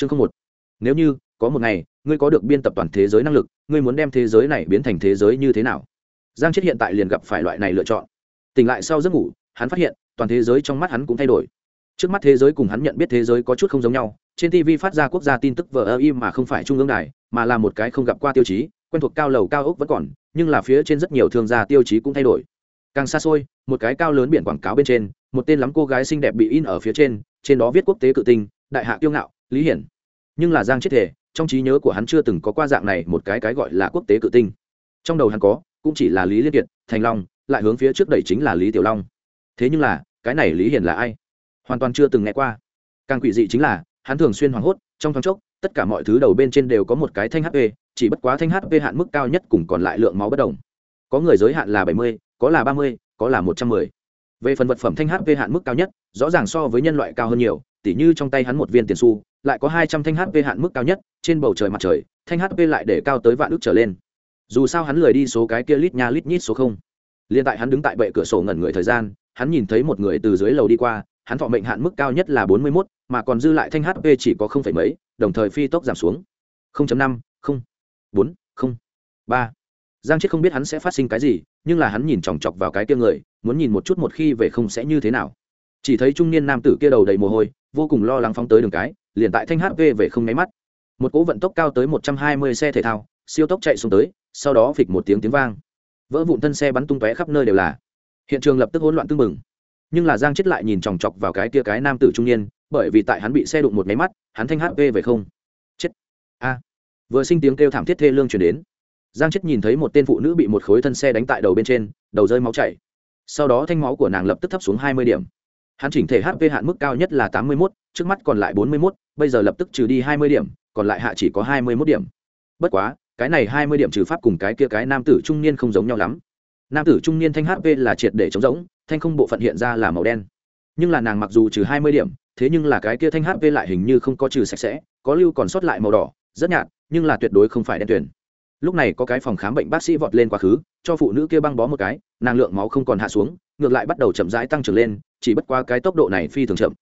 chương không một. Nếu như có một ngày, ngươi có được biên tập toàn thế giới năng lực, ngươi muốn đem thế giới này biến thành thế giới như thế nào? Giang chết hiện tại liền gặp phải loại này lựa chọn. Tỉnh lại sau giấc ngủ, hắn phát hiện, toàn thế giới trong mắt hắn cũng thay đổi. Trước mắt thế giới cùng hắn nhận biết thế giới có chút không giống nhau, trên tv phát ra quốc gia tin tức vờ ơ y mà không phải trung ương đài, mà là một cái không gặp qua tiêu chí, quen thuộc cao lầu cao ốc vẫn còn, nhưng là phía trên rất nhiều thương gia tiêu chí cũng thay đổi. Càng xa xôi, một cái cao lớn biển quảng cáo bên trên, một tên lắm cô gái xinh đẹp bị in ở phía trên trên đó viết quốc tế cự tinh, đại hạ kiêu ngạo lý hiển. Nhưng là giang chết thể trong trí nhớ của hắn chưa từng có qua dạng này một cái cái gọi là quốc tế cự tinh. Trong đầu hắn có, cũng chỉ là lý liên kiệt, thành long, lại hướng phía trước đẩy chính là lý tiểu long. Thế nhưng là, cái này lý hiển là ai? Hoàn toàn chưa từng nghe qua. Càng quỷ dị chính là, hắn thường xuyên hoảng hốt, trong thoáng chốc, tất cả mọi thứ đầu bên trên đều có một cái thanh hp chỉ bất quá thanh hp hạn mức cao nhất cùng còn lại lượng máu bất đồng. Có người giới hạn là bảy mươi, có là ba mươi, có là một trăm mười. Về phần vật phẩm thanh hp hạn mức cao nhất, rõ ràng so với nhân loại cao hơn nhiều, tỉ như trong tay hắn một viên tiền xu lại có hai trăm thanh hp hạn mức cao nhất, trên bầu trời mặt trời, thanh hp lại để cao tới vạn ước trở lên. Dù sao hắn lười đi số cái kia lít nha lít nhít số không. Liên tại hắn đứng tại bệ cửa sổ ngẩn người thời gian, hắn nhìn thấy một người từ dưới lầu đi qua, hắn thọ mệnh hạn mức cao nhất là bốn mươi mốt, mà còn dư lại thanh hp chỉ có không phải mấy, đồng thời phi tốc giảm xuống. năm, không, bốn, không, ba. Giang chết không biết hắn sẽ phát sinh cái gì, nhưng là hắn nhìn chòng chọc vào cái kia người, muốn nhìn một chút một khi về không sẽ như thế nào. Chỉ thấy trung niên nam tử kia đầu đầy mồ hôi, vô cùng lo lắng phóng tới đường cái liền tại thanh hp về không nháy mắt. Một cỗ vận tốc cao tới một trăm hai mươi xe thể thao, siêu tốc chạy xuống tới, sau đó phịch một tiếng tiếng vang. Vỡ vụn thân xe bắn tung tóe khắp nơi đều là. Hiện trường lập tức hỗn loạn tưng bừng. Nhưng là giang chết lại nhìn chòng chọc vào cái kia cái nam tử trung niên, bởi vì tại hắn bị xe đụng một máy mắt, hắn thanh hp về không. Chết. A. Vừa sinh tiếng kêu thảm thiết thê lương chuyển đến. Giang chết nhìn thấy một tên phụ nữ bị một khối thân xe đánh tại đầu bên trên, đầu rơi máu chảy. Sau đó thanh máu của nàng lập tức thấp xuống hai mươi điểm hắn chỉnh thể hp hạn mức cao nhất là tám mươi mốt, trước mắt còn lại bốn mươi mốt, bây giờ lập tức trừ đi hai mươi điểm, còn lại hạ chỉ có hai mươi mốt điểm. Bất quá, cái này hai mươi điểm trừ pháp cùng cái kia cái nam tử trung niên không giống nhau lắm. Nam tử trung niên thanh hp là triệt để chống rỗng, thanh không bộ phận hiện ra là màu đen. Nhưng là nàng mặc dù trừ hai mươi điểm, thế nhưng là cái kia thanh hp lại hình như không có trừ sạch sẽ, có lưu còn sót lại màu đỏ, rất nhạt, nhưng là tuyệt đối không phải đen tuyển lúc này có cái phòng khám bệnh bác sĩ vọt lên quá khứ, cho phụ nữ kia băng bó một cái, nàng lượng máu không còn hạ xuống, ngược lại bắt đầu chậm rãi tăng trưởng lên chỉ bất qua cái tốc độ này phi thường chậm.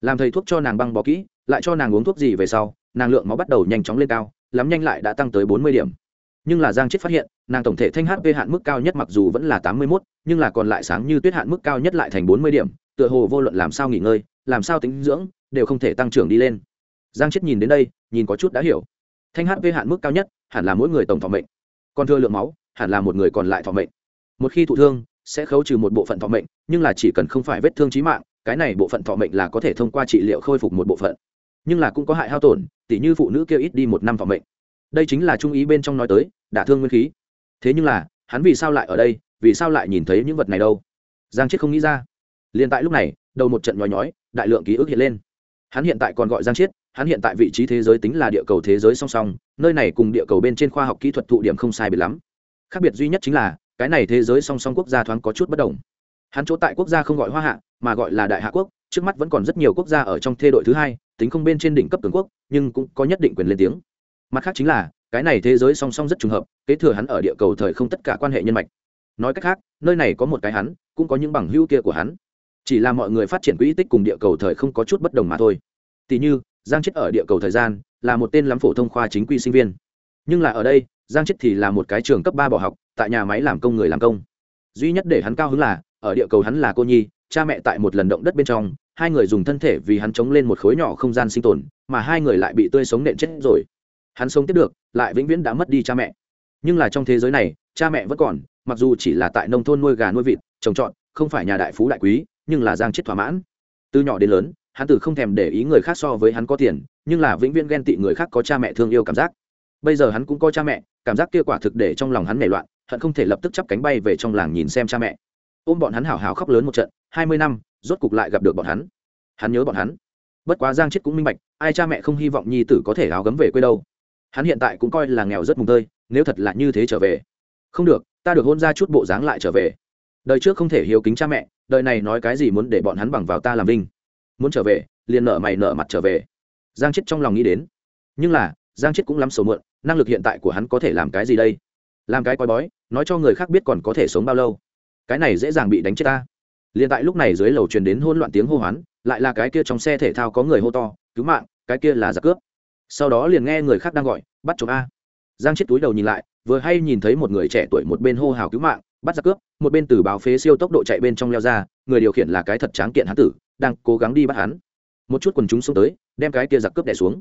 Làm thầy thuốc cho nàng băng bó kỹ, lại cho nàng uống thuốc gì về sau, nàng lượng máu bắt đầu nhanh chóng lên cao, lắm nhanh lại đã tăng tới bốn mươi điểm. Nhưng là giang chết phát hiện, nàng tổng thể thanh hp hạn mức cao nhất mặc dù vẫn là tám mươi mốt, nhưng là còn lại sáng như tuyết hạn mức cao nhất lại thành bốn mươi điểm, tựa hồ vô luận làm sao nghỉ ngơi, làm sao tính dưỡng, đều không thể tăng trưởng đi lên. Giang chết nhìn đến đây, nhìn có chút đã hiểu. Thanh hp hạn mức cao nhất, hẳn là mỗi người tổng thọ mệnh. Còn thừa lượng máu, hẳn là một người còn lại thọ mệnh. Một khi thụ thương sẽ khấu trừ một bộ phận thọ mệnh, nhưng là chỉ cần không phải vết thương trí mạng, cái này bộ phận thọ mệnh là có thể thông qua trị liệu khôi phục một bộ phận. Nhưng là cũng có hại hao tổn, tỉ như phụ nữ kêu ít đi một năm thọ mệnh. Đây chính là trung ý bên trong nói tới, đả thương nguyên khí. Thế nhưng là, hắn vì sao lại ở đây, vì sao lại nhìn thấy những vật này đâu? Giang chết không nghĩ ra. Liền tại lúc này, đầu một trận nhói nhói, đại lượng ký ức hiện lên. Hắn hiện tại còn gọi giang chiết, hắn hiện tại vị trí thế giới tính là địa cầu thế giới song song, nơi này cùng địa cầu bên trên khoa học kỹ thuật thụ điểm không sai biệt lắm. Khác biệt duy nhất chính là cái này thế giới song song quốc gia thoáng có chút bất đồng. Hắn chỗ tại quốc gia không gọi hoa hạ, mà gọi là đại hạ quốc, trước mắt vẫn còn rất nhiều quốc gia ở trong thê đội thứ hai, tính không bên trên đỉnh cấp cường quốc, nhưng cũng có nhất định quyền lên tiếng. Mặt khác chính là, cái này thế giới song song rất trùng hợp, kế thừa hắn ở địa cầu thời không tất cả quan hệ nhân mạch. Nói cách khác, nơi này có một cái hắn, cũng có những bằng hữu kia của hắn. Chỉ là mọi người phát triển quỹ tích cùng địa cầu thời không có chút bất đồng mà thôi. Tỷ như, giang chết ở địa cầu thời gian là một tên lắm phổ thông khoa chính quy sinh viên. Nhưng là ở đây giang chết thì là một cái trường cấp ba bỏ học, tại nhà máy làm công người làm công. Duy nhất để hắn cao hứng là, ở địa cầu hắn là cô nhi, cha mẹ tại một lần động đất bên trong, hai người dùng thân thể vì hắn chống lên một khối nhỏ không gian sinh tồn, mà hai người lại bị tươi sống nện chết rồi. Hắn sống tiếp được, lại vĩnh viễn đã mất đi cha mẹ. Nhưng là trong thế giới này, cha mẹ vẫn còn, mặc dù chỉ là tại nông thôn nuôi gà nuôi vịt, trồng trọt, không phải nhà đại phú đại quý, nhưng là giang chết thỏa mãn. Từ nhỏ đến lớn, hắn từ không thèm để ý người khác so với hắn có tiền, nhưng là vĩnh viễn ghen tị người khác có cha mẹ thương yêu cảm giác. Bây giờ hắn cũng có cha mẹ cảm giác kia quả thực để trong lòng hắn nảy loạn, hận không thể lập tức chắp cánh bay về trong làng nhìn xem cha mẹ. Ôm bọn hắn hào hào khóc lớn một trận, hai mươi năm, rốt cục lại gặp được bọn hắn. Hắn nhớ bọn hắn. Bất quá giang chết cũng minh bạch, ai cha mẹ không hy vọng nhi tử có thể áo gấm về quê đâu. Hắn hiện tại cũng coi là nghèo rất mùng tơi, nếu thật là như thế trở về. Không được, ta được hôn ra chút bộ dáng lại trở về. Đời trước không thể hiếu kính cha mẹ, đời này nói cái gì muốn để bọn hắn bằng vào ta làm vinh. Muốn trở về, liền nở mày nở mặt trở về. Giang chết trong lòng nghĩ đến. Nhưng là, giang chết cũng lắm sầu mượn năng lực hiện tại của hắn có thể làm cái gì đây? Làm cái coi bói, nói cho người khác biết còn có thể sống bao lâu. Cái này dễ dàng bị đánh chết ta. Liền tại lúc này dưới lầu truyền đến hôn loạn tiếng hô hoán, lại là cái kia trong xe thể thao có người hô to, cứu mạng, cái kia là giặc cướp. Sau đó liền nghe người khác đang gọi, bắt chồng a. Giang chết túi đầu nhìn lại, vừa hay nhìn thấy một người trẻ tuổi một bên hô hào cứu mạng, bắt giặc cướp, một bên từ báo phế siêu tốc độ chạy bên trong leo ra, người điều khiển là cái thật tráng kiện hán tử, đang cố gắng đi bắt hắn. Một chút quần chúng xông tới, đem cái kia giặc cướp đẻ xuống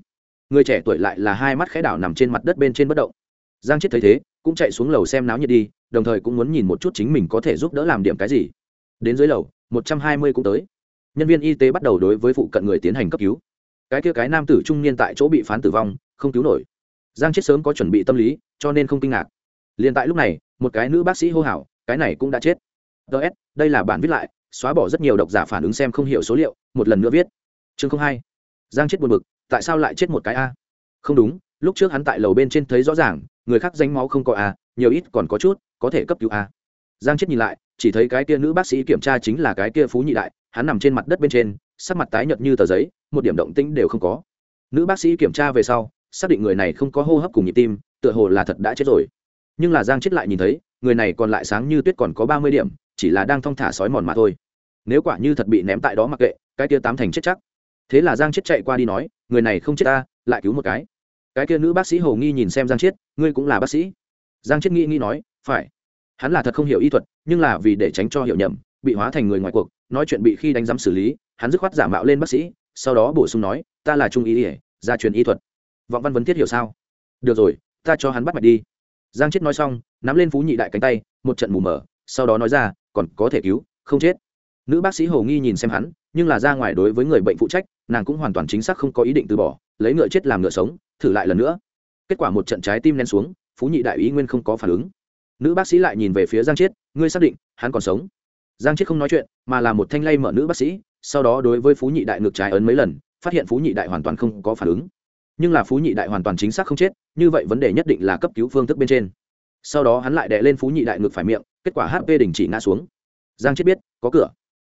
người trẻ tuổi lại là hai mắt khẽ đảo nằm trên mặt đất bên trên bất động. Giang chết thấy thế, cũng chạy xuống lầu xem náo nhiệt đi, đồng thời cũng muốn nhìn một chút chính mình có thể giúp đỡ làm điểm cái gì. Đến dưới lầu, một trăm hai mươi cũng tới. Nhân viên y tế bắt đầu đối với phụ cận người tiến hành cấp cứu. Cái kia cái nam tử trung niên tại chỗ bị phán tử vong, không cứu nổi. Giang chết sớm có chuẩn bị tâm lý, cho nên không kinh ngạc. Liền tại lúc này, một cái nữ bác sĩ hô hào, cái này cũng đã chết. Ts đây là bản viết lại, xóa bỏ rất nhiều độc giả phản ứng xem không hiểu số liệu, một lần nữa viết. Chương không hai. Giang chết buồn bực tại sao lại chết một cái a? Không đúng, lúc trước hắn tại lầu bên trên thấy rõ ràng, người khác danh máu không có a, nhiều ít còn có chút, có thể cấp cứu a. Giang chết nhìn lại, chỉ thấy cái kia nữ bác sĩ kiểm tra chính là cái kia phú nhị đại, hắn nằm trên mặt đất bên trên, sắc mặt tái nhợt như tờ giấy, một điểm động tĩnh đều không có. Nữ bác sĩ kiểm tra về sau, xác định người này không có hô hấp cùng nhịp tim, tựa hồ là thật đã chết rồi. Nhưng là giang chết lại nhìn thấy, người này còn lại sáng như tuyết còn có ba mươi điểm, chỉ là đang thong thả sói mòn mà thôi. Nếu quả như thật bị ném tại đó mặc kệ, cái kia tám thành chết chắc. Thế là giang chết chạy qua đi nói người này không chết ta lại cứu một cái. Cái kia nữ bác sĩ hồ nghi nhìn xem giang chiết, ngươi cũng là bác sĩ. Giang chiết nghĩ nghĩ nói phải. Hắn là thật không hiểu y thuật nhưng là vì để tránh cho hiểu nhầm bị hóa thành người ngoài cuộc nói chuyện bị khi đánh giám xử lý hắn dứt khoát giả mạo lên bác sĩ sau đó bổ sung nói ta là trung y ỉa gia truyền y thuật. Vọng văn vấn thiết hiểu sao? Được rồi ta cho hắn bắt mạch đi. Giang chết nói xong nắm lên phú nhị đại cánh tay một trận mù mờ sau đó nói ra còn có thể cứu không chết. Nữ bác sĩ hồ nghi nhìn xem hắn nhưng là ra ngoài đối với người bệnh phụ trách, nàng cũng hoàn toàn chính xác không có ý định từ bỏ, lấy ngựa chết làm ngựa sống, thử lại lần nữa. Kết quả một trận trái tim nén xuống, phú nhị đại ý nguyên không có phản ứng. Nữ bác sĩ lại nhìn về phía giang chiết, ngươi xác định hắn còn sống? Giang chiết không nói chuyện, mà là một thanh lay mở nữ bác sĩ, sau đó đối với phú nhị đại ngược trái ấn mấy lần, phát hiện phú nhị đại hoàn toàn không có phản ứng. Nhưng là phú nhị đại hoàn toàn chính xác không chết, như vậy vấn đề nhất định là cấp cứu phương thức bên trên. Sau đó hắn lại đè lên phú nhị đại ngược phải miệng, kết quả hp đình chỉ ngã xuống. Giang chết biết, có cửa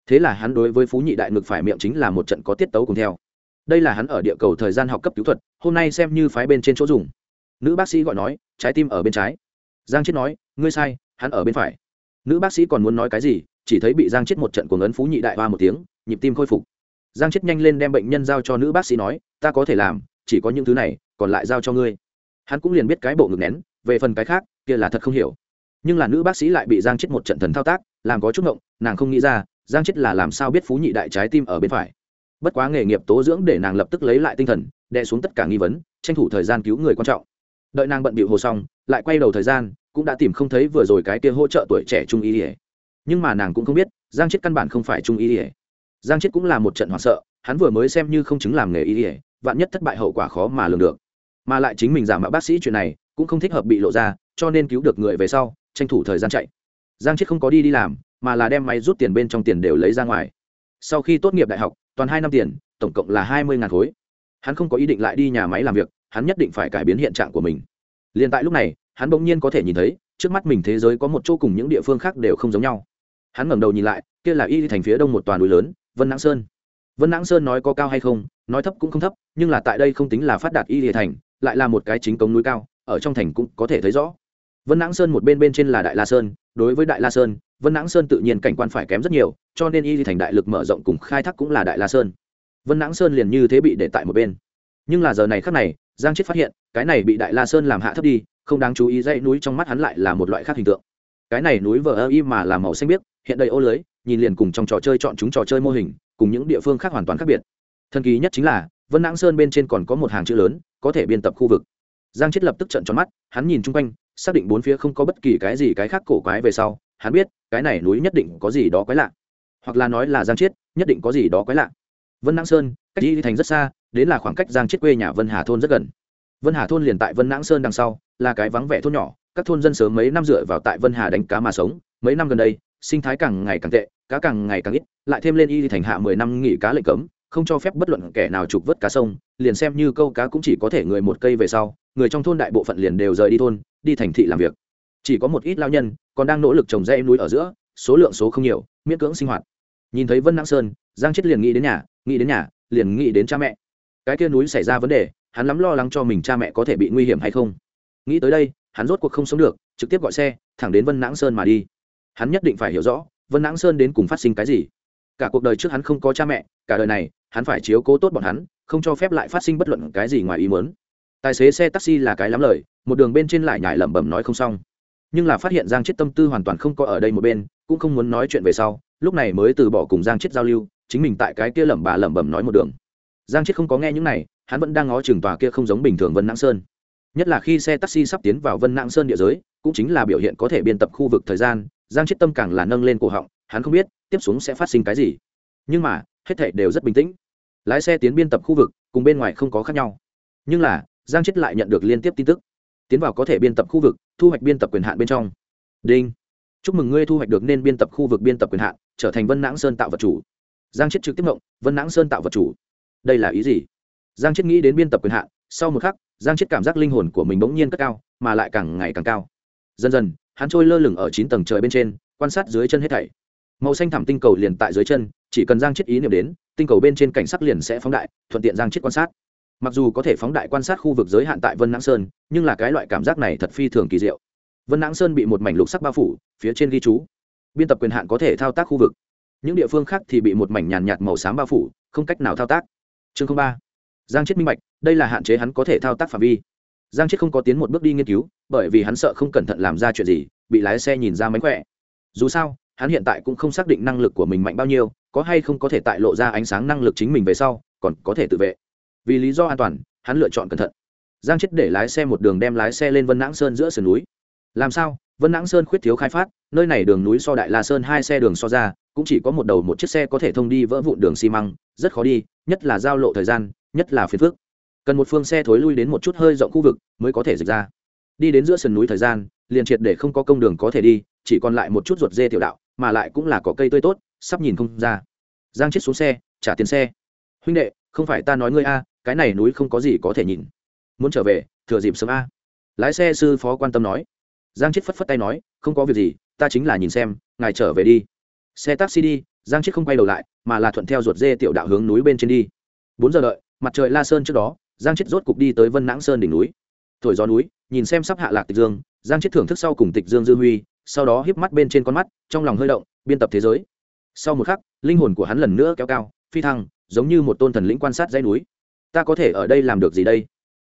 thế là hắn đối với phú nhị đại ngực phải miệng chính là một trận có tiết tấu cùng theo. Đây là hắn ở địa cầu thời gian học cấp cứu thuật, hôm nay xem như phái bên trên chỗ dùng. Nữ bác sĩ gọi nói, trái tim ở bên trái. Giang chết nói, ngươi sai, hắn ở bên phải. Nữ bác sĩ còn muốn nói cái gì, chỉ thấy bị giang chết một trận của ngấn phú nhị đại hoa một tiếng, nhịp tim khôi phục. Giang chết nhanh lên đem bệnh nhân giao cho nữ bác sĩ nói, ta có thể làm, chỉ có những thứ này, còn lại giao cho ngươi. Hắn cũng liền biết cái bộ ngực nén, về phần cái khác, kia là thật không hiểu. Nhưng là nữ bác sĩ lại bị giang chết một trận thần thao tác, làm có chút ngộng, nàng không nghĩ ra giang chết là làm sao biết phú nhị đại trái tim ở bên phải? Bất quá nghề nghiệp tố dưỡng để nàng lập tức lấy lại tinh thần, đè xuống tất cả nghi vấn, tranh thủ thời gian cứu người quan trọng. Đợi nàng bận bịu hồ xong, lại quay đầu thời gian, cũng đã tìm không thấy vừa rồi cái kia hỗ trợ tuổi trẻ trung y ỉa nhưng mà nàng cũng không biết, giang chết căn bản không phải trung y ỉa giang chết cũng là một trận hoảng sợ, hắn vừa mới xem như không chứng làm nghề y ỉa vạn nhất thất bại hậu quả khó mà lường được. Mà lại chính mình giả mạo bác sĩ chuyện này, cũng không thích hợp bị lộ ra, cho nên cứu được người về sau, tranh thủ thời gian chạy. Giang chết không có đi đi làm mà là đem máy rút tiền bên trong tiền đều lấy ra ngoài. Sau khi tốt nghiệp đại học, toàn hai năm tiền, tổng cộng là hai mươi ngàn khối. Hắn không có ý định lại đi nhà máy làm việc, hắn nhất định phải cải biến hiện trạng của mình. Liền tại lúc này, hắn bỗng nhiên có thể nhìn thấy, trước mắt mình thế giới có một chỗ cùng những địa phương khác đều không giống nhau. Hắn ngẩng đầu nhìn lại, kia là y thành phía đông một toàn núi lớn, vân nãng sơn. Vân nãng sơn nói có cao hay không, nói thấp cũng không thấp, nhưng là tại đây không tính là phát đạt y địa thành, lại là một cái chính cống núi cao, ở trong thành cũng có thể thấy rõ. Vân nãng sơn một bên bên trên là đại la sơn, đối với đại la sơn vân nãng sơn tự nhiên cảnh quan phải kém rất nhiều, cho nên y thành đại lực mở rộng cùng khai thác cũng là đại la sơn. Vân nãng sơn liền như thế bị để tại một bên. Nhưng là giờ này khác này, giang chết phát hiện, cái này bị đại la sơn làm hạ thấp đi, không đáng chú ý dãy núi trong mắt hắn lại là một loại khác hình tượng. Cái này núi vờ ơ y mà làm màu xanh biếc, hiện đầy ô lưới, nhìn liền cùng trong trò chơi chọn chúng trò chơi mô hình, cùng những địa phương khác hoàn toàn khác biệt. Thần kỳ nhất chính là, vân nãng sơn bên trên còn có một hàng chữ lớn, có thể biên tập khu vực. Giang chết lập tức trận tròn mắt, hắn nhìn chung quanh, xác định bốn phía không có bất kỳ cái gì cái khác cổ quái về sau hắn biết, cái này núi nhất định có gì đó quái lạ. Hoặc là nói là giang chiết, nhất định có gì đó quái lạ. Vân nãng sơn, cách đi thành rất xa, đến là khoảng cách giang chiết quê nhà vân hà thôn rất gần. Vân hà thôn liền tại vân nãng sơn đằng sau, là cái vắng vẻ thôn nhỏ, các thôn dân sớm mấy năm dựa vào tại vân hà đánh cá mà sống. Mấy năm gần đây, sinh thái càng ngày càng tệ, cá càng ngày càng ít, lại thêm lên y thành hạ mười năm nghỉ cá lệnh cấm, không cho phép bất luận kẻ nào trục vớt cá sông, liền xem như câu cá cũng chỉ có thể người một cây về sau, người trong thôn đại bộ phận liền đều rời đi thôn, đi thành thị làm việc. Chỉ có một ít lao nhân còn đang nỗ lực trồng dây núi ở giữa, số lượng số không nhiều, miễn cưỡng sinh hoạt. Nhìn thấy vân Nắng sơn, giang chết liền nghĩ đến nhà, nghĩ đến nhà, liền nghĩ đến cha mẹ. Cái kia núi xảy ra vấn đề, hắn lắm lo lắng cho mình cha mẹ có thể bị nguy hiểm hay không. Nghĩ tới đây, hắn rốt cuộc không sống được, trực tiếp gọi xe, thẳng đến vân nãng sơn mà đi. Hắn nhất định phải hiểu rõ, vân nãng sơn đến cùng phát sinh cái gì. Cả cuộc đời trước hắn không có cha mẹ, cả đời này, hắn phải chiếu cố tốt bọn hắn, không cho phép lại phát sinh bất luận cái gì ngoài ý muốn. Tài xế xe taxi là cái lắm lời, một đường bên trên lại nhải lẩm bẩm nói không xong nhưng là phát hiện giang chết tâm tư hoàn toàn không có ở đây một bên, cũng không muốn nói chuyện về sau, lúc này mới từ bỏ cùng giang chết giao lưu, chính mình tại cái kia lẩm bà lẩm bẩm nói một đường. Giang chết không có nghe những này, hắn vẫn đang ngó chừng tòa kia không giống bình thường vân nãng sơn. Nhất là khi xe taxi sắp tiến vào vân nãng sơn địa giới, cũng chính là biểu hiện có thể biên tập khu vực thời gian, giang chết tâm càng là nâng lên cổ họng, hắn không biết, tiếp xuống sẽ phát sinh cái gì. Nhưng mà, hết thảy đều rất bình tĩnh. Lái xe tiến biên tập khu vực, cùng bên ngoài không có khác nhau. Nhưng là, giang chết lại nhận được liên tiếp tin tức. Tiến vào có thể biên tập khu vực thu hoạch biên tập quyền hạn bên trong. Đinh. Chúc mừng ngươi thu hoạch được nên biên tập khu vực biên tập quyền hạn, trở thành vân nãng sơn tạo vật chủ. Giang chết trực tiếp mộng vân nãng sơn tạo vật chủ. Đây là ý gì? Giang chết nghĩ đến biên tập quyền hạn, sau một khắc, giang chết cảm giác linh hồn của mình bỗng nhiên cất cao, mà lại càng ngày càng cao. Dần dần, hắn trôi lơ lửng ở chín tầng trời bên trên, quan sát dưới chân hết thảy. Màu xanh thẳm tinh cầu liền tại dưới chân, chỉ cần giang chết ý niệm đến, tinh cầu bên trên cảnh sắc liền sẽ phóng đại, thuận tiện giang chết quan sát mặc dù có thể phóng đại quan sát khu vực giới hạn tại vân nãng sơn, nhưng là cái loại cảm giác này thật phi thường kỳ diệu. Vân nãng sơn bị một mảnh lục sắc bao phủ, phía trên ghi chú. Biên tập quyền hạn có thể thao tác khu vực. Những địa phương khác thì bị một mảnh nhàn nhạt màu xám bao phủ, không cách nào thao tác. Chương ba. Giang chết minh bạch, đây là hạn chế hắn có thể thao tác phạm vi. Giang chết không có tiến một bước đi nghiên cứu, bởi vì hắn sợ không cẩn thận làm ra chuyện gì, bị lái xe nhìn ra mánh khỏe. Dù sao, hắn hiện tại cũng không xác định năng lực của mình mạnh bao nhiêu, có hay không có thể tại lộ ra ánh sáng năng lực chính mình về sau, còn có thể tự vệ vì lý do an toàn, hắn lựa chọn cẩn thận. Giang chết để lái xe một đường đem lái xe lên vân nãng sơn giữa sườn núi. Làm sao? Vân nãng sơn khuyết thiếu khai phát, nơi này đường núi so đại la sơn hai xe đường so ra, cũng chỉ có một đầu một chiếc xe có thể thông đi vỡ vụn đường xi măng, rất khó đi, nhất là giao lộ thời gian, nhất là phiền phước cần một phương xe thối lui đến một chút hơi rộng khu vực mới có thể dịch ra. Đi đến giữa sườn núi thời gian, liền triệt để không có công đường có thể đi, chỉ còn lại một chút ruột dê tiểu đạo, mà lại cũng là có cây tươi tốt, sắp nhìn không ra. Giang chết xuống xe, trả tiền xe. Huynh đệ, không phải ta nói ngươi a cái này núi không có gì có thể nhìn. Muốn trở về, thừa dịp sớm a. Lái xe sư phó quan tâm nói. Giang chết phất phất tay nói, không có việc gì, ta chính là nhìn xem, ngài trở về đi. Xe taxi đi, giang chết không quay đầu lại, mà là thuận theo ruột dê tiểu đạo hướng núi bên trên đi. Bốn giờ đợi, mặt trời la sơn trước đó, giang chết rốt cục đi tới vân nãng sơn đỉnh núi. Thổi gió núi, nhìn xem sắp hạ lạc tịch dương, giang chết thưởng thức sau cùng tịch dương dư huy, sau đó híp mắt bên trên con mắt, trong lòng hơi động, biên tập thế giới. Sau một khắc, linh hồn của hắn lần nữa kéo cao, phi thăng, giống như một tôn thần lĩnh quan sát dãy núi ta có thể ở đây làm được gì đây?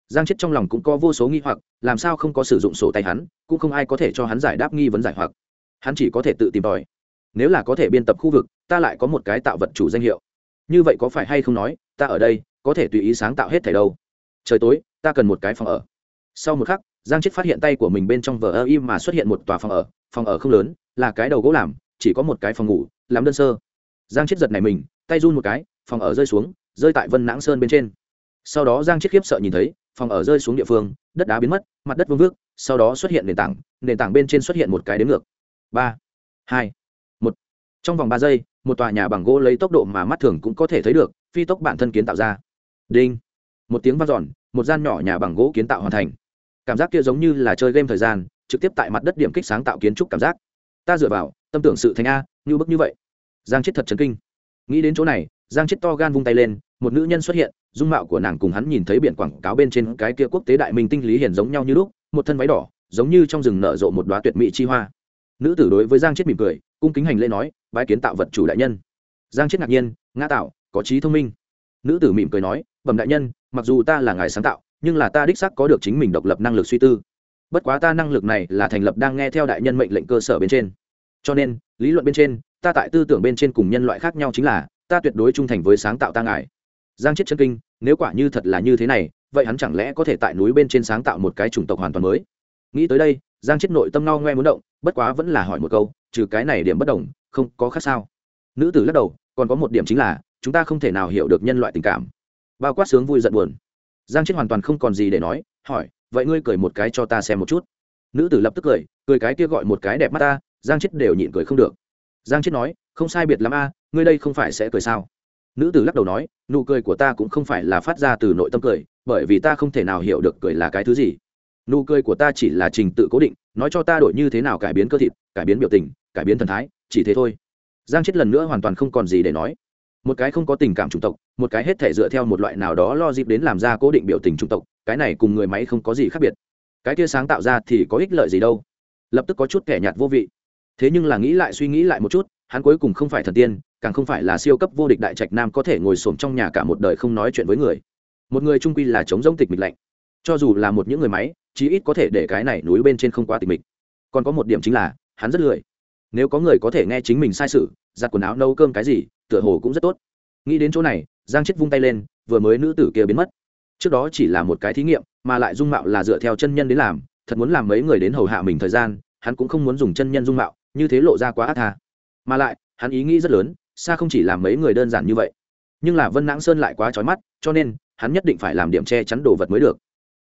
Giang chết trong lòng cũng có vô số nghi hoặc, làm sao không có sử dụng sổ tay hắn, cũng không ai có thể cho hắn giải đáp nghi vấn giải hoặc. Hắn chỉ có thể tự tìm tòi. Nếu là có thể biên tập khu vực, ta lại có một cái tạo vật chủ danh hiệu. Như vậy có phải hay không nói, ta ở đây, có thể tùy ý sáng tạo hết thảy đâu. Trời tối, ta cần một cái phòng ở. Sau một khắc, giang chết phát hiện tay của mình bên trong vờ ơ im mà xuất hiện một tòa phòng ở. Phòng ở không lớn, là cái đầu gỗ làm, chỉ có một cái phòng ngủ, làm đơn sơ. Giang chết giật này mình, tay run một cái, phòng ở rơi xuống, rơi tại vân nãng sơn bên trên sau đó giang chiết khiếp sợ nhìn thấy, phòng ở rơi xuống địa phương, đất đá biến mất, mặt đất vương vước, sau đó xuất hiện nền tảng nền tảng bên trên xuất hiện một cái đến ngược. Ba, hai, một. Trong vòng ba giây, một tòa nhà bằng gỗ lấy tốc độ mà mắt thường cũng có thể thấy được, phi tốc bản thân kiến tạo ra. Đinh. Một tiếng v a n giòn một gian nhỏ nhà bằng gỗ kiến tạo hoàn thành. Cảm giác kia giống như là chơi game thời gian, trực tiếp tại mặt đất điểm kích sáng tạo kiến trúc cảm giác. Ta dựa vào, tâm tưởng sự thành a, như bức như vậy. Giang chết thật chấn kinh. Nghĩ đến chỗ này giang chết to gan vung tay lên, một nữ nhân xuất hiện, dung mạo của nàng cùng hắn nhìn thấy biển quảng cáo bên trên cái kia quốc tế đại minh tinh lý hiển giống nhau như lúc, một thân váy đỏ, giống như trong rừng nở rộ một đoá tuyệt mỹ chi hoa. Nữ tử đối với giang chết mỉm cười, cung kính hành lễ nói, bái kiến tạo vật chủ đại nhân. Giang chết ngạc nhiên, ngã tạo, có trí thông minh. Nữ tử mỉm cười nói, bẩm đại nhân, mặc dù ta là ngài sáng tạo, nhưng là ta đích xác có được chính mình độc lập năng lực suy tư. Bất quá ta năng lực này là thành lập đang nghe theo đại nhân mệnh lệnh cơ sở bên trên. Cho nên, lý luận bên trên, ta tại tư tưởng bên trên cùng nhân loại khác nhau chính là ta tuyệt đối trung thành với sáng tạo ta ngài. Giang chết chân kinh, nếu quả như thật là như thế này, vậy hắn chẳng lẽ có thể tại núi bên trên sáng tạo một cái chủng tộc hoàn toàn mới? Nghĩ tới đây, giang chết nội tâm no ngoe muốn động, bất quá vẫn là hỏi một câu, trừ cái này điểm bất đồng, không có khác sao? Nữ tử lắc đầu, còn có một điểm chính là, chúng ta không thể nào hiểu được nhân loại tình cảm. Bao quát sướng vui giận buồn. Giang chết hoàn toàn không còn gì để nói, hỏi, vậy ngươi cười một cái cho ta xem một chút. Nữ tử lập tức cười cười cái kia gọi một cái đẹp mắt ta, giang chết đều nhịn cười không được giang chết nói, không sai biệt lắm a, ngươi đây không phải sẽ cười sao? Nữ tử lắc đầu nói, nụ cười của ta cũng không phải là phát ra từ nội tâm cười, bởi vì ta không thể nào hiểu được cười là cái thứ gì. Nụ cười của ta chỉ là trình tự cố định, nói cho ta đổi như thế nào cải biến cơ thịt, cải biến biểu tình, cải biến thần thái, chỉ thế thôi. Giang chết lần nữa hoàn toàn không còn gì để nói. Một cái không có tình cảm chủng tộc, một cái hết thể dựa theo một loại nào đó lo dịp đến làm ra cố định biểu tình chủng tộc, cái này cùng người máy không có gì khác biệt. Cái kia sáng tạo ra thì có ích lợi gì đâu. Lập tức có chút kẻ nhạt vô vị thế nhưng là nghĩ lại suy nghĩ lại một chút, hắn cuối cùng không phải thần tiên, càng không phải là siêu cấp vô địch đại trạch nam có thể ngồi xổm trong nhà cả một đời không nói chuyện với người. Một người trung quy là chống giống tịch mịch lạnh. Cho dù là một những người máy, chí ít có thể để cái này núi bên trên không quá tịch mịch. Còn có một điểm chính là, hắn rất lười. Nếu có người có thể nghe chính mình sai sự, giặt quần áo nấu cơm cái gì, tựa hồ cũng rất tốt. Nghĩ đến chỗ này, giang chết vung tay lên, vừa mới nữ tử kia biến mất. Trước đó chỉ là một cái thí nghiệm, mà lại dung mạo là dựa theo chân nhân đến làm, thật muốn làm mấy người đến hầu hạ mình thời gian, hắn cũng không muốn dùng chân nhân dung mạo như thế lộ ra quá ác tha. Mà lại, hắn ý nghĩ rất lớn, xa không chỉ làm mấy người đơn giản như vậy. Nhưng là vân nãng sơn lại quá trói mắt, cho nên, hắn nhất định phải làm điểm che chắn đồ vật mới được.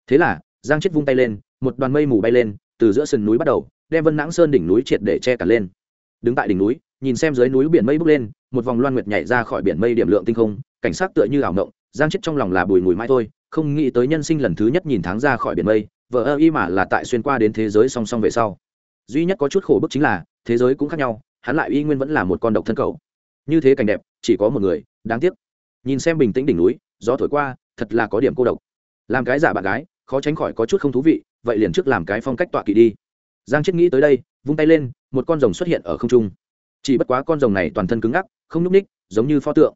Thế là, giang chết vung tay lên, một đoàn mây mù bay lên, từ giữa sườn núi bắt đầu, đem vân nãng sơn đỉnh núi triệt để che cả lên. Đứng tại đỉnh núi, nhìn xem dưới núi biển mây bốc lên, một vòng loan nguyệt nhảy ra khỏi biển mây điểm lượng tinh không, cảnh sát tựa như ảo ngộng giang chết trong lòng là bùi ngùi mai thôi, không nghĩ tới nhân sinh lần thứ nhất nhìn tháng ra khỏi biển mây vợ ơ y mà là tại xuyên qua đến thế giới song song về sau. Duy nhất có chút khổ bức chính là thế giới cũng khác nhau, hắn lại y nguyên vẫn là một con độc thân cầu. Như thế cảnh đẹp, chỉ có một người, đáng tiếc. Nhìn xem bình tĩnh đỉnh núi, gió thổi qua, thật là có điểm cô độc. Làm cái giả bạn gái, khó tránh khỏi có chút không thú vị, vậy liền trước làm cái phong cách tọa kỵ đi. Giang chết nghĩ tới đây, vung tay lên, một con rồng xuất hiện ở không trung. Chỉ bất quá con rồng này toàn thân cứng ngắc, không nhúc ních giống như pho tượng.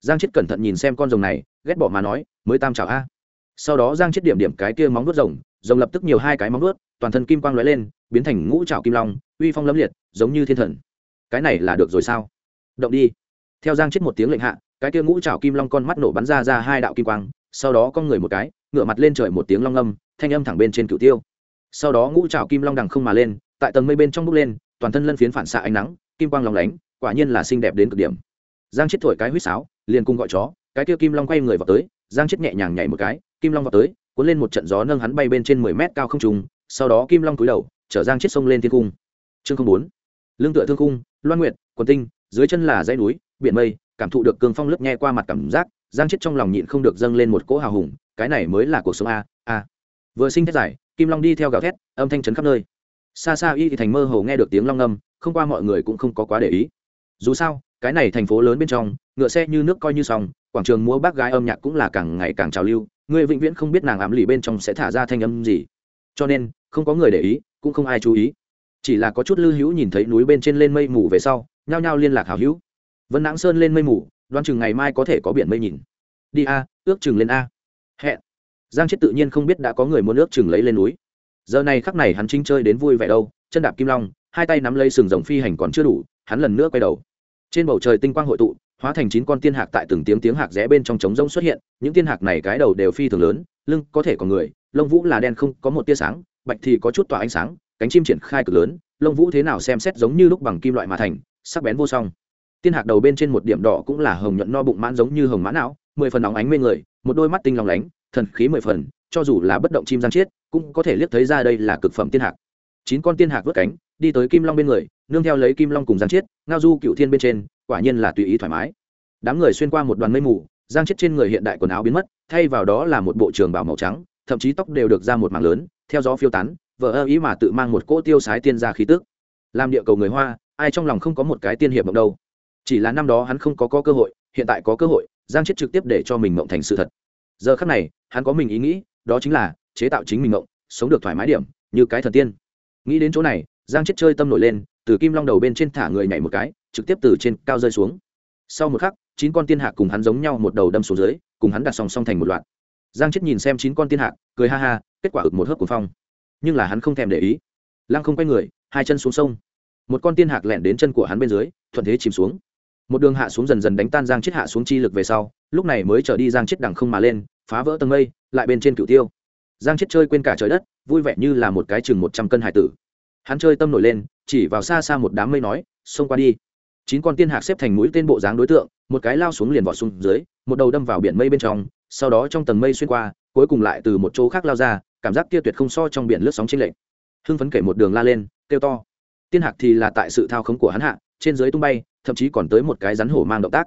Giang chết cẩn thận nhìn xem con rồng này, ghét bỏ mà nói, mới tam chảo a. Sau đó giang chết điểm điểm cái kia móng nuốt rồng rồng lập tức nhiều hai cái móng nuốt toàn thân kim quang lóe lên, biến thành ngũ trảo kim long, uy phong lẫm liệt, giống như thiên thần. Cái này là được rồi sao? Động đi. Theo giang chết một tiếng lệnh hạ, cái kia ngũ trảo kim long con mắt nổ bắn ra ra hai đạo kim quang, sau đó con người một cái, ngửa mặt lên trời một tiếng long âm, thanh âm thẳng bên trên cửu tiêu. Sau đó ngũ trảo kim long đằng không mà lên, tại tầng mây bên trong bốc lên, toàn thân lân phiến phản xạ ánh nắng, kim quang lòng lánh, quả nhiên là xinh đẹp đến cực điểm. Giang chết thổi cái huýt sáo, liền cung gọi chó, cái kia kim long quay người vào tới, giang chết nhẹ nhàng nhảy một cái, kim long vào tới, cuốn lên một trận gió nâng hắn bay bên trên mười mét cao không trùng sau đó kim long cúi đầu, chở giang chết sông lên thiên cung. Chương không bốn. Lương tựa thương cung loan nguyệt, quần tinh, dưới chân là dãy núi, biển mây, cảm thụ được cường phong lướt nghe qua mặt cảm giác, giang chết trong lòng nhịn không được dâng lên một cỗ hào hùng, cái này mới là cuộc sống a a. Vừa sinh thét giải kim long đi theo gào thét, âm thanh chấn khắp nơi. Xa xa y thì thành mơ hồ nghe được tiếng long âm, không qua mọi người cũng không có quá để ý. Dù sao, cái này thành phố lớn bên trong, ngựa xe như nước coi như xong quảng trường múa bác gái âm nhạc cũng là càng ngày càng trào lưu, người vĩnh viễn không biết nàng ảm lì bên trong sẽ thả ra thanh âm gì. Cho nên không có người để ý, cũng không ai chú ý. Chỉ là có chút lưu hữu nhìn thấy núi bên trên lên mây mù về sau, nhao nhao liên lạc hào hữu. Vân nãng sơn lên mây mù đoan chừng ngày mai có thể có biển mây nhìn. Đi a, ước chừng lên a. Hẹn. Giang chết tự nhiên không biết đã có người muốn ước chừng lấy lên núi. Giờ này khắc này hắn chính chơi đến vui vẻ đâu, chân đạp kim long, hai tay nắm lấy sừng rồng phi hành còn chưa đủ, hắn lần nữa quay đầu. Trên bầu trời tinh quang hội tụ, hóa thành chín con tiên hạc tại từng tiếng tiếng hạc rẽ bên trong trống rông xuất hiện, những tiên hạc này cái đầu đều phi thường lớn, lưng có thể có người, lông vũ là đen không có một tia sáng bạch thì có chút tỏa ánh sáng, cánh chim triển khai cực lớn, lông vũ thế nào xem xét giống như lúc bằng kim loại mà thành, sắc bén vô song. Tiên hạc đầu bên trên một điểm đỏ cũng là hồng nhuận no bụng mãn giống như hồng mã não, mười phần nóng ánh mê người, một đôi mắt tinh lòng lánh, thần khí mười phần, cho dù là bất động chim giang chiết, cũng có thể liếc thấy ra đây là cực phẩm tiên hạc. Chín con tiên hạc vớt cánh, đi tới kim long bên người, nương theo lấy kim long cùng giang chiết, ngao du cựu thiên bên trên, quả nhiên là tùy ý thoải mái. Đám người xuyên qua một đoàn mây mù, giang chiết trên người hiện đại quần áo biến mất, thay vào đó là một bộ trường bảo màu trắng, thậm chí tóc đều được ra một mảng lớn theo gió phiêu tán vợ ơ ý mà tự mang một cỗ tiêu sái tiên ra khí tức. Làm địa cầu người hoa ai trong lòng không có một cái tiên hiệp mộng đâu? Chỉ là năm đó hắn không có, có cơ hội hiện tại có cơ hội giang chết trực tiếp để cho mình mộng thành sự thật. Giờ khắc này hắn có mình ý nghĩ đó chính là chế tạo chính mình mộng sống được thoải mái điểm như cái thần tiên. Nghĩ đến chỗ này giang chết chơi tâm nổi lên từ kim long đầu bên trên thả người nhảy một cái trực tiếp từ trên cao rơi xuống. Sau một khắc chín con tiên hạc cùng hắn giống nhau một đầu đâm xuống dưới cùng hắn đặt song song thành một loạt. Giang chết nhìn xem chín con tiên hạc cười ha ha kết quả ực một hớp của phong. Nhưng là hắn không thèm để ý. Lăng không quay người, hai chân xuống sông. Một con tiên hạc lẻn đến chân của hắn bên dưới, thuận thế chìm xuống. Một đường hạ xuống dần dần đánh tan giang chết hạ xuống chi lực về sau, lúc này mới trở đi giang chết đằng không mà lên, phá vỡ tầng mây, lại bên trên cửu tiêu. Giang chết chơi quên cả trời đất, vui vẻ như là một cái chừng một trăm cân hải tử. Hắn chơi tâm nổi lên, chỉ vào xa xa một đám mây nói, xông qua đi. Chín con tiên hạc xếp thành mũi tên bộ dáng đối tượng, một cái lao xuống liền vọt xuống dưới, một đầu đâm vào biển mây bên trong, sau đó trong tầng mây xuyên qua cuối cùng lại từ một chỗ khác lao ra, cảm giác kia tuyệt không so trong biển lướt sóng trên lệnh hưng phấn kể một đường la lên, kêu to. Tiên hạc thì là tại sự thao khống của hắn hạ, trên dưới tung bay, thậm chí còn tới một cái rắn hổ mang động tác.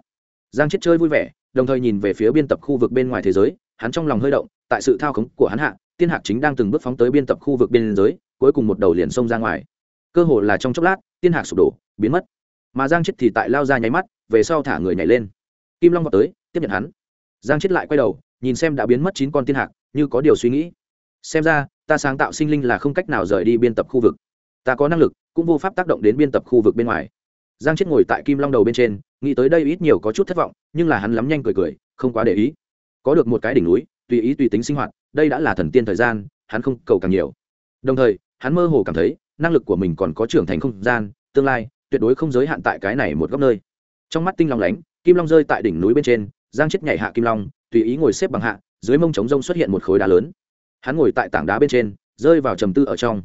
Giang chết chơi vui vẻ, đồng thời nhìn về phía biên tập khu vực bên ngoài thế giới, hắn trong lòng hơi động, tại sự thao khống của hắn hạ, tiên hạc chính đang từng bước phóng tới biên tập khu vực biên giới, cuối cùng một đầu liền xông ra ngoài. Cơ hồ là trong chốc lát, tiên hạc sụp đổ, biến mất. Mà giang chết thì tại lao ra nháy mắt, về sau thả người nhảy lên. Kim long vào tới, tiếp nhận hắn. Giang chết lại quay đầu nhìn xem đã biến mất chín con tiên hạc, như có điều suy nghĩ. Xem ra, ta sáng tạo sinh linh là không cách nào rời đi biên tập khu vực. Ta có năng lực, cũng vô pháp tác động đến biên tập khu vực bên ngoài. Giang chết ngồi tại kim long đầu bên trên, nghĩ tới đây ít nhiều có chút thất vọng, nhưng là hắn lắm nhanh cười cười, không quá để ý. Có được một cái đỉnh núi, tùy ý tùy tính sinh hoạt, đây đã là thần tiên thời gian, hắn không cầu càng nhiều. Đồng thời, hắn mơ hồ cảm thấy, năng lực của mình còn có trưởng thành không gian, tương lai, tuyệt đối không giới hạn tại cái này một góc nơi. Trong mắt tinh long lánh, kim long rơi tại đỉnh núi bên trên, giang chết nhảy hạ kim long tùy ý ngồi xếp bằng hạ, dưới mông trống rông xuất hiện một khối đá lớn. Hắn ngồi tại tảng đá bên trên, rơi vào trầm tư ở trong.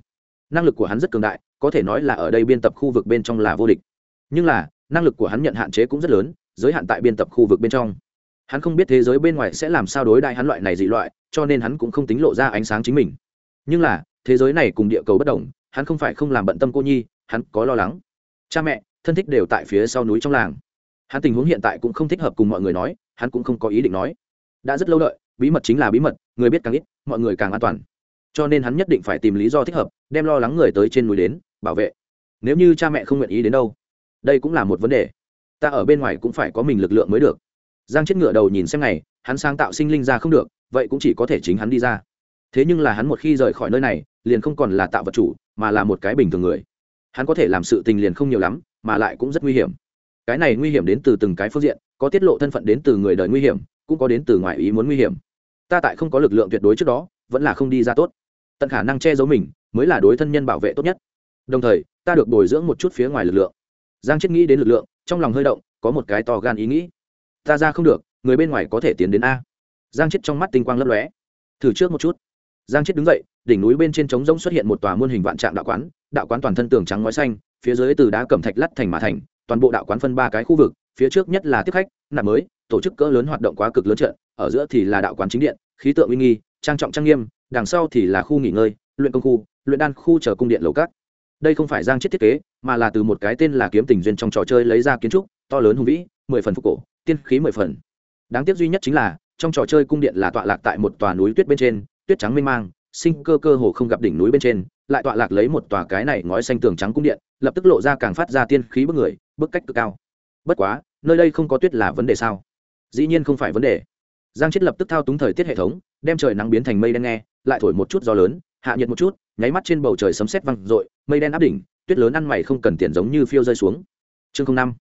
Năng lực của hắn rất cường đại, có thể nói là ở đây biên tập khu vực bên trong là vô địch. Nhưng là, năng lực của hắn nhận hạn chế cũng rất lớn, giới hạn tại biên tập khu vực bên trong. Hắn không biết thế giới bên ngoài sẽ làm sao đối đại hắn loại này dị loại, cho nên hắn cũng không tính lộ ra ánh sáng chính mình. Nhưng là, thế giới này cùng địa cầu bất đồng, hắn không phải không làm bận tâm cô nhi, hắn có lo lắng. Cha mẹ, thân thích đều tại phía sau núi trong làng. Hắn tình huống hiện tại cũng không thích hợp cùng mọi người nói, hắn cũng không có ý định nói đã rất lâu đợi, bí mật chính là bí mật, người biết càng ít, mọi người càng an toàn. Cho nên hắn nhất định phải tìm lý do thích hợp, đem lo lắng người tới trên núi đến, bảo vệ. Nếu như cha mẹ không nguyện ý đến đâu, đây cũng là một vấn đề. Ta ở bên ngoài cũng phải có mình lực lượng mới được. Giang chết ngựa đầu nhìn xem này hắn sáng tạo sinh linh ra không được, vậy cũng chỉ có thể chính hắn đi ra. Thế nhưng là hắn một khi rời khỏi nơi này, liền không còn là tạo vật chủ, mà là một cái bình thường người. Hắn có thể làm sự tình liền không nhiều lắm, mà lại cũng rất nguy hiểm. Cái này nguy hiểm đến từ từng cái phương diện, có tiết lộ thân phận đến từ người đời nguy hiểm cũng có đến từ ngoài ý muốn nguy hiểm. Ta tại không có lực lượng tuyệt đối trước đó, vẫn là không đi ra tốt. Tận khả năng che giấu mình mới là đối thân nhân bảo vệ tốt nhất. Đồng thời, ta được bồi dưỡng một chút phía ngoài lực lượng. Giang chết nghĩ đến lực lượng, trong lòng hơi động, có một cái to gan ý nghĩ. Ta ra không được, người bên ngoài có thể tiến đến a. Giang chết trong mắt tinh quang lấp lóe. Thử trước một chút. Giang chết đứng dậy, đỉnh núi bên trên trống rỗng xuất hiện một tòa muôn hình vạn trạng đạo quán đạo quán toàn thân tường trắng ngói xanh, phía dưới từ đá cẩm thạch lắt thành mà thành, toàn bộ đạo quán phân ba cái khu vực, phía trước nhất là tiếp khách, nạp mới tổ chức cỡ lớn hoạt động quá cực lớn trận, ở giữa thì là đạo quán chính điện, khí tượng uy nghi, trang trọng trang nghiêm, đằng sau thì là khu nghỉ ngơi, luyện công khu, luyện đan khu chờ cung điện lầu cát đây không phải giang chết thiết kế, mà là từ một cái tên là kiếm tình duyên trong trò chơi lấy ra kiến trúc, to lớn hùng vĩ, mười phần phục cổ, tiên khí mười phần. Đáng tiếc duy nhất chính là, trong trò chơi cung điện là tọa lạc tại một tòa núi tuyết bên trên, tuyết trắng mênh mang, sinh cơ cơ hồ không gặp đỉnh núi bên trên, lại tọa lạc lấy một tòa cái này ngói xanh tường trắng cung điện, lập tức lộ ra càng phát ra tiên khí bức người, bức cách cực cao. Bất quá, nơi đây không có tuyết là vấn đề sao? Dĩ nhiên không phải vấn đề. Giang chết lập tức thao túng thời tiết hệ thống, đem trời nắng biến thành mây đen nghe, lại thổi một chút gió lớn, hạ nhiệt một chút, nháy mắt trên bầu trời sấm sét văng rội mây đen áp đỉnh, tuyết lớn ăn mày không cần tiền giống như phiêu rơi xuống. Chương năm.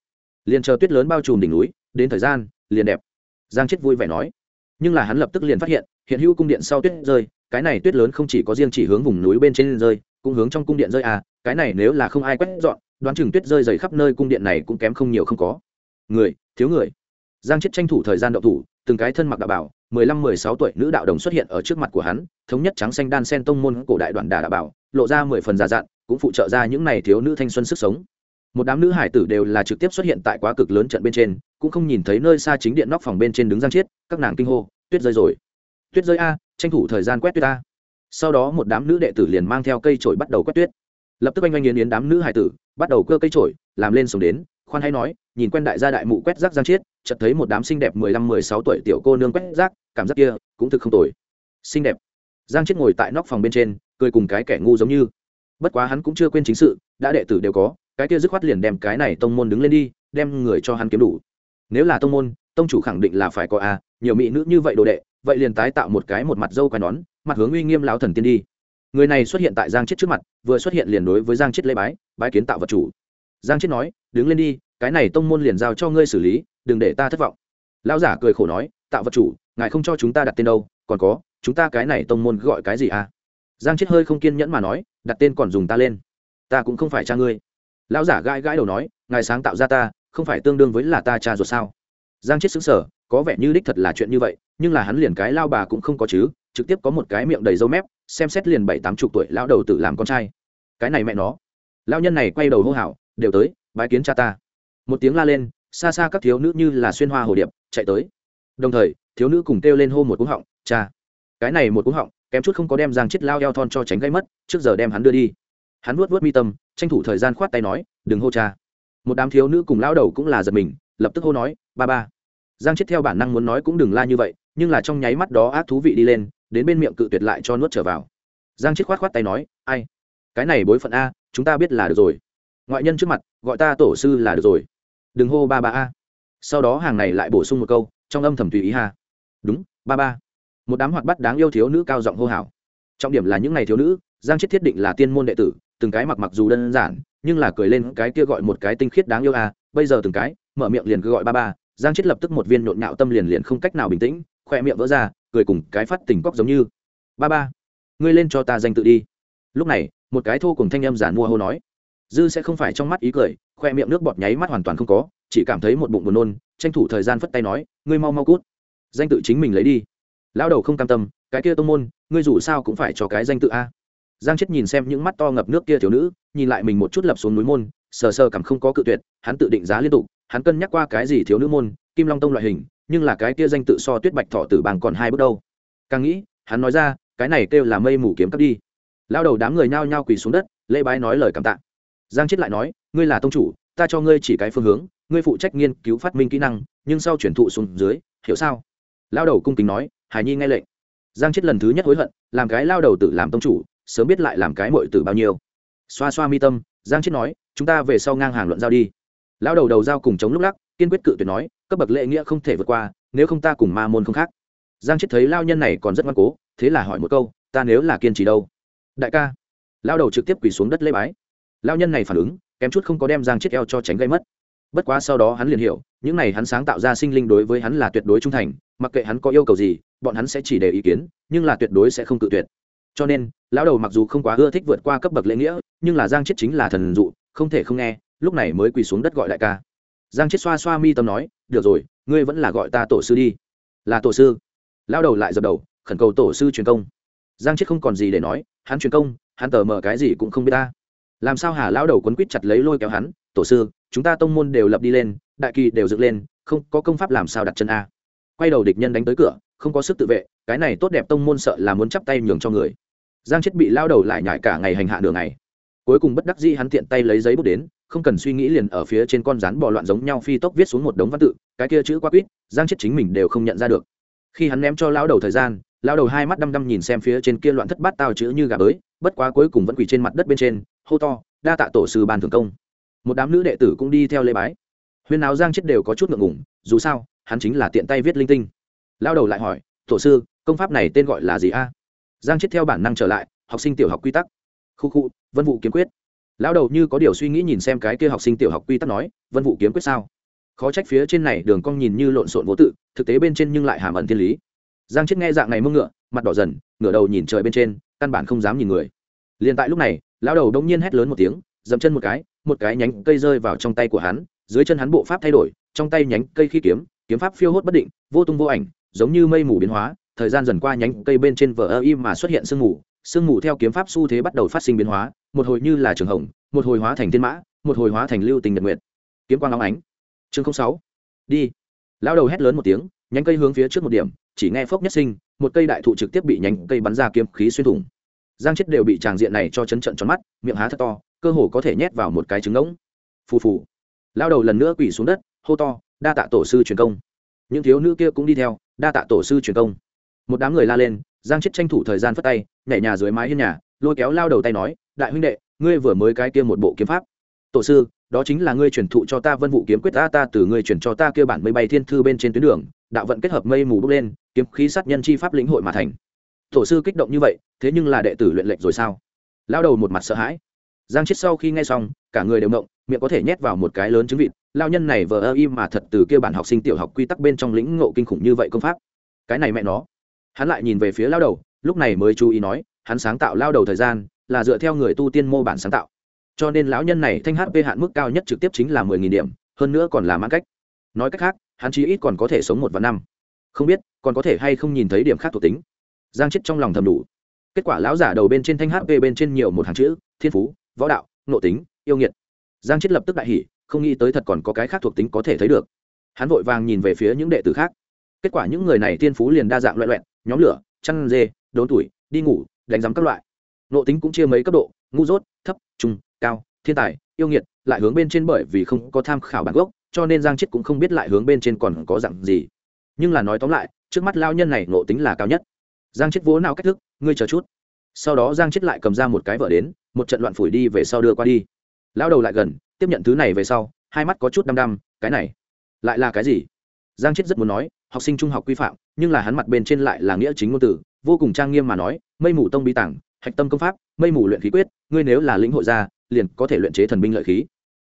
Liền chờ tuyết lớn bao trùm đỉnh núi, đến thời gian, liền đẹp. Giang chết vui vẻ nói. Nhưng là hắn lập tức liền phát hiện hiện hữu cung điện sau tuyết rơi, cái này tuyết lớn không chỉ có riêng chỉ hướng vùng núi bên trên rơi, cũng hướng trong cung điện rơi à cái này nếu là không ai quét dọn, đoán chừng tuyết rơi dày khắp nơi cung điện này cũng kém không nhiều không có. Người, thiếu người giang chết tranh thủ thời gian đậu thủ, từng cái thân mặc đạo bảo, mười lăm, mười sáu tuổi nữ đạo đồng xuất hiện ở trước mặt của hắn, thống nhất trắng xanh đan sen tông môn cổ đại đoàn đà đạo bảo, lộ ra mười phần già dặn, cũng phụ trợ ra những này thiếu nữ thanh xuân sức sống. Một đám nữ hải tử đều là trực tiếp xuất hiện tại quá cực lớn trận bên trên, cũng không nhìn thấy nơi xa chính điện nóc phòng bên trên đứng giang chiết, các nàng kinh hô, tuyết rơi rồi! Tuyết rơi a, tranh thủ thời gian quét tuyết a! Sau đó một đám nữ đệ tử liền mang theo cây trổi bắt đầu quét tuyết. Lập tức anh anh yến yến đám nữ hải tử bắt đầu cơ cây trổi làm lên sống đến, khoan hay nói nhìn quen đại gia đại mụ quét rác giang chiết, chợt thấy một đám xinh đẹp mười lăm, mười sáu tuổi tiểu cô nương quét rác, cảm giác kia cũng thực không tồi. Xinh đẹp. Giang chiết ngồi tại nóc phòng bên trên, cười cùng cái kẻ ngu giống như. Bất quá hắn cũng chưa quên chính sự, đã đệ tử đều có, cái kia dứt khoát liền đem cái này tông môn đứng lên đi, đem người cho hắn kiếm đủ. Nếu là tông môn, tông chủ khẳng định là phải có a, nhiều mỹ nữ như vậy đồ đệ, vậy liền tái tạo một cái một mặt dâu quai nón, mặt hướng uy nghiêm lão thần tiên đi. Người này xuất hiện tại giang chết trước mặt, vừa xuất hiện liền đối với giang chết lễ bái bái kiến tạo vật chủ. Giang chết nói, đứng lên đi cái này tông môn liền giao cho ngươi xử lý, đừng để ta thất vọng. Lão giả cười khổ nói tạo vật chủ, ngài không cho chúng ta đặt tên đâu, còn có, chúng ta cái này tông môn gọi cái gì à? Giang chết hơi không kiên nhẫn mà nói, đặt tên còn dùng ta lên, ta cũng không phải cha ngươi. Lão giả gãi gãi đầu nói, ngài sáng tạo ra ta, không phải tương đương với là ta cha ruột sao? Giang chết xứng sở có vẻ như đích thật là chuyện như vậy, nhưng là hắn liền cái lao bà cũng không có chứ, trực tiếp có một cái miệng đầy râu mép, xem xét liền bảy tám chục tuổi lão đầu tự làm con trai. Cái này mẹ nó. Lao nhân này quay đầu hô hào, đều tới, bái kiến cha ta một tiếng la lên, xa xa các thiếu nữ như là xuyên hoa hồ điệp, chạy tới. Đồng thời, thiếu nữ cùng kêu lên hô một cúng họng, cha! Cái này một cúng họng, kém chút không có đem giang chết lao eo thon cho tránh gây mất, trước giờ đem hắn đưa đi. Hắn vuốt vuốt mi tâm, tranh thủ thời gian khoát tay nói, đừng hô cha. Một đám thiếu nữ cùng lao đầu cũng là giật mình, lập tức hô nói, ba ba. Giang chết theo bản năng muốn nói cũng đừng la như vậy, nhưng là trong nháy mắt đó ác thú vị đi lên, đến bên miệng cự tuyệt lại cho nuốt trở vào. Giang chết khoát khoát tay nói, ai? Cái này bối phận a, chúng ta biết là được rồi. Ngoại nhân trước mặt, gọi ta tổ sư là được rồi đừng hô ba ba a. Sau đó hàng này lại bổ sung một câu, trong âm thầm tùy ý ha. Đúng, ba ba. Một đám hoạt bắt đáng yêu thiếu nữ cao giọng hô hào. Trọng điểm là những ngày thiếu nữ, giang chết thiết định là tiên môn đệ tử, từng cái mặc mặc dù đơn giản, nhưng là cười lên cái kia gọi một cái tinh khiết đáng yêu à bây giờ từng cái, mở miệng liền cứ gọi ba ba. Giang chết lập tức một viên nhộn nhạo tâm liền liền không cách nào bình tĩnh, khoe miệng vỡ ra, cười cùng cái phát tình cóc giống như. Ba ba, ngươi lên cho ta danh tự đi. Lúc này, một cái thô cùng thanh âm giản mua hô nói dư sẽ không phải trong mắt ý cười, khoe miệng nước bọt nháy mắt hoàn toàn không có, chỉ cảm thấy một bụng buồn nôn, tranh thủ thời gian phất tay nói, ngươi mau mau cút. Danh tự chính mình lấy đi. Lão đầu không cam tâm, cái kia tông môn, ngươi dù sao cũng phải cho cái danh tự a. Giang chết nhìn xem những mắt to ngập nước kia thiếu nữ, nhìn lại mình một chút lập xuống núi môn, sờ sờ cảm không có cự tuyệt, hắn tự định giá liên tục, hắn cân nhắc qua cái gì thiếu nữ môn, kim long tông loại hình, nhưng là cái kia danh tự so tuyết bạch thọ tử bằng còn hai bước đâu. Càng nghĩ, hắn nói ra, cái này kêu là mây mù kiếm cắp đi. Lao đầu đám người nhao nhao quỳ xuống đất, lễ bái nói lời cảm tạ giang chết lại nói, ngươi là tông chủ, ta cho ngươi chỉ cái phương hướng, ngươi phụ trách nghiên cứu phát minh kỹ năng, nhưng sau chuyển thụ xuống dưới, hiểu sao? Lao đầu cung kính nói, hải nhi nghe lệnh. Giang chết lần thứ nhất hối hận, làm cái lao đầu tự làm tông chủ, sớm biết lại làm cái mội tử bao nhiêu. Xoa xoa mi tâm, giang chết nói, chúng ta về sau ngang hàng luận giao đi. Lao đầu đầu giao cùng chống lúc lắc, kiên quyết cự tuyệt nói, cấp bậc lệ nghĩa không thể vượt qua, nếu không ta cùng ma môn không khác. Giang chết thấy lao nhân này còn rất ngoan cố, thế là hỏi một câu, ta nếu là kiên trì đâu? Đại ca. Lao đầu trực tiếp quỳ xuống đất lễ bái lao nhân này phản ứng, kém chút không có đem giang chết eo cho tránh gây mất. Bất quá sau đó hắn liền hiểu, những này hắn sáng tạo ra sinh linh đối với hắn là tuyệt đối trung thành, mặc kệ hắn có yêu cầu gì, bọn hắn sẽ chỉ để ý kiến, nhưng là tuyệt đối sẽ không tự tuyệt. Cho nên, lão đầu mặc dù không quá ưa thích vượt qua cấp bậc lễ nghĩa, nhưng là giang chết chính là thần dụ, không thể không nghe, lúc này mới quỳ xuống đất gọi đại ca. Giang chết xoa xoa mi tâm nói, được rồi, ngươi vẫn là gọi ta tổ sư đi. Là tổ sư. Lão đầu lại dập đầu, khẩn cầu tổ sư truyền công. Giang chết không còn gì để nói, hắn truyền công, hắn tờ mờ cái gì cũng không biết ta làm sao hà lão đầu quấn quýt chặt lấy lôi kéo hắn, tổ sư, chúng ta tông môn đều lập đi lên, đại kỳ đều dựng lên, không có công pháp làm sao đặt chân a? Quay đầu địch nhân đánh tới cửa, không có sức tự vệ, cái này tốt đẹp tông môn sợ là muốn chắp tay nhường cho người. Giang chết bị lao đầu lại nhải cả ngày hành hạ đường này cuối cùng bất đắc dĩ hắn tiện tay lấy giấy bút đến, không cần suy nghĩ liền ở phía trên con rắn bò loạn giống nhau phi tốc viết xuống một đống văn tự, cái kia chữ quá quýt, giang chết chính mình đều không nhận ra được. Khi hắn ném cho lao đầu thời gian lao đầu hai mắt đăm đăm nhìn xem phía trên kia loạn thất bát tao chữ như gà bới, bất quá cuối cùng vẫn quỳ trên mặt đất bên trên, hô to, đa tạ tổ sư ban thường công. Một đám nữ đệ tử cũng đi theo lễ bái. Huyên áo giang chết đều có chút ngượng ngủng dù sao, hắn chính là tiện tay viết linh tinh. Lao đầu lại hỏi, tổ sư, công pháp này tên gọi là gì a? Giang chết theo bản năng trở lại, học sinh tiểu học quy tắc. Khu khu, vân vụ kiếm quyết. Lão đầu như có điều suy nghĩ nhìn xem cái kia học sinh tiểu học quy tắc nói, vân vụ kiếm quyết sao? Khó trách phía trên này đường cong nhìn như lộn xộn vô tự, thực tế bên trên nhưng lại hàm ẩn thiên lý giang chết nghe dạng này mưng ngựa, mặt đỏ dần, ngửa đầu nhìn trời bên trên, căn bản không dám nhìn người. Liền tại lúc này, lão đầu đông nhiên hét lớn một tiếng, dậm chân một cái một cái nhánh cây rơi vào trong tay của hắn, dưới chân hắn bộ pháp thay đổi, trong tay nhánh cây khi kiếm kiếm pháp phiêu hốt bất định, vô tung vô ảnh, giống như mây mù biến hóa, thời gian dần qua nhánh cây bên trên vờ ơ im mà xuất hiện sương mù sương mù theo kiếm pháp xu thế bắt đầu phát sinh biến hóa, một hồi như là trường hồng, một hồi hóa thành thiên mã, một hồi hóa thành lưu tình nhật nguyệt. Kiếm quang long ánh. Chương sáu. Đi. Lão đầu hét lớn một tiếng, nhánh cây hướng phía trước một điểm chỉ nghe phốc nhất sinh, một cây đại thụ trực tiếp bị nhánh cây bắn ra kiếm khí xuyên thủng. Giang chết đều bị tràng diện này cho chấn trận tròn mắt, miệng há thật to, cơ hồ có thể nhét vào một cái trứng ngỗng. Phù phù. Lao đầu lần nữa quỳ xuống đất, hô to, đa tạ tổ sư truyền công. Những thiếu nữ kia cũng đi theo, đa tạ tổ sư truyền công. Một đám người la lên, giang chết tranh thủ thời gian phất tay, nhảy nhà dưới mái hiên nhà, lôi kéo lao đầu tay nói, đại huynh đệ, ngươi vừa mới cái kia một bộ kiếm pháp. Tổ sư, đó chính là ngươi truyền thụ cho ta vân vụ kiếm quyết ta ta từ ngươi truyền cho ta kia bản mây bay thiên thư bên trên tuyến đường đạo vận kết hợp mây mù bốc lên, kiếm khí sát nhân chi pháp lĩnh hội mà thành. Tổ sư kích động như vậy, thế nhưng là đệ tử luyện lệnh rồi sao? Lao đầu một mặt sợ hãi. Giang chết sau khi nghe xong, cả người đều động, miệng có thể nhét vào một cái lớn trứng vịt. Lao nhân này vờ ơ im mà thật từ kia bản học sinh tiểu học quy tắc bên trong lĩnh ngộ kinh khủng như vậy công pháp. Cái này mẹ nó. Hắn lại nhìn về phía lao đầu, lúc này mới chú ý nói, hắn sáng tạo lao đầu thời gian là dựa theo người tu tiên mô bản sáng tạo. Cho nên lão nhân này thanh hp hạn mức cao nhất trực tiếp chính là mười nghìn điểm, hơn nữa còn là mãn cách nói cách khác, hắn chí ít còn có thể sống một vài năm. Không biết, còn có thể hay không nhìn thấy điểm khác thuộc tính. Giang chết trong lòng thầm đủ. Kết quả lão giả đầu bên trên thanh hp bên trên nhiều một hàng chữ, thiên phú, võ đạo nộ tính, yêu nghiệt. Giang chết lập tức đại hỉ, không nghĩ tới thật còn có cái khác thuộc tính có thể thấy được. Hắn vội vàng nhìn về phía những đệ tử khác. Kết quả những người này thiên phú liền đa dạng loại loẹn, nhóm lửa, chăn dê, đốn tuổi, đi ngủ, đánh giám các loại. Nộ tính cũng chia mấy cấp độ, ngu dốt, thấp, trung, cao, thiên tài, yêu nghiệt, lại hướng bên trên bởi vì không có tham khảo bản gốc cho nên giang chết cũng không biết lại hướng bên trên còn có dặn gì. Nhưng là nói tóm lại, trước mắt lao nhân này nộ tính là cao nhất. Giang chết vỗ nào cách thức, ngươi chờ chút. Sau đó giang chết lại cầm ra một cái vợ đến, một trận loạn phủi đi về sau đưa qua đi. Lao đầu lại gần, tiếp nhận thứ này về sau, hai mắt có chút đăm đăm, cái này, lại là cái gì? Giang chết rất muốn nói, học sinh trung học quy phạm, nhưng là hắn mặt bên trên lại là nghĩa chính ngôn từ, vô cùng trang nghiêm mà nói, mây mù tông bí tảng, hạch tâm công pháp, mây mù luyện khí quyết, ngươi nếu là lĩnh hội gia liền có thể luyện chế thần binh lợi khí.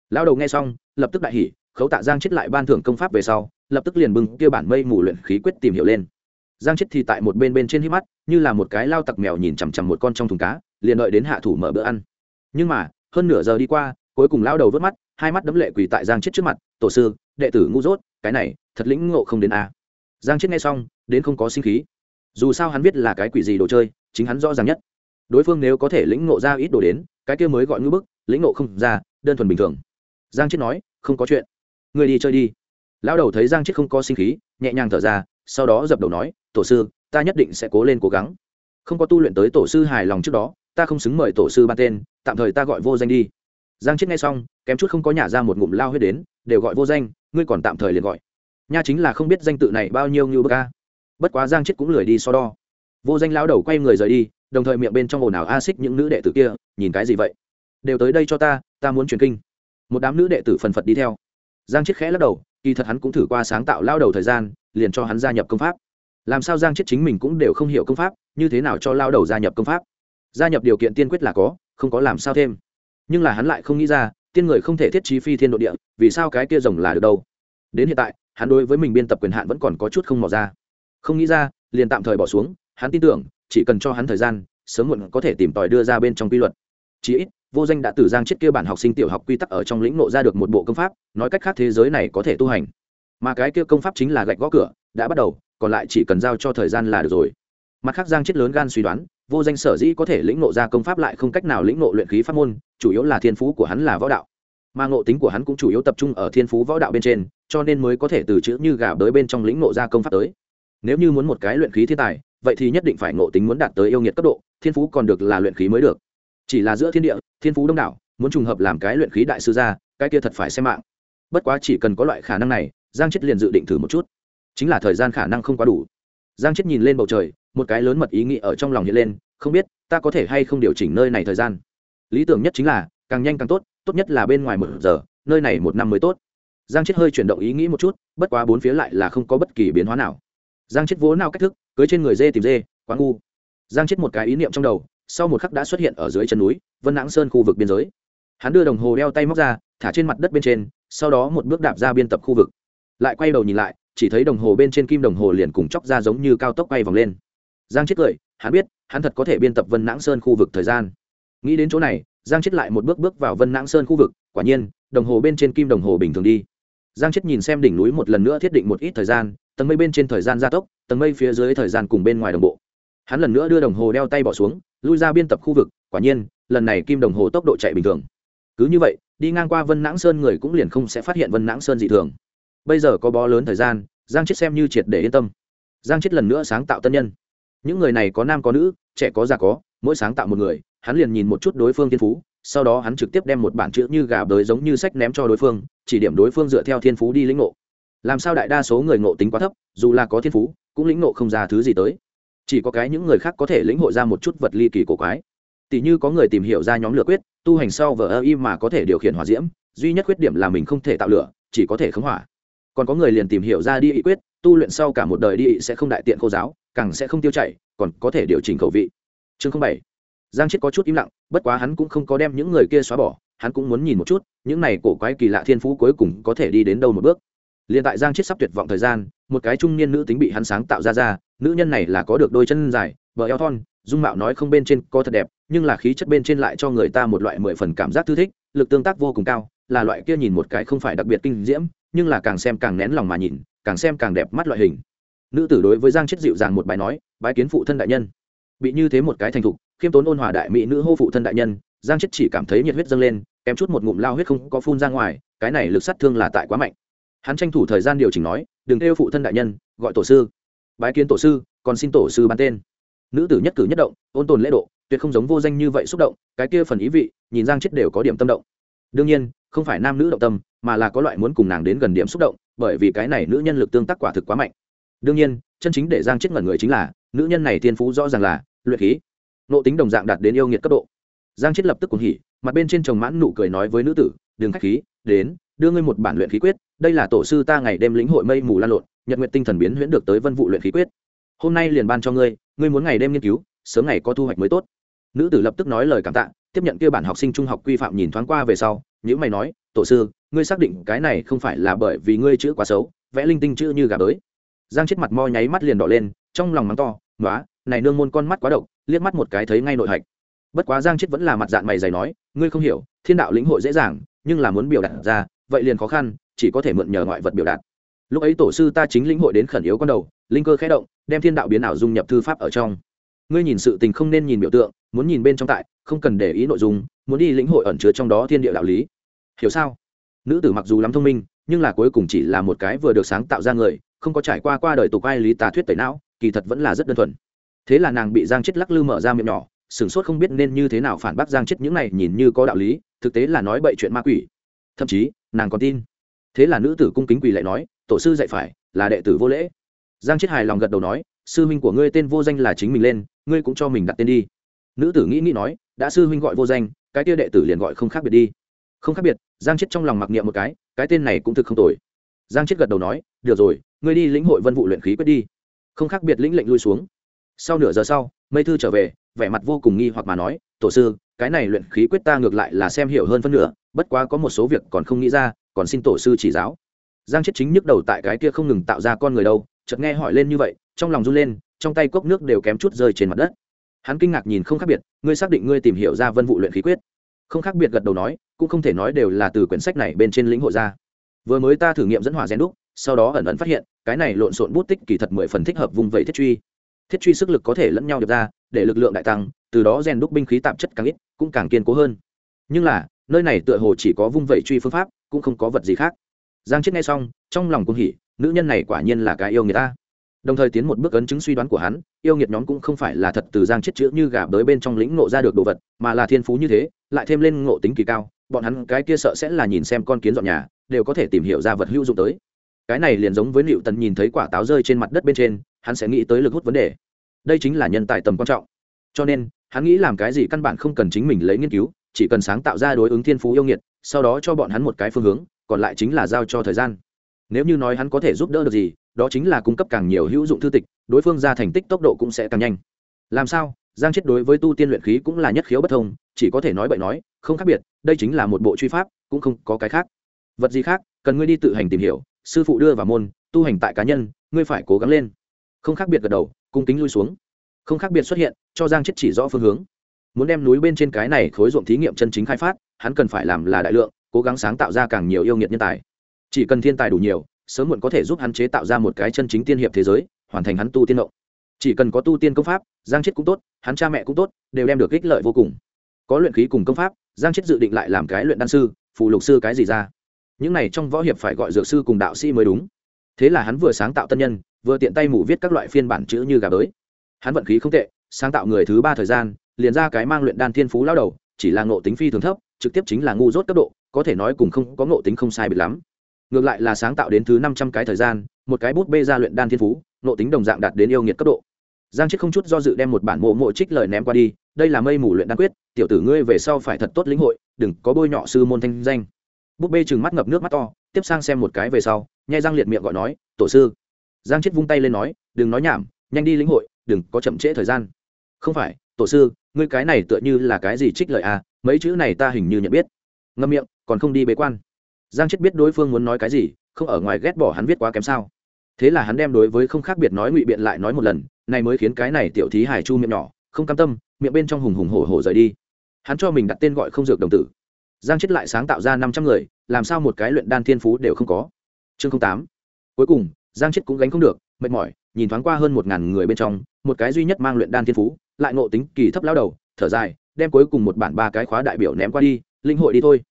Lao đầu nghe xong, lập tức đại hỉ khấu tạ giang chết lại ban thưởng công pháp về sau, lập tức liền bưng kia bản mây mù luyện khí quyết tìm hiểu lên. Giang chết thì tại một bên bên trên hít mắt, như là một cái lao tặc mèo nhìn chằm chằm một con trong thùng cá, liền đợi đến hạ thủ mở bữa ăn. Nhưng mà, hơn nửa giờ đi qua, cuối cùng lao đầu vớt mắt, hai mắt đấm lệ quỳ tại giang chết trước mặt, tổ sư, đệ tử ngu dốt, cái này, thật lĩnh ngộ không đến a. Giang chết nghe xong, đến không có sinh khí. Dù sao hắn biết là cái quỷ gì đồ chơi, chính hắn rõ ràng nhất. Đối phương nếu có thể lĩnh ngộ ra ít đồ đến, cái kia mới gọi ngữ bức, lĩnh ngộ không ra, đơn thuần bình thường. Giang chết nói, không có chuyện ngươi đi chơi đi. Lão đầu thấy giang chết không có sinh khí, nhẹ nhàng thở ra, sau đó dập đầu nói, tổ sư, ta nhất định sẽ cố lên cố gắng. Không có tu luyện tới tổ sư hài lòng trước đó, ta không xứng mời tổ sư ban tên, tạm thời ta gọi vô danh đi. Giang chết nghe xong, kém chút không có nhả ra một ngụm lao huyết đến, đều gọi vô danh, ngươi còn tạm thời liền gọi. Nha chính là không biết danh tự này bao nhiêu như bậc ca bất quá giang chết cũng lười đi so đo. Vô danh lao đầu quay người rời đi, đồng thời miệng bên trong ồn ào a xích những nữ đệ tử kia, nhìn cái gì vậy? Đều tới đây cho ta ta muốn truyền kinh. Một đám nữ đệ tử phần phật đi theo giang chết khẽ lắc đầu, kỳ thật hắn cũng thử qua sáng tạo lao đầu thời gian, liền cho hắn gia nhập công pháp. Làm sao giang chết chính mình cũng đều không hiểu công pháp, như thế nào cho lao đầu gia nhập công pháp? Gia nhập điều kiện tiên quyết là có, không có làm sao thêm. Nhưng là hắn lại không nghĩ ra, tiên người không thể thiết trí phi thiên nội địa, vì sao cái kia rồng là được đâu? Đến hiện tại, hắn đối với mình biên tập quyền hạn vẫn còn có chút không mò ra. Không nghĩ ra, liền tạm thời bỏ xuống, hắn tin tưởng, chỉ cần cho hắn thời gian, sớm muộn có thể tìm tòi đưa ra bên trong quy luật. Chí ít vô danh đã từ giang chết kia bản học sinh tiểu học quy tắc ở trong lĩnh nộ ra được một bộ công pháp, nói cách khác thế giới này có thể tu hành. Mà cái kia công pháp chính là gạch gõ cửa, đã bắt đầu, còn lại chỉ cần giao cho thời gian là được rồi. Mặt khác giang chết lớn gan suy đoán, vô danh sở dĩ có thể lĩnh nộ ra công pháp lại không cách nào lĩnh nộ luyện khí pháp môn, chủ yếu là thiên phú của hắn là võ đạo. Mà ngộ tính của hắn cũng chủ yếu tập trung ở thiên phú võ đạo bên trên, cho nên mới có thể từ chữ như gà bới bên trong lĩnh nộ ra công pháp tới. Nếu như muốn một cái luyện khí thiên tài, vậy thì nhất định phải ngộ tính muốn đạt tới yêu nghiệt cấp độ, thiên phú còn được là luyện khí mới được chỉ là giữa thiên địa, thiên phú đông đảo, muốn trùng hợp làm cái luyện khí đại sư ra, cái kia thật phải xem mạng. Bất quá chỉ cần có loại khả năng này, giang chết liền dự định thử một chút. Chính là thời gian khả năng không quá đủ. Giang chết nhìn lên bầu trời, một cái lớn mật ý nghĩ ở trong lòng hiện lên, không biết, ta có thể hay không điều chỉnh nơi này thời gian? Lý tưởng nhất chính là, càng nhanh càng tốt tốt nhất là bên ngoài một giờ, nơi này một năm mới tốt. Giang chết hơi chuyển động ý nghĩ một chút, bất quá bốn phía lại là không có bất kỳ biến hóa nào. Giang chết vỗ nào cách thức, cưới trên người dê tìm dê, quá ngu. Giang chết một cái ý niệm trong đầu sau một khắc đã xuất hiện ở dưới chân núi, vân nãng sơn khu vực biên giới. Hắn đưa đồng hồ đeo tay móc ra, thả trên mặt đất bên trên, sau đó một bước đạp ra biên tập khu vực. Lại quay đầu nhìn lại, chỉ thấy đồng hồ bên trên kim đồng hồ liền cùng chóc ra giống như cao tốc quay vòng lên. Giang chết cười, hắn biết, hắn thật có thể biên tập vân nãng sơn khu vực thời gian. Nghĩ đến chỗ này, giang chết lại một bước bước vào vân nãng sơn khu vực, quả nhiên, đồng hồ bên trên kim đồng hồ bình thường đi. Giang chết nhìn xem đỉnh núi một lần nữa thiết định một ít thời gian, tầng mây bên trên thời gian gia tốc, tầng mây phía dưới thời gian cùng bên ngoài đồng bộ. Hắn lần nữa đưa đồng hồ đeo tay bỏ xuống lui ra biên tập khu vực, quả nhiên, lần này kim đồng hồ tốc độ chạy bình thường. Cứ như vậy, đi ngang qua vân nãng sơn người cũng liền không sẽ phát hiện vân nãng sơn dị thường. Bây giờ có bó lớn thời gian, giang chết xem như triệt để yên tâm. Giang chết lần nữa sáng tạo tân nhân. Những người này có nam có nữ, trẻ có già có, mỗi sáng tạo một người, hắn liền nhìn một chút đối phương thiên phú, sau đó hắn trực tiếp đem một bản chữ như gà bới giống như sách ném cho đối phương, chỉ điểm đối phương dựa theo thiên phú đi lĩnh ngộ. Làm sao đại đa số người ngộ tính quá thấp, dù là có thiên phú, cũng lĩnh ngộ không ra thứ gì tới chỉ có cái những người khác có thể lĩnh hội ra một chút vật ly kỳ cổ quái. Tỷ như có người tìm hiểu ra nhóm lửa quyết, tu hành sau vờ ơ y mà có thể điều khiển hỏa diễm, duy nhất khuyết điểm là mình không thể tạo lửa, chỉ có thể khống hỏa. Còn có người liền tìm hiểu ra đi ý quyết, tu luyện sau cả một đời đi sẽ không đại tiện khô giáo, càng sẽ không tiêu chảy, còn có thể điều chỉnh khẩu vị. Chương bảy. Giang chết có chút im lặng, bất quá hắn cũng không có đem những người kia xóa bỏ, hắn cũng muốn nhìn một chút, những này cổ quái kỳ lạ thiên phú cuối cùng có thể đi đến đâu một bước liền tại giang chết sắp tuyệt vọng thời gian, một cái trung niên nữ tính bị hắn sáng tạo ra ra, nữ nhân này là có được đôi chân dài vợ eo thon, dung mạo nói không bên trên có thật đẹp, nhưng là khí chất bên trên lại cho người ta một loại mười phần cảm giác thư thích, lực tương tác vô cùng cao, là loại kia nhìn một cái không phải đặc biệt kinh diễm, nhưng là càng xem càng nén lòng mà nhìn, càng xem càng đẹp mắt loại hình. Nữ tử đối với giang chết dịu dàng một bài nói, bái kiến phụ thân đại nhân. Bị như thế một cái thành thục, khiêm tốn ôn hòa đại mỹ nữ hô phụ thân đại nhân, giang chết chỉ cảm thấy nhiệt huyết dâng lên, kém chút một ngụm lao huyết không có phun ra ngoài, cái này lực sát thương là tại quá mạnh hắn tranh thủ thời gian điều chỉnh nói, đừng kêu phụ thân đại nhân, gọi tổ sư. Bái kiến tổ sư, còn xin tổ sư bán tên. Nữ tử nhất cử nhất động, ôn tồn lễ độ, tuyệt không giống vô danh như vậy xúc động, cái kia phần ý vị, nhìn giang chết đều có điểm tâm động. Đương nhiên, không phải nam nữ động tâm, mà là có loại muốn cùng nàng đến gần điểm xúc động, bởi vì cái này nữ nhân lực tương tác quả thực quá mạnh. Đương nhiên, chân chính để giang chết ngẩn người chính là, nữ nhân này thiên phú rõ ràng là luyện khí nộ tính đồng dạng đạt đến yêu nghiệt cấp độ. Giang chết lập tức cùng hỉ, mặt bên trên chồng mãn nụ cười nói với nữ tử đừng khách khí, đến, đưa ngươi một bản luyện khí quyết, đây là tổ sư ta ngày đêm lĩnh hội mây mù lan lộn, nhật nguyện tinh thần biến huyễn được tới vân vụ luyện khí quyết. Hôm nay liền ban cho ngươi ngươi muốn ngày đêm nghiên cứu, sớm ngày có thu hoạch mới tốt. Nữ tử lập tức nói lời cảm tạ, tiếp nhận kia bản học sinh trung học quy phạm nhìn thoáng qua về sau những mày nói, tổ sư, ngươi xác định cái này không phải là bởi vì ngươi chữ quá xấu, vẽ linh tinh chữ như gà bới. Giang chết mặt mo nháy mắt liền đỏ lên, trong lòng mắng to nói này nương môn con mắt quá độc, liếc mắt một cái thấy ngay nội hạch. Bất quá giang chết vẫn là mặt dạng mày dày nói, ngươi không hiểu, thiên đạo lĩnh hội dễ dàng nhưng là muốn biểu đạt ra, vậy liền khó khăn, chỉ có thể mượn nhờ ngoại vật biểu đạt. Lúc ấy tổ sư ta chính lĩnh hội đến khẩn yếu con đầu, linh cơ khẽ động, đem thiên đạo biến ảo dung nhập thư pháp ở trong. Ngươi nhìn sự tình không nên nhìn biểu tượng, muốn nhìn bên trong tại, không cần để ý nội dung, muốn đi lĩnh hội ẩn chứa trong đó thiên địa đạo lý. Hiểu sao? Nữ tử mặc dù lắm thông minh, nhưng là cuối cùng chỉ là một cái vừa được sáng tạo ra người, không có trải qua qua đời tục ai lý tà thuyết tẩy não, kỳ thật vẫn là rất đơn thuần. Thế là nàng bị giang chết lắc lư mở ra miệng nhỏ sửng sốt không biết nên như thế nào phản bác giang chết những này nhìn như có đạo lý, thực tế là nói bậy chuyện ma quỷ. Thậm chí, nàng còn tin. Thế là nữ tử cung kính quỳ lại nói, tổ sư dạy phải, là đệ tử vô lễ. Giang chết hài lòng gật đầu nói, sư huynh của ngươi tên vô danh là chính mình lên, ngươi cũng cho mình đặt tên đi. Nữ tử nghĩ nghĩ nói, đã sư huynh gọi vô danh, cái tia đệ tử liền gọi không khác biệt đi. Không khác biệt, giang chết trong lòng mặc niệm một cái cái tên này cũng thực không tồi. Giang chết gật đầu nói, được rồi, ngươi đi lĩnh hội vân vụ luyện khí quyết đi. Không khác biệt lĩnh lệnh lui xuống. Sau nửa giờ sau, mây thư trở về vẻ mặt vô cùng nghi hoặc mà nói, tổ sư, cái này luyện khí quyết ta ngược lại là xem hiểu hơn phân nửa, bất quá có một số việc còn không nghĩ ra, còn xin tổ sư chỉ giáo. Giang chết chính nhức đầu tại cái kia không ngừng tạo ra con người đâu, chợt nghe hỏi lên như vậy, trong lòng run lên, trong tay cốc nước đều kém chút rơi trên mặt đất. Hắn kinh ngạc nhìn không khác biệt, ngươi xác định ngươi tìm hiểu ra vân vụ luyện khí quyết? Không khác biệt gật đầu nói, cũng không thể nói đều là từ quyển sách này bên trên lĩnh hội ra. Vừa mới ta thử nghiệm dẫn hỏa rèn đúc, sau đó ẩn ẩn phát hiện, cái này lộn xộn bút tích kỳ thật mười phần thích hợp vùng vẫy thiết truy thiết truy sức lực có thể lẫn nhau được ra, để lực lượng đại tăng, từ đó rèn đúc binh khí tạp chất càng ít, cũng càng kiên cố hơn. Nhưng là, nơi này tựa hồ chỉ có vung vẩy truy phương pháp, cũng không có vật gì khác. Giang chết nghe xong, trong lòng cũng hỉ, nữ nhân này quả nhiên là cái yêu người ta. Đồng thời tiến một bước ấn chứng suy đoán của hắn, yêu nghiệt nhóm cũng không phải là thật từ giang chết chữ như gà bới bên trong lĩnh ngộ ra được đồ vật, mà là thiên phú như thế, lại thêm lên ngộ tính kỳ cao, bọn hắn cái kia sợ sẽ là nhìn xem con kiến dọn nhà, đều có thể tìm hiểu ra vật hữu dụng tới. Cái này liền giống với liệu tần nhìn thấy quả táo rơi trên mặt đất bên trên hắn sẽ nghĩ tới lực hút vấn đề. Đây chính là nhân tài tầm quan trọng. Cho nên, hắn nghĩ làm cái gì căn bản không cần chính mình lấy nghiên cứu, chỉ cần sáng tạo ra đối ứng thiên phú yêu nghiệt, sau đó cho bọn hắn một cái phương hướng, còn lại chính là giao cho thời gian. Nếu như nói hắn có thể giúp đỡ được gì, đó chính là cung cấp càng nhiều hữu dụng thư tịch, đối phương ra thành tích tốc độ cũng sẽ càng nhanh. Làm sao? Giang chết đối với tu tiên luyện khí cũng là nhất khiếu bất thông, chỉ có thể nói bậy nói, không khác biệt, đây chính là một bộ truy pháp, cũng không có cái khác. Vật gì khác, cần ngươi đi tự hành tìm hiểu, sư phụ đưa vào môn, tu hành tại cá nhân, ngươi phải cố gắng lên không khác biệt gật đầu, cung kính lui xuống. Không khác biệt xuất hiện, cho giang chết chỉ rõ phương hướng. Muốn đem núi bên trên cái này khối ruộng thí nghiệm chân chính khai phát, hắn cần phải làm là đại lượng, cố gắng sáng tạo ra càng nhiều yêu nghiệt nhân tài. Chỉ cần thiên tài đủ nhiều, sớm muộn có thể giúp hắn chế tạo ra một cái chân chính tiên hiệp thế giới, hoàn thành hắn tu tiên động chỉ cần có tu tiên công pháp, giang chết cũng tốt, hắn cha mẹ cũng tốt, đều đem được ích lợi vô cùng. Có luyện khí cùng công pháp, giang chết dự định lại làm cái luyện đan sư, phụ lục sư cái gì ra. Những này trong võ hiệp phải gọi dược sư cùng đạo sĩ mới đúng. Thế là hắn vừa sáng tạo tân nhân vừa tiện tay mủ viết các loại phiên bản chữ như gà bới. Hắn vận khí không tệ, sáng tạo người thứ ba thời gian, liền ra cái mang luyện đan thiên phú lao đầu, chỉ là ngộ tính phi thường thấp, trực tiếp chính là ngu dốt cấp độ, có thể nói cùng không có ngộ tính không sai biệt lắm. Ngược lại là sáng tạo đến thứ năm trăm cái thời gian, một cái bút bê ra luyện đan thiên phú, ngộ tính đồng dạng đạt đến yêu nghiệt cấp độ. Giang chết không chút do dự đem một bản mộ mộ trích lời ném qua đi, đây là mây mù luyện đan quyết, tiểu tử ngươi về sau phải thật tốt lĩnh hội, đừng có bôi nhọ sư môn thanh danh. Búp bê chừng mắt ngập nước mắt to, tiếp sang xem một cái về sau, nhai răng liệt miệng gọi nói, tổ sư giang chết vung tay lên nói, đừng nói nhảm, nhanh đi lĩnh hội, đừng có chậm trễ thời gian. Không phải, tổ sư, ngươi cái này tựa như là cái gì trích lợi à mấy chữ này ta hình như nhận biết. Ngâm miệng, còn không đi bế quan. Giang chết biết đối phương muốn nói cái gì, không ở ngoài ghét bỏ hắn viết quá kém sao. Thế là hắn đem đối với không khác biệt nói ngụy biện lại nói một lần, này mới khiến cái này tiểu thí hải chu miệng nhỏ, không cam tâm, miệng bên trong hùng hùng hổ hổ rời đi. Hắn cho mình đặt tên gọi không dược đồng tử. Giang chết lại sáng tạo ra năm trăm người, làm sao một cái luyện đan thiên phú đều không có. Chương tám. Cuối cùng giang chết cũng gánh không được, mệt mỏi, nhìn thoáng qua hơn một ngàn người bên trong, một cái duy nhất mang luyện đan thiên phú, lại ngộ tính kỳ thấp lao đầu, thở dài, đem cuối cùng một bản ba cái khóa đại biểu ném qua đi, linh hội đi thôi.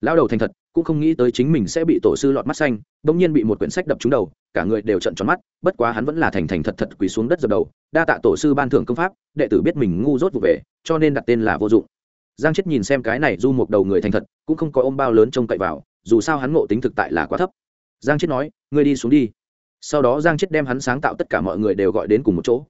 Lao đầu thành thật, cũng không nghĩ tới chính mình sẽ bị tổ sư lọt mắt xanh, bỗng nhiên bị một quyển sách đập trúng đầu, cả người đều trận tròn mắt, bất quá hắn vẫn là thành thành thật thật quỳ xuống đất dập đầu, đa tạ tổ sư ban thưởng công pháp, đệ tử biết mình ngu dốt vụ về, cho nên đặt tên là vô dụng. Giang chết nhìn xem cái này du một đầu người thành thật, cũng không có ôm bao lớn trông cậy vào, dù sao hắn ngộ tính thực tại là quá thấp. Giang chết nói, ngươi đi xuống đi sau đó giang chết đem hắn sáng tạo tất cả mọi người đều gọi đến cùng một chỗ.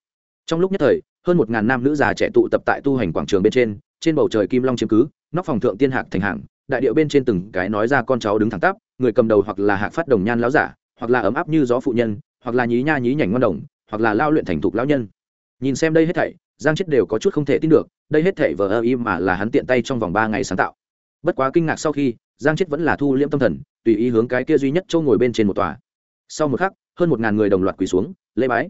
Trong lúc nhất thời, hơn một ngàn nam nữ già trẻ tụ tập tại tu hành quảng trường bên trên trên bầu trời kim long chiếm cứ, nóc phòng thượng tiên hạc thành hàng, đại điệu bên trên từng cái nói ra con cháu đứng thẳng tắp, người cầm đầu hoặc là hạc phát đồng nhan láo giả, hoặc là ấm áp như gió phụ nhân, hoặc là nhí nha nhí nhảnh ngon đồng, hoặc là lao luyện thành thục lão nhân. Nhìn xem đây hết thảy, giang chết đều có chút không thể tin được, đây hết thảy vờ ơ im mà là hắn tiện tay trong vòng ba ngày sáng tạo. Bất quá kinh ngạc sau khi, giang chết vẫn là thu liễm tâm thần, tùy ý hướng cái kia duy nhất châu ngồi bên trên một tòa. Sau một khắc hơn một ngàn người đồng loạt quỳ xuống, lễ bái.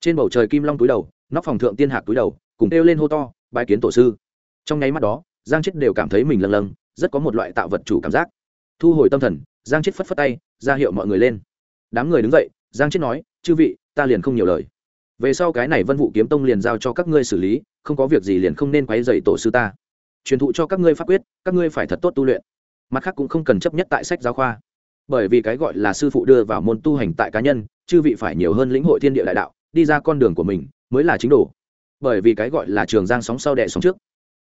Trên bầu trời kim long túi đầu, nóc phòng thượng tiên hạc túi đầu, cùng kêu lên hô to bài kiến tổ sư. Trong nháy mắt đó, giang chết đều cảm thấy mình lâng lâng, rất có một loại tạo vật chủ cảm giác. Thu hồi tâm thần, giang chết phất phất tay, ra hiệu mọi người lên. Đám người đứng dậy, giang chết nói, chư vị, ta liền không nhiều lời. Về sau cái này vân vụ kiếm tông liền giao cho các ngươi xử lý, không có việc gì liền không nên quấy dậy tổ sư ta. Truyền thụ cho các ngươi pháp quyết, các ngươi phải thật tốt tu luyện. Mặt khác cũng không cần chấp nhất tại sách giáo khoa bởi vì cái gọi là sư phụ đưa vào môn tu hành tại cá nhân, chư vị phải nhiều hơn lĩnh hội thiên địa đại đạo, đi ra con đường của mình mới là chính đồ. Bởi vì cái gọi là trường giang sóng sau đẻ sóng trước.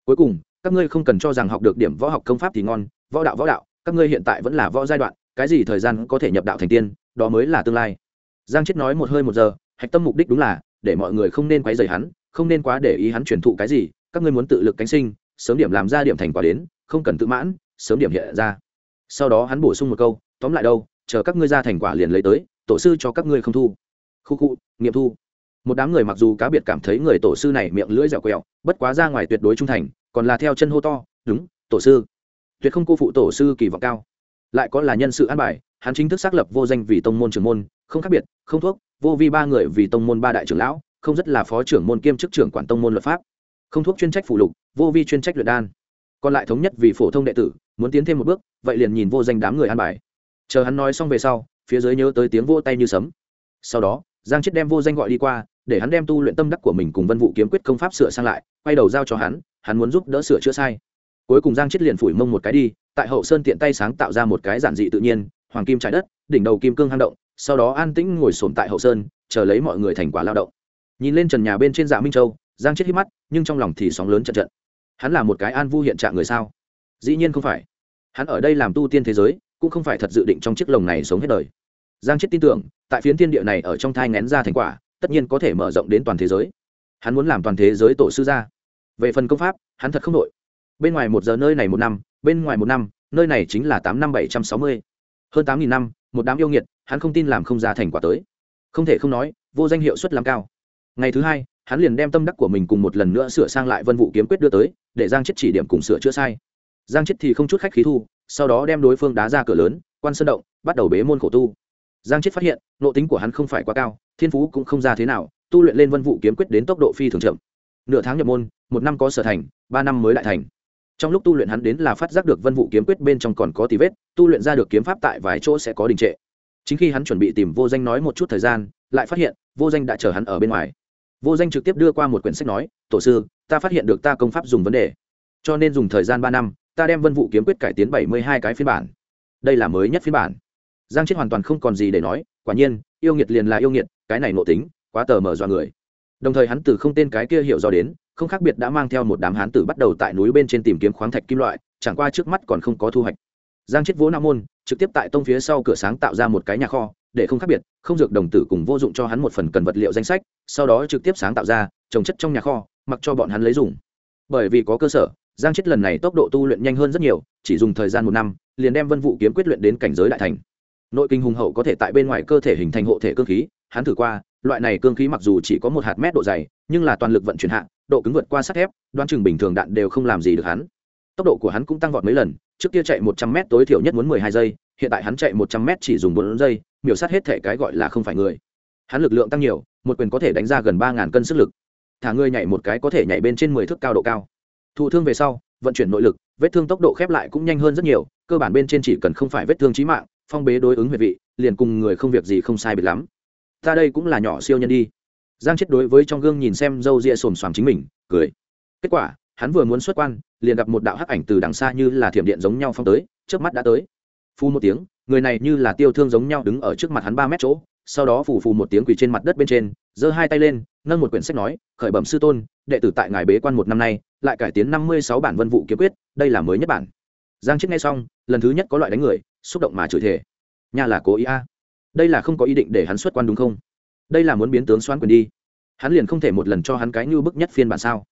Cuối cùng, các ngươi không cần cho rằng học được điểm võ học công pháp thì ngon, võ đạo võ đạo, các ngươi hiện tại vẫn là võ giai đoạn, cái gì thời gian có thể nhập đạo thành tiên, đó mới là tương lai. Giang chết nói một hơi một giờ, hạch tâm mục đích đúng là, để mọi người không nên quấy rầy hắn, không nên quá để ý hắn truyền thụ cái gì, các ngươi muốn tự lực cánh sinh, sớm điểm làm ra điểm thành quả đến, không cần tự mãn, sớm điểm hiện ra sau đó hắn bổ sung một câu, tóm lại đâu, chờ các ngươi ra thành quả liền lấy tới, tổ sư cho các ngươi không thu. Khu khu, nghiệm thu. Một đám người mặc dù cá biệt cảm thấy người tổ sư này miệng lưỡi dẻo quẹo, bất quá ra ngoài tuyệt đối trung thành, còn là theo chân hô to, đúng, tổ sư. Tuyệt không cô phụ tổ sư kỳ vọng cao. Lại có là nhân sự an bài, hắn chính thức xác lập vô danh vì tông môn trưởng môn, không khác biệt, không thuốc, vô vi ba người vì tông môn ba đại trưởng lão, không rất là phó trưởng môn kiêm chức trưởng quản tông môn luật pháp. Không thuốc chuyên trách phụ lục, vô vi chuyên trách luyện đan. Còn lại thống nhất vì phổ thông đệ tử muốn tiến thêm một bước, vậy liền nhìn vô danh đám người ăn bài. Chờ hắn nói xong về sau, phía dưới nhớ tới tiếng vô tay như sấm. Sau đó, giang chết đem vô danh gọi đi qua, để hắn đem tu luyện tâm đắc của mình cùng vân vụ kiếm quyết công pháp sửa sang lại, quay đầu giao cho hắn hắn muốn giúp đỡ sửa chữa sai. Cuối cùng giang chết liền phủi mông một cái đi, tại hậu sơn tiện tay sáng tạo ra một cái giản dị tự nhiên, hoàng kim trái đất, đỉnh đầu kim cương hang động, sau đó an tĩnh ngồi sồn tại hậu sơn, chờ lấy mọi người thành quả lao động. Nhìn lên trần nhà bên trên dạ minh châu, giang chết hít mắt, nhưng trong lòng thì sóng lớn trận trận. Hắn là một cái an vu hiện trạng người sao? Dĩ nhiên không phải. Hắn ở đây làm tu tiên thế giới, cũng không phải thật dự định trong chiếc lồng này sống hết đời. Giang chết tin tưởng, tại phiến thiên địa này ở trong thai ngén ra thành quả, tất nhiên có thể mở rộng đến toàn thế giới. Hắn muốn làm toàn thế giới tổ sư gia. Về phần công pháp, hắn thật không đội bên ngoài một giờ nơi này một năm, bên ngoài một năm, nơi này chính là tám năm bảy trăm sáu mươi. Hơn tám nghìn năm, một đám yêu nghiệt, hắn không tin làm không ra thành quả tới. Không thể không nói, vô danh hiệu suất làm cao. Ngày thứ hai, hắn liền đem tâm đắc của mình cùng một lần nữa sửa sang lại vân vụ kiếm quyết đưa tới, để giang chết chỉ điểm cùng sửa chữa sai giang chết thì không chút khách khí thu, sau đó đem đối phương đá ra cửa lớn, quan sơn động, bắt đầu bế môn khổ tu. Giang chết phát hiện nộ tính của hắn không phải quá cao, thiên phú cũng không ra thế nào, tu luyện lên vân vụ kiếm quyết đến tốc độ phi thường chậm. Nửa tháng nhập môn, một năm có sở thành, ba năm mới đại thành. Trong lúc tu luyện hắn đến là phát giác được vân vụ kiếm quyết bên trong còn có tí vết, tu luyện ra được kiếm pháp tại vài chỗ sẽ có đình trệ. Chính khi hắn chuẩn bị tìm vô danh nói một chút thời gian, lại phát hiện, vô danh đã chờ hắn ở bên ngoài. Vô danh trực tiếp đưa qua một quyển sách nói, tổ sư, ta phát hiện được ta công pháp dùng vấn đề, cho nên dùng thời gian ba năm ta đem vân vụ kiếm quyết cải tiến bảy mươi hai cái phiên bản. Đây là mới nhất phiên bản. Giang chết hoàn toàn không còn gì để nói, quả nhiên, yêu nghiệt liền là yêu nghiệt, cái này nộ tính, quá tờ mở do người. Đồng thời hắn từ không tên cái kia hiểu do đến, không khác biệt đã mang theo một đám hán tử bắt đầu tại núi bên trên tìm kiếm khoáng thạch kim loại, chẳng qua trước mắt còn không có thu hoạch. Giang chết vỗ nam môn, trực tiếp tại tông phía sau cửa sáng tạo ra một cái nhà kho, để không khác biệt, không dược đồng tử cùng vô dụng cho hắn một phần cần vật liệu danh sách, sau đó trực tiếp sáng tạo ra, trồng chất trong nhà kho, mặc cho bọn hắn lấy dùng. Bởi vì có cơ sở giang chết lần này tốc độ tu luyện nhanh hơn rất nhiều, chỉ dùng thời gian một năm, liền đem vân vụ kiếm quyết luyện đến cảnh giới đại thành. Nội kinh hùng hậu có thể tại bên ngoài cơ thể hình thành hộ thể cơ khí, hắn thử qua, loại này cương khí mặc dù chỉ có một hạt mét độ dày, nhưng là toàn lực vận chuyển hạ, độ cứng vượt qua sắt thép, đoán chừng bình thường đạn đều không làm gì được hắn. Tốc độ của hắn cũng tăng vọt mấy lần, trước kia chạy một trăm m tối thiểu nhất muốn mười hai giây, hiện tại hắn chạy một trăm m chỉ dùng bốn giây, miểu sát hết thể cái gọi là không phải người. Hắn lực lượng tăng nhiều, một quyền có thể đánh ra gần ba ngàn cân sức lực. Thả ngươi nhảy một cái có thể nhảy bên trên mười thước cao độ cao thụ thương về sau, vận chuyển nội lực, vết thương tốc độ khép lại cũng nhanh hơn rất nhiều, cơ bản bên trên chỉ cần không phải vết thương trí mạng, phong bế đối ứng huyệt vị, liền cùng người không việc gì không sai biệt lắm. Ta đây cũng là nhỏ siêu nhân đi. Giang chết đối với trong gương nhìn xem râu ria xồm xoàm chính mình, cười. Kết quả, hắn vừa muốn xuất quan, liền gặp một đạo hắc ảnh từ đằng xa như là thiểm điện giống nhau phong tới trước mắt đã tới. Phu một tiếng, người này như là tiêu thương giống nhau đứng ở trước mặt hắn ba mét chỗ, sau đó phù phù một tiếng quỳ trên mặt đất bên trên, giơ hai tay lên, nâng một quyển sách nói, khởi bẩm sư tôn, đệ tử tại ngài bế quan một năm nay lại cải tiến năm mươi sáu bản vân vụ kiếm quyết, đây là mới nhất bản. Giang chết nghe xong, lần thứ nhất có loại đánh người, xúc động mà chửi thề. Nhà là cố ý a. Đây là không có ý định để hắn xuất quan đúng không? Đây là muốn biến tướng xoan quyền đi. Hắn liền không thể một lần cho hắn cái như bức nhất phiên bản sao?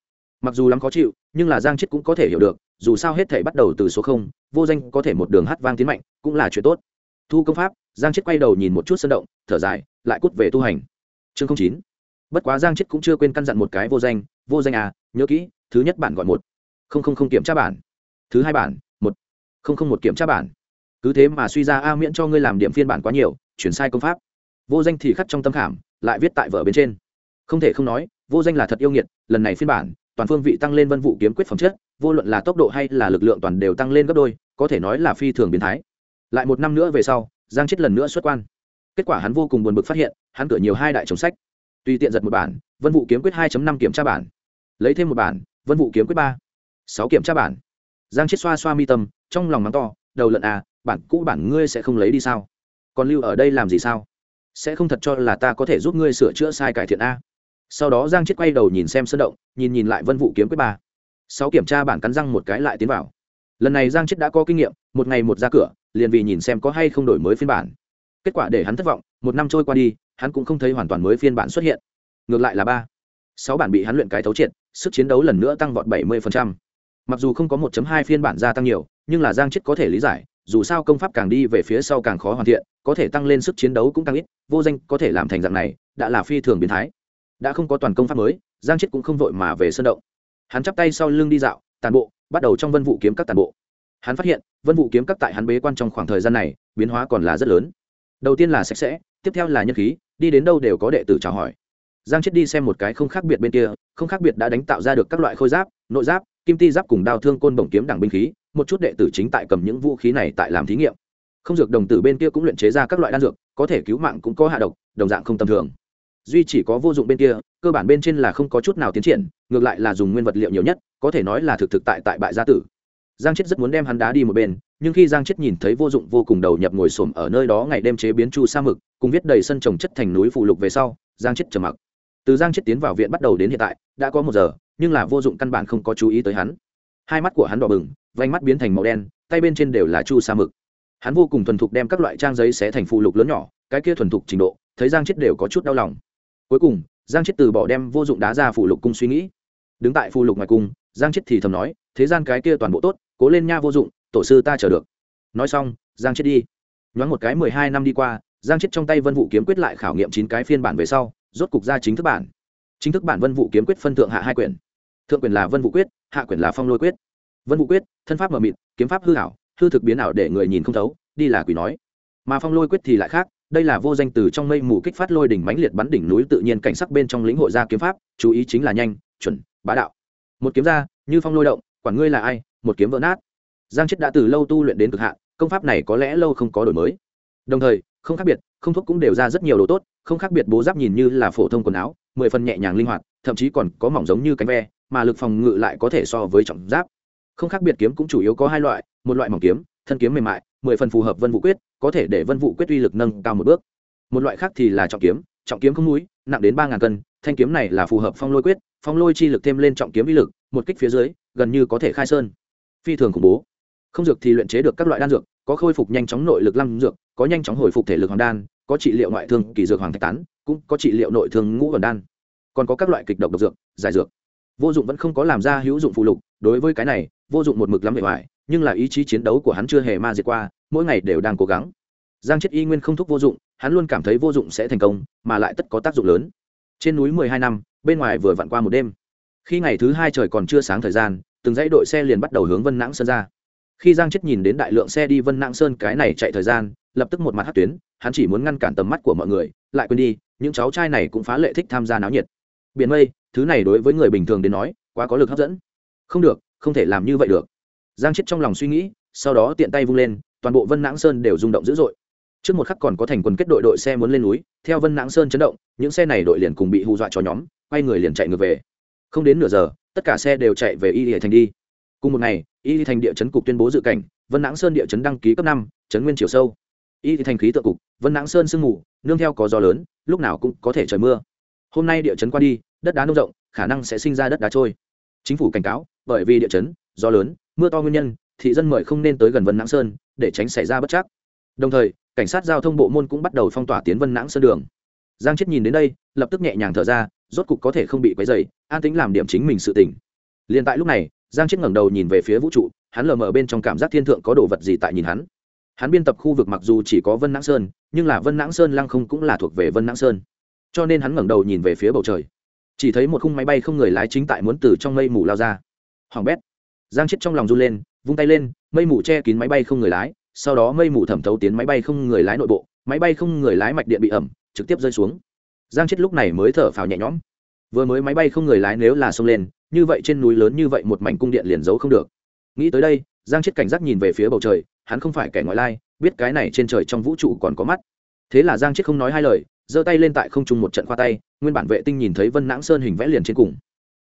Mặc dù lắm khó chịu, nhưng là giang chết cũng có thể hiểu được, dù sao hết thể bắt đầu từ số không, vô danh có thể một đường hát vang tiến mạnh, cũng là chuyện tốt. Thu công pháp, giang chết quay đầu nhìn một chút sân động, thở dài, lại cút về tu hành. Chương chín. Bất quá giang chết cũng chưa quên căn dặn một cái vô danh vô danh à nhớ kỹ thứ nhất bản gọi một. Không không không kiểm tra bản. Thứ hai bản, một. Không không, một kiểm tra bản. Cứ thế mà suy ra a miễn cho ngươi làm điểm phiên bản quá nhiều, chuyển sai công pháp. Vô danh thì khắc trong tâm khảm, lại viết tại vở bên trên. Không thể không nói, vô danh là thật yêu nghiệt, lần này phiên bản, toàn phương vị tăng lên vân vụ kiếm quyết phẩm chất, vô luận là tốc độ hay là lực lượng toàn đều tăng lên gấp đôi, có thể nói là phi thường biến thái. Lại một năm nữa về sau, giang chết lần nữa xuất quan. Kết quả hắn vô cùng buồn bực phát hiện, hắn cửa nhiều hai đại chống sách. Tùy tiện giật một bản, vân vụ kiếm quyết 2 năm kiểm tra bản. Lấy thêm một bản vân vụ kiếm quyết ba. Sáu kiểm tra bản. Giang chết xoa xoa mi tâm, trong lòng mắng to, đầu lợn à bản cũ bản ngươi sẽ không lấy đi sao? Còn lưu ở đây làm gì sao? Sẽ không thật cho là ta có thể giúp ngươi sửa chữa sai cải thiện a. Sau đó giang chết quay đầu nhìn xem sơn động, nhìn nhìn lại vân vụ kiếm quyết ba. Sáu kiểm tra bản cắn răng một cái lại tiến vào. Lần này giang chết đã có kinh nghiệm, một ngày một ra cửa, liền vì nhìn xem có hay không đổi mới phiên bản. Kết quả để hắn thất vọng, một năm trôi qua đi, hắn cũng không thấy hoàn toàn mới phiên bản xuất hiện. Ngược lại là ba. Sáu bản bị hắn luyện cái thấu triệt sức chiến đấu lần nữa tăng vọt bảy mươi mặc dù không có 1.2 phiên bản gia tăng nhiều, nhưng là giang chết có thể lý giải, dù sao công pháp càng đi về phía sau càng khó hoàn thiện, có thể tăng lên sức chiến đấu cũng tăng ít, vô danh có thể làm thành dạng này, đã là phi thường biến thái. Đã không có toàn công pháp mới, giang chết cũng không vội mà về sân động. Hắn chắp tay sau lưng đi dạo, tàn bộ, bắt đầu trong vân vụ kiếm các tàn bộ. Hắn phát hiện, vân vụ kiếm các tại hắn bế quan trong khoảng thời gian này, biến hóa còn là rất lớn. Đầu tiên là sạch sẽ, tiếp theo là nhân khí, đi đến đâu đều có đệ tử chào hỏi giang chết đi xem một cái không khác biệt bên kia, không khác biệt đã đánh tạo ra được các loại khôi giáp, nội giáp, kim ti giáp cùng đao thương côn bổng kiếm đẳng binh khí, một chút đệ tử chính tại cầm những vũ khí này tại làm thí nghiệm. Không dược đồng tử bên kia cũng luyện chế ra các loại đan dược, có thể cứu mạng cũng có hạ độc, đồng dạng không tầm thường. Duy chỉ có vô dụng bên kia, cơ bản bên trên là không có chút nào tiến triển, ngược lại là dùng nguyên vật liệu nhiều nhất, có thể nói là thực thực tại tại bại gia tử. Giang chết rất muốn đem hắn đá đi một bên, nhưng khi giang chết nhìn thấy vô dụng vô cùng đầu nhập ngồi xổm ở nơi đó ngày đêm chế biến chu sa mực, cùng viết đầy sân trồng chất thành núi phụ lục về sau, giang chết trầm mặc từ giang chết tiến vào viện bắt đầu đến hiện tại, đã có một giờ, nhưng là vô dụng căn bản không có chú ý tới hắn. Hai mắt của hắn đỏ bừng, vành mắt biến thành màu đen, tay bên trên đều là chu sa mực. Hắn vô cùng thuần thục đem các loại trang giấy xé thành phụ lục lớn nhỏ, cái kia thuần thục trình độ, thấy giang chết đều có chút đau lòng. Cuối cùng, giang chết từ bỏ đem vô dụng đá ra phụ lục cung suy nghĩ. Đứng tại phụ lục ngoài cung, giang chết thì thầm nói, thế gian cái kia toàn bộ tốt, cố lên nha vô dụng, tổ sư ta chờ được. Nói xong, giang chết đi. Nhoáng một cái mười hai năm đi qua, giang chết trong tay vân vụ kiếm quyết lại khảo nghiệm chín cái phiên bản về sau rốt cục ra chính thức bản. Chính thức bản vân vụ kiếm quyết phân thượng hạ hai quyển. Thượng quyển là vân vũ quyết, hạ quyển là phong lôi quyết. Vân vũ quyết, thân pháp mờ mịt, kiếm pháp hư hảo hư thực biến ảo để người nhìn không thấu, đi là quỷ nói. Mà phong lôi quyết thì lại khác, đây là vô danh từ trong mây mù kích phát lôi đỉnh mãnh liệt bắn đỉnh núi tự nhiên cảnh sắc bên trong lĩnh hội ra kiếm pháp, chú ý chính là nhanh, chuẩn, bá đạo. Một kiếm ra, như phong lôi động, quản ngươi là ai, một kiếm vỡ nát. Giang chết đã từ lâu tu luyện đến cực hạn, công pháp này có lẽ lâu không có đổi mới. Đồng thời, không khác biệt, không thuốc cũng đều ra rất nhiều đồ tốt không khác biệt bố giáp nhìn như là phổ thông quần áo, mười phần nhẹ nhàng linh hoạt, thậm chí còn có mỏng giống như cánh ve, mà lực phòng ngự lại có thể so với trọng giáp. Không khác biệt kiếm cũng chủ yếu có hai loại, một loại mỏng kiếm, thân kiếm mềm mại, mười phần phù hợp vân vũ quyết, có thể để vân vũ quyết uy lực nâng cao một bước. Một loại khác thì là trọng kiếm trọng kiếm không núi, nặng đến ba ngàn cân, thanh kiếm này là phù hợp phong lôi quyết, phong lôi chi lực thêm lên trọng kiếm uy lực, một kích phía dưới, gần như có thể khai sơn. Phi thường khủng bố. Không dược thì luyện chế được các loại đan dược, có khôi phục nhanh chóng nội lực lăng dược, có nhanh chóng hồi phục thể lực hoàng đan có trị liệu ngoại thương kỳ dược hoàng thạch tán, cũng có trị liệu nội thương ngũ vần đan. Còn có các loại kịch độc độc dược, giải dược. Vô dụng vẫn không có làm ra hữu dụng phụ lục, đối với cái này, vô dụng một mực lắm bề ngoài, nhưng là ý chí chiến đấu của hắn chưa hề ma diệt qua, mỗi ngày đều đang cố gắng. Giang chết y nguyên không thúc vô dụng, hắn luôn cảm thấy vô dụng sẽ thành công, mà lại tất có tác dụng lớn. Trên núi mười hai năm, bên ngoài vừa vặn qua một đêm. Khi ngày thứ hai trời còn chưa sáng thời gian, từng dãy đội xe liền bắt đầu hướng vân nãng sơn ra khi giang chết nhìn đến đại lượng xe đi vân nạng sơn cái này chạy thời gian, lập tức một mặt hát tuyến, hắn chỉ muốn ngăn cản tầm mắt của mọi người, lại quên đi, những cháu trai này cũng phá lệ thích tham gia náo nhiệt. Biển mây, thứ này đối với người bình thường đến nói, quá có lực hấp dẫn. Không được, không thể làm như vậy được. Giang chết trong lòng suy nghĩ, sau đó tiện tay vung lên, toàn bộ vân nãng sơn đều rung động dữ dội. Trước một khắc còn có thành quần kết đội đội xe muốn lên núi, theo vân nãng sơn chấn động, những xe này đội liền cùng bị hù dọa cho nhóm, quay người liền chạy ngược về. Không đến nửa giờ, tất cả xe đều chạy về y hệ thành đi cùng một ngày, y thành địa chấn cục tuyên bố dự cảnh, vân nãng sơn địa chấn đăng ký cấp năm, chấn nguyên chiều sâu. Y thành khí tượng cục, vân nãng sơn sương mù, nương theo có gió lớn, lúc nào cũng có thể trời mưa. Hôm nay địa chấn qua đi, đất đá nông rộng, khả năng sẽ sinh ra đất đá trôi. Chính phủ cảnh cáo, bởi vì địa chấn, gió lớn, mưa to nguyên nhân, thị dân mời không nên tới gần vân nãng sơn, để tránh xảy ra bất chắc. Đồng thời, cảnh sát giao thông bộ môn cũng bắt đầu phong tỏa tiến vân nãng sơn đường. Giang chết nhìn đến đây, lập tức nhẹ nhàng thở ra, rốt cục có thể không bị quấy dày an tính làm điểm chính mình sự tỉnh liền tại lúc này giang chết ngẩng đầu nhìn về phía vũ trụ, hắn lờ mờ bên trong cảm giác thiên thượng có đồ vật gì tại nhìn hắn. Hắn biên tập khu vực mặc dù chỉ có vân nãng sơn, nhưng là vân nãng sơn lăng không cũng là thuộc về vân nãng sơn. Cho nên hắn ngẩng đầu nhìn về phía bầu trời. Chỉ thấy một khung máy bay không người lái chính tại muốn từ trong mây mù lao ra. Hoàng bét. Giang chết trong lòng run lên, vung tay lên, mây mù che kín máy bay không người lái, sau đó mây mù thẩm thấu tiến máy bay không người lái nội bộ, máy bay không người lái mạch điện bị ẩm, trực tiếp rơi xuống. Giang chết lúc này mới thở phào nhẹ nhõm. Vừa mới máy bay không người lái nếu là xông lên như vậy trên núi lớn như vậy một mảnh cung điện liền giấu không được. Nghĩ tới đây, giang chết cảnh giác nhìn về phía bầu trời, hắn không phải kẻ ngoại lai, biết cái này trên trời trong vũ trụ còn có mắt. Thế là giang chết không nói hai lời, giơ tay lên tại không trung một trận khoa tay, nguyên bản vệ tinh nhìn thấy vân nãng sơn hình vẽ liền trên cùng.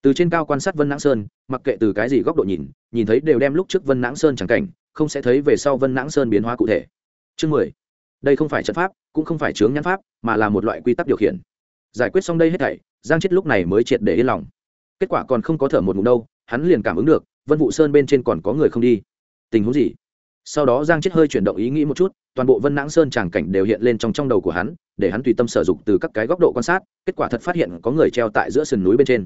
Từ trên cao quan sát vân nãng sơn, mặc kệ từ cái gì góc độ nhìn nhìn thấy đều đem lúc trước vân nãng sơn chẳng cảnh, không sẽ thấy về sau vân nãng sơn biến hóa cụ thể. Chương mười. Đây không phải trận pháp, cũng không phải chướng nhãn pháp, mà là một loại quy tắc điều khiển. Giải quyết xong đây hết thảy, giang chết lúc này mới triệt để yên lòng kết quả còn không có thở một ngụm đâu, hắn liền cảm ứng được, vân vụ sơn bên trên còn có người không đi. Tình huống gì? Sau đó giang chết hơi chuyển động ý nghĩ một chút, toàn bộ vân nãng sơn tràng cảnh đều hiện lên trong trong đầu của hắn, để hắn tùy tâm sử dụng từ các cái góc độ quan sát, kết quả thật phát hiện có người treo tại giữa sườn núi bên trên.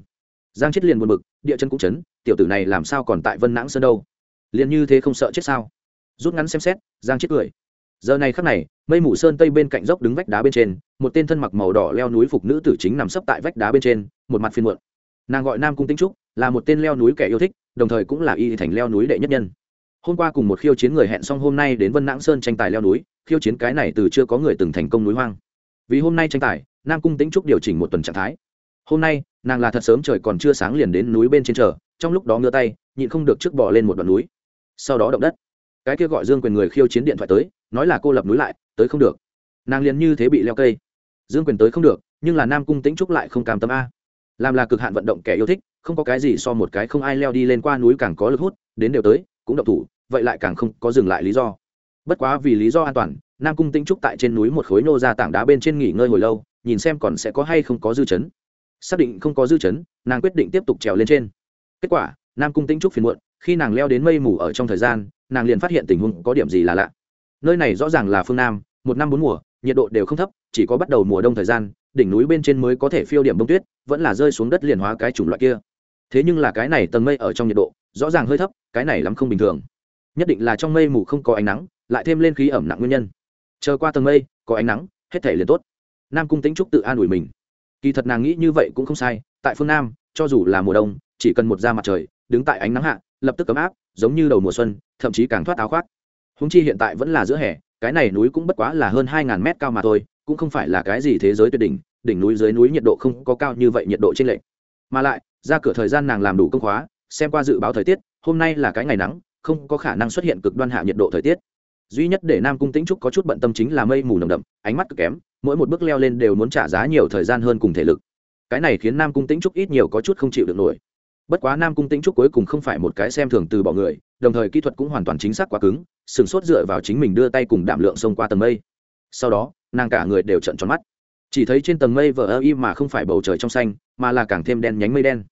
Giang chết liền buồn bực, địa chân cũng chấn, tiểu tử này làm sao còn tại vân nãng sơn đâu? Liền như thế không sợ chết sao? Rút ngắn xem xét, giang chết cười. Giờ này khắc này, mây mù sơn tây bên cạnh dốc đứng vách đá bên trên, một tên thân mặc màu đỏ leo núi phục nữ tử chính nằm sấp tại vách đá bên trên, một mặt phiên muộn nàng gọi nam cung tinh trúc, là một tên leo núi kẻ yêu thích, đồng thời cũng là y thành leo núi đệ nhất nhân. Hôm qua cùng một khiêu chiến người hẹn xong hôm nay đến vân nãng sơn tranh tài leo núi, khiêu chiến cái này từ chưa có người từng thành công núi hoang. Vì hôm nay tranh tài, nam cung tĩnh trúc điều chỉnh một tuần trạng thái. Hôm nay, nàng là thật sớm trời còn chưa sáng liền đến núi bên trên chờ, trong lúc đó ngơ tay, nhịn không được trước bỏ lên một đoạn núi. Sau đó động đất. Cái kia gọi dương quyền người khiêu chiến điện thoại tới, nói là cô lập núi lại, tới không được. Nàng liền như thế bị leo cây. Dương quyền tới không được, nhưng là nam cung tĩnh trúc lại không cam tâm a làm là cực hạn vận động kẻ yêu thích, không có cái gì so một cái không ai leo đi lên qua núi càng có lực hút, đến đều tới, cũng động thủ, vậy lại càng không có dừng lại lý do. Bất quá vì lý do an toàn, nam cung tinh trúc tại trên núi một khối nô ra tảng đá bên trên nghỉ ngơi hồi lâu, nhìn xem còn sẽ có hay không có dư chấn. Xác định không có dư chấn, nàng quyết định tiếp tục trèo lên trên. Kết quả, nam cung tinh trúc phiền muộn, khi nàng leo đến mây mù ở trong thời gian, nàng liền phát hiện tình huống có điểm gì là lạ. Nơi này rõ ràng là phương nam, một năm bốn mùa, nhiệt độ đều không thấp, chỉ có bắt đầu mùa đông thời gian đỉnh núi bên trên mới có thể phiêu điểm bông tuyết, vẫn là rơi xuống đất liền hóa cái chủng loại kia. Thế nhưng là cái này tầng mây ở trong nhiệt độ, rõ ràng hơi thấp, cái này lắm không bình thường. Nhất định là trong mây mù không có ánh nắng, lại thêm lên khí ẩm nặng nguyên nhân. Chờ qua tầng mây, có ánh nắng, hết thể liền tốt. Nam cung tính trúc tự an ủi mình. Kỳ thật nàng nghĩ như vậy cũng không sai, tại phương nam, cho dù là mùa đông, chỉ cần một da mặt trời, đứng tại ánh nắng hạ, lập tức ấm áp, giống như đầu mùa xuân, thậm chí càng thoát áo khoác. Húng chi hiện tại vẫn là giữa hè, cái này núi cũng bất quá là hơn hai ngàn mét cao mà thôi cũng không phải là cái gì thế giới tuyệt đỉnh đỉnh núi dưới núi nhiệt độ không có cao như vậy nhiệt độ trên lệch. Mà lại, ra cửa thời gian nàng làm đủ công khóa, xem qua dự báo thời tiết, hôm nay là cái ngày nắng, không có khả năng xuất hiện cực đoan hạ nhiệt độ thời tiết. Duy nhất để nam cung tĩnh trúc có chút bận tâm chính là mây mù nồng đậm, ánh mắt cực kém, mỗi một bước leo lên đều muốn trả giá nhiều thời gian hơn cùng thể lực. Cái này khiến nam cung tĩnh trúc ít nhiều có chút không chịu được nổi. Bất quá nam cung tĩnh trúc cuối cùng không phải một cái xem thường từ bỏ người, đồng thời kỹ thuật cũng hoàn toàn chính xác quá cứng, sừng sốt dựa vào chính mình đưa tay cùng đảm lượng xông qua tầng mây. Sau đó nàng cả người đều trận tròn mắt. Chỉ thấy trên tầng mây vờ ơ y mà không phải bầu trời trong xanh, mà là càng thêm đen nhánh mây đen.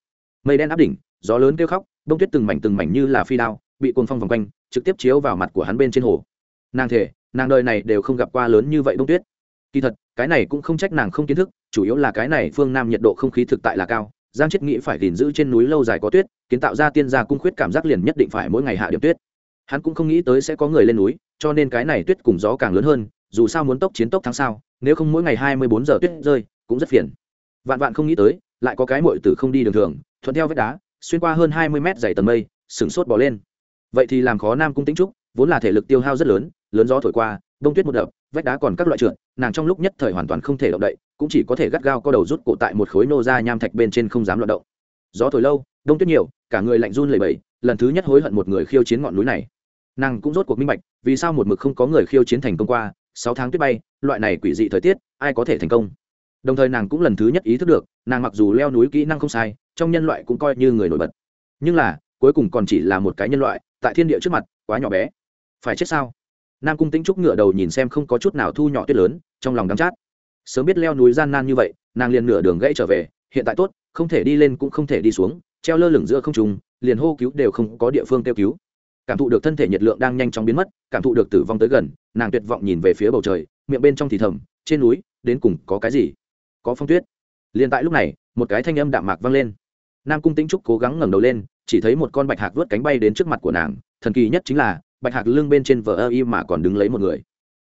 Mây đen áp đỉnh, gió lớn kêu khóc, bông tuyết từng mảnh từng mảnh như là phi đao, bị cuồng phong vòng quanh, trực tiếp chiếu vào mặt của hắn bên trên hồ. Nàng thể nàng đời này đều không gặp qua lớn như vậy đông tuyết. Kỳ thật, cái này cũng không trách nàng không kiến thức, chủ yếu là cái này phương nam nhiệt độ không khí thực tại là cao, giang chết nghĩ phải gìn giữ trên núi lâu dài có tuyết, kiến tạo ra tiên gia cung khuyết cảm giác liền nhất định phải mỗi ngày hạ điểm tuyết. Hắn cũng không nghĩ tới sẽ có người lên núi, cho nên cái này tuyết cùng gió càng lớn hơn dù sao muốn tốc chiến tốc tháng sau nếu không mỗi ngày hai mươi bốn giờ tuyết rơi, cũng rất phiền. Vạn vạn không nghĩ tới, lại có cái mội tử không đi đường thường, thuận theo vết đá, xuyên qua hơn hai mươi mét dày tầng mây, sửng sốt bỏ lên. Vậy thì làm khó nam cung tĩnh trúc, vốn là thể lực tiêu hao rất lớn lớn gió thổi qua, bông tuyết một đập, vách đá còn các loại trượt, nàng trong lúc nhất thời hoàn toàn không thể động đậy, cũng chỉ có thể gắt gao co đầu rút cổ tại một khối nô ra nham thạch bên trên không dám loạt động. Gió thổi lâu, đông tuyết nhiều, cả người lạnh run lẩy bẩy, lần thứ nhất hối hận một người khiêu chiến ngọn núi này. Nàng cũng rốt cuộc minh bạch, vì sao một mực không có người khiêu chiến thành công qua sáu tháng tuyết bay, loại này quỷ dị thời tiết, ai có thể thành công? Đồng thời nàng cũng lần thứ nhất ý thức được, nàng mặc dù leo núi kỹ năng không sai, trong nhân loại cũng coi như người nổi bật. Nhưng là, cuối cùng còn chỉ là một cái nhân loại, tại thiên địa trước mặt, quá nhỏ bé. Phải chết sao? Nam cung tĩnh trúc ngựa đầu nhìn xem không có chút nào thu nhỏ tuyết lớn, trong lòng đắm chát. Sớm biết leo núi gian nan như vậy, nàng liền nửa đường gãy trở về, hiện tại tốt, không thể đi lên cũng không thể đi xuống, treo lơ lửng giữa không trùng liền hô cứu đều không có địa phương kêu cứu cảm thụ được thân thể nhiệt lượng đang nhanh chóng biến mất, cảm thụ được tử vong tới gần, nàng tuyệt vọng nhìn về phía bầu trời, miệng bên trong thì thầm, trên núi, đến cùng có cái gì? Có phong tuyết. Liền tại lúc này, một cái thanh âm đạm mạc vang lên. Nam cung tĩnh trúc cố gắng ngẩng đầu lên, chỉ thấy một con bạch hạc vớt cánh bay đến trước mặt của nàng, thần kỳ nhất chính là, bạch hạc lưng bên trên vờ ơ y mà còn đứng lấy một người.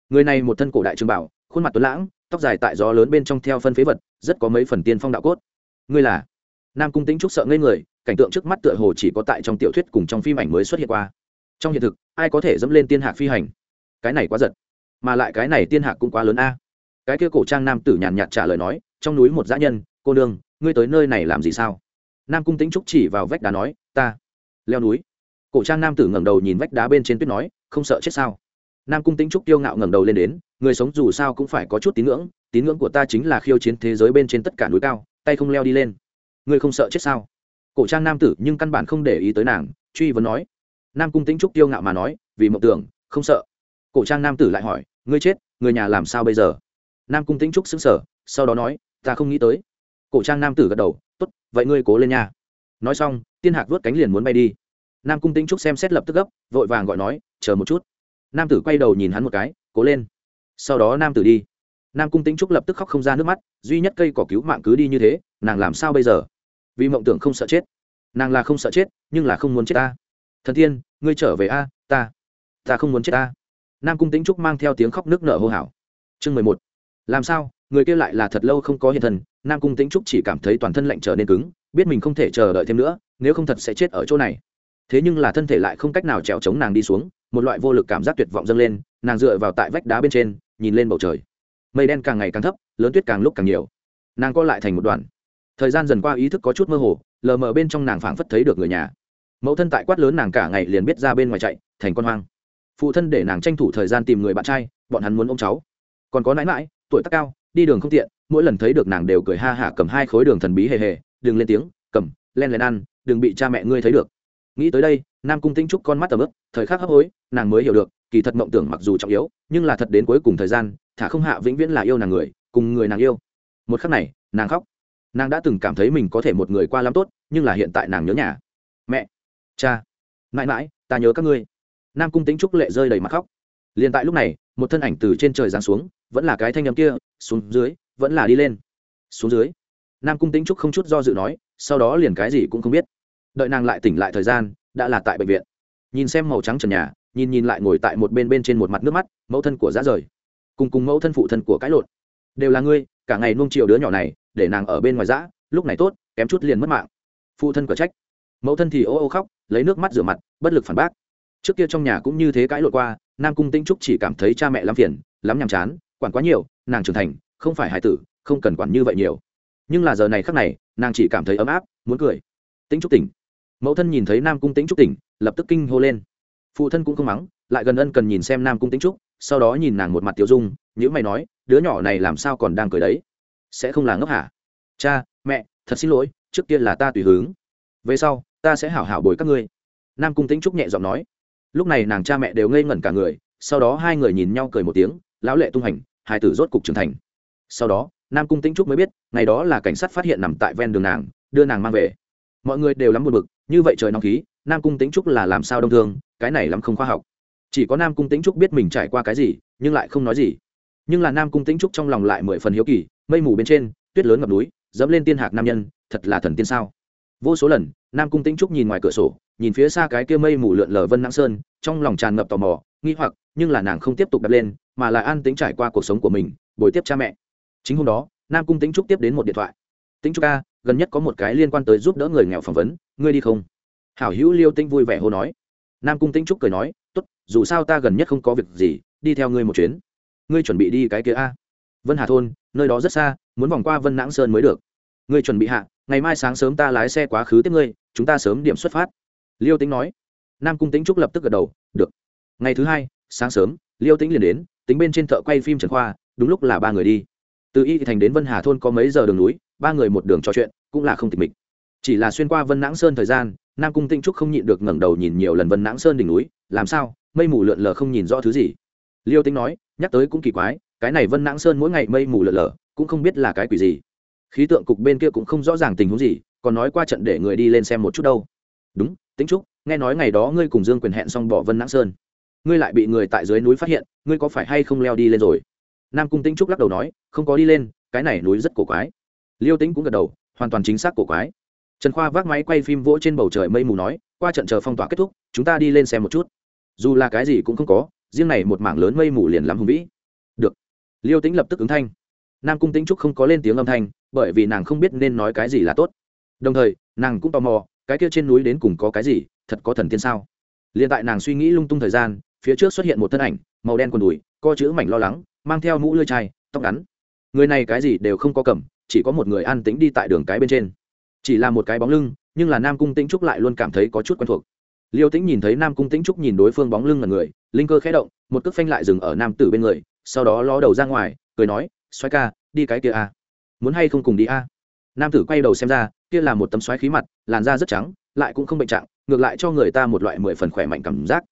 Người này một thân cổ đại trường bảo, khuôn mặt tuấn lãng, tóc dài tại gió lớn bên trong theo phân phế vật, rất có mấy phần tiên phong đạo cốt. Ngươi là? Nam cung tĩnh trúc sợ ngây người, cảnh tượng trước mắt tựa hồ chỉ có tại trong tiểu thuyết cùng trong phim ảnh mới xuất hiện qua trong hiện thực, ai có thể dẫm lên tiên hạc phi hành? Cái này quá giật. Mà lại cái này tiên hạc cũng quá lớn a. Cái kia cổ trang nam tử nhàn nhạt trả lời nói, trong núi một dã nhân, cô nương, ngươi tới nơi này làm gì sao? Nam cung tĩnh trúc chỉ vào vách đá nói, ta leo núi. Cổ trang nam tử ngẩng đầu nhìn vách đá bên trên tuyết nói, không sợ chết sao? Nam cung tĩnh trúc tiêu ngạo ngẩng đầu lên đến, người sống dù sao cũng phải có chút tín ngưỡng tín ngưỡng của ta chính là khiêu chiến thế giới bên trên tất cả núi cao, tay không leo đi lên. Ngươi không sợ chết sao? Cổ trang nam tử nhưng căn bản không để ý tới nàng, truy vấn nói nam cung tĩnh trúc tiêu ngạo mà nói, vì mộng tưởng, không sợ. Cổ trang nam tử lại hỏi, ngươi chết, người nhà làm sao bây giờ? Nam cung tĩnh trúc xứng sở sau đó nói, ta không nghĩ tới. Cổ trang nam tử gật đầu, tốt, vậy ngươi cố lên nha. Nói xong, tiên hạc vớt cánh liền muốn bay đi. Nam cung tĩnh trúc xem xét lập tức gấp, vội vàng gọi nói, chờ một chút. Nam tử quay đầu nhìn hắn một cái, cố lên. Sau đó nam tử đi. Nam cung tĩnh trúc lập tức khóc không ra nước mắt, duy nhất cây cỏ cứu mạng cứ đi như thế, nàng làm sao bây giờ? Vì mộng tưởng không sợ chết. Nàng là không sợ chết, nhưng là không muốn chết ta thần thiên, ngươi trở về a, ta ta không muốn chết ta. Nam cung tĩnh trúc mang theo tiếng khóc nước nở hô hào. Chương mười một. Làm sao, người kia lại là thật lâu không có hiện thần nam cung tĩnh trúc chỉ cảm thấy toàn thân lạnh trở nên cứng, biết mình không thể chờ đợi thêm nữa, nếu không thật sẽ chết ở chỗ này. Thế nhưng là thân thể lại không cách nào trèo chống nàng đi xuống, một loại vô lực cảm giác tuyệt vọng dâng lên, nàng dựa vào tại vách đá bên trên, nhìn lên bầu trời. Mây đen càng ngày càng thấp, lớn tuyết càng lúc càng nhiều. Nàng co lại thành một đoàn. Thời gian dần qua ý thức có chút mơ hồ, lờ mờ bên trong nàng phảng phất thấy được người nhà mẫu thân tại quát lớn nàng cả ngày liền biết ra bên ngoài chạy, thành con hoang. Phụ thân để nàng tranh thủ thời gian tìm người bạn trai, bọn hắn muốn ôm cháu. Còn có nãi mãi tuổi tác cao, đi đường không tiện, mỗi lần thấy được nàng đều cười ha hả cầm hai khối đường thần bí hề hề, đừng lên tiếng, cầm, len len ăn, đừng bị cha mẹ ngươi thấy được. Nghĩ tới đây, nam cung tinh trúc con mắt tầm ướp thời khắc hấp hối, nàng mới hiểu được, kỳ thật mộng tưởng mặc dù trọng yếu, nhưng là thật đến cuối cùng thời gian, thả không hạ vĩnh viễn là yêu nàng người, cùng người nàng yêu. Một khắc này, nàng khóc. Nàng đã từng cảm thấy mình có thể một người qua lắm tốt, nhưng là hiện tại nàng nhớ nhà. Mẹ! Cha, mãi mãi, ta nhớ các ngươi. Nam cung tính trúc lệ rơi đầy mặt khóc. Liền tại lúc này, một thân ảnh từ trên trời giáng xuống, vẫn là cái thanh â m kia, xuống dưới, vẫn là đi lên. Xuống dưới. Nam cung tính trúc không chút do dự nói, sau đó liền cái gì cũng không biết. Đợi nàng lại tỉnh lại thời gian, đã là tại bệnh viện. Nhìn xem màu trắng trần nhà, nhìn nhìn lại ngồi tại một bên bên trên một mặt nước mắt, mẫu thân của giá rời. Cùng cùng mẫu thân phụ thân của cái lộn. Đều là ngươi, cả ngày nuông chiều đứa nhỏ này, để nàng ở bên ngoài giã lúc này tốt, kém chút liền mất mạng. Phụ thân của trách mẫu thân thì ô ô khóc, lấy nước mắt rửa mặt, bất lực phản bác. Trước kia trong nhà cũng như thế cãi lộn qua, nam cung tĩnh trúc chỉ cảm thấy cha mẹ lắm phiền, lắm nhàm chán, quản quá nhiều, nàng trưởng thành, không phải hải tử, không cần quản như vậy nhiều. Nhưng là giờ này khác này, nàng chỉ cảm thấy ấm áp, muốn cười. Tĩnh trúc tỉnh. Mẫu thân nhìn thấy nam cung tĩnh trúc tỉnh, lập tức kinh hô lên. Phụ thân cũng không mắng, lại gần ân cần nhìn xem nam cung tĩnh trúc, sau đó nhìn nàng một mặt tiêu dung nhữ mày nói, đứa nhỏ này làm sao còn đang cười đấy? Sẽ không là ngốc hả? Cha, mẹ, thật xin lỗi, trước kia là ta tùy hướng về sau ta sẽ hảo hảo bồi các ngươi. Nam cung tĩnh trúc nhẹ giọng nói. Lúc này nàng cha mẹ đều ngây ngẩn cả người, sau đó hai người nhìn nhau cười một tiếng, lão lệ tung hành, hai tử rốt cục trưởng thành. Sau đó, nam cung tĩnh trúc mới biết, ngày đó là cảnh sát phát hiện nằm tại ven đường nàng, đưa nàng mang về. Mọi người đều lắm buồn bực, như vậy trời nóng khí, nam cung tĩnh trúc là làm sao đông thương, cái này lắm không khoa học. Chỉ có nam cung tĩnh trúc biết mình trải qua cái gì, nhưng lại không nói gì. Nhưng là nam cung tĩnh trúc trong lòng lại mười phần hiếu kỳ, mây mù bên trên, tuyết lớn ngập núi, dẫm lên tiên hạc nam nhân, thật là thần tiên sao? Vô số lần nam cung tĩnh trúc nhìn ngoài cửa sổ, nhìn phía xa cái kia mây mù lượn lờ vân nãng sơn, trong lòng tràn ngập tò mò, nghi hoặc, nhưng là nàng không tiếp tục đập lên, mà lại an tính trải qua cuộc sống của mình, bồi tiếp cha mẹ. Chính hôm đó, nam cung tĩnh trúc tiếp đến một điện thoại. Tĩnh trúc ca, gần nhất có một cái liên quan tới giúp đỡ người nghèo phỏng vấn, ngươi đi không? Hảo hữu liêu tĩnh vui vẻ hô nói. Nam cung tĩnh trúc cười nói, tốt, dù sao ta gần nhất không có việc gì, đi theo ngươi một chuyến. Ngươi chuẩn bị đi cái kia a? Vân hà thôn, nơi đó rất xa, muốn vòng qua vân nãng sơn mới được. Ngươi chuẩn bị hạ, ngày mai sáng sớm ta lái xe quá khứ tiếp ngươi chúng ta sớm điểm xuất phát. Liêu tính nói. Nam cung tính trúc lập tức gật đầu, được. Ngày thứ hai, sáng sớm, liêu tính liền đến, tính bên trên thợ quay phim trần khoa, đúng lúc là ba người đi. Từ y thành đến vân hà thôn có mấy giờ đường núi, ba người một đường trò chuyện, cũng là không tịch mịch. Chỉ là xuyên qua vân nãng sơn thời gian, nam cung tinh trúc không nhịn được ngẩng đầu nhìn nhiều lần vân nãng sơn đỉnh núi, làm sao, mây mù lượn lờ không nhìn rõ thứ gì. Liêu tính nói, nhắc tới cũng kỳ quái, cái này vân nãng sơn mỗi ngày mây mù lượn lờ, cũng không biết là cái quỷ gì. Khí tượng cục bên kia cũng không rõ ràng tình huống gì còn nói qua trận để người đi lên xem một chút đâu. Đúng tính trúc, nghe nói ngày đó ngươi cùng dương quyền hẹn xong bỏ vân nãng sơn. Ngươi lại bị người tại dưới núi phát hiện, ngươi có phải hay không leo đi lên rồi? Nam cung tĩnh trúc lắc đầu nói, không có đi lên, cái này núi rất cổ quái. Liêu tĩnh cũng gật đầu, hoàn toàn chính xác cổ quái. Trần khoa vác máy quay phim vỗ trên bầu trời mây mù nói, qua trận chờ phong tỏa kết thúc, chúng ta đi lên xem một chút. Dù là cái gì cũng không có, riêng này một mảng lớn mây mù liền lắm hùng vĩ. Được. Liêu tĩnh lập tức ứng thanh. Nam cung tĩnh trúc không có lên tiếng âm thanh, bởi vì nàng không biết nên nói cái gì là tốt đồng thời, nàng cũng tò mò, cái kia trên núi đến cùng có cái gì, thật có thần tiên sao liền tại nàng suy nghĩ lung tung thời gian, phía trước xuất hiện một thân ảnh, màu đen quần đùi, co chữ mảnh lo lắng, mang theo mũ lưỡi chai, tóc ngắn người này cái gì đều không có cầm, chỉ có một người an tĩnh đi tại đường cái bên trên chỉ là một cái bóng lưng, nhưng là nam cung tĩnh trúc lại luôn cảm thấy có chút quen thuộc liêu tĩnh nhìn thấy nam cung tĩnh trúc nhìn đối phương bóng lưng là người, linh cơ khẽ động, một cước phanh lại dừng ở nam tử bên người, sau đó ló đầu ra ngoài, cười nói xoay ca, đi cái kia a à? muốn hay không cùng đi a à? nam tử quay đầu xem ra kia là một tấm xoáy khí mặt, làn da rất trắng, lại cũng không bệnh trạng, ngược lại cho người ta một loại mười phần khỏe mạnh cảm giác.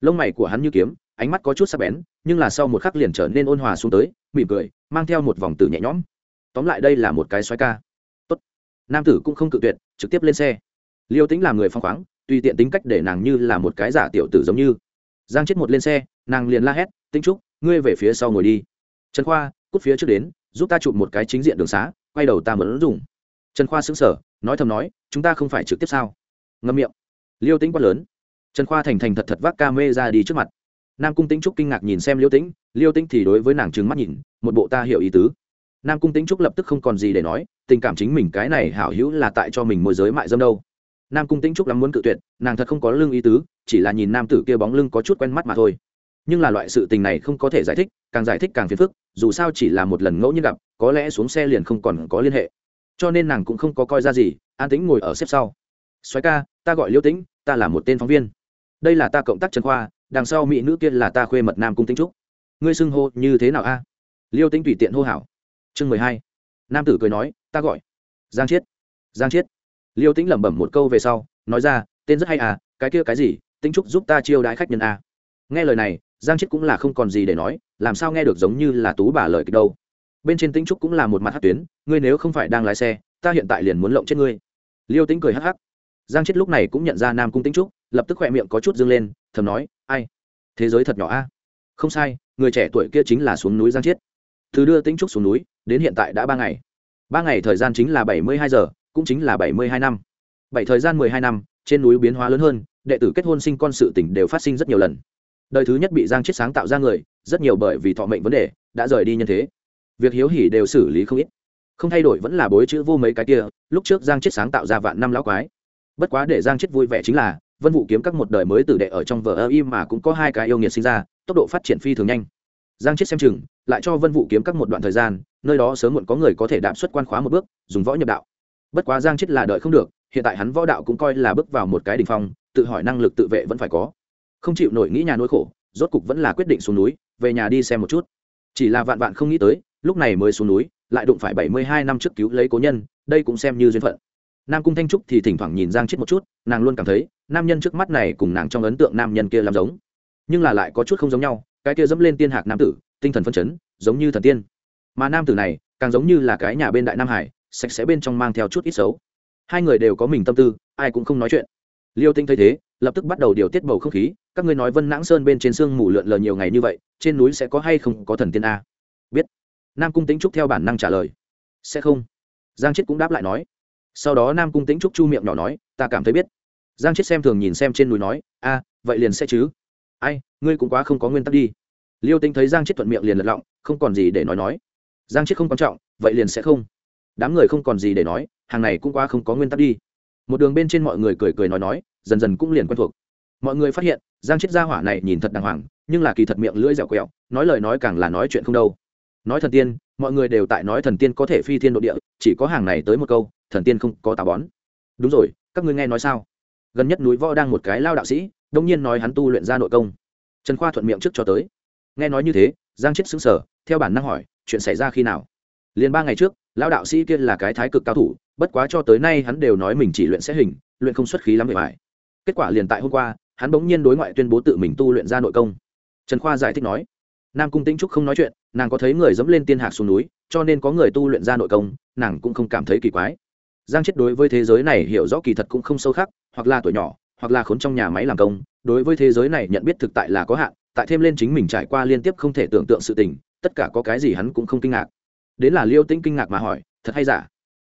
Lông mày của hắn như kiếm, ánh mắt có chút sắc bén, nhưng là sau một khắc liền trở nên ôn hòa xuống tới, mỉm cười, mang theo một vòng tử nhẹ nhõm. Tóm lại đây là một cái xoáy ca. Tốt. nam tử cũng không cự tuyệt, trực tiếp lên xe. Liêu tính làm người phong khoáng, tùy tiện tính cách để nàng như là một cái giả tiểu tử giống như. Giang chết một lên xe, nàng liền la hét tinh trúc, ngươi về phía sau ngồi đi. Trần khoa, cút phía trước đến, giúp ta chụp một cái chính diện đường xá, quay đầu ta mẫn dùng trần khoa xứng sở nói thầm nói, chúng ta không phải trực tiếp sao? Ngâm miệng. Liêu tĩnh quát lớn. Trần khoa thành thành thật thật vác ca mê ra đi trước mặt. Nam cung tĩnh trúc kinh ngạc nhìn xem liêu tĩnh liêu tĩnh thì đối với nàng trừng mắt nhìn, một bộ ta hiểu ý tứ. Nam cung tĩnh trúc lập tức không còn gì để nói, tình cảm chính mình cái này hảo hữu là tại cho mình môi giới mại dâm đâu. Nam cung tĩnh trúc lắm muốn cự tuyệt, nàng thật không có lương ý tứ, chỉ là nhìn nam tử kia bóng lưng có chút quen mắt mà thôi. Nhưng là loại sự tình này không có thể giải thích, càng giải thích càng phiền phức, dù sao chỉ là một lần ngẫu nhiên gặp, có lẽ xuống xe liền không còn có liên hệ cho nên nàng cũng không có coi ra gì, an tĩnh ngồi ở xếp sau. Xoáy ca, ta gọi liêu tĩnh, ta là một tên phóng viên. Đây là ta cộng tác trần khoa, đằng sau mỹ nữ kia là ta khuê mật nam cung tĩnh trúc. Ngươi xưng hô như thế nào a? Liêu tĩnh tùy tiện hô hảo. Chương mười hai. Nam tử cười nói, ta gọi. Giang chiết. Giang chiết. Liêu tĩnh lẩm bẩm một câu về sau, nói ra, tên rất hay à cái kia cái gì, tĩnh trúc giúp ta chiêu đãi khách nhân a. Nghe lời này, giang chiết cũng là không còn gì để nói, làm sao nghe được giống như là tú bà lời kịch đâu bên trên tĩnh trúc cũng là một mặt hát tuyến, ngươi nếu không phải đang lái xe, ta hiện tại liền muốn lộng chết ngươi. Liêu tĩnh cười hắc hắc. Giang chết lúc này cũng nhận ra nam cung tĩnh trúc, lập tức khỏe miệng có chút dâng lên, thầm nói, ai? Thế giới thật nhỏ a. Không sai, người trẻ tuổi kia chính là xuống núi giang chiết từ đưa tĩnh trúc xuống núi, đến hiện tại đã ba ngày. Ba ngày thời gian chính là bảy mươi hai giờ, cũng chính là bảy mươi hai năm. Bảy thời gian mười hai năm, trên núi biến hóa lớn hơn, đệ tử kết hôn sinh con sự tỉnh đều phát sinh rất nhiều lần. Đời thứ nhất bị giang chết sáng tạo ra người, rất nhiều bởi vì thọ mệnh vấn đề, đã rời đi nhân thế việc hiếu hỉ đều xử lý không ít. Không thay đổi vẫn là bối chữ vô mấy cái kia, lúc trước giang chết sáng tạo ra vạn năm lão quái. Bất quá để giang chết vui vẻ chính là, vân vụ kiếm các một đời mới tử đệ ở trong vở ơ im mà cũng có hai cái yêu nghiệt sinh ra, tốc độ phát triển phi thường nhanh. Giang chết xem chừng, lại cho vân vụ kiếm các một đoạn thời gian, nơi đó sớm muộn có người có thể đạp xuất quan khóa một bước, dùng võ nhập đạo. Bất quá giang chết là đợi không được, hiện tại hắn võ đạo cũng coi là bước vào một cái đình phong, tự hỏi năng lực tự vệ vẫn phải có. Không chịu nổi nghĩ nhà nỗi khổ, rốt cục vẫn là quyết định xuống núi, về nhà đi xem một chút. Chỉ là vạn vạn không nghĩ tới lúc này mới xuống núi, lại đụng phải bảy mươi hai năm trước cứu lấy cố nhân, đây cũng xem như duyên phận. Nam cung thanh trúc thì thỉnh thoảng nhìn giang chết một chút, nàng luôn cảm thấy, nam nhân trước mắt này cùng nàng trong ấn tượng nam nhân kia làm giống. Nhưng là lại có chút không giống nhau, cái kia dẫm lên tiên hạc nam tử, tinh thần phân chấn, giống như thần tiên. Mà nam tử này, càng giống như là cái nhà bên đại nam hải, sạch sẽ bên trong mang theo chút ít xấu. Hai người đều có mình tâm tư, ai cũng không nói chuyện. Liêu tinh thấy thế, lập tức bắt đầu điều tiết bầu không khí, các ngươi nói vân nãng sơn bên trên sương mù lượn lờ nhiều ngày như vậy, trên núi sẽ có hay không có thần tiên a? Biết nam cung tính trúc theo bản năng trả lời sẽ không giang chết cũng đáp lại nói sau đó nam cung tính trúc chu miệng nhỏ nói ta cảm thấy biết giang chết xem thường nhìn xem trên núi nói a vậy liền sẽ chứ ai ngươi cũng quá không có nguyên tắc đi liêu tinh thấy giang chết thuận miệng liền lật lọng không còn gì để nói nói giang chết không quan trọng vậy liền sẽ không đám người không còn gì để nói hàng này cũng quá không có nguyên tắc đi một đường bên trên mọi người cười cười nói nói dần dần cũng liền quen thuộc mọi người phát hiện giang chết gia hỏa này nhìn thật đàng hoàng nhưng là kỳ thật miệng lưỡi dẻo quẹo nói lời nói càng là nói chuyện không đâu nói thần tiên, mọi người đều tại nói thần tiên có thể phi thiên độ địa, chỉ có hàng này tới một câu, thần tiên không có táo bón. Đúng rồi, các ngươi nghe nói sao? Gần nhất núi võ đang một cái lao đạo sĩ, đông nhiên nói hắn tu luyện ra nội công. Trần khoa thuận miệng trước cho tới. Nghe nói như thế, giang chết xứng sở theo bản năng hỏi, chuyện xảy ra khi nào? Liền ba ngày trước lão đạo sĩ kia là cái thái cực cao thủ, bất quá cho tới nay hắn đều nói mình chỉ luyện sẽ hình, luyện không xuất khí lắm bề bài kết quả liền tại hôm qua, hắn bỗng nhiên đối ngoại tuyên bố tự mình tu luyện ra nội công. Trần khoa giải thích nói nam cung tĩnh trúc không nói chuyện, nàng có thấy người dẫm lên tiên hạc xuống núi, cho nên có người tu luyện ra nội công, nàng cũng không cảm thấy kỳ quái. Giang chết đối với thế giới này hiểu rõ kỳ thật cũng không sâu khác, hoặc là tuổi nhỏ, hoặc là khốn trong nhà máy làm công, đối với thế giới này nhận biết thực tại là có hạn, tại thêm lên chính mình trải qua liên tiếp không thể tưởng tượng sự tình, tất cả có cái gì hắn cũng không kinh ngạc. Đến là liêu tĩnh kinh ngạc mà hỏi, thật hay giả?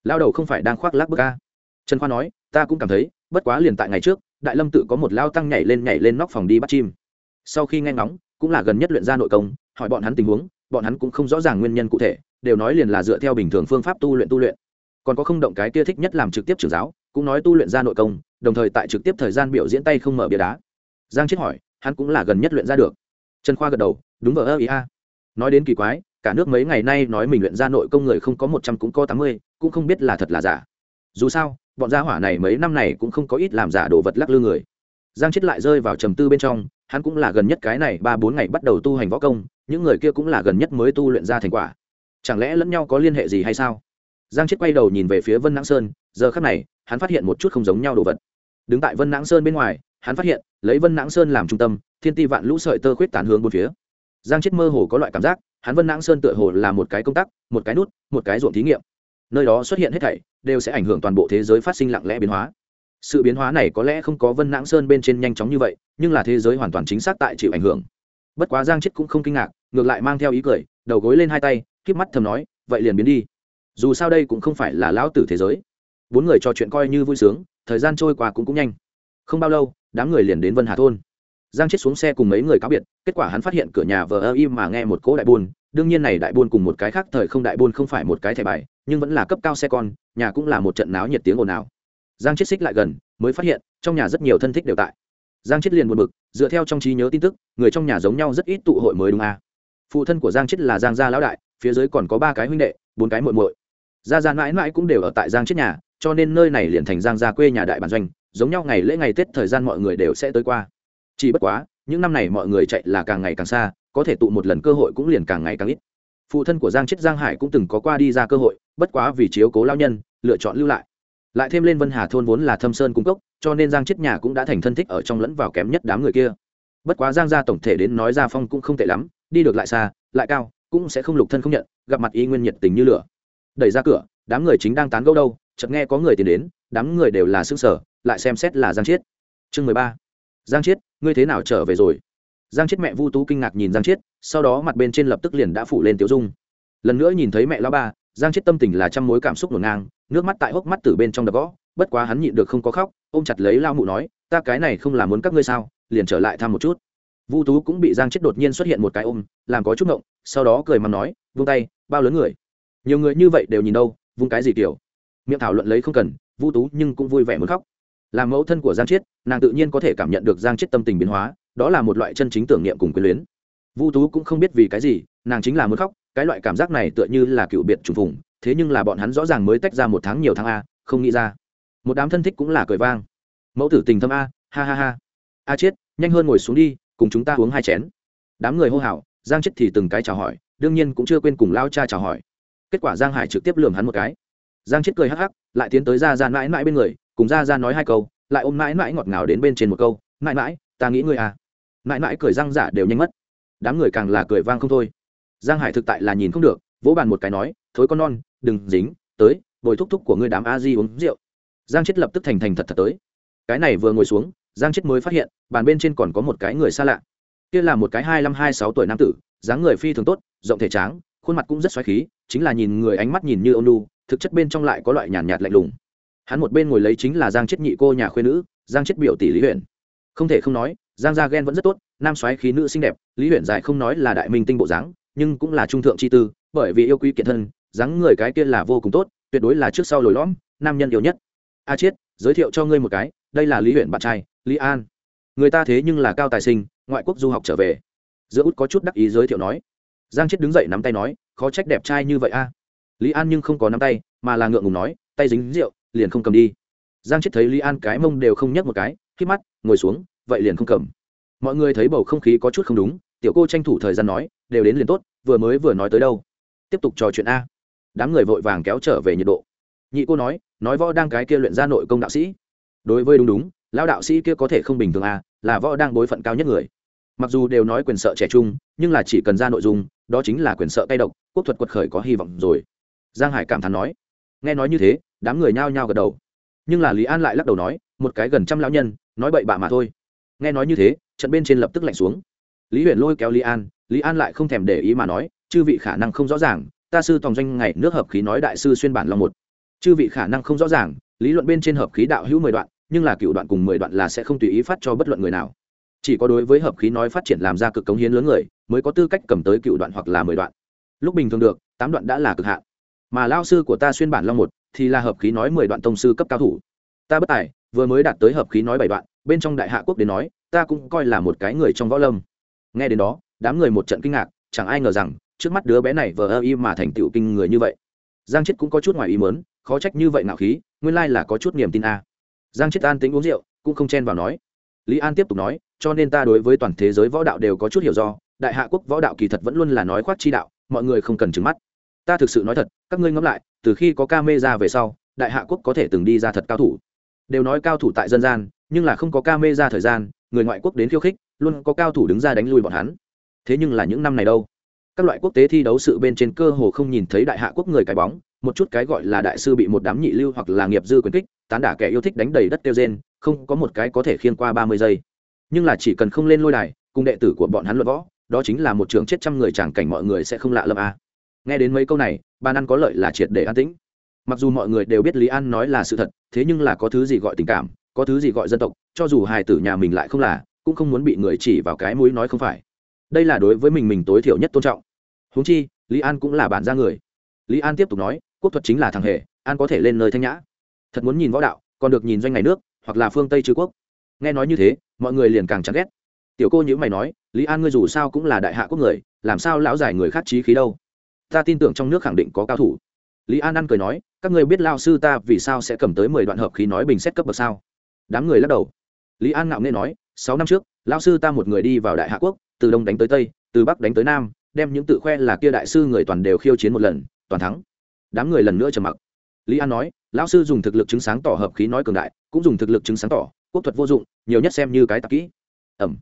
Lao đầu không phải đang khoác lác bức ca trần khoa nói, ta cũng cảm thấy, bất quá liền tại ngày trước, đại lâm tự có một lao tăng nhảy lên nhảy lên nóc phòng đi bắt chim. Sau khi nghe ngóng cũng là gần nhất luyện ra nội công, hỏi bọn hắn tình huống, bọn hắn cũng không rõ ràng nguyên nhân cụ thể, đều nói liền là dựa theo bình thường phương pháp tu luyện tu luyện. Còn có không động cái kia thích nhất làm trực tiếp trưởng giáo, cũng nói tu luyện ra nội công, đồng thời tại trực tiếp thời gian biểu diễn tay không mở bia đá. Giang chết hỏi, hắn cũng là gần nhất luyện ra được. Trần khoa gật đầu, đúng vờ ơ, ý a. Nói đến kỳ quái, cả nước mấy ngày nay nói mình luyện ra nội công người không có một trăm cũng có tám mươi, cũng không biết là thật là giả. Dù sao, bọn gia hỏa này mấy năm này cũng không có ít làm giả đồ vật lắc lư người giang chết lại rơi vào trầm tư bên trong, hắn cũng là gần nhất cái này ba bốn ngày bắt đầu tu hành võ công, những người kia cũng là gần nhất mới tu luyện ra thành quả. Chẳng lẽ lẫn nhau có liên hệ gì hay sao? Giang chết quay đầu nhìn về phía vân nãng sơn, giờ khắc này, hắn phát hiện một chút không giống nhau đồ vật. Đứng tại vân nãng sơn bên ngoài, hắn phát hiện, lấy vân nãng sơn làm trung tâm, thiên ti vạn lũ sợi tơ khuyết tán hướng bốn phía. Giang chết mơ hồ có loại cảm giác, hắn vân nãng sơn tựa hồ là một cái công tắc một cái nút, một cái ruộng thí nghiệm. Nơi đó xuất hiện hết thảy, đều sẽ ảnh hưởng toàn bộ thế giới phát sinh lặng lẽ biến hóa sự biến hóa này có lẽ không có vân nãng sơn bên trên nhanh chóng như vậy, nhưng là thế giới hoàn toàn chính xác tại chịu ảnh hưởng. Bất quá giang chết cũng không kinh ngạc, ngược lại mang theo ý cười, đầu gối lên hai tay k mắt thầm nói, vậy liền biến đi. Dù sao đây cũng không phải là lão tử thế giới. Bốn người trò chuyện coi như vui sướng, thời gian trôi qua cũng cũng nhanh. Không bao lâu, đám người liền đến vân hà thôn. Giang chết xuống xe cùng mấy người cáo biệt, kết quả hắn phát hiện cửa nhà vờ ơ im mà nghe một cỗ đại buôn. Đương nhiên này đại buôn cùng một cái khác thời không đại buôn không phải một cái thẻ bài, nhưng vẫn là cấp cao xe con, nhà cũng là một trận náo nhiệt tiếng ồn ào giang chết xích lại gần, mới phát hiện, trong nhà rất nhiều thân thích đều tại. Giang chết liền buồn bực, dựa theo trong trí nhớ tin tức, người trong nhà giống nhau rất ít tụ hội mới đúng à. phụ thân của giang chết là giang gia lão đại, phía dưới còn có ba cái huynh đệ, bốn cái muội muội. Gia gia mãi mãi cũng đều ở tại giang chết nhà, cho nên nơi này liền thành giang gia quê nhà đại bản doanh, giống nhau ngày lễ ngày tết thời gian mọi người đều sẽ tới qua. Chỉ bất quá, những năm này mọi người chạy là càng ngày càng xa, có thể tụ một lần cơ hội cũng liền càng ngày càng ít. Phụ thân của giang chết giang hải cũng từng có qua đi ra cơ hội, bất quá vì chiếu cố lao nhân, lựa chọn lưu lại lại thêm lên vân hà thôn vốn là thâm sơn cung cốc, cho nên giang chết nhà cũng đã thành thân thích ở trong lẫn vào kém nhất đám người kia. Bất quá giang gia tổng thể đến nói gia phong cũng không tệ lắm, đi được lại xa, lại cao, cũng sẽ không lục thân không nhận, gặp mặt y nguyên nhiệt tình như lửa. Đẩy ra cửa, đám người chính đang tán gẫu đâu, chợt nghe có người tìm đến, đám người đều là xương sở lại xem xét là giang chiết. Chương mười ba. Giang chiết, ngươi thế nào trở về rồi? Giang chiết mẹ vu tú kinh ngạc nhìn giang chiết, sau đó mặt bên trên lập tức liền đã phủ lên tiểu dung. Lần nữa nhìn thấy mẹ lão ba, giang chiết tâm tình là trăm mối cảm xúc ngổn ngang nước mắt tại hốc mắt từ bên trong đập gõ, bất quá hắn nhịn được không có khóc, ôm chặt lấy lao mụ nói, ta cái này không làm muốn các ngươi sao, liền trở lại thăm một chút. Vu tú cũng bị giang chết đột nhiên xuất hiện một cái ôm, làm có chút ngộng, sau đó cười mà nói, vung tay, bao lớn người? Nhiều người như vậy đều nhìn đâu, vung cái gì kiểu? Miệng thảo luận lấy không cần, vu tú nhưng cũng vui vẻ muốn khóc. Làm mẫu thân của giang chiết nàng tự nhiên có thể cảm nhận được giang chiết tâm tình biến hóa, đó là một loại chân chính tưởng niệm cùng quyền luyến. Vu tú cũng không biết vì cái gì, nàng chính là muốn khóc, cái loại cảm giác này tựa như là cựu biệt trùng phùng thế nhưng là bọn hắn rõ ràng mới tách ra một tháng nhiều tháng a không nghĩ ra. Một đám thân thích cũng là cười vang. Mẫu tử tình thâm a ha ha ha. A chết, nhanh hơn ngồi xuống đi cùng chúng ta uống hai chén. Đám người hô hào giang chết thì từng cái chào hỏi đương nhiên cũng chưa quên cùng lao cha chào hỏi. Kết quả giang hải trực tiếp lường hắn một cái. Giang chết cười hắc hắc lại tiến tới ra ra mãi mãi bên người cùng ra ra nói hai câu lại ôm mãi mãi ngọt ngào đến bên trên một câu mãi mãi ta nghĩ ngươi à. Mãi mãi cười răng giả đều nhanh mất. Đám người càng là cười vang không thôi. Giang hải thực tại là nhìn không được vỗ bàn một cái nói thối con non đừng dính tới bồi thúc thúc của ngươi đám a di uống rượu. Giang chết lập tức thành thành thật thật tới. Cái này vừa ngồi xuống giang chết mới phát hiện bàn bên trên còn có một cái người xa lạ. Kia là một cái hai năm hai sáu tuổi nam tử dáng người phi thường tốt rộng thể tráng khuôn mặt cũng rất xoáy khí chính là nhìn người ánh mắt nhìn như ôn lu thực chất bên trong lại có loại nhàn nhạt, nhạt lạnh lùng. Hắn một bên ngồi lấy chính là giang chết nhị cô nhà khuyên nữ giang chết biểu tỷ lý huyện không thể không nói giang gia ghen vẫn rất tốt nam xoáy khí nữ xinh đẹp lý huyện dài không nói là đại minh tinh bộ dáng nhưng cũng là trung thượng chi tư bởi vì yêu quý kiện thân, dáng người cái kia là vô cùng tốt, tuyệt đối là trước sau lồi lõm, nam nhân yêu nhất. A chiết, giới thiệu cho ngươi một cái, đây là lý huyện bạn trai, lý an. Người ta thế nhưng là cao tài sinh, ngoại quốc du học trở về. Giữa út có chút đắc ý giới thiệu nói. Giang chết đứng dậy nắm tay nói, khó trách đẹp trai như vậy a. Lý an nhưng không có nắm tay, mà là ngượng ngùng nói, tay dính rượu, liền không cầm đi. Giang chết thấy lý an cái mông đều không nhấc một cái khi mắt, ngồi xuống, vậy liền không cầm. Mọi người thấy bầu không khí có chút không đúng, tiểu cô tranh thủ thời gian nói, đều đến liền tốt, vừa mới vừa nói tới đâu tiếp tục trò chuyện a. Đám người vội vàng kéo trở về nhiệt độ. Nhị cô nói nói võ đang cái kia luyện ra nội công đạo sĩ. Đối với đúng đúng lao đạo sĩ kia có thể không bình thường a, là võ đang bối phận cao nhất người. Mặc dù đều nói quyền sợ trẻ trung, nhưng là chỉ cần ra nội dung, đó chính là quyền sợ tay độc, quốc thuật quật khởi có hy vọng rồi. Giang hải cảm thán nói. Nghe nói như thế, đám người nhao nhao gật đầu. Nhưng là lý an lại lắc đầu nói, một cái gần trăm lão nhân, nói bậy bạ mà thôi. Nghe nói như thế, trận bên trên lập tức lạnh xuống. Lý huyền lôi kéo lý an lý an lại không thèm để ý mà nói chư vị khả năng không rõ ràng, ta sư tòng doanh ngày nước hợp khí nói đại sư xuyên bản long một. Chư vị khả năng không rõ ràng, lý luận bên trên hợp khí đạo hữu mười đoạn, nhưng là cựu đoạn cùng mười đoạn là sẽ không tùy ý phát cho bất luận người nào. Chỉ có đối với hợp khí nói phát triển làm ra cực cống hiến lớn người, mới có tư cách cầm tới cựu đoạn hoặc là mười đoạn. Lúc bình thường được, tám đoạn đã là cực hạn. Mà lao sư của ta xuyên bản long một thì là hợp khí nói mười đoạn tông sư cấp cao thủ. Ta bất tài, vừa mới đạt tới hợp khí nói bảy đoạn, bên trong đại hạ quốc đến nói, ta cũng coi là một cái người trong võ lâm. Nghe đến đó, đám người một trận kinh ngạc, chẳng ai ngờ rằng trước mắt đứa bé này vờ ơ y mà thành tựu kinh người như vậy. Giang chết cũng có chút ngoài ý mớn khó trách như vậy nạo khí, nguyên lai là có chút niềm tin a. Giang chết an tính uống rượu, cũng không chen vào nói. Lý an tiếp tục nói, cho nên ta đối với toàn thế giới võ đạo đều có chút hiểu do, đại hạ quốc võ đạo kỳ thật vẫn luôn là nói khoác chi đạo, mọi người không cần trứng mắt. Ta thực sự nói thật, các ngươi ngẫm lại, từ khi có ca mê ra về sau, đại hạ quốc có thể từng đi ra thật cao thủ. Đều nói cao thủ tại dân gian, nhưng là không có ca mê ra thời gian, người ngoại quốc đến khiêu khích, luôn có cao thủ đứng ra đánh lui bọn hắn. Thế nhưng là những năm này đâu? Các loại quốc tế thi đấu sự bên trên cơ hồ không nhìn thấy đại hạ quốc người cái bóng, một chút cái gọi là đại sư bị một đám nhị lưu hoặc là nghiệp dư quyền kích, tán đả kẻ yêu thích đánh đầy đất tiêu gen không có một cái có thể khiên qua ba mươi giây. Nhưng là chỉ cần không lên lôi đài, cùng đệ tử của bọn hắn luận võ, đó chính là một trường chết trăm người chẳng cảnh mọi người sẽ không lạ lâm a à. nghe đến mấy câu này ban ăn có lợi là triệt để an tĩnh. Mặc dù mọi người đều biết lý an nói là sự thật, thế nhưng là có thứ gì gọi tình cảm, có thứ gì gọi dân tộc, cho dù hài tử nhà mình lại không là, cũng không muốn bị người chỉ vào cái mũi nói không phải đây là đối với mình mình tối thiểu nhất tôn trọng. Huống chi, lý an cũng là bản gia người. Lý an tiếp tục nói, quốc thuật chính là thằng hề, an có thể lên nơi thanh nhã. Thật muốn nhìn võ đạo, còn được nhìn doanh ngày nước, hoặc là phương tây chư quốc. Nghe nói như thế, mọi người liền càng chán ghét. Tiểu cô nhữ mày nói, lý an ngươi dù sao cũng là đại hạ quốc người, làm sao lão giải người khác trí khí đâu? Ta tin tưởng trong nước khẳng định có cao thủ. Lý an ăn cười nói, các người biết lao sư ta vì sao sẽ cầm tới mười đoạn hợp khí nói bình xét cấp bậc sao? Đám người lắc đầu. Lý an ngạo nghe nói, sáu năm trước lao sư ta một người đi vào đại hạ quốc từ đông đánh tới tây, từ bắc đánh tới nam, đem những tự khoe là kia đại sư người toàn đều khiêu chiến một lần, toàn thắng. Đám người lần nữa trầm mặc. Lý an nói, lão sư dùng thực lực chứng sáng tỏ hợp khí nói cường đại, cũng dùng thực lực chứng sáng tỏ, quốc thuật vô dụng, nhiều nhất xem như cái tạp kỹ. Ẩm.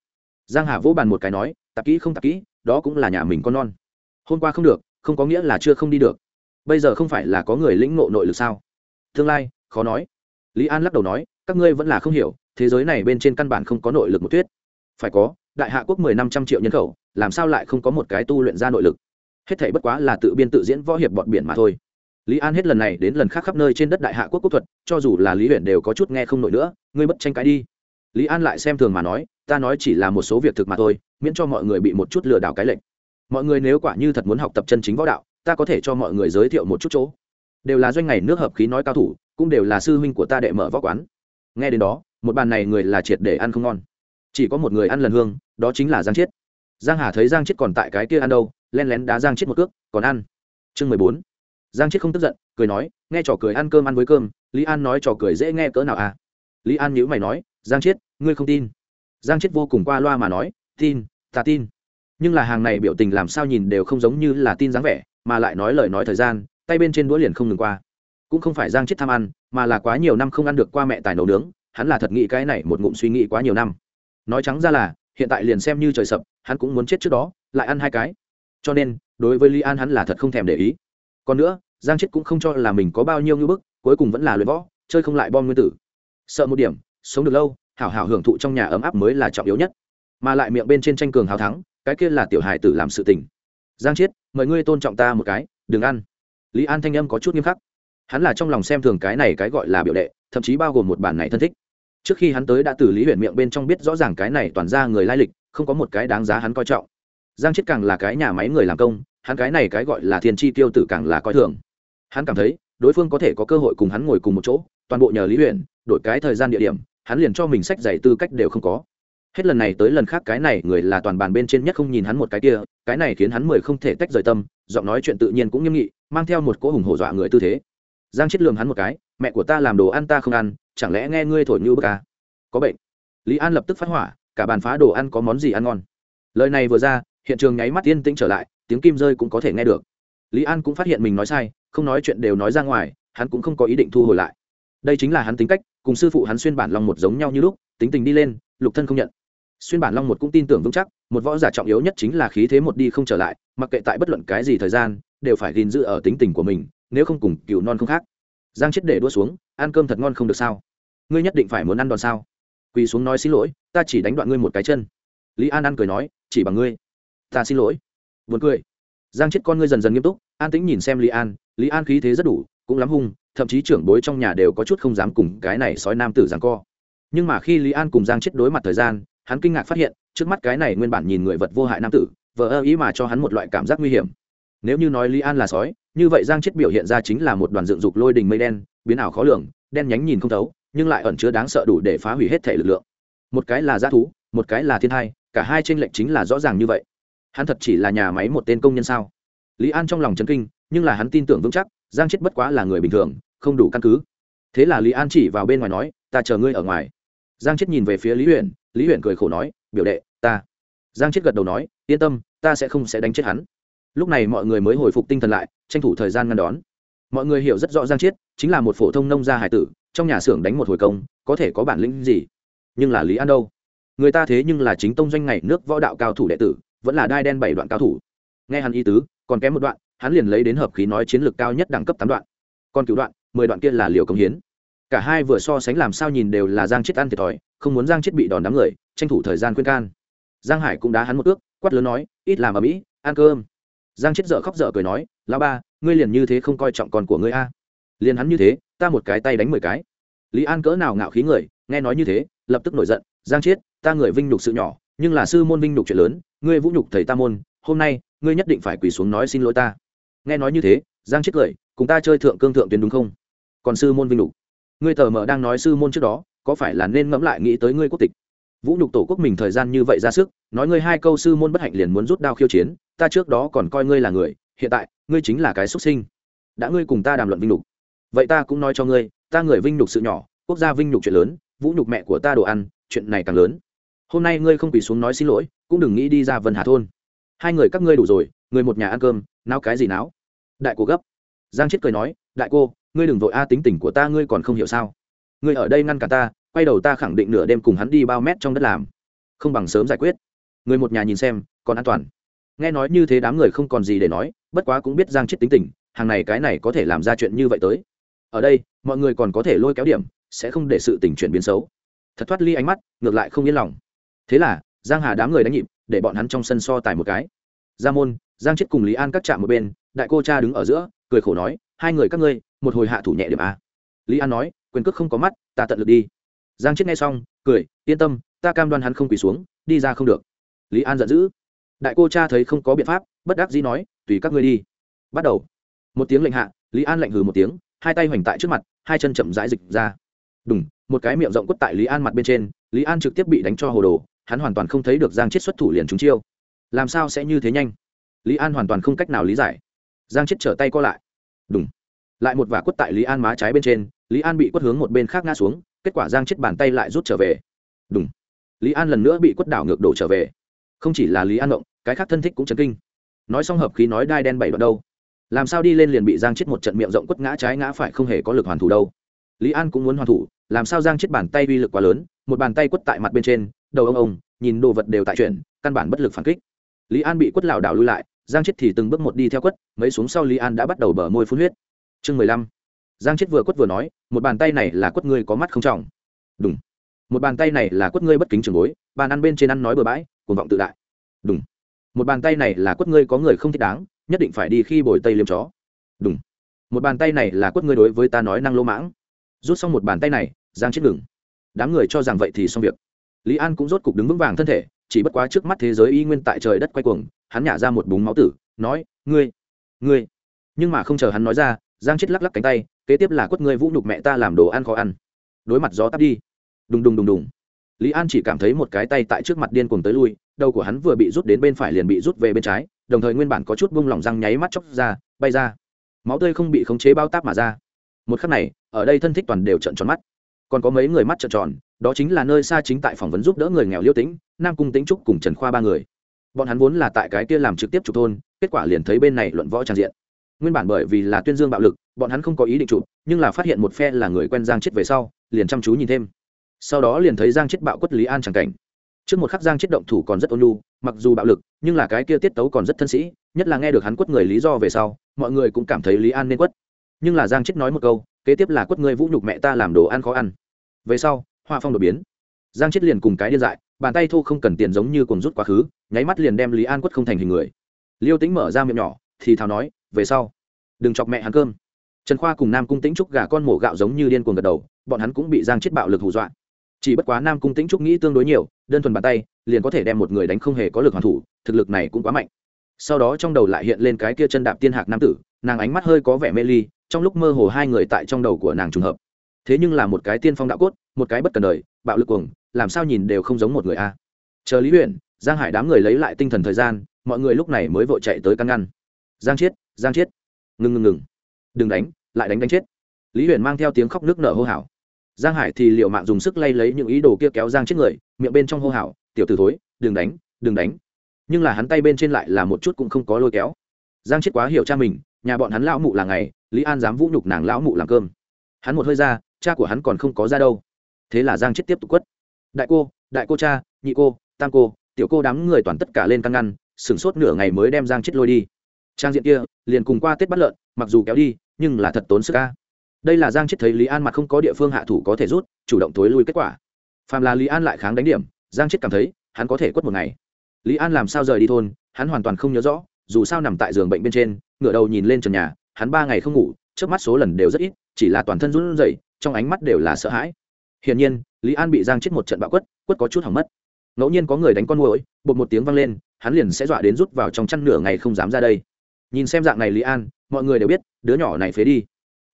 Giang hà vỗ bàn một cái nói, tạp kỹ không tạp kỹ, đó cũng là nhà mình con non. Hôm qua không được, không có nghĩa là chưa không đi được. Bây giờ không phải là có người lĩnh ngộ nội lực sao? Tương lai, khó nói. Lý an lắc đầu nói, các ngươi vẫn là không hiểu, thế giới này bên trên căn bản không có nội lực một thuyết phải có đại hạ quốc mười năm trăm triệu nhân khẩu, làm sao lại không có một cái tu luyện ra nội lực? Hết thảy bất quá là tự biên tự diễn võ hiệp bọn biển mà thôi. Lý an hết lần này đến lần khác khắp nơi trên đất đại hạ quốc quốc thuật, cho dù là lý huyện đều có chút nghe không nổi nữa, ngươi bất tranh cãi đi. Lý an lại xem thường mà nói, ta nói chỉ là một số việc thực mà thôi, miễn cho mọi người bị một chút lừa đảo cái lệnh mọi người nếu quả như thật muốn học tập chân chính võ đạo, ta có thể cho mọi người giới thiệu một chút chỗ. Đều là doanh ngày nước hợp khí nói cao thủ, cũng đều là sư huynh của ta đệ mở võ quán. Nghe đến đó, một bàn này người là triệt để ăn không ngon chỉ có một người ăn lần hương, đó chính là giang chiết. Giang hà thấy giang chiết còn tại cái kia ăn đâu len lén đá giang chiết một cước, còn ăn. Chương mười bốn. Giang chiết không tức giận, cười nói, nghe trò cười ăn cơm ăn với cơm, lý an nói trò cười dễ nghe cỡ nào à? Lý an nhữ mày nói, giang chiết, ngươi không tin. Giang chiết vô cùng qua loa mà nói, tin, ta tin. Nhưng là hàng này biểu tình làm sao nhìn đều không giống như là tin dáng vẻ, mà lại nói lời nói thời gian, tay bên trên đũa liền không ngừng qua. Cũng không phải giang chết tham ăn, mà là quá nhiều năm không ăn được qua mẹ tài nấu nướng, hắn là thật nghĩ cái này một ngụm suy nghĩ quá nhiều năm nói trắng ra là, hiện tại liền xem như trời sập, hắn cũng muốn chết trước đó, lại ăn hai cái. Cho nên, đối với lý an hắn là thật không thèm để ý. Còn nữa, giang chết cũng không cho là mình có bao nhiêu ngưỡng bức, cuối cùng vẫn là luyện võ, chơi không lại bom nguyên tử. Sợ một điểm, sống được lâu, hảo hảo hưởng thụ trong nhà ấm áp mới là trọng yếu nhất. Mà lại miệng bên trên tranh cường hào thắng, cái kia là tiểu hài tử làm sự tình. Giang chiết, mời ngươi tôn trọng ta một cái, đừng ăn. Lý an thanh âm có chút nghiêm khắc. Hắn là trong lòng xem thường cái này cái gọi là biểu đệ, thậm chí bao gồm một bản này thân thích trước khi hắn tới đã từ lý huyện miệng bên trong biết rõ ràng cái này toàn ra người lai lịch, không có một cái đáng giá hắn coi trọng. Giang chết càng là cái nhà máy người làm công, hắn cái này cái gọi là thiên chi tiêu tử càng là coi thường. Hắn cảm thấy, đối phương có thể có cơ hội cùng hắn ngồi cùng một chỗ, toàn bộ nhờ lý huyện đổi cái thời gian địa điểm, hắn liền cho mình sách giày tư cách đều không có. Hết lần này tới lần khác cái này người là toàn bàn bên trên nhất không nhìn hắn một cái kia, cái này khiến hắn mười không thể tách rời tâm, giọng nói chuyện tự nhiên cũng nghiêm nghị, mang theo một cỗ hùng hổ dọa người tư thế. Giang chết lường hắn một cái, mẹ của ta làm đồ ăn ta không ăn chẳng lẽ nghe ngươi thổi như bức à? có bệnh. Lý an lập tức phát hỏa, cả bàn phá đồ ăn có món gì ăn ngon? Lời này vừa ra, hiện trường nháy mắt yên tĩnh trở lại, tiếng kim rơi cũng có thể nghe được. Lý an cũng phát hiện mình nói sai, không nói chuyện đều nói ra ngoài, hắn cũng không có ý định thu hồi lại. Đây chính là hắn tính cách, cùng sư phụ hắn xuyên bản lòng một giống nhau như lúc, tính tình đi lên, lục thân không nhận. Xuyên bản long một cũng tin tưởng vững chắc, một võ giả trọng yếu nhất chính là khí thế một đi không trở lại, mặc kệ tại bất luận cái gì thời gian, đều phải gìn giữ ở tính tình của mình, nếu không cùng cựu non không khác giang chết để đua xuống, ăn cơm thật ngon không được sao? Ngươi nhất định phải muốn ăn đòn sao? Quỳ xuống nói xin lỗi, ta chỉ đánh đoạn ngươi một cái chân. Lý an ăn cười nói, chỉ bằng ngươi. Ta xin lỗi. Buồn cười. Giang chết con ngươi dần dần nghiêm túc, an tĩnh nhìn xem lý an. Lý an khí thế rất đủ, cũng lắm hung, thậm chí trưởng bối trong nhà đều có chút không dám cùng cái này sói nam tử giằng co. Nhưng mà khi lý an cùng giang chết đối mặt thời gian, hắn kinh ngạc phát hiện, trước mắt cái này nguyên bản nhìn người vật vô hại nam tử, vờ ơ ý mà cho hắn một loại cảm giác nguy hiểm nếu như nói lý an là sói, như vậy giang chết biểu hiện ra chính là một đoàn dựng dục lôi đình mây đen, biến ảo khó lường, đen nhánh nhìn không thấu, nhưng lại ẩn chứa đáng sợ đủ để phá hủy hết thể lực lượng. Một cái là g thú, một cái là thiên hai, cả hai tranh lệch chính là rõ ràng như vậy. Hắn thật chỉ là nhà máy một tên công nhân sao? Lý an trong lòng chấn kinh, nhưng là hắn tin tưởng vững chắc, giang chết bất quá là người bình thường, không đủ căn cứ. Thế là lý an chỉ vào bên ngoài nói, ta chờ ngươi ở ngoài. Giang chết nhìn về phía lý huyện lý huyện cười khổ nói, biểu đệ, ta. Giang chết gật đầu nói, yên tâm, ta sẽ không sẽ đánh chết hắn lúc này mọi người mới hồi phục tinh thần lại, tranh thủ thời gian ngăn đón. Mọi người hiểu rất rõ giang chiết chính là một phổ thông nông gia hải tử, trong nhà xưởng đánh một hồi công, có thể có bản lĩnh gì? Nhưng là lý an đâu? Người ta thế nhưng là chính tông doanh ngày nước võ đạo cao thủ đệ tử, vẫn là đai đen bảy đoạn cao thủ. Nghe hắn ý tứ, còn kém một đoạn, hắn liền lấy đến hợp khí nói chiến lược cao nhất đẳng cấp tám đoạn. Còn cựu đoạn, mười đoạn kia là liều công hiến. Cả hai vừa so sánh làm sao nhìn đều là giang chết ăn thiệt thòi, không muốn giang chết bị đòn đám người, tranh thủ thời gian khuyên can. Giang hải cũng đá hắn một ước quát lớn nói, ít làm ở mỹ, ăn cơm giang chết dở khóc dở cười nói lao ba, ngươi liền như thế không coi trọng con của ngươi a? Liền hắn như thế, ta một cái tay đánh mười cái. Lý an cỡ nào ngạo khí người, nghe nói như thế, lập tức nổi giận, giang chiết ta người vinh nhục sự nhỏ, nhưng là sư môn vinh nhục chuyện lớn, ngươi vũ nhục thầy ta môn, hôm nay, ngươi nhất định phải quỳ xuống nói xin lỗi ta. Nghe nói như thế, giang chiết cười, cùng ta chơi thượng cương thượng tuyến đúng không? Còn sư môn vinh nhục. Ngươi tờ mờ đang nói sư môn trước đó, có phải là nên ngẫm lại nghĩ tới ngươi quốc tịch? Vũ nhục tổ quốc mình thời gian như vậy ra sức, nói ngươi hai câu sư môn bất hạnh liền muốn rút đao khiêu chiến, ta trước đó còn coi ngươi là người, hiện tại, ngươi chính là cái xuất sinh. Đã ngươi cùng ta đàm luận vinh nhục. Vậy ta cũng nói cho ngươi, ta người vinh nhục sự nhỏ, quốc gia vinh nhục chuyện lớn, vũ nhục mẹ của ta đồ ăn, chuyện này càng lớn. Hôm nay ngươi không quỳ xuống nói xin lỗi, cũng đừng nghĩ đi ra vân hà thôn. Hai người các ngươi đủ rồi, người một nhà ăn cơm, náo cái gì náo? Đại cô gấp. Giang chết cười nói, đại cô, ngươi đừng vội a, tính tình của ta ngươi còn không hiểu sao? Ngươi ở đây ngăn cả ta quay đầu ta khẳng định nửa đêm cùng hắn đi bao mét trong đất làm. Không bằng sớm giải quyết. Người một nhà nhìn xem, còn an toàn. Nghe nói như thế đám người không còn gì để nói, bất quá cũng biết giang chết tính tình, hàng này cái này có thể làm ra chuyện như vậy tới. Ở đây, mọi người còn có thể lôi kéo điểm, sẽ không để sự tình chuyển biến xấu. Thật thoát ly ánh mắt, ngược lại không yên lòng. Thế là, giang hà đám người đánh nhịp, để bọn hắn trong sân so tài một cái. Gia môn, giang chết cùng lý an cắt chạm một bên, đại cô cha đứng ở giữa, cười khổ nói, hai người các ngươi, một hồi hạ thủ nhẹ điểm a. Lý an nói, quyền cước không có mắt, ta tận lực đi giang chết nghe xong, cười, yên tâm, ta cam đoan hắn không quỳ xuống, đi ra không được. Lý an giận dữ. Đại cô cha thấy không có biện pháp, bất đắc dĩ nói, tùy các ngươi đi. Bắt đầu. Một tiếng lệnh hạ, lý an lệnh hừ một tiếng, hai tay hoành tại trước mặt, hai chân chậm rãi dịch ra. Đúng một cái miệng rộng quất tại lý an mặt bên trên, lý an trực tiếp bị đánh cho hồ đồ, hắn hoàn toàn không thấy được giang chết xuất thủ liền trúng chiêu. Làm sao sẽ như thế nhanh? Lý an hoàn toàn không cách nào lý giải. Giang chết trở tay co lại. Đúng lại một vả quất tại lý an má trái bên trên, lý an bị quất hướng một bên khác ngã xuống kết quả giang chết bàn tay lại rút trở về. Đúng lý an lần nữa bị quất đảo ngược đổ trở về. Không chỉ là lý an động cái khác thân thích cũng chấn kinh. Nói xong hợp khí nói đai đen bảy đoạn đâu. Làm sao đi lên liền bị giang chết một trận miệng rộng quất ngã trái ngã phải không hề có lực hoàn thủ đâu. Lý an cũng muốn hoàn thủ, làm sao giang chết bàn tay uy lực quá lớn, một bàn tay quất tại mặt bên trên, đầu ông ông, nhìn đồ vật đều tại chuyển, căn bản bất lực phản kích. Lý an bị quất lảo đảo lui lại, giang chết thì từng bước một đi theo quất, mấy xuống sau lý an đã bắt đầu bờ môi phun huyết. Chương mười lăm giang chết vừa quất vừa nói, một bàn tay này là quất ngươi có mắt không trọng. Đúng một bàn tay này là quất ngươi bất kính trường bối, bàn ăn bên trên ăn nói bừa bãi, cuồng vọng tự đại. Đúng một bàn tay này là quất ngươi có người không thích đáng, nhất định phải đi khi bồi tây liêm chó. Đúng một bàn tay này là quất ngươi đối với ta nói năng lô mãng. Rút xong một bàn tay này, giang chết ngừng. Đám người cho rằng vậy thì xong việc. Lý an cũng rốt cục đứng vững vàng thân thể, chỉ bất quá trước mắt thế giới y nguyên tại trời đất quay cuồng, hắn nhả ra một búng máu tử, nói, ngươi ngươi. Nhưng mà không chờ hắn nói ra, giang chết lắc lắc cánh tay kế tiếp là quất ngươi vũ nhục mẹ ta làm đồ ăn khó ăn. Đối mặt gió tắt đi. Đùng đùng đùng đùng. Lý an chỉ cảm thấy một cái tay tại trước mặt điên cuồng tới lui, đầu của hắn vừa bị rút đến bên phải liền bị rút về bên trái, đồng thời nguyên bản có chút bung lỏng răng nháy mắt chóc ra, bay ra. Máu tươi không bị khống chế bao táp mà ra. Một khắc này, ở đây thân thích toàn đều trận tròn mắt. Còn có mấy người mắt trợn tròn, đó chính là nơi xa chính tại phỏng vấn giúp đỡ người nghèo liêu tĩnh, nam cung tĩnh trúc cùng trần khoa ba người. Bọn hắn vốn là tại cái kia làm trực tiếp trục thôn, kết quả liền thấy bên này luận võ tràn diện. Nguyên bản bởi vì là tuyên dương bạo lực bọn hắn không có ý định chụp, nhưng là phát hiện một phe là người quen giang chết về sau, liền chăm chú nhìn thêm. Sau đó liền thấy giang chết bạo quất lý an chẳng cảnh. Trước một khắc giang chết động thủ còn rất ôn nhu, mặc dù bạo lực, nhưng là cái kia tiết tấu còn rất thân sĩ, nhất là nghe được hắn quất người lý do về sau, mọi người cũng cảm thấy lý an nên quất. Nhưng là giang chết nói một câu, kế tiếp là quất người vũ nhục mẹ ta làm đồ ăn khó ăn. Về sau hoa phong đột biến. Giang chết liền cùng cái điên dại, bàn tay thu không cần tiền giống như cùng rút quá khứ, nháy mắt liền đem lý an quất không thành hình người. Liêu tính mở ra miệng nhỏ, thì thào nói, về sau, đừng chọc mẹ hắn cơm trần khoa cùng nam cung tĩnh trúc gà con mổ gạo giống như điên cuồng gật đầu, bọn hắn cũng bị giang chết bạo lực hù dọa. Chỉ bất quá nam cung tĩnh trúc nghĩ tương đối nhiều, đơn thuần bàn tay, liền có thể đem một người đánh không hề có lực hoàn thủ, thực lực này cũng quá mạnh. Sau đó trong đầu lại hiện lên cái kia chân đạp tiên hạc nam tử, nàng ánh mắt hơi có vẻ mê ly, trong lúc mơ hồ hai người tại trong đầu của nàng trùng hợp. Thế nhưng là một cái tiên phong đạo cốt, một cái bất cần đời, bạo lực cuồng, làm sao nhìn đều không giống một người a. Chờ lý huyện giang hải đám người lấy lại tinh thần thời gian, mọi người lúc này mới vội chạy tới căn ngăn. Giang chiết giang chiết. Ngừng ngừng ngừng đừng đánh, lại đánh đánh chết. Lý huyền mang theo tiếng khóc nước nở hô hào. Giang hải thì liệu mạng dùng sức lay lấy những ý đồ kia kéo giang chết người, miệng bên trong hô hào, tiểu t ử thối, đừng đánh đừng đánh. Nhưng là hắn tay bên trên lại là một chút cũng không có lôi kéo. Giang chết quá hiểu cha mình, nhà bọn hắn lão mụ là ngày, lý an dám vũ nhục nàng lão mụ làm cơm. Hắn một hơi ra, cha của hắn còn không có ra đâu. Thế là giang chết tiếp tục quất. Đại cô đại cô cha, nhị cô, tam cô, tiểu cô đám người toàn tất cả lên căn ngăn, sửng sốt nửa ngày mới đem giang chết lôi đi. Trang diện kia, liền cùng qua tết bắt lợn mặc dù kéo đi, nhưng là thật tốn sức ca đây là giang chết thấy lý an mặt không có địa phương hạ thủ có thể rút, chủ động tối lui kết quả. Phàm là lý an lại kháng đánh điểm, giang chết cảm thấy, hắn có thể quất một ngày. Lý an làm sao rời đi thôn, hắn hoàn toàn không nhớ rõ, dù sao nằm tại giường bệnh bên trên, ngửa đầu nhìn lên trần nhà, hắn ba ngày không ngủ, trước mắt số lần đều rất ít, chỉ là toàn thân run rẩy, trong ánh mắt đều là sợ hãi. Hiển nhiên, lý an bị giang chết một trận bạo quất quất có chút hỏng mất. Ngẫu nhiên có người đánh con mồi bột một tiếng vang lên, hắn liền sẽ dọa đến rút vào trong chăn nửa ngày không dám ra đây. Nhìn xem dạng này lý an mọi người đều biết, đứa nhỏ này phế đi.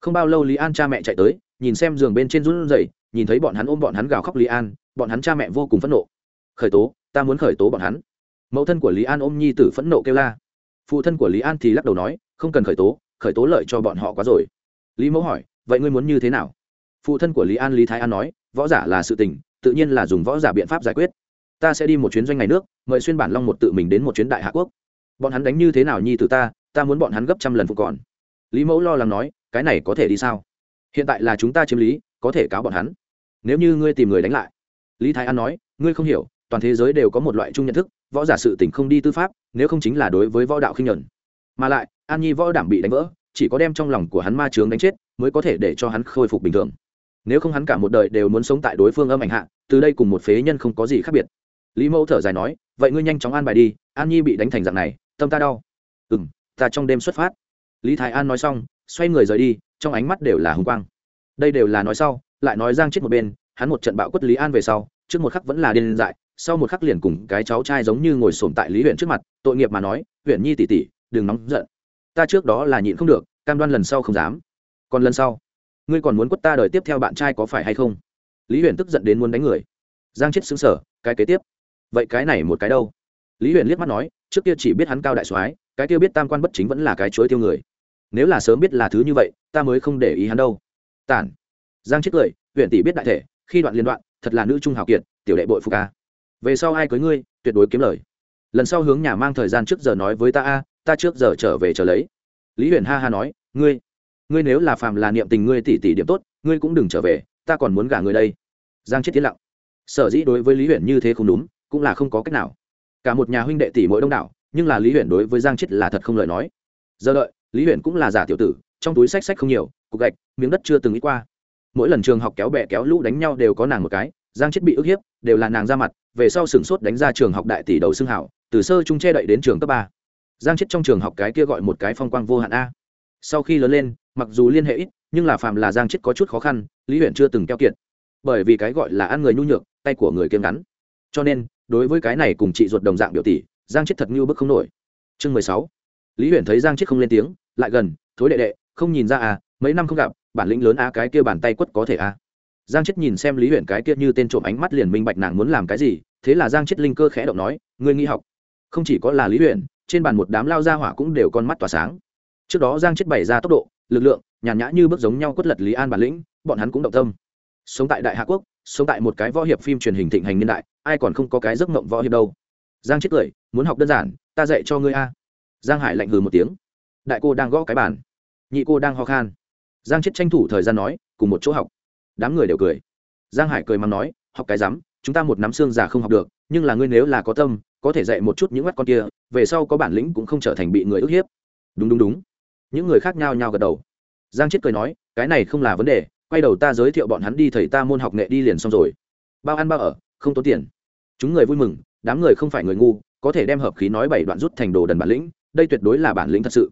Không bao lâu lý an cha mẹ chạy tới, nhìn xem giường bên trên run rẩy, nhìn thấy bọn hắn ôm bọn hắn gào khóc lý an, bọn hắn cha mẹ vô cùng phẫn nộ. Khởi tố, ta muốn khởi tố bọn hắn. Mẫu thân của lý an ôm nhi tử phẫn nộ kêu la. Phụ thân của lý an thì lắc đầu nói, không cần khởi tố khởi tố lợi cho bọn họ quá rồi. Lý mẫu hỏi, vậy ngươi muốn như thế nào? Phụ thân của lý an lý thái an nói, võ giả là sự tình, tự nhiên là dùng võ giả biện pháp giải quyết. Ta sẽ đi một chuyến doanh ngày nước, mời xuyên bản long một tự mình đến một chuyến đại hạ quốc. Bọn hắn đánh như thế nào nhi Tử ta ta muốn bọn hắn gấp trăm lần phục còn. Lý mẫu lo lắng nói, cái này có thể đi sao? Hiện tại là chúng ta chiếm lý, có thể cáo bọn hắn. Nếu như ngươi tìm người đánh lại. Lý thái an nói, ngươi không hiểu, toàn thế giới đều có một loại chung nhận thức, võ giả sự tỉnh không đi tư pháp, nếu không chính là đối với võ đạo khinh nhuận. Mà lại, an nhi võ đảm bị đánh vỡ, chỉ có đem trong lòng của hắn ma trướng đánh chết, mới có thể để cho hắn khôi phục bình thường. Nếu không hắn cả một đời đều muốn sống tại đối phương âm ảnh hạ, từ đây cùng một phế nhân không có gì khác biệt. Lý mẫu thở dài nói, vậy ngươi nhanh chóng an bài đi, an nhi bị đánh thành dạng này, tâm ta đau. Ừ m ta trong đêm xuất phát. Lý thái an nói xong, xoay người rời đi, trong ánh mắt đều là hùng quang. Đây đều là nói sau, lại nói giang chết một bên, hắn một trận bạo quất lý an về sau, trước một khắc vẫn là điên dại, sau một khắc liền cùng cái cháu trai giống như ngồi sồn tại lý huyện trước mặt, tội nghiệp mà nói huyện nhi tỉ tỉ đừng nóng giận. Ta trước đó là nhịn không được, cam đoan lần sau không dám. Còn lần sau, ngươi còn muốn quất ta đời tiếp theo bạn trai có phải hay không? Lý huyền tức giận đến muốn đánh người. Giang chết xứng sở cái kế tiếp? Vậy cái này một cái đâu? Lý huyền liếc mắt nói, trước kia chỉ biết hắn cao đại soái cái tiêu biết tam quan bất chính vẫn là cái chuối tiêu người. Nếu là sớm biết là thứ như vậy, ta mới không để ý hắn đâu. Tản. Giang chết cười huyện tỷ biết đại thể, khi đoạn liên đoạn, thật là nữ trung hào kiệt, tiểu đệ bội phụ ca về sau ai cưới ngươi, tuyệt đối kiếm lời. Lần sau hướng nhà mang thời gian trước giờ nói với ta a, ta trước giờ trở về chờ lấy. Lý huyền ha ha nói, ngươi ngươi nếu là phàm là niệm tình ngươi tỷ tỷ điểm tốt, ngươi cũng đừng trở về, ta còn muốn gả người đây. Giang chết tiến lặng. Sở dĩ đối với lý huyền như thế không đúng, cũng là không có cách nào. Cả một nhà huynh đệ tỷ mỗi đông đảo nhưng là lý huyền đối với giang chết là thật không lời nói giờ đợi lý huyền cũng là giả tiểu tử trong túi sách sách không nhiều cục gạch miếng đất chưa từng nghĩ qua mỗi lần trường học kéo bè kéo lũ đánh nhau đều có nàng một cái giang chết bị ức hiếp đều là nàng ra mặt về sau sửng sốt đánh ra trường học đại tỷ đầu xưng hảo từ sơ trung che đậy đến trường cấp ba giang chết trong trường học cái kia gọi một cái phong quang vô hạn a sau khi lớn lên mặc dù liên hệ ít nhưng là phàm là giang chết có chút khó khăn lý huyện chưa từng keo kiệt bởi vì cái gọi là ăn người nhu nhược tay của người kiêm ngắn cho nên đối với cái này cùng chị ruột đồng dạng biểu tỷ giang chết thật như bức không nổi. Chương mười sáu. Lý huyền thấy giang chết không lên tiếng, lại gần, thối đệ đệ, không nhìn ra à mấy năm không gặp, bản lĩnh lớn a cái kia bàn tay quất có thể a giang chết nhìn xem lý huyền cái kia như tên trộm ánh mắt liền minh bạch nàng muốn làm cái gì, thế là giang chết linh cơ khẽ động nói, ngươi nghĩ học. Không chỉ có là lý huyền, trên bàn một đám lao ra hỏa cũng đều con mắt tỏa sáng. Trước đó giang chết bày ra tốc độ, lực lượng, nhàn nhã như bước giống nhau quất lật lý an bản lĩnh, bọn hắn cũng động tâm. Sống tại đại hạ quốc, sống tại một cái võ hiệp phim truyền hình thịnh hành niên đại, ai còn không có cái giấc mộng võ hiệp đâu giang chết cười, muốn học đơn giản, ta dạy cho ngươi a. Giang hải lạnh hừ một tiếng. Đại cô đang gõ cái bàn. Nhị cô đang ho khan. Giang chết tranh thủ thời gian nói, cùng một chỗ học. Đám người đều cười. Giang hải cười mắng nói, học cái rắm, chúng ta một nắm xương già không học được, nhưng là ngươi nếu là có tâm, có thể dạy một chút những mắt con kia, về sau có bản lĩnh cũng không trở thành bị người ức hiếp. Đúng đúng đúng. Những người khác nhau nhau gật đầu. Giang chết cười nói, cái này không là vấn đề, quay đầu ta giới thiệu bọn hắn đi, thầy ta môn học nghệ đi liền xong rồi. Bao ăn bao ở, không tốn tiền. Chúng người vui mừng đám người không phải người ngu có thể đem hợp khí nói bảy đoạn rút thành đồ đần bản lĩnh đây tuyệt đối là bản lĩnh thật sự.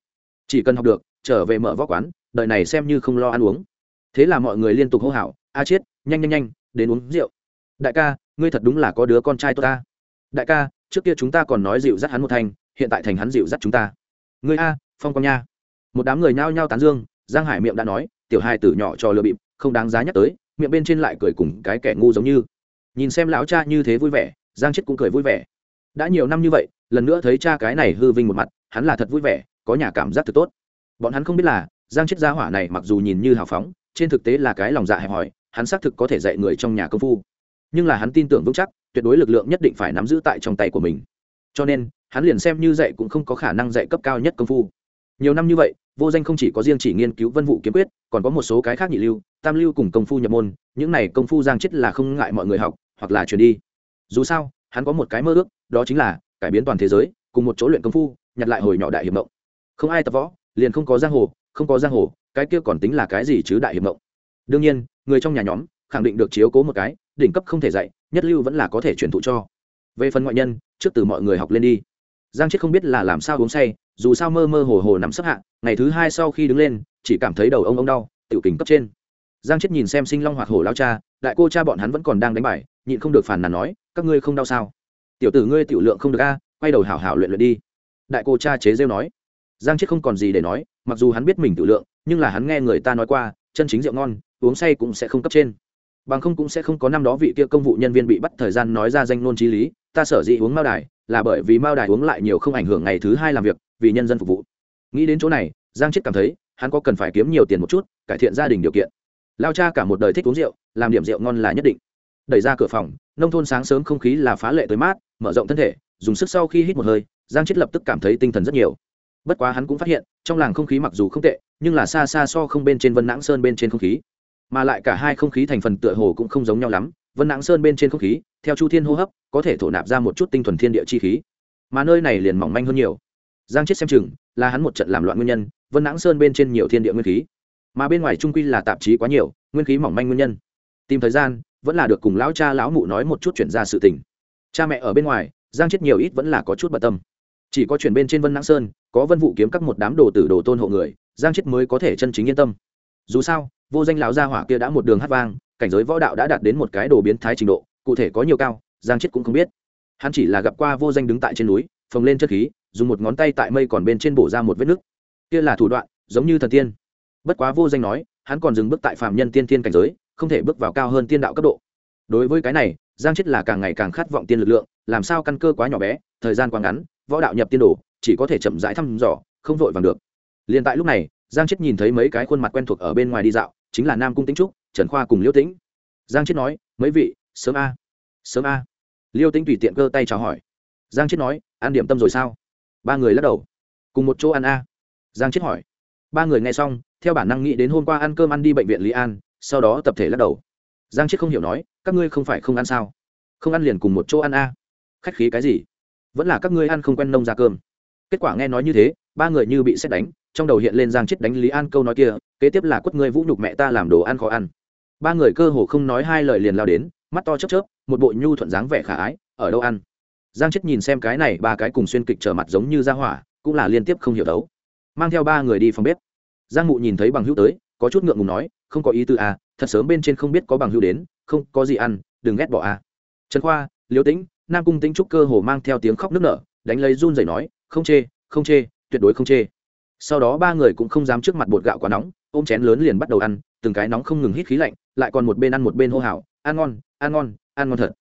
Chỉ cần học được trở về mở võ quán đợi này xem như không lo ăn uống. Thế là mọi người liên tục hô hào a chết nhanh nhanh nhanh đến uống rượu. Đại ca ngươi thật đúng là có đứa con trai tốt ta. Đại ca trước kia chúng ta còn nói dịu dắt hắn một thành, hiện tại thành hắn dịu dắt chúng ta. Ngươi a phong quang nha. Một đám người nhao nhao tán dương giang hải miệng đã nói tiểu hai tử nhỏ cho lừa bịp không đáng giá nhắc tới. Miệng bên trên lại cười cùng cái kẻ ngu giống như. Nhìn xem lão cha như thế vui vẻ giang chết cũng cười vui vẻ. Đã nhiều năm như vậy, lần nữa thấy cha cái này hư vinh một mặt, hắn là thật vui vẻ, có nhà cảm giác thật tốt. Bọn hắn không biết là, giang chết gia hỏa này mặc dù nhìn như hào phóng, trên thực tế là cái lòng dạ hẹp hòi, hắn xác thực có thể dạy người trong nhà công phu. Nhưng là hắn tin tưởng vững chắc, tuyệt đối lực lượng nhất định phải nắm giữ tại trong tay của mình. Cho nên, hắn liền xem như dạy cũng không có khả năng dạy cấp cao nhất công phu. Nhiều năm như vậy, vô danh không chỉ có riêng chỉ nghiên cứu vân vụ kiếm quyết, còn có một số cái khác nhị lưu, tam lưu cùng công phu nhập môn, những này công phu giang chết là không ngại mọi người học, hoặc là truyền đi dù sao, hắn có một cái mơ ước, đó chính là cải biến toàn thế giới, cùng một chỗ luyện công phu, nhặt lại hồi nhỏ đại hiệp mộng. Không ai tập võ, liền không có giang hồ, không có giang hồ, cái kia còn tính là cái gì chứ đại hiệp mộng? Đương nhiên, người trong nhà nhóm khẳng định được chiếu cố một cái, đỉnh cấp không thể dạy, nhất lưu vẫn là có thể truyền thụ cho. Về phần ngoại nhân, trước từ mọi người học lên đi. Giang chết không biết là làm sao uống say, dù sao mơ mơ hồ hồ nằm sấp hạ, ngày thứ hai sau khi đứng lên, chỉ cảm thấy đầu ông ông đau, tiểu kính cấp trên. Giang chết nhìn xem sinh long hoạt hổ lao cha, đại cô cha bọn hắn vẫn còn đang đánh bài nhịn không được phản nàn nói, các ngươi không đau sao? Tiểu tử ngươi tiểu lượng không được a, quay đầu hảo hảo luyện luyện đi. Đại cô cha chế rêu nói. Giang chết không còn gì để nói, mặc dù hắn biết mình tiểu lượng, nhưng là hắn nghe người ta nói qua, chân chính rượu ngon, uống say cũng sẽ không cấp trên. Bằng không cũng sẽ không có năm đó vị kia công vụ nhân viên bị bắt thời gian nói ra danh ngôn trí lý, ta sở dĩ uống mao đài, là bởi vì mao đài uống lại nhiều không ảnh hưởng ngày thứ hai làm việc, vì nhân dân phục vụ. Nghĩ đến chỗ này, giang chết cảm thấy, hắn có cần phải kiếm nhiều tiền một chút, cải thiện gia đình điều kiện. Lao cha cả một đời thích uống rượu, làm điểm rượu ngon là nhất định đẩy ra cửa phòng, nông thôn sáng sớm không khí là phá lệ tới mát, mở rộng thân thể, dùng sức sau khi hít một hơi, giang chết lập tức cảm thấy tinh thần rất nhiều. Bất quá hắn cũng phát hiện, trong làng không khí mặc dù không tệ, nhưng là xa xa so không bên trên vân nãng sơn bên trên không khí. Mà lại cả hai không khí thành phần tựa hồ cũng không giống nhau lắm, vân nãng sơn bên trên không khí, theo chu thiên hô hấp, có thể thổ nạp ra một chút tinh thuần thiên địa chi khí. Mà nơi này liền mỏng manh hơn nhiều. Giang chết xem chừng, là hắn một trận làm loạn nguyên nhân, vân nãng sơn bên trên nhiều thiên địa nguyên khí. Mà bên ngoài trung quy là tạp chí quá nhiều, nguyên khí mỏng manh nguyên nhân. Tìm thời gian vẫn là được cùng lão cha lão mụ nói một chút chuyển ra sự tình. Cha mẹ ở bên ngoài, giang chết nhiều ít vẫn là có chút bận tâm. Chỉ có chuyển bên trên vân nãng sơn, có vân vụ kiếm các một đám đồ tử đồ tôn hộ người, giang chết mới có thể chân chính yên tâm. Dù sao, vô danh lão gia hỏa kia đã một đường hát vang, cảnh giới võ đạo đã đạt đến một cái đồ biến thái trình độ, cụ thể có nhiều cao, giang chết cũng không biết. Hắn chỉ là gặp qua vô danh đứng tại trên núi, phồng lên chất khí, dùng một ngón tay tại mây còn bên trên bổ ra một vết nứt. Kia là thủ đoạn, giống như thần tiên. Bất quá vô danh nói, hắn còn dừng bước tại phạm nhân tiên tiên cảnh giới không thể bước vào cao hơn tiên đạo cấp độ. Đối với cái này, giang chết là càng ngày càng khát vọng tiên lực lượng, làm sao căn cơ quá nhỏ bé, thời gian quá ngắn, võ đạo nhập tiên đồ, chỉ có thể chậm rãi thăm dò, không vội vàng được. Liền tại lúc này, giang chết nhìn thấy mấy cái khuôn mặt quen thuộc ở bên ngoài đi dạo, chính là nam cung tĩnh trúc, trần khoa cùng liêu tĩnh. Giang chết nói, mấy vị, sớm a sớm a. Liêu tĩnh tùy tiện cơ tay chào hỏi. Giang chết nói, ăn điểm tâm rồi sao? Ba người lắc đầu. Cùng một chỗ ăn a. Giang chết hỏi. Ba người nghe xong, theo bản năng nghĩ đến hôm qua ăn cơm ăn đi bệnh viện lý an sau đó tập thể lắc đầu. Giang chết không hiểu nói, các ngươi không phải không ăn sao? Không ăn liền cùng một chỗ ăn a. Khách khí cái gì? Vẫn là các ngươi ăn không quen nông ra cơm. Kết quả nghe nói như thế, ba người như bị xét đánh, trong đầu hiện lên giang chết đánh lý an câu nói kia, kế tiếp là quất ngươi vũ nhục mẹ ta làm đồ ăn khó ăn. Ba người cơ hồ không nói hai lời liền lao đến, mắt to chớp chớp, một bộ nhu thuận dáng vẻ khả ái, ở đâu ăn? Giang chết nhìn xem cái này, ba cái cùng xuyên kịch trở mặt giống như ra hỏa, cũng là liên tiếp không hiểu đấu. Mang theo ba người đi phòng bếp. Giang mụ nhìn thấy bằng hữu tới, có chút ngượng ngùng nói không có ý tư à thật sớm bên trên không biết có bằng hữu đến, không có gì ăn, đừng ghét bỏ à. Trần khoa, liêu tĩnh, nam cung tĩnh trúc cơ hồ mang theo tiếng khóc nức nở, đánh lấy run rẩy nói, không chê không chê, tuyệt đối không chê. Sau đó ba người cũng không dám trước mặt bột gạo quá nóng, ôm chén lớn liền bắt đầu ăn, từng cái nóng không ngừng hít khí lạnh, lại còn một bên ăn một bên hô hào, ăn ngon ăn ngon ăn ngon thật.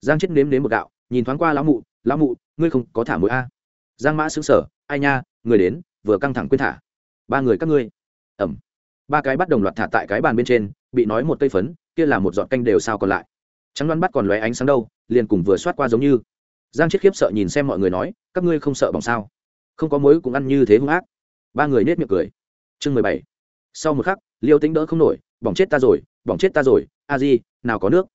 Giang chết nếm nếm một gạo, nhìn thoáng qua lão mụ lão mụ, ngươi không có thả mũi a à? giang mã xứng sở ai nha, người đến, vừa căng thẳng quên thả. Ba người các ngươi. Ẩm ba cái bắt đồng loạt thả tại cái bàn bên trên, bị nói một cây phấn, kia là một giọt canh đều sao còn lại. Trắng đoán bắt còn lóe ánh sáng đâu, liền cùng vừa xoát qua giống như. Giang chết khiếp sợ nhìn xem mọi người nói, các ngươi không sợ bỏng sao? Không có mối cũng ăn như thế hung ác. Ba người nết miệng cười. Chương mười bảy. Sau một khắc, liêu tính đỡ không nổi, bỏng chết ta rồi, bỏng chết ta rồi, a di, nào có nước.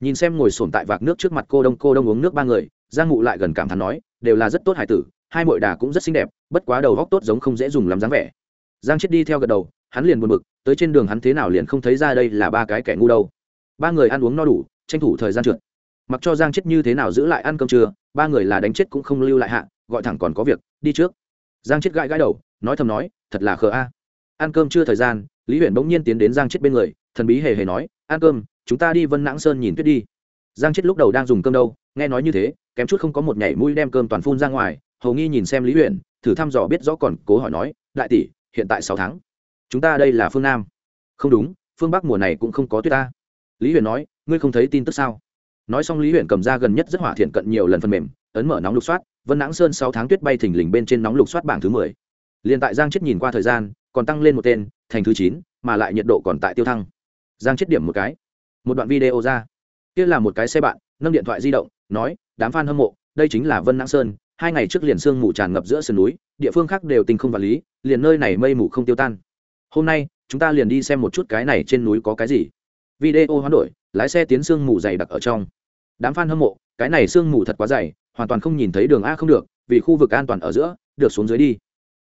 Nhìn xem ngồi sổm tại vạc nước trước mặt cô đông cô đông uống nước ba người, giang ngụ lại gần cảm thán nói, đều là rất tốt hải tử, hai mội đà cũng rất xinh đẹp, bất quá đầu góc tốt giống không dễ dùng làm dáng vẻ. Giang chết đi theo gật đầu hắn liền buồn bực, tới trên đường hắn thế nào liền không thấy ra đây là ba cái kẻ ngu đâu. Ba người ăn uống no đủ, tranh thủ thời gian trượt. Mặc cho giang chết như thế nào giữ lại ăn cơm trưa, ba người là đánh chết cũng không lưu lại hạ, gọi thẳng còn có việc, đi trước. Giang chết gãi gãi đầu, nói thầm nói, thật là khờ a. Ăn cơm chưa thời gian, lý huyện bỗng nhiên tiến đến giang chết bên người, thần bí hề hề nói, ăn cơm, chúng ta đi vân nãng sơn nhìn tuyết đi. Giang chết lúc đầu đang dùng cơm đâu, nghe nói như thế, kém chút không có một nhảy mũi đem cơm toàn phun ra ngoài, hầu nghi nhìn xem lý huyện thử thăm dò biết rõ còn cố hỏi nói, đại tỷ, hiện tại sáu tháng chúng ta đây là phương nam. Không đúng, phương bắc mùa này cũng không có tuyết ta. Lý huyền nói, ngươi không thấy tin tức sao? Nói xong lý huyền cầm ra gần nhất rất hỏa thiện cận nhiều lần phần mềm, ấn mở nóng lục soát, vân nãng sơn sáu tháng tuyết bay thình lình bên trên nóng lục soát bảng thứ mười. Liền tại giang chết nhìn qua thời gian, còn tăng lên một tên, thành thứ chín, mà lại nhiệt độ còn tại tiêu thăng. Giang chết điểm một cái. Một đoạn video ra. Kia là một cái xe bạn, nâng điện thoại di động, nói, đám f a n hâm mộ, đây chính là vân nãng sơn, hai ngày trước liền sương mù tràn ngập giữa sườn núi, địa phương khác đều tình không vật lý, liền nơi này mây mù không tiêu tan hôm nay, chúng ta liền đi xem một chút cái này trên núi có cái gì. Video hoán đổi, lái xe tiến sương mù dày đặc ở trong. Đám f a n hâm mộ, cái này sương mù thật quá dày, hoàn toàn không nhìn thấy đường a không được, vì khu vực an toàn ở giữa, được xuống dưới đi.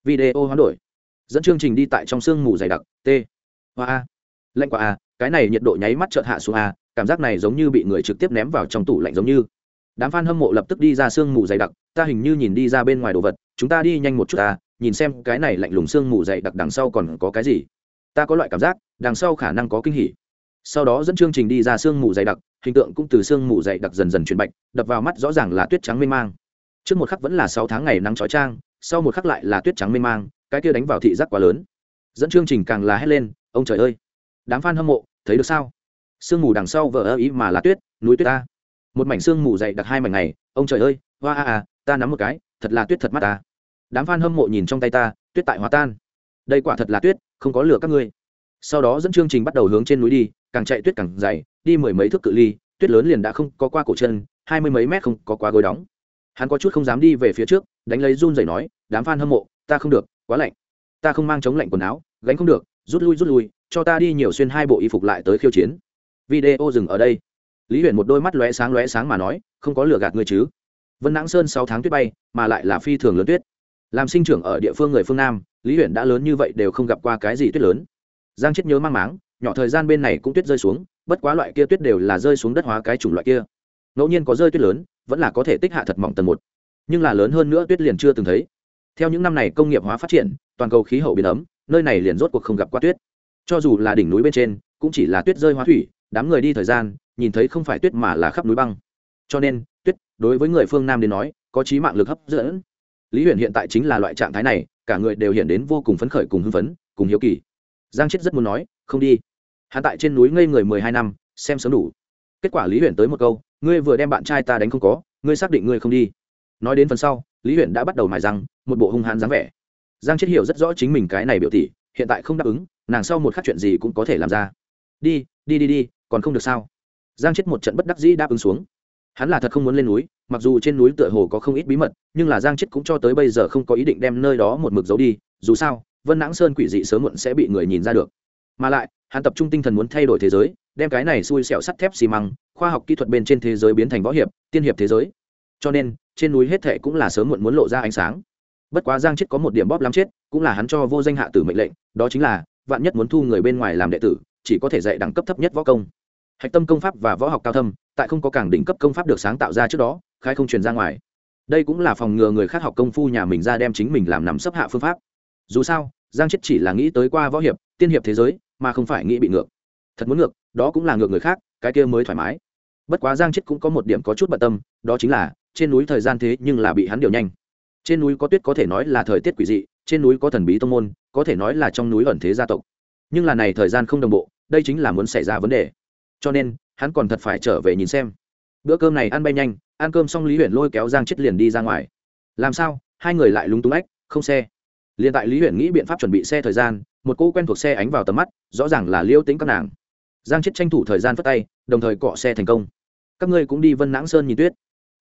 Video hoán đổi. Dẫn chương trình đi tại trong sương mù dày đặc, t. Hoa a. Lạnh quả a, cái này nhiệt độ nháy mắt chợt hạ xuống a, cảm giác này giống như bị người trực tiếp ném vào trong tủ lạnh giống như. Đám f a n hâm mộ lập tức đi ra sương mù dày đặc, ta hình như nhìn đi ra bên ngoài đồ vật, chúng ta đi nhanh một chút ta nhìn xem cái này lạnh lùng xương mù dày đặc đằng sau còn có cái gì. Ta có loại cảm giác, đằng sau khả năng có kinh hỉ. Sau đó dẫn chương trình đi ra sương mù dày đặc, hình tượng cũng từ sương mù dày đặc dần dần chuyển bạch, đập vào mắt rõ ràng là tuyết trắng mênh mang. Trước một khắc vẫn là sáu tháng ngày nắng trói trang sau một khắc lại là tuyết trắng mênh mang, cái kia đánh vào thị giác quá lớn. Dẫn chương trình càng là hét lên, ông trời ơi, đám f a n hâm mộ, thấy được sao? Sương mù đằng sau vỡ ơ ý mà là tuyết, núi tuyết ta. Một mảnh sương mù dày đặc hai mảnh này, ông trời ơi, hoa a a, ta nắm một cái, thật là tuyết thật mắt ta đám f a n hâm mộ nhìn trong tay ta, tuyết tại hòa tan. Đây quả thật là tuyết, không có lửa các ngươi. Sau đó dẫn chương trình bắt đầu hướng trên núi đi, càng chạy tuyết càng dày, đi mười mấy thước cự ly, tuyết lớn liền đã không có qua cổ chân, hai mươi mấy mét không có quá gối đóng. Hắn có chút không dám đi về phía trước, đánh lấy run rẩy nói, đám f a n hâm mộ, ta không được, quá lạnh. Ta không mang chống lạnh quần áo, gánh không được, rút lui rút lui, cho ta đi nhiều xuyên hai bộ y phục lại tới khiêu chiến. Video dừng ở đây. Lý huyền một đôi mắt lóe sáng lóe sáng mà nói, không có lừa gạt ngươi chứ. Vân nãng sơn sáu tháng tuyết bay, mà lại là phi thường lớn tuyết làm sinh trưởng ở địa phương người phương nam, lý huyện đã lớn như vậy đều không gặp qua cái gì tuyết lớn. Giang chết nhớ mang máng, nhỏ thời gian bên này cũng tuyết rơi xuống, bất quá loại kia tuyết đều là rơi xuống đất hóa cái chủng loại kia. Ngẫu nhiên có rơi tuyết lớn, vẫn là có thể tích hạ thật mỏng tầng một. Nhưng là lớn hơn nữa tuyết liền chưa từng thấy. Theo những năm này công nghiệp hóa phát triển, toàn cầu khí hậu biến ấm, nơi này liền rốt cuộc không gặp qua tuyết. Cho dù là đỉnh núi bên trên, cũng chỉ là tuyết rơi hóa thủy, đám người đi thời gian, nhìn thấy không phải tuyết mà là khắp núi băng. Cho nên, tuyết, đối với người phương nam đến nói, có trí mạng lực hấp dẫn lý huyền hiện tại chính là loại trạng thái này, cả người đều hiện đến vô cùng phấn khởi cùng hưng phấn, cùng hiếu kỳ. Giang chết rất muốn nói, không đi. Hắn tại trên núi ngây người mười hai năm, xem sớm đủ. Kết quả lý huyền tới một câu, ngươi vừa đem bạn trai ta đánh không có, ngươi xác định ngươi không đi. Nói đến phần sau, lý huyền đã bắt đầu mài răng, một bộ hung hãn dáng vẻ. Giang chết hiểu rất rõ chính mình cái này biểu thị hiện tại không đáp ứng, nàng sau một khắc chuyện gì cũng có thể làm ra. Đi đi đi đi, còn không được sao? Giang chết một trận bất đắc dĩ đáp ứng xuống hắn là thật không muốn lên núi, mặc dù trên núi tựa hồ có không ít bí mật, nhưng là giang chết cũng cho tới bây giờ không có ý định đem nơi đó một mực giấu đi, dù sao, vân nãng sơn quỷ dị sớm muộn sẽ bị người nhìn ra được. Mà lại, hắn tập trung tinh thần muốn thay đổi thế giới, đem cái này xui xẻo sắt thép xi măng, khoa học kỹ thuật bên trên thế giới biến thành võ hiệp, tiên hiệp thế giới. Cho nên, trên núi hết thệ cũng là sớm muộn muốn lộ ra ánh sáng. Bất quá giang chết có một điểm bóp lắm chết, cũng là hắn cho vô danh hạ tử mệnh lệnh, đó chính là, vạn nhất muốn thu người bên ngoài làm đệ tử, chỉ có thể dạy đẳng cấp thấp nhất võ công. Hạch tâm công pháp và võ học cao thâm tại không có càng đỉnh cấp công pháp được sáng tạo ra trước đó, khai không truyền ra ngoài. Đây cũng là phòng ngừa người khác học công phu nhà mình ra đem chính mình làm nằm sấp hạ phương pháp. Dù sao, giang chết chỉ là nghĩ tới qua võ hiệp, tiên hiệp thế giới, mà không phải nghĩ bị ngược. Thật muốn ngược, đó cũng là ngược người khác, cái kia mới thoải mái. Bất quá giang chết cũng có một điểm có chút bận tâm, đó chính là, trên núi thời gian thế nhưng là bị hắn điều nhanh. Trên núi có tuyết có thể nói là thời tiết quỷ dị, trên núi có thần bí tông môn, có thể nói là trong núi ẩn thế gia tộc. Nhưng là này thời gian không đồng bộ, đây chính là muốn xảy ra vấn đề. Cho nên hắn còn thật phải trở về nhìn xem. Bữa cơm này ăn bay nhanh, ăn cơm xong lý huyện lôi kéo giang chết liền đi ra ngoài. Làm sao? Hai người lại lúng túng ách, không xe. Liền tại lý huyện nghĩ biện pháp chuẩn bị xe thời gian, một cô quen thuộc xe ánh vào tầm mắt, rõ ràng là liêu tính các nàng. Giang chết tranh thủ thời gian phất tay, đồng thời cọ xe thành công. Các ngươi cũng đi vân nãng sơn nhìn tuyết.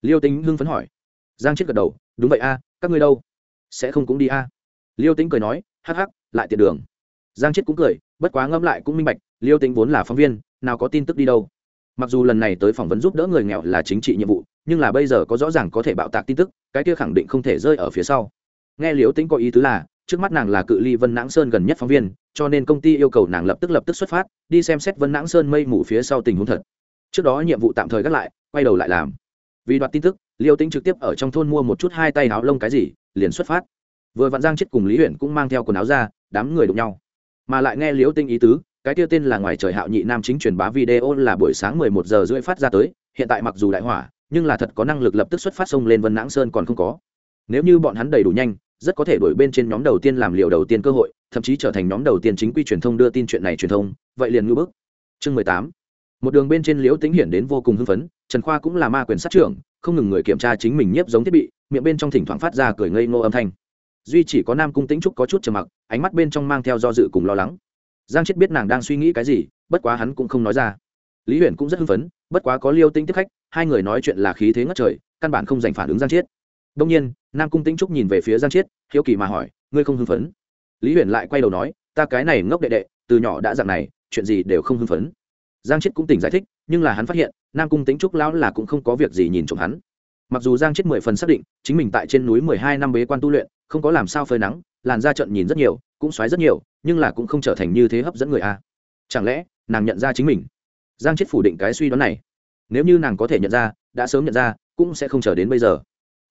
Liêu tính hưng phấn hỏi. Giang chết gật đầu, đúng vậy a, các ngươi đâu? Sẽ không cũng đi a. Liêu tính cười nói, hắc hắc, lại tiện đường. Giang chết cũng cười, bất quá ngẫm lại cũng minh bạch, liêu tính vốn là phóng viên, nào có tin tức đi đâu mặc dù lần này tới phỏng vấn giúp đỡ người nghèo là chính trị nhiệm vụ, nhưng là bây giờ có rõ ràng có thể bạo tạc tin tức, cái kia khẳng định không thể rơi ở phía sau. Nghe liễu tính có ý tứ là, trước mắt nàng là cự ly vân nãng sơn gần nhất phóng viên, cho nên công ty yêu cầu nàng lập tức lập tức xuất phát, đi xem xét vân nãng sơn mây mù phía sau tình huống thật. Trước đó nhiệm vụ tạm thời gác lại, quay đầu lại làm. Vì đoạt tin tức liêu tính trực tiếp ở trong thôn mua một chút hai tay áo lông cái gì, liền xuất phát. Vừa vạn giang chết cùng lý huyện cũng mang theo quần áo ra, đám người đụng nhau. Mà lại nghe liễu tinh ý tứ cái tiêu tên là ngoài trời hạo nhị nam chính truyền bá video là buổi sáng mười một giờ rưỡi phát ra tới, hiện tại mặc dù đại hỏa, nhưng là thật có năng lực lập tức xuất phát sông lên vân nãng sơn còn không có. Nếu như bọn hắn đầy đủ nhanh, rất có thể đổi bên trên nhóm đầu tiên làm liệu đầu tiên cơ hội, thậm chí trở thành nhóm đầu tiên chính quy truyền thông đưa tin chuyện này truyền thông, vậy liền ngưỡng bước. chương mười tám. Một đường bên trên liễu tĩnh hiển đến vô cùng hưng phấn, trần khoa cũng là ma quyền sát trưởng, không ngừng người kiểm tra chính mình nhiếp giống thiết bị, miệng bên trong thỉnh thoảng phát ra cười ngây ngô âm thanh. Duy chỉ có nam cung tĩnh trúc có chút trầm mặc, ánh mắt bên trong mang theo do dự cùng lo lắng giang chết biết nàng đang suy nghĩ cái gì, bất quá hắn cũng không nói ra. Lý huyền cũng rất hưng phấn, bất quá có liêu tinh tiếp khách, hai người nói chuyện là khí thế ngất trời, căn bản không dành phản ứng giang chết đông nhiên, nam cung tĩnh trúc nhìn về phía giang chết hiếu kỳ mà hỏi, ngươi không hưng phấn? Lý huyền lại quay đầu nói, ta cái này ngốc đệ đệ, từ nhỏ đã dạng này, chuyện gì đều không hưng phấn. Giang chết cũng tỉnh giải thích, nhưng là hắn phát hiện, nam cung tĩnh trúc lão là cũng không có việc gì nhìn trộm hắn. Mặc dù giang chết mười phần xác định, chính mình tại trên núi mười hai năm bế quan tu luyện, không có làm sao phơi nắng, làn da trận nhìn rất nhiều, cũng xoáy rất nhiều nhưng là cũng không trở thành như thế hấp dẫn người a. Chẳng lẽ, nàng nhận ra chính mình? Giang chết phủ định cái suy đoán này. Nếu như nàng có thể nhận ra, đã sớm nhận ra, cũng sẽ không chờ đến bây giờ.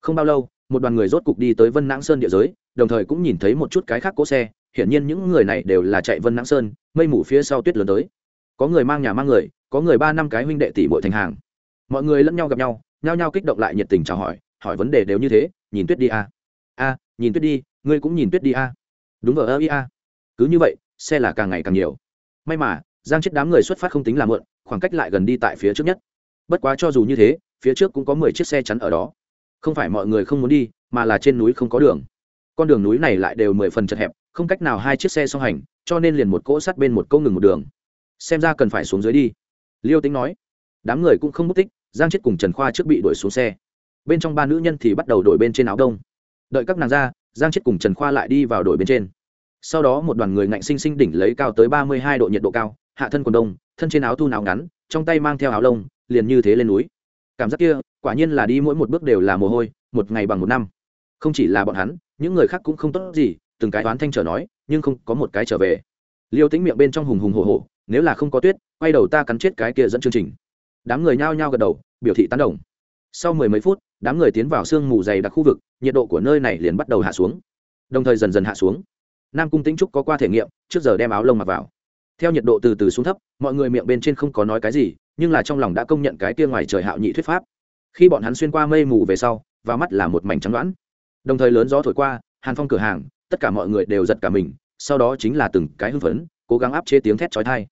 Không bao lâu, một đoàn người rốt cục đi tới vân nãng sơn địa giới, đồng thời cũng nhìn thấy một chút cái khác cỗ xe. Hiển nhiên những người này đều là chạy vân nãng sơn, mây mù phía sau tuyết lớn tới. Có người mang nhà mang người, có người ba năm cái huynh đệ tỷ bội thành hàng. Mọi người lẫn nhau gặp nhau, nhao nhao kích động lại nhiệt tình chào hỏi hỏi vấn đề đều như thế, nhìn tuyết đi a. A, nhìn tuyết đi, ngươi cũng nhìn tuyết đi a. Đúng vờ ơ ia cứ như vậy, xe là càng ngày càng nhiều. May mà, giang chết đám người xuất phát không tính là mượn khoảng cách lại gần đi tại phía trước nhất. Bất quá cho dù như thế, phía trước cũng có mười chiếc xe chắn ở đó. Không phải mọi người không muốn đi, mà là trên núi không có đường. Con đường núi này lại đều mười phần chật hẹp, không cách nào hai chiếc xe song hành, cho nên liền một cỗ sắt bên một câu ngừng một đường. Xem ra cần phải xuống dưới đi. Liêu tính nói. Đám người cũng không mất tích, giang chết cùng trần khoa trước bị đuổi xuống xe. Bên trong ba nữ nhân thì bắt đầu đổi bên trên áo đông. Đợi các nàng ra, giang chết cùng trần khoa lại đi vào đổi bên trên sau đó một đoàn người ngạnh sinh sinh đỉnh lấy cao tới ba mươi hai độ nhiệt độ cao, hạ thân quần đông, thân trên áo thu áo ngắn, trong tay mang theo áo lông, liền như thế lên núi. Cảm giác kia, quả nhiên là đi mỗi một bước đều là mồ hôi, một ngày bằng một năm. Không chỉ là bọn hắn, những người khác cũng không tốt gì, từng cái toán thanh trở nói, nhưng không có một cái trở về. Liêu tính miệng bên trong hùng hùng hồ hồ nếu là không có tuyết, quay đầu ta cắn chết cái kia dẫn chương trình. Đám người nhao nhao gật đầu, biểu thị tán đồng. Sau mười mấy phút, đám người tiến vào sương mù dày đặc khu vực, nhiệt độ của nơi này liền bắt đầu hạ xuống. Đồng thời dần dần hạ xuống nam cung tĩnh trúc có qua thể nghiệm, trước giờ đem áo lông mặc vào. Theo nhiệt độ từ từ xuống thấp, mọi người miệng bên trên không có nói cái gì, nhưng là trong lòng đã công nhận cái kia ngoài trời hạo nhị thuyết pháp. Khi bọn hắn xuyên qua mây mù về sau và mắt là một mảnh trắng đoán đồng thời lớn gió thổi qua, hàn phong cửa hàng, tất cả mọi người đều giật cả mình, sau đó chính là từng cái hưng phấn, cố gắng áp chế tiếng thét trói thai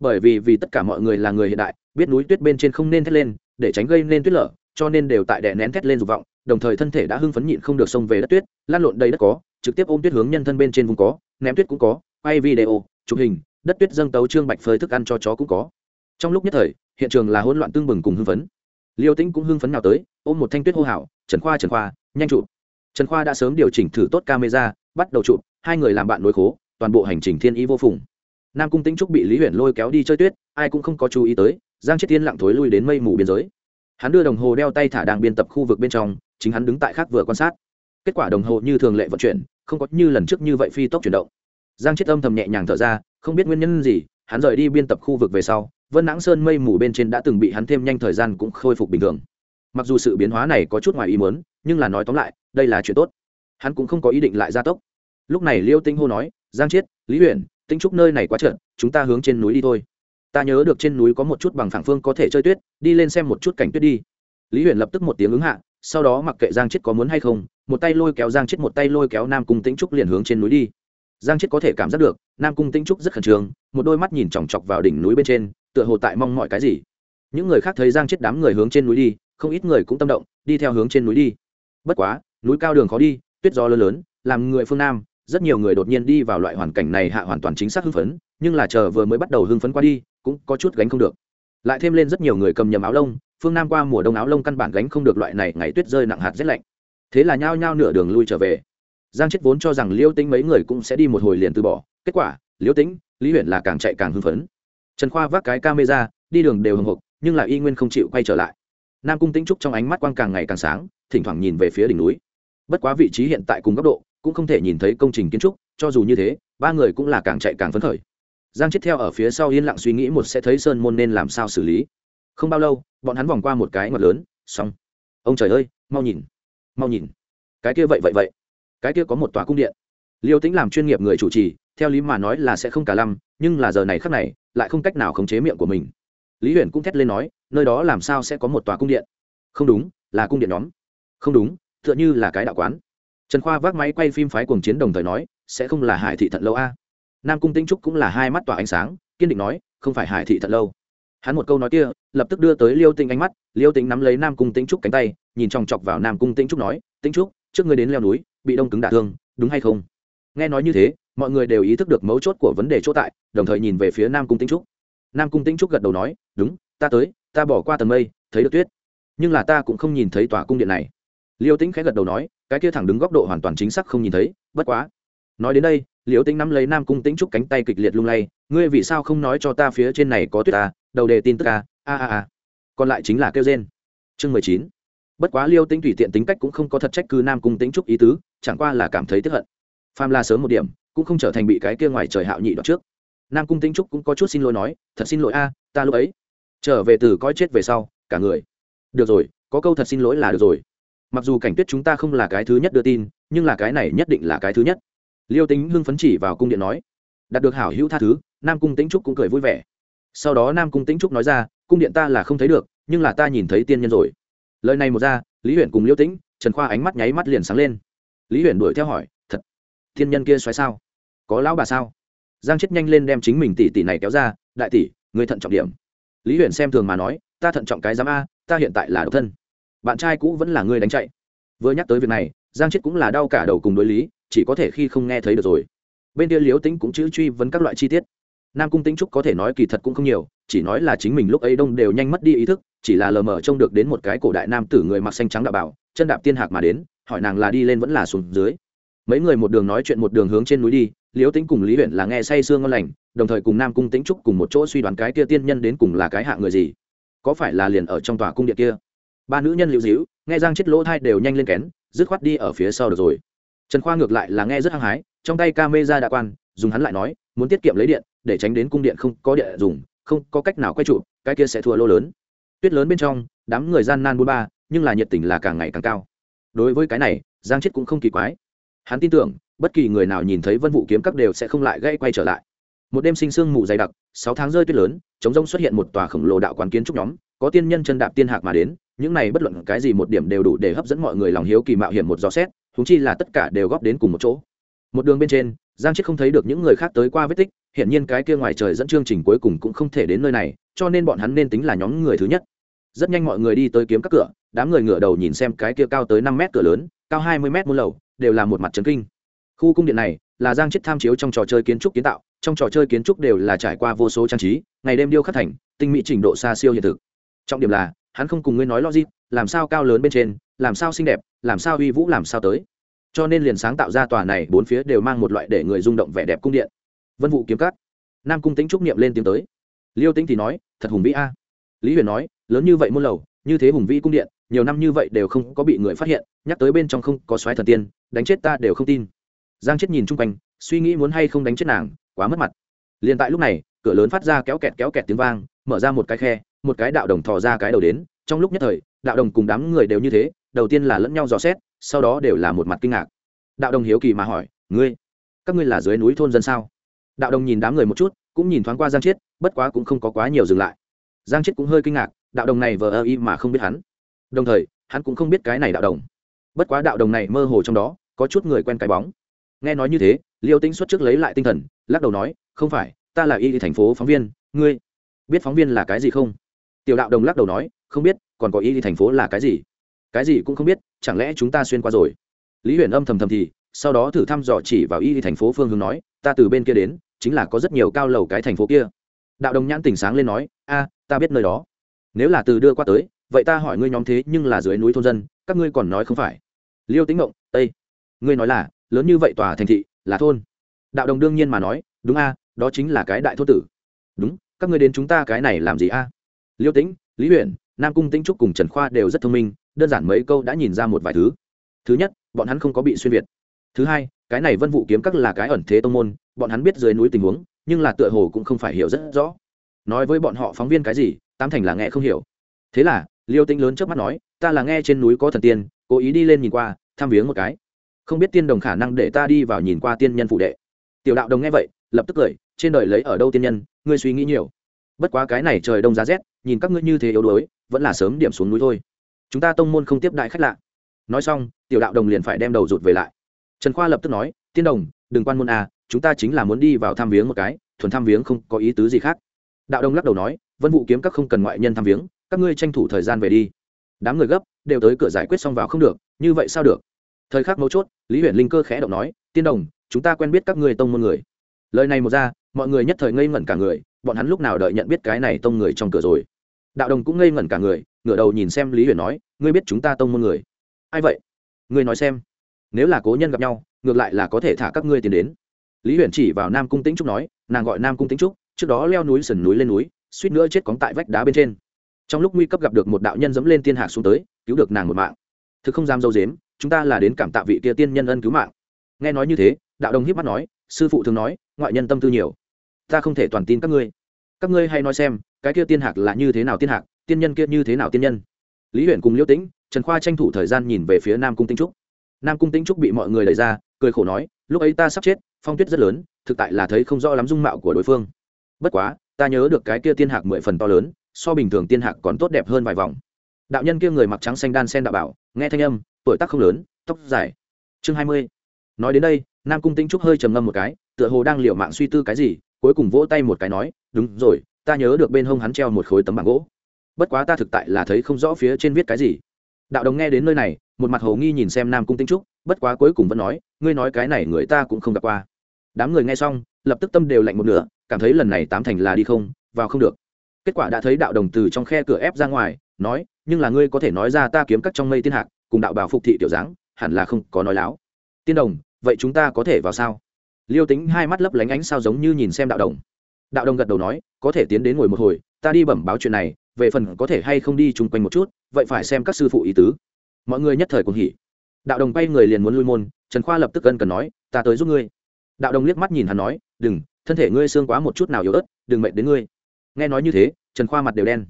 bởi vì vì tất cả mọi người là người hiện đại, biết núi tuyết bên trên không nên thét lên, để tránh gây nên tuyết lở, cho nên đều tại đè nén thét lên dục vọng đồng thời thân thể đã hưng phấn nhịn không được xông về đất tuyết lan lộn đầy đất có, trực tiếp ôm tuyết hướng nhân thân bên trên vùng có, ném tuyết cũng có, quay video, chụp hình, đất tuyết dâng tấu trương bạch phơi thức ăn cho chó cũng có. Trong lúc nhất thời, hiện trường là hỗn loạn tương bừng cùng hưng phấn. Liêu tĩnh cũng hưng phấn nào tới, ôm một thanh tuyết hô hào, trần khoa trần khoa, nhanh chụp. Trần khoa đã sớm điều chỉnh thử tốt camera, bắt đầu chụp, hai người làm bạn nối khố, toàn bộ hành trình thiên ý vô phùng. Nam cung tĩnh trúc bị lý huyền lôi kéo đi chơi tuyết, ai cũng không có chú ý tới, giang chết tiên lặng thối lui đến mây mù biên giới. Hắn đưa đồng hồ đeo tay thả đang biên tập khu vực bên trong chính hắn đứng tại khác vừa quan sát. Kết quả đồng hồ như thường lệ vận chuyển, không có như lần trước như vậy phi tốc chuyển động. Giang chết âm thầm nhẹ nhàng thở ra, không biết nguyên nhân gì, hắn rời đi biên tập khu vực về sau, vân nãng sơn mây mù bên trên đã từng bị hắn thêm nhanh thời gian cũng khôi phục bình thường. Mặc dù sự biến hóa này có chút ngoài ý muốn, nhưng là nói tóm lại, đây là chuyện tốt. Hắn cũng không có ý định lại gia tốc. Lúc này liêu tinh hô nói, giang chiết, lý huyền tinh trúc nơi này quá trượt chúng ta hướng trên núi đi thôi. Ta nhớ được trên núi có một chút bằng phẳng phương có thể chơi tuyết, đi lên xem một chút cảnh tuyết đi. Lý huyền lập tức một tiếng ứng hạ sau đó mặc kệ giang chết có muốn hay không, một tay lôi kéo giang chết một tay lôi kéo nam cung tĩnh trúc liền hướng trên núi đi. Giang chết có thể cảm giác được, nam cung tĩnh trúc rất khẩn trương, một đôi mắt nhìn chòng chọc vào đỉnh núi bên trên, tựa hồ tại mong mọi cái gì. Những người khác thấy giang chết đám người hướng trên núi đi, không ít người cũng tâm động, đi theo hướng trên núi đi. Bất quá, núi cao đường khó đi, tuyết gió lớn lớn, làm người phương nam, rất nhiều người đột nhiên đi vào loại hoàn cảnh này hạ hoàn toàn chính xác hưng phấn, nhưng là chờ vừa mới bắt đầu hưng phấn qua đi, cũng có chút gánh không được lại thêm lên rất nhiều người cầm nhầm áo lông, phương nam qua mùa đông áo lông căn bản gánh không được loại này ngày tuyết rơi nặng hạt rét lạnh. Thế là nhao nhao nửa đường lui trở về. Giang chết vốn cho rằng liêu tính mấy người cũng sẽ đi một hồi liền từ bỏ, kết quả, liêu tính lý huyện là càng chạy càng hưng phấn. Trần khoa vác cái camera, đi đường đều hưng hục nhưng lại y nguyên không chịu quay trở lại. Nam cung tĩnh trúc trong ánh mắt quang càng ngày càng sáng, thỉnh thoảng nhìn về phía đỉnh núi. Bất quá vị trí hiện tại cùng góc độ, cũng không thể nhìn thấy công trình kiến trúc, cho dù như thế, ba người cũng là càng chạy càng phấn khởi giang chết theo ở phía sau yên lặng suy nghĩ một sẽ thấy sơn môn nên làm sao xử lý. Không bao lâu, bọn hắn vòng qua một cái ngọt lớn, xong. Ông trời ơi, mau nhìn mau nhìn. Cái kia vậy vậy vậy. Cái kia có một tòa cung điện. Liêu Tĩnh làm chuyên nghiệp người chủ trì, theo lý mà nói là sẽ không cả lăm, nhưng là giờ này khác này, lại không cách nào khống chế miệng của mình. Lý huyền cũng thét lên nói, nơi đó làm sao sẽ có một tòa cung điện? Không đúng, là cung điện nhóm. Không đúng, tựa như là cái đạo quán. Trần khoa vác máy quay phim phái cuồng chiến đồng thời nói, sẽ không là hải thị thận lâu a nam cung tinh trúc cũng là hai mắt tỏa ánh sáng, kiên định nói, không phải hải thị thật lâu. Hắn một câu nói kia, lập tức đưa tới liêu tinh ánh mắt, liêu tinh nắm lấy nam cung tinh trúc cánh tay, nhìn chòng chọc vào nam cung tinh trúc nói tinh trúc, trước ngươi đến leo núi, bị đông cứng đả thương, đúng hay không? Nghe nói như thế, mọi người đều ý thức được mấu chốt của vấn đề chỗ tại, đồng thời nhìn về phía nam cung tĩnh trúc. Nam cung tĩnh trúc gật đầu nói, đúng, ta tới, ta bỏ qua tầng mây, thấy được tuyết. Nhưng là ta cũng không nhìn thấy tòa cung điện này. Liêu tĩnh khẽ gật đầu nói, cái kia thẳng đứng góc độ hoàn toàn chính xác không nhìn thấy, bất quá nói đến đây, liễu tính nắm lấy nam cung tĩnh trúc cánh tay kịch liệt lung lay, ngươi vì sao không nói cho ta phía trên này có tuyết ta đầu đề tin tức à? a a a. Còn lại chính là kêu gen chương mười chín. Bất quá liêu tính tùy tiện tính cách cũng không có thật trách cứ nam cung tĩnh trúc ý tứ, chẳng qua là cảm thấy tức hận. Pham la sớm một điểm, cũng không trở thành bị cái kia ngoài trời hạo nhị đoạt trước. Nam cung tĩnh trúc cũng có chút xin lỗi nói, thật xin lỗi a, ta lúc ấy trở về từ coi chết về sau, cả người. Được rồi, có câu thật xin lỗi là được rồi. Mặc dù cảnh tuyết chúng ta không là cái thứ nhất đưa tin, nhưng là cái này nhất định là cái thứ nhất liêu tính hưng phấn chỉ vào cung điện nói, đạt được hảo hữu tha thứ. Nam cung tĩnh trúc cũng cười vui vẻ. Sau đó nam cung tĩnh trúc nói ra, cung điện ta là không thấy được, nhưng là ta nhìn thấy tiên nhân rồi. Lời này một ra, lý Huyền cùng liêu tĩnh, trần khoa ánh mắt nháy mắt liền sáng lên. Lý Huyền đuổi theo hỏi, thật, tiên nhân kia xoáy sao? Có lão bà sao? Giang chết nhanh lên đem chính mình tỷ tỷ này kéo ra, đại tỷ, người thận trọng điểm. Lý Huyền xem thường mà nói, ta thận trọng cái giám a, ta hiện tại là độc thân. Bạn trai cũ vẫn là người đánh chạy. Vừa nhắc tới việc này, giang chết cũng là đau cả đầu cùng đối lý chỉ có thể khi không nghe thấy được rồi. Bên kia liếu tính cũng chữ truy vấn các loại chi tiết. Nam cung tính trúc có thể nói kỳ thật cũng không nhiều, chỉ nói là chính mình lúc ấy đông đều nhanh mất đi ý thức, chỉ là lờ mờ trông được đến một cái cổ đại nam tử người mặc xanh trắng đạo bảo, chân đạp tiên hạc mà đến, hỏi nàng là đi lên vẫn là xuống dưới. Mấy người một đường nói chuyện một đường hướng trên núi đi, liễu tính cùng lý huyện là nghe say sương ngon lành, đồng thời cùng nam cung tính trúc cùng một chỗ suy đoán cái kia tiên nhân đến cùng là cái hạ người gì. Có phải là liền ở trong tòa cung điện kia? Ba nữ nhân lưu dĩu, nghe giang chết lỗ thai đều nhanh lên kén, dứt khoát đi ở phía sau được rồi trần khoa ngược lại là nghe rất hăng hái, trong tay ca mê ra quan, dùng hắn lại nói, muốn tiết kiệm lấy điện, để tránh đến cung điện không có điện dùng, không có cách nào quay trụ, cái kia sẽ thua lô lớn. Tuyết lớn bên trong, đám người gian nan buôn ba, nhưng là nhiệt tình là càng ngày càng cao. Đối với cái này, giang chết cũng không kỳ quái. Hắn tin tưởng, bất kỳ người nào nhìn thấy vân vụ kiếm các đều sẽ không lại gây quay trở lại. Một đêm sinh sương mù dày đặc, sáu tháng rơi tuyết lớn chống rông xuất hiện một tòa khổng lồ đạo quán kiến trúc nhóm, có tiên nhân chân đạp tiên hạc mà đến, những này bất luận cái gì một điểm đều đủ để hấp dẫn mọi người lòng hiếu kỳ mạo hiểm một gió xét húng chi là tất cả đều góp đến cùng một chỗ. Một đường bên trên, giang chết không thấy được những người khác tới qua vết tích hiện nhiên cái kia ngoài trời dẫn chương trình cuối cùng cũng không thể đến nơi này, cho nên bọn hắn nên tính là nhóm người thứ nhất. Rất nhanh mọi người đi tới kiếm các cửa, đám người ngửa đầu nhìn xem cái kia cao tới năm mét cửa lớn, cao hai mươi mét muôn lầu, đều là một mặt trấn kinh. Khu cung điện này là giang chết tham chiếu trong trò chơi kiến trúc kiến tạo, trong trò chơi kiến trúc đều là trải qua vô số trang trí, ngày đêm điêu khắc thành, tinh mỹ trình độ xa siêu hiện thực. Trọng điểm là, hắn không cùng ngươi nói logic, làm sao cao lớn bên trên làm sao xinh đẹp, làm sao uy vũ, làm sao tới. Cho nên liền sáng tạo ra tòa này, bốn phía đều mang một loại để người rung động vẻ đẹp cung điện. Vân vụ kiếm cắt nam cung tính trúc niệm lên tiếng tới. Liêu tính thì nói, thật hùng vĩ a. Lý huyền nói, lớn như vậy muôn lầu, như thế hùng vĩ cung điện, nhiều năm như vậy đều không có bị người phát hiện, nhắc tới bên trong không có xoáy thần tiên, đánh chết ta đều không tin. Giang chết nhìn chung quanh, suy nghĩ muốn hay không đánh chết nàng, quá mất mặt. Liền tại lúc này, cửa lớn phát ra kéo kẹt kéo kẹt tiếng vang, mở ra một cái khe, một cái đạo đồng thò ra cái đầu đến. Trong lúc nhất thời, đạo đồng cùng đám người đều như thế đầu tiên là lẫn nhau dò xét, sau đó đều là một mặt kinh ngạc. Đạo đồng hiếu kỳ mà hỏi, ngươi, các ngươi là dưới núi thôn dân sao? Đạo đồng nhìn đám người một chút, cũng nhìn thoáng qua giang chiết, bất quá cũng không có quá nhiều dừng lại. Giang chiết cũng hơi kinh ngạc, đạo đồng này vờ ơ y mà không biết hắn. Đồng thời, hắn cũng không biết cái này đạo đồng. Bất quá đạo đồng này mơ hồ trong đó, có chút người quen cái bóng. Nghe nói như thế, liêu tĩnh xuất trước lấy lại tinh thần, lắc đầu nói, không phải, ta là y thành phố phóng viên, ngươi biết phóng viên là cái gì không? Tiểu đạo đồng lắc đầu nói, không biết, còn có y thành phố là cái gì? Cái gì cũng không biết, chẳng lẽ chúng ta xuyên qua rồi? Lý huyền âm thầm thầm thì, sau đó thử thăm dò chỉ vào y thành phố phương hướng nói, ta từ bên kia đến, chính là có rất nhiều cao lầu cái thành phố kia. Đạo đồng nhãn tỉnh sáng lên nói, a, ta biết nơi đó. Nếu là từ đưa qua tới, vậy ta hỏi ngươi nhóm thế nhưng là dưới núi thôn dân, các ngươi còn nói không phải? Liêu tính mộng tây ngươi nói là, lớn như vậy tòa thành thị, là thôn. Đạo đồng đương nhiên mà nói, đúng a, đó chính là cái đại thôn tử. Đúng, các ngươi đến chúng ta cái này làm gì a? Liêu tĩnh, lý huyền, nam cung tĩnh trúc cùng trần khoa đều rất thông minh đơn giản mấy câu đã nhìn ra một vài thứ. Thứ nhất, bọn hắn không có bị xuyên việt. Thứ hai, cái này vân vụ kiếm các là cái ẩn thế tông môn, bọn hắn biết dưới núi tình huống, nhưng là tựa hồ cũng không phải hiểu rất rõ. Nói với bọn họ phóng viên cái gì, tam thành là nghe không hiểu. Thế là, liêu tinh lớn trước mắt nói, ta là nghe trên núi có thần tiên, cố ý đi lên nhìn qua thăm viếng một cái. Không biết tiên đồng khả năng để ta đi vào nhìn qua tiên nhân phụ đệ. Tiểu đạo đồng nghe vậy, lập tức cười, trên đời lấy ở đâu tiên nhân, ngươi suy nghĩ nhiều. Bất quá cái này trời đông giá rét, nhìn các ngươi như thế yếu đuối, vẫn là sớm điểm xuống núi thôi chúng ta tông môn không tiếp đại khách lạ. Nói xong, tiểu đạo đồng liền phải đem đầu rụt về lại. Trần khoa lập tức nói, tiên đồng, đừng quan môn à chúng ta chính là muốn đi vào thăm viếng một cái, thuần thăm viếng không có ý tứ gì khác. Đạo đồng lắc đầu nói, vân vụ kiếm các không cần ngoại nhân thăm viếng, các ngươi tranh thủ thời gian về đi. Đám người gấp, đều tới cửa giải quyết xong vào không được, như vậy sao được? Thời khắc mấu chốt, lý huyện linh cơ khẽ động nói, tiên đồng, chúng ta quen biết các ngươi tông môn người. Lời này một ra, mọi người nhất thời ngây ngẩn cả người, bọn hắn lúc nào đợi nhận biết cái này tông người trong cửa rồi. Đạo đồng cũng ngây ngẩn cả người ngửa đầu nhìn xem lý huyền nói, ngươi biết chúng ta tông môn người? Ai vậy? Ngươi nói xem. Nếu là cố nhân gặp nhau, ngược lại là có thể thả các ngươi tiền đến. Lý huyền chỉ vào nam cung tĩnh trúc nói, nàng gọi nam cung tĩnh trúc, trước đó leo núi sườn núi lên núi, suýt nữa chết cóng tại vách đá bên trên. Trong lúc nguy cấp gặp được một đạo nhân dẫm lên tiên hạc xuống tới, cứu được nàng một mạng. Thực không dám dâu dếm, chúng ta là đến cảm tạ vị kia tiên nhân ân cứu mạng. Nghe nói như thế, đạo đồng hiếp mắt nói, sư phụ thường nói, ngoại nhân tâm tư nhiều. Ta không thể toàn tin các ngươi. Các ngươi hay nói xem, cái kia tiên hạc là như thế nào tiên hạc? Tiên nhân kia như thế nào tiên nhân? Lý huyện cùng liêu tĩnh, trần khoa tranh thủ thời gian nhìn về phía nam cung tinh trúc. Nam cung tinh trúc bị mọi người đẩy ra, cười khổ nói, lúc ấy ta sắp chết, phong tuyết rất lớn, thực tại là thấy không rõ lắm dung mạo của đối phương. Bất quá, ta nhớ được cái kia tiên hạc mười phần to lớn, so bình thường tiên hạc còn tốt đẹp hơn vài vòng. Đạo nhân kia người mặc trắng xanh đan sen đạo bảo, nghe thanh âm, tuổi tác không lớn, tóc dài. Chương hai mươi. Nói đến đây, nam cung tinh trúc hơi trầm ngâm một cái, tựa hồ đang liệu mạng suy tư cái gì, cuối cùng vỗ tay một cái nói, đúng rồi, ta nhớ được bên hông hắn treo một khối tấm bảng gỗ bất quá ta thực tại là thấy không rõ phía trên viết cái gì. Đạo đồng nghe đến nơi này, một mặt hồ nghi nhìn xem nam cung tinh trúc, bất quá cuối cùng vẫn nói, ngươi nói cái này người ta cũng không gặp qua. Đám người nghe xong, lập tức tâm đều lạnh một nửa, cảm thấy lần này tám thành là đi không, vào không được. Kết quả đã thấy đạo đồng từ trong khe cửa ép ra ngoài, nói, nhưng là ngươi có thể nói ra ta kiếm cắt trong mây tiên hạc, cùng đạo bảo phục thị tiểu dáng, hẳn là không có nói láo. Tiên đồng, vậy chúng ta có thể vào sao? Liêu tính hai mắt lấp lánh ánh sao giống như nhìn xem đạo đồng. Đạo đồng gật đầu nói, có thể tiến đến ngồi một hồi, ta đi bẩm báo chuyện này về phần có thể hay không đi chung quanh một chút, vậy phải xem các sư phụ ý tứ. Mọi người nhất thời cũng hỉ. Đạo đồng quay người liền muốn lui môn, trần khoa lập tức ân cần nói, ta tới giúp ngươi. Đạo đồng liếc mắt nhìn hắn nói, đừng, thân thể ngươi xương quá một chút nào yếu ớt, đừng mệt đến ngươi. Nghe nói như thế, trần khoa mặt đều đen.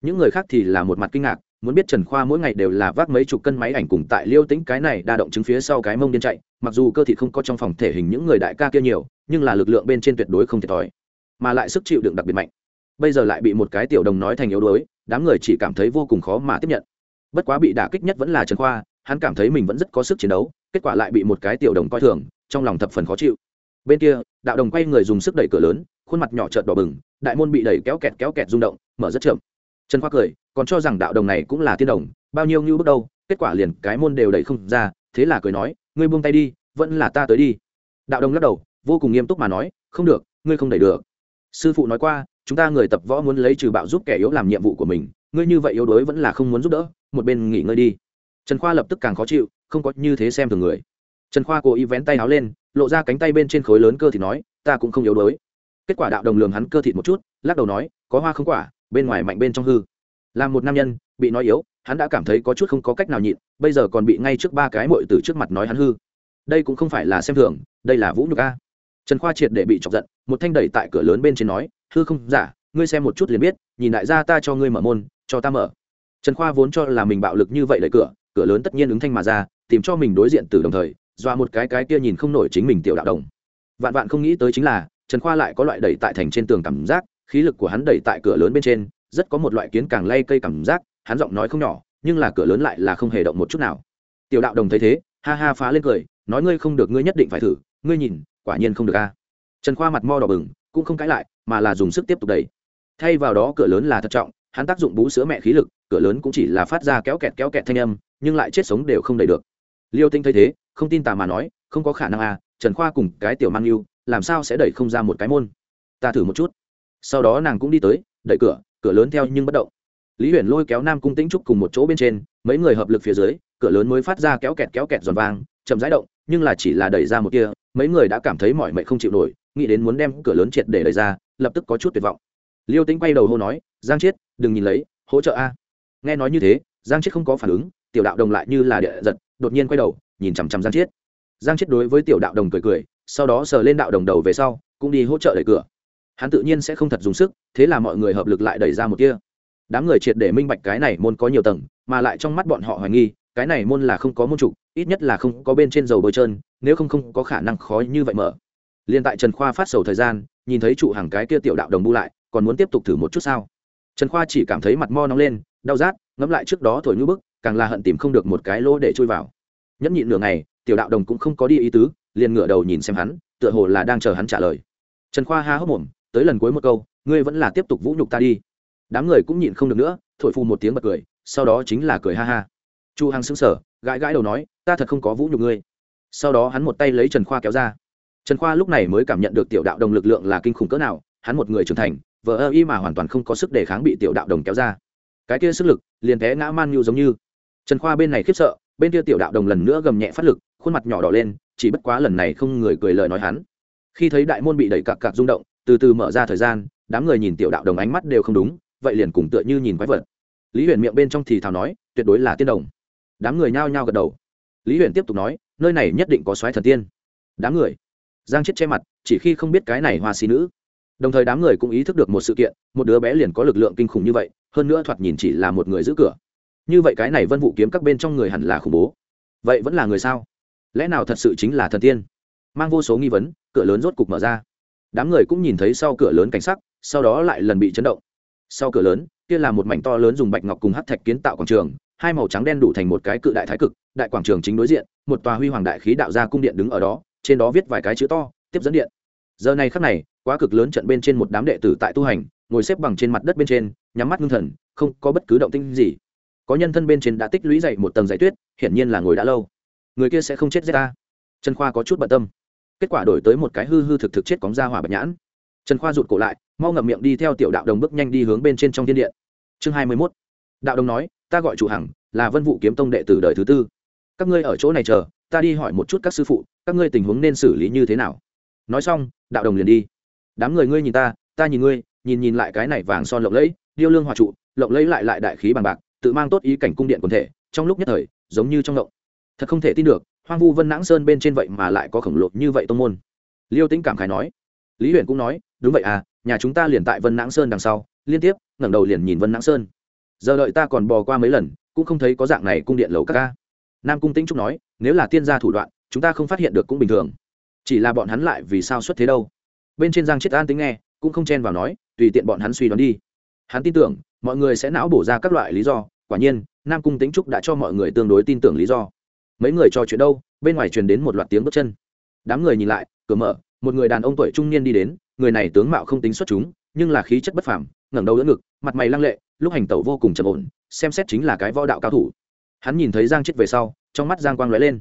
Những người khác thì là một mặt kinh ngạc, muốn biết trần khoa mỗi ngày đều là vác mấy chục cân máy ảnh cùng tại liêu tĩnh cái này đa động chứng phía sau cái mông điên chạy, mặc dù cơ thị không có trong phòng thể hình những người đại ca kia nhiều, nhưng là lực lượng bên trên tuyệt đối không thiệt thòi, mà lại sức chịu đựng đặc biệt mạnh bây giờ lại bị một cái tiểu đồng nói thành yếu đuối đám người chỉ cảm thấy vô cùng khó mà tiếp nhận. Bất quá bị đả kích nhất vẫn là trần khoa hắn cảm thấy mình vẫn rất có sức chiến đấu kết quả lại bị một cái tiểu đồng coi thường trong lòng thập phần khó chịu. Bên kia đạo đồng quay người dùng sức đẩy cửa lớn khuôn mặt nhỏ trợt đỏ bừng đại môn bị đẩy kéo kẹt kéo kẹt rung động mở rất chậm. Trần khoa cười còn cho rằng đạo đồng này cũng là tiên đồng bao nhiêu như bước đầu, kết quả liền cái môn đều đẩy không ra thế là cười nói ngươi buông tay đi vẫn là ta tới đi. Đạo đồng lắc đầu vô cùng nghiêm túc mà nói không được ngươi không đẩy được. Sư phụ nói qua chúng ta người tập võ muốn lấy trừ bạo giúp kẻ yếu làm nhiệm vụ của mình, ngươi như vậy yếu đuối vẫn là không muốn giúp đỡ, một bên nghỉ ngơi đi. Trần khoa lập tức càng khó chịu, không có như thế xem thường người. Trần khoa cố ý vén tay áo lên, lộ ra cánh tay bên trên khối lớn cơ thì nói, ta cũng không yếu đuối. Kết quả đạo đồng lường hắn cơ thịt một chút, lắc đầu nói, có hoa không quả, bên ngoài mạnh bên trong hư. Là một nam nhân, bị nói yếu, hắn đã cảm thấy có chút không có cách nào nhịn, bây giờ còn bị ngay trước ba cái mội từ trước mặt nói hắn hư. Đây cũng không phải là xem thường, đây là vũ nhục a. Trần khoa triệt để bị chọc giận, một thanh đẩy tại cửa lớn bên trên nói hư không giả ngươi xem một chút liền biết, nhìn đại gia ta cho ngươi mở môn, cho ta mở. Trần khoa vốn cho là mình bạo lực như vậy đẩy cửa cửa lớn tất nhiên ứng thanh mà ra, tìm cho mình đối diện từ đồng thời, dọa một cái cái kia nhìn không nổi chính mình tiểu đạo đồng. Vạn vạn không nghĩ tới chính là, trần khoa lại có loại đẩy tại thành trên tường cảm giác, khí lực của hắn đẩy tại cửa lớn bên trên, rất có một loại kiến càng lay cây cảm giác, hắn giọng nói không nhỏ, nhưng là cửa lớn lại là không hề động một chút nào. Tiểu đạo đồng thấy thế, ha ha phá lên cười, nói ngươi không được, ngươi nhất định phải thử, ngươi nhìn, quả nhiên không được a. Trần khoa mặt mo đỏ bừng, cũng không cãi lại mà là dùng sức tiếp tục đẩy. Thay vào đó, cửa lớn là thật trọng, hắn tác dụng bú sữa mẹ khí lực, cửa lớn cũng chỉ là phát ra kéo kẹt kéo kẹt thanh âm, nhưng lại chết sống đều không đẩy được. Liêu tinh thấy thế, không tin tà mà nói, không có khả năng à trần khoa cùng cái tiểu mang yêu làm sao sẽ đẩy không ra một cái môn? Ta thử một chút. Sau đó nàng cũng đi tới, đẩy cửa cửa lớn theo nhưng bất động. Lý huyền lôi kéo nam cung tĩnh trúc cùng một chỗ bên trên, mấy người hợp lực phía dưới, cửa lớn mới phát ra kéo kẹt kéo kẹt giòn vang, chậm rãi động, nhưng là chỉ là đẩy ra một kia, mấy người đã cảm thấy mỏi mệt không chịu nổi, nghĩ đến muốn đem cửa lớn triệt để đẩy ra lập tức có chút tuyệt vọng. Liêu tính quay đầu hô nói, giang chiết, đừng nhìn lấy, hỗ trợ a. Nghe nói như thế, giang chiết không có phản ứng, tiểu đạo đồng lại như là địa giật, đột nhiên quay đầu, nhìn chằm chằm giang chiết. Giang chiết đối với tiểu đạo đồng cười cười, sau đó sờ lên đạo đồng đầu về sau, cũng đi hỗ trợ đẩy cửa. Hắn tự nhiên sẽ không thật dùng sức, thế là mọi người hợp lực lại đẩy ra một kia. Đám người triệt để minh bạch cái này môn có nhiều tầng, mà lại trong mắt bọn họ hoài nghi, cái này môn là không có môn trục ít nhất là không có bên trên dầu bôi trơn, nếu không không có khả năng khó như vậy mở. Liên tại trần khoa phát sầu thời gian nhìn thấy trụ hàng cái kia tiểu đạo đồng bu lại, còn muốn tiếp tục thử một chút sao? Trần khoa chỉ cảm thấy mặt mo nóng lên, đau rát, ngẫm lại trước đó thổi như bức, càng là hận tìm không được một cái lỗ để chui vào. Nhẫn nhịn nửa ngày, tiểu đạo đồng cũng không có đi ý tứ, liền ngửa đầu nhìn xem hắn, tựa hồ là đang chờ hắn trả lời. Trần khoa ha hốc mồm, tới lần cuối một câu, ngươi vẫn là tiếp tục vũ nhục ta đi. Đám người cũng nhịn không được nữa, thổi phù một tiếng bật cười, sau đó chính là cười ha ha. Chu hằng sững sờ, gãi gãi đầu nói, ta thật không có vũ nhục ngươi. Sau đó hắn một tay lấy trần khoa kéo ra trần khoa lúc này mới cảm nhận được tiểu đạo đồng lực lượng là kinh khủng cỡ nào, hắn một người trưởng thành, vờ ơ y mà hoàn toàn không có sức đề kháng bị tiểu đạo đồng kéo ra. Cái kia sức lực, liền té ngã man nhu giống như. Trần khoa bên này khiếp sợ, bên kia tiểu đạo đồng lần nữa gầm nhẹ phát lực, khuôn mặt nhỏ đỏ lên, chỉ bất quá lần này không người cười lời nói hắn. Khi thấy đại môn bị đẩy cặc cặc rung động, từ từ mở ra thời gian, đám người nhìn tiểu đạo đồng ánh mắt đều không đúng, vậy liền cùng tựa như nhìn quái vật. Lý huyền miệng bên trong thì thào nói, tuyệt đối là tiên đồng. Đám người nhao nhao gật đầu. Lý huyền tiếp tục nói, nơi này nhất định có soái thần tiên. Đám người giang chết che mặt, chỉ khi không biết cái này hoa xì nữ. Đồng thời đám người cũng ý thức được một sự kiện, một đứa bé liền có lực lượng kinh khủng như vậy, hơn nữa thoạt nhìn chỉ là một người giữ cửa. Như vậy cái này vân vụ kiếm các bên trong người hẳn là khủng bố. Vậy vẫn là người sao? Lẽ nào thật sự chính là thần tiên? Mang vô số nghi vấn, cửa lớn rốt cục mở ra. Đám người cũng nhìn thấy sau cửa lớn cảnh sắc, sau đó lại lần bị chấn động. Sau cửa lớn, kia là một mảnh to lớn dùng bạch ngọc cùng hát thạch kiến tạo quảng trường, hai màu trắng đen đủ thành một cái cự đại thái cực, đại quảng trường chính đối diện, một tòa huy hoàng đại khí đạo gia cung điện đứng ở đó trên đó viết vài cái chữ to, tiếp dẫn điện. Giờ này khắc này, quá cực lớn trận bên trên một đám đệ tử tại tu hành, ngồi xếp bằng trên mặt đất bên trên, nhắm mắt ngưng thần, không có bất cứ động tinh gì. Có nhân thân bên trên đã tích lũy dậy một tầng giải tuyết, hiển nhiên là ngồi đã lâu. Người kia sẽ không chết giết ta. Trần khoa có chút bận tâm. Kết quả đổi tới một cái hư hư thực thực chết cóng ra hỏa bạch nhãn. Trần khoa rụt cổ lại, mau ngậm miệng đi theo tiểu đạo đồng bước nhanh đi hướng bên trên trong thiên điện. Chương hai mươi mốt. Đạo đồng nói, ta gọi chủ hằng, là vân vụ kiếm tông đệ tử đời thứ tư. Các ngươi ở chỗ này chờ, ta đi hỏi một chút các sư phụ các ngươi tình huống nên xử lý như thế nào? Nói xong, đạo đồng liền đi. Đám người ngươi nhìn ta ta nhìn ngươi, nhìn nhìn lại cái này vàng son lộng lẫy, điêu lương hòa trụ, lộng lẫy lại lại đại khí bằng bạc, tự mang tốt ý cảnh cung điện quần thể, trong lúc nhất thời, giống như trong động. Thật không thể tin được, hoang vu vân nãng sơn bên trên vậy mà lại có khổng lồ như vậy tông môn. Liêu tĩnh cảm khái nói. Lý huyền cũng nói, đúng vậy à nhà chúng ta liền tại vân nãng sơn đằng sau, liên tiếp, ngẩng đầu liền nhìn vân nãng sơn. Giờ đợi ta còn bò qua mấy lần, cũng không thấy có dạng này cung điện lầu các ca. Nam cung tĩnh trúc nói, nếu là tiên gia thủ đoạn chúng ta không phát hiện được cũng bình thường. Chỉ là bọn hắn lại vì sao xuất thế đâu? Bên trên giang chết an tính nghe, cũng không chen vào nói, tùy tiện bọn hắn suy đoán đi. Hắn tin tưởng, mọi người sẽ não bổ ra các loại lý do, quả nhiên, nam cung tĩnh trúc đã cho mọi người tương đối tin tưởng lý do. Mấy người trò chuyện đâu, bên ngoài truyền đến một loạt tiếng bước chân. Đám người nhìn lại, cửa mở, một người đàn ông tuổi trung niên đi đến, người này tướng mạo không tính xuất chúng, nhưng là khí chất bất phàm, ngẩng đầu đỡ ngực, mặt mày lăng lệ, lúc hành tẩu vô cùng trầm ổn, xem xét chính là cái võ đạo cao thủ. Hắn nhìn thấy giang chết về sau, trong mắt giang quang lóe lên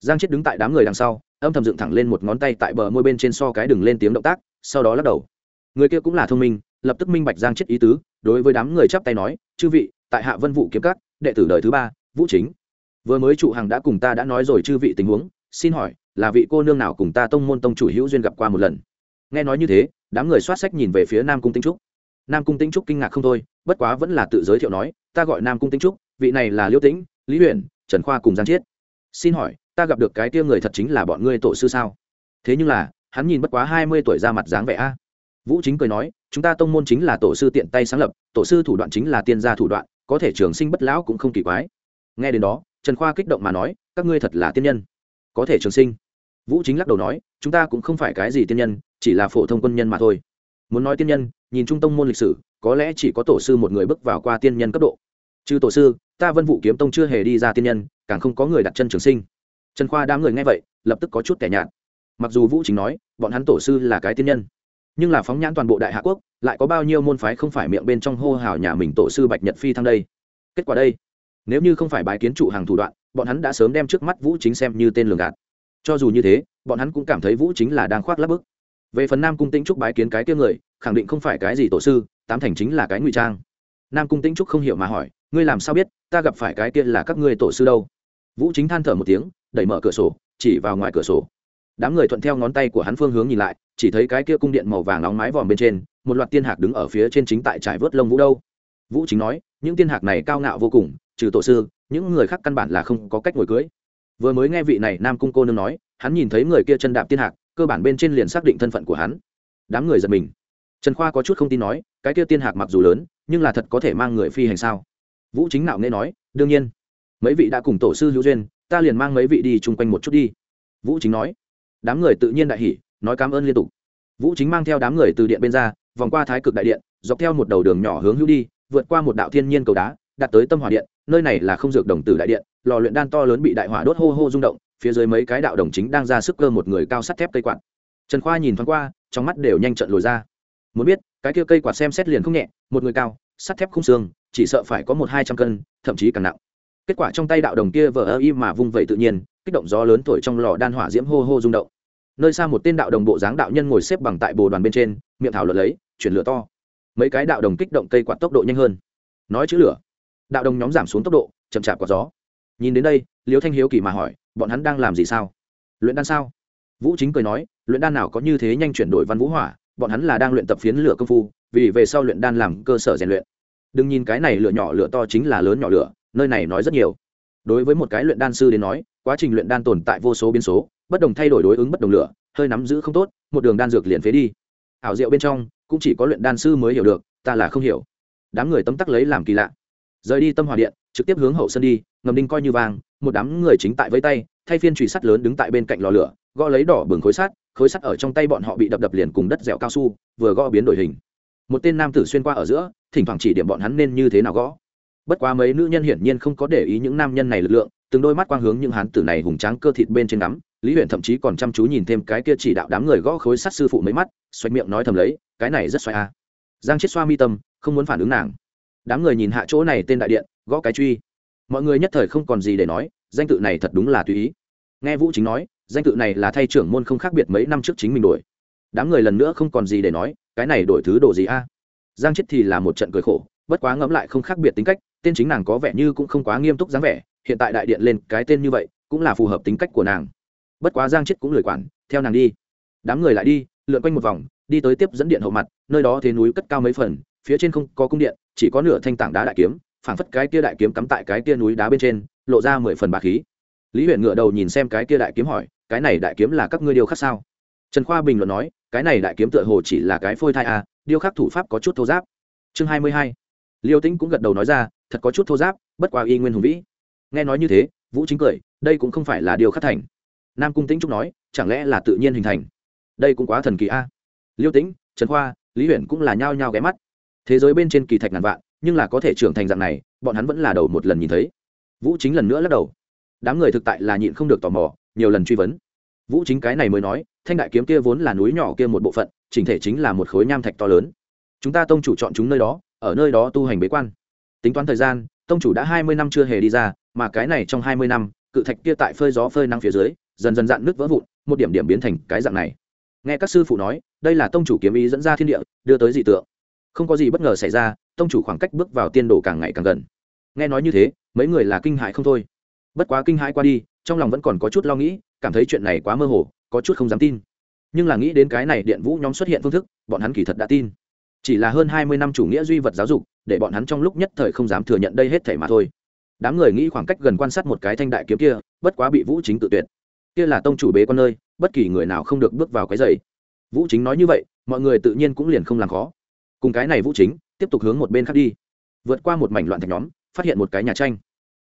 giang chết đứng tại đám người đằng sau, âm thầm dựng thẳng lên một ngón tay tại bờ môi bên trên so cái đừng lên tiếng động tác, sau đó lắc đầu. Người kia cũng là thông minh, lập tức minh bạch giang chết ý tứ, đối với đám người chắp tay nói, chư vị, tại hạ vân vụ kiếm các, đệ tử đời thứ ba, vũ chính. Vừa mới trụ hàng đã cùng ta đã nói rồi chư vị tình huống, xin hỏi, là vị cô nương nào cùng ta tông môn tông chủ hữu duyên gặp qua một lần? Nghe nói như thế, đám người soát sách nhìn về phía nam cung tinh trúc. Nam cung tinh trúc kinh ngạc không thôi, bất quá vẫn là tự giới thiệu nói, ta gọi nam cung tinh trúc, vị này là liêu tĩnh, lý huyền, trần khoa cùng giang chiết. Xin hỏi ta gặp được cái kia người thật chính là bọn ngươi tổ sư sao? Thế nhưng là, hắn nhìn bất quá hai mươi tuổi ra mặt dáng vẻ a. Vũ chính cười nói, chúng ta tông môn chính là tổ sư tiện tay sáng lập, tổ sư thủ đoạn chính là tiên gia thủ đoạn, có thể trường sinh bất lão cũng không kỳ quái. Nghe đến đó, trần khoa kích động mà nói, các ngươi thật là tiên nhân. Có thể trường sinh. Vũ chính lắc đầu nói, chúng ta cũng không phải cái gì tiên nhân, chỉ là phổ thông quân nhân mà thôi. Muốn nói tiên nhân, nhìn trung tông môn lịch sử, có lẽ chỉ có tổ sư một người bước vào qua tiên nhân cấp độ. Trừ tổ sư, ta vân vũ kiếm tông chưa hề đi ra tiên nhân, càng không có người đặt chân trường sinh trần khoa đám người nghe vậy, lập tức có chút kẻ nhạt. Mặc dù vũ chính nói, bọn hắn tổ sư là cái tiên nhân, nhưng là phóng nhãn toàn bộ đại hạ quốc, lại có bao nhiêu môn phái không phải miệng bên trong hô hào nhà mình tổ sư bạch nhật phi thăng đây. Kết quả đây, nếu như không phải bài kiến trụ hàng thủ đoạn, bọn hắn đã sớm đem trước mắt vũ chính xem như tên lường gạt. Cho dù như thế, bọn hắn cũng cảm thấy vũ chính là đang khoác lắp bức. Về phần nam cung tĩnh trúc bái kiến cái kia người, khẳng định không phải cái gì tổ sư, tám thành chính là cái ngụy trang. Nam cung tĩnh trúc không hiểu mà hỏi, ngươi làm sao biết, ta gặp phải cái kia là các ngươi tổ sư đâu? Vũ chính than thở một tiếng đẩy mở cửa sổ, chỉ vào ngoài cửa sổ. Đám người thuận theo ngón tay của hắn phương hướng nhìn lại, chỉ thấy cái kia cung điện màu vàng nóng mái vòm bên trên, một loạt tiên hạc đứng ở phía trên chính tại trải vớt lông vũ đâu. Vũ chính nói, những tiên hạc này cao ngạo vô cùng, trừ tổ sư, những người khác căn bản là không có cách ngồi cưới. Vừa mới nghe vị này nam cung cô nương nói, hắn nhìn thấy người kia chân đạp tiên hạc, cơ bản bên trên liền xác định thân phận của hắn. Đám người giật mình. Trần khoa có chút không tin nói, cái kia tiên hạc mặc dù lớn, nhưng là thật có thể mang người phi hành sao? Vũ chính nạo nghe nói, đương nhiên. Mấy vị đã cùng tổ sư hữu duyên ta liền mang mấy vị đi chung quanh một chút đi. Vũ chính nói. Đám người tự nhiên đại hỉ, nói cảm ơn liên tục. Vũ chính mang theo đám người từ điện bên ra, vòng qua thái cực đại điện, dọc theo một đầu đường nhỏ hướng hữu đi, vượt qua một đạo thiên nhiên cầu đá đặt tới tâm hỏa điện, nơi này là không dược đồng tử đại điện, lò luyện đan to lớn bị đại hỏa đốt hô hô rung động, phía dưới mấy cái đạo đồng chính đang ra sức cơ một người cao sắt thép cây quạt. Trần khoa nhìn thoáng qua, trong mắt đều nhanh trận lồi ra. Muốn biết, cái kia cây quạt xem xét liền không nhẹ, một người cao, sắt thép không xương, chỉ sợ phải có một hai trăm cân, thậm chí càng nặng kết quả trong tay đạo đồng kia vờ ơ y mà vung vẩy tự nhiên, kích động gió lớn thổi trong lò đan hỏa diễm hô hô rung động. Nơi xa một tên đạo đồng bộ dáng đạo nhân ngồi xếp bằng tại bồ đoàn bên trên, miệng thảo luận lấy, chuyển lửa to. Mấy cái đạo đồng kích động cây quạt tốc độ nhanh hơn. Nói chữ lửa. Đạo đồng nhóm giảm xuống tốc độ, chậm chạp quạt gió. Nhìn đến đây liêu thanh hiếu kỳ mà hỏi, bọn hắn đang làm gì sao? Luyện đan sao? Vũ chính cười nói, luyện đan nào có như thế nhanh chuyển đổi văn vũ hỏa, bọn hắn là đang luyện tập phiến lửa công phu, vì về sau luyện đan làm cơ sở rèn luyện. Đừng nhìn cái này lửa nhỏ lửa to chính là lớn nhỏ lửa nơi này nói rất nhiều. Đối với một cái luyện đan sư đến nói, quá trình luyện đan tồn tại vô số biến số, bất đồng thay đổi đối ứng bất đồng lửa, hơi nắm giữ không tốt, một đường đan dược liền phế đi. Ảo diệu bên trong, cũng chỉ có luyện đan sư mới hiểu được, ta là không hiểu. Đám người tấm tắc lấy làm kỳ lạ. Rời đi tâm hòa điện, trực tiếp hướng hậu sân đi, ngầm đinh coi như vàng, một đám người chính tại với tay, thay phiên trùy sắt lớn đứng tại bên cạnh lò lửa, gõ lấy đỏ bừng khối sắt khối sắt ở trong tay bọn họ bị đập đập liền cùng đất dẻo cao su, vừa gõ biến đổi hình. Một tên nam tử xuyên qua ở giữa, thỉnh thoảng chỉ điểm bọn hắn nên như thế nào gõ bất quá mấy nữ nhân hiển nhiên không có để ý những nam nhân này lực lượng, từng đôi mắt quang hướng những hán tử này hùng tráng cơ thịt bên trên ngắm. lý huyện thậm chí còn chăm chú nhìn thêm cái kia chỉ đạo đám người gõ khối sắt sư phụ mấy mắt xoay miệng nói thầm lấy, cái này rất xoay a. Giang chết xoa mi tâm, không muốn phản ứng nàng. Đám người nhìn hạ chỗ này tên đại điện, gõ cái truy. Mọi người nhất thời không còn gì để nói, danh tự này thật đúng là tùy ý. Nghe vũ chính nói, danh tự này là thay trưởng môn không khác biệt mấy năm trước chính mình đổi. Đám người lần nữa không còn gì để nói, cái này đổi thứ đồ gì a? Giang chết thì là một trận cười khổ bất quá ngẫm lại không khác biệt tính cách tên chính nàng có vẻ như cũng không quá nghiêm túc dáng vẻ hiện tại đại điện lên cái tên như vậy cũng là phù hợp tính cách của nàng. Bất quá giang chết cũng lười quản theo nàng đi. Đám người lại đi lượn quanh một vòng đi tới tiếp dẫn điện hậu mặt nơi đó thế núi cất cao mấy phần phía trên không có cung điện chỉ có nửa thanh tảng đá đại kiếm phảng phất cái kia đại kiếm cắm tại cái kia núi đá bên trên lộ ra mười phần bà khí. Lý huyện ngựa đầu nhìn xem cái kia đại kiếm hỏi cái này đại kiếm là các ngươi điều khắc sao? Trần khoa bình luận nói cái này đại kiếm tựa hồ chỉ là cái phôi thai a à, điêu khắc thủ pháp có chút thô giáp. Chương hai mươi hai liêu tĩnh cũng gật đầu nói ra, thật có chút thô giáp, bất qua y nguyên hùng vĩ. Nghe nói như thế, vũ chính cười, đây cũng không phải là điều khắc thành. Nam cung tĩnh trúc nói, chẳng lẽ là tự nhiên hình thành? Đây cũng quá thần kỳ a. Liêu tĩnh, trần khoa, lý huyền cũng là nhao nhao ghé mắt. Thế giới bên trên kỳ thạch ngàn vạn, nhưng là có thể trưởng thành dạng này, bọn hắn vẫn là đầu một lần nhìn thấy. Vũ chính lần nữa lắc đầu. Đám người thực tại là nhịn không được tò mò, nhiều lần truy vấn. Vũ chính cái này mới nói, thanh đại kiếm kia vốn là núi nhỏ kia một bộ phận, chỉnh thể chính là một khối nham thạch to lớn. Chúng ta tông chủ chọn chúng nơi đó ở nơi đó tu hành bế quan. Tính toán thời gian, tông chủ đã hai mươi năm chưa hề đi ra, mà cái này trong hai mươi năm, cự thạch kia tại phơi gió phơi nắng phía dưới, dần dần dạn nước vỡ vụn, một điểm điểm biến thành cái dạng này. Nghe các sư phụ nói, đây là tông chủ kiếm ý dẫn ra thiên địa, đưa tới dị tượng. Không có gì bất ngờ xảy ra, tông chủ khoảng cách bước vào tiên đồ càng ngày càng gần. Nghe nói như thế, mấy người là kinh hại không thôi. Bất quá kinh hãi qua đi, trong lòng vẫn còn có chút lo nghĩ, cảm thấy chuyện này quá mơ hồ, có chút không dám tin. Nhưng là nghĩ đến cái này điện vũ nhóm xuất hiện phương thức, bọn hắn kỳ thật đã tin chỉ là hơn hai mươi năm chủ nghĩa duy vật giáo dục, để bọn hắn trong lúc nhất thời không dám thừa nhận đây hết thể mà thôi. Đám người nghĩ khoảng cách gần quan sát một cái thanh đại kiếm kia, bất quá bị vũ chính tự tuyệt. Kia là tông chủ bế con nơi, bất kỳ người nào không được bước vào cái giày. Vũ chính nói như vậy, mọi người tự nhiên cũng liền không làm khó. Cùng cái này vũ chính, tiếp tục hướng một bên khác đi. Vượt qua một mảnh loạn thạch nhóm, phát hiện một cái nhà tranh.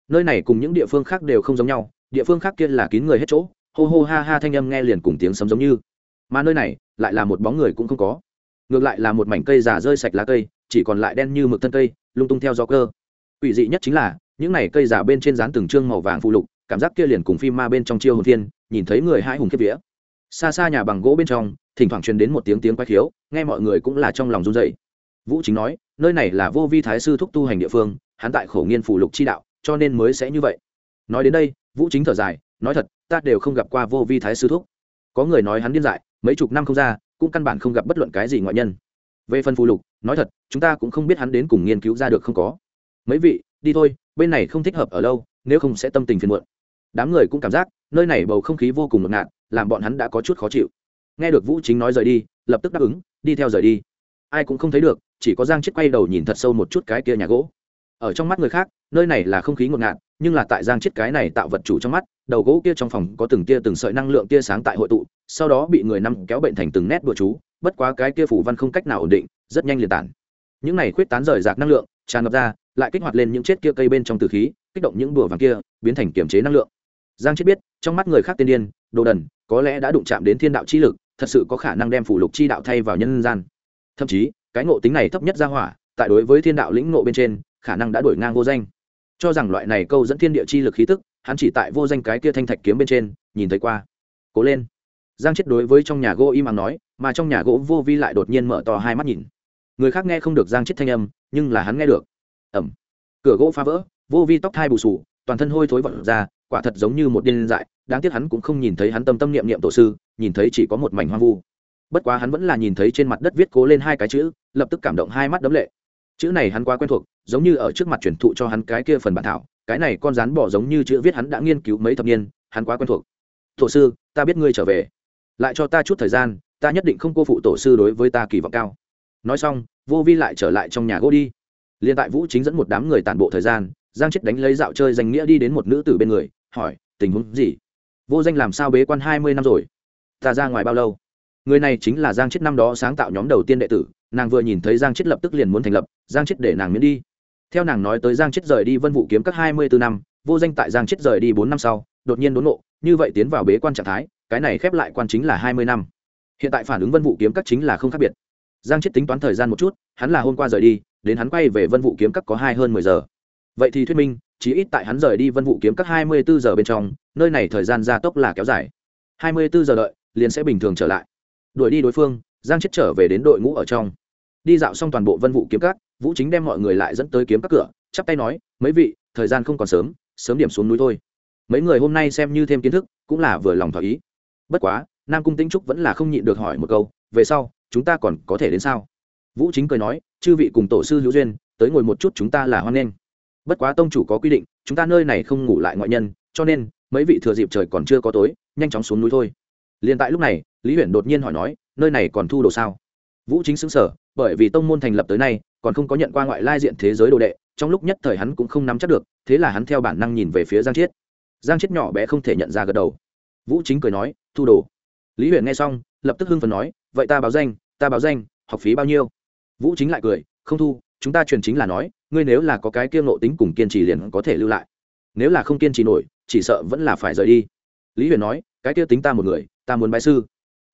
Nơi này cùng những địa phương khác đều không giống nhau, địa phương khác kia là kín người hết chỗ, hô hô ha ha thanh âm nghe liền cùng tiếng sấm giống như. Mà nơi này, lại là một bóng người cũng không có ngược lại là một mảnh cây già rơi sạch lá cây, chỉ còn lại đen như mực thân cây, lung tung theo gió cơ. Quỷ dị nhất chính là, những này cây già bên trên dán từng trương màu vàng phụ lục, cảm giác kia liền cùng phim ma bên trong chiêu hồn thiên, nhìn thấy người hai hùng kiếp vía. Xa xa nhà bằng gỗ bên trong, thỉnh thoảng truyền đến một tiếng tiếng quái khiếu, nghe mọi người cũng là trong lòng run dậy vũ chính nói, nơi này là vô vi thái sư thúc tu hành địa phương, hắn tại khổ nghiên phụ lục chi đạo, cho nên mới sẽ như vậy. Nói đến đây, vũ chính thở dài, nói thật, ta đều không gặp qua vô vi thái sư thúc. Có người nói hắn điên dại, mấy chục năm không ra cũng căn bản không gặp bất luận cái gì ngoại nhân. Về phần phù lục, nói thật, chúng ta cũng không biết hắn đến cùng nghiên cứu ra được không có. Mấy vị, đi thôi, bên này không thích hợp ở lâu, nếu không sẽ tâm tình phiền muộn. Đám người cũng cảm giác, nơi này bầu không khí vô cùng ngột ngạt, làm bọn hắn đã có chút khó chịu. Nghe được vũ chính nói rời đi, lập tức đáp ứng, đi theo rời đi. Ai cũng không thấy được, chỉ có giang chết quay đầu nhìn thật sâu một chút cái kia nhà gỗ ở trong mắt người khác, nơi này là không khí ngột ngạt, nhưng là tại giang chết cái này tạo vật chủ trong mắt, đầu gỗ kia trong phòng có từng tia từng sợi năng lượng tia sáng tại hội tụ, sau đó bị người năm kéo bệnh thành từng nét bừa chú, bất quá cái kia phủ văn không cách nào ổn định, rất nhanh liền tản. Những này khuyết tán rời rạc năng lượng, tràn ngập ra, lại kích hoạt lên những chết kia cây bên trong từ khí, kích động những bùa vàng kia, biến thành kiểm chế năng lượng. Giang chết biết, trong mắt người khác tiên điên, đồ đần, có lẽ đã đụng chạm đến thiên đạo chi lực, thật sự có khả năng đem phủ lục chi đạo thay vào nhân gian. Thậm chí, cái ngộ tính này thấp nhất ra hỏa, tại đối với thiên đạo lĩnh ngộ bên trên khả năng đã đổi ngang vô danh. Cho rằng loại này câu dẫn thiên địa chi lực khí tức, hắn chỉ tại vô danh cái kia thanh thạch kiếm bên trên, nhìn thấy qua. Cố lên. Giang chết đối với trong nhà gỗ im ắng nói, mà trong nhà gỗ vô vi lại đột nhiên mở to hai mắt nhìn. Người khác nghe không được giang chết thanh âm, nhưng là hắn nghe được. Ẩm. Cửa gỗ phá vỡ, vô vi tóc thai bù sù, toàn thân hôi thối vật ra, quả thật giống như một điên dại, đáng tiếc hắn cũng không nhìn thấy hắn tâm tâm niệm niệm tổ sư, nhìn thấy chỉ có một mảnh hoang vu. Bất quá hắn vẫn là nhìn thấy trên mặt đất viết cố lên hai cái chữ, lập tức cảm động hai mắt đấm lệ chữ này hắn quá quen thuộc, giống như ở trước mặt truyền thụ cho hắn cái kia phần bản thảo, cái này con rán bỏ giống như chữ viết hắn đã nghiên cứu mấy thập niên, hắn quá quen thuộc. Tổ sư, ta biết ngươi trở về. Lại cho ta chút thời gian, ta nhất định không cô phụ tổ sư đối với ta kỳ vọng cao. Nói xong, vô vi lại trở lại trong nhà gỗ đi. Liên tại vũ chính dẫn một đám người tản bộ thời gian, giang chết đánh lấy dạo chơi danh nghĩa đi đến một nữ tử bên người, hỏi, tình huống gì? Vô danh làm sao bế quan hai mươi năm rồi? Ta ra ngoài bao lâu? Người này chính là giang chết năm đó sáng tạo nhóm đầu tiên đệ tử nàng vừa nhìn thấy giang chết lập tức liền muốn thành lập, giang chết để nàng miễn đi. Theo nàng nói tới giang chết rời đi vân vụ kiếm các hai mươi bốn năm, vô danh tại giang chết rời đi bốn năm sau, đột nhiên đốn nộ, như vậy tiến vào bế quan trạng thái, cái này khép lại quan chính là hai mươi năm. Hiện tại phản ứng vân vụ kiếm các chính là không khác biệt. Giang chết tính toán thời gian một chút, hắn là hôm qua rời đi, đến hắn quay về vân vụ kiếm các có hai hơn mười giờ. Vậy thì thuyết minh chỉ ít tại hắn rời đi vân vụ kiếm các hai mươi bốn giờ bên trong, nơi này thời gian gia tốc là kéo dài. hai mươi bốn giờ đợi, liền sẽ bình thường trở lại. Đuổi đi đối phương, giang chết trở về đến đội ngũ ở trong đi dạo xong toàn bộ vân vụ kiếm các, vũ chính đem mọi người lại dẫn tới kiếm các cửa, chắp tay nói, mấy vị, thời gian không còn sớm sớm điểm xuống núi thôi. Mấy người hôm nay xem như thêm kiến thức, cũng là vừa lòng thỏa ý. Bất quá, nam cung tĩnh trúc vẫn là không nhịn được hỏi một câu, về sau, chúng ta còn có thể đến sao? Vũ chính cười nói, chư vị cùng tổ sư hữu duyên, tới ngồi một chút chúng ta là hoan nghênh. Bất quá tông chủ có quy định, chúng ta nơi này không ngủ lại ngoại nhân, cho nên, mấy vị thừa dịp trời còn chưa có tối, nhanh chóng xuống núi thôi. Liền tại lúc này, lý huyền đột nhiên hỏi nói, nơi này còn thu đồ sao? Vũ chính xứng sở bởi vì tông môn thành lập tới nay, còn không có nhận qua ngoại lai diện thế giới đồ đệ, trong lúc nhất thời hắn cũng không nắm chắc được, thế là hắn theo bản năng nhìn về phía giang chiết. Giang chiết nhỏ bé không thể nhận ra gật đầu. Vũ chính cười nói, thu đồ. Lý huyền nghe xong, lập tức hưng phần nói, vậy ta báo danh, ta báo danh, học phí bao nhiêu? Vũ chính lại cười, không thu, chúng ta truyền chính là nói, ngươi nếu là có cái kiêng nộ tính cùng kiên trì liền có thể lưu lại. Nếu là không kiên trì nổi, chỉ sợ vẫn là phải rời đi. Lý huyền nói, cái kia tính ta một người, ta muốn bái sư.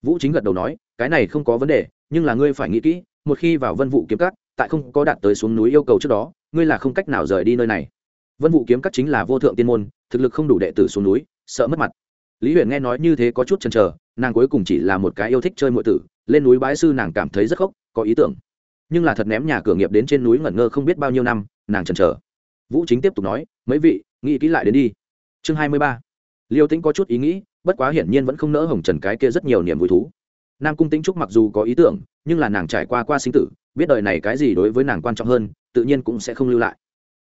Vũ chính gật đầu nói, cái này không có vấn đề, nhưng là ngươi phải nghĩ kỹ một khi vào vân vụ kiếm cắt tại không có đạt tới xuống núi yêu cầu trước đó, ngươi là không cách nào rời đi nơi này. Vân vụ kiếm cắt chính là vô thượng tiên môn, thực lực không đủ đệ tử xuống núi, sợ mất mặt. Lý huyền nghe nói như thế có chút chần chờ, nàng cuối cùng chỉ là một cái yêu thích chơi mọi tử, lên núi bái sư nàng cảm thấy rất khóc có ý tưởng. Nhưng là thật ném nhà cửa nghiệp đến trên núi ngẩn ngơ không biết bao nhiêu năm, nàng chần chờ. Vũ chính tiếp tục nói, mấy vị, nghĩ kỹ lại đến đi. Chương hai mươi ba. Liêu tĩnh có chút ý nghĩ, bất quá hiển nhiên vẫn không nỡ hồng trần cái kia rất nhiều niềm vui thú nam cung tĩnh trúc mặc dù có ý tưởng, nhưng là nàng trải qua qua sinh tử, biết đời này cái gì đối với nàng quan trọng hơn, tự nhiên cũng sẽ không lưu lại.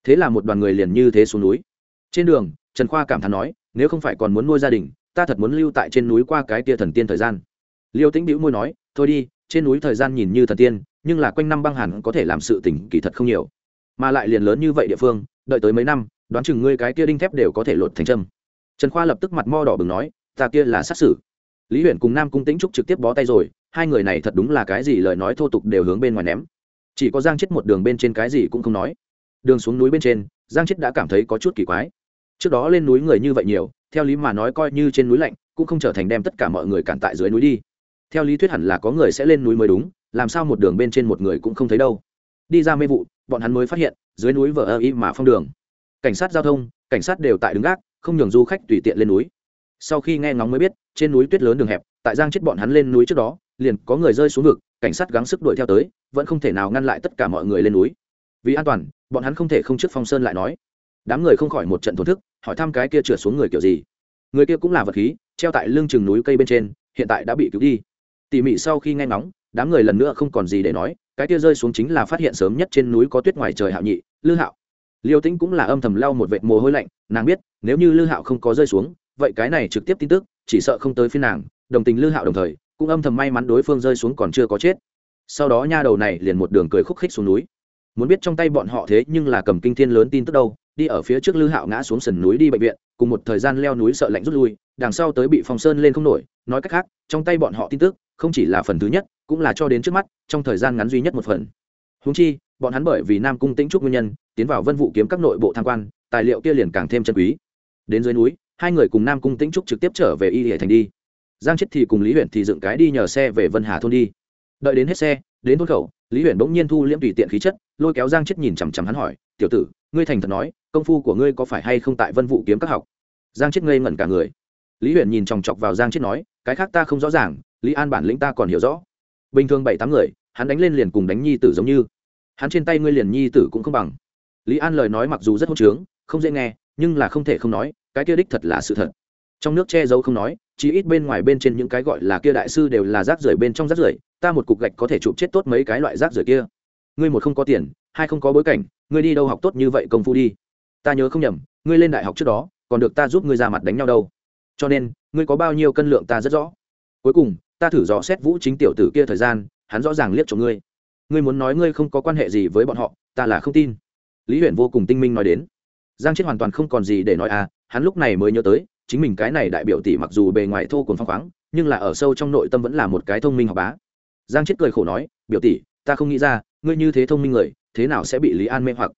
Thế là một đoàn người liền như thế xuống núi. Trên đường, trần khoa cảm thán nói, nếu không phải còn muốn nuôi gia đình, ta thật muốn lưu tại trên núi qua cái tia thần tiên thời gian. Liêu tĩnh bĩu môi nói, thôi đi, trên núi thời gian nhìn như thần tiên, nhưng là quanh năm băng hẳn có thể làm sự tỉnh kỳ thật không nhiều. Mà lại liền lớn như vậy địa phương, đợi tới mấy năm, đoán chừng ngươi cái kia đinh thép đều có thể lột thành trâm trần khoa lập tức mặt mo đỏ bừng nói, ta kia là sát xử lý huyện cùng nam cung tĩnh trúc trực tiếp bó tay rồi, hai người này thật đúng là cái gì lời nói thô tục đều hướng bên ngoài ném. Chỉ có giang chết một đường bên trên cái gì cũng không nói. Đường xuống núi bên trên, giang chết đã cảm thấy có chút kỳ quái. Trước đó lên núi người như vậy nhiều, theo lý mà nói coi như trên núi lạnh, cũng không trở thành đem tất cả mọi người cản tại dưới núi đi. Theo lý thuyết hẳn là có người sẽ lên núi mới đúng, làm sao một đường bên trên một người cũng không thấy đâu. Đi ra mê vụ, bọn hắn mới phát hiện, dưới núi vờ ơ y mà phong đường. Cảnh sát giao thông, cảnh sát đều tại đứng gác, không nhường du khách tùy tiện lên núi sau khi nghe ngóng mới biết, trên núi tuyết lớn đường hẹp, tại giang chết bọn hắn lên núi trước đó, liền có người rơi xuống vực, cảnh sát gắng sức đuổi theo tới, vẫn không thể nào ngăn lại tất cả mọi người lên núi. Vì an toàn, bọn hắn không thể không trước phong sơn lại nói. Đám người không khỏi một trận thổn thức, hỏi thăm cái kia trượt xuống người kiểu gì. Người kia cũng là vật khí, treo tại lưng chừng núi cây bên trên, hiện tại đã bị cứu đi. Tỉ mỉ sau khi nghe ngóng, đám người lần nữa không còn gì để nói, cái kia rơi xuống chính là phát hiện sớm nhất trên núi có tuyết ngoài trời hạo nhị, lư hạo. Liêu tĩnh cũng là âm thầm lau một vệt mồ hôi lạnh, nàng biết, nếu như lư hạo không có rơi xuống vậy cái này trực tiếp tin tức, chỉ sợ không tới phiên nàng, đồng tình lư hạo đồng thời, cũng âm thầm may mắn đối phương rơi xuống còn chưa có chết. Sau đó nha đầu này liền một đường cười khúc khích xuống núi. Muốn biết trong tay bọn họ thế nhưng là cầm kinh thiên lớn tin tức đâu, đi ở phía trước lư hạo ngã xuống sườn núi đi bệnh viện, cùng một thời gian leo núi sợ lạnh rút lui, đằng sau tới bị phong sơn lên không nổi, nói cách khác, trong tay bọn họ tin tức, không chỉ là phần thứ nhất, cũng là cho đến trước mắt, trong thời gian ngắn duy nhất một phần. Húng chi, bọn hắn bởi vì nam cung tĩnh trúc nguyên nhân, tiến vào vân vụ kiếm các nội bộ tham quan, tài liệu kia liền càng thêm chân quý. Đến dưới núi hai người cùng nam cung tĩnh trúc trực tiếp trở về y hệ thành đi. Giang chết thì cùng lý huyện thì dựng cái đi nhờ xe về vân hà thôn đi. Đợi đến hết xe, đến thôn khẩu, lý huyện bỗng nhiên thu liễm tùy tiện khí chất, lôi kéo giang chết nhìn chằm chằm hắn hỏi, tiểu tử, ngươi thành thật nói, công phu của ngươi có phải hay không tại vân vụ kiếm các học? Giang chết ngây ngẩn cả người. Lý huyện nhìn chòng chọc vào giang chết nói, cái khác ta không rõ ràng, lý an bản lĩnh ta còn hiểu rõ. Bình thường bảy tám người, hắn đánh lên liền cùng đánh nhi tử giống như. Hắn trên tay ngươi liền nhi tử cũng không bằng. Lý an lời nói mặc dù rất hôn trướng, không dễ nghe, nhưng là không thể không nói cái kia đích thật là sự thật. Trong nước che giấu không nói chỉ ít bên ngoài bên trên những cái gọi là kia đại sư đều là rác rưởi bên trong rác rưởi, ta một cục gạch có thể chụp chết tốt mấy cái loại rác rưởi kia. Ngươi một không có tiền, hai không có bối cảnh, ngươi đi đâu học tốt như vậy công phu đi? Ta nhớ không nhầm, ngươi lên đại học trước đó, còn được ta giúp ngươi ra mặt đánh nhau đâu. Cho nên, ngươi có bao nhiêu cân lượng ta rất rõ. Cuối cùng, ta thử dò xét vũ chính tiểu tử kia thời gian, hắn rõ ràng liếc cho ngươi. Ngươi muốn nói ngươi không có quan hệ gì với bọn họ, ta là không tin. Lý huyền vô cùng tinh minh nói đến. Giang chết hoàn toàn không còn gì để nói à hắn lúc này mới nhớ tới, chính mình cái này đại biểu tỷ mặc dù bề ngoài thô cuồng phong khoáng, nhưng là ở sâu trong nội tâm vẫn là một cái thông minh học bá. Giang chết cười khổ nói, biểu tỷ, ta không nghĩ ra, ngươi như thế thông minh người, thế nào sẽ bị lý an mê hoặc?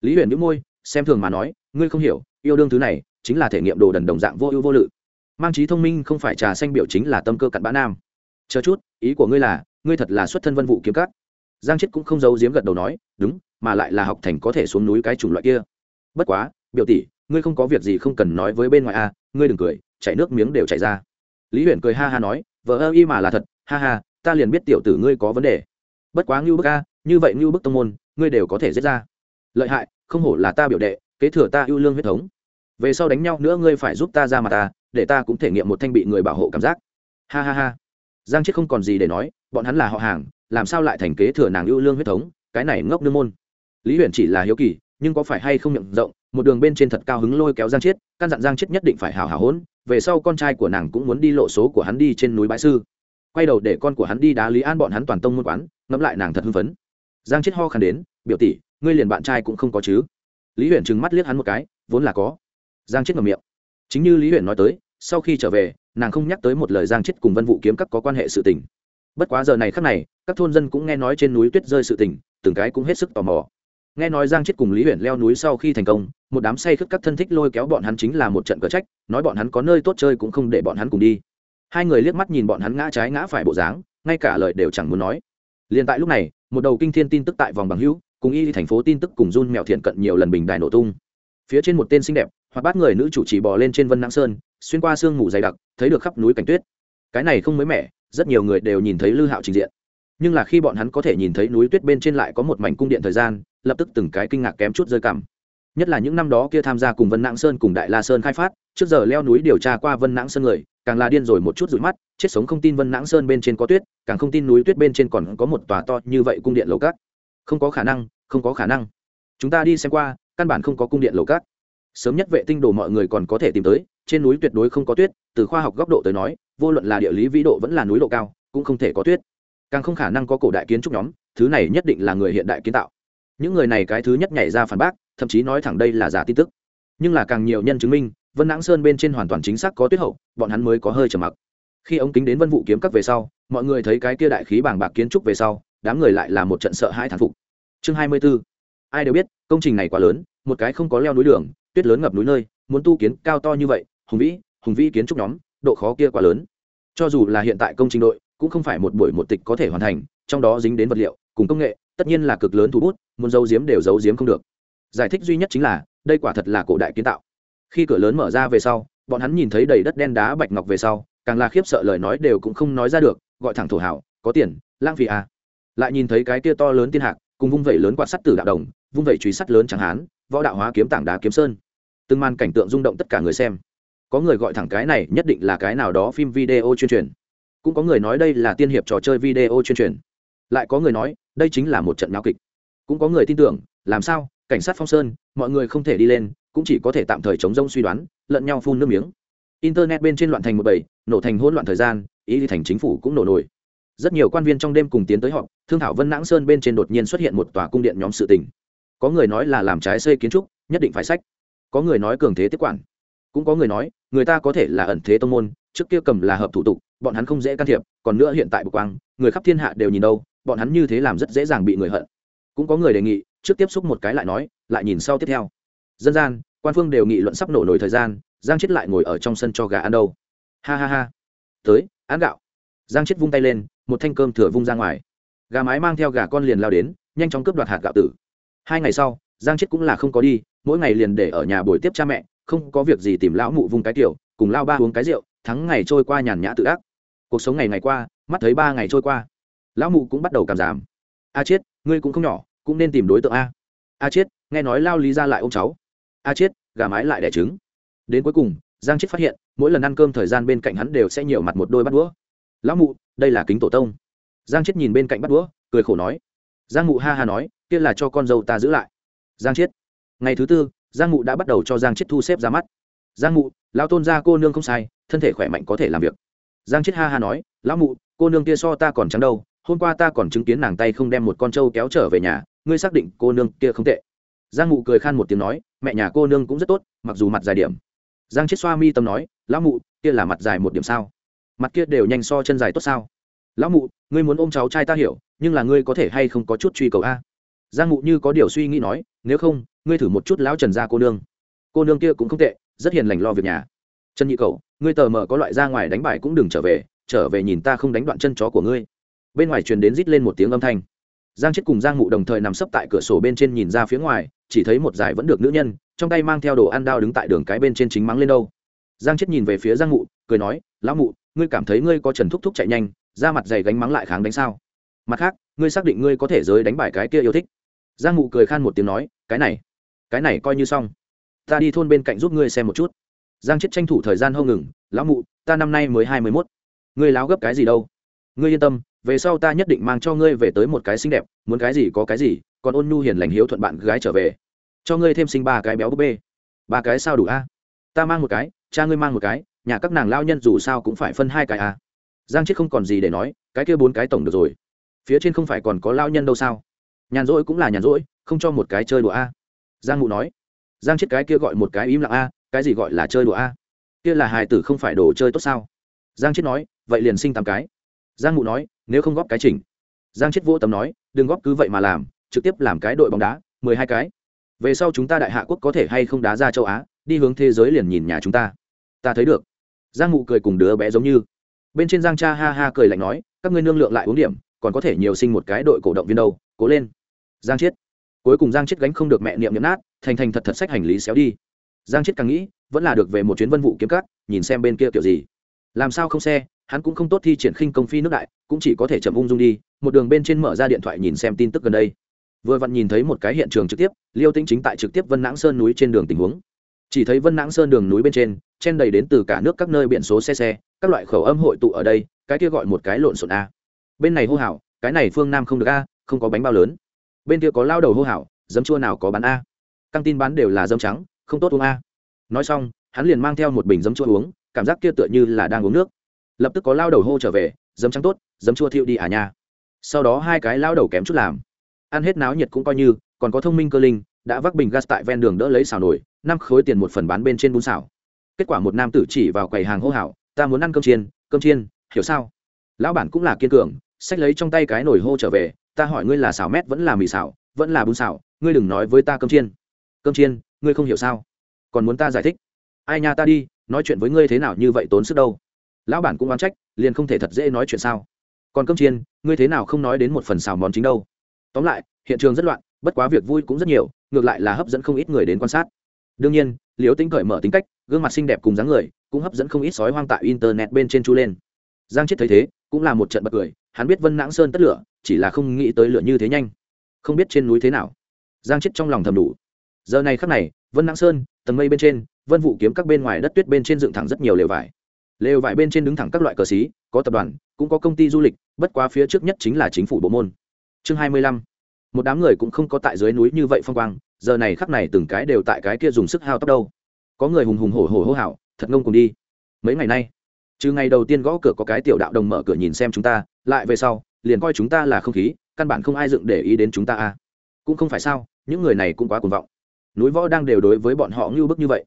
Lý huyền nhữ môi, xem thường mà nói, ngươi không hiểu, yêu đương thứ này, chính là thể nghiệm đồ đần đồng dạng vô ưu vô lự. Mang trí thông minh không phải trà xanh biểu chính là tâm cơ cặn bã nam. Chờ chút, ý của ngươi là, ngươi thật là xuất thân vân vụ kiếm cắt giang chết cũng không giấu giếm gật đầu nói, đúng, mà lại là học thành có thể xuống núi cái chủng loại kia. Bất quá, biểu tỷ ngươi không có việc gì không cần nói với bên ngoài a ngươi đừng cười, chảy nước miếng đều chảy ra. Lý huyền cười ha ha nói vợ ơ y mà là thật, ha ha, ta liền biết tiểu tử ngươi có vấn đề. Bất quá ngưu bức a, như vậy ngưu bức tông môn, ngươi đều có thể giết ra. Lợi hại, không hổ là ta biểu đệ, kế thừa ta ưu lương huyết thống. Về sau đánh nhau nữa ngươi phải giúp ta ra mặt ta, để ta cũng thể nghiệm một thanh bị người bảo hộ cảm giác. Ha ha ha. Giang chết không còn gì để nói, bọn hắn là họ hàng, làm sao lại thành kế thừa nàng ưu lương huyết thống, cái này ngốc nương môn. Lý huyền chỉ là hiếu kỳ, nhưng có phải hay không nhận rộng một đường bên trên thật cao hứng lôi kéo giang Chiết, căn dặn giang Chiết nhất định phải hào hào hôn. về sau con trai của nàng cũng muốn đi lộ số của hắn đi trên núi bãi sư. Quay đầu để con của hắn đi đá lý an bọn hắn toàn tông môn quán ngẫm lại nàng thật hưng phấn. Giang Chiết ho khăn đến biểu tỷ ngươi liền bạn trai cũng không có chứ? Lý huyền trừng mắt liếc hắn một cái vốn là có. Giang Chiết ngầm miệng. Chính như lý huyền nói tới sau khi trở về nàng không nhắc tới một lời giang chết cùng vân vụ kiếm các có quan hệ sự tình. Bất quá giờ này khắc này các thôn dân cũng nghe nói trên núi tuyết rơi sự tình từng cái cũng hết sức tò mò. Nghe nói giang chết cùng lý huyền leo núi sau khi thành công một đám say khướt các thân thích lôi kéo bọn hắn chính là một trận cờ trách, nói bọn hắn có nơi tốt chơi cũng không để bọn hắn cùng đi. Hai người liếc mắt nhìn bọn hắn ngã trái ngã phải bộ dáng, ngay cả lời đều chẳng muốn nói. Liền tại lúc này, một đầu kinh thiên tin tức tại vòng bằng hữu, cùng y thành phố tin tức cùng run mèo thiện cận nhiều lần bình đài nổ tung. Phía trên một tên xinh đẹp, hoặc bát người nữ chủ trì bò lên trên vân nãng sơn, xuyên qua sương mù dày đặc, thấy được khắp núi cảnh tuyết. Cái này không mới mẻ, rất nhiều người đều nhìn thấy lư hạo trình diện. Nhưng là khi bọn hắn có thể nhìn thấy núi tuyết bên trên lại có một mảnh cung điện thời gian, lập tức từng cái kinh ngạc kém chút rơi cảm nhất là những năm đó kia tham gia cùng vân nãng sơn cùng đại la sơn khai phát, trước giờ leo núi điều tra qua vân nãng sơn người, càng là điên rồi một chút rụi mắt, chết sống không tin vân nãng sơn bên trên có tuyết, càng không tin núi tuyết bên trên còn có một tòa to như vậy cung điện lầu cát. Không có khả năng, không có khả năng. Chúng ta đi xem qua, căn bản không có cung điện lầu cát. Sớm nhất vệ tinh đồ mọi người còn có thể tìm tới, trên núi tuyệt đối không có tuyết, từ khoa học góc độ tới nói, vô luận là địa lý vĩ độ vẫn là núi độ cao, cũng không thể có tuyết. Càng không khả năng có cổ đại kiến trúc nhóm, thứ này nhất định là người hiện đại kiến tạo những người này cái thứ nhất nhảy ra phản bác, thậm chí nói thẳng đây là giả tin tức. Nhưng là càng nhiều nhân chứng minh, vân nãng sơn bên trên hoàn toàn chính xác có tuyết hậu, bọn hắn mới có hơi trầm mặc. Khi ống kính đến vân vụ kiếm các về sau, mọi người thấy cái kia đại khí bàng bạc kiến trúc về sau, đám người lại là một trận sợ hãi thán phục. Chương hai mươi 24. ai đều biết, công trình này quá lớn, một cái không có leo núi đường, tuyết lớn ngập núi nơi, muốn tu kiến cao to như vậy, hùng vĩ hùng vĩ kiến trúc nhóm, độ khó kia quá lớn. Cho dù là hiện tại công trình đội, cũng không phải một buổi một tịch có thể hoàn thành, trong đó dính đến vật liệu, cùng công nghệ tất nhiên là cực lớn thủ bút, muốn giấu giếm đều giấu giếm không được. Giải thích duy nhất chính là, đây quả thật là cổ đại kiến tạo. Khi cửa lớn mở ra về sau, bọn hắn nhìn thấy đầy đất đen đá bạch ngọc về sau, càng là khiếp sợ lời nói đều cũng không nói ra được, gọi thẳng thổ hảo có tiền, lãng phí à. lại nhìn thấy cái kia to lớn tiên hạc, cùng vung vẩy lớn quạt sắt từ đạo đồng, vung vẩy truy sắt lớn chẳng hán, võ đạo hóa kiếm tảng đá kiếm sơn. Từng màn cảnh tượng rung động tất cả người xem. Có người gọi thẳng cái này, nhất định là cái nào đó phim video chuyên truyền. Cũng có người nói đây là tiên hiệp trò chơi video chuyên truyền lại có người nói, đây chính là một trận náo kịch. Cũng có người tin tưởng, làm sao, cảnh sát phong sơn, mọi người không thể đi lên, cũng chỉ có thể tạm thời chống rông suy đoán, lẫn nhau phun nước miếng. Internet bên trên loạn thành một bầy, nổ thành hỗn loạn thời gian, ý thành chính phủ cũng nổ nổi. Rất nhiều quan viên trong đêm cùng tiến tới họ thương thảo vân nãng sơn bên trên đột nhiên xuất hiện một tòa cung điện nhóm sự tình. Có người nói là làm trái xây kiến trúc, nhất định phải sách. Có người nói cường thế tiếp quản. Cũng có người nói, người ta có thể là ẩn thế tông môn, trước kia cầm là hợp thủ tục, bọn hắn không dễ can thiệp, còn nữa hiện tại bực quang, người khắp thiên hạ đều nhìn đâu bọn hắn như thế làm rất dễ dàng bị người hận. Cũng có người đề nghị, trước tiếp xúc một cái lại nói, lại nhìn sau tiếp theo. Dân gian, quan phương đều nghị luận sắp nổ nổi thời gian, giang chết lại ngồi ở trong sân cho gà ăn đâu. Ha ha ha. Tới, ăn gạo. Giang chết vung tay lên, một thanh cơm thừa vung ra ngoài. Gà mái mang theo gà con liền lao đến, nhanh chóng cướp đoạt hạt gạo tử. Hai ngày sau, giang chết cũng là không có đi, mỗi ngày liền để ở nhà buổi tiếp cha mẹ, không có việc gì tìm lão mụ vung cái tiểu, cùng lao ba uống cái rượu, thắng ngày trôi qua nhàn nhã tự ác. Cuộc sống ngày ngày qua, mắt thấy ba ngày trôi qua lão mụ cũng bắt đầu cảm giảm. A chết ngươi cũng không nhỏ, cũng nên tìm đối tượng a. A chết nghe nói lao lý ra lại ô m cháu. A chết gà mái lại đẻ trứng. Đến cuối cùng, giang chết phát hiện, mỗi lần ăn cơm thời gian bên cạnh hắn đều sẽ nhiều mặt một đôi bắt đũa. Lão mụ, đây là kính tổ tông. Giang chết nhìn bên cạnh bắt đũa, cười khổ nói. Giang mụ ha ha nói, kia là cho con dâu ta giữ lại. Giang chết ngày thứ tư, giang mụ đã bắt đầu cho giang chết thu xếp ra mắt. Giang mụ, lão tôn gia cô nương không sai, thân thể khỏe mạnh có thể làm việc. Giang chết ha ha nói, lão mụ, cô nương kia so ta còn trắng đâu hôm qua ta còn chứng kiến nàng tay không đem một con trâu kéo trở về nhà, ngươi xác định cô nương kia không tệ. Giang mụ cười khan một tiếng nói, mẹ nhà cô nương cũng rất tốt, mặc dù mặt dài điểm. Giang chết xoa mi tâm nói, lão mụ, kia là mặt dài một điểm sao? Mặt kia đều nhanh so chân dài tốt sao? Lão mụ, ngươi muốn ôm cháu trai ta hiểu, nhưng là ngươi có thể hay không có chút truy cầu a? Giang mụ như có điều suy nghĩ nói, nếu không, ngươi thử một chút lão trần gia cô nương. Cô nương kia cũng không tệ, rất hiền lành lo việc nhà. Trần nhị cầu ngươi tờ mờ có loại ra ngoài đánh bài cũng đừng trở về trở về nhìn ta không đánh đoạn chân chó của ngươi bên ngoài truyền đến rít lên một tiếng âm thanh. Giang chết cùng giang mụ đồng thời nằm sấp tại cửa sổ bên trên nhìn ra phía ngoài, chỉ thấy một giải vẫn được nữ nhân, trong tay mang theo đồ ăn đao đứng tại đường cái bên trên chính mắng lên đâu. Giang chết nhìn về phía giang mụ, cười nói, lão mụ, ngươi cảm thấy ngươi có trần thúc thúc chạy nhanh, ra mặt dày gánh mắng lại kháng đánh sao? Mặt khác, ngươi xác định ngươi có thể giới đánh bại cái kia yêu thích. Giang mụ cười khan một tiếng nói, cái này cái này coi như xong. Ta đi thôn bên cạnh giúp ngươi xem một chút. Giang chết tranh thủ thời gian hâu ngừng, lão mụ, ta năm nay mới hai mươi mốt. Ngươi láo gấp cái gì đâu? Ngươi yên tâm về sau ta nhất định mang cho ngươi về tới một cái xinh đẹp, muốn cái gì có cái gì, còn ôn nhu hiền lành hiếu thuận bạn gái trở về. Cho ngươi thêm sinh ba cái béo búp bê. Ba cái sao đủ a? Ta mang một cái, cha ngươi mang một cái, nhà các nàng lao nhân dù sao cũng phải phân hai cái a. Giang chết không còn gì để nói, cái kia bốn cái tổng được rồi. Phía trên không phải còn có lao nhân đâu sao? Nhàn rỗi cũng là nhàn rỗi, không cho một cái chơi đùa a. Giang mụ nói. Giang chết cái kia gọi một cái im lặng a, cái gì gọi là chơi đùa a? Kia là hài tử không phải đồ chơi tốt sao? Giang chết nói, vậy liền sinh tám cái giang mụ nói, nếu không góp cái chỉnh. Giang chết vô tâm nói, đừng góp cứ vậy mà làm, trực tiếp làm cái đội bóng đá, mười hai cái. Về sau chúng ta đại hạ quốc có thể hay không đá ra châu á, đi hướng thế giới liền nhìn nhà chúng ta. Ta thấy được. Giang mụ cười cùng đứa bé giống như. Bên trên giang cha ha ha cười lạnh nói, các ngươi nương lượng lại uống điểm, còn có thể nhiều sinh một cái đội cổ động viên đâu, cố lên. Giang chiết. Cuối cùng giang chiết gánh không được mẹ niệm niệm nát, thành thành thật thật sách hành lý xéo đi. Giang chiết càng nghĩ, vẫn là được về một chuyến vân vụ kiếm cắt nhìn xem bên kia kiểu gì làm sao không xe, hắn cũng không tốt thi triển khinh công phi nước đại, cũng chỉ có thể chậm ung dung đi, một đường bên trên mở ra điện thoại nhìn xem tin tức gần đây. Vừa vặn nhìn thấy một cái hiện trường trực tiếp, liêu tĩnh chính tại trực tiếp vân nãng sơn núi trên đường tình huống. Chỉ thấy vân nãng sơn đường núi bên trên, chen đầy đến từ cả nước các nơi biển số xe xe, các loại khẩu âm hội tụ ở đây, cái kia gọi một cái lộn xộn a. Bên này hô hào, cái này phương nam không được a, không có bánh bao lớn. Bên kia có lao đầu hô hào dấm chua nào có bán a. Căng tin bán đều là dấm trắng, không tốt uống a. Nói xong, hắn liền mang theo một bình dấm chua uống cảm giác kia tựa như là đang uống nước. Lập tức có lao đầu hô trở về dấm trắng tốt dấm chua thiệu đi à nha. Sau đó hai cái lao đầu kém chút làm. Ăn hết náo nhiệt cũng coi như, còn có thông minh cơ linh, đã vác bình gas tại ven đường đỡ lấy xào nổi năm khối tiền một phần bán bên trên bún xào. Kết quả một nam tử chỉ vào quầy hàng hô hào, ta muốn ăn cơm chiên cơm chiên, hiểu sao? Lão bản cũng là kiên cường, xách lấy trong tay cái nồi hô trở về, ta hỏi ngươi là xào mét vẫn là mì xào, vẫn là bún xào, ngươi đừng nói với ta cơm chiên. Cơm chiên, ngươi không hiểu sao? Còn muốn ta giải thích? Ai nha ta đi nói chuyện với ngươi thế nào như vậy tốn sức đâu? Lão bản cũng oán trách, liền không thể thật dễ nói chuyện sao? Còn cơm chiên, ngươi thế nào không nói đến một phần xào món chính đâu? Tóm lại, hiện trường rất loạn, bất quá việc vui cũng rất nhiều, ngược lại là hấp dẫn không ít người đến quan sát. Đương nhiên, liễu tính cởi mở tính cách, gương mặt xinh đẹp cùng dáng người, cũng hấp dẫn không ít sói hoang tại internet bên trên chu lên. Giang chết thấy thế, cũng là một trận bật cười, hắn biết vân nãng sơn tất lửa, chỉ là không nghĩ tới lửa như thế nhanh. Không biết trên núi thế nào. Giang chết trong lòng thầm đủ. Giờ này khắc này, vân nãng sơn, tầng mây bên trên vân vụ kiếm các bên ngoài đất tuyết bên trên dựng thẳng rất nhiều lều vải. Lều vải bên trên đứng thẳng các loại cờ xí, có tập đoàn, cũng có công ty du lịch, bất quá phía trước nhất chính là chính phủ bộ môn. Chương hai mươi lăm. Một đám người cũng không có tại dưới núi như vậy phong quang, giờ này khắc này từng cái đều tại cái kia dùng sức hao tóc đâu. Có người hùng hùng hổ hổ hô hào, thật ngông cùng đi. Mấy ngày nay, trừ ngày đầu tiên gõ cửa có cái tiểu đạo đồng mở cửa nhìn xem chúng ta, lại về sau, liền coi chúng ta là không khí, căn bản không ai dựng để ý đến chúng ta à cũng không phải sao, những người này cũng quá cuồng vọng. Núi võ đang đều đối với bọn họ ngưu bức như vậy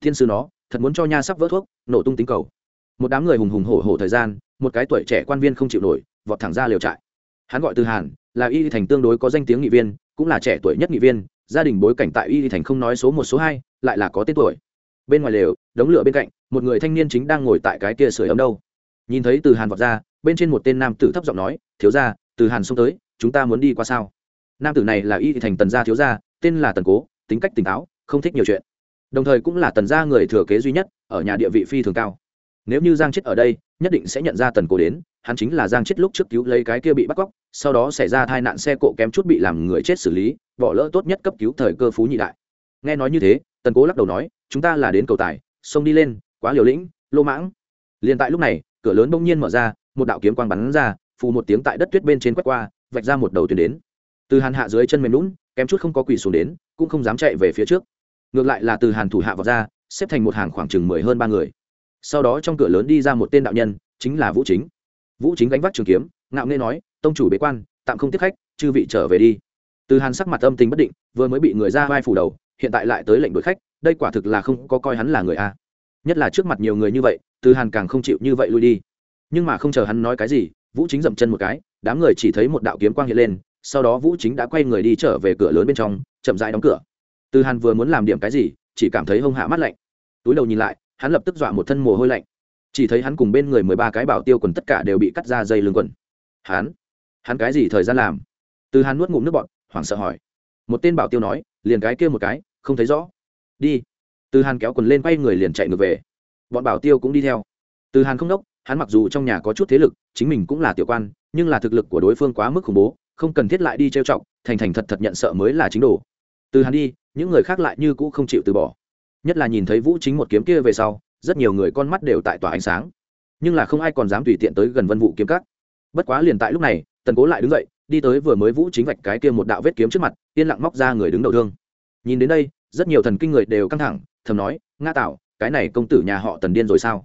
thiên sư nó, thật muốn cho nha sắp vỡ thuốc, nổ tung tính cầu. Một đám người hùng hùng hổ hổ thời gian, một cái tuổi trẻ quan viên không chịu nổi, vọt thẳng ra liều trại. Hắn gọi từ hàn, là y thành tương đối có danh tiếng nghị viên, cũng là trẻ tuổi nhất nghị viên, gia đình bối cảnh tại y thành không nói số một số hai, lại là có tên tuổi. Bên ngoài lều, đống lửa bên cạnh, một người thanh niên chính đang ngồi tại cái kia sưởi ấm đâu. Nhìn thấy từ hàn vọt ra, bên trên một tên nam tử thấp giọng nói, thiếu gia, từ hàn xông tới, chúng ta muốn đi qua sao? Nam tử này là y thành tần gia thiếu gia, tên là tần cố, tính cách tỉnh táo, không thích nhiều chuyện đồng thời cũng là tần gia người thừa kế duy nhất ở nhà địa vị phi thường cao. Nếu như giang chết ở đây, nhất định sẽ nhận ra tần cố đến, hắn chính là giang chết lúc trước cứu lấy cái kia bị bắt cóc, sau đó xảy ra tai nạn xe cộ kém chút bị làm người chết xử lý, bỏ lỡ tốt nhất cấp cứu thời cơ phú nhị đại. Nghe nói như thế, tần cố lắc đầu nói, chúng ta là đến cầu tài xông đi lên, quá liều lĩnh, lô mãng. Liền tại lúc này, cửa lớn bỗng nhiên mở ra, một đạo kiếm quang bắn ra, phù một tiếng tại đất tuyết bên trên quét qua, vạch ra một đầu tuyến đến. Từ hàn hạ dưới chân mềm lún kém chút không có quỳ xuống đến, cũng không dám chạy về phía trước ngược lại là từ hàn thủ hạ vào ra, xếp thành một hàng khoảng chừng mười hơn ba người. Sau đó trong cửa lớn đi ra một tên đạo nhân, chính là vũ chính. Vũ chính gánh vác trường kiếm, ngạo nghê nói, tông chủ bế quan, tạm không tiếp khách, chư vị trở về đi. Từ hàn sắc mặt âm tính bất định, vừa mới bị người ra vai phủ đầu, hiện tại lại tới lệnh đuổi khách, đây quả thực là không có coi hắn là người a. Nhất là trước mặt nhiều người như vậy, từ hàn càng không chịu như vậy lui đi. Nhưng mà không chờ hắn nói cái gì, vũ chính dậm chân một cái, đám người chỉ thấy một đạo kiếm quang hiện lên, sau đó vũ chính đã quay người đi trở về cửa lớn bên trong, chậm rãi đóng cửa từ hàn vừa muốn làm điểm cái gì, chỉ cảm thấy hông hạ mắt lạnh. Túi đầu nhìn lại, hắn lập tức dọa một thân mồ hôi lạnh. Chỉ thấy hắn cùng bên người mười ba cái bảo tiêu quần tất cả đều bị cắt ra dây lưng quần. Hắn? Hắn cái gì thời gian làm? Từ hắn nuốt ngụm nước bọn hoảng sợ hỏi. Một tên bảo tiêu nói, liền cái kia một cái, không thấy rõ. Đi. Từ hàn kéo quần lên quay người liền chạy ngược về. Bọn bảo tiêu cũng đi theo. Từ hàn không đốc, hắn mặc dù trong nhà có chút thế lực, chính mình cũng là tiểu quan, nhưng là thực lực của đối phương quá mức khủng bố, không cần thiết lại đi trêu chọc, thành thành thật thật nhận sợ mới là chính đồ. Từ hàn đi những người khác lại như cũ không chịu từ bỏ. Nhất là nhìn thấy vũ chính một kiếm kia về sau, rất nhiều người con mắt đều tại tỏa ánh sáng. Nhưng là không ai còn dám tùy tiện tới gần vân vụ kiếm cắt bất quá liền tại lúc này, tần cố lại đứng dậy, đi tới vừa mới vũ chính vạch cái kia một đạo vết kiếm trước mặt, yên lặng móc ra người đứng đầu thương. Nhìn đến đây, rất nhiều thần kinh người đều căng thẳng, thầm nói nga tạo cái này công tử nhà họ tần điên rồi sao?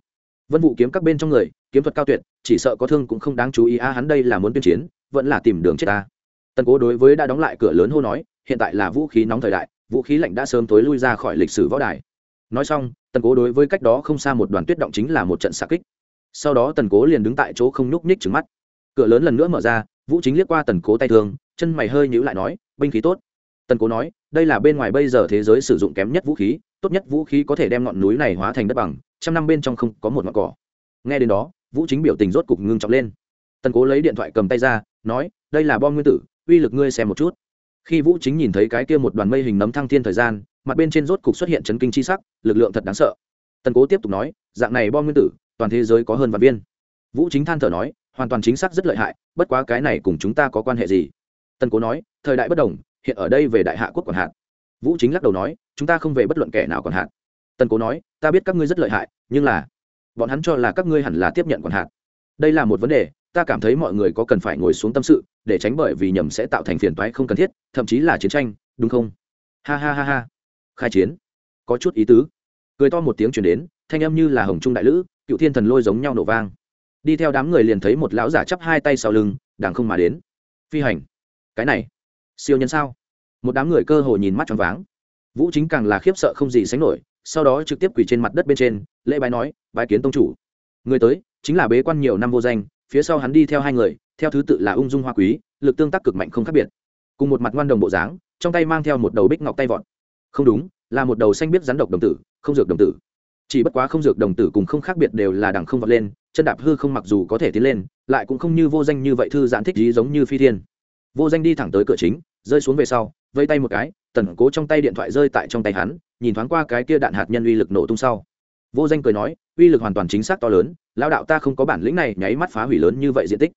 Vân vụ kiếm các bên trong người, kiếm thuật cao tuyệt, chỉ sợ có thương cũng không đáng chú ý a, hắn đây là muốn tuyên chiến, vẫn là tìm đường chết ta. Tần cố đối với đã đóng lại cửa lớn hô nói, hiện tại là vũ khí nóng thời đại vũ khí lạnh đã sớm tối lui ra khỏi lịch sử võ đài. Nói xong, tần cố đối với cách đó không xa một đoàn tuyết động chính là một trận xạ kích. Sau đó tần cố liền đứng tại chỗ không nhúc nhích trứng mắt. Cửa lớn lần nữa mở ra, vũ chính liếc qua tần cố tay thương chân mày hơi nhữ lại nói, binh khí tốt. Tần cố nói, đây là bên ngoài bây giờ thế giới sử dụng kém nhất vũ khí, tốt nhất vũ khí có thể đem ngọn núi này hóa thành đất bằng, trăm năm bên trong không có một ngọn cỏ. Nghe đến đó, vũ chính biểu tình rốt cục ngưng trọng lên. Tần cố lấy điện thoại cầm tay ra, nói, đây là bom nguyên tử, uy lực ngươi xem một chút khi vũ chính nhìn thấy cái kia một đoàn mây hình nấm thăng thiên thời gian, mặt bên trên rốt cục xuất hiện chấn kinh chi sắc, lực lượng thật đáng sợ. Tần cố tiếp tục nói, dạng này bom nguyên tử, toàn thế giới có hơn vạn viên. Vũ chính than thở nói, hoàn toàn chính xác rất lợi hại, bất quá cái này cùng chúng ta có quan hệ gì? Tần cố nói, thời đại bất đồng, hiện ở đây về đại hạ quốc còn hạn. Vũ chính lắc đầu nói, chúng ta không về bất luận kẻ nào còn hạn. Tần cố nói, ta biết các ngươi rất lợi hại, nhưng là bọn hắn cho là các ngươi hẳn là tiếp nhận còn hạn. Đây là một vấn đề ta cảm thấy mọi người có cần phải ngồi xuống tâm sự, để tránh bởi vì nhầm sẽ tạo thành phiền toái không cần thiết, thậm chí là chiến tranh, đúng không? Ha ha ha ha. Khai chiến. Có chút ý tứ. Cười to một tiếng chuyển đến, thanh âm như là hồng trung đại lữ, cựu thiên thần lôi giống nhau nổ vang. Đi theo đám người liền thấy một lão giả chắp hai tay sau lưng đàng không mà đến. Phi hành. Cái này, siêu nhân sao? Một đám người cơ hồ nhìn mắt tròn váng. Vũ chính càng là khiếp sợ không gì sánh nổi, sau đó trực tiếp quỳ trên mặt đất bên trên, lễ bái nói, bái kiến tông chủ. Người tới, chính là bế quan nhiều năm vô danh phía sau hắn đi theo hai người, theo thứ tự là ung dung hoa quý, lực tương tác cực mạnh không khác biệt. Cùng một mặt ngoan đồng bộ dáng, trong tay mang theo một đầu bích ngọc tay vọt. Không đúng, là một đầu xanh biết rắn độc đồng tử, không dược đồng tử. Chỉ bất quá không dược đồng tử cùng không khác biệt đều là đằng không vọt lên, chân đạp hư không mặc dù có thể tiến lên, lại cũng không như vô danh như vậy thư giãn thích gì giống như phi thiên. Vô danh đi thẳng tới cửa chính, rơi xuống về sau vây tay một cái, tần cố trong tay điện thoại rơi tại trong tay hắn, nhìn thoáng qua cái kia đạn hạt nhân uy lực nổ tung sau. Vô danh cười nói, uy lực hoàn toàn chính xác to lớn lao đạo ta không có bản lĩnh này, nháy mắt phá hủy lớn như vậy diện tích.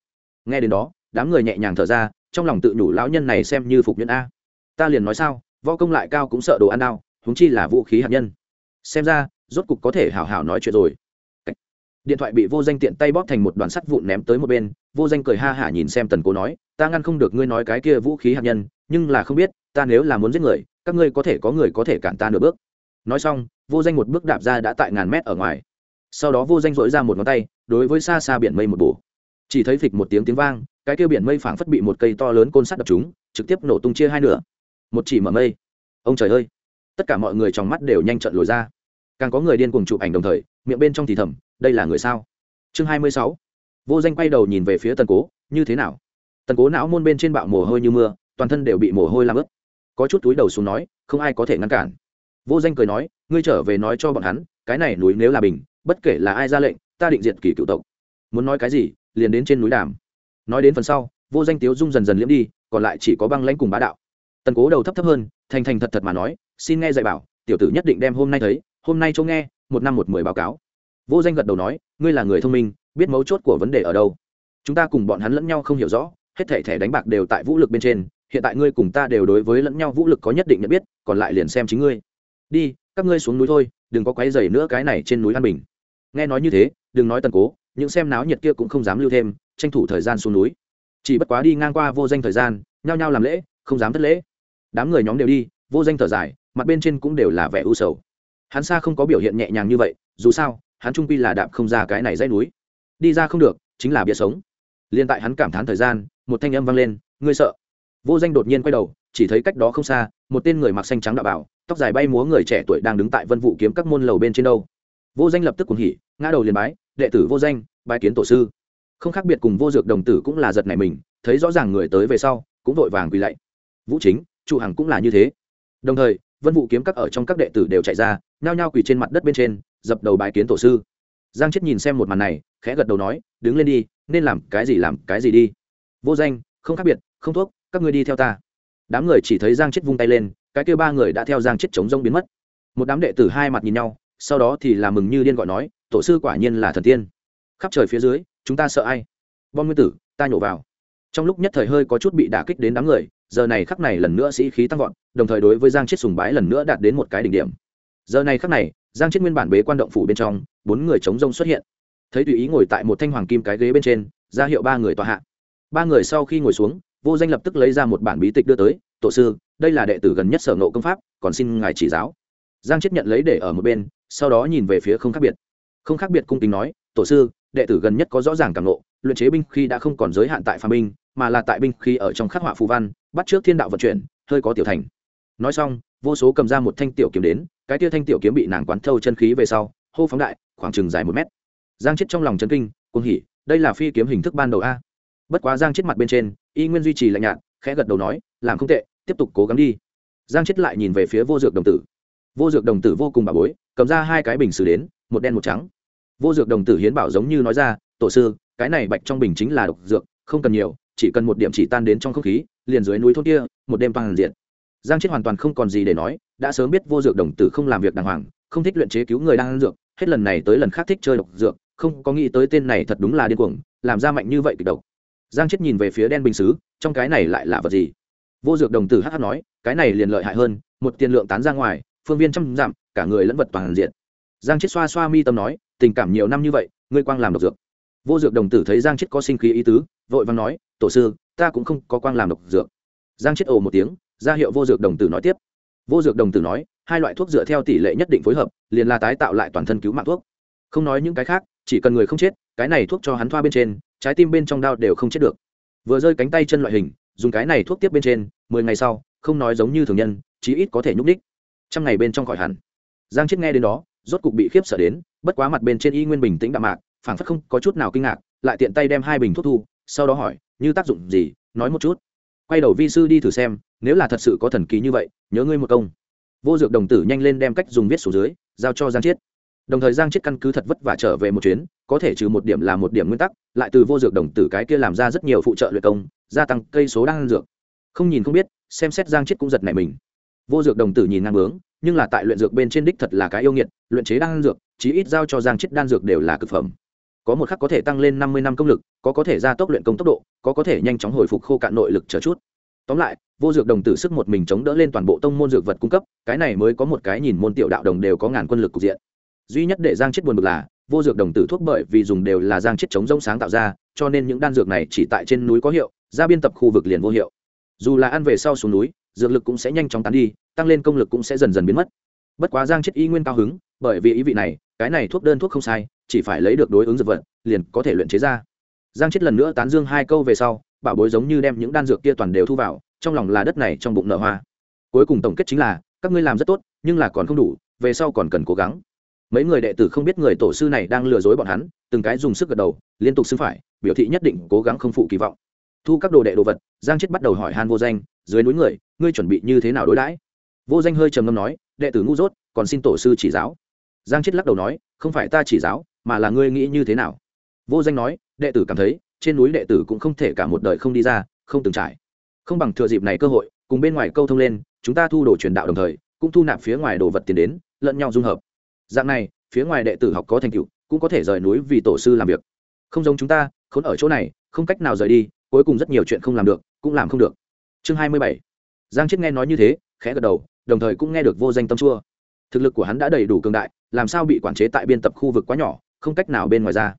Nghe đến đó, đám người nhẹ nhàng thở ra, trong lòng tự nhủ lão nhân này xem như phục nhân a. Ta liền nói sao, võ công lại cao cũng sợ đồ ăn đao húng chi là vũ khí hạt nhân. Xem ra, rốt cục có thể hào hào nói chuyện rồi. Điện thoại bị vô danh tiện tay bóp thành một đoàn sắt vụn ném tới một bên, vô danh cười ha hả nhìn xem tần cố nói, ta ngăn không được ngươi nói cái kia vũ khí hạt nhân, nhưng là không biết, ta nếu là muốn giết người, các ngươi có thể có người có thể cản ta nửa bước. Nói xong, vô danh một bước đạp ra đã tại ngàn mét ở ngoài sau đó vô danh dội ra một ngón tay, đối với xa xa biển mây một bổ. Chỉ thấy phịch một tiếng tiếng vang, cái kia biển mây phảng phất bị một cây to lớn côn sắt đập chúng trực tiếp nổ tung chia hai nửa. Một chỉ mở mây. Ông trời ơi! Tất cả mọi người trong mắt đều nhanh trận lồi ra. Càng có người điên cuồng chụp ảnh đồng thời, miệng bên trong thì thầm, đây là người sao? Chương hai mươi sáu. Vô danh quay đầu nhìn về phía tần cố, như thế nào? Tần cố não môn bên trên bạo mồ hôi như mưa, toàn thân đều bị mồ hôi làm ướt. Có chút túi đầu xuống nói, không ai có thể ngăn cản. Vô danh cười nói, ngươi trở về nói cho bọn hắn, cái này núi nếu là bình bất kể là ai ra lệnh, ta định diệt kỷ cựu tộc. Muốn nói cái gì, liền đến trên núi đàm. Nói đến phần sau, vô danh tiếu dung dần dần liễm đi, còn lại chỉ có băng lãnh cùng bá đạo. Tần cố đầu thấp thấp hơn, thành thành thật thật mà nói, xin nghe dạy bảo, tiểu tử nhất định đem hôm nay thấy, hôm nay chỗ nghe, một năm một mười báo cáo. Vô danh gật đầu nói, ngươi là người thông minh, biết mấu chốt của vấn đề ở đâu. Chúng ta cùng bọn hắn lẫn nhau không hiểu rõ, hết thể thẻ đánh bạc đều tại vũ lực bên trên, hiện tại ngươi cùng ta đều đối với lẫn nhau vũ lực có nhất định nhận biết, còn lại liền xem chính ngươi. Đi, các ngươi xuống núi thôi, đừng có quấy dày nữa cái này trên núi an bình nghe nói như thế, đừng nói tần cố, những xem náo nhiệt kia cũng không dám lưu thêm, tranh thủ thời gian xuống núi. Chỉ bất quá đi ngang qua vô danh thời gian, nhao nhao làm lễ, không dám thất lễ. Đám người nhóm đều đi, vô danh thở dài, mặt bên trên cũng đều là vẻ u sầu. Hắn xa không có biểu hiện nhẹ nhàng như vậy, dù sao, hắn trung quy là đạp không ra cái này dãy núi. Đi ra không được, chính là bia sống. Liên tại hắn cảm thán thời gian, một thanh âm vang lên, ngươi sợ? Vô danh đột nhiên quay đầu, chỉ thấy cách đó không xa, một tên người mặc xanh trắng đạo bảo, tóc dài bay múa người trẻ tuổi đang đứng tại vân vụ kiếm các môn lầu bên trên đâu vô danh lập tức cuồng hỉ, ngã đầu liền bái, đệ tử vô danh, bái kiến tổ sư. Không khác biệt cùng vô dược đồng tử cũng là giật này mình, thấy rõ ràng người tới về sau, cũng vội vàng quỳ lạy. Vũ chính, trụ hằng cũng là như thế. Đồng thời, vân vụ kiếm các ở trong các đệ tử đều chạy ra, nhao nhao quỳ trên mặt đất bên trên, dập đầu bái kiến tổ sư. Giang chết nhìn xem một màn này, khẽ gật đầu nói, đứng lên đi, nên làm cái gì làm cái gì đi. Vô danh, không khác biệt, không thuốc, các ngươi đi theo ta. Đám người chỉ thấy giang chết vung tay lên, cái kêu ba người đã theo giang chết chống rông biến mất. Một đám đệ tử hai mặt nhìn nhau sau đó thì là mừng như điên gọi nói, tổ sư quả nhiên là thần tiên. Khắp trời phía dưới, chúng ta sợ ai? Bom nguyên tử, ta nhổ vào. Trong lúc nhất thời hơi có chút bị đả kích đến đám người, giờ này khắc này lần nữa sĩ khí tăng vọt, đồng thời đối với giang chết sùng bái lần nữa đạt đến một cái đỉnh điểm. Giờ này khắc này, giang chết nguyên bản bế quan động phủ bên trong, bốn người chống rông xuất hiện. Thấy tùy ý ngồi tại một thanh hoàng kim cái ghế bên trên, ra hiệu ba người tòa hạ. Ba người sau khi ngồi xuống, vô danh lập tức lấy ra một bản bí tịch đưa tới, tổ sư, đây là đệ tử gần nhất sở ngộ công pháp, còn xin ngài chỉ giáo. Giang chết nhận lấy để ở một bên sau đó nhìn về phía không khác biệt. Không khác biệt cung kính nói, tổ sư, đệ tử gần nhất có rõ ràng cảm nộ luyện chế binh khi đã không còn giới hạn tại phàm binh, mà là tại binh khi ở trong khắc họa phù văn, bắt trước thiên đạo vận chuyển, hơi có tiểu thành. Nói xong, vô số cầm ra một thanh tiểu kiếm đến, cái tia thanh tiểu kiếm bị nàng quán thâu chân khí về sau, hô phóng đại, khoảng chừng dài một mét. Giang chết trong lòng chân kinh, cuồng hỉ, đây là phi kiếm hình thức ban đầu a. Bất quá giang chết mặt bên trên, y nguyên duy trì lạnh nhạt, khẽ gật đầu nói, làm không tệ, tiếp tục cố gắng đi. Giang chết lại nhìn về phía vô dược đồng tử vô dược đồng tử vô cùng bà bối, cầm ra hai cái bình xử đến, một đen một trắng. Vô dược đồng tử hiến bảo giống như nói ra, tổ sư, cái này bạch trong bình chính là độc dược, không cần nhiều, chỉ cần một điểm chỉ tan đến trong không khí, liền dưới núi thôn kia, một đêm toàn diện giang chết hoàn toàn không còn gì để nói, đã sớm biết vô dược đồng tử không làm việc đàng hoàng, không thích luyện chế cứu người đang ăn dược, hết lần này tới lần khác thích chơi độc dược, không có nghĩ tới tên này thật đúng là điên cuồng, làm ra mạnh như vậy kịch độc. Giang chết nhìn về phía đen bình xứ, trong cái này lại là vật gì? Vô dược đồng tử hh nói, cái này liền lợi hại hơn, một tiền lượng tán ra ngoài phương viên trăm dặm, cả người lẫn vật toàn diện. Giang chết xoa xoa mi tâm nói, tình cảm nhiều năm như vậy, ngươi quang làm độc dược. Vô dược đồng tử thấy giang chết có sinh khí ý tứ, vội vàng nói, tổ sư, ta cũng không có quang làm độc dược. Giang chết ồ một tiếng, ra hiệu vô dược đồng tử nói tiếp. Vô dược đồng tử nói, hai loại thuốc dựa theo tỷ lệ nhất định phối hợp, liền là tái tạo lại toàn thân cứu mạng thuốc. Không nói những cái khác, chỉ cần người không chết, cái này thuốc cho hắn thoa bên trên, trái tim bên trong đau đều không chết được. Vừa rơi cánh tay chân loại hình, dùng cái này thuốc tiếp bên trên, mười ngày sau, không nói giống như thường nhân, chí ít có thể nhúc ních trăm ngày bên trong khỏi hẳn. Giang chết nghe đến đó, rốt cục bị khiếp sợ đến, bất quá mặt bên trên y nguyên bình tĩnh đạm mạc, phảng phất không có chút nào kinh ngạc, lại tiện tay đem hai bình thuốc thu, sau đó hỏi, như tác dụng gì? Nói một chút. Quay đầu vi sư đi thử xem, nếu là thật sự có thần kỳ như vậy, nhớ ngươi một công. Vô dược đồng tử nhanh lên đem cách dùng viết số dưới, giao cho giang chiết đồng thời giang chiết căn cứ thật vất vả trở về một chuyến, có thể trừ một điểm là một điểm nguyên tắc, lại từ vô dược đồng tử cái kia làm ra rất nhiều phụ trợ luyện công, gia tăng cây số đang dược. Không nhìn không biết, xem xét giang chiết cũng giật này mình vô dược đồng tử nhìn ngang bướng, nhưng là tại luyện dược bên trên đích thật là cái yêu nghiệt, luyện chế đan dược, chí ít giao cho giang chiết đan dược đều là cực phẩm. Có một khắc có thể tăng lên năm mươi năm công lực, có có thể gia tốc luyện công tốc độ, có có thể nhanh chóng hồi phục khô cạn nội lực chờ chút. Tóm lại, vô dược đồng tử sức một mình chống đỡ lên toàn bộ tông môn dược vật cung cấp, cái này mới có một cái nhìn môn tiểu đạo đồng đều có ngàn quân lực cục diện. Duy nhất để giang chết buồn bực là, vô dược đồng tử thuốc bởi vì dùng đều là giang chết chống rông sáng tạo ra, cho nên những đan dược này chỉ tại trên núi có hiệu, ra biên tập khu vực liền vô hiệu. Dù là ăn về sau xuống núi dược lực cũng sẽ nhanh chóng tán đi, tăng lên công lực cũng sẽ dần dần biến mất. Bất quá giang chết y nguyên cao hứng, bởi vì ý vị này, cái này thuốc đơn thuốc không sai, chỉ phải lấy được đối ứng dược vật, liền có thể luyện chế ra. Giang chết lần nữa tán dương hai câu về sau, bảo bối giống như đem những đan dược kia toàn đều thu vào, trong lòng là đất này trong bụng nợ hoa. Cuối cùng tổng kết chính là, các ngươi làm rất tốt, nhưng là còn không đủ, về sau còn cần cố gắng. Mấy người đệ tử không biết người tổ sư này đang lừa dối bọn hắn, từng cái dùng sức gật đầu, liên tục xưng phải, biểu thị nhất định cố gắng không phụ kỳ vọng thu các đồ đệ đồ vật, giang chết bắt đầu hỏi han vô danh, dưới núi người, ngươi chuẩn bị như thế nào đối đãi? Vô danh hơi trầm ngâm nói, đệ tử ngu dốt, còn xin tổ sư chỉ giáo. Giang chết lắc đầu nói, không phải ta chỉ giáo, mà là ngươi nghĩ như thế nào? Vô danh nói, đệ tử cảm thấy, trên núi đệ tử cũng không thể cả một đời không đi ra, không từng trải. Không bằng thừa dịp này cơ hội, cùng bên ngoài câu thông lên, chúng ta thu đồ truyền đạo đồng thời, cũng thu nạp phía ngoài đồ vật tiền đến, lẫn nhau dung hợp. Dạng này, phía ngoài đệ tử học có thành tựu, cũng có thể rời núi vì tổ sư làm việc. Không giống chúng ta, khốn ở chỗ này, không cách nào rời đi cuối cùng rất nhiều chuyện không làm được, cũng làm không được. Chương hai mươi bảy. Giang chết nghe nói như thế, khẽ gật đầu, đồng thời cũng nghe được vô danh tâm chua. Thực lực của hắn đã đầy đủ cường đại, làm sao bị quản chế tại biên tập khu vực quá nhỏ, không cách nào bên ngoài ra.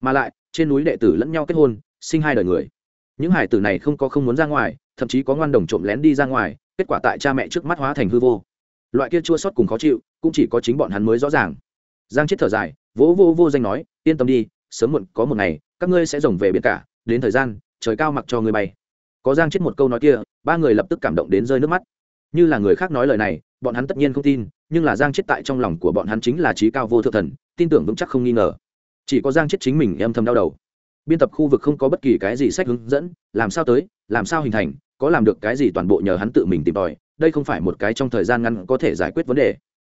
Mà lại, trên núi đệ tử lẫn nhau kết hôn, sinh hai đời người. Những hải tử này không có không muốn ra ngoài, thậm chí có ngoan đồng trộm lén đi ra ngoài, kết quả tại cha mẹ trước mắt hóa thành hư vô. Loại kia chua sót cùng khó chịu, cũng chỉ có chính bọn hắn mới rõ ràng. Giang chết thở dài, vỗ vô vô danh nói, yên tâm đi, sớm muộn có một ngày, các ngươi sẽ rồng về biển cả, đến thời gian trời cao mặc cho ngươi bay. Có giang chết một câu nói kia, ba người lập tức cảm động đến rơi nước mắt. Như là người khác nói lời này, bọn hắn tất nhiên không tin, nhưng là giang chết tại trong lòng của bọn hắn chính là trí cao vô thượng thần, tin tưởng vững chắc không nghi ngờ. Chỉ có giang chết chính mình âm thầm đau đầu. Biên tập khu vực không có bất kỳ cái gì sách hướng dẫn, làm sao tới, làm sao hình thành, có làm được cái gì toàn bộ nhờ hắn tự mình tìm tòi, đây không phải một cái trong thời gian ngắn có thể giải quyết vấn đề.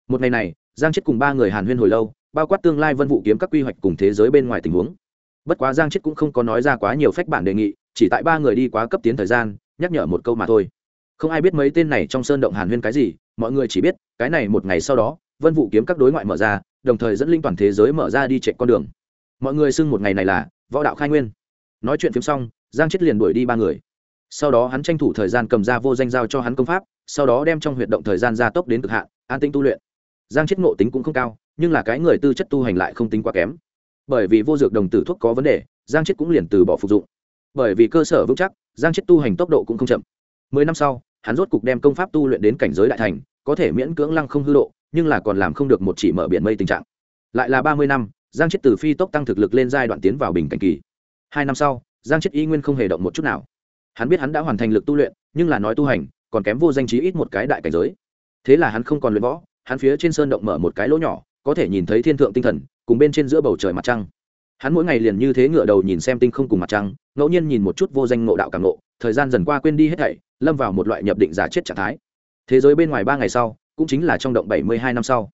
Một ngày này, giang chết cùng ba người hàn huyên hồi lâu, bao quát tương lai vân vụ kiếm các quy hoạch cùng thế giới bên ngoài tình huống bất quá giang chết cũng không có nói ra quá nhiều phách bản đề nghị, chỉ tại ba người đi quá cấp tiến thời gian, nhắc nhở một câu mà thôi. Không ai biết mấy tên này trong sơn động hàn huyên cái gì, mọi người chỉ biết, cái này một ngày sau đó, vân vụ kiếm các đối ngoại mở ra, đồng thời dẫn linh toàn thế giới mở ra đi chạy con đường. Mọi người xưng một ngày này là võ đạo khai nguyên. Nói chuyện phim xong, giang chết liền đuổi đi ba người. Sau đó hắn tranh thủ thời gian cầm ra vô danh giao cho hắn công pháp, sau đó đem trong huyệt động thời gian gia tốc đến cực hạn, an tinh tu luyện. Giang chết ngộ tính cũng không cao, nhưng là cái người tư chất tu hành lại không tính quá kém bởi vì vô dược đồng tử thuốc có vấn đề, giang chết cũng liền từ bỏ phục dụng. Bởi vì cơ sở vững chắc, giang chết tu hành tốc độ cũng không chậm. Mười năm sau, hắn rốt cục đem công pháp tu luyện đến cảnh giới đại thành, có thể miễn cưỡng lăng không hư độ, nhưng là còn làm không được một chỉ mở biển mây tình trạng. Lại là ba mươi năm, giang chết từ phi tốc tăng thực lực lên giai đoạn tiến vào bình cảnh kỳ. Hai năm sau, giang chết y nguyên không hề động một chút nào. Hắn biết hắn đã hoàn thành lực tu luyện, nhưng là nói tu hành, còn kém vô danh trí ít một cái đại cảnh giới. Thế là hắn không còn luyện võ, hắn phía trên sơn động mở một cái lỗ nhỏ có thể nhìn thấy thiên thượng tinh thần, cùng bên trên giữa bầu trời mặt trăng. Hắn mỗi ngày liền như thế ngựa đầu nhìn xem tinh không cùng mặt trăng, ngẫu nhiên nhìn một chút vô danh ngộ đạo càng ngộ, thời gian dần qua quên đi hết thảy, lâm vào một loại nhập định giả chết trạng thái. Thế giới bên ngoài ba ngày sau, cũng chính là trong động bảy mươi hai năm sau.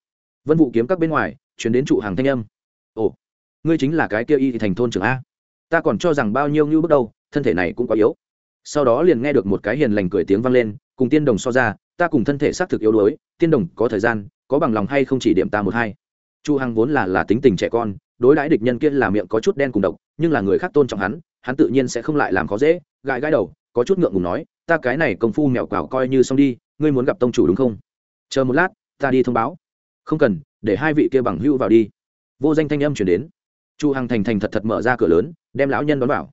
Vân vụ kiếm các bên ngoài chuyển đến trụ hàng thanh âm. Ồ, ngươi chính là cái kia y thành thôn trưởng a. Ta còn cho rằng bao nhiêu như bước đầu, thân thể này cũng quá yếu. Sau đó liền nghe được một cái hiền lành cười tiếng vang lên, cùng tiên đồng so ra, ta cùng thân thể xác thực yếu đuối, tiên đồng có thời gian, có bằng lòng hay không chỉ điểm ta một hai chu hằng vốn là là tính tình trẻ con, đối đãi địch nhân kia là miệng có chút đen cùng độc, nhưng là người khác tôn trọng hắn hắn tự nhiên sẽ không lại làm khó dễ, gãi gãi đầu, có chút ngượng ngùng nói, ta cái này công phu mèo quảo coi như xong đi, ngươi muốn gặp tông chủ đúng không? Chờ một lát, ta đi thông báo. Không cần, để hai vị kia bằng hữu vào đi. Vô danh thanh âm chuyển đến. Chu hằng thành thành thật thật mở ra cửa lớn, đem lão nhân đón vào.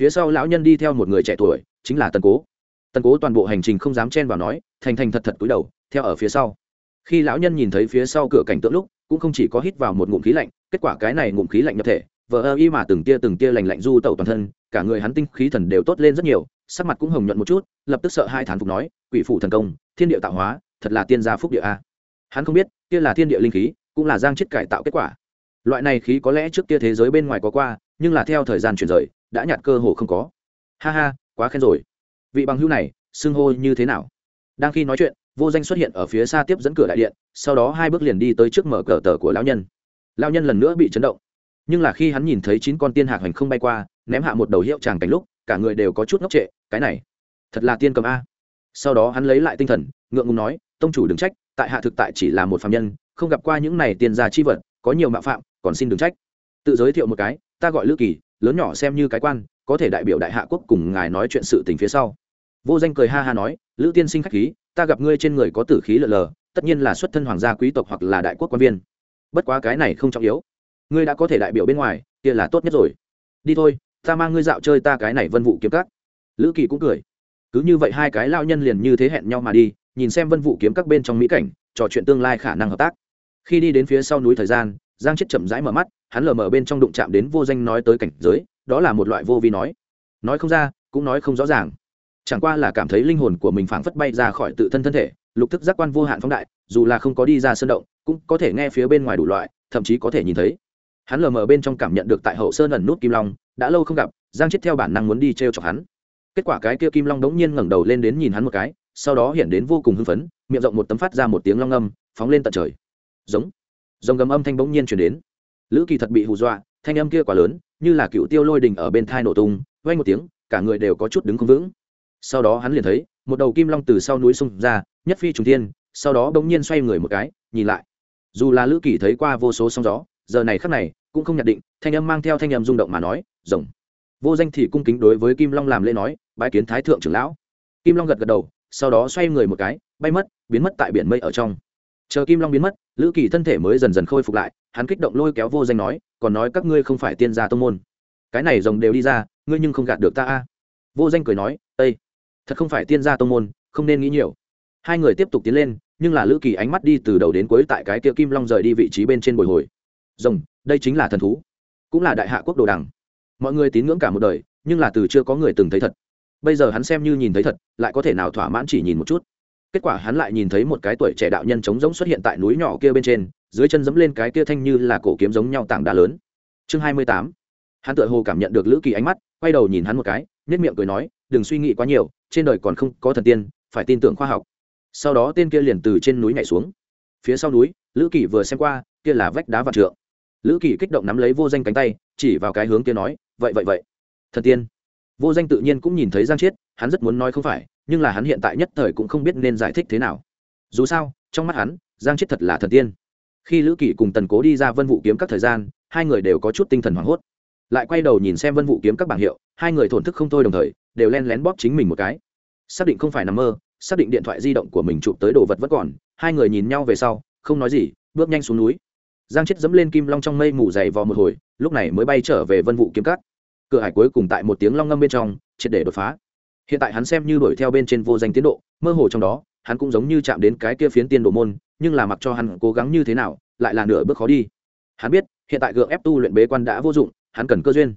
Phía sau lão nhân đi theo một người trẻ tuổi, chính là tần cố. Tần cố toàn bộ hành trình không dám chen vào nói, thành thành thật thật cúi đầu, theo ở phía sau. Khi lão nhân nhìn thấy phía sau cửa cảnh tượng lúc cũng không chỉ có hít vào một ngụm khí lạnh, kết quả cái này ngụm khí lạnh nhập thể, vờ ơ y mà từng tia từng tia lành lạnh du tẩu toàn thân, cả người hắn tinh khí thần đều tốt lên rất nhiều, sắc mặt cũng hồng nhuận một chút, lập tức sợ hai thán phục nói, quỷ phủ thần công, thiên địa tạo hóa, thật là tiên gia phúc địa a. Hắn không biết, kia là thiên địa linh khí, cũng là giang chết cải tạo kết quả. Loại này khí có lẽ trước kia thế giới bên ngoài có qua, nhưng là theo thời gian chuyển rời, đã nhạt cơ hồ không có. Ha ha, quá khen rồi. Vị bằng hữu này, xưng hô như thế nào? Đang khi nói chuyện vô danh xuất hiện ở phía xa tiếp dẫn cửa đại điện, sau đó hai bước liền đi tới trước mở cờ tờ của lão nhân. Lão nhân lần nữa bị chấn động. Nhưng là khi hắn nhìn thấy chín con tiên hạc hành không bay qua, ném hạ một đầu hiệu tràng cảnh lúc, cả người đều có chút ngốc trệ, cái này, thật là tiên cầm a. Sau đó hắn lấy lại tinh thần, ngượng ngùng nói, tông chủ đừng trách, tại hạ thực tại chỉ là một phạm nhân, không gặp qua những này tiền già chi vật, có nhiều mạo phạm, còn xin đừng trách. Tự giới thiệu một cái, ta gọi lữ kỳ, lớn nhỏ xem như cái quan, có thể đại biểu đại hạ quốc cùng ngài nói chuyện sự tình phía sau. Vô danh cười ha ha nói, lữ tiên sinh khách khí ta gặp ngươi trên người có tử khí lờ lờ, tất nhiên là xuất thân hoàng gia quý tộc hoặc là đại quốc quan viên. Bất quá cái này không trọng yếu. Ngươi đã có thể đại biểu bên ngoài, kia là tốt nhất rồi. Đi thôi, ta mang ngươi dạo chơi ta cái này vân vụ kiếm các. Lữ kỳ cũng cười. Cứ như vậy hai cái lao nhân liền như thế hẹn nhau mà đi, nhìn xem vân vụ kiếm các bên trong mỹ cảnh, trò chuyện tương lai khả năng hợp tác. Khi đi đến phía sau núi thời gian, giang chết chậm rãi mở mắt, hắn lờ mờ bên trong đụng chạm đến vô danh nói tới cảnh giới, đó là một loại vô vi nói. Nói không ra, cũng nói không rõ ràng chẳng qua là cảm thấy linh hồn của mình phảng phất bay ra khỏi tự thân thân thể, lục thức giác quan vô hạn phóng đại, dù là không có đi ra sân động, cũng có thể nghe phía bên ngoài đủ loại, thậm chí có thể nhìn thấy. Hắn lờ mờ bên trong cảm nhận được tại hậu sơn ẩn nút kim long, đã lâu không gặp, giang chết theo bản năng muốn đi t r e o chọc hắn. Kết quả cái kia kim long đống nhiên ngẩng đầu lên đến nhìn hắn một cái, sau đó hiện đến vô cùng hưng phấn, miệng rộng một tấm phát ra một tiếng long âm, phóng lên tận trời. Giống. Giống gầm âm thanh bỗng nhiên chuyển đến. Lữ kỳ thật bị hù dọa, thanh âm kia quá lớn, như là cựu tiêu lôi đình ở bên thai nổ tung vay một tiếng, cả người đều có chút đứng không vững sau đó hắn liền thấy, một đầu kim long từ sau núi xông ra, nhất phi trùng thiên, sau đó bỗng nhiên xoay người một cái, nhìn lại. Dù là lữ kỳ thấy qua vô số sóng gió, giờ này khắc này, cũng không nhận định, thanh âm mang theo thanh âm rung động mà nói, rồng. Vô danh thì cung kính đối với kim long làm lễ nói, bái kiến thái thượng trưởng lão. Kim long gật gật đầu, sau đó xoay người một cái, bay mất, biến mất tại biển mây ở trong. Chờ kim long biến mất, lữ kỳ thân thể mới dần dần khôi phục lại, hắn kích động lôi kéo vô danh nói, còn nói các ngươi không phải tiên gia tông môn. Cái này rồng đều đi ra, ngươi nhưng không gạt được ta a. Vô danh cười nói ây thật không phải tiên gia tông môn, không nên nghĩ nhiều. Hai người tiếp tục tiến lên, nhưng là lữ kỳ ánh mắt đi từ đầu đến cuối tại cái kia kim long rời đi vị trí bên trên bồi hồi. Rồng, đây chính là thần thú, cũng là đại hạ quốc đồ đằng. Mọi người tín ngưỡng cả một đời, nhưng là từ chưa có người từng thấy thật. Bây giờ hắn xem như nhìn thấy thật, lại có thể nào thỏa mãn chỉ nhìn một chút. Kết quả hắn lại nhìn thấy một cái tuổi trẻ đạo nhân trống giống xuất hiện tại núi nhỏ kia bên trên, dưới chân dẫm lên cái kia thanh như là cổ kiếm giống nhau tảng đá lớn. Chương hai mươi tám. Hắn tự hồ cảm nhận được lữ kỳ ánh mắt, quay đầu nhìn hắn một cái nết miệng cười nói, đừng suy nghĩ quá nhiều trên đời còn không có thần tiên, phải tin tưởng khoa học. Sau đó tên kia liền từ trên núi nhảy xuống. Phía sau núi, lữ kỳ vừa xem qua, kia là vách đá vạn trượng. Lữ kỳ kích động nắm lấy vô danh cánh tay, chỉ vào cái hướng kia nói, vậy vậy vậy, thần tiên. Vô danh tự nhiên cũng nhìn thấy giang chiết, hắn rất muốn nói không phải, nhưng là hắn hiện tại nhất thời cũng không biết nên giải thích thế nào. Dù sao, trong mắt hắn, giang chiết thật là thần tiên. Khi lữ kỳ cùng tần cố đi ra vân vụ kiếm các thời gian, hai người đều có chút tinh thần hoảng hốt. Lại quay đầu nhìn xem vân vụ kiếm các bảng hiệu, hai người thổn thức không thôi đồng thời đều len lén bóp chính mình một cái. Xác định không phải nằm mơ, xác định điện thoại di động của mình chụp tới đồ vật vẫn còn, hai người nhìn nhau về sau, không nói gì, bước nhanh xuống núi. Giang chết dẫm lên kim long trong mây mù dày vò một hồi, lúc này mới bay trở về vân vụ kiếm cắt cửa hải cuối cùng tại một tiếng long ngâm bên trong, triệt để đột phá. Hiện tại hắn xem như đuổi theo bên trên vô danh tiến độ, mơ hồ trong đó, hắn cũng giống như chạm đến cái kia phiến tiên đồ môn, nhưng là mặc cho hắn cố gắng như thế nào, lại là nửa bước khó đi. Hắn biết, hiện tại gượng ép tu luyện bế quan đã vô dụng, hắn cần cơ duyên.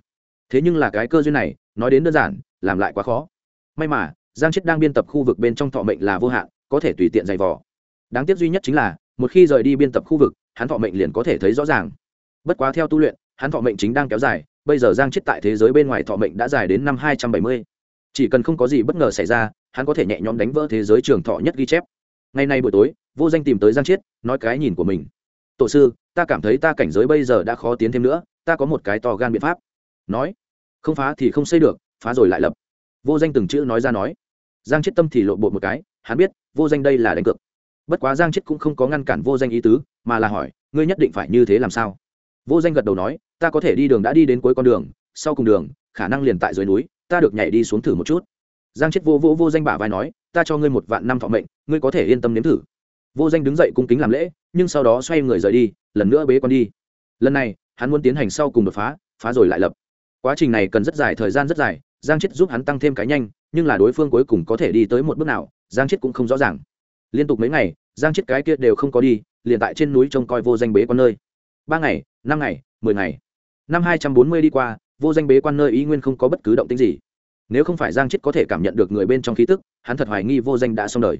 Thế nhưng là cái cơ duyên này, nói đến đơn giản làm lại quá khó. May mà, giang chết đang biên tập khu vực bên trong thọ mệnh là vô hạn, có thể tùy tiện giày vò. Đáng tiếc duy nhất chính là, một khi rời đi biên tập khu vực, hắn thọ mệnh liền có thể thấy rõ ràng. Bất quá theo tu luyện, hắn thọ mệnh chính đang kéo dài, bây giờ giang chết tại thế giới bên ngoài thọ mệnh đã dài đến năm hai trăm bảy mươi. Chỉ cần không có gì bất ngờ xảy ra, hắn có thể nhẹ nhõm đánh vỡ thế giới trường thọ nhất ghi chép. Ngày nay buổi tối, vô danh tìm tới giang chiết, nói cái nhìn của mình. Tổ sư, ta cảm thấy ta cảnh giới bây giờ đã khó tiến thêm nữa, ta có một cái to gan biện pháp. Nói. Không phá thì không xây được phá rồi lại lập. Vô danh từng chữ nói ra nói. Giang chết tâm thì lộ bộ một cái, hắn biết, vô danh đây là đánh cược. Bất quá giang chết cũng không có ngăn cản vô danh ý tứ, mà là hỏi, ngươi nhất định phải như thế làm sao? Vô danh gật đầu nói, ta có thể đi đường đã đi đến cuối con đường, sau cùng đường, khả năng liền tại dưới núi, ta được nhảy đi xuống thử một chút. Giang chết vô vô vô danh bả vai nói, ta cho ngươi một vạn năm thọ mệnh, ngươi có thể yên tâm nếm thử. Vô danh đứng dậy cung kính làm lễ, nhưng sau đó xoay người rời đi, lần nữa bế con đi. Lần này, hắn muốn tiến hành sau cùng đột phá phá rồi lại lập. Quá trình này cần rất dài, thời gian rất dài giang chết giúp hắn tăng thêm cái nhanh, nhưng là đối phương cuối cùng có thể đi tới một bước nào, giang chết cũng không rõ ràng. Liên tục mấy ngày, giang chết cái kia đều không có đi, liền tại trên núi trông coi vô danh bế quan nơi. Ba ngày, năm ngày, mười ngày. Năm hai trăm bốn mươi đi qua, vô danh bế quan nơi ý nguyên không có bất cứ động tính gì. Nếu không phải giang chết có thể cảm nhận được người bên trong khí tức, hắn thật hoài nghi vô danh đã xong đời.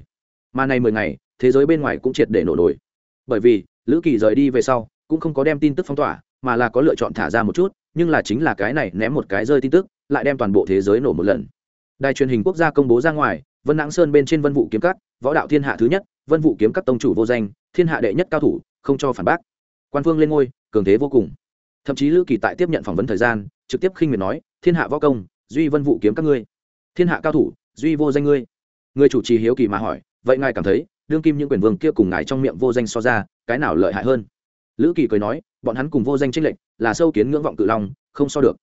Mà này mười ngày, thế giới bên ngoài cũng triệt để nổ nổi. Bởi vì, lữ kỳ rời đi về sau, cũng không có đem tin tức phong tỏa, mà là có lựa chọn thả ra một chút, nhưng là chính là cái này ném một cái rơi tin tức lại đem toàn bộ thế giới nổ một lần. Đài truyền hình quốc gia công bố ra ngoài, vân nãng sơn bên trên vân vụ kiếm cắt võ đạo thiên hạ thứ nhất, vân vụ kiếm các tông chủ vô danh, thiên hạ đệ nhất cao thủ, không cho phản bác. Quan phương lên ngôi, cường thế vô cùng. Thậm chí lữ kỳ tại tiếp nhận phỏng vấn thời gian, trực tiếp khinh miệt nói, thiên hạ võ công, duy vân vụ kiếm các ngươi. Thiên hạ cao thủ, duy vô danh ngươi. Người chủ trì hiếu kỳ mà hỏi, vậy ngài cảm thấy, đương kim những quyền vương kia cùng ngài trong miệng vô danh so ra, cái nào lợi hại hơn? Lữ kỳ cười nói, bọn hắn cùng vô danh tranh lệch, là sâu kiến ngưỡng vọng cự long, không so được.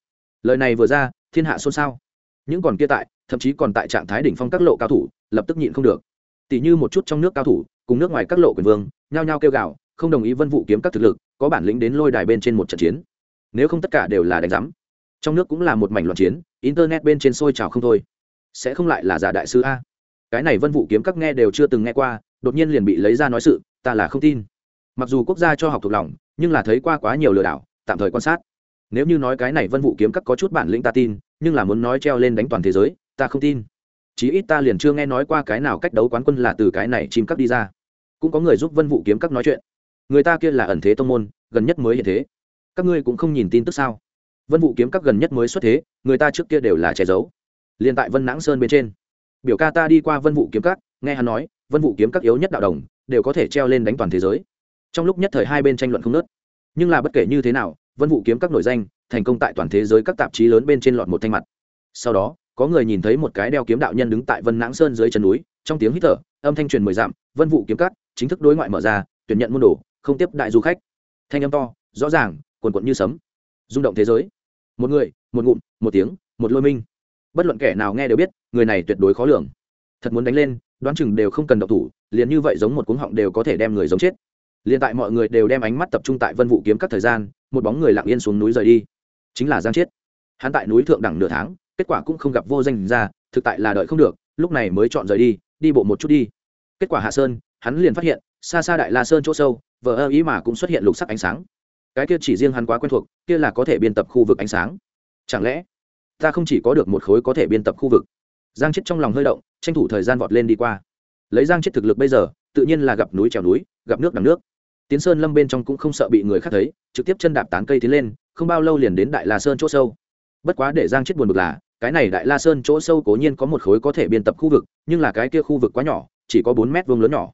Lời này vừa ra thiên hạ xôn xao. Những còn kia tại, thậm chí còn tại trạng thái đỉnh phong các lộ cao thủ, lập tức nhịn không được. Tỷ như một chút trong nước cao thủ, cùng nước ngoài các lộ quyền vương, nhao nhao kêu gào, không đồng ý vân vụ kiếm các thực lực, có bản lĩnh đến lôi đài bên trên một trận chiến. Nếu không tất cả đều là đánh giám. Trong nước cũng là một mảnh loạn chiến, internet bên trên sôi trào không thôi. Sẽ không lại là giả đại sư a. Cái này vân vụ kiếm các nghe đều chưa từng nghe qua, đột nhiên liền bị lấy ra nói sự, ta là không tin. Mặc dù quốc gia cho học thuộc lòng, nhưng là thấy qua quá nhiều lừa đảo, tạm thời quan sát nếu như nói cái này vân vụ kiếm các có chút bản lĩnh ta tin, nhưng là muốn nói treo lên đánh toàn thế giới, ta không tin. Chí ít ta liền chưa nghe nói qua cái nào cách đấu quán quân là từ cái này chim cắt đi ra. Cũng có người giúp vân vụ kiếm các nói chuyện. Người ta kia là ẩn thế tông môn, gần nhất mới hiện thế. Các ngươi cũng không nhìn tin tức sao? Vân vụ kiếm các gần nhất mới xuất thế, người ta trước kia đều là che giấu. Liền tại vân nãng sơn bên trên. Biểu ca ta đi qua vân vụ kiếm các, nghe hắn nói, vân vụ kiếm các yếu nhất đạo đồng, đều có thể treo lên đánh toàn thế giới. Trong lúc nhất thời hai bên tranh luận không nớt nhưng là bất kể như thế nào vân vụ kiếm các nổi danh, thành công tại toàn thế giới các tạp chí lớn bên trên lọt một thanh mặt. Sau đó, có người nhìn thấy một cái đeo kiếm đạo nhân đứng tại vân nãng sơn dưới chân núi, trong tiếng hít thở, âm thanh truyền mười dặm, vân vụ kiếm cắt chính thức đối ngoại mở ra, tuyển nhận môn đồ, không tiếp đại du khách. Thanh âm to, rõ ràng quần quận như sấm. Rung động thế giới. Một người, một ngụm, một tiếng, một lôi minh. Bất luận kẻ nào nghe đều biết, người này tuyệt đối khó lường. Thật muốn đánh lên, đoán chừng đều không cần động thủ, liền như vậy giống một cuống họng đều có thể đem người giống chết liền tại mọi người đều đem ánh mắt tập trung tại vân vụ kiếm các thời gian, một bóng người lặng yên xuống núi rời đi. Chính là giang chiết. Hắn tại núi thượng đẳng nửa tháng, kết quả cũng không gặp vô danh ra, thực tại là đợi không được, lúc này mới chọn rời đi đi bộ một chút đi. Kết quả hạ sơn, hắn liền phát hiện, xa xa đại la sơn chỗ sâu, vờ ơ ý mà cũng xuất hiện lục sắc ánh sáng. Cái kia chỉ riêng hắn quá quen thuộc, kia là có thể biên tập khu vực ánh sáng. Chẳng lẽ, ta không chỉ có được một khối có thể biên tập khu vực? Giang chết trong lòng hơi động, tranh thủ thời gian vọt lên đi qua. Lấy giang chết thực lực bây giờ, tự nhiên là gặp núi trèo núi, gặp nước đằng nước tiến sơn lâm bên trong cũng không sợ bị người khác thấy, trực tiếp chân đạp tán cây tiến lên, không bao lâu liền đến đại la sơn chỗ sâu. Bất quá để giang chết buồn bực là, cái này đại la sơn chỗ sâu cố nhiên có một khối có thể biên tập khu vực, nhưng là cái kia khu vực quá nhỏ, chỉ có bốn mét vuông lớn nhỏ.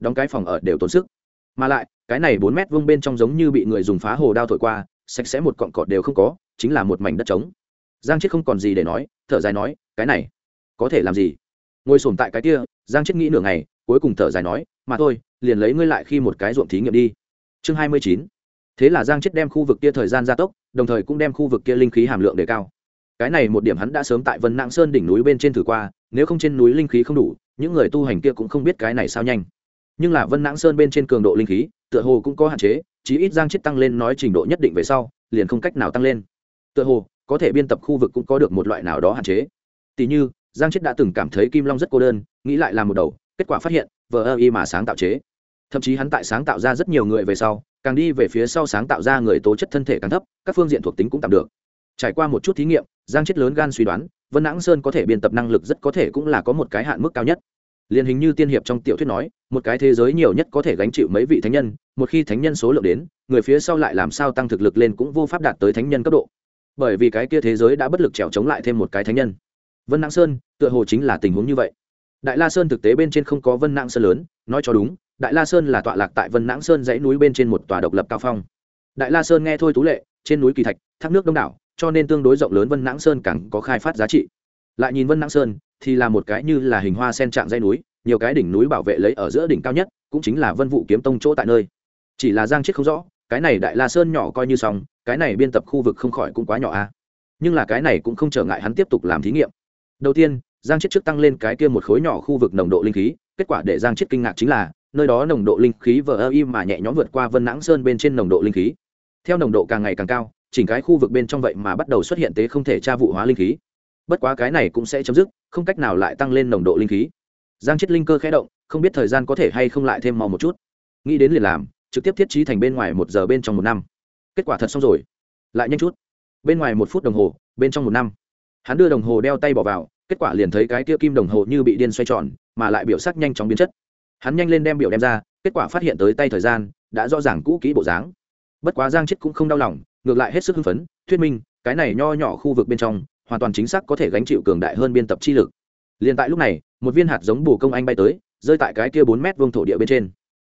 Đóng cái phòng ở đều tốn sức. Mà lại, cái này bốn mét vuông bên trong giống như bị người dùng phá hồ đao thổi qua, sạch sẽ một cọn cọt đều không có, chính là một mảnh đất trống. Giang chết không còn gì để nói, thở dài nói, cái này, có thể làm gì? Ngồi sồn tại cái kia, giang chết nghĩ nửa ngày, cuối cùng thở dài nói, mà thôi liền lấy ngươi lại khi một cái ruộng thí nghiệm đi. Chương hai mươi chín. Thế là giang chết đem khu vực kia thời gian gia tốc, đồng thời cũng đem khu vực kia linh khí hàm lượng đề cao. Cái này một điểm hắn đã sớm tại vân nạng sơn đỉnh núi bên trên thử qua, nếu không trên núi linh khí không đủ, những người tu hành kia cũng không biết cái này sao nhanh. Nhưng là vân nạng sơn bên trên cường độ linh khí, tựa hồ cũng có hạn chế, chí ít giang chết tăng lên nói trình độ nhất định về sau, liền không cách nào tăng lên. Tựa hồ, có thể biên tập khu vực cũng có được một loại nào đó hạn chế. Tỷ như, giang chết đã từng cảm thấy kim long rất cô đơn, nghĩ lại làm một đầu, kết quả phát hiện, vờ ơ y mà sáng tạo chế thậm chí hắn tại sáng tạo ra rất nhiều người về sau, càng đi về phía sau sáng tạo ra người tố chất thân thể càng thấp, các phương diện thuộc tính cũng tạm được. Trải qua một chút thí nghiệm, giang chết lớn gan suy đoán, vân nãng sơn có thể biên tập năng lực rất có thể cũng là có một cái hạn mức cao nhất. Liền hình như tiên hiệp trong tiểu thuyết nói, một cái thế giới nhiều nhất có thể gánh chịu mấy vị thánh nhân, một khi thánh nhân số lượng đến, người phía sau lại làm sao tăng thực lực lên cũng vô pháp đạt tới thánh nhân cấp độ. Bởi vì cái kia thế giới đã bất lực trèo chống lại thêm một cái thánh nhân. Vân nãng sơn, tựa hồ chính là tình huống như vậy. Đại la sơn thực tế bên trên không có vân nãng sơn lớn, nói cho đúng đại la sơn là tọa lạc tại vân nãng sơn dãy núi bên trên một tòa độc lập cao phong. Đại la sơn nghe thôi tú lệ, trên núi kỳ thạch, thác nước đông đảo, cho nên tương đối rộng lớn vân nãng sơn càng có khai phát giá trị. Lại nhìn vân nãng sơn, thì là một cái như là hình hoa sen trạng dây núi, nhiều cái đỉnh núi bảo vệ lấy ở giữa đỉnh cao nhất, cũng chính là vân vụ kiếm tông chỗ tại nơi. Chỉ là giang chết không rõ, cái này đại la sơn nhỏ coi như xong, cái này biên tập khu vực không khỏi cũng quá nhỏ a. À. nhưng là cái này cũng không trở ngại hắn tiếp tục làm thí nghiệm. Đầu tiên, giang chết trước tăng lên cái kia một khối nhỏ khu vực nồng độ linh khí, kết quả để giang chết kinh ngạc chính là nơi đó nồng độ linh khí vờ ơ im mà nhẹ nhõm vượt qua vân nãng sơn bên trên nồng độ linh khí. Theo nồng độ càng ngày càng cao, chỉnh cái khu vực bên trong vậy mà bắt đầu xuất hiện tế không thể tra vụ hóa linh khí. Bất quá cái này cũng sẽ chấm dứt, không cách nào lại tăng lên nồng độ linh khí. Giang chết linh cơ khẽ động, không biết thời gian có thể hay không lại thêm mò một chút. Nghĩ đến liền làm, trực tiếp thiết trí thành bên ngoài một giờ bên trong một năm. Kết quả thật xong rồi. Lại nhanh chút. Bên ngoài một phút đồng hồ, bên trong một năm. Hắn đưa đồng hồ đeo tay bỏ vào, kết quả liền thấy cái tia kim đồng hồ như bị điên xoay tròn, mà lại biểu sắc nhanh chóng biến chất hắn nhanh lên đem biểu đem ra, kết quả phát hiện tới tay thời gian, đã rõ ràng cũ kỹ bộ dáng. Bất quá giang chết cũng không đau lòng, ngược lại hết sức hưng phấn, thuyết minh, cái này nho nhỏ khu vực bên trong, hoàn toàn chính xác có thể gánh chịu cường đại hơn biên tập chi lực. Liền tại lúc này, một viên hạt giống bù công anh bay tới, rơi tại cái kia bốn mét vuông thổ địa bên trên.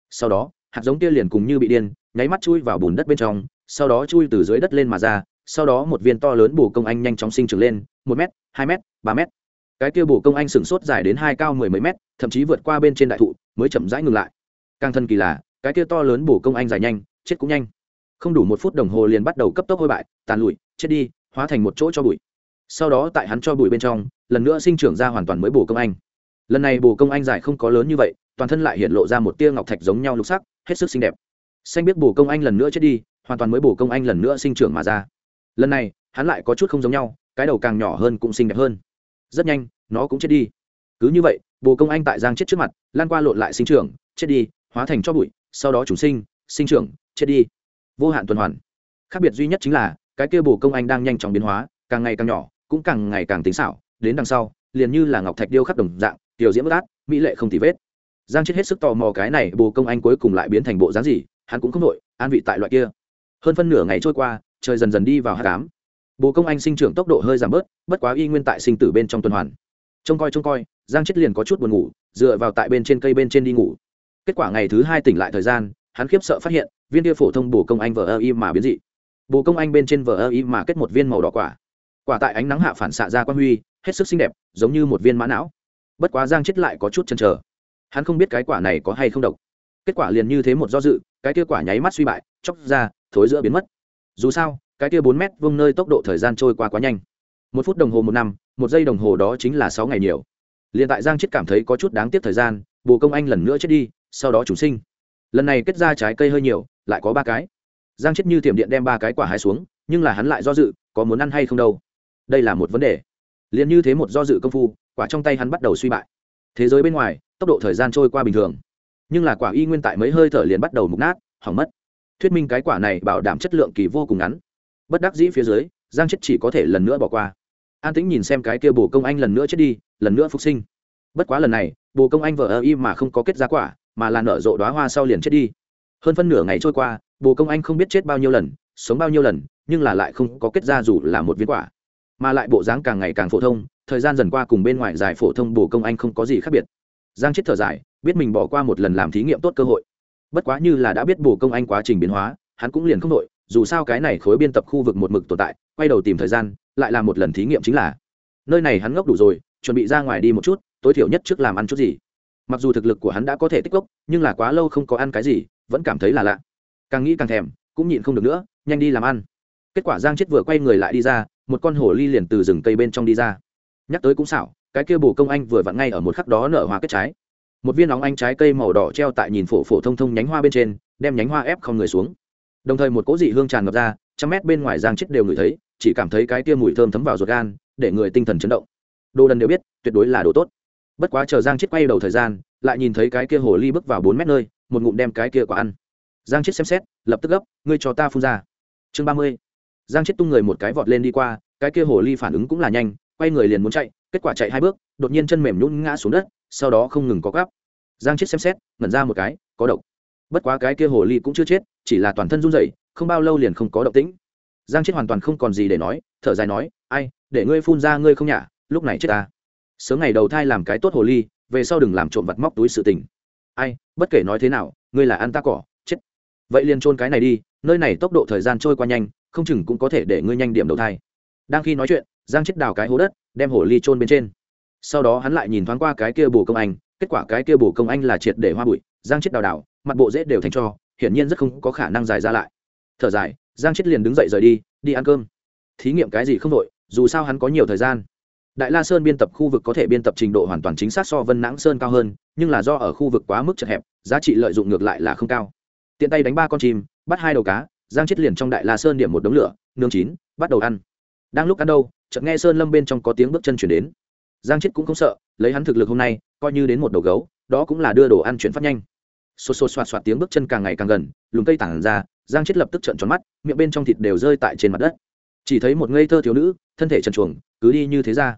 Sau đó, hạt giống kia liền cùng như bị điên, nháy mắt chui vào bùn đất bên trong, sau đó chui từ dưới đất lên mà ra, sau đó một viên to lớn bù công anh nhanh chóng sinh trưởng lên, một m hai m ba m cái kia bù công anh sửng sốt dài đến hai cao mười mấy mét, thậm chí vượt qua bên trên đại thụ mới chậm rãi ngừng lại. Càng thân kỳ là, cái kia to lớn bổ công anh dài nhanh, chết cũng nhanh. Không đủ một phút đồng hồ liền bắt đầu cấp tốc hôi bại, tàn lụi, chết đi, hóa thành một chỗ cho bụi. Sau đó tại hắn cho bụi bên trong, lần nữa sinh trưởng ra hoàn toàn mới bổ công anh. Lần này bổ công anh dài không có lớn như vậy, toàn thân lại hiện lộ ra một tia ngọc thạch giống nhau lục sắc, hết sức xinh đẹp. Xanh biết bổ công anh lần nữa chết đi, hoàn toàn mới bổ công anh lần nữa sinh trưởng mà ra. Lần này, hắn lại có chút không giống nhau, cái đầu càng nhỏ hơn cũng xinh đẹp hơn. Rất nhanh, nó cũng chết đi. Cứ như vậy bồ công anh tại giang chết trước mặt lan qua lộn lại sinh trưởng, chết đi, hóa thành cho bụi, sau đó chủ sinh sinh trưởng, chết đi. Vô hạn tuần hoàn. Khác biệt duy nhất chính là, cái kia bồ công anh đang nhanh chóng biến hóa, càng ngày càng nhỏ, cũng càng ngày càng tính xảo, đến đằng sau, liền như là ngọc thạch điêu khắc đồng dạng, tiểu diễm bất át, mỹ lệ không tì vết. Giang chết hết sức tò mò cái này bồ công anh cuối cùng lại biến thành bộ dáng gì, hắn cũng không nội an vị tại loại kia. Hơn phân nửa ngày trôi qua, trời dần dần đi vào hạ cám bồ công anh sinh trưởng tốc độ hơi giảm bớt, bất quá y nguyên tại sinh tử bên trong tuần hoàn trông coi trông coi, giang chết liền có chút buồn ngủ, dựa vào tại bên trên cây bên trên đi ngủ. Kết quả ngày thứ hai tỉnh lại thời gian, hắn khiếp sợ phát hiện, viên kia phổ thông bồ công anh vờ ơ y mà biến dị. Bồ công anh bên trên vờ ơ y mà kết một viên màu đỏ quả. Quả tại ánh nắng hạ phản xạ ra quan huy, hết sức xinh đẹp, giống như một viên mã não. Bất quá giang chết lại có chút chần chờ. Hắn không biết cái quả này có hay không độc. Kết quả liền như thế một do dự, cái kia quả nháy mắt suy bại chóc ra, thối giữa biến mất. Dù sao, cái kia bốn mét vông nơi tốc độ thời gian trôi qua quá nhanh. Một phút đồng hồ một năm một giây đồng hồ đó chính là sáu ngày nhiều. Liền tại giang chết cảm thấy có chút đáng tiếc thời gian, bồ công anh lần nữa chết đi, sau đó chúng sinh. Lần này kết ra trái cây hơi nhiều, lại có ba cái. Giang chết như tiệm điện đem ba cái quả hái xuống, nhưng là hắn lại do dự, có muốn ăn hay không đâu. Đây là một vấn đề. Liền như thế một do dự công phu, quả trong tay hắn bắt đầu suy bại. Thế giới bên ngoài, tốc độ thời gian trôi qua bình thường. Nhưng là quả y nguyên tại mấy hơi thở liền bắt đầu mục nát, hỏng mất. Thuyết minh cái quả này bảo đảm chất lượng kỳ vô cùng ngắn. Bất đắc dĩ phía dưới, giang chết chỉ có thể lần nữa bỏ qua an tĩnh nhìn xem cái kia bồ công anh lần nữa chết đi, lần nữa phục sinh. Bất quá lần này, bồ công anh vợ ơ y mà không có kết ra quả, mà là nở rộ đoá hoa sau liền chết đi. Hơn phân nửa ngày trôi qua, bồ công anh không biết chết bao nhiêu lần, sống bao nhiêu lần, nhưng là lại không có kết ra dù là một viên quả. Mà lại bộ dáng càng ngày càng phổ thông, thời gian dần qua cùng bên ngoài giải phổ thông bồ công anh không có gì khác biệt. Giang chết thở dài, biết mình bỏ qua một lần làm thí nghiệm tốt cơ hội. Bất quá như là đã biết bồ công anh quá trình biến hóa, hắn cũng liền không đội dù sao cái này khối biên tập khu vực một mực tồn tại, quay đầu tìm thời gian, lại làm một lần thí nghiệm chính là. Nơi này hắn ngốc đủ rồi, chuẩn bị ra ngoài đi một chút, tối thiểu nhất trước làm ăn chút gì. Mặc dù thực lực của hắn đã có thể tích gốc nhưng là quá lâu không có ăn cái gì, vẫn cảm thấy là lạ. Càng nghĩ càng thèm, cũng nhịn không được nữa, nhanh đi làm ăn. Kết quả giang chết vừa quay người lại đi ra, một con hổ ly liền từ rừng cây bên trong đi ra. Nhắc tới cũng xảo, cái kia bồ công anh vừa vặn ngay ở một khắc đó nở hoa kết trái. Một viên nóng anh trái cây màu đỏ treo tại nhìn phổ phổ thông thông nhánh hoa bên trên, đem nhánh hoa ép không người xuống đồng thời một cỗ dị hương tràn ngập ra, trăm mét bên ngoài giang chết đều ngửi thấy, chỉ cảm thấy cái kia mùi thơm thấm vào ruột gan, để người tinh thần chấn động. Đồ đần đều biết, tuyệt đối là đồ tốt. Bất quá chờ giang chết quay đầu thời gian, lại nhìn thấy cái kia hồ ly bước vào bốn mét nơi, một ngụm đem cái kia quả ăn. Giang chết xem xét, lập tức gấp, ngươi cho ta phun ra. Chương ba mươi. Giang chết tung người một cái vọt lên đi qua, cái kia hồ ly phản ứng cũng là nhanh, quay người liền muốn chạy, kết quả chạy hai bước, đột nhiên chân mềm nhún ngã xuống đất, sau đó không ngừng có gắp giang chết xem xét, ngẩn ra một cái, có độc bất quá cái kia hồ ly cũng chưa chết, chỉ là toàn thân run rẩy, không bao lâu liền không có động tĩnh. Giang chết hoàn toàn không còn gì để nói, thở dài nói, ai, để ngươi phun ra ngươi không nhả, lúc này chết ta. Sớm ngày đầu thai làm cái tốt hồ ly, về sau đừng làm trộm vặt móc túi sự tình. Ai, bất kể nói thế nào, ngươi là ăn ta cỏ, chết. Vậy liền trôn cái này đi, nơi này tốc độ thời gian trôi qua nhanh, không chừng cũng có thể để ngươi nhanh điểm đầu thai. Đang khi nói chuyện, giang chết đào cái hố đất, đem hồ ly trôn bên trên. Sau đó hắn lại nhìn thoáng qua cái kia bồ công anh, kết quả cái kia bồ công anh là triệt để hoa bụi, giang chết đào đào mặt bộ dễ đều thành cho, hiển nhiên rất không có khả năng dài ra lại. Thở dài, giang chết liền đứng dậy rời đi đi ăn cơm. Thí nghiệm cái gì không đội, dù sao hắn có nhiều thời gian. Đại la sơn biên tập khu vực có thể biên tập trình độ hoàn toàn chính xác so vân nãng sơn cao hơn, nhưng là do ở khu vực quá mức chật hẹp, giá trị lợi dụng ngược lại là không cao. Tiện tay đánh ba con chim, bắt hai đầu cá, giang chết liền trong đại la sơn điểm một đống lửa nương chín, bắt đầu ăn. Đang lúc ăn đâu, chợt nghe sơn lâm bên trong có tiếng bước chân chuyển đến. Giang chết cũng không sợ, lấy hắn thực lực hôm nay, coi như đến một đầu gấu, đó cũng là đưa đồ ăn chuyển phát nhanh xô xô xoạt xoạt tiếng bước chân càng ngày càng gần, lùm cây tản ra, giang chết lập tức trợn tròn mắt, miệng bên trong thịt đều rơi tại trên mặt đất. Chỉ thấy một ngây thơ thiếu nữ, thân thể trần chuồng cứ đi như thế ra.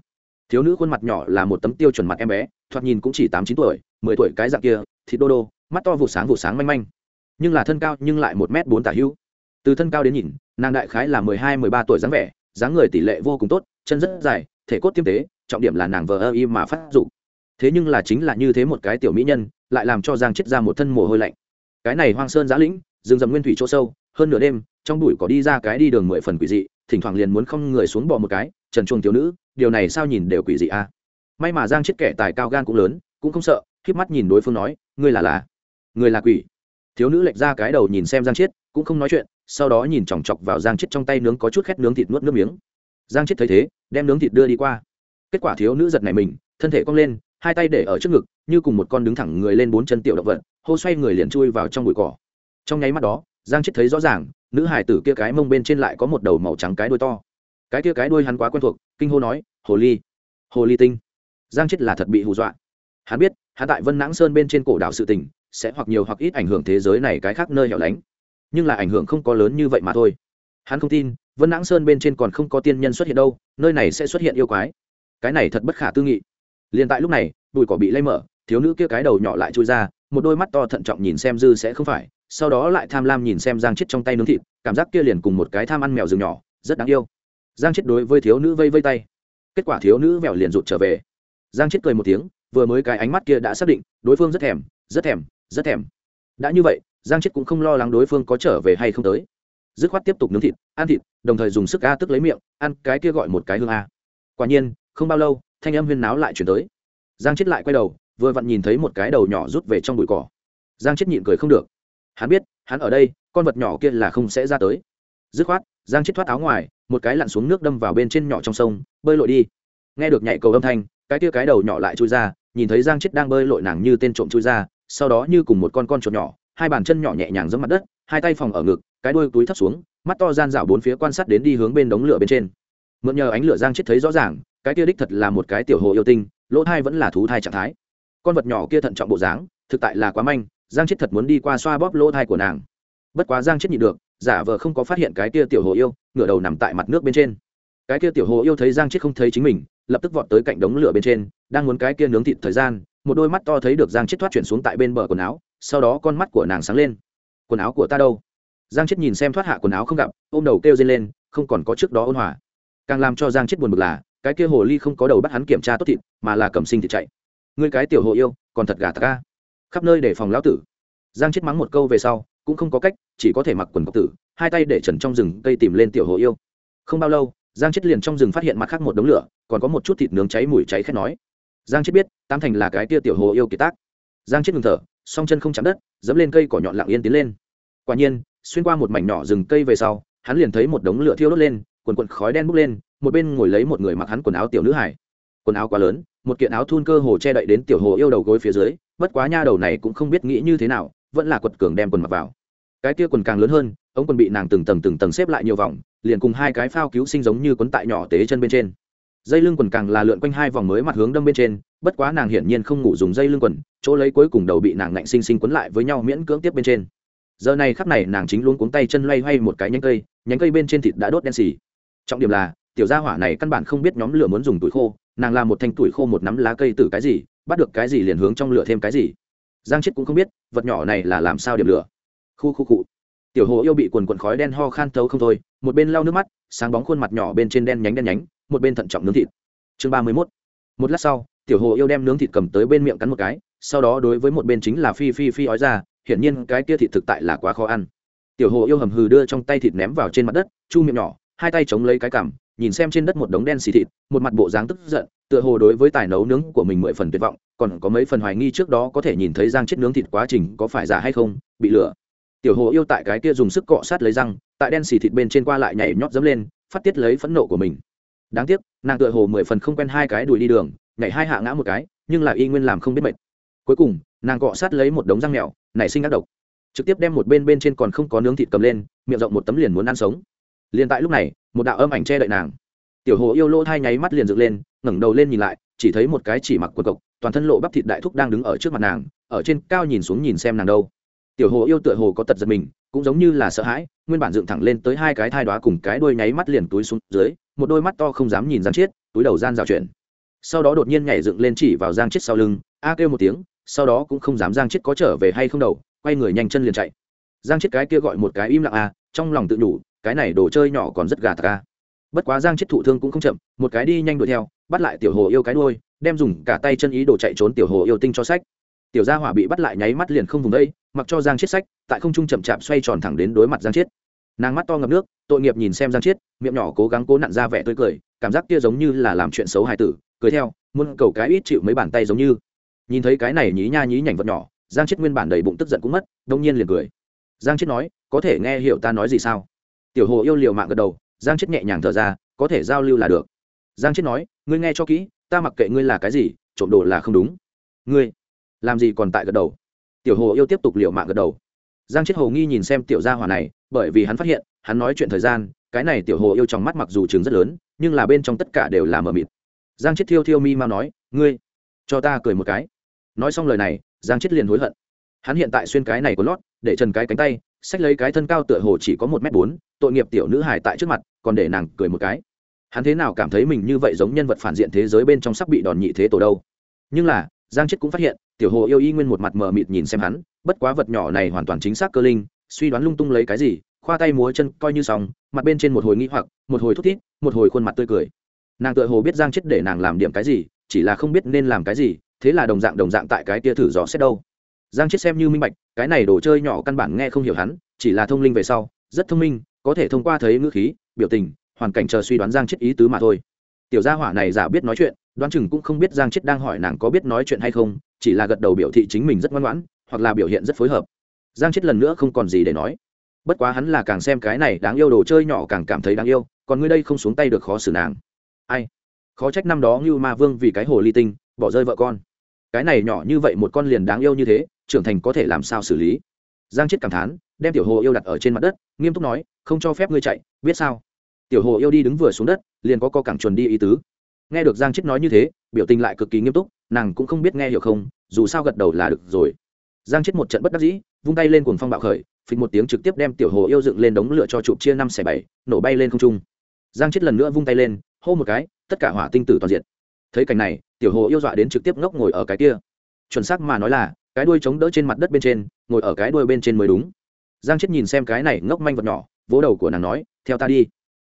Thiếu nữ khuôn mặt nhỏ là một tấm tiêu chuẩn mặt em bé, thoạt nhìn cũng chỉ tám chín tuổi, mười tuổi cái dạng kia, thịt đô đô, mắt to vụ sáng vụ sáng manh manh. Nhưng là thân cao nhưng lại một m bốn tả hữu. Từ thân cao đến nhìn, nàng đại khái là mười hai, mười ba tuổi dáng vẻ, dáng người tỷ lệ vô cùng tốt, chân rất dài, thể cốt tiêm tế, trọng điểm là nàng vờ ơ y mà phát dụng thế nhưng là chính là như thế một cái tiểu mỹ nhân lại làm cho giang chết ra một thân mồ hôi lạnh. Cái này hoang sơn giã lĩnh, rừng rậm nguyên thủy chỗ sâu, hơn nửa đêm, trong bụi có đi ra cái đi đường mười phần quỷ dị, thỉnh thoảng liền muốn không người xuống bỏ một cái, trần chuồng thiếu nữ, điều này sao nhìn đều quỷ dị a à? may mà giang chết kẻ tài cao gan cũng lớn, cũng không sợ khiếp mắt nhìn đối phương nói, ngươi là là người là quỷ. Thiếu nữ lệch ra cái đầu nhìn xem giang chết cũng không nói chuyện, sau đó nhìn chòng chọc vào giang chết trong tay nướng có chút khét nướng thịt nuốt nước miếng. Giang chết thấy thế, đem nướng thịt đưa đi qua. Kết quả thiếu nữ giật này mình, thân thể cong lên, hai tay để ở trước ngực như cùng một con đứng thẳng người lên bốn chân tiểu động vật, hô xoay người liền chui vào trong bụi cỏ. Trong nháy mắt đó, giang chết thấy rõ ràng, nữ hải tử kia cái mông bên trên lại có một đầu màu trắng cái đuôi to. Cái kia cái đuôi hắn quá quen thuộc, kinh hô nói, hồ ly hồ ly tinh. Giang chết là thật bị hù dọa. Hắn biết, hắn tại vân nãng sơn bên trên cổ đảo sự tình, sẽ hoặc nhiều hoặc ít ảnh hưởng thế giới này cái khác nơi hẻo lánh. Nhưng là ảnh hưởng không có lớn như vậy mà thôi. Hắn không tin, vân nãng sơn bên trên còn không có tiên nhân xuất hiện đâu, nơi này sẽ xuất hiện yêu quái. Cái này thật bất khả tư nghị. Liền tại lúc này, bụi cỏ bị lây mở thiếu nữ kia cái đầu nhỏ lại chui ra, một đôi mắt to thận trọng nhìn xem dư sẽ không phải, sau đó lại tham lam nhìn xem giang chết trong tay nướng thịt, cảm giác kia liền cùng một cái tham ăn mèo rừng nhỏ, rất đáng yêu. Giang chết đối với thiếu nữ vây vây tay. Kết quả thiếu nữ mèo liền rụt trở về. Giang chết cười một tiếng, vừa mới cái ánh mắt kia đã xác định, đối phương rất thèm rất thèm rất thèm. Đã như vậy, giang chết cũng không lo lắng đối phương có trở về hay không tới. Dứt khoát tiếp tục nướng thịt, ăn thịt, đồng thời dùng sức a tức lấy miệng, ăn cái kia gọi một cái hương a. Quả nhiên, không bao lâu, thanh âm huyên náo lại chuyển tới. Giang chết lại quay đầu vừa vặn nhìn thấy một cái đầu nhỏ rút về trong bụi cỏ. Giang chết nhịn cười không được. Hắn biết, hắn ở đây, con vật nhỏ kia là không sẽ ra tới. Dứt khoát, giang chết thoát áo ngoài, một cái lặn xuống nước đâm vào bên trên nhỏ trong sông, bơi lội đi. Nghe được nhạy cầu âm thanh, cái kia cái đầu nhỏ lại chui ra, nhìn thấy giang chết đang bơi lội nàng như tên trộm chui ra, sau đó như cùng một con con chuột nhỏ, hai bàn chân nhỏ nhẹ nhàng giẫm mặt đất, hai tay phòng ở ngực, cái đuôi túi thấp xuống, mắt to gian dạo bốn phía quan sát đến đi hướng bên đống lửa bên trên. Mượn nhờ ánh lửa giang chết thấy rõ ràng, cái kia đích thật là một cái tiểu hồ yêu tinh, lỗ thai vẫn là thú thai trạng thái con vật nhỏ kia thận trọng bộ dáng, thực tại là quá manh, giang chết thật muốn đi qua xoa bóp lỗ thai của nàng. Bất quá giang chết nhịn được, giả vờ không có phát hiện cái kia tiểu hồ yêu, ngửa đầu nằm tại mặt nước bên trên. Cái kia tiểu hồ yêu thấy giang chết không thấy chính mình, lập tức vọt tới cạnh đống lửa bên trên, đang muốn cái kia nướng thịt thời gian, một đôi mắt to thấy được giang chết thoát chuyển xuống tại bên bờ quần áo, sau đó con mắt của nàng sáng lên. Quần áo của ta đâu? Giang chết nhìn xem thoát hạ quần áo không gặp, ôm đầu kêu dây lên, không còn có trước đó ôn hòa. Càng làm cho giang chết buồn bực là, cái kia hồ ly không có đầu bắt hắn kiểm tra tốt thịt, mà là cầm sinh thịt chạy ngươi cái tiểu hồ yêu, còn thật gà ta ca. Khắp nơi để phòng lão tử. Giang chết mắng một câu về sau, cũng không có cách, chỉ có thể mặc quần cọc tử, hai tay để trần trong rừng cây tìm lên tiểu hồ yêu. Không bao lâu, giang chết liền trong rừng phát hiện mặt khác một đống lửa, còn có một chút thịt nướng cháy mùi cháy khét nói. Giang chết biết tam thành là cái tia tiểu hồ yêu kỳ tác. Giang chết ngừng thở, song chân không chạm đất, dẫm lên cây cỏ nhọn lặng yên tiến lên. Quả nhiên, xuyên qua một mảnh nhỏ rừng cây về sau, hắn liền thấy một đống lửa thiêu đốt lên, quần quần khói đen bốc lên, một bên ngồi lấy một người mặc hắn quần áo tiểu nữ hải quần áo quá lớn một kiện áo thun cơ hồ che đậy đến tiểu hồ yêu đầu gối phía dưới, bất quá nha đầu này cũng không biết nghĩ như thế nào, vẫn là quật cường đem quần mặc vào. Cái kia quần càng lớn hơn, ống quần bị nàng từng tầng từng tầng xếp lại nhiều vòng, liền cùng hai cái phao cứu sinh giống như quấn tại nhỏ tế chân bên trên. Dây lưng quần càng là lượn quanh hai vòng mới mặt hướng đâm bên trên, bất quá nàng hiển nhiên không ngủ dùng dây lưng quần, chỗ lấy cuối cùng đầu bị nàng ngạnh sinh sinh quấn lại với nhau miễn cưỡng tiếp bên trên. Giờ này khắp này nàng chính luôn cuống tay chân loay hoay một cái nhánh cây nhánh cây bên trên thịt đã đốt đen xì. Trọng điểm là tiểu gia hỏa này căn bản không biết nhóm lửa muốn dùng tuổi khô, nàng làm một thanh tuổi khô một nắm lá cây từ cái gì, bắt được cái gì liền hướng trong lửa thêm cái gì. Giang chết cũng không biết, vật nhỏ này là làm sao điểm lửa. Khu khu cụ tiểu hồ yêu bị quần quần khói đen ho khan thấu không thôi, một bên lau nước mắt, sáng bóng khuôn mặt nhỏ bên trên đen nhánh đen nhánh, một bên thận trọng nướng thịt. Chương ba mươi mốt. Một lát sau, tiểu hồ yêu đem nướng thịt cầm tới bên miệng cắn một cái, sau đó đối với một bên chính là phi phi phi ói ra, hiển nhiên cái kia thịt thực tại là quá khó ăn. Tiểu hồ yêu hầm hừ đưa trong tay thịt ném vào trên mặt đất, chu miệng nhỏ, hai tay chống lấy cái cằm nhìn xem trên đất một đống đen xì thịt, một mặt bộ dáng tức giận, tựa hồ đối với tài nấu nướng của mình mười phần tuyệt vọng, còn có mấy phần hoài nghi trước đó có thể nhìn thấy giang chết nướng thịt quá trình có phải giả hay không, bị lửa. Tiểu hồ yêu tại cái kia dùng sức cọ sát lấy răng, tại đen xì thịt bên trên qua lại nhảy nhót dẫm lên, phát tiết lấy phẫn nộ của mình. Đáng tiếc, nàng tựa hồ mười phần không quen hai cái đùi đi đường, nhảy hai hạ ngã một cái, nhưng lại y nguyên làm không biết mệt. Cuối cùng, nàng cọ sát lấy một đống răng mèo, nảy sinh ác độc. Trực tiếp đem một bên bên trên còn không có nướng thịt cầm lên, miệng rộng một tấm liền muốn ăn sống liền tại lúc này, một đạo âm ảnh che đậy nàng. Tiểu hồ yêu lỗ thai nháy mắt liền dựng lên, ngẩng đầu lên nhìn lại, chỉ thấy một cái chỉ mặc quần cộc, toàn thân lộ bắp thịt đại thúc đang đứng ở trước mặt nàng, ở trên cao nhìn xuống nhìn xem nàng đâu. Tiểu hồ yêu tựa hồ có tật giật mình, cũng giống như là sợ hãi, nguyên bản dựng thẳng lên tới hai cái thai đoá cùng cái đuôi nháy mắt liền túi xuống dưới, một đôi mắt to không dám nhìn giang chiết, túi đầu gian rào chuyển sau đó đột nhiên nhảy dựng lên chỉ vào giang chiết sau lưng, a kêu một tiếng, sau đó cũng không dám giang chiết có trở về hay không đầu quay người nhanh chân liền chạy. Giang chiết cái kia gọi một cái im lặng a trong lòng tự đủ cái này đồ chơi nhỏ còn rất gà ta bất quá giang chiết thụ thương cũng không chậm, một cái đi nhanh đuổi theo, bắt lại tiểu hồ yêu cái đuôi, đem dùng cả tay chân ý đồ chạy trốn tiểu hồ yêu tinh cho sách. Tiểu gia hỏa bị bắt lại nháy mắt liền không vùng đây, mặc cho giang chiết sách, tại không trung chậm chạp xoay tròn thẳng đến đối mặt giang chiết. Nàng mắt to ngập nước, tội nghiệp nhìn xem giang chiết, miệng nhỏ cố gắng cố nặn ra vẻ tươi cười, cảm giác kia giống như là làm chuyện xấu hài tử, cười theo, muốn cầu cái ít chịu mấy bàn tay giống như. Nhìn thấy cái này nhí nha nhí nhảnh vật nhỏ, giang chiết nguyên bản đầy bụng tức giận cũng mất, đông nhiên liền cười. Giang chiết nói, có thể nghe hiểu ta nói gì sao? Tiểu hồ yêu liều mạng gật đầu, giang chết nhẹ nhàng thở ra, có thể giao lưu là được. Giang chết nói, ngươi nghe cho kỹ, ta mặc kệ ngươi là cái gì, trộm đồ là không đúng. Ngươi làm gì còn tại gật đầu? Tiểu hồ yêu tiếp tục liều mạng gật đầu. Giang chết hồ nghi nhìn xem tiểu gia hỏa này, bởi vì hắn phát hiện, hắn nói chuyện thời gian, cái này tiểu hồ yêu trong mắt mặc dù trường rất lớn, nhưng là bên trong tất cả đều là mờ mịt. Giang chết thiêu thiêu mi mau nói, ngươi, cho ta cười một cái. Nói xong lời này, giang chết liền hối hận. Hắn hiện tại xuyên cái này có lót, để trần cái cánh tay sách lấy cái thân cao tựa hồ chỉ có một m bốn, tội nghiệp tiểu nữ hài tại trước mặt, còn để nàng cười một cái. Hắn thế nào cảm thấy mình như vậy giống nhân vật phản diện thế giới bên trong sắp bị đòn nhị thế tổ đâu? Nhưng là, giang chết cũng phát hiện, tiểu hồ yêu y nguyên một mặt mờ mịt nhìn xem hắn, bất quá vật nhỏ này hoàn toàn chính xác cơ linh, suy đoán lung tung lấy cái gì, khoa tay múa chân coi như xong, mặt bên trên một hồi nghĩ hoặc, một hồi thút thít, một hồi khuôn mặt tươi cười. Nàng tựa hồ biết giang chết để nàng làm điểm cái gì, chỉ là không biết nên làm cái gì, thế là đồng dạng đồng dạng tại cái tia thử dò xét đâu giang chết xem như minh bạch, cái này đồ chơi nhỏ căn bản nghe không hiểu hắn, chỉ là thông linh về sau, rất thông minh, có thể thông qua thấy ngữ khí, biểu tình, hoàn cảnh chờ suy đoán giang chết ý tứ mà thôi. Tiểu gia hỏa này giả biết nói chuyện, đoán chừng cũng không biết giang chết đang hỏi nàng có biết nói chuyện hay không, chỉ là gật đầu biểu thị chính mình rất ngoan ngoãn, hoặc là biểu hiện rất phối hợp. Giang chết lần nữa không còn gì để nói. Bất quá hắn là càng xem cái này đáng yêu đồ chơi nhỏ càng cảm thấy đáng yêu, còn ngươi đây không xuống tay được khó xử nàng. Ai? Khó trách năm đó như ma vương vì cái hồ ly tinh, bỏ rơi vợ con. Cái này nhỏ như vậy một con liền đáng yêu như thế trưởng thành có thể làm sao xử lý. Giang chết cảm thán, đem tiểu hồ yêu đặt ở trên mặt đất, nghiêm túc nói, không cho phép ngươi chạy, biết sao? Tiểu hồ yêu đi đứng vừa xuống đất, liền có co cẳng chuẩn đi ý tứ. Nghe được giang chết nói như thế, biểu tình lại cực kỳ nghiêm túc, nàng cũng không biết nghe hiểu không, dù sao gật đầu là được rồi. Giang chết một trận bất đắc dĩ, vung tay lên cuồng phong bạo khởi phịch một tiếng trực tiếp đem tiểu hồ yêu dựng lên đống lửa cho chụp chia năm xẻ bảy, nổ bay lên không trung. Giang chết lần nữa vung tay lên, hô một cái, tất cả hỏa tinh tử toàn diện thấy cảnh này, tiểu hồ yêu dọa đến trực tiếp ngốc ngồi ở cái kia. Chuẩn xác mà nói là cái đuôi chống đỡ trên mặt đất bên trên, ngồi ở cái đuôi bên trên mới đúng. Giang chết nhìn xem cái này ngốc manh vật nhỏ, vỗ đầu của nàng nói, theo ta đi.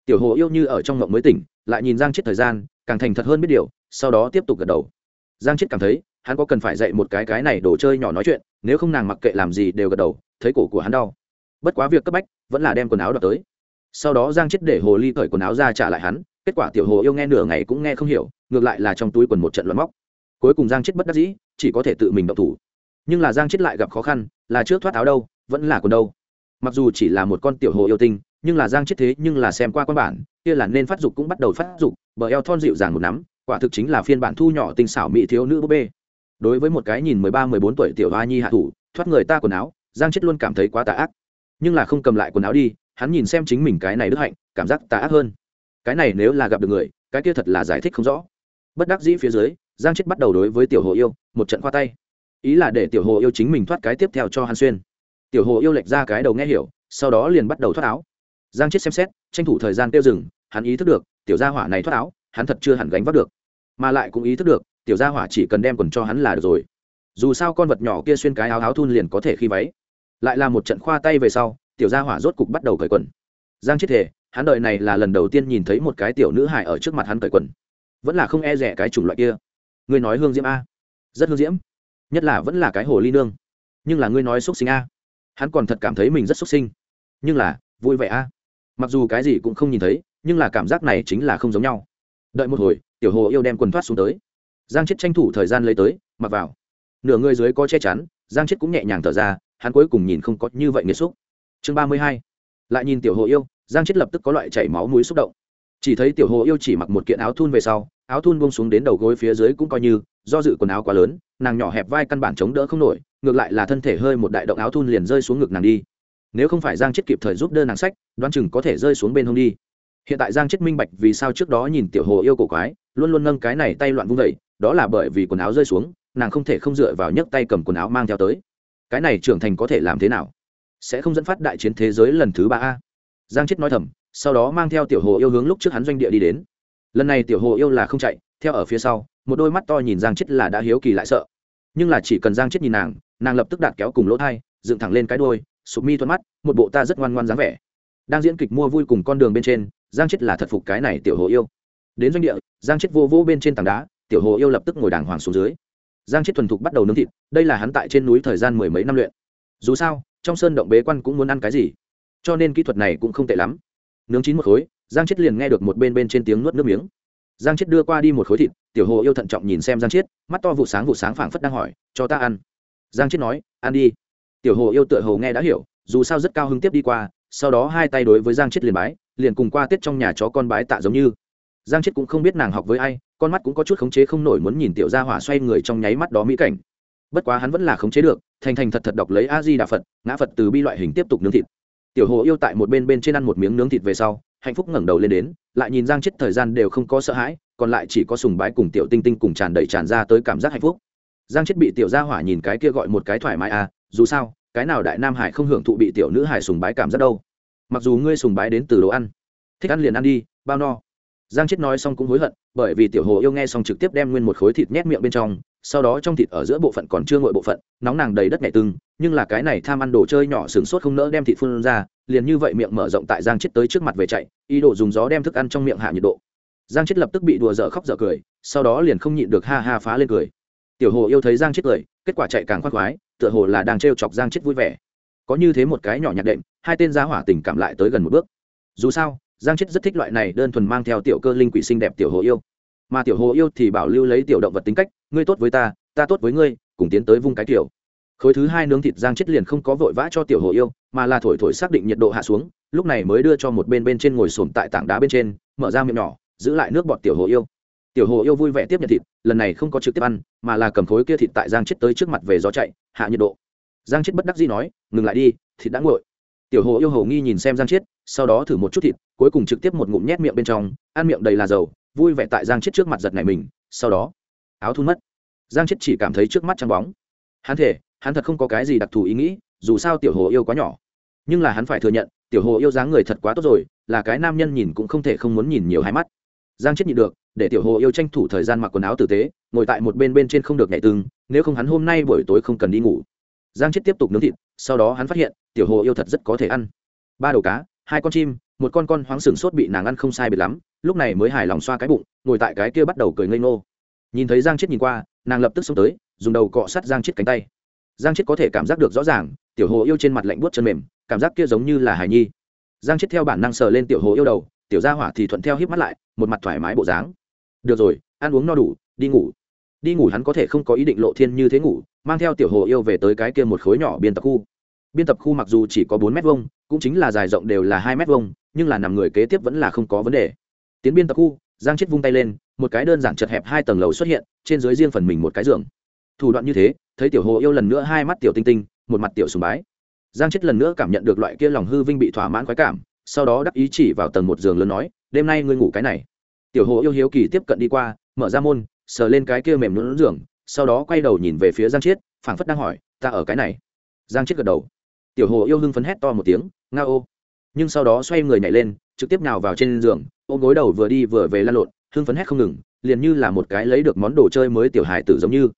Tiểu hồ yêu như ở trong ngộng mới tỉnh, lại nhìn giang chết thời gian, càng thành thật hơn biết điều, sau đó tiếp tục gật đầu. Giang chết cảm thấy, hắn có cần phải dạy một cái cái này đồ chơi nhỏ nói chuyện, nếu không nàng mặc kệ làm gì đều gật đầu, thấy cổ của hắn đau. Bất quá việc cấp bách, vẫn là đem quần áo đọc tới. Sau đó giang chết để hồ ly cởi quần áo ra trả lại hắn, kết quả tiểu hồ yêu nghe nửa ngày cũng nghe không hiểu, ngược lại là trong túi quần một trận loạn móc. Cuối cùng giang chết bất đắc dĩ, chỉ có thể tự mình độc thủ nhưng là giang chết lại gặp khó khăn, là trước thoát áo đâu, vẫn là quần đâu. Mặc dù chỉ là một con tiểu hồ yêu tinh, nhưng là giang chết thế nhưng là xem qua quan bản, kia là nên phát dục cũng bắt đầu phát dục, bờ eo thon dịu dàng một nắm, quả thực chính là phiên bản thu nhỏ tinh xảo mỹ thiếu nữ búp bê. Đối với một cái nhìn mười ba, mười bốn tuổi tiểu hoa nhi hạ thủ, thoát người ta quần áo, giang chết luôn cảm thấy quá tà ác. Nhưng là không cầm lại quần áo đi, hắn nhìn xem chính mình cái này đức hạnh, cảm giác tà ác hơn. Cái này nếu là gặp được người, cái kia thật là giải thích không rõ. Bất đắc dĩ phía dưới, giang chết bắt đầu đối với tiểu hồ yêu, một trận khoa tay ý là để tiểu hồ yêu chính mình thoát cái tiếp theo cho hắn xuyên. Tiểu hồ yêu lệch ra cái đầu nghe hiểu, sau đó liền bắt đầu thoát áo. Giang chết xem xét, tranh thủ thời gian tiêu dừng, hắn ý thức được, tiểu gia hỏa này thoát áo, hắn thật chưa hẳn gánh vác được. Mà lại cũng ý thức được, tiểu gia hỏa chỉ cần đem quần cho hắn là được rồi. Dù sao con vật nhỏ kia xuyên cái áo áo thun liền có thể khi váy. Lại là một trận khoa tay về sau, tiểu gia hỏa rốt cục bắt đầu cởi quần. Giang chết thể hắn đợi này là lần đầu tiên nhìn thấy một cái tiểu nữ hải ở trước mặt hắn cởi quần. Vẫn là không e rẻ cái chủng loại kia. Ngươi nói hương diễm a. Rất hương diễm nhất là vẫn là cái hồ ly nương. Nhưng là ngươi nói xúc sinh a. Hắn còn thật cảm thấy mình rất xúc sinh. Nhưng là, vui vẻ a. Mặc dù cái gì cũng không nhìn thấy, nhưng là cảm giác này chính là không giống nhau. Đợi một hồi, tiểu hồ yêu đem quần thoát xuống tới. Giang chết tranh thủ thời gian lấy tới, mặc vào. Nửa người dưới có che chắn, giang chết cũng nhẹ nhàng thở ra, hắn cuối cùng nhìn không có như vậy nghiêm xúc. Chương ba mươi hai. Lại nhìn tiểu hồ yêu, giang chết lập tức có loại chảy máu mũi xúc động. Chỉ thấy tiểu hồ yêu chỉ mặc một kiện áo thun về sau, áo thun bông xuống đến đầu gối phía dưới cũng coi như, do dự quần áo quá lớn nàng nhỏ hẹp vai căn bản chống đỡ không nổi, ngược lại là thân thể hơi một đại động áo thun liền rơi xuống ngực nàng đi. Nếu không phải giang chết kịp thời giúp đỡ nàng sách, đoán chừng có thể rơi xuống bên hông đi. Hiện tại giang chết minh bạch vì sao trước đó nhìn tiểu hồ yêu cổ quái, luôn luôn nâng cái này tay loạn vung vẩy đó là bởi vì quần áo rơi xuống, nàng không thể không dựa vào nhấc tay cầm quần áo mang theo tới. Cái này trưởng thành có thể làm thế nào? Sẽ không dẫn phát đại chiến thế giới lần thứ ba a. Giang chết nói thầm, sau đó mang theo tiểu hồ yêu hướng lúc trước hắn doanh địa đi đến. Lần này tiểu hồ yêu là không chạy, theo ở phía sau một đôi mắt to nhìn giang chết là đã hiếu kỳ lại sợ. Nhưng là chỉ cần giang chết nhìn nàng nàng lập tức đạt kéo cùng lỗ thai, dựng thẳng lên cái đôi sụp mi thuận mắt, một bộ ta rất ngoan ngoan dáng vẻ. Đang diễn kịch mua vui cùng con đường bên trên, giang chết là thật phục cái này tiểu hồ yêu. Đến doanh địa, giang chết vô vô bên trên tảng đá, tiểu hồ yêu lập tức ngồi đàng hoàng xuống dưới. Giang chết thuần thục bắt đầu nướng thịt, đây là hắn tại trên núi thời gian mười mấy năm luyện. Dù sao, trong sơn động bế quan cũng muốn ăn cái gì, cho nên kỹ thuật này cũng không tệ lắm. Nướng chín một khối, giang chết liền nghe được một bên bên trên tiếng nuốt nước miếng. Giang chết đưa qua đi một khối thịt tiểu hồ yêu thận trọng nhìn xem giang Chiết, mắt to vụ sáng vụ sáng phảng phất đang hỏi cho ta ăn. Giang Chiết nói ăn đi. Tiểu hồ yêu tựa hồ nghe đã hiểu dù sao rất cao hứng tiếp đi qua sau đó hai tay đối với giang Chiết liền bái liền cùng qua tết trong nhà chó con bái tạ giống như. Giang Chiết cũng không biết nàng học với ai con mắt cũng có chút khống chế không nổi muốn nhìn tiểu gia hỏa xoay người trong nháy mắt đó mỹ cảnh. Bất quá hắn vẫn là khống chế được thành thành thật thật đọc lấy a di đà phật ngã phật từ bi loại hình tiếp tục nướng thịt. Tiểu hồ yêu tại một bên bên trên ăn một miếng nướng thịt về sau hạnh phúc ngẩng đầu lên đến lại nhìn giang chết thời gian đều không có sợ hãi còn lại chỉ có sùng bái cùng tiểu tinh tinh cùng tràn đầy tràn ra tới cảm giác hạnh phúc. Giang chết bị tiểu gia hỏa nhìn cái kia gọi một cái thoải mái à dù sao, cái nào đại nam hải không hưởng thụ bị tiểu nữ hải sùng bái cảm giác đâu. Mặc dù ngươi sùng bái đến từ đồ ăn, thích ăn liền ăn đi, bao no. Giang chết nói xong cũng hối hận, bởi vì tiểu hồ yêu nghe xong trực tiếp đem nguyên một khối thịt nhét miệng bên trong, sau đó trong thịt ở giữa bộ phận còn chưa ngội bộ phận, nóng nàng đầy đất nhẹ tưng, nhưng là cái này tham ăn đồ chơi nhỏ sửng sốt không nỡ đem thịt phun ra, liền như vậy miệng mở rộng tại giang chết tới trước mặt về chạy, ý đồ dùng gió đem thức ăn trong miệng hạ nhiệt độ giang chết lập tức bị đùa dở khóc dở cười, sau đó liền không nhịn được ha ha phá lên cười. Tiểu hồ yêu thấy giang chết cười, kết quả chạy càng khoác khoái, tựa hồ là đang trêu chọc giang chết vui vẻ. Có như thế một cái nhỏ nhạc đệm, hai tên giá hỏa tình cảm lại tới gần một bước. Dù sao, giang chết rất thích loại này đơn thuần mang theo tiểu cơ linh quỷ xinh đẹp tiểu hồ yêu. Mà tiểu hồ yêu thì bảo lưu lấy tiểu động vật tính cách, ngươi tốt với ta ta tốt với ngươi, cùng tiến tới vung cái tiểu. khối thứ hai nướng thịt giang chết liền không có vội vã cho tiểu hồ yêu, mà là thổi thổi xác định nhiệt độ hạ xuống, lúc này mới đưa cho một bên bên trên ngồi sồn tại tảng đá bên trên, mở ra miệng nhỏ giữ lại nước bọt tiểu hồ yêu. Tiểu hồ yêu vui vẻ tiếp nhận thịt, lần này không có trực tiếp ăn, mà là cầm khối kia thịt tại giang chết tới trước mặt về gió chạy, hạ nhiệt độ. Giang chết bất đắc dĩ nói, ngừng lại đi, thịt đã nguội. Tiểu hồ yêu hồ nghi nhìn xem giang chết, sau đó thử một chút thịt, cuối cùng trực tiếp một ngụm nhét miệng bên trong, ăn miệng đầy là dầu, vui vẻ tại giang chết trước mặt giật này mình, sau đó, áo thun mất. Giang chết chỉ cảm thấy trước mắt trắng bóng. Hắn thể hắn thật không có cái gì đặc thù ý nghĩ, dù sao tiểu hồ yêu quá nhỏ. Nhưng là hắn phải thừa nhận, tiểu hồ yêu dáng người thật quá tốt rồi, là cái nam nhân nhìn cũng không thể không muốn nhìn nhiều hai mắt giang chết nhịn được, để tiểu hồ yêu tranh thủ thời gian mặc quần áo tử tế, ngồi tại một bên bên trên không được nhảy tương nếu không hắn hôm nay buổi tối không cần đi ngủ. Giang chết tiếp tục nướng thịt, sau đó hắn phát hiện, tiểu hồ yêu thật rất có thể ăn. Ba đầu cá, hai con chim, một con con hoáng sừng sốt bị nàng ăn không sai biệt lắm, lúc này mới hài lòng xoa cái bụng, ngồi tại cái kia bắt đầu cười ngây ngô. Nhìn thấy giang chết nhìn qua, nàng lập tức xông tới, dùng đầu cọ sát giang chết cánh tay. Giang chết có thể cảm giác được rõ ràng, tiểu hồ yêu trên mặt lạnh buốt chân mềm, cảm giác kia giống như là hài nhi. Giang chết theo bản năng sờ lên tiểu hồ yêu đầu tiểu gia hỏa thì thuận theo híp mắt lại một mặt thoải mái bộ dáng. Được rồi ăn uống no đủ đi ngủ. Đi ngủ hắn có thể không có ý định lộ thiên như thế ngủ mang theo tiểu hồ yêu về tới cái kia một khối nhỏ biên tập khu. Biên tập khu mặc dù chỉ có bốn m vuông, cũng chính là dài rộng đều là hai m vuông, nhưng là nằm người kế tiếp vẫn là không có vấn đề. Tiến biên tập khu giang chết vung tay lên một cái đơn giản chật hẹp hai tầng lầu xuất hiện trên dưới riêng phần mình một cái giường. Thủ đoạn như thế thấy tiểu hồ yêu lần nữa hai mắt tiểu tinh tinh một mặt tiểu sùng bái. Giang chết lần nữa cảm nhận được loại kia lòng hư vinh bị thỏa mãn khoái cảm sau đó đắc ý chỉ vào tầng một giường lớn nói, đêm nay ngươi ngủ cái này. Tiểu hồ yêu hiếu kỳ tiếp cận đi qua, mở ra môn, sờ lên cái kia mềm lún giường, sau đó quay đầu nhìn về phía giang chiết, phảng phất đang hỏi, ta ở cái này? Giang chiết gật đầu. Tiểu hồ yêu hưng phấn hét to một tiếng, nga ô. Nhưng sau đó xoay người nhảy lên, trực tiếp nào vào trên giường, ôm gối đầu vừa đi vừa về lan lộn, hưng phấn hét không ngừng, liền như là một cái lấy được món đồ chơi mới tiểu hài tử giống như.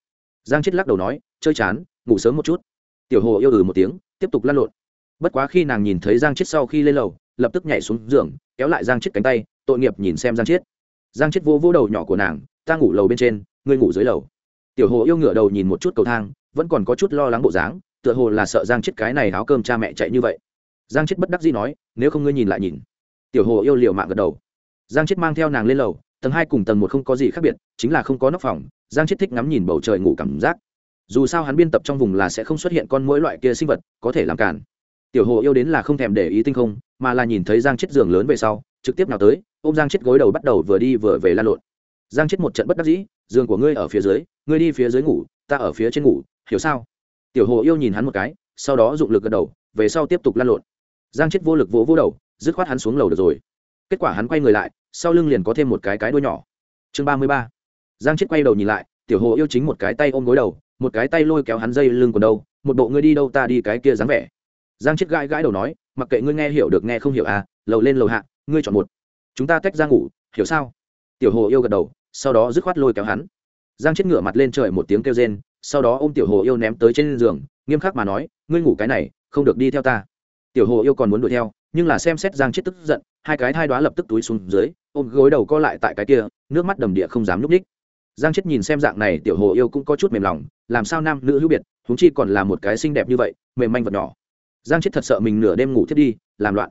Giang chết lắc đầu nói, chơi chán, ngủ sớm một chút. Tiểu hồ yêu ừ một tiếng, tiếp tục lăn lộn. Bất quá khi nàng nhìn thấy giang chết sau khi lên lầu lập tức nhảy xuống giường, kéo lại giang chết cánh tay, tội nghiệp nhìn xem giang chết giang chết vô vô đầu nhỏ của nàng, ta ngủ lầu bên trên, ngươi ngủ dưới lầu. Tiểu hồ yêu ngửa đầu nhìn một chút cầu thang, vẫn còn có chút lo lắng bộ dáng, tựa hồ là sợ giang chết cái này háo cơm cha mẹ chạy như vậy. Giang chết bất đắc dĩ nói, nếu không ngươi nhìn lại nhìn. Tiểu hồ yêu liều mạng gật đầu. Giang chết mang theo nàng lên lầu, tầng hai cùng tầng một không có gì khác biệt, chính là không có nóc phòng, giang chết thích ngắm nhìn bầu trời ngủ cảm giác. Dù sao hắn biên tập trong vùng là sẽ không xuất hiện con mỗi loại kia sinh vật, có thể làm cản tiểu hồ yêu đến là không thèm để ý tinh không, mà là nhìn thấy giang chết giường lớn về sau, trực tiếp nào tới ô m giang chết gối đầu bắt đầu vừa đi vừa về lan lộn. Giang chết một trận bất đắc dĩ, giường của ngươi ở phía dưới, ngươi đi phía dưới ngủ, ta ở phía trên ngủ, hiểu sao? Tiểu hồ yêu nhìn hắn một cái, sau đó dụng lực gật đầu, về sau tiếp tục lan lộn. Giang chết vô lực vỗ vỗ đầu, dứt khoát hắn xuống lầu được rồi. Kết quả hắn quay người lại, sau lưng liền có thêm một cái cái đuôi nhỏ. Chương ba mươi ba. Giang chết quay đầu nhìn lại, tiểu hồ yêu chính một cái tay ôm gối đầu, một cái tay lôi kéo hắn dây lưng còn đâu, một bộ ngươi đi đâu ta đi cái kia dáng vẻ giang chết gãi gãi đầu nói, mặc kệ ngươi nghe hiểu được nghe không hiểu à lầu lên lầu hạ, ngươi chọn một. Chúng ta tách ra ngủ, hiểu sao? Tiểu hồ yêu gật đầu, sau đó dứt khoát lôi kéo hắn. Giang chết ngửa mặt lên trời một tiếng kêu rên, sau đó ô m tiểu hồ yêu ném tới trên giường, nghiêm khắc mà nói, ngươi ngủ cái này, không được đi theo ta. Tiểu hồ yêu còn muốn đuổi theo, nhưng là xem xét giang chết tức giận, hai cái thai đoá lập tức túi xuống dưới, ôm gối đầu co lại tại cái kia, nước mắt đầm địa không dám núp ních giang chết nhìn xem dạng này, tiểu hồ yêu cũng có chút mềm lòng, làm sao nam nữ hữu biệt húng chi còn là một cái xinh đẹp như vậy, mềm manh vật nhỏ giang chết thật sợ mình nửa đêm ngủ thiết đi, làm loạn.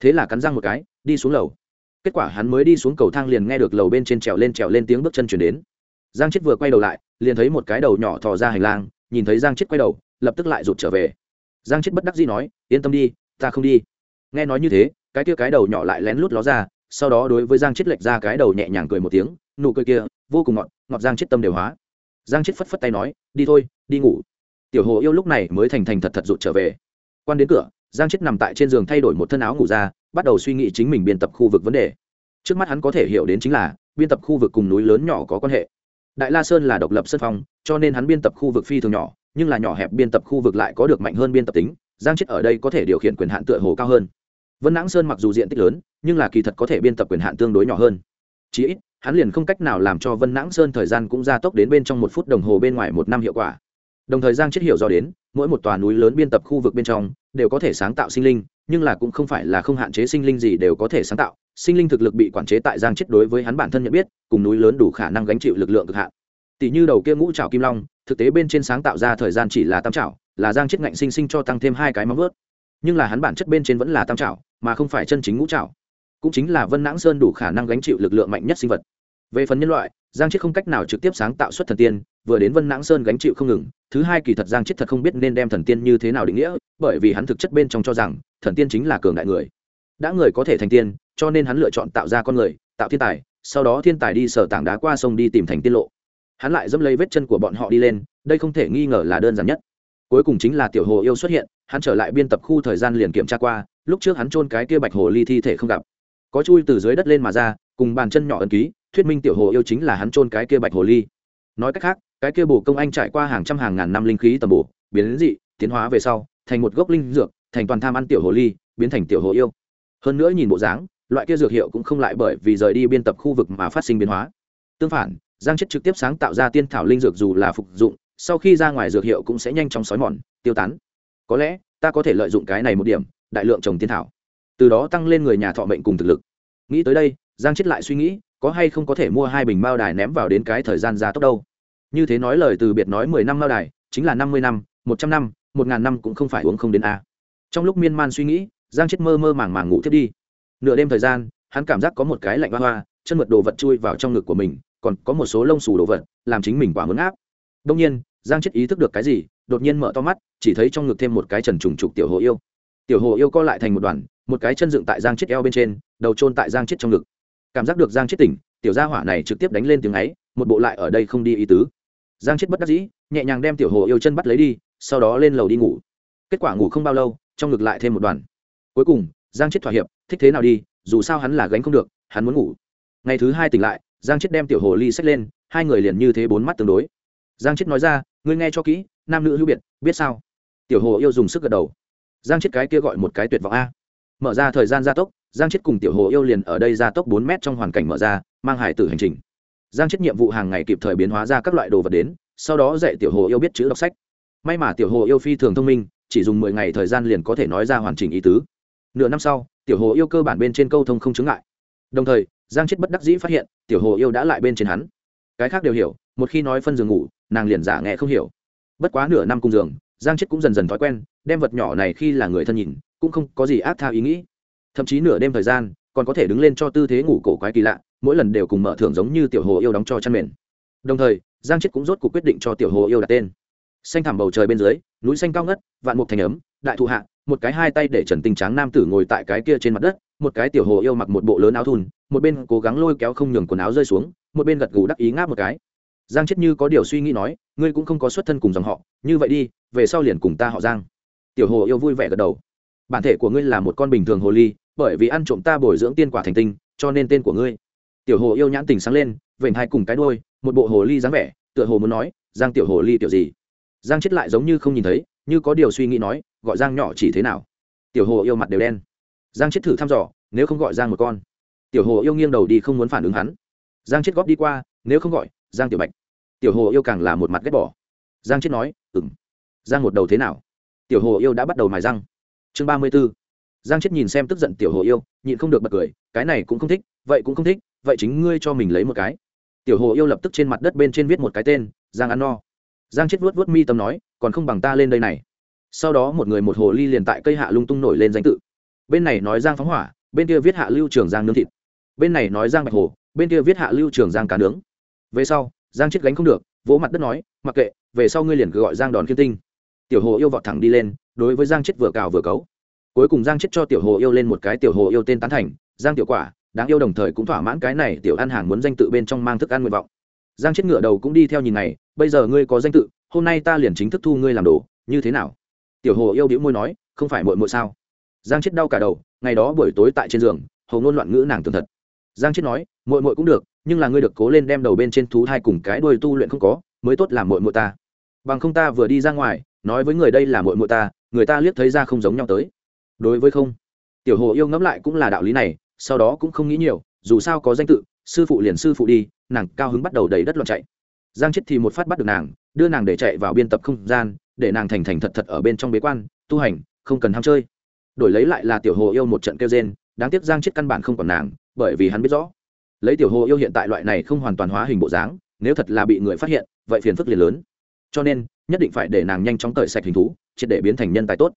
Thế là cắn răng một cái, đi xuống lầu. Kết quả hắn mới đi xuống cầu thang liền nghe được lầu bên trên trèo lên trèo lên tiếng bước chân chuyển đến. Giang chết vừa quay đầu lại, liền thấy một cái đầu nhỏ thò ra hành lang, nhìn thấy giang chết quay đầu, lập tức lại rụt trở về. Giang chết bất đắc dĩ nói, yên tâm đi, ta không đi. Nghe nói như thế, cái kia cái đầu nhỏ lại lén lút ló ra, sau đó đối với giang chết lệch ra cái đầu nhẹ nhàng cười một tiếng, nụ cười kia, vô cùng ngọt ngọt giang chết tâm đều hóa. Giang chết phất phất tay nói, đi thôi, đi ngủ. Tiểu hồ yêu lúc này mới thành thành thật thật rụt trở về quan đến cửa, giang chết nằm tại trên giường thay đổi một thân áo ngủ ra, bắt đầu suy nghĩ chính mình biên tập khu vực vấn đề. Trước mắt hắn có thể hiểu đến chính là, biên tập khu vực cùng núi lớn nhỏ có quan hệ. Đại la sơn là độc lập sân phong, cho nên hắn biên tập khu vực phi thường nhỏ, nhưng là nhỏ hẹp biên tập khu vực lại có được mạnh hơn biên tập tính, giang chết ở đây có thể điều khiển quyền hạn tựa hồ cao hơn. Vân nãng sơn mặc dù diện tích lớn, nhưng là kỳ thật có thể biên tập quyền hạn tương đối nhỏ hơn. Chí ít, hắn liền không cách nào làm cho vân nãng sơn thời gian cũng gia tốc đến bên trong một phút đồng hồ bên ngoài một năm hiệu quả. Đồng thời giang chết hiểu do đến mỗi một tòa núi lớn biên tập khu vực bên trong đều có thể sáng tạo sinh linh, nhưng là cũng không phải là không hạn chế sinh linh gì đều có thể sáng tạo. Sinh linh thực lực bị quản chế tại giang chết đối với hắn bản thân nhận biết, cùng núi lớn đủ khả năng gánh chịu lực lượng cực hạn. Tỷ như đầu kia ngũ trào kim long, thực tế bên trên sáng tạo ra thời gian chỉ là tam trào là giang chết ngạnh sinh sinh cho tăng thêm hai cái móng vớt nhưng là hắn bản chất bên trên vẫn là tam trào mà không phải chân chính ngũ trào cũng chính là vân nãng sơn đủ khả năng gánh chịu lực lượng mạnh nhất sinh vật. Về phần nhân loại, giang chết không cách nào trực tiếp sáng tạo xuất thần tiên vừa đến vân nãng sơn gánh chịu không ngừng, thứ hai kỳ thật giang chết thật không biết nên đem thần tiên như thế nào định nghĩa, bởi vì hắn thực chất bên trong cho rằng, thần tiên chính là cường đại người. Đã người có thể thành tiên, cho nên hắn lựa chọn tạo ra con người, tạo thiên tài, sau đó thiên tài đi sở tảng đá qua sông đi tìm thành tiên lộ. Hắn lại dẫm lấy vết chân của bọn họ đi lên, đây không thể nghi ngờ là đơn giản nhất. Cuối cùng chính là tiểu hồ yêu xuất hiện, hắn trở lại biên tập khu thời gian liền kiểm tra qua, lúc trước hắn chôn cái kia bạch hồ ly thi thể không gặp. Có chui từ dưới đất lên mà ra, cùng bàn chân nhỏ ẩn ký, thuyết minh tiểu hồ yêu chính là hắn chôn cái kia bạch hồ ly. Nói cách khác cái kia bổ công anh trải qua hàng trăm hàng ngàn năm linh khí tầm bổ, biến đến dị, tiến hóa về sau, thành một gốc linh dược, thành toàn tham ăn tiểu hồ ly, biến thành tiểu hồ yêu. Hơn nữa nhìn bộ dáng, loại kia dược hiệu cũng không lại bởi vì rời đi biên tập khu vực mà phát sinh biến hóa. Tương phản, giang chết trực tiếp sáng tạo ra tiên thảo linh dược dù là phục dụng, sau khi ra ngoài dược hiệu cũng sẽ nhanh chóng xói mòn, tiêu tán. Có lẽ, ta có thể lợi dụng cái này một điểm, đại lượng trồng tiên thảo. Từ đó tăng lên người nhà thọ mệnh cùng thực lực. Nghĩ tới đây, giang chết lại suy nghĩ, có hay không có thể mua hai bình mao đài ném vào đến cái thời gian gia tốc đâu? Như thế nói lời từ biệt nói mười năm mao đài, chính là năm mươi năm, một trăm năm, một ngàn năm cũng không phải uống không đến a. Trong lúc miên man suy nghĩ, giang chết mơ mơ màng màng ngủ thiếp đi. Nửa đêm thời gian, hắn cảm giác có một cái lạnh hoa hoa, chân mượt đồ vật chui vào trong ngực của mình, còn có một số lông xù đồ vật, làm chính mình quả muốn áp. Đông nhiên, giang chết ý thức được cái gì, đột nhiên mở to mắt, chỉ thấy trong ngực thêm một cái trần trùng trục tiểu hồ yêu. Tiểu hồ yêu co lại thành một đoàn, một cái chân dựng tại giang chết eo bên trên, đầu trôn tại giang chết trong ngực. Cảm giác được giang chết tỉnh, tiểu gia hỏa này trực tiếp đánh lên tiếng ấy, một bộ lại ở đây không đi ý tứ giang chết bất đắc dĩ, nhẹ nhàng đem tiểu hồ yêu chân bắt lấy đi, sau đó lên lầu đi ngủ. Kết quả ngủ không bao lâu, trong ngực lại thêm một đoàn. Cuối cùng, giang chết thỏa hiệp, thích thế nào đi, dù sao hắn là gánh không được, hắn muốn ngủ. Ngày thứ hai tỉnh lại, giang chết đem tiểu hồ ly xách lên, hai người liền như thế bốn mắt tương đối. Giang chết nói ra, ngươi nghe cho kỹ, nam nữ hữu biệt, biết sao? Tiểu hồ yêu dùng sức gật đầu. Giang chết cái kia gọi một cái tuyệt vọng a. Mở ra thời gian gia tốc, giang chết cùng tiểu hồ yêu liền ở đây gia tốc bốn m trong hoàn cảnh mở ra, mang hải tử hành trình giang chết nhiệm vụ hàng ngày kịp thời biến hóa ra các loại đồ vật đến, sau đó dạy tiểu hồ yêu biết chữ đọc sách. May mà tiểu hồ yêu phi thường thông minh, chỉ dùng mười ngày thời gian liền có thể nói ra hoàn chỉnh ý tứ. Nửa năm sau, tiểu hồ yêu cơ bản bên trên câu thông không chứng ngại. Đồng thời, giang chết bất đắc dĩ phát hiện, tiểu hồ yêu đã lại bên trên hắn. Cái khác đều hiểu, một khi nói phân giường ngủ, nàng liền giả nghe không hiểu. Bất quá nửa năm cùng giường, giang chết cũng dần dần thói quen, đem vật nhỏ này khi là người thân nhìn, cũng không có gì ác thao ý nghĩ. Thậm chí nửa đêm thời gian, còn có thể đứng lên cho tư thế ngủ cổ quái kỳ lạ mỗi lần đều cùng mở thưởng giống như tiểu hồ yêu đóng cho chăn mền. Đồng thời, giang chết cũng rốt cuộc quyết định cho tiểu hồ yêu đặt tên. Xanh thảm bầu trời bên dưới, núi xanh cao ngất, vạn mục thành ấm, đại thụ hạ, một cái hai tay để trần tình tráng nam tử ngồi tại cái kia trên mặt đất, một cái tiểu hồ yêu mặc một bộ lớn áo thun, một bên cố gắng lôi kéo không nhường quần áo rơi xuống, một bên gật gù đắc ý ngáp một cái. Giang chết như có điều suy nghĩ nói, ngươi cũng không có xuất thân cùng dòng họ, như vậy đi, về sau liền cùng ta họ giang. Tiểu hồ yêu vui vẻ gật đầu. Bản thể của ngươi là một con bình thường hồ ly, bởi vì ăn trộm ta bồi dưỡng tiên quả thành tinh, cho nên tên của ngươi tiểu hồ yêu nhãn tình sáng lên, vểnh hai cùng cái đôi một bộ hồ ly dáng vẻ, tựa hồ muốn nói, giang tiểu hồ ly tiểu gì? Giang chết lại giống như không nhìn thấy, như có điều suy nghĩ nói, gọi giang nhỏ chỉ thế nào? Tiểu hồ yêu mặt đều đen. Giang chết thử thăm dò, nếu không gọi giang một con. Tiểu hồ yêu nghiêng đầu đi không muốn phản ứng hắn. Giang chết góp đi qua, nếu không gọi, giang tiểu bạch. Tiểu hồ yêu càng là một mặt ghét bỏ. Giang chết nói ừng giang một đầu thế nào? Tiểu hồ yêu đã bắt đầu mài răng. Chương ba mươi b ố giang chết nhìn xem tức giận tiểu hồ yêu, nhịn không được bật cười, cái này cũng không thích vậy cũng không thích, vậy chính ngươi cho mình lấy một cái. Tiểu hồ yêu lập tức trên mặt đất bên trên viết một cái tên, giang ăn no. Giang chết vuốt vuốt mi tâm nói, còn không bằng ta lên đây này. Sau đó một người một hồ ly liền tại cây hạ lung tung nổi lên danh tự. Bên này nói giang phóng hỏa, bên kia viết hạ lưu trường giang nướng thịt. Bên này nói giang bạch hồ, bên kia viết hạ lưu trường giang cá nướng. Về sau, giang chết gánh không được, vỗ mặt đất nói, mặc kệ, về sau ngươi liền cứ gọi giang đòn kiên tinh. Tiểu hồ yêu vọt thẳng đi lên, đối với giang chết vừa cào vừa cấu. Cuối cùng giang chết cho tiểu hồ yêu lên một cái tiểu hồ yêu tên tán thành, giang tiểu quả đáng yêu đồng thời cũng thỏa mãn cái này tiểu ăn hàng muốn danh tự bên trong mang thức ăn nguyện vọng. Giang chết ngựa đầu cũng đi theo nhìn này bây giờ ngươi có danh tự, hôm nay ta liền chính thức thu ngươi làm đồ, như thế nào? Tiểu hồ yêu đĩu môi nói, không phải muội muội sao? Giang chết đau cả đầu, ngày đó buổi tối tại trên giường hầu ngôn loạn ngữ nàng tường thật. Giang chết nói, muội muội cũng được, nhưng là ngươi được cố lên đem đầu bên trên thú thai cùng cái đuôi tu luyện không có, mới tốt làm muội muội ta. Bằng không ta vừa đi ra ngoài, nói với người đây là muội muội ta, người ta liếc thấy ra không giống nhau tới. Đối với không, tiểu hồ yêu ngẫm lại cũng là đạo lý này sau đó cũng không nghĩ nhiều, dù sao có danh tự, sư phụ liền sư phụ đi, nàng cao hứng bắt đầu đầy đất loạn chạy. Giang chết thì một phát bắt được nàng, đưa nàng để chạy vào biên tập không gian, để nàng thành thành thật thật ở bên trong bế quan, tu hành, không cần ham chơi. Đổi lấy lại là tiểu hồ yêu một trận kêu gen đáng tiếc giang chết căn bản không còn nàng, bởi vì hắn biết rõ. Lấy tiểu hồ yêu hiện tại loại này không hoàn toàn hóa hình bộ dáng, nếu thật là bị người phát hiện, vậy phiền phức liền lớn. Cho nên, nhất định phải để nàng nhanh chóng cởi sạch hình thú, triệt để biến thành nhân tài tốt.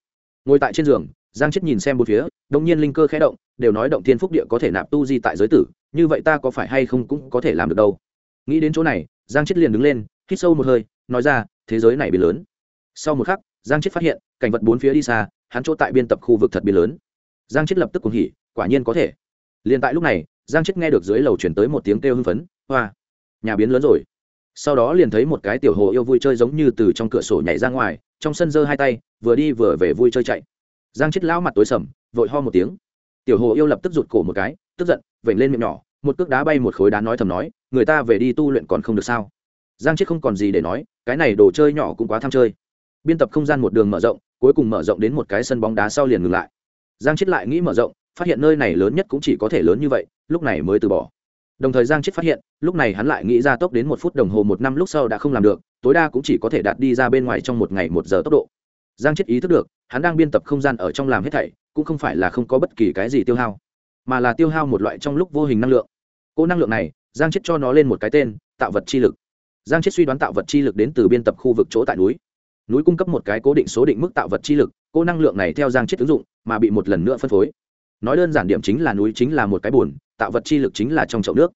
Ngồi tại trên giường giang chết nhìn xem bốn phía đông nhiên linh cơ khẽ động, đều nói động thiên phúc địa có thể nạp tu di tại giới tử, như vậy ta có phải hay không cũng có thể làm được đâu. Nghĩ đến chỗ này, giang chết liền đứng lên, hít sâu một hơi, nói ra, thế giới này biến lớn. Sau một khắc, giang chết phát hiện, cảnh vật bốn phía đi xa, hắn chỗ tại biên tập khu vực thật biến lớn. Giang chết lập tức cùng hỉ, quả nhiên có thể. Liền tại lúc này, giang chết nghe được dưới lầu chuyển tới một tiếng kêu hưng phấn, hoa, nhà biến lớn rồi. Sau đó liền thấy một cái tiểu hồ yêu vui chơi giống như từ trong cửa sổ nhảy ra ngoài, trong sân giơ hai tay, vừa đi vừa về vui chơi chạy giang chết lão mặt tối sầm, vội ho một tiếng. Tiểu hồ yêu lập tức rụt cổ một cái, tức giận, vểnh lên miệng nhỏ, một cước đá bay một khối đá nói thầm nói, người ta về đi tu luyện còn không được sao? Giang chết không còn gì để nói, cái này đồ chơi nhỏ cũng quá tham chơi. Biên tập không gian một đường mở rộng, cuối cùng mở rộng đến một cái sân bóng đá sau liền ngừng lại. Giang chết lại nghĩ mở rộng, phát hiện nơi này lớn nhất cũng chỉ có thể lớn như vậy, lúc này mới từ bỏ. Đồng thời giang chết phát hiện, lúc này hắn lại nghĩ ra tốc đến một phút đồng hồ một năm lúc sau đã không làm được, tối đa cũng chỉ có thể đạt đi ra bên ngoài trong một ngày một giờ tốc độ. Giang chết ý thức được hắn đang biên tập không gian ở trong làm hết thảy, cũng không phải là không có bất kỳ cái gì tiêu hao, mà là tiêu hao một loại trong lúc vô hình năng lượng. Cỗ năng lượng này, giang chết cho nó lên một cái tên, tạo vật chi lực. Giang chết suy đoán tạo vật chi lực đến từ biên tập khu vực chỗ tại núi. Núi cung cấp một cái cố định số định mức tạo vật chi lực cô năng lượng này theo giang chết ứng dụng, mà bị một lần nữa phân phối. Nói đơn giản điểm chính là núi chính là một cái bùn, tạo vật chi lực chính là trong chậu nước.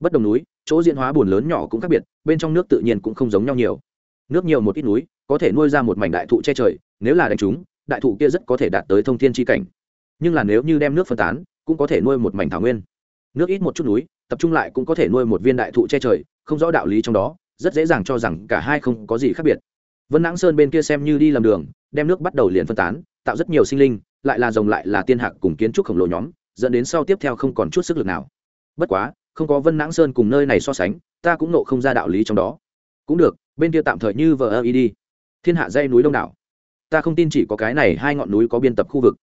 Bất đồng núi, chỗ diễn hóa bùn lớn nhỏ cũng khác biệt, bên trong nước tự nhiên cũng không giống nhau nhiều. Nước nhiều một ít núi, có thể nuôi ra một mảnh đại thụ che trời, nếu là đánh chúng đại thụ kia rất có thể đạt tới thông thiên tri cảnh. Nhưng là nếu như đem nước phân tán, cũng có thể nuôi một mảnh thảo nguyên. Nước ít một chút núi, tập trung lại cũng có thể nuôi một viên đại thụ che trời, không rõ đạo lý trong đó, rất dễ dàng cho rằng cả hai không có gì khác biệt. Vân nãng sơn bên kia xem như đi làm đường, đem nước bắt đầu liền phân tán, tạo rất nhiều sinh linh, lại là rồng lại là tiên hạc cùng kiến trúc khổng lồ nhóm, dẫn đến sau tiếp theo không còn chút sức lực nào. Bất quá, không có vân nãng sơn cùng nơi này so sánh, ta cũng nộ không ra đạo lý trong đó. Cũng được, bên kia tạm thời như vờ ơ y đi. Thiên hạ dây núi đông đảo ta không tin chỉ có cái này hai ngọn núi có biên tập khu vực.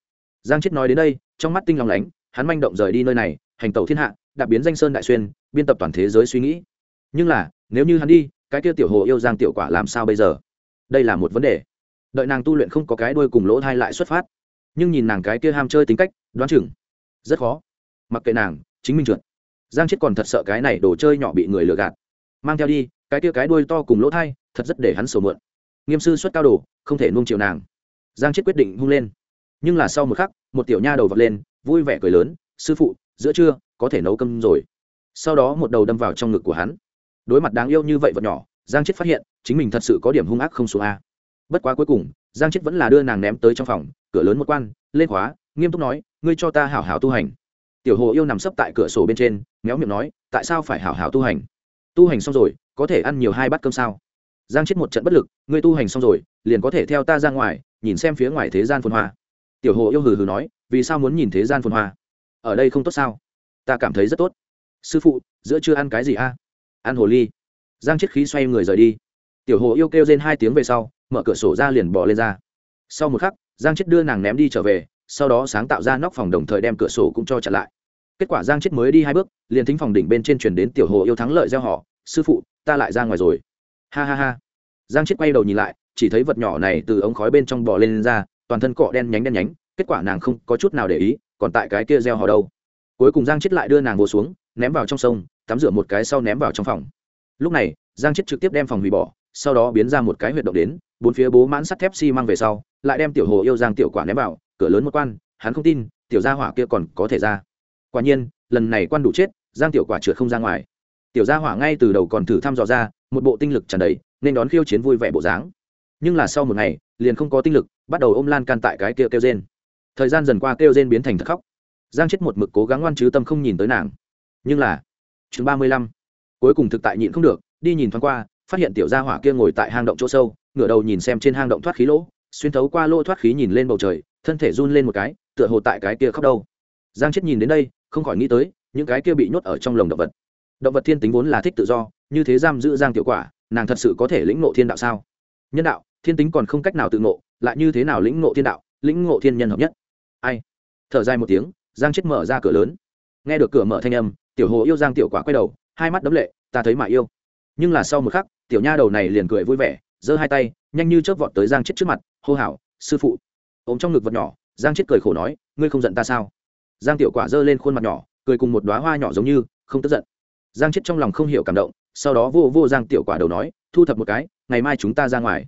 Giang chết nói đến đây, trong mắt tinh lòng lánh, hắn manh động rời đi nơi này, hành tẩu thiên hạ đặc biến danh sơn đại xuyên, biên tập toàn thế giới suy nghĩ. Nhưng là, nếu như hắn đi, cái kia tiểu hồ yêu giang tiểu quả làm sao bây giờ? Đây là một vấn đề. Đợi nàng tu luyện không có cái đuôi cùng lỗ thai lại xuất phát. Nhưng nhìn nàng cái kia ham chơi tính cách, đoán chừng, rất khó. Mặc kệ nàng, chính mình trượt. Giang chết còn thật sợ cái này đồ chơi nhỏ bị người lừa gạt. Mang theo đi, cái kia cái đuôi to cùng lỗ thai, thật rất để hắn sầu mượn nghiêm sư xuất cao đồ không thể nuông chiều nàng. Giang chết quyết định hung lên. Nhưng là sau một khắc, một tiểu nha đầu vọt lên, vui vẻ cười lớn, sư phụ, giữa trưa, có thể nấu cơm rồi. Sau đó một đầu đâm vào trong ngực của hắn. Đối mặt đáng yêu như vậy vật nhỏ, giang chết phát hiện, chính mình thật sự có điểm hung ác không số a. Bất quá cuối cùng, giang chết vẫn là đưa nàng ném tới trong phòng, cửa lớn một quan, lên khóa, nghiêm túc nói, ngươi cho ta hảo hảo tu hành. Tiểu hồ yêu nằm sấp tại cửa sổ bên trên, méo miệng nói, tại sao phải hảo hảo tu hành? Tu hành xong rồi, có thể ăn nhiều hai bát cơm sao? Giang chết một trận bất lực, ngươi tu hành xong rồi, liền có thể theo ta ra ngoài, nhìn xem phía ngoài thế gian phồn hoa. Tiểu hồ yêu hừ hừ nói, vì sao muốn nhìn thế gian phồn hoa? Ở đây không tốt sao? Ta cảm thấy rất tốt. Sư phụ, giữa chưa ăn cái gì a? À? Ăn hồ ly. Giang chết khí xoay người rời đi. Tiểu hồ yêu kêu trên hai tiếng về sau, mở cửa sổ ra liền bỏ lên ra. Sau một khắc, giang chết đưa nàng ném đi trở về, sau đó sáng tạo ra nóc phòng đồng thời đem cửa sổ cũng cho chặn lại. Kết quả giang chết mới đi hai bước, liền thính phòng đỉnh bên trên chuyển đến tiểu hồ yêu thắng lợi gieo họ, sư phụ, ta lại ra ngoài rồi ha ha ha. Giang chết quay đầu nhìn lại chỉ thấy vật nhỏ này từ ống khói bên trong bò lên, lên ra toàn thân cọ đen nhánh đen nhánh kết quả nàng không có chút nào để ý còn tại cái kia gieo họ đâu. Cuối cùng giang chết lại đưa nàng vô xuống ném vào trong sông tắm rửa một cái sau ném vào trong phòng. Lúc này giang chết trực tiếp đem phòng hủy bỏ sau đó biến ra một cái huyệt động đến bốn phía bố mãn sắt thép xi、si、mang về sau lại đem tiểu hồ yêu giang tiểu quả ném vào cửa lớn một quan hắn không tin tiểu gia hỏa kia còn có thể ra. Quả nhiên lần này quan đủ chết giang tiểu quả trượt không ra ngoài tiểu gia hỏa ngay từ đầu còn thử thăm dò ra, một bộ tinh lực tràn đầy, nên đón khiêu chiến vui vẻ bộ dáng. Nhưng là sau một ngày, liền không có tinh lực, bắt đầu ôm lan can tại cái kêu kêu rên. Thời gian dần qua kêu rên biến thành thật khóc. Giang chết một mực cố gắng ngoan chứ tâm không nhìn tới nàng. Nhưng là, chương ba mươi lăm, cuối cùng thực tại nhịn không được, đi nhìn thoáng qua, phát hiện tiểu gia hỏa kia ngồi tại hang động chỗ sâu, ngửa đầu nhìn xem trên hang động thoát khí lỗ, xuyên thấu qua lỗ thoát khí nhìn lên bầu trời, thân thể run lên một cái, tựa hồ tại cái kia khóc đâu. Giang chết nhìn đến đây, không khỏi nghĩ tới, những cái kia bị nhốt ở trong lồng động vật động vật thiên tính vốn là thích tự do, như thế giam giữ giang tiểu quả, nàng thật sự có thể lĩnh ngộ thiên đạo sao? Nhân đạo, thiên tính còn không cách nào tự ngộ, lại như thế nào lĩnh ngộ thiên đạo, lĩnh ngộ thiên nhân hợp nhất? Ai? Thở dài một tiếng, giang chết mở ra cửa lớn. Nghe được cửa mở thanh âm, tiểu hồ yêu giang tiểu quả quay đầu, hai mắt đấm lệ, ta thấy mà yêu. Nhưng là sau một khắc, tiểu nha đầu này liền cười vui vẻ, giơ hai tay, nhanh như chớp vọt tới giang chết trước mặt, hô hào, sư phụ. Ôm trong ngực vật nhỏ, giang chết cười khổ nói, ngươi không giận ta sao? Giang tiểu quả giơ lên khuôn mặt nhỏ, cười cùng một đoá hoa nhỏ giống như, không tức giận giang chết trong lòng không hiểu cảm động, sau đó vô vô giang tiểu quả đầu nói, thu thập một cái, ngày mai chúng ta ra ngoài.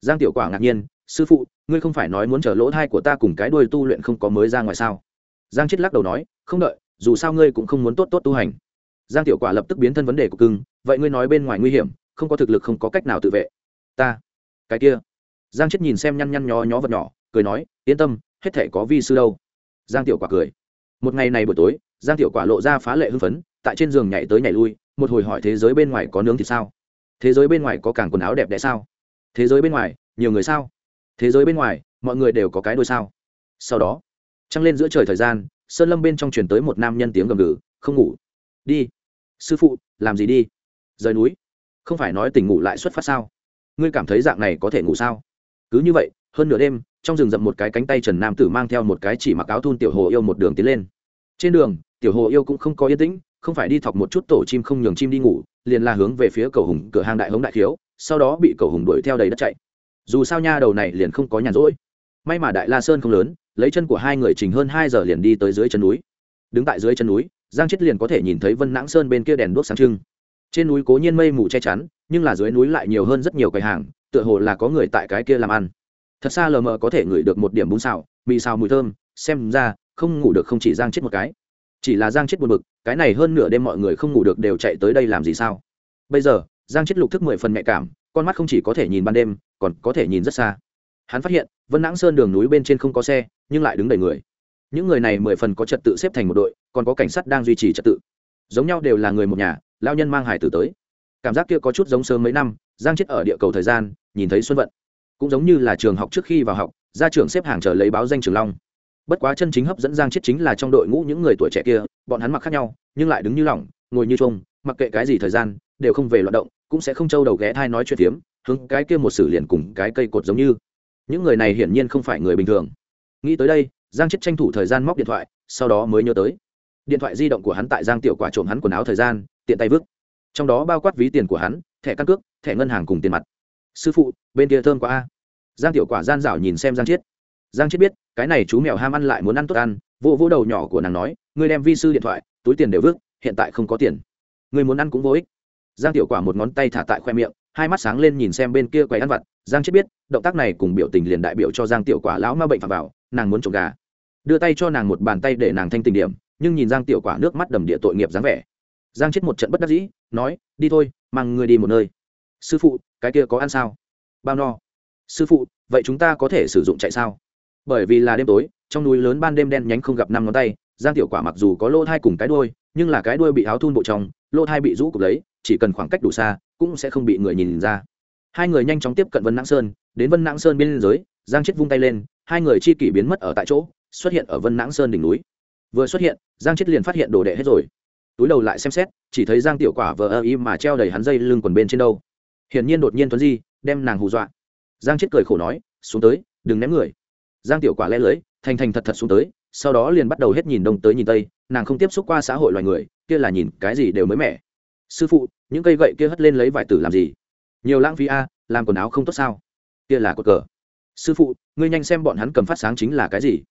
Giang tiểu quả ngạc nhiên, sư phụ, ngươi không phải nói muốn chở lỗ thai của ta cùng cái đuôi tu luyện không có mới ra ngoài sao? Giang chết lắc đầu nói, không đợi, dù sao ngươi cũng không muốn tốt tốt tu hành. Giang tiểu quả lập tức biến thân vấn đề của cưng, vậy ngươi nói bên ngoài nguy hiểm, không có thực lực không có cách nào tự vệ. Ta, cái kia. Giang chết nhìn xem nhăn nhăn nhó nhó vật nhỏ, cười nói, yên tâm, hết thể có vi sư đâu. Giang tiểu quả cười. Một ngày này buổi tối, giang tiểu quả lộ ra phá lệ hưng phấn tại trên giường nhảy tới nhảy lui, một hồi hỏi thế giới bên ngoài có nướng thì sao? Thế giới bên ngoài có càng quần áo đẹp đẽ sao? Thế giới bên ngoài, nhiều người sao? Thế giới bên ngoài, mọi người đều có cái đôi sao? Sau đó, trăng lên giữa trời thời gian, sơn lâm bên trong truyền tới một nam nhân tiếng gầm gừ, không ngủ. Đi. Sư phụ, làm gì đi? Rời núi. Không phải nói tỉnh ngủ lại xuất phát sao? Ngươi cảm thấy dạng này có thể ngủ sao? Cứ như vậy, hơn nửa đêm, trong rừng rậm một cái cánh tay trần nam tử mang theo một cái chỉ mặc áo thun tiểu hồ yêu một đường tiến lên. Trên đường, tiểu hồ yêu cũng không có yên tĩnh không phải đi thọc một chút tổ chim không nhường chim đi ngủ, liền là hướng về phía cầu hùng cửa hàng đại hống đại thiếu, sau đó bị cầu hùng đuổi theo đầy đất chạy. Dù sao nha đầu này liền không có nhàn rỗi. May mà đại la sơn không lớn, lấy chân của hai người trình hơn hai giờ liền đi tới dưới chân núi. Đứng tại dưới chân núi, giang chết liền có thể nhìn thấy vân nãng sơn bên kia đèn đuốc sáng trưng. Trên núi cố nhiên mây mù che chắn, nhưng là dưới núi lại nhiều hơn rất nhiều quầy hàng, tựa hồ là có người tại cái kia làm ăn. Thật xa lờ mờ có thể ngửi được một điểm bún xào, mì xào mùi thơm, xem ra, không ngủ được không chỉ giang chết một cái chỉ là giang chết buồn bực, cái này hơn nửa đêm mọi người không ngủ được đều chạy tới đây làm gì sao? Bây giờ, giang chết lục thức mười phần nhạy cảm, con mắt không chỉ có thể nhìn ban đêm, còn có thể nhìn rất xa. Hắn phát hiện, vân nãng sơn đường núi bên trên không có xe, nhưng lại đứng đầy người. Những người này mười phần có trật tự xếp thành một đội, còn có cảnh sát đang duy trì trật tự. Giống nhau đều là người một nhà lao nhân mang hải tử tới. Cảm giác kia có chút giống sớm mấy năm, giang chết ở địa cầu thời gian, nhìn thấy xuân vận. Cũng giống như là trường học trước khi vào học ra trường xếp hàng chờ lấy báo danh trường long bất quá chân chính hấp dẫn giang chết chính là trong đội ngũ những người tuổi trẻ kia, bọn hắn mặc khác nhau, nhưng lại đứng như lỏng, ngồi như trông mặc kệ cái gì thời gian, đều không về loạt động, cũng sẽ không trâu đầu ghé thai nói chuyện tiếm hướng cái kia một sử liền cùng cái cây cột giống như. Những người này hiển nhiên không phải người bình thường. Nghĩ tới đây, giang chết tranh thủ thời gian móc điện thoại, sau đó mới nhớ tới. Điện thoại di động của hắn tại giang tiểu quả trộm hắn quần áo thời gian, tiện tay vứt. Trong đó bao quát ví tiền của hắn, thẻ căn cước, thẻ ngân hàng cùng tiền mặt. Sư phụ, bên kia thơm quá a. Giang tiểu quả gian dảo nhìn xem giang chiết giang chết biết, cái này chú mèo ham ăn lại muốn ăn tốt ăn vô vô đầu nhỏ của nàng nói, ngươi đem vi sư điện thoại, túi tiền đều vứt, hiện tại không có tiền. Ngươi muốn ăn cũng vô ích. Giang tiểu quả một ngón tay thả tại khoe miệng, hai mắt sáng lên nhìn xem bên kia quầy ăn vặt. Giang chết biết, động tác này cùng biểu tình liền đại biểu cho giang tiểu quả lão ma bệnh phạm vào, nàng muốn trộm gà. Đưa tay cho nàng một bàn tay để nàng thanh tình điểm, nhưng nhìn giang tiểu quả nước mắt đầm địa tội nghiệp dáng vẻ. Giang chết một trận bất đắc dĩ, nói, đi thôi, mang người đi một nơi. Sư phụ, cái kia có ăn sao? Bao no. Sư phụ, vậy chúng ta có thể sử dụng chạy sao? Bởi vì là đêm tối, trong núi lớn ban đêm đen nhánh không gặp năm ngón tay, giang tiểu quả mặc dù có lỗ thai cùng cái đuôi, nhưng là cái đuôi bị áo thun bộ trong, lỗ thai bị rũ cục lấy, chỉ cần khoảng cách đủ xa, cũng sẽ không bị người nhìn ra. Hai người nhanh chóng tiếp cận vân nãng sơn, đến vân nãng sơn bên dưới giang chết vung tay lên, hai người chi kỷ biến mất ở tại chỗ, xuất hiện ở vân nãng sơn đỉnh núi. Vừa xuất hiện, giang chết liền phát hiện đồ đệ hết rồi. Túi đầu lại xem xét, chỉ thấy giang tiểu quả vờ ơ y mà treo đầy hắn dây lưng quần bên trên đâu. Hiển nhiên đột nhiên tuấn di, đem nàng hù dọa. Giang chết cười khổ nói, xuống tới, đừng ném người giang tiểu quả lẽ lưới, thành thành thật thật xuống tới, sau đó liền bắt đầu hết nhìn đông tới nhìn tây, nàng không tiếp xúc qua xã hội loài người, kia là nhìn cái gì đều mới mẻ. Sư phụ, những cây gậy kia hất lên lấy vải tử làm gì? Nhiều lãng phí a, làm quần áo không tốt sao? Kia là cột cờ. Sư phụ, ngươi nhanh xem bọn hắn cầm phát sáng chính là cái gì?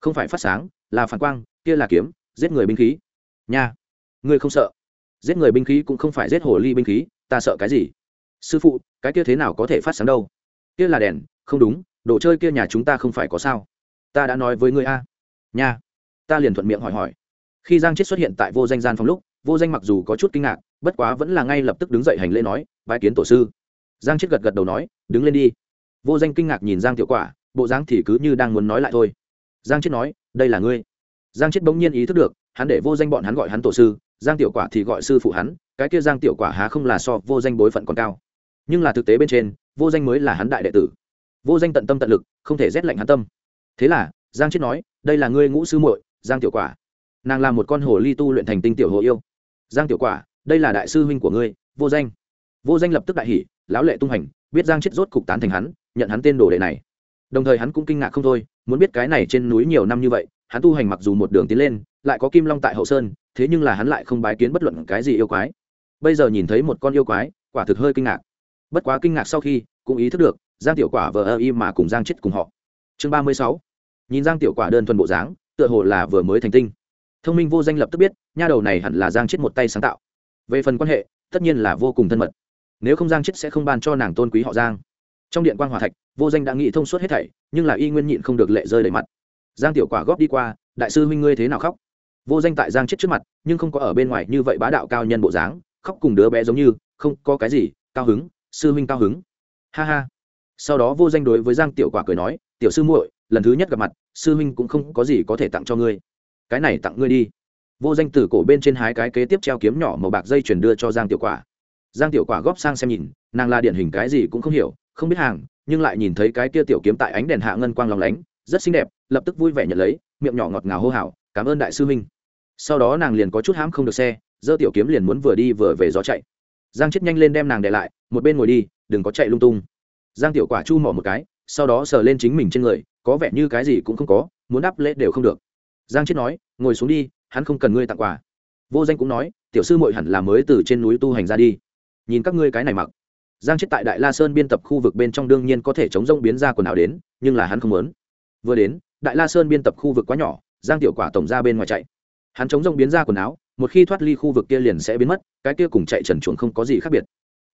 Không phải phát sáng, là phản quang, kia là kiếm, giết người binh khí. Nha, ngươi không sợ. Giết người binh khí cũng không phải giết hồ ly binh khí, ta sợ cái gì? Sư phụ, cái kia thế nào có thể phát sáng đâu? Kia là đèn, không đúng đồ chơi kia nhà chúng ta không phải có sao? Ta đã nói với ngươi a. Nhà, ta liền thuận miệng hỏi hỏi. Khi giang chết xuất hiện tại vô danh gian phòng lúc vô danh mặc dù có chút kinh ngạc bất quá vẫn là ngay lập tức đứng dậy hành lễ nói bái kiến tổ sư. Giang chết gật gật đầu nói đứng lên đi. Vô danh kinh ngạc nhìn giang tiểu quả bộ dáng thì cứ như đang muốn nói lại thôi. Giang chết nói đây là ngươi. Giang chết bỗng nhiên ý thức được hắn để vô danh bọn hắn gọi hắn tổ sư giang tiểu quả thì gọi sư phụ hắn cái kia giang tiểu quả há không là so vô danh bối phận còn cao. Nhưng là thực tế bên trên vô danh mới là hắn đại đệ tử vô danh tận tâm tận lực, không thể rét lạnh hắn tâm. Thế là, giang chết nói, đây là ngươi ngũ sư muội, giang tiểu quả. Nàng là một con hồ ly tu luyện thành tinh tiểu hồ yêu. Giang tiểu quả, đây là đại sư huynh của ngươi, vô danh. Vô danh lập tức đại hỉ, lão lệ tung hành, biết giang chết rốt cục tán thành hắn, nhận hắn tên đồ đệ này. Đồng thời hắn cũng kinh ngạc không thôi, muốn biết cái này trên núi nhiều năm như vậy, hắn tu hành mặc dù một đường tiến lên, lại có kim long tại hậu sơn, thế nhưng là hắn lại không bái kiến bất luận cái gì yêu quái. Bây giờ nhìn thấy một con yêu quái, quả thực hơi kinh ngạc. Bất quá kinh ngạc sau khi, cũng ý thức được giang tiểu quả vờ ơ y mà cùng giang chết cùng họ. Chương ba mươi sáu. Nhìn giang tiểu quả đơn thuần bộ dáng, tựa hồ là vừa mới thành tinh. Thông minh vô danh lập tức biết, nha đầu này hẳn là giang chết một tay sáng tạo. Về phần quan hệ, tất nhiên là vô cùng thân mật. Nếu không giang chết sẽ không ban cho nàng tôn quý họ giang. Trong điện quan hòa thạch, vô danh đã nghĩ thông suốt hết thảy, nhưng là y nguyên nhịn không được lệ rơi đầy mặt. Giang tiểu quả góp đi qua, đại sư huynh ngươi thế nào khóc? Vô danh tại giang chết trước mặt, nhưng không có ở bên ngoài như vậy bá đạo cao nhân bộ dáng, khóc cùng đứa bé giống như, không, có cái gì, cao hứng, sư huynh cao hứng. Ha ha sau đó vô danh đối với giang tiểu quả cười nói, tiểu sư muội, lần thứ nhất gặp mặt, sư huynh cũng không có gì có thể tặng cho ngươi. Cái này tặng ngươi đi. Vô danh từ cổ bên trên hái cái kế tiếp treo kiếm nhỏ màu bạc dây chuyển đưa cho giang tiểu quả. Giang tiểu quả góp sang xem nhìn, nàng là điển hình cái gì cũng không hiểu, không biết hàng, nhưng lại nhìn thấy cái kia tiểu kiếm tại ánh đèn hạ ngân quang lòng lánh, rất xinh đẹp, lập tức vui vẻ nhận lấy, miệng nhỏ ngọt ngào hô hào, cảm ơn đại sư huynh. Sau đó nàng liền có chút hãm không được xe, giơ tiểu kiếm liền muốn vừa đi vừa về gió chạy. Giang chết nhanh lên đem nàng để lại, một bên ngồi đi, đừng có chạy lung tung giang tiểu quả chu mỏ một cái, sau đó sờ lên chính mình trên người, có vẻ như cái gì cũng không có, muốn đáp lễ đều không được. Giang chết nói, ngồi xuống đi, hắn không cần ngươi tặng quà. Vô danh cũng nói, tiểu sư mội hẳn là mới từ trên núi tu hành ra đi. Nhìn các ngươi cái này mặc. Giang chết tại đại la sơn biên tập khu vực bên trong đương nhiên có thể chống rông biến ra quần áo đến, nhưng là hắn không muốn. Vừa đến, đại la sơn biên tập khu vực quá nhỏ, giang tiểu quả tổng ra bên ngoài chạy. Hắn chống rông biến ra quần áo, một khi thoát ly khu vực kia liền sẽ biến mất, cái kia cùng chạy trần chuồng không có gì khác biệt.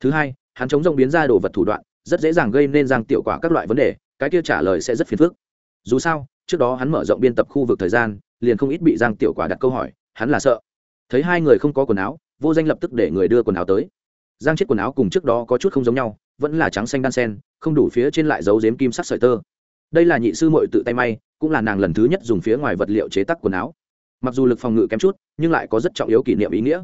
Thứ hai, hắn chống rông biến ra đồ vật thủ đoạn rất dễ dàng gây nên giang tiểu quả các loại vấn đề, cái kia trả lời sẽ rất phiền phức. Dù sao, trước đó hắn mở rộng biên tập khu vực thời gian, liền không ít bị giang tiểu quả đặt câu hỏi, hắn là sợ. Thấy hai người không có quần áo, vô danh lập tức để người đưa quần áo tới. Giang chết quần áo cùng trước đó có chút không giống nhau, vẫn là trắng xanh đan sen, không đủ phía trên lại giấu giếm kim sắc sợi tơ. Đây là nhị sư mội tự tay may, cũng là nàng lần thứ nhất dùng phía ngoài vật liệu chế tác quần áo. Mặc dù lực phòng ngự kém chút, nhưng lại có rất trọng yếu kỷ niệm ý nghĩa.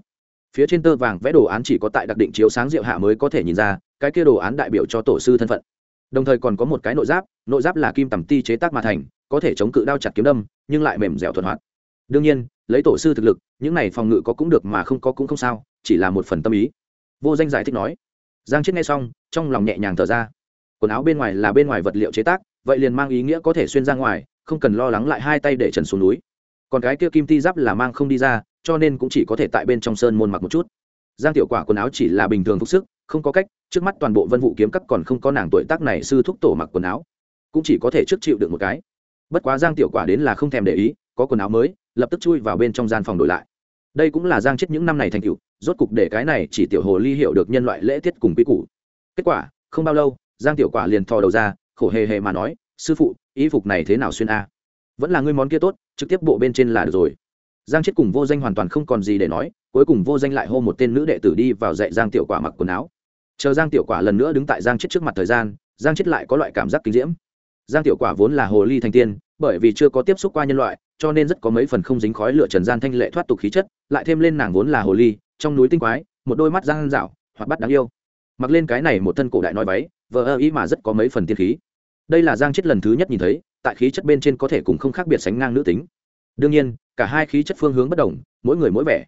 Phía trên tơ vàng vẽ đồ án chỉ có tại đặc định chiếu sáng rượu hạ mới có thể nhìn ra cái kia đồ án đại biểu cho tổ sư thân phận. Đồng thời còn có một cái nội giáp nội giáp là kim tầm ti chế tác mà thành, có thể chống cự đao chặt kiếm đâm, nhưng lại mềm dẻo thuận hoạt. Đương nhiên, lấy tổ sư thực lực, những này phòng ngự có cũng được mà không có cũng không sao, chỉ là một phần tâm ý. Vô danh giải thích nói. Giang chết nghe xong, trong lòng nhẹ nhàng thở ra. Quần áo bên ngoài là bên ngoài vật liệu chế tác, vậy liền mang ý nghĩa có thể xuyên ra ngoài, không cần lo lắng lại hai tay để trần xuống núi. Còn cái kia kim ti giáp là mang không đi ra, cho nên cũng chỉ có thể tại bên trong sơn môn mặc một chút. Giang tiểu quả quần áo chỉ là bình thường phục sức không có cách, trước mắt toàn bộ vân vụ kiếm các còn không có nàng tuổi tác này sư thúc tổ mặc quần áo, cũng chỉ có thể trước chịu được một cái. Bất quá giang tiểu quả đến là không thèm để ý, có quần áo mới, lập tức chui vào bên trong gian phòng đổi lại. Đây cũng là giang chết những năm này thành cựu rốt cục để cái này chỉ tiểu hồ ly hiểu được nhân loại lễ tiết cùng quy củ. Kết quả, không bao lâu, giang tiểu quả liền thò đầu ra, khổ hề hề mà nói, sư phụ, y phục này thế nào xuyên a? Vẫn là ngươi món kia tốt, trực tiếp bộ bên trên là được rồi. Giang chết cùng vô danh hoàn toàn không còn gì để nói, cuối cùng vô danh lại hô một tên nữ đệ tử đi vào dạy giang tiểu quả mặc quần áo chờ giang tiểu quả lần nữa đứng tại giang chết trước mặt thời gian, giang chết lại có loại cảm giác kinh diễm. Giang tiểu quả vốn là hồ ly thành tiên, bởi vì chưa có tiếp xúc qua nhân loại, cho nên rất có mấy phần không dính khói lửa trần gian thanh lệ thoát tục khí chất, lại thêm lên nàng vốn là hồ ly, trong núi tinh quái, một đôi mắt giang dạo hoặc bắt đáng yêu. Mặc lên cái này một thân cổ đại nói váy, vờ ơ ý mà rất có mấy phần tiên khí. Đây là giang chết lần thứ nhất nhìn thấy, tại khí chất bên trên có thể cùng không khác biệt sánh ngang nữ tính. Đương nhiên, cả hai khí chất phương hướng bất đồng, mỗi người mỗi vẻ.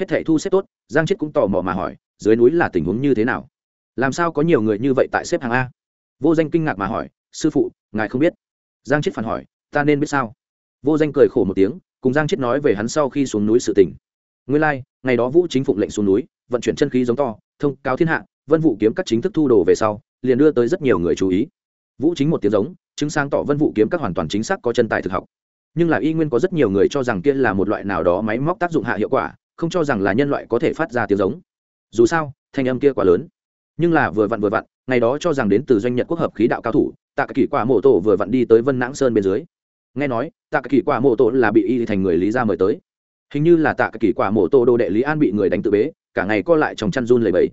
Hết thể thu xếp tốt, giang chết cũng tò mò mà hỏi, dưới núi là tình huống như thế nào? Làm sao có nhiều người như vậy tại xếp hàng a? Vô danh kinh ngạc mà hỏi sư phụ ngài không biết? Giang chết phản hỏi ta nên biết sao? Vô danh cười khổ một tiếng cùng giang chết nói về hắn sau khi xuống núi sự tỉnh nguyên lai、like, ngày đó vũ chính phụng lệnh xuống núi vận chuyển chân khí giống to thông cáo thiên hạ vân vụ kiếm các chính thức thu đồ về sau liền đưa tới rất nhiều người chú ý. Vũ chính một tiếng giống chứng sáng tỏ vân vụ kiếm các hoàn toàn chính xác có chân tài thực học. Nhưng là y nguyên có rất nhiều người cho rằng kia là một loại nào đó máy móc tác dụng hạ hiệu quả không cho rằng là nhân loại có thể phát ra tiếng giống. Dù sao thanh âm kia quá lớn nhưng là vừa vặn vừa vặn, ngày đó cho rằng đến từ doanh nhật quốc hợp khí đạo cao thủ, tạ kỳ quả mộ tổ vừa vặn đi tới vân nãng sơn bên dưới. Nghe nói, tạ kỳ quả mộ tổ là bị y thành người lý ra mời tới. Hình như là tạ kỳ quả mộ tổ đồ đệ lý an bị người đánh tự bế, cả ngày co lại trong chăn run lầy bầy.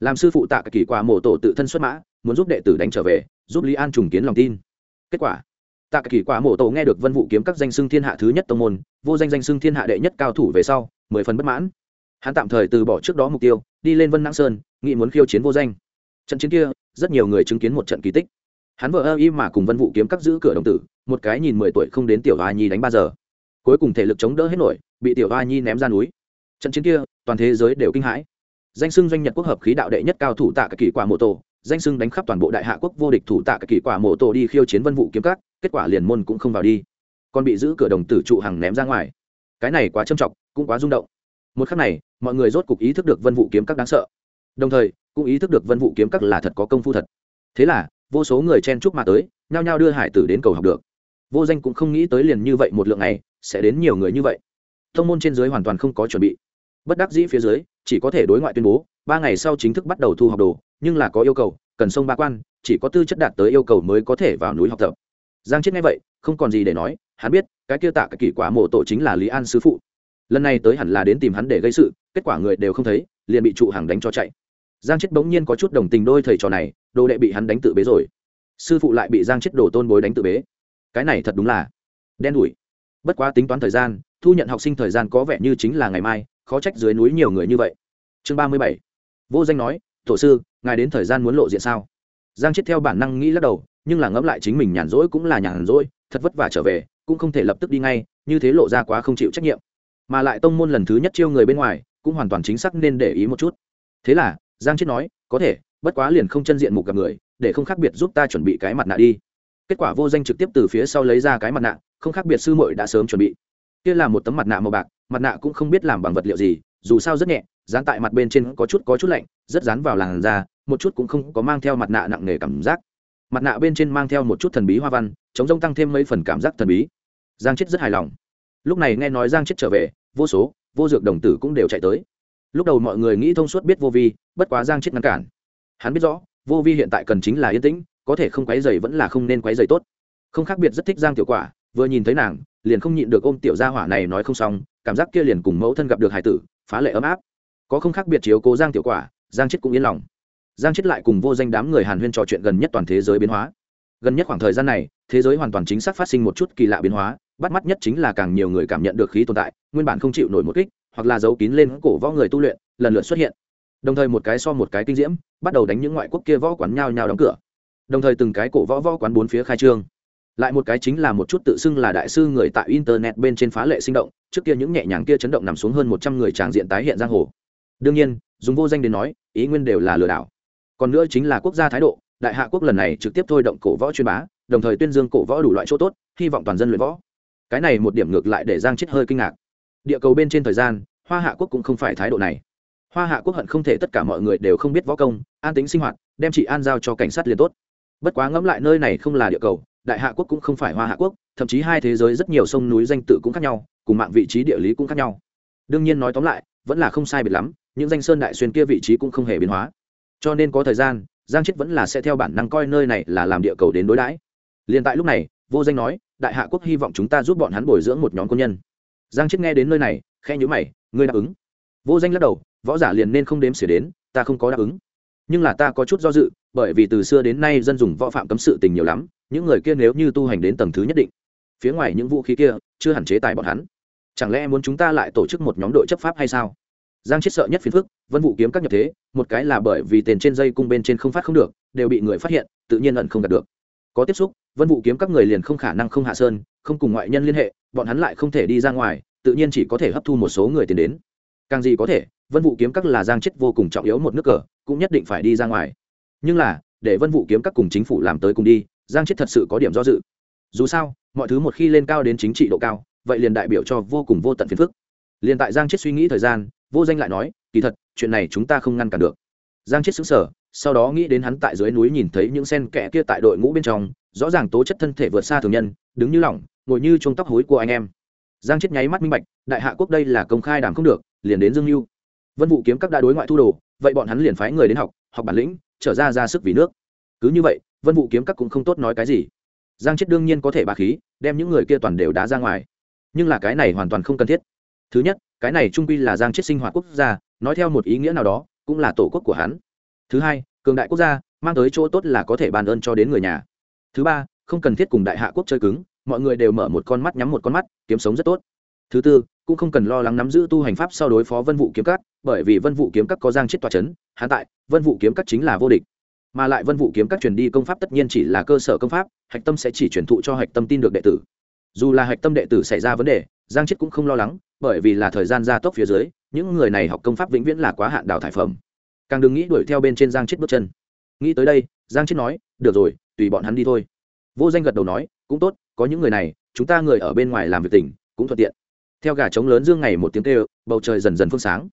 Làm sư phụ tạ kỳ quả mộ tổ tự thân xuất mã, muốn giúp đệ tử đánh trở về, giúp lý an trùng kiến lòng tin. Kết quả, tạ kỳ quả mộ tổ nghe được vân vụ kiếm các danh xưng thiên hạ thứ nhất tông môn, vô danh danh xưng thiên hạ đệ nhất cao thủ về sau, mười phần bất mãn. Hắn tạm thời từ bỏ trước đó mục tiêu đi lên vân nãng sơn, nghĩ muốn khiêu chiến vô danh. Trận chiến kia, rất nhiều người chứng kiến một trận kỳ tích. Hắn vợ ơ y mà cùng vân vụ kiếm các giữ cửa đồng tử, một cái nhìn mười tuổi không đến tiểu hoa nhi đánh ba giờ. Cuối cùng thể lực chống đỡ hết nổi, bị tiểu hoa nhi ném ra núi. Trận chiến kia, toàn thế giới đều kinh hãi. Danh sưng doanh nhật quốc hợp khí đạo đệ nhất cao thủ tạ kỳ quả mô tổ, danh sưng đánh khắp toàn bộ đại hạ quốc vô địch thủ tạ kỳ quả mô tổ đi khiêu chiến vân vụ kiếm các kết quả liền môn cũng không vào đi. Còn bị giữ cửa đồng tử trụ hàng ném ra ngoài. Cái này quá trầm trọng, cũng quá rung động một khắc này, mọi người rốt cục ý thức được vân vụ kiếm các đáng sợ. Đồng thời, cũng ý thức được vân vụ kiếm các là thật có công phu thật. Thế là, vô số người chen chúc mà tới, nhao nhao đưa hải tử đến cầu học được. Vô danh cũng không nghĩ tới liền như vậy một lượng này, sẽ đến nhiều người như vậy. Thông môn trên dưới hoàn toàn không có chuẩn bị. Bất đắc dĩ phía dưới, chỉ có thể đối ngoại tuyên bố, ba ngày sau chính thức bắt đầu thu học đồ, nhưng là có yêu cầu, cần sông ba quan, chỉ có tư chất đạt tới yêu cầu mới có thể vào núi học tập. Giang chết nghe vậy, không còn gì để nói, hắn biết, cái kia tạ cái kỷ quả mộ tổ chính là lý an sứ phụ lần này tới hẳn là đến tìm hắn để gây sự, kết quả người đều không thấy, liền bị trụ hàng đánh cho chạy. Giang chết bỗng nhiên có chút đồng tình đôi thầy trò này, đồ đệ bị hắn đánh tự bế rồi. Sư phụ lại bị giang chết đổ tôn bối đánh tự bế. Cái này thật đúng là đen đủi. Bất quá tính toán thời gian, thu nhận học sinh thời gian có vẻ như chính là ngày mai, khó trách dưới núi nhiều người như vậy. Chương ba mươi bảy. Vô danh nói, tổ sư, ngài đến thời gian muốn lộ diện sao? Giang chết theo bản năng nghĩ lắc đầu, nhưng là ngẫm lại chính mình nhàn rỗi cũng là nhàn rỗi, thật vất vả trở về, cũng không thể lập tức đi ngay, như thế lộ ra quá không chịu trách nhiệm mà lại tông môn lần thứ nhất chiêu người bên ngoài, cũng hoàn toàn chính xác nên để ý một chút. Thế là, giang chết nói, có thể, bất quá liền không chân diện mục gặp người, để không khác biệt giúp ta chuẩn bị cái mặt nạ đi. Kết quả vô danh trực tiếp từ phía sau lấy ra cái mặt nạ, không khác biệt sư muội đã sớm chuẩn bị. Kia là một tấm mặt nạ màu bạc, mặt nạ cũng không biết làm bằng vật liệu gì, dù sao rất nhẹ, dán tại mặt bên trên có chút có chút lạnh, rất dán vào làn da, một chút cũng không có mang theo mặt nạ nặng nề cảm giác. Mặt nạ bên trên mang theo một chút thần bí hoa văn, chống rông tăng thêm mấy phần cảm giác thần bí. Giang chết rất hài lòng lúc này nghe nói giang chết trở về, vô số, vô dược đồng tử cũng đều chạy tới. Lúc đầu mọi người nghĩ thông suốt biết vô vi, bất quá giang chết ngăn cản. Hắn biết rõ, vô vi hiện tại cần chính là yên tĩnh, có thể không quấy dày vẫn là không nên quấy dày tốt. Không khác biệt rất thích giang tiểu quả, vừa nhìn thấy nàng, liền không nhịn được ôm tiểu gia hỏa này nói không xong, cảm giác kia liền cùng mẫu thân gặp được hải tử, phá lệ ấm áp. Có không khác biệt chiếu cố giang tiểu quả, giang chết cũng yên lòng. Giang chết lại cùng vô danh đám người hàn huyên trò chuyện gần nhất toàn thế giới biến hóa. Gần nhất khoảng thời gian này, thế giới hoàn toàn chính xác phát sinh một chút kỳ lạ biến hóa bắt mắt nhất chính là càng nhiều người cảm nhận được khí tồn tại, nguyên bản không chịu nổi một kích, hoặc là giấu kín lên cổ võ người tu luyện, lần lượt xuất hiện. Đồng thời một cái so một cái kinh diễm, bắt đầu đánh những ngoại quốc kia võ quán nhao nhao đóng cửa. Đồng thời từng cái cổ võ võ quán bốn phía khai trương. Lại một cái chính là một chút tự xưng là đại sư người tại internet bên trên phá lệ sinh động, trước kia những nhẹ nhàng kia chấn động nằm xuống hơn một trăm người tràng diện tái hiện giang hồ. Đương nhiên, dùng vô danh đến nói, ý nguyên đều là lừa đảo. Còn nữa chính là quốc gia thái độ, đại hạ quốc lần này trực tiếp thôi động cổ võ chuyên bá, đồng thời tuyên dương cổ võ đủ loại chỗ tốt, hy vọng toàn dân luyện võ cái này một điểm ngược lại để giang chết hơi kinh ngạc. Địa cầu bên trên thời gian, hoa hạ quốc cũng không phải thái độ này. Hoa hạ quốc hận không thể tất cả mọi người đều không biết võ công, an tính sinh hoạt, đem chị an giao cho cảnh sát liền tốt. Bất quá ngẫm lại nơi này không là địa cầu, đại hạ quốc cũng không phải hoa hạ quốc, thậm chí hai thế giới rất nhiều sông núi danh tự cũng khác nhau, cùng mạng vị trí địa lý cũng khác nhau. Đương nhiên nói tóm lại, vẫn là không sai biệt lắm, những danh sơn đại xuyên kia vị trí cũng không hề biến hóa. Cho nên có thời gian, giang chết vẫn là sẽ theo bản năng coi nơi này là làm địa cầu đến đối đãi. Liền tại lúc này, vô danh nói đại hạ quốc hy vọng chúng ta giúp bọn hắn bồi dưỡng một nhóm quân nhân. Giang chết nghe đến nơi này khe nhữ mày, ngươi đáp ứng. Vô danh lắc đầu, võ giả liền nên không đếm xỉa đến, ta không có đáp ứng. Nhưng là ta có chút do dự, bởi vì từ xưa đến nay dân dùng võ phạm cấm sự tình nhiều lắm, những người kia nếu như tu hành đến tầng thứ nhất định, phía ngoài những vũ khí kia chưa hạn chế tài bọn hắn. Chẳng lẽ muốn chúng ta lại tổ chức một nhóm đội chấp pháp hay sao? Giang chết sợ nhất phiền phức, vân vụ kiếm các nhập thế, một cái là bởi vì tiền trên dây cung bên trên không phát không được, đều bị người phát hiện, tự nhiên ẩn không đạt được. Có tiếp xúc vân vụ kiếm các người liền không khả năng không hạ sơn, không cùng ngoại nhân liên hệ, bọn hắn lại không thể đi ra ngoài, tự nhiên chỉ có thể hấp thu một số người tiền đến. Càng gì có thể, vân vụ kiếm các là giang chết vô cùng trọng yếu một nước cờ, cũng nhất định phải đi ra ngoài. Nhưng là, để vân vụ kiếm các cùng chính phủ làm tới cùng đi, giang chết thật sự có điểm do dự. Dù sao, mọi thứ một khi lên cao đến chính trị độ cao, vậy liền đại biểu cho vô cùng vô tận phiền phức. Liền tại giang chết suy nghĩ thời gian, vô danh lại nói, kỳ thật, chuyện này chúng ta không ngăn cản được. Giang chết xứng sở sau đó nghĩ đến hắn tại dưới núi nhìn thấy những sen kẽ kia tại đội ngũ bên trong, rõ ràng tố chất thân thể vượt xa thường nhân, đứng như lỏng, ngồi như chuông tóc hối của anh em. Giang chết nháy mắt minh bạch, đại hạ quốc đây là công khai đảm không được, liền đến dương mưu vân vụ kiếm các đại đối ngoại thu đồ, vậy bọn hắn liền phái người đến học học bản lĩnh, trở ra ra sức vì nước. Cứ như vậy, vân vụ kiếm các cũng không tốt nói cái gì. Giang chết đương nhiên có thể bà khí, đem những người kia toàn đều đá ra ngoài. Nhưng là cái này hoàn toàn không cần thiết. Thứ nhất, cái này trung quy là giang chết sinh hoạt quốc gia, nói theo một ý nghĩa nào đó, cũng là tổ quốc của hắn thứ hai, cường đại quốc gia, mang tới chỗ tốt là có thể bàn ơn cho đến người nhà. Thứ ba, không cần thiết cùng đại hạ quốc chơi cứng, mọi người đều mở một con mắt nhắm một con mắt, kiếm sống rất tốt. Thứ tư, cũng không cần lo lắng nắm giữ tu hành pháp sau đối phó vân vụ kiếm cắt bởi vì vân vụ kiếm cắt có giang chết tòa c h ấ n hãn tại, vân vụ kiếm cắt chính là vô địch. Mà lại vân vụ kiếm cắt truyền đi công pháp tất nhiên chỉ là cơ sở công pháp, hạch tâm sẽ chỉ truyền thụ cho hạch tâm tin được đệ tử. Dù là hạch tâm đệ tử xảy ra vấn đề, giang chết cũng không lo lắng, bởi vì là thời gian gia tốc phía dưới, những người này học công pháp vĩnh viễn là quá hạn đào thải phẩm càng đừng nghĩ đuổi theo bên trên giang chết bước chân. Nghĩ tới đây, giang chết nói, được rồi, tùy bọn hắn đi thôi. Vô danh gật đầu nói, cũng tốt, có những người này, chúng ta người ở bên ngoài làm việc tỉnh cũng thuận tiện. Theo gà trống lớn dương ngày một tiếng kêu, bầu trời dần dần phương sáng.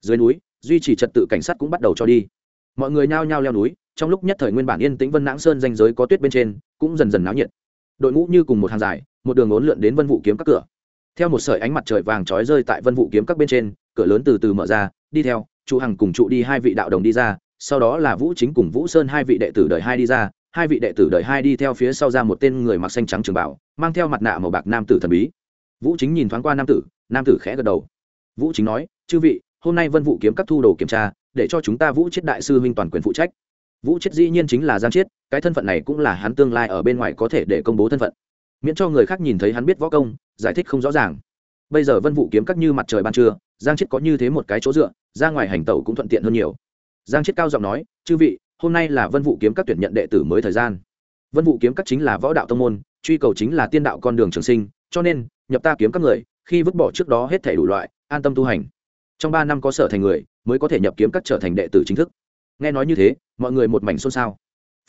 Dưới núi, duy trì trật tự cảnh sát cũng bắt đầu cho đi. Mọi người nhao nhao leo núi, trong lúc nhất thời nguyên bản yên tĩnh vân nãng sơn danh giới có tuyết bên trên, cũng dần dần náo nhiệt. Đội ngũ như cùng một hàng dài, một đường ốn lượn đến vân vụ kiếm các cửa. Theo một sợi ánh mặt trời vàng trói rơi tại vân vụ kiếm các bên trên, cửa lớn từ từ mở ra, đi theo trụ hằng cùng trụ đi hai vị đạo đồng đi ra, sau đó là vũ chính cùng vũ sơn hai vị đệ tử đời hai đi ra, hai vị đệ tử đời hai đi theo phía sau ra một tên người mặc xanh trắng trường bảo, mang theo mặt nạ màu bạc nam tử thần bí. Vũ chính nhìn thoáng qua nam tử nam tử khẽ gật đầu. Vũ chính nói, chư vị, hôm nay vân vụ kiếm các thu đồ kiểm tra, để cho chúng ta vũ chết đại sư huynh toàn quyền phụ trách. Vũ chết dĩ nhiên chính là giang chiết, cái thân phận này cũng là hắn tương lai ở bên ngoài có thể để công bố thân phận. Miễn cho người khác nhìn thấy hắn biết võ công, giải thích không rõ ràng bây giờ vân vụ kiếm các như mặt trời ban trưa, giang chết có như thế một cái chỗ dựa, ra ngoài hành tẩu cũng thuận tiện hơn nhiều. Giang chết cao giọng nói, chư vị, hôm nay là vân vụ kiếm các tuyển nhận đệ tử mới thời gian. Vân vụ kiếm các chính là võ đạo tông môn, truy cầu chính là tiên đạo con đường trường sinh, cho nên, nhập ta kiếm các người, khi vứt bỏ trước đó hết thể đủ loại, an tâm tu hành. Trong ba năm có sở thành người, mới có thể nhập kiếm các trở thành đệ tử chính thức. Nghe nói như thế, mọi người một mảnh xôn xao.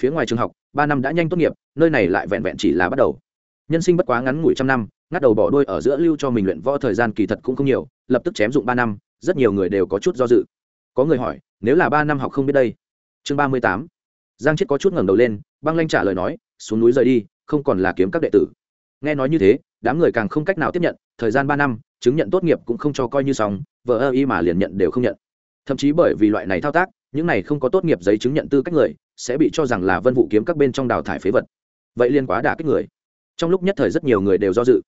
Phía ngoài trường học, ba năm đã nhanh tốt nghiệp, nơi này lại vẹn vẹn chỉ là bắt đầu. Nhân sinh bất quá ngắn ngủi trăm năm ngắt đầu bỏ đôi ở giữa lưu cho mình luyện võ thời gian kỳ thật cũng không nhiều, lập tức chém dụng ba năm, rất nhiều người đều có chút do dự. Có người hỏi, nếu là ba năm học không biết đây? Chương ba mươi tám. Giang chết có chút ngẩng đầu lên, băng lanh trả lời nói, xuống núi rời đi, không còn là kiếm các đệ tử. Nghe nói như thế, đám người càng không cách nào tiếp nhận, thời gian ba năm, chứng nhận tốt nghiệp cũng không cho coi như xong vợ ơ y mà liền nhận đều không nhận. Thậm chí bởi vì loại này thao tác, những này không có tốt nghiệp giấy chứng nhận tư cách người, sẽ bị cho rằng là vân vụ kiếm các bên trong đào thải phế vật. Vậy liên quá đả kích người. Trong lúc nhất thời rất nhiều người đều do dự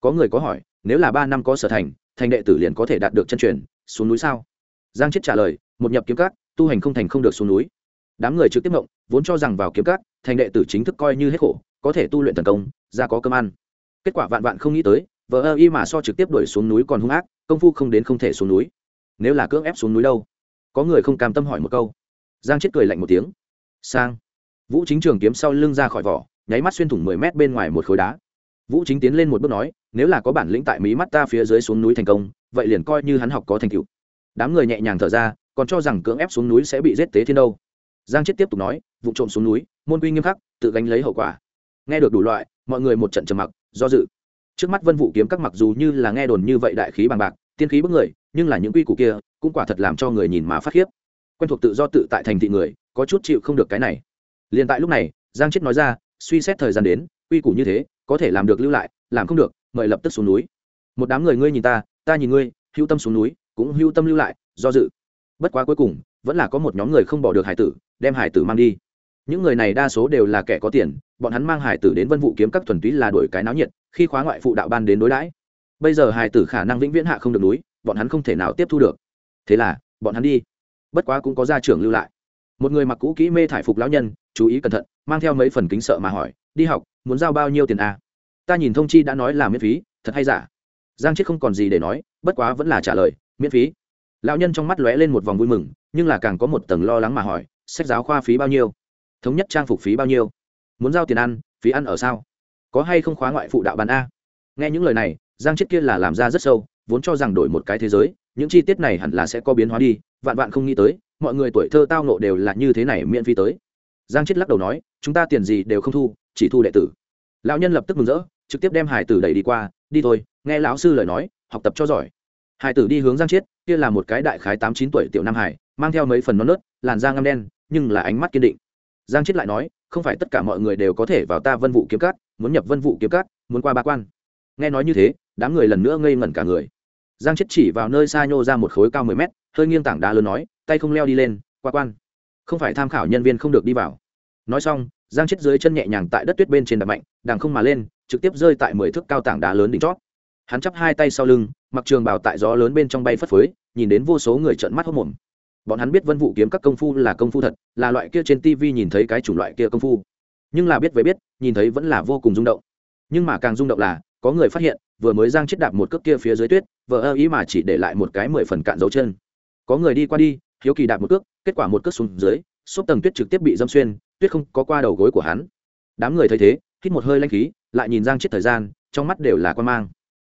có người có hỏi, nếu là ba năm có sở thành thành đệ tử liền có thể đạt được chân truyền, xuống núi sao? Giang chết trả lời, một nhập kiếm cát tu hành không thành không được xuống núi. Đám người trực tiếp mộng vốn cho rằng vào kiếm cát thành đệ tử chính thức coi như hết khổ, có thể tu luyện thần công, ra có cơm ăn. Kết quả vạn vạn không nghĩ tới vợ ơ y mà so trực tiếp đuổi xuống núi còn hung ác, công phu không đến không thể xuống núi. Nếu là cưỡng ép xuống núi đâu? Có người không cam tâm hỏi một câu. Giang chết cười lạnh một tiếng. Sang. Vũ chính trường kiếm sau lưng ra khỏi vỏ, nháy mắt xuyên thủng mười mét bên ngoài một khối đá vũ chính tiến lên một bước nói, nếu là có bản lĩnh tại mí mắt ta phía dưới xuống núi thành công, vậy liền coi như hắn học có thành tựu. Đám người nhẹ nhàng thở ra, còn cho rằng cưỡng ép xuống núi sẽ bị giết tế thiên đâu. Giang chết tiếp tục nói, vụ trộm xuống núi, môn quy nghiêm khắc, tự gánh lấy hậu quả. Nghe được đủ loại, mọi người một trận trầm mặc, do dự. Trước mắt vân Vũ kiếm các mặc dù như là nghe đồn như vậy đại khí bằng bạc, tiên khí bức người, nhưng là những quy củ kia, cũng quả thật làm cho người nhìn mà phát khiếp. Quen thuộc tự do tự tại thành thị người, có chút chịu không được cái này. Liền tại lúc này, giang chết nói ra, suy xét thời gian đến, quy củ như thế có thể làm được lưu lại, làm không được, mời lập tức xuống núi. Một đám người ngươi nhìn ta ta nhìn ngươi, hữu tâm xuống núi, cũng hữu tâm lưu lại, do dự. Bất quá cuối cùng, vẫn là có một nhóm người không bỏ được hải tử, đem hải tử mang đi. Những người này đa số đều là kẻ có tiền, bọn hắn mang hải tử đến vân vụ kiếm các thuần túy là đổi cái náo nhiệt, khi khóa ngoại phụ đạo ban đến đối đãi. Bây giờ hải tử khả năng vĩnh viễn hạ không được núi, bọn hắn không thể nào tiếp thu được. Thế là, bọn hắn đi. Bất quá cũng có gia trưởng lưu lại một người mặc cũ kỹ mê thải phục lão nhân, chú ý cẩn thận, mang theo mấy phần kính sợ mà hỏi, đi học, muốn giao bao nhiêu tiền à? ta nhìn thông chi đã nói là miễn phí, thật hay giả? Giang chết không còn gì để nói, bất quá vẫn là trả lời, miễn phí. Lão nhân trong mắt lóe lên một vòng vui mừng, nhưng là càng có một tầng lo lắng mà hỏi, sách giáo khoa phí bao nhiêu? Thống nhất trang phục phí bao nhiêu? Muốn giao tiền ăn, phí ăn ở sao? Có hay không khóa ngoại phụ đạo bàn a? Nghe những lời này, giang chết kia là làm ra rất sâu, vốn cho rằng đổi một cái thế giới, những chi tiết này hẳn là sẽ có biến hóa đi, vạn vạn không nghĩ tới mọi người tuổi thơ tao nộ đều là như thế này miễn phí tới. Giang chết lắc đầu nói, chúng ta tiền gì đều không thu, chỉ thu đệ tử. Lão nhân lập tức mừng rỡ, trực tiếp đem hải tử đẩy đi qua, đi thôi, nghe lão sư lời nói, học tập cho giỏi. Hải tử đi hướng giang chiết kia là một cái đại khái tám chín tuổi tiểu nam hải, mang theo mấy phần non nớt, làn da ngâm đen, nhưng là ánh mắt kiên định. Giang chiết lại nói, không phải tất cả mọi người đều có thể vào ta vân vụ kiếm cát muốn nhập vân vụ kiếm cát muốn qua ba quan. Nghe nói như thế, đám người lần nữa ngây ngẩn cả người. Giang chiết chỉ vào nơi xa nhô ra một khối cao mười mét, hơi nghiêng tảng đá lớn nói tay không leo đi lên, qua quan. Không phải tham khảo nhân viên không được đi vào. Nói xong, giang chết dưới chân nhẹ nhàng tại đất tuyết bên trên đập mạnh đàng không mà lên, trực tiếp rơi tại mười thước cao tảng đá lớn đỉnh chót. Hắn chắp hai tay sau lưng, mặc trường bảo tại gió lớn bên trong bay phất phới, nhìn đến vô số người trợn mắt hốc mồm. Bọn hắn biết vân vụ kiếm các công phu là công phu thật, là loại kia trên tv nhìn thấy cái chủng loại kia công phu. Nhưng là biết về biết, nhìn thấy vẫn là vô cùng rung động. Nhưng mà càng rung động là, có người phát hiện, vừa mới giang chết đạp một cước kia phía dưới tuyết vỡ ơ ý mà chỉ để lại một cái mười phần cạn dấu chân. Có người đi qua đi hiếu kỳ đạp một cước, kết quả một cước xuống dưới, xốp tầng tuyết trực tiếp bị dâm xuyên, tuyết không có qua đầu gối của hắn. Đám người thấy thế, hít một hơi lanh khí, lại nhìn giang chết thời gian, trong mắt đều là quan mang.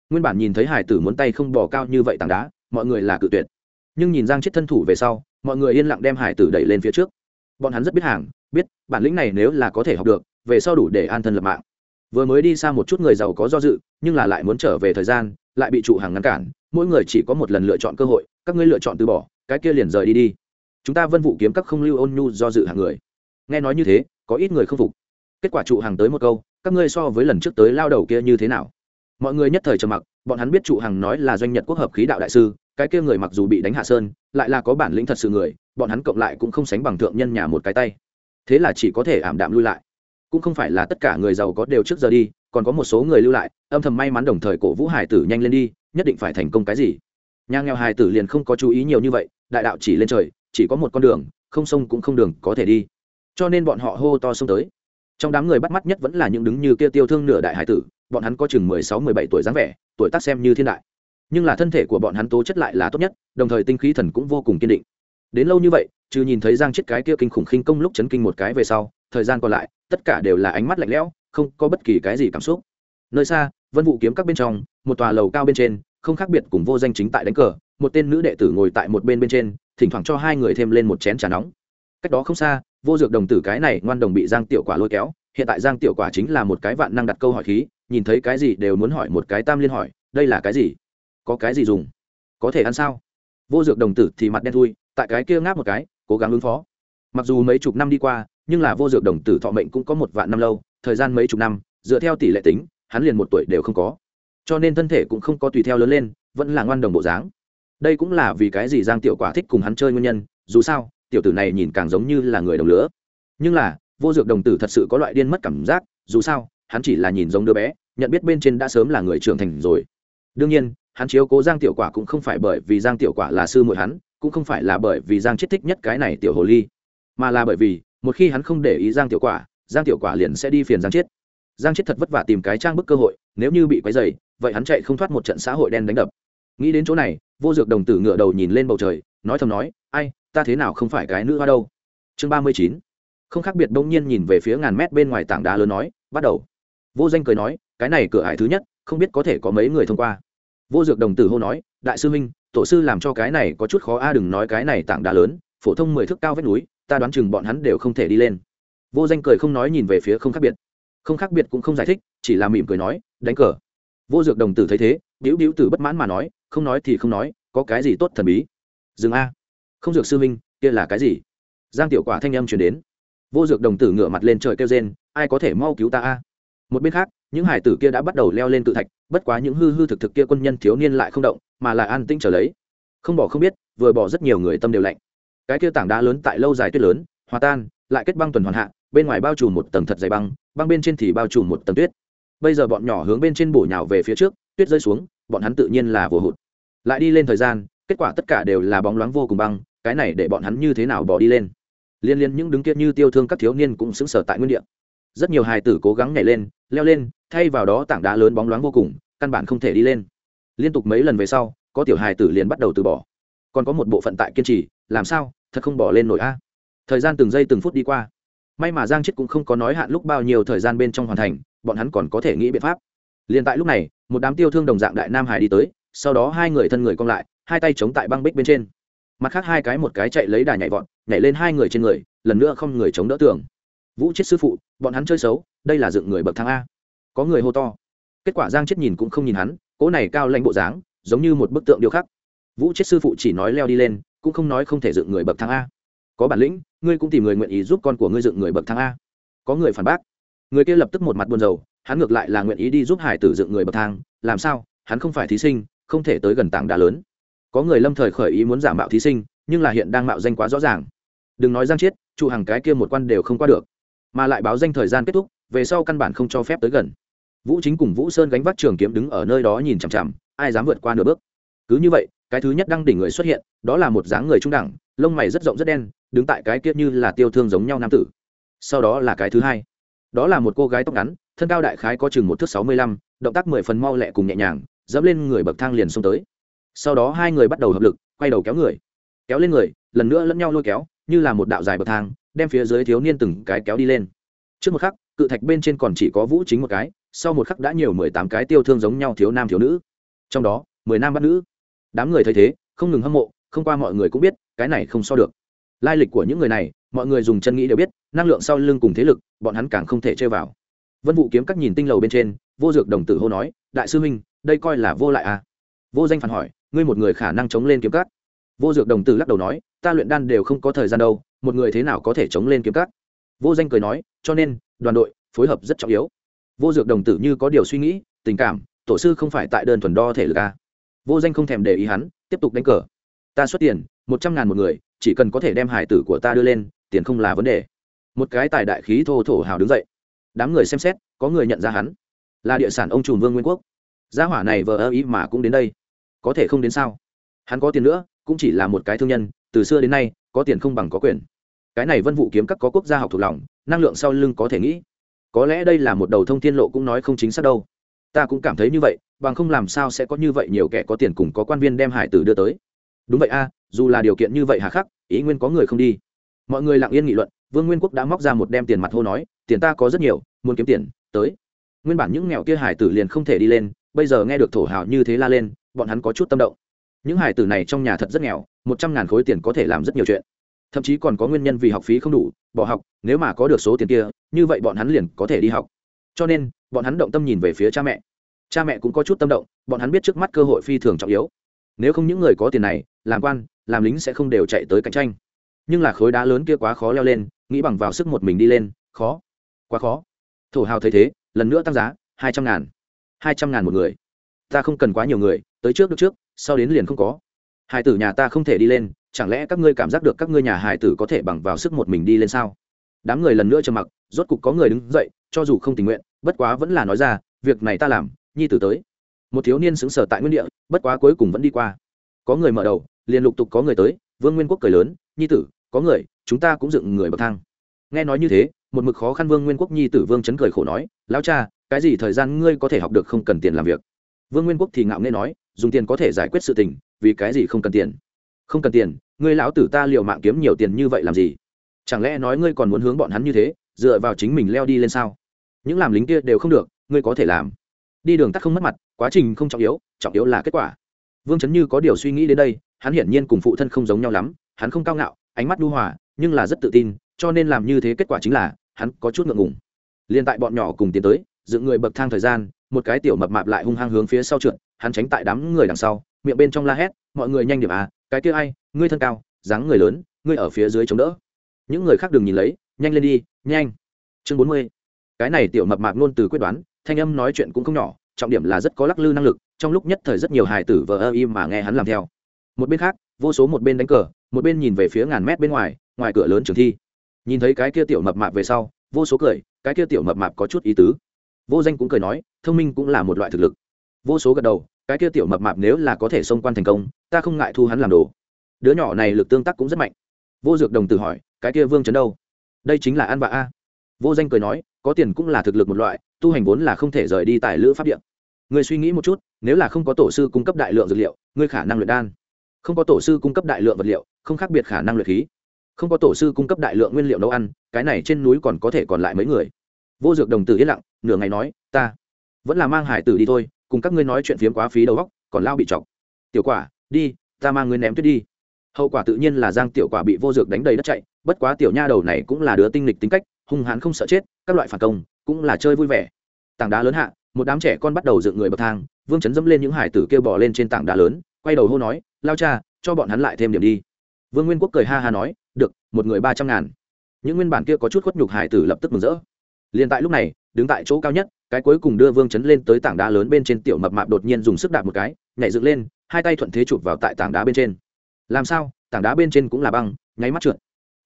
Nguyên bản nhìn thấy hải tử muốn tay không bỏ cao như vậy tảng đá, mọi người là cự tuyệt. Nhưng nhìn giang chết thân thủ về sau, mọi người yên lặng đem hải tử đẩy lên phía trước. Bọn hắn rất biết hàng, biết, bản lĩnh này nếu là có thể học được, về sau đủ để an thân lập mạng. Vừa mới đi xa một chút người giàu có do dự, nhưng là lại muốn trở về thời gian, lại bị trụ hàng ngăn cản, mỗi người chỉ có một lần lựa chọn cơ hội, các ngươi lựa chọn từ bỏ cái kia liền rời đi đi. Chúng ta vân vụ kiếm các không lưu ôn nhu do dự hàng người. Nghe nói như thế, có ít người không phục. Kết quả trụ hàng tới một câu, các ngươi so với lần trước tới lao đầu kia như thế nào? Mọi người nhất thời trầm mặc, bọn hắn biết trụ hàng nói là doanh nhật quốc hợp khí đạo đại sư, cái kia người mặc dù bị đánh hạ sơn, lại là có bản lĩnh thật sự người, bọn hắn cộng lại cũng không sánh bằng thượng nhân nhà một cái tay. Thế là chỉ có thể ảm đạm lui lại. Cũng không phải là tất cả người giàu có đều trước giờ đi, còn có một số người lưu lại, âm thầm may mắn đồng thời cổ vũ hải tử nhanh lên đi, nhất định phải thành công cái gì? Nhà nghèo hải tử liền không có chú ý nhiều như vậy, đại đạo chỉ lên trời, chỉ có một con đường, không sông cũng không đường có thể đi. Cho nên bọn họ hô to sông tới. Trong đám người bắt mắt nhất vẫn là những đứng như kia tiêu thương nửa đại hải tử, bọn hắn có chừng mười sáu, mười bảy tuổi dáng vẻ, tuổi tác xem như thiên đại. Nhưng là thân thể của bọn hắn tố chất lại là tốt nhất, đồng thời tinh khí thần cũng vô cùng kiên định. Đến lâu như vậy chứ nhìn thấy giang chết cái kia kinh khủng khinh công lúc chấn kinh một cái về sau, thời gian còn lại, tất cả đều là ánh mắt lạnh lẽo, không có bất kỳ cái gì cảm xúc. Nơi xa, vân vụ kiếm các bên trong, một tòa lầu cao bên trên không khác biệt cùng vô danh chính tại đánh cờ, một tên nữ đệ tử ngồi tại một bên bên trên, thỉnh thoảng cho hai người thêm lên một chén trà nóng. Cách đó không xa, vô dược đồng tử cái này ngoan đồng bị giang tiểu quả lôi kéo, hiện tại giang tiểu quả chính là một cái vạn năng đặt câu hỏi khí, nhìn thấy cái gì đều muốn hỏi một cái tam liên hỏi, đây là cái gì? Có cái gì dùng? Có thể ăn sao? Vô dược đồng tử thì mặt đen thui, tại cái kia ngáp một cái, cố gắng ứng phó. Mặc dù mấy chục năm đi qua, nhưng là vô dược đồng tử thọ mệnh cũng có một vạn năm lâu, thời gian mấy chục năm, dựa theo tỷ lệ tính, hắn liền một tuổi đều không có cho nên thân thể cũng không có tùy theo lớn lên, vẫn là ngoan đồng bộ dáng. Đây cũng là vì cái gì giang tiểu quả thích cùng hắn chơi nguyên nhân, dù sao, tiểu tử này nhìn càng giống như là người đồng lứa. Nhưng là, vô dược đồng tử thật sự có loại điên mất cảm giác, dù sao, hắn chỉ là nhìn giống đứa bé, nhận biết bên trên đã sớm là người trưởng thành rồi. Đương nhiên, hắn chiếu cố giang tiểu quả cũng không phải bởi vì giang tiểu quả là sư muội hắn, cũng không phải là bởi vì giang chết thích nhất cái này tiểu hồ ly, mà là bởi vì, một khi hắn không để ý giang tiểu quả, giang tiểu quả liền sẽ đi phiền giang chết. Giang chết thật vất vả tìm cái trang bức cơ hội, nếu như bị quấy dày vậy hắn chạy không thoát một trận xã hội đen đánh đập. Nghĩ đến chỗ này, vô dược đồng tử ngựa đầu nhìn lên bầu trời, nói thầm nói, ai, ta thế nào không phải cái nữ hoa đâu? Chương ba mươi chín. Không khác biệt bỗng nhiên nhìn về phía ngàn mét bên ngoài tảng đá lớn nói, bắt đầu. Vô danh cười nói, cái này cửa hải thứ nhất, không biết có thể có mấy người thông qua. Vô dược đồng tử hô nói, đại sư minh tổ sư làm cho cái này có chút khó a, đừng nói cái này tảng đá lớn, phổ thông mười thước cao vách núi, ta đoán chừng bọn hắn đều không thể đi lên. Vô danh cười không nói nhìn về phía không khác biệt. Không khác biệt cũng không giải thích, chỉ là mỉm cười nói, đánh cờ vô dược đồng tử thấy thế biểu biểu tử bất mãn mà nói, không nói thì không nói, có cái gì tốt thần bí? Dừng a. Không dược sư minh kia là cái gì? Giang tiểu quả thanh âm chuyển đến. Vô dược đồng tử ngửa mặt lên trời kêu rên, ai có thể mau cứu ta a? Một bên khác, những hải tử kia đã bắt đầu leo lên cự thạch, bất quá những hư hư thực thực kia quân nhân thiếu niên lại không động, mà là an tĩnh trở lấy. Không bỏ không biết, vừa bỏ rất nhiều người tâm đều lạnh. Cái kia tảng đá lớn tại lâu dài tuyết lớn, hòa tan, lại kết băng tuần hoàn hạ, bên ngoài bao trùm một tầng thật dày băng băng bên trên thì bao trùm một tầng tuyết bây giờ bọn nhỏ hướng bên trên bổ nhào về phía trước, tuyết rơi xuống, bọn hắn tự nhiên là vừa hụt. Lại đi lên thời gian, kết quả tất cả đều là bóng loáng vô cùng băng, cái này để bọn hắn như thế nào bỏ đi lên? Liên liên những đứng kia như tiêu thương các thiếu niên cũng xứng sở tại nguyên địa. Rất nhiều hài tử cố gắng nhảy lên, leo lên, thay vào đó tảng đá lớn bóng loáng vô cùng, căn bản không thể đi lên. Liên tục mấy lần về sau, có tiểu hài tử liền bắt đầu từ bỏ. Còn có một bộ phận tại kiên trì, làm sao, thật không bỏ lên nổi a? Thời gian từng giây từng phút đi qua. May mà giang chết cũng không có nói hạn lúc bao nhiêu thời gian bên trong hoàn thành bọn hắn còn có thể nghĩ biện pháp. Liền tại lúc này, một đám tiêu thương đồng dạng đại nam hải đi tới, sau đó hai người thân người cong lại, hai tay chống tại băng bích bên trên. Mặt khác hai cái một cái chạy lấy đà nhảy vọt, nhảy lên hai người trên người, lần nữa không người chống đỡ tường. Vũ chết sư phụ, bọn hắn chơi xấu, đây là dựng người bậc thang a. Có người hô to. Kết quả giang chết nhìn cũng không nhìn hắn, cỗ này cao lãnh bộ dáng, giống như một bức tượng điêu khắc. Vũ chết sư phụ chỉ nói leo đi lên, cũng không nói không thể dựng người bậc thang a. Có bản lĩnh, ngươi cũng tìm người nguyện ý giúp con của ngươi dựng người bậc thang a. Có người phản bác người kia lập tức một mặt buồn rầu, hắn ngược lại là nguyện ý đi giúp hải tử dựng người bậc thang, làm sao, hắn không phải thí sinh, không thể tới gần tảng đá lớn. Có người lâm thời khởi ý muốn giả mạo thí sinh, nhưng là hiện đang mạo danh quá rõ ràng. Đừng nói giang chiết, trụ hàng cái kia một quan đều không qua được. Mà lại báo danh thời gian kết thúc, về sau căn bản không cho phép tới gần. Vũ chính cùng vũ sơn gánh vác trường kiếm đứng ở nơi đó nhìn chằm chằm, ai dám vượt qua nửa bước. Cứ như vậy, cái thứ nhất đăng đỉnh người xuất hiện, đó là một dáng người trung đẳng, lông mày rất rộng rất đen, đứng tại cái kia như là tiêu thương giống nhau nam tử. Sau đó là cái thứ hai đó là một cô gái tóc ngắn, thân cao đại khái có chừng một thước sáu mươi lăm, động tác mười phần mau lẹ cùng nhẹ nhàng, dẫm lên người bậc thang liền xông tới. Sau đó hai người bắt đầu hợp lực, quay đầu kéo người. Kéo lên người, lần nữa lẫn nhau lôi kéo, như là một đạo dài bậc thang, đem phía dưới thiếu niên từng cái kéo đi lên. Trước một khắc, cự thạch bên trên còn chỉ có vũ chính một cái, sau một khắc đã nhiều mười tám cái tiêu thương giống nhau thiếu nam thiếu nữ. Trong đó, mười nam bắt nữ. Đám người thấy thế, không ngừng hâm mộ, không qua mọi người cũng biết, cái này không so được. Lai lịch của những người này mọi người dùng chân nghĩ đều biết, năng lượng sau lưng cùng thế lực, bọn hắn càng không thể chơi vào. Vân vụ kiếm các nhìn tinh lầu bên trên, vô dược đồng tử hô nói, đại sư huynh, đây coi là vô lại à? Vô danh phản hỏi, ngươi một người khả năng chống lên kiếm cắt vô dược đồng tử lắc đầu nói, ta luyện đan đều không có thời gian đâu, một người thế nào có thể chống lên kiếm cắt vô danh cười nói, cho nên, đoàn đội phối hợp rất trọng yếu. Vô dược đồng tử như có điều suy nghĩ, tình cảm, tổ sư không phải tại đơn thuần đo thể lực à. vô danh không thèm để ý hắn, tiếp tục đánh cờ. Ta xuất tiền, một trăm ngàn một người, chỉ cần có thể đem hải tử của ta đưa lên tiền không là vấn đề. Một cái tài đại khí thô thổ hào đứng dậy. Đám người xem xét, có người nhận ra hắn. Là địa sản ông trùm vương nguyên quốc. Gia hỏa này vờ ơ ý mà cũng đến đây. Có thể không đến sao? Hắn có tiền nữa, cũng chỉ là một cái thương nhân, từ xưa đến nay, có tiền không bằng có quyền. Cái này vân vụ kiếm các có quốc gia học thuộc lòng, năng lượng sau lưng có thể nghĩ. Có lẽ đây là một đầu thông thiên lộ cũng nói không chính xác đâu. Ta cũng cảm thấy như vậy, bằng không làm sao sẽ có như vậy nhiều kẻ có tiền cùng có quan viên đem hải tử đưa tới. Đúng vậy a, dù là điều kiện như vậy hà khắc, ý nguyên có người không đi mọi người lặng yên nghị luận, vương nguyên quốc đã móc ra một đem tiền mặt hô nói, tiền ta có rất nhiều, muốn kiếm tiền, tới. Nguyên bản những nghèo kia hải tử liền không thể đi lên, bây giờ nghe được thổ hào như thế la lên, bọn hắn có chút tâm động. Những hải tử này trong nhà thật rất nghèo, một trăm ngàn khối tiền có thể làm rất nhiều chuyện. Thậm chí còn có nguyên nhân vì học phí không đủ, bỏ học, nếu mà có được số tiền kia, như vậy bọn hắn liền có thể đi học. Cho nên, bọn hắn động tâm nhìn về phía cha mẹ. Cha mẹ cũng có chút tâm động, bọn hắn biết trước mắt cơ hội phi thường trọng yếu. Nếu không những người có tiền này, làm quan, làm lính sẽ không đều chạy tới cạnh tranh nhưng là khối đá lớn kia quá khó leo lên, nghĩ bằng vào sức một mình đi lên, khó, quá khó. Thổ hào thấy thế, lần nữa tăng giá, hai trăm ngàn. Hai trăm ngàn một người. Ta không cần quá nhiều người, tới trước được trước, sau đến liền không có. Hải tử nhà ta không thể đi lên, chẳng lẽ các ngươi cảm giác được các ngươi nhà hải tử có thể bằng vào sức một mình đi lên sao? Đám người lần nữa trầm mặc, rốt cục có người đứng dậy, cho dù không tình nguyện, bất quá vẫn là nói ra, việc này ta làm, nhi tử tới. Một thiếu niên xứng sở tại nguyên địa, bất quá cuối cùng vẫn đi qua. Có người mở đầu, liền lục tục có người tới, vương nguyên quốc cười lớn, nhi tử có người, chúng ta cũng dựng người bậc thang. Nghe nói như thế, một mực khó khăn vương nguyên quốc nhi tử vương chấn cười khổ nói, lão cha, cái gì thời gian ngươi có thể học được không cần tiền làm việc? Vương nguyên quốc thì ngạo nghe nói, dùng tiền có thể giải quyết sự tình, vì cái gì không cần tiền? Không cần tiền, ngươi lão tử ta liệu mạng kiếm nhiều tiền như vậy làm gì? Chẳng lẽ nói ngươi còn muốn hướng bọn hắn như thế, dựa vào chính mình leo đi lên sao? Những làm lính kia đều không được, ngươi có thể làm. Đi đường tắt không mất mặt, quá trình không trọng yếu trọng yếu là kết quả. Vương chấn như có điều suy nghĩ đến đây, hắn hiển nhiên cùng phụ thân không giống nhau lắm, hắn không cao ngạo ánh mắt đu hòa, nhưng là rất tự tin, cho nên làm như thế kết quả chính là, hắn có chút ngượng ngùng. Liên tại bọn nhỏ cùng tiến tới, dựng người bậc thang thời gian, một cái tiểu mập mạp lại hung hăng hướng phía sau trượt, hắn tránh tại đám người đằng sau, miệng bên trong la hét, mọi người nhanh điểm à cái kia ai, ngươi thân cao, dáng người lớn, ngươi ở phía dưới chống đỡ. Những người khác đừng nhìn lấy, nhanh lên đi, nhanh. Chương bốn mươi. Cái này tiểu mập mạp luôn từ quyết đoán, thanh âm nói chuyện cũng không nhỏ, trọng điểm là rất có lắc lư năng lực, trong lúc nhất thời rất nhiều hài tử vờ ơ im mà nghe hắn làm theo. Một bên khác vô số một bên đánh cờ, một bên nhìn về phía ngàn mét bên ngoài ngoài cửa lớn trường thi. Nhìn thấy cái kia tiểu mập mạp về sau, vô số cười, cái kia tiểu mập mạp có chút ý tứ. Vô danh cũng cười nói, thông minh cũng là một loại thực lực. Vô số gật đầu, cái kia tiểu mập mạp nếu là có thể xông quan thành công, ta không ngại thu hắn làm đồ. Đứa nhỏ này lực tương tác cũng rất mạnh. Vô dược đồng tử hỏi, cái kia vương chấn đâu? Đây chính là an bạ a. Vô danh cười nói, có tiền cũng là thực lực một loại, tu hành vốn là không thể rời đi tại lữ pháp điện người suy nghĩ một chút, nếu là không có tổ sư cung cấp đại lượng dược liệu, ngươi khả năng luyện đan không có tổ sư cung cấp đại lượng vật liệu, không khác biệt khả năng luyện khí. Không có tổ sư cung cấp đại lượng nguyên liệu nấu ăn, cái này trên núi còn có thể còn lại mấy người. Vô dược đồng tử yên lặng, nửa ngày nói, ta vẫn là mang hải tử đi thôi, cùng các ngươi nói chuyện phiếm quá phí đầu góc còn lao bị chọc. Tiểu quả, đi, ta mang ngươi ném tuyết đi. Hậu quả tự nhiên là giang tiểu quả bị vô dược đánh đầy đất chạy, bất quá tiểu nha đầu này cũng là đứa tinh lịch tính cách, hung hãn không sợ chết, các loại phản công, cũng là chơi vui vẻ. Tảng đá lớn hạ, một đám trẻ con bắt đầu dựng người bậc thang, vương chấn dẫm lên những hải tử kêu bỏ lên trên tảng đá lớn, quay đầu hô nói lao cha, cho bọn hắn lại thêm điểm đi. Vương nguyên quốc cười ha ha nói, được, một người ba trăm ngàn. Những nguyên bản kia có chút khuất nhục hải tử lập tức mừng rỡ. Liền tại lúc này, đứng tại chỗ cao nhất, cái cuối cùng đưa vương chấn lên tới tảng đá lớn bên trên tiểu mập mạp đột nhiên dùng sức đạp một cái, nhảy dựng lên, hai tay thuận thế chụp vào tại tảng đá bên trên. Làm sao? Tảng đá bên trên cũng là băng, nháy mắt trượt.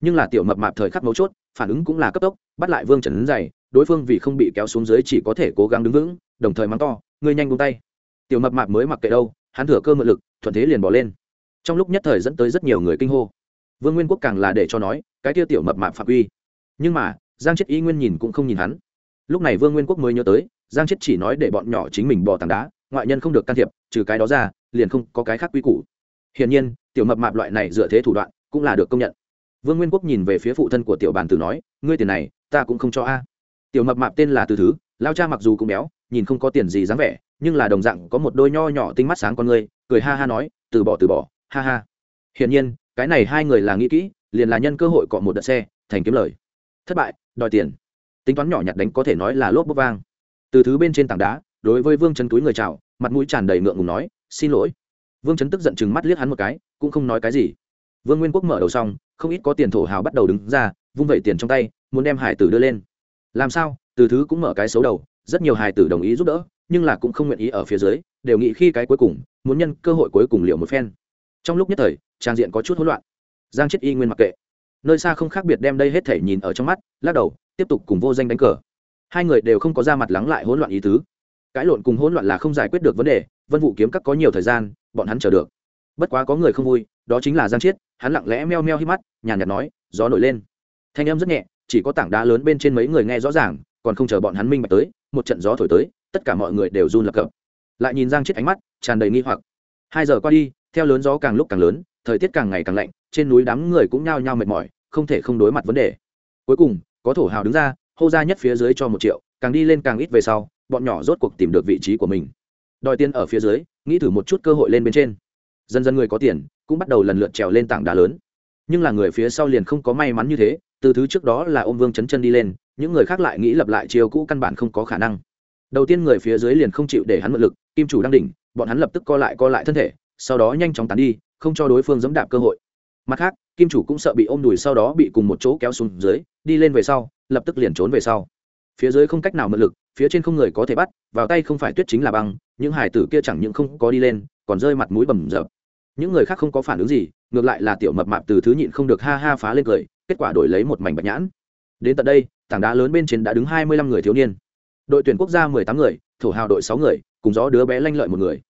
Nhưng là tiểu mập mạp thời khắc mấu chốt, phản ứng cũng là cấp tốc, bắt lại vương trần dày đối phương vì không bị kéo xuống dưới chỉ có thể cố gắng đứng vững, đồng thời mắng to, ngươi nhanh buông tay. Tiểu mập mạp mới mặc kệ đâu, hắn thừa cơ mượn lực thuận thế liền bỏ lên. Trong lúc nhất thời dẫn tới rất nhiều người kinh hô. Vương nguyên quốc càng là để cho nói, cái tiêu tiểu mập mạp phạm uy. Nhưng mà, giang chết ý nguyên nhìn cũng không nhìn hắn. Lúc này vương nguyên quốc mới nhớ tới, giang chết chỉ nói để bọn nhỏ chính mình bỏ tảng đá, ngoại nhân không được can thiệp, trừ cái đó ra, liền không có cái khác quy củ. Hiển nhiên, tiểu mập mạp loại này dựa thế thủ đoạn, cũng là được công nhận. Vương nguyên quốc nhìn về phía phụ thân của tiểu bàn tử nói, ngươi tiền này, ta cũng không cho a. Tiểu mập mạp tên là từ thứ, lao cha mặc dù cũng béo, nhìn không có tiền gì dáng vẻ nhưng là đồng dạng có một đôi nho nhỏ tinh mắt sáng con người cười ha ha nói, từ bỏ từ bỏ, ha ha. Hiển nhiên, cái này hai người là nghĩ kỹ, liền là nhân cơ hội cọ một đợt xe, thành kiếm lời. Thất bại, đòi tiền. Tính toán nhỏ nhặt đánh có thể nói là lốp bốc vang. Từ thứ bên trên tảng đá, đối với vương chấn túi người chào, mặt mũi tràn đầy ngượng ngùng nói, xin lỗi. Vương chấn tức giận chừng mắt liếc hắn một cái, cũng không nói cái gì. Vương nguyên quốc mở đầu xong, không ít có tiền thổ hào bắt đầu đứng ra, vung vẩy tiền trong tay, muốn đem hải tử đưa lên. Làm sao? Từ thứ cũng mở cái xấu đầu, rất nhiều hải tử đồng ý giúp đỡ nhưng là cũng không nguyện ý ở phía dưới, đều nghĩ khi cái cuối cùng, muốn nhân cơ hội cuối cùng liệu một phen. Trong lúc nhất thời, trang diện có chút hỗn loạn. Giang chết y nguyên mặc kệ. Nơi xa không khác biệt đem đây hết thể nhìn ở trong mắt, lắc đầu, tiếp tục cùng vô danh đánh cờ. Hai người đều không có ra mặt lắng lại hỗn loạn ý tứ. Cãi lộn cùng hỗn loạn là không giải quyết được vấn đề, vân vụ kiếm các có nhiều thời gian, bọn hắn chờ được. Bất quá có người không vui, đó chính là giang chiết, hắn lặng lẽ meo meo hít mắt, nhàn nhạt nói, gió nổi lên. Thanh âm rất nhẹ, chỉ có tảng đá lớn bên trên mấy người nghe rõ ràng, còn không chờ bọn hắn minh bạch tới, một trận gió thổi tới tất cả mọi người đều run lập cập. Lại nhìn giang chết ánh mắt, tràn đầy nghi hoặc. Hai giờ qua đi, theo lớn gió càng lúc càng lớn, thời tiết càng ngày càng lạnh, trên núi đám người cũng nhao nhao mệt mỏi, không thể không đối mặt vấn đề. Cuối cùng, có thổ hào đứng ra, hô ra nhất phía dưới cho một triệu, càng đi lên càng ít về sau, bọn nhỏ rốt cuộc tìm được vị trí của mình. Đòi tiền ở phía dưới, nghĩ thử một chút cơ hội lên bên trên. Dần dần người có tiền, cũng bắt đầu lần lượt trèo lên tảng đá lớn. Nhưng là người phía sau liền không có may mắn như thế, từ thứ trước đó là ôm vương chấn chân đi lên, những người khác lại nghĩ lập lại chiều cũ căn bản không có khả năng đầu tiên người phía dưới liền không chịu để hắn mượn lực, kim chủ đang đỉnh, bọn hắn lập tức co lại co lại thân thể, sau đó nhanh chóng tán đi, không cho đối phương dẫm đạp cơ hội. Mặt khác, kim chủ cũng sợ bị ôm đùi sau đó bị cùng một chỗ kéo xuống dưới, đi lên về sau, lập tức liền trốn về sau. Phía dưới không cách nào mượn lực, phía trên không người có thể bắt, vào tay không phải tuyết chính là băng, những hải tử kia chẳng những không có đi lên, còn rơi mặt mũi bầm rợp những người khác không có phản ứng gì, ngược lại là tiểu mập mạp từ thứ nhịn không được ha ha phá lên cười, kết quả đổi lấy một mảnh bạch nhãn. Đến tận đây, tảng đá lớn bên trên đã đứng hai mươi lăm người thiếu niên đội tuyển quốc gia mười tám người, thổ hào đội sáu người, cùng gió đứa bé lanh lợi một người.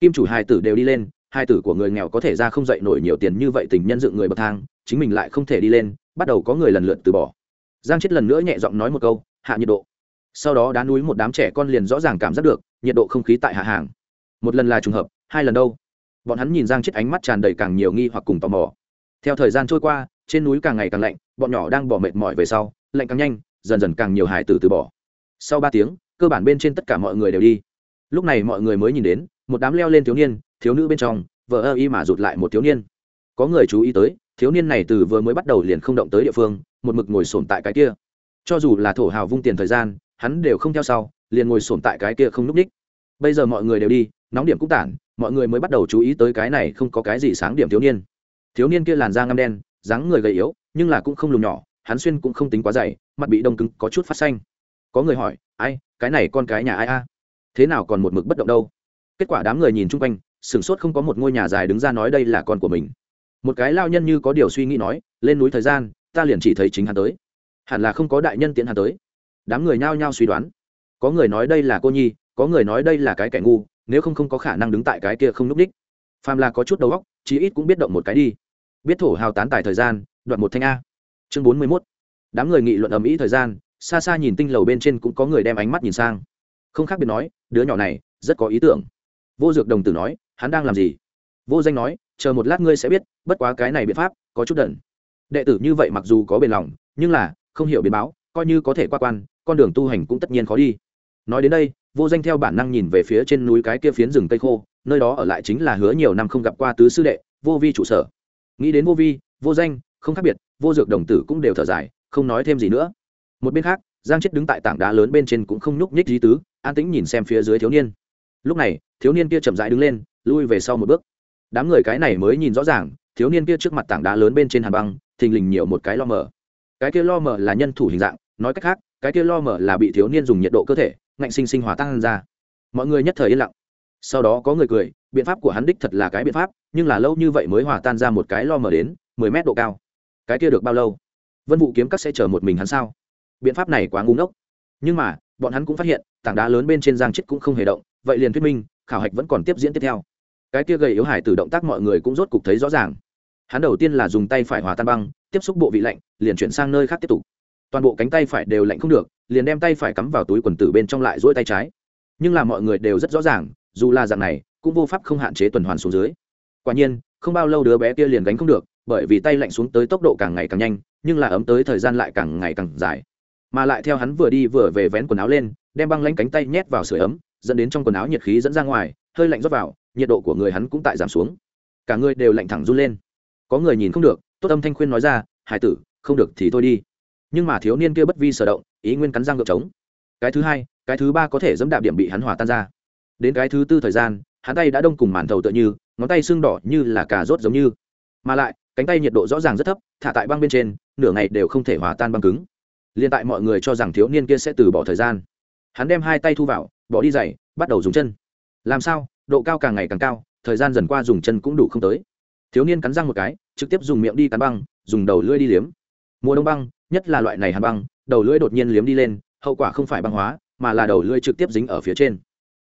Kim chủ hai tử đều đi lên hai tử của người nghèo có thể ra không dậy nổi nhiều tiền như vậy tình nhân dựng người bậc thang, chính mình lại không thể đi lên, bắt đầu có người lần lượt từ bỏ. Giang chết lần nữa nhẹ giọng nói một câu, hạ nhiệt độ. Sau đó đá núi một đám trẻ con liền rõ ràng cảm giác được, nhiệt độ không khí tại hạ hàng. Một lần là trùng hợp, hai lần đâu? Bọn hắn nhìn giang chết ánh mắt tràn đầy càng nhiều nghi hoặc cùng tò mò. Theo thời gian trôi qua, trên núi càng ngày càng lạnh, bọn nhỏ đang bỏ mệt mỏi về sau, lạnh càng nhanh, dần dần càng nhiều hải tử từ bỏ sau ba tiếng, cơ bản bên trên tất cả mọi người đều đi. Lúc này mọi người mới nhìn đến, một đám leo lên thiếu niên, thiếu nữ bên trong vợ ơ y mà rụt lại một thiếu niên. Có người chú ý tới, thiếu niên này từ vừa mới bắt đầu liền không động tới địa phương, một mực ngồi sồn tại cái kia. Cho dù là thổ hào vung tiền thời gian, hắn đều không theo sau, liền ngồi sồn tại cái kia không núp ních. Bây giờ mọi người đều đi, nóng điểm cũng tản, mọi người mới bắt đầu chú ý tới cái này không có cái gì sáng điểm thiếu niên. Thiếu niên kia làn da ngăm đen, dáng người gầy yếu, nhưng là cũng không lùm nhỏ, hắn xuyên cũng không tính quá dày, mặt bị đông cứng, có chút phát xanh có người hỏi, ai, cái này con cái nhà ai a? Thế nào còn một mực bất động đâu? Kết quả đám người nhìn chung quanh, sửng sốt không có một ngôi nhà dài đứng ra nói đây là con của mình. Một cái lao nhân như có điều suy nghĩ nói, lên núi thời gian, ta liền chỉ thấy chính hắn tới. Hẳn là không có đại nhân tiễn hắn tới. Đám người nhao nhao suy đoán. Có người nói đây là cô nhi, có người nói đây là cái kẻ ngu, nếu không không có khả năng đứng tại cái kia không núp đích. Phàm là có chút đầu óc, chí ít cũng biết động một cái đi. Biết thổ hào tán tài thời gian, đoạn một thanh a. Chương bốn mươi mốt. Đám người nghị luận ầm ĩ thời gian xa xa nhìn tinh lầu bên trên cũng có người đem ánh mắt nhìn sang. Không khác biệt nói, đứa nhỏ này, rất có ý tưởng. Vô dược đồng tử nói, hắn đang làm gì? Vô danh nói, chờ một lát ngươi sẽ biết, bất quá cái này biện pháp, có chút đần. Đệ tử như vậy mặc dù có bền lòng, nhưng là, không hiểu biến báo, coi như có thể qua quan, con đường tu hành cũng tất nhiên khó đi. Nói đến đây, vô danh theo bản năng nhìn về phía trên núi cái kia phiến rừng cây khô, nơi đó ở lại chính là hứa nhiều năm không gặp qua tứ sư đệ, vô vi trụ sở. Nghĩ đến vô vi, vô danh, không khác biệt, vô dược đồng tử cũng đều thở dài, không nói thêm gì nữa một bên khác, giang chết đứng tại tảng đá lớn bên trên cũng không nhúc nhích gì tứ, an tĩnh nhìn xem phía dưới thiếu niên. Lúc này, thiếu niên kia chậm rãi đứng lên, lui về sau một bước. Đám người cái này mới nhìn rõ ràng, thiếu niên kia trước mặt tảng đá lớn bên trên hàn băng, thình lình nhiều một cái lo mở cái kia lo mở là nhân thủ hình dạng, nói cách khác, cái kia lo mở là bị thiếu niên dùng nhiệt độ cơ thể, ngạnh sinh sinh hòa tan ra. Mọi người nhất thời yên lặng. Sau đó có người cười, biện pháp của hắn đích thật là cái biện pháp, nhưng là lâu như vậy mới hòa tan ra một cái lo mở đến mười mét độ cao. Cái kia được bao lâu? Vân vụ kiếm các sẽ chờ một mình hắn sao? Biện pháp này quá ngu ngốc. Nhưng mà, bọn hắn cũng phát hiện, tảng đá lớn bên trên giang chết cũng không hề động, vậy liền thuyết minh, khảo hạch vẫn còn tiếp diễn tiếp theo. Cái kia gầy yếu hải từ động tác mọi người cũng rốt cục thấy rõ ràng. Hắn đầu tiên là dùng tay phải hòa tan băng, tiếp xúc bộ vị lạnh, liền chuyển sang nơi khác tiếp tục. Toàn bộ cánh tay phải đều lạnh không được, liền đem tay phải cắm vào túi quần tử bên trong lại dỗi tay trái. Nhưng là mọi người đều rất rõ ràng, dù là dạng này, cũng vô pháp không hạn chế tuần hoàn xuống dưới. Quả nhiên, không bao lâu đứa bé kia liền gánh không được, bởi vì tay lạnh xuống tới tốc độ càng ngày càng nhanh, nhưng là ấm tới thời gian lại càng ngày càng dài mà lại theo hắn vừa đi vừa về vén quần áo lên, đem băng lanh cánh tay nhét vào sửa ấm, dẫn đến trong quần áo nhiệt khí dẫn ra ngoài, hơi lạnh rót vào, nhiệt độ của người hắn cũng tại giảm xuống. Cả người đều lạnh thẳng run lên. Có người nhìn không được, tốt âm thanh khuyên nói ra, hải tử, không được thì thôi đi. Nhưng mà thiếu niên kia bất vi sở động, ý nguyên cắn răng ngược trống. Cái thứ hai, cái thứ ba có thể dẫm đạp điểm bị hắn hòa tan ra. Đến cái thứ tư thời gian, hắn tay đã đông cùng màn thầu tựa như, ngón tay sưng đỏ như là cà rốt giống như. Mà lại, cánh tay nhiệt độ rõ ràng rất thấp, thả tại băng bên trên, nửa ngày đều không thể hòa tan băng cứng liên tại mọi người cho rằng thiếu niên kia sẽ từ bỏ thời gian, hắn đem hai tay thu vào, bỏ đi giày, bắt đầu dùng chân. Làm sao? Độ cao càng ngày càng cao, thời gian dần qua dùng chân cũng đủ không tới. Thiếu niên cắn răng một cái, trực tiếp dùng miệng đi cắn băng, dùng đầu lưỡi đi liếm. Mùa đông băng, nhất là loại này hàn băng, đầu lưỡi đột nhiên liếm đi lên, hậu quả không phải băng hóa, mà là đầu lưỡi trực tiếp dính ở phía trên.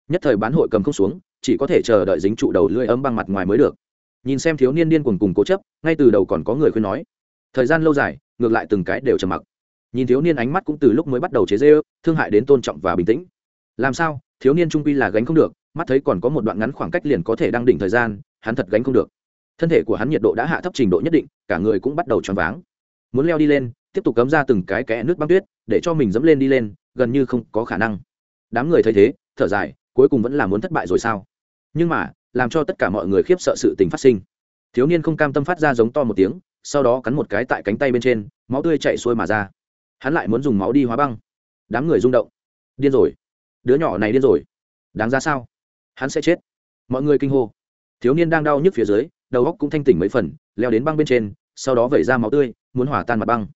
Nhất thời bán hội cầm không xuống, chỉ có thể chờ đợi dính trụ đầu lưỡi ấm băng mặt ngoài mới được. Nhìn xem thiếu niên điên cuồng cùng cố chấp, ngay từ đầu còn có người khuyên nói. Thời gian lâu dài, ngược lại từng cái đều trầm mặc nhìn thiếu niên ánh mắt cũng từ lúc mới bắt đầu chế dê thương hại đến tôn trọng và bình tĩnh. Làm sao? Thiếu niên trung quy là gánh không được, mắt thấy còn có một đoạn ngắn khoảng cách liền có thể đăng đỉnh thời gian, hắn thật gánh không được. Thân thể của hắn nhiệt độ đã hạ thấp trình độ nhất định, cả người cũng bắt đầu choáng váng. Muốn leo đi lên, tiếp tục cấm ra từng cái kẽ nước băng tuyết, để cho mình dẫm lên đi lên, gần như không có khả năng. Đám người thấy thế, thở dài, cuối cùng vẫn là muốn thất bại rồi sao? Nhưng mà, làm cho tất cả mọi người khiếp sợ sự tình phát sinh. Thiếu niên không cam tâm phát ra giống to một tiếng, sau đó cắn một cái tại cánh tay bên trên, máu tươi chạy xuôi mà ra hắn lại muốn dùng máu đi hóa băng. Đám người rung động. Điên rồi. Đứa nhỏ này điên rồi. Đáng ra sao? Hắn sẽ chết. Mọi người kinh hô. Thiếu niên đang đau nhức phía dưới, đầu óc cũng thanh tỉnh mấy phần, leo đến băng bên trên, sau đó vẩy ra máu tươi, muốn hỏa tan mặt băng.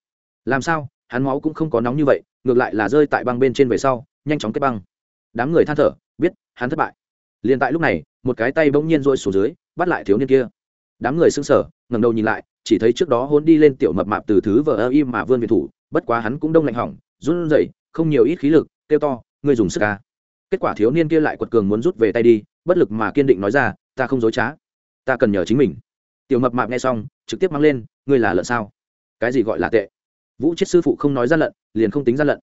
Làm sao? Hắn máu cũng không có nóng như vậy, ngược lại là rơi tại băng bên trên về sau, nhanh chóng kết băng. Đám người than thở, biết, hắn thất bại. Liền tại lúc này, một cái tay bỗng nhiên rôi xuống dưới, bắt lại thiếu niên kia. Đám người sững sờ, ngẩng đầu nhìn lại, chỉ thấy trước đó hôn đi lên tiểu mập mạp từ thứ vờ ơ im mà vươn về thủ bất quá hắn cũng đông lạnh hỏng, run rẩy, không nhiều ít khí lực, kêu to, ngươi dùng sức ca kết quả thiếu niên kia lại quật cường muốn rút về tay đi, bất lực mà kiên định nói ra, ta không dối trá, ta cần nhờ chính mình. Tiểu mập mạp nghe xong, trực tiếp mang lên, ngươi là lợn sao? Cái gì gọi là tệ? Vũ chết sư phụ không nói gian lận, liền không tính gian lận.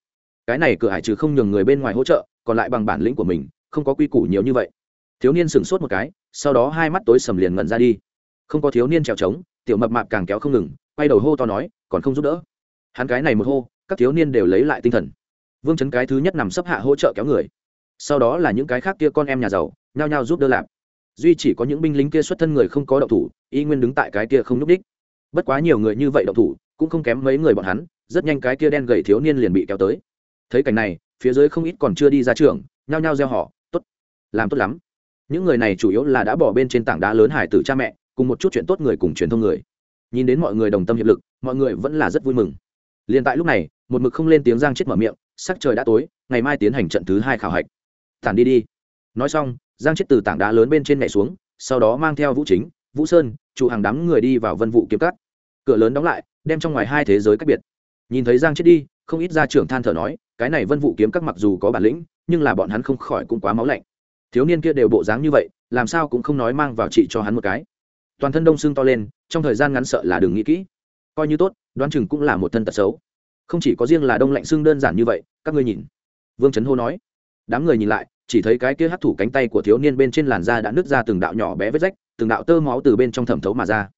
Cái này cửa hải trừ không nhường người bên ngoài hỗ trợ, còn lại bằng bản lĩnh của mình, không có quy củ nhiều như vậy. Thiếu niên sửng sốt một cái, sau đó hai mắt tối sầm liền ngẩn ra đi. Không có thiếu niên trèo trống, tiểu mập mạp càng kéo không ngừng, quay đầu hô to nói, còn không giúp đỡ? Hắn cái này một hô, các thiếu niên đều lấy lại tinh thần. Vương chấn cái thứ nhất nằm sấp hạ hỗ trợ kéo người. Sau đó là những cái khác kia con em nhà giàu, nhao nhao giúp đỡ lạp. Duy chỉ có những binh lính kia xuất thân người không có động thủ, y nguyên đứng tại cái kia không n ú c đích bất quá nhiều người như vậy động thủ, cũng không kém mấy người bọn hắn, rất nhanh cái kia đen gầy thiếu niên liền bị kéo tới. Thấy cảnh này, phía dưới không ít còn chưa đi ra trường, nhao nhao gieo họ t ố t làm tốt lắm. Những người này chủ yếu là đã bỏ bên trên tảng đá lớn hải tử cha mẹ, cùng một chút chuyện tốt người cùng truyền thông người. Nhìn đến mọi người đồng tâm hiệp lực, mọi người vẫn là rất vui mừng liền tại lúc này, một mực không lên tiếng giang chết mở miệng, sắc trời đã tối, ngày mai tiến hành trận thứ hai khảo hạch. Tản đi đi. Nói xong, giang chết từ tảng đá lớn bên trên nhảy xuống, sau đó mang theo vũ chính, vũ sơn chủ hàng đám người đi vào vân vụ kiếm cắt cửa lớn đóng lại, đem trong ngoài hai thế giới cách biệt. Nhìn thấy giang chết đi, không ít gia trưởng than thở nói, cái này vân vụ kiếm các mặc dù có bản lĩnh, nhưng là bọn hắn không khỏi cũng quá máu lạnh. Thiếu niên kia đều bộ dáng như vậy, làm sao cũng không nói mang vào trị cho hắn một cái. Toàn thân đông xương to lên, trong thời gian ngắn sợ là đừng nghĩ kỹ. Coi như tốt đoán chừng cũng là một thân tật xấu. Không chỉ có riêng là đông lạnh xương đơn giản như vậy, các ngươi nhìn. Vương trấn hô nói. Đám người nhìn lại, chỉ thấy cái kia hắt thủ cánh tay của thiếu niên bên trên làn da đã nứt ra từng đạo nhỏ bé vết rách, từng đạo tơ máu từ bên trong thẩm thấu mà ra.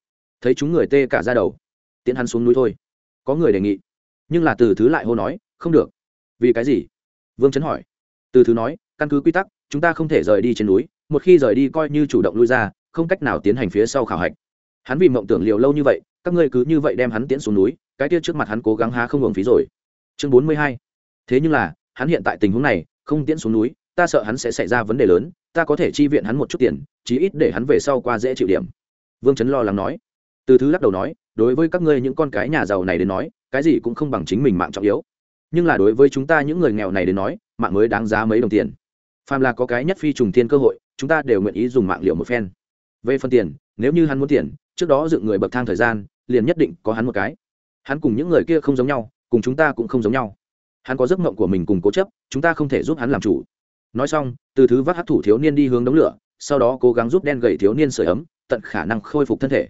Thấy chúng người tê cả ra đầu tiến hắn xuống núi thôi. Có người đề nghị. Nhưng là từ thứ lại hô nói, không được. Vì cái gì? Vương trấn hỏi. Từ thứ nói, căn cứ quy tắc, chúng ta không thể rời đi trên núi, một khi rời đi coi như chủ động lui ra, không cách nào tiến hành phía sau khảo hạch. Hắn vì mộng tưởng liều lâu như vậy các ngươi cứ như vậy đem hắn tiễn xuống núi, cái kia trước mặt hắn cố gắng há không hưởng phí rồi. Chương bốn mươi hai. Thế nhưng là, hắn hiện tại tình huống này, không tiễn xuống núi, ta sợ hắn sẽ xảy ra vấn đề lớn, ta có thể chi viện hắn một chút tiền, chí ít để hắn về sau qua dễ chịu điểm. Vương chấn lo lắng nói. Từ thứ lắc đầu nói, đối với các ngươi những con cái nhà giàu này đến nói, cái gì cũng không bằng chính mình mạng trọng yếu. Nhưng là đối với chúng ta những người nghèo này đến nói, mạng mới đáng giá mấy đồng tiền. Phàm là có cái nhất phi trùng thiên cơ hội, chúng ta đều nguyện ý dùng mạng liệu một phen. Về phần tiền, nếu như hắn muốn tiền, trước đó dựng người bậc thang thời gian liền nhất định có hắn một cái. Hắn cùng những người kia không giống nhau, cùng chúng ta cũng không giống nhau. Hắn có giấc mộng của mình cùng cố chấp, chúng ta không thể giúp hắn làm chủ. Nói xong, từ thứ vác hát thủ thiếu niên đi hướng đống lửa, sau đó cố gắng giúp đen gầy thiếu niên sửa ấm, tận khả năng khôi phục thân thể.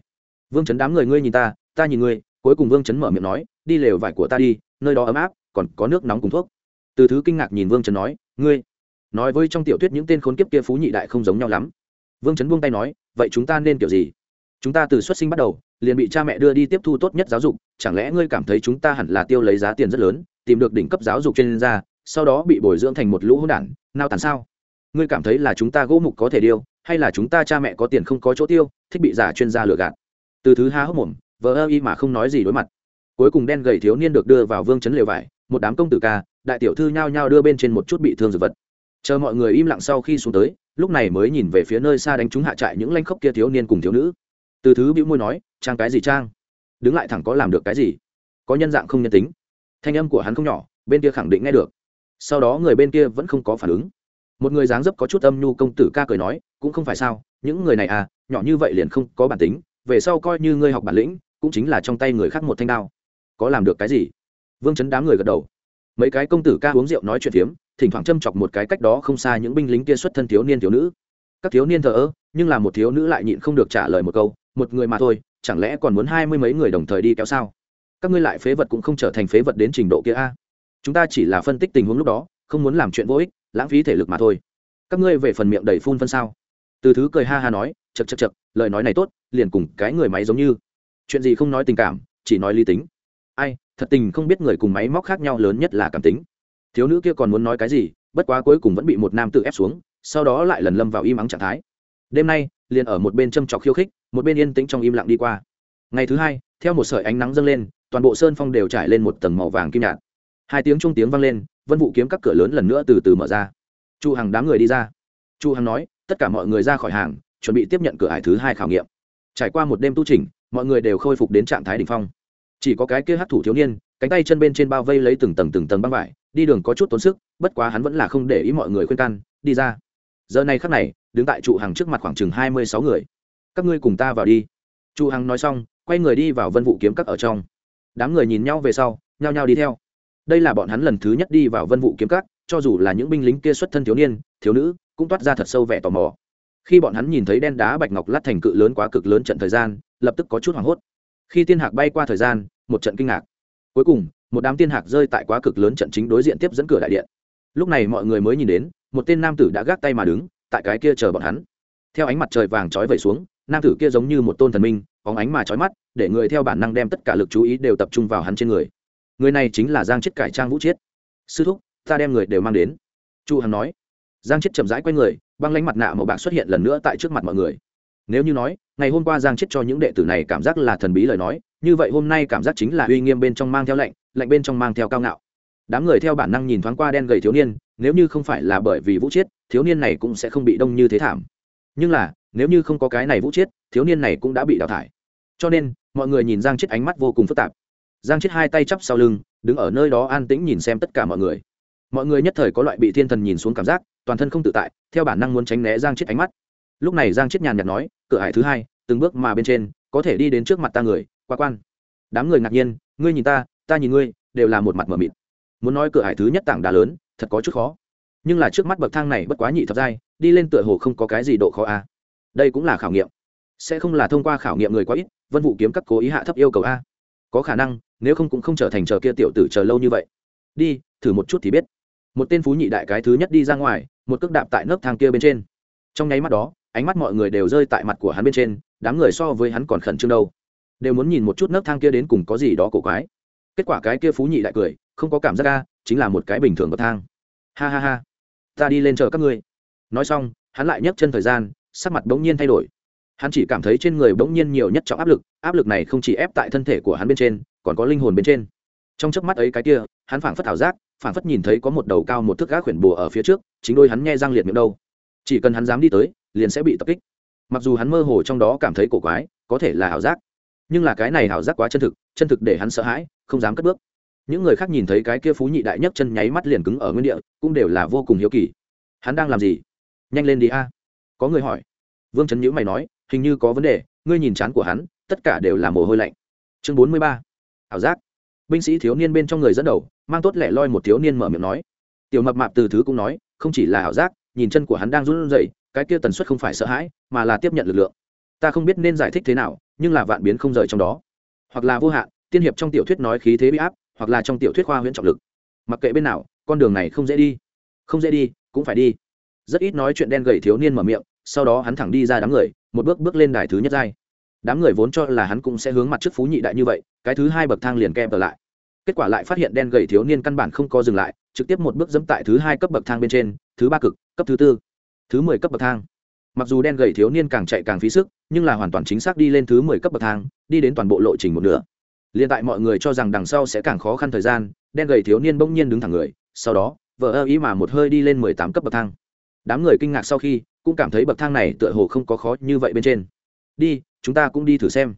Vương chấn đám người ngươi nhìn ta ta nhìn ngươi, cuối cùng vương chấn mở miệng nói, đi lều vải của ta đi, nơi đó ấm áp, còn có nước nóng cùng thuốc. Từ thứ kinh ngạc nhìn vương chấn nói, ngươi, nói với trong tiểu thuyết những tên khốn kiếp kia phú nhị đại không giống nhau lắm. Vương chấn buông tay nói, vậy chúng ta nên kiểu gì? Chúng ta từ xuất sinh bắt đầu liền bị cha mẹ đưa đi tiếp thu tốt nhất giáo dục, chẳng lẽ ngươi cảm thấy chúng ta hẳn là tiêu lấy giá tiền rất lớn, tìm được đỉnh cấp giáo dục trên ra sau đó bị bồi dưỡng thành một lũ hỗn đản, nào tàn sao? Ngươi cảm thấy là chúng ta gỗ mục có thể điêu, hay là chúng ta cha mẹ có tiền không có chỗ tiêu, thích bị giả chuyên gia lừa gạt? Từ thứ há hốc mồm, vờ ơ y mà không nói gì đối mặt. Cuối cùng đen gầy thiếu niên được đưa vào vương chấn lều vải, một đám công tử ca, đại tiểu thư nhao nhao đưa bên trên một chút bị thương dược vật. Chờ mọi người im lặng sau khi xuống tới, lúc này mới nhìn về phía nơi xa đánh chúng hạ trại những lanh khốc kia thiếu niên cùng thiếu nữ từ thứ bĩu môi nói, trang cái gì trang? Đứng lại thẳng có làm được cái gì? Có nhân dạng không nhân tính. Thanh âm của hắn không nhỏ, bên kia khẳng định nghe được. Sau đó người bên kia vẫn không có phản ứng. Một người dáng dấp có chút âm nhu công tử ca cười nói, cũng không phải sao, những người này à nhỏ như vậy liền không có bản tính, về sau coi như ngươi học bản lĩnh, cũng chính là trong tay người khác một thanh đao. Có làm được cái gì? Vương chấn đám người gật đầu. Mấy cái công tử ca uống rượu nói chuyện phiếm, thỉnh thoảng châm chọc một cái cách đó không xa những binh lính kia xuất thân thiếu niên thiếu nữ. Các thiếu niên thờ ơ, nhưng là một thiếu nữ lại nhịn không được trả lời một câu một người mà thôi, chẳng lẽ còn muốn hai mươi mấy người đồng thời đi kéo sao? Các ngươi lại phế vật cũng không trở thành phế vật đến trình độ kia a. Chúng ta chỉ là phân tích tình huống lúc đó, không muốn làm chuyện vô ích, lãng phí thể lực mà thôi. Các ngươi về phần miệng đầy phun phân sao? Từ thứ cười ha ha nói chật chật chật lời nói này tốt, liền cùng cái người máy giống như. Chuyện gì không nói tình cảm, chỉ nói lý tính. Ai, thật tình không biết người cùng máy móc khác nhau lớn nhất là cảm tính. Thiếu nữ kia còn muốn nói cái gì, bất quá cuối cùng vẫn bị một nam tự ép xuống, sau đó lại lần lâm vào im ắng trạng thái. Đêm nay liền ở một bên châm trọc khiêu khích, một bên yên tĩnh trong im lặng đi qua. Ngày thứ hai, theo một sợi ánh nắng dâng lên, toàn bộ sơn phong đều trải lên một tầng màu vàng kim nhạt. Hai tiếng trung tiếng vang lên, vân vụ kiếm các cửa lớn lần nữa từ từ mở ra. Chu hằng đám người đi ra. Chu hằng nói, tất cả mọi người ra khỏi hàng, chuẩn bị tiếp nhận cửa hải thứ hai khảo nghiệm. Trải qua một đêm tu trình mọi người đều khôi phục đến trạng thái đỉnh phong. Chỉ có cái kia hắc thủ thiếu niên, cánh tay chân bên trên bao vây lấy từng tầng từng tầng băng vải, đi đường có chút tốn sức, bất quá hắn vẫn là không để ý mọi người khuyên can, đi ra. Giờ này khắc này đứng tại trụ hàng trước mặt khoảng chừng hai mươi sáu người. Các ngươi cùng ta vào đi. Trụ hằng nói xong, quay người đi vào vân vụ kiếm các ở trong. Đám người nhìn nhau về sau, nhao nhao đi theo. Đây là bọn hắn lần thứ nhất đi vào vân vụ kiếm các, cho dù là những binh lính kia xuất thân thiếu niên, thiếu nữ, cũng toát ra thật sâu vẻ tò mò. Khi bọn hắn nhìn thấy đen đá bạch ngọc lát thành cự lớn quá cực lớn trận thời gian, lập tức có chút hoảng hốt. Khi tiên hạc bay qua thời gian, một trận kinh ngạc. Cuối cùng, một đám tiên hạc rơi tại quá cực lớn trận chính đối diện tiếp dẫn cửa đại điện. Lúc này mọi người mới nhìn đến, một tên nam tử đã gác tay mà đứng tại cái kia chờ bọn hắn. Theo ánh mặt trời vàng trói vẩy xuống, nam tử kia giống như một tôn thần minh bóng ánh mà trói mắt, để người theo bản năng đem tất cả lực chú ý đều tập trung vào hắn trên người. Người này chính là giang chết cải trang vũ chiết. Sư thúc, ta đem người đều mang đến. Chu hằng nói. Giang chết chậm rãi quay người, băng lánh mặt nạ màu bạc xuất hiện lần nữa tại trước mặt mọi người. Nếu như nói, ngày hôm qua giang chết cho những đệ tử này cảm giác là thần bí lời nói, như vậy hôm nay cảm giác chính là uy nghiêm bên trong mang theo lệnh lệnh bên trong mang theo cao ngạo. Đám người theo bản năng nhìn thoáng qua đen gầy thiếu niên nếu như không phải là bởi vì vũ chiết, thiếu niên này cũng sẽ không bị đông như thế thảm. Nhưng là, nếu như không có cái này vũ chiết, thiếu niên này cũng đã bị đào thải. Cho nên, mọi người nhìn giang chết ánh mắt vô cùng phức tạp. Giang chết hai tay chắp sau lưng, đứng ở nơi đó an tĩnh nhìn xem tất cả mọi người. Mọi người nhất thời có loại bị thiên thần nhìn xuống cảm giác, toàn thân không tự tại, theo bản năng muốn tránh né giang chết ánh mắt. Lúc này giang chết nhàn nhạt nói, cửa hải thứ hai, từng bước mà bên trên, có thể đi đến trước mặt ta người, qua quan. Đám người ngạc nhiên, ngươi nhìn ta ta nhìn ngươi, đều là một mặt mờ mịt. Muốn nói cửa hải thứ nhất tảng đá lớn thật có chút khó. Nhưng là trước mắt bậc thang này bất quá nhị thập giai, đi lên tựa hồ không có cái gì độ khó a. Đây cũng là khảo nghiệm. Sẽ không là thông qua khảo nghiệm người quá ít, vân vụ kiếm các cố ý hạ thấp yêu cầu a. Có khả năng, nếu không cũng không trở thành chờ kia tiểu tử chờ lâu như vậy. Đi, thử một chút thì biết. Một tên phú nhị đại cái thứ nhất đi ra ngoài, một cước đạp tại nấc thang kia bên trên. Trong nháy mắt đó, ánh mắt mọi người đều rơi tại mặt của hắn bên trên, đám người so với hắn còn khẩn trương đâu. Đều muốn nhìn một chút nấc thang kia đến cùng có gì đó cổ quái. Kết quả cái kia phú nhị đại cười, không có cảm giác ca chính là một cái bình thường bậc thang. Ha ha ha. Ta đi lên chờ các ngươi. Nói xong, hắn lại nhấc chân thời gian, sắc mặt bỗng nhiên thay đổi. Hắn chỉ cảm thấy trên người bỗng nhiên nhiều nhất trọng áp lực áp lực này không chỉ ép tại thân thể của hắn bên trên, còn có linh hồn bên trên. Trong chớp mắt ấy cái kia, hắn phảng phất ảo giác, phảng phất nhìn thấy có một đầu cao một thước gác khuyển bùa ở phía trước, chính đôi hắn nghe răng liệt miệng đâu. Chỉ cần hắn dám đi tới, liền sẽ bị tập kích. Mặc dù hắn mơ hồ trong đó cảm thấy cổ quái, có thể là ảo giác. Nhưng là cái này ảo giác quá chân thực chân thực để hắn sợ hãi, không dám cất bước những người khác nhìn thấy cái kia phú nhị đại nhất chân nháy mắt liền cứng ở nguyên địa, cũng đều là vô cùng hiếu kỳ. Hắn đang làm gì? Nhanh lên đi a. Có người hỏi. Vương trấn nhữ mày nói, hình như có vấn đề, ngươi nhìn chán của hắn, tất cả đều là mồ hôi lạnh. Chương bốn mươi ba. Ảo giác. Binh sĩ thiếu niên bên trong người dẫn đầu, mang tốt lẻ loi một thiếu niên mở miệng nói. Tiểu mập mạp từ thứ cũng nói, không chỉ là ảo giác, nhìn chân của hắn đang run rẩy, cái kia tần suất không phải sợ hãi, mà là tiếp nhận lực lượng. Ta không biết nên giải thích thế nào, nhưng là vạn biến không rời trong đó. Hoặc là vô hạn, tiên hiệp trong tiểu thuyết nói khí thế bị áp hoặc là trong tiểu thuyết khoa huyễn trọng lực. Mặc kệ bên nào, con đường này không dễ đi. Không dễ đi, cũng phải đi. Rất ít nói chuyện đen gầy thiếu niên mở miệng, sau đó hắn thẳng đi ra đám người, một bước bước lên đài thứ nhất giai. Đám người vốn cho là hắn cũng sẽ hướng mặt trước phú nhị đại như vậy, cái thứ hai bậc thang liền kem trở lại. Kết quả lại phát hiện đen gầy thiếu niên căn bản không có dừng lại, trực tiếp một bước dẫm tại thứ hai cấp bậc thang bên trên, thứ ba cực, cấp thứ tư, thứ mười cấp bậc thang. Mặc dù đen gầy thiếu niên càng chạy càng phí sức, nhưng là hoàn toàn chính xác đi lên thứ mười cấp bậc thang, đi đến toàn bộ lộ trình một nửa. Liên tại mọi người cho rằng đằng sau sẽ càng khó khăn thời gian, đen gầy thiếu niên bỗng nhiên đứng thẳng người, sau đó, vờ ơ ý mà một hơi đi lên mười tám cấp bậc thang. Đám người kinh ngạc sau khi, cũng cảm thấy bậc thang này tựa hồ không có khó như vậy bên trên. Đi, chúng ta cũng đi thử xem.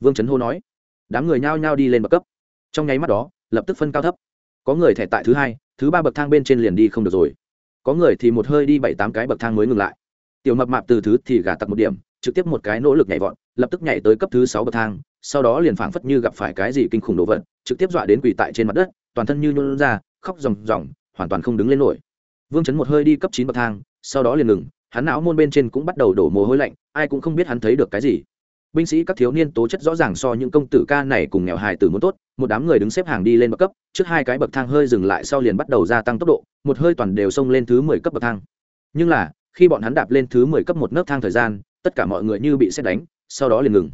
Vương chấn hô nói. Đám người nhao nhao đi lên bậc cấp. Trong nháy mắt đó, lập tức phân cao thấp. Có người thẻ tại thứ hai, thứ ba bậc thang bên trên liền đi không được rồi. Có người thì một hơi đi bảy tám cái bậc thang mới ngừng lại. Tiểu mập mạp từ thứ thì gạt tặc một điểm, trực tiếp một cái nỗ lực nhảy vọt, lập tức nhảy tới cấp thứ sáu bậc thang sau đó liền phảng phất như gặp phải cái gì kinh khủng đồ vật, trực tiếp dọa đến quỳ tại trên mặt đất, toàn thân như nhún ra, khóc ròng ròng, hoàn toàn không đứng lên nổi. Vương chấn một hơi đi cấp chín bậc thang, sau đó liền ngừng, hắn não môn bên trên cũng bắt đầu đổ mồ hôi lạnh, ai cũng không biết hắn thấy được cái gì. Binh sĩ các thiếu niên tố chất rõ ràng so những công tử ca này cùng nghèo hài tử muốn tốt, một đám người đứng xếp hàng đi lên bậc cấp, trước hai cái bậc thang hơi dừng lại sau liền bắt đầu gia tăng tốc độ, một hơi toàn đều xông lên thứ mười cấp bậc thang. Nhưng là, khi bọn hắn đạp lên thứ mười cấp một nấc thang thời gian, tất cả mọi người như bị xét đánh, sau đó liền ngừng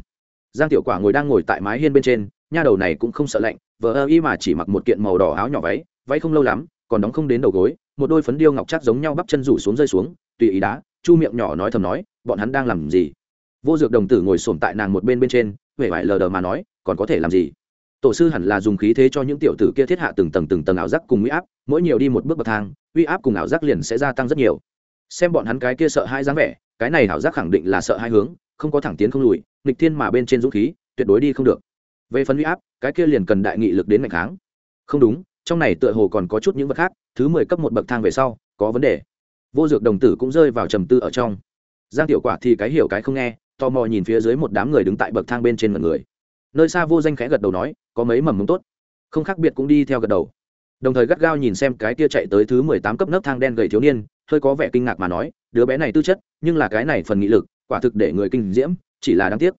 giang tiểu quả ngồi đang ngồi tại mái hiên bên trên, nha đầu này cũng không sợ lạnh, vờ ơ y mà chỉ mặc một kiện màu đỏ áo nhỏ váy váy không lâu lắm, còn đóng không đến đầu gối, một đôi phấn điêu ngọc chắc giống nhau bắp chân rủ xuống rơi xuống, tùy ý đá, chu miệng nhỏ nói thầm nói, bọn hắn đang làm gì? Vô dược đồng tử ngồi sổm tại nàng một bên bên trên huệ vải lờ đờ mà nói, còn có thể làm gì? Tổ sư hẳn là dùng khí thế cho những tiểu tử kia thiết hạ từng tầng từng tầng ảo giác cùng uy áp, mỗi nhiều đi một bước bậc thang, uy áp cùng ảo giác liền sẽ gia tăng rất nhiều. Xem bọn hắn cái kia sợ hai dáng vẻ, cái này ảo giác khẳng định là sợ hai hướng, không có thẳng tiến không lùi nghịch thiên mà bên trên dũng khí, tuyệt đối đi không được. Về phần huy áp, cái kia liền cần đại nghị lực đến ngày kháng. Không đúng, trong này tựa hồ còn có chút những vật khác, thứ mười cấp một bậc thang về sau, có vấn đề. Vô dược đồng tử cũng rơi vào trầm tư ở trong. Giang tiểu quả thì cái hiểu cái không nghe, tò mò nhìn phía dưới một đám người đứng tại bậc thang bên trên mọi người. Nơi xa vô danh khẽ gật đầu nói, có mấy mầm mống tốt. Không khác biệt cũng đi theo gật đầu. Đồng thời gắt gao nhìn xem cái tia chạy tới thứ mười tám cấp nấc thang đen gầy thiếu niên, hơi có vẻ kinh ngạc mà nói, đứa bé này tư chất, nhưng là cái này phần nghị lực, quả thực để người kinh diễm chỉ là đáng tiếc.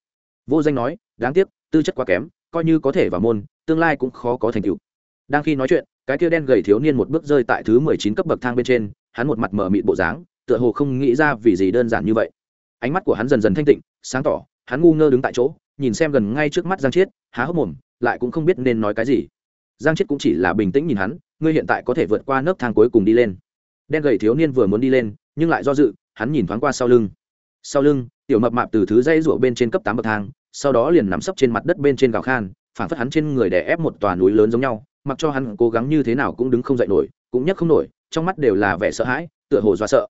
Vô danh nói, đáng tiếc, tư chất quá kém, coi như có thể vào môn, tương lai cũng khó có thành tựu. Đang khi nói chuyện, cái kia đen gầy thiếu niên một bước rơi tại thứ mười chín cấp bậc thang bên trên, hắn một mặt mở mịt bộ dáng, tựa hồ không nghĩ ra vì gì đơn giản như vậy. Ánh mắt của hắn dần dần thanh tịnh, sáng tỏ, hắn ngu ngơ đứng tại chỗ, nhìn xem gần ngay trước mắt giang chiết, há hốc mồm, lại cũng không biết nên nói cái gì. Giang chiết cũng chỉ là bình tĩnh nhìn hắn, ngươi hiện tại có thể vượt qua nấc thang cuối cùng đi lên. Đen gầy thiếu niên vừa muốn đi lên, nhưng lại do dự, hắn nhìn thoáng qua sau lưng. Sau lưng tiểu mập mạp từ thứ dây rủa bên trên cấp tám bậc thang, sau đó liền nằm sấp trên mặt đất bên trên gào khan phản phất hắn trên người đè ép một tòa núi lớn giống nhau, mặc cho hắn cố gắng như thế nào cũng đứng không dậy nổi, cũng nhấc không nổi, trong mắt đều là vẻ sợ hãi, tựa hồ do sợ.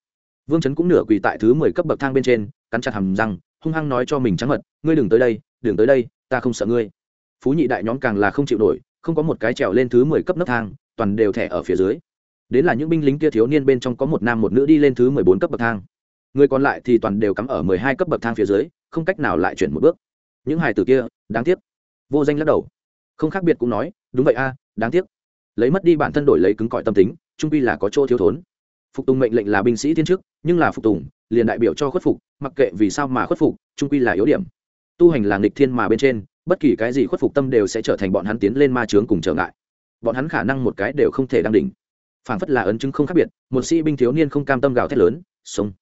Vương chấn cũng nửa quỳ tại thứ mười cấp bậc thang bên trên, cắn chặt hầm răng, hung hăng nói cho mình trắng mật, ngươi đừng tới đây, đừng tới đây, ta không sợ ngươi. Phú nhị đại nhóm càng là không chịu nổi, không có một cái trèo lên thứ mười cấp nấc thang, toàn đều thẻ ở phía dưới. Đến là những binh lính kia thiếu niên bên trong có một nam một nữ đi lên thứ mười bốn cấp bậc thang người còn lại thì toàn đều cắm ở mười hai cấp bậc thang phía dưới, không cách nào lại chuyển một bước. Những hài tử kia, đáng tiếc. Vô danh lắc đầu. Không khác biệt cũng nói, đúng vậy a, đáng tiếc. Lấy mất đi bản thân đổi lấy cứng cỏi tâm tính, trung pi là có chỗ thiếu thốn. Phục tùng mệnh lệnh là binh sĩ thiên chức, nhưng là phục tùng, liền đại biểu cho khuất phục, mặc kệ vì sao mà khuất phục, trung pi là yếu điểm. Tu hành là nghịch thiên mà bên trên, bất kỳ cái gì khuất phục tâm đều sẽ trở thành bọn hắn tiến lên ma trướng cùng trở ngại. Bọn hắn khả năng một cái đều không thể đang đỉnh. Phản phất là ấn chứng không khác biệt, một sĩ binh thiếu niên không cam tâm gào thét lớn, sống!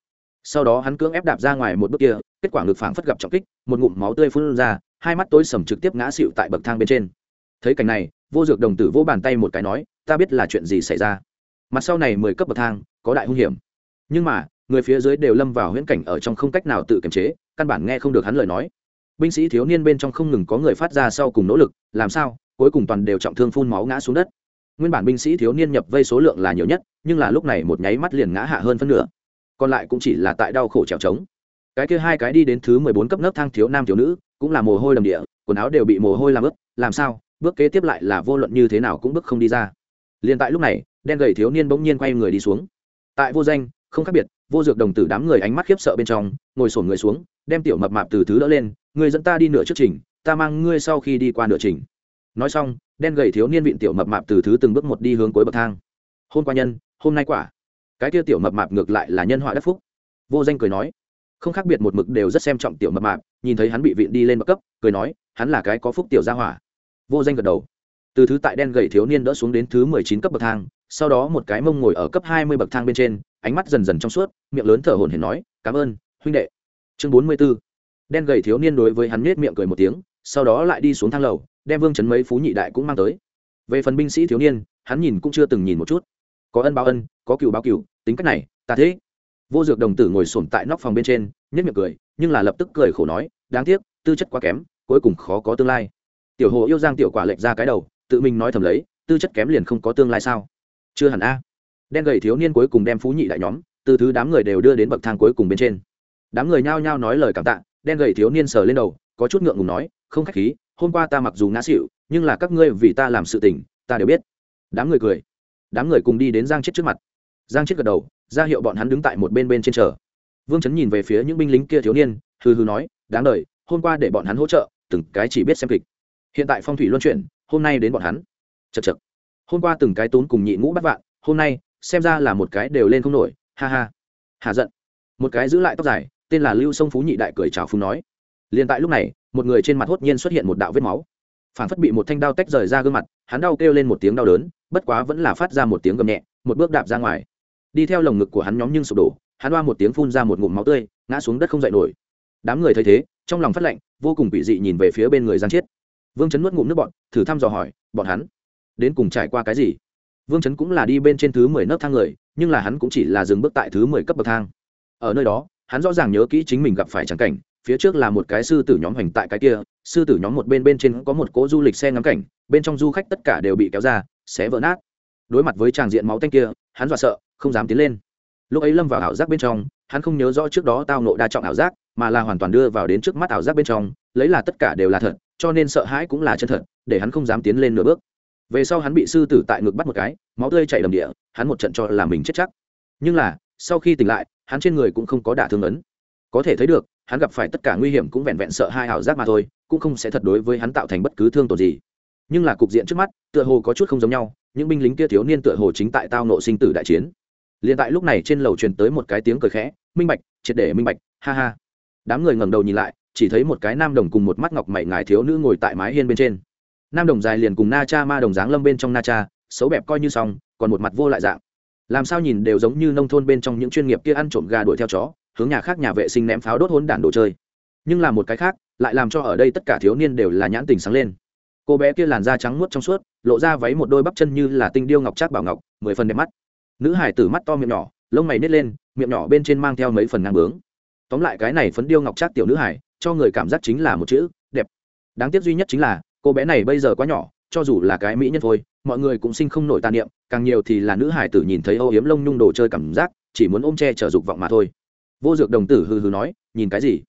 Sau đó hắn cưỡng ép đạp ra ngoài một bước kia, kết quả ngực phản phất gặp trọng kích, một ngụm máu tươi phun ra, hai mắt tối sầm trực tiếp ngã xịu tại bậc thang bên trên. Thấy cảnh này, vô dược đồng tử vỗ bàn tay một cái nói, ta biết là chuyện gì xảy ra. Mặt sau này mười cấp bậc thang, có đại hung hiểm. Nhưng mà, người phía dưới đều lâm vào huyễn cảnh ở trong không cách nào tự kiềm chế, căn bản nghe không được hắn lời nói. Binh sĩ thiếu niên bên trong không ngừng có người phát ra sau cùng nỗ lực, làm sao, cuối cùng toàn đều trọng thương phun máu ngã xuống đất. Nguyên bản binh sĩ thiếu niên nhập vây số lượng là nhiều nhất, nhưng là lúc này một nháy mắt liền ngã hạ hơn phân nửa còn lại cũng chỉ là tại đau khổ trèo trống. Cái kia hai cái đi đến thứ mười bốn cấp nấc thang thiếu nam thiếu nữ, cũng là mồ hôi đầm địa, quần áo đều bị mồ hôi làm ướt, làm sao, bước kế tiếp lại là vô luận như thế nào cũng bước không đi ra. Liền tại lúc này, đen gầy thiếu niên bỗng nhiên quay người đi xuống. Tại vô danh, không khác biệt, vô dược đồng tử đám người ánh mắt khiếp sợ bên trong, ngồi sổn người xuống, đem tiểu mập mạp từ thứ đỡ lên người dẫn ta đi nửa trước trình, ta mang ngươi sau khi đi qua nửa trình. Nói xong, đen gầy thiếu niên vịn tiểu mập mạp từ thứ từng bước một đi hướng cuối bậc thang. Hôm qua nhân, hôm nay quả cái kia tiểu mập mạp ngược lại là nhân họa đắc phúc. Vô danh cười nói, không khác biệt một mực đều rất xem trọng tiểu mập mạp, nhìn thấy hắn bị vịn đi lên bậc cấp, cười nói, hắn là cái có phúc tiểu gia hỏa. Vô danh gật đầu. Từ thứ tại đen gầy thiếu niên đỡ xuống đến thứ mười chín cấp bậc thang, sau đó một cái mông ngồi ở cấp hai mươi bậc thang bên trên, ánh mắt dần dần trong suốt, miệng lớn thở hổn hển nói, cảm ơn, huynh đệ. Chương bốn mươi b ố đen gầy thiếu niên đối với hắn nết miệng cười một tiếng, sau đó lại đi xuống thang lầu, đem vương chấn mấy phú nhị đại cũng mang tới. Về phần binh sĩ thiếu niên, hắn nhìn cũng chưa từng nhìn một chút có ân báo ân, có cựu báo cựu, tính cách này, ta thế vô dược đồng tử ngồi sổm tại nóc phòng bên trên nhất miệng cười, nhưng là lập tức cười khổ nói, đáng tiếc, tư chất quá kém, cuối cùng khó có tương lai. Tiểu hồ yêu giang tiểu quả lệch ra cái đầu, tự mình nói thầm lấy, tư chất kém liền không có tương lai sao? Chưa hẳn a. Đen gầy thiếu niên cuối cùng đem phú nhị đại nhóm, từ thứ đám người đều đưa đến bậc thang cuối cùng bên trên. Đám người nhao nhao nói lời cảm tạ, đen gầy thiếu niên sờ lên đầu, có chút ngượng ngùng nói, không khách khí, hôm qua ta mặc dù ngã xịu nhưng là các ngươi vì ta làm sự tình, ta đều biết. Đám người cười đám người cùng đi đến giang chết trước mặt. Giang chết gật đầu, ra hiệu bọn hắn đứng tại một bên bên trên chờ. Vương chấn nhìn về phía những binh lính kia thiếu niên hư hư nói, đáng đời, hôm qua để bọn hắn hỗ trợ, từng cái chỉ biết xem kịch. Hiện tại phong thủy luân chuyển, hôm nay đến bọn hắn. Chật chật hôm qua từng cái tốn cùng nhị ngũ bắt vạn, hôm nay, xem ra là một cái đều lên không nổi, ha ha. Hà giận. Một cái giữ lại tóc dài, tên là lưu sông phú nhị đại cười chào phú nói. Liền tại lúc này, một người trên mặt hốt nhiên xuất hiện một đạo vết máu. Phản phất bị một thanh đao tách rời ra gương mặt, hắn đau kêu lên một tiếng đau đớn bất quá vẫn là phát ra một tiếng gầm nhẹ, một bước đạp ra ngoài. Đi theo lồng ngực của hắn nhóm nhưng sụp đổ, hắn oa một tiếng phun ra một ngụm máu tươi, ngã xuống đất không dậy nổi. Đám người thấy thế, trong lòng phát lạnh, vô cùng quỷ dị nhìn về phía bên người giang chiết. Vương chấn nuốt ngụm nước bọn thử thăm dò hỏi, bọn hắn đến cùng trải qua cái gì? Vương chấn cũng là đi bên trên thứ mười nấc thang người, nhưng là hắn cũng chỉ là dừng bước tại thứ mười cấp bậc thang. Ở nơi đó, hắn rõ ràng nhớ kỹ chính mình gặp phải trắng cảnh, phía trước là một cái sư tử nhóm hoành tại cái kia, sư tử nhóm một bên bên trên có một cỗ du lịch xe ngắm cảnh, bên trong du khách tất cả đều bị kéo ra sẽ vỡ nát. Đối mặt với tràng diện máu tanh kia, hắn dọa sợ, không dám tiến lên. Lúc ấy lâm vào ảo giác bên trong, hắn không nhớ rõ trước đó tao nộ đa trọng ảo giác, mà là hoàn toàn đưa vào đến trước mắt ảo giác bên trong, lấy là tất cả đều là thật, cho nên sợ hãi cũng là chân thật, để hắn không dám tiến lên nửa bước. Về sau hắn bị sư tử tại ngực bắt một cái, máu tươi chảy đầm địa, hắn một trận cho là mình chết chắc. Nhưng là, sau khi tỉnh lại, hắn trên người cũng không có đả thương ấn. Có thể thấy được, hắn gặp phải tất cả nguy hiểm cũng vẹn vẹn sợ hai ảo giác mà thôi, cũng không sẽ thật đối với hắn tạo thành bất cứ thương tổn gì nhưng là cục diện trước mắt, tựa hồ có chút không giống nhau, những binh lính kia thiếu niên tựa hồ chính tại tao nộ sinh tử đại chiến. Liền tại lúc này trên lầu truyền tới một cái tiếng cười khẽ, minh bạch, triệt để minh bạch, ha ha. Đám người ngẩng đầu nhìn lại, chỉ thấy một cái nam đồng cùng một mắt ngọc mày ngài thiếu nữ ngồi tại mái hiên bên trên. Nam đồng dài liền cùng na cha ma đồng dáng lâm bên trong na cha, xấu bẹp coi như xong, còn một mặt vô lại dạng. Làm sao nhìn đều giống như nông thôn bên trong những chuyên nghiệp kia ăn trộm gà đuổi theo chó, hướng nhà khác nhà vệ sinh ném pháo đốt hôn đản đồ chơi. Nhưng là một cái khác, lại làm cho ở đây tất cả thiếu niên đều là nhãn tình sáng lên cô bé kia làn da trắng muốt trong suốt, lộ ra váy một đôi bắp chân như là tinh điêu ngọc trác bảo ngọc, mười phần đẹp mắt. Nữ hải tử mắt to miệng nhỏ, lông mày nít lên, miệng nhỏ bên trên mang theo mấy phần ngang bướng. Tóm lại cái này phấn điêu ngọc trác tiểu nữ hải cho người cảm giác chính là một chữ, đẹp. Đáng tiếc duy nhất chính là, cô bé này bây giờ quá nhỏ, cho dù là cái mỹ nhân thôi, mọi người cũng sinh không nổi tàn niệm, càng nhiều thì là nữ hải tử nhìn thấy âu yếm lông nhung đồ chơi cảm giác, chỉ muốn ôm che chở dục vọng mà thôi. Vô dược đồng tử hừ hừ nói, nhìn cái gì?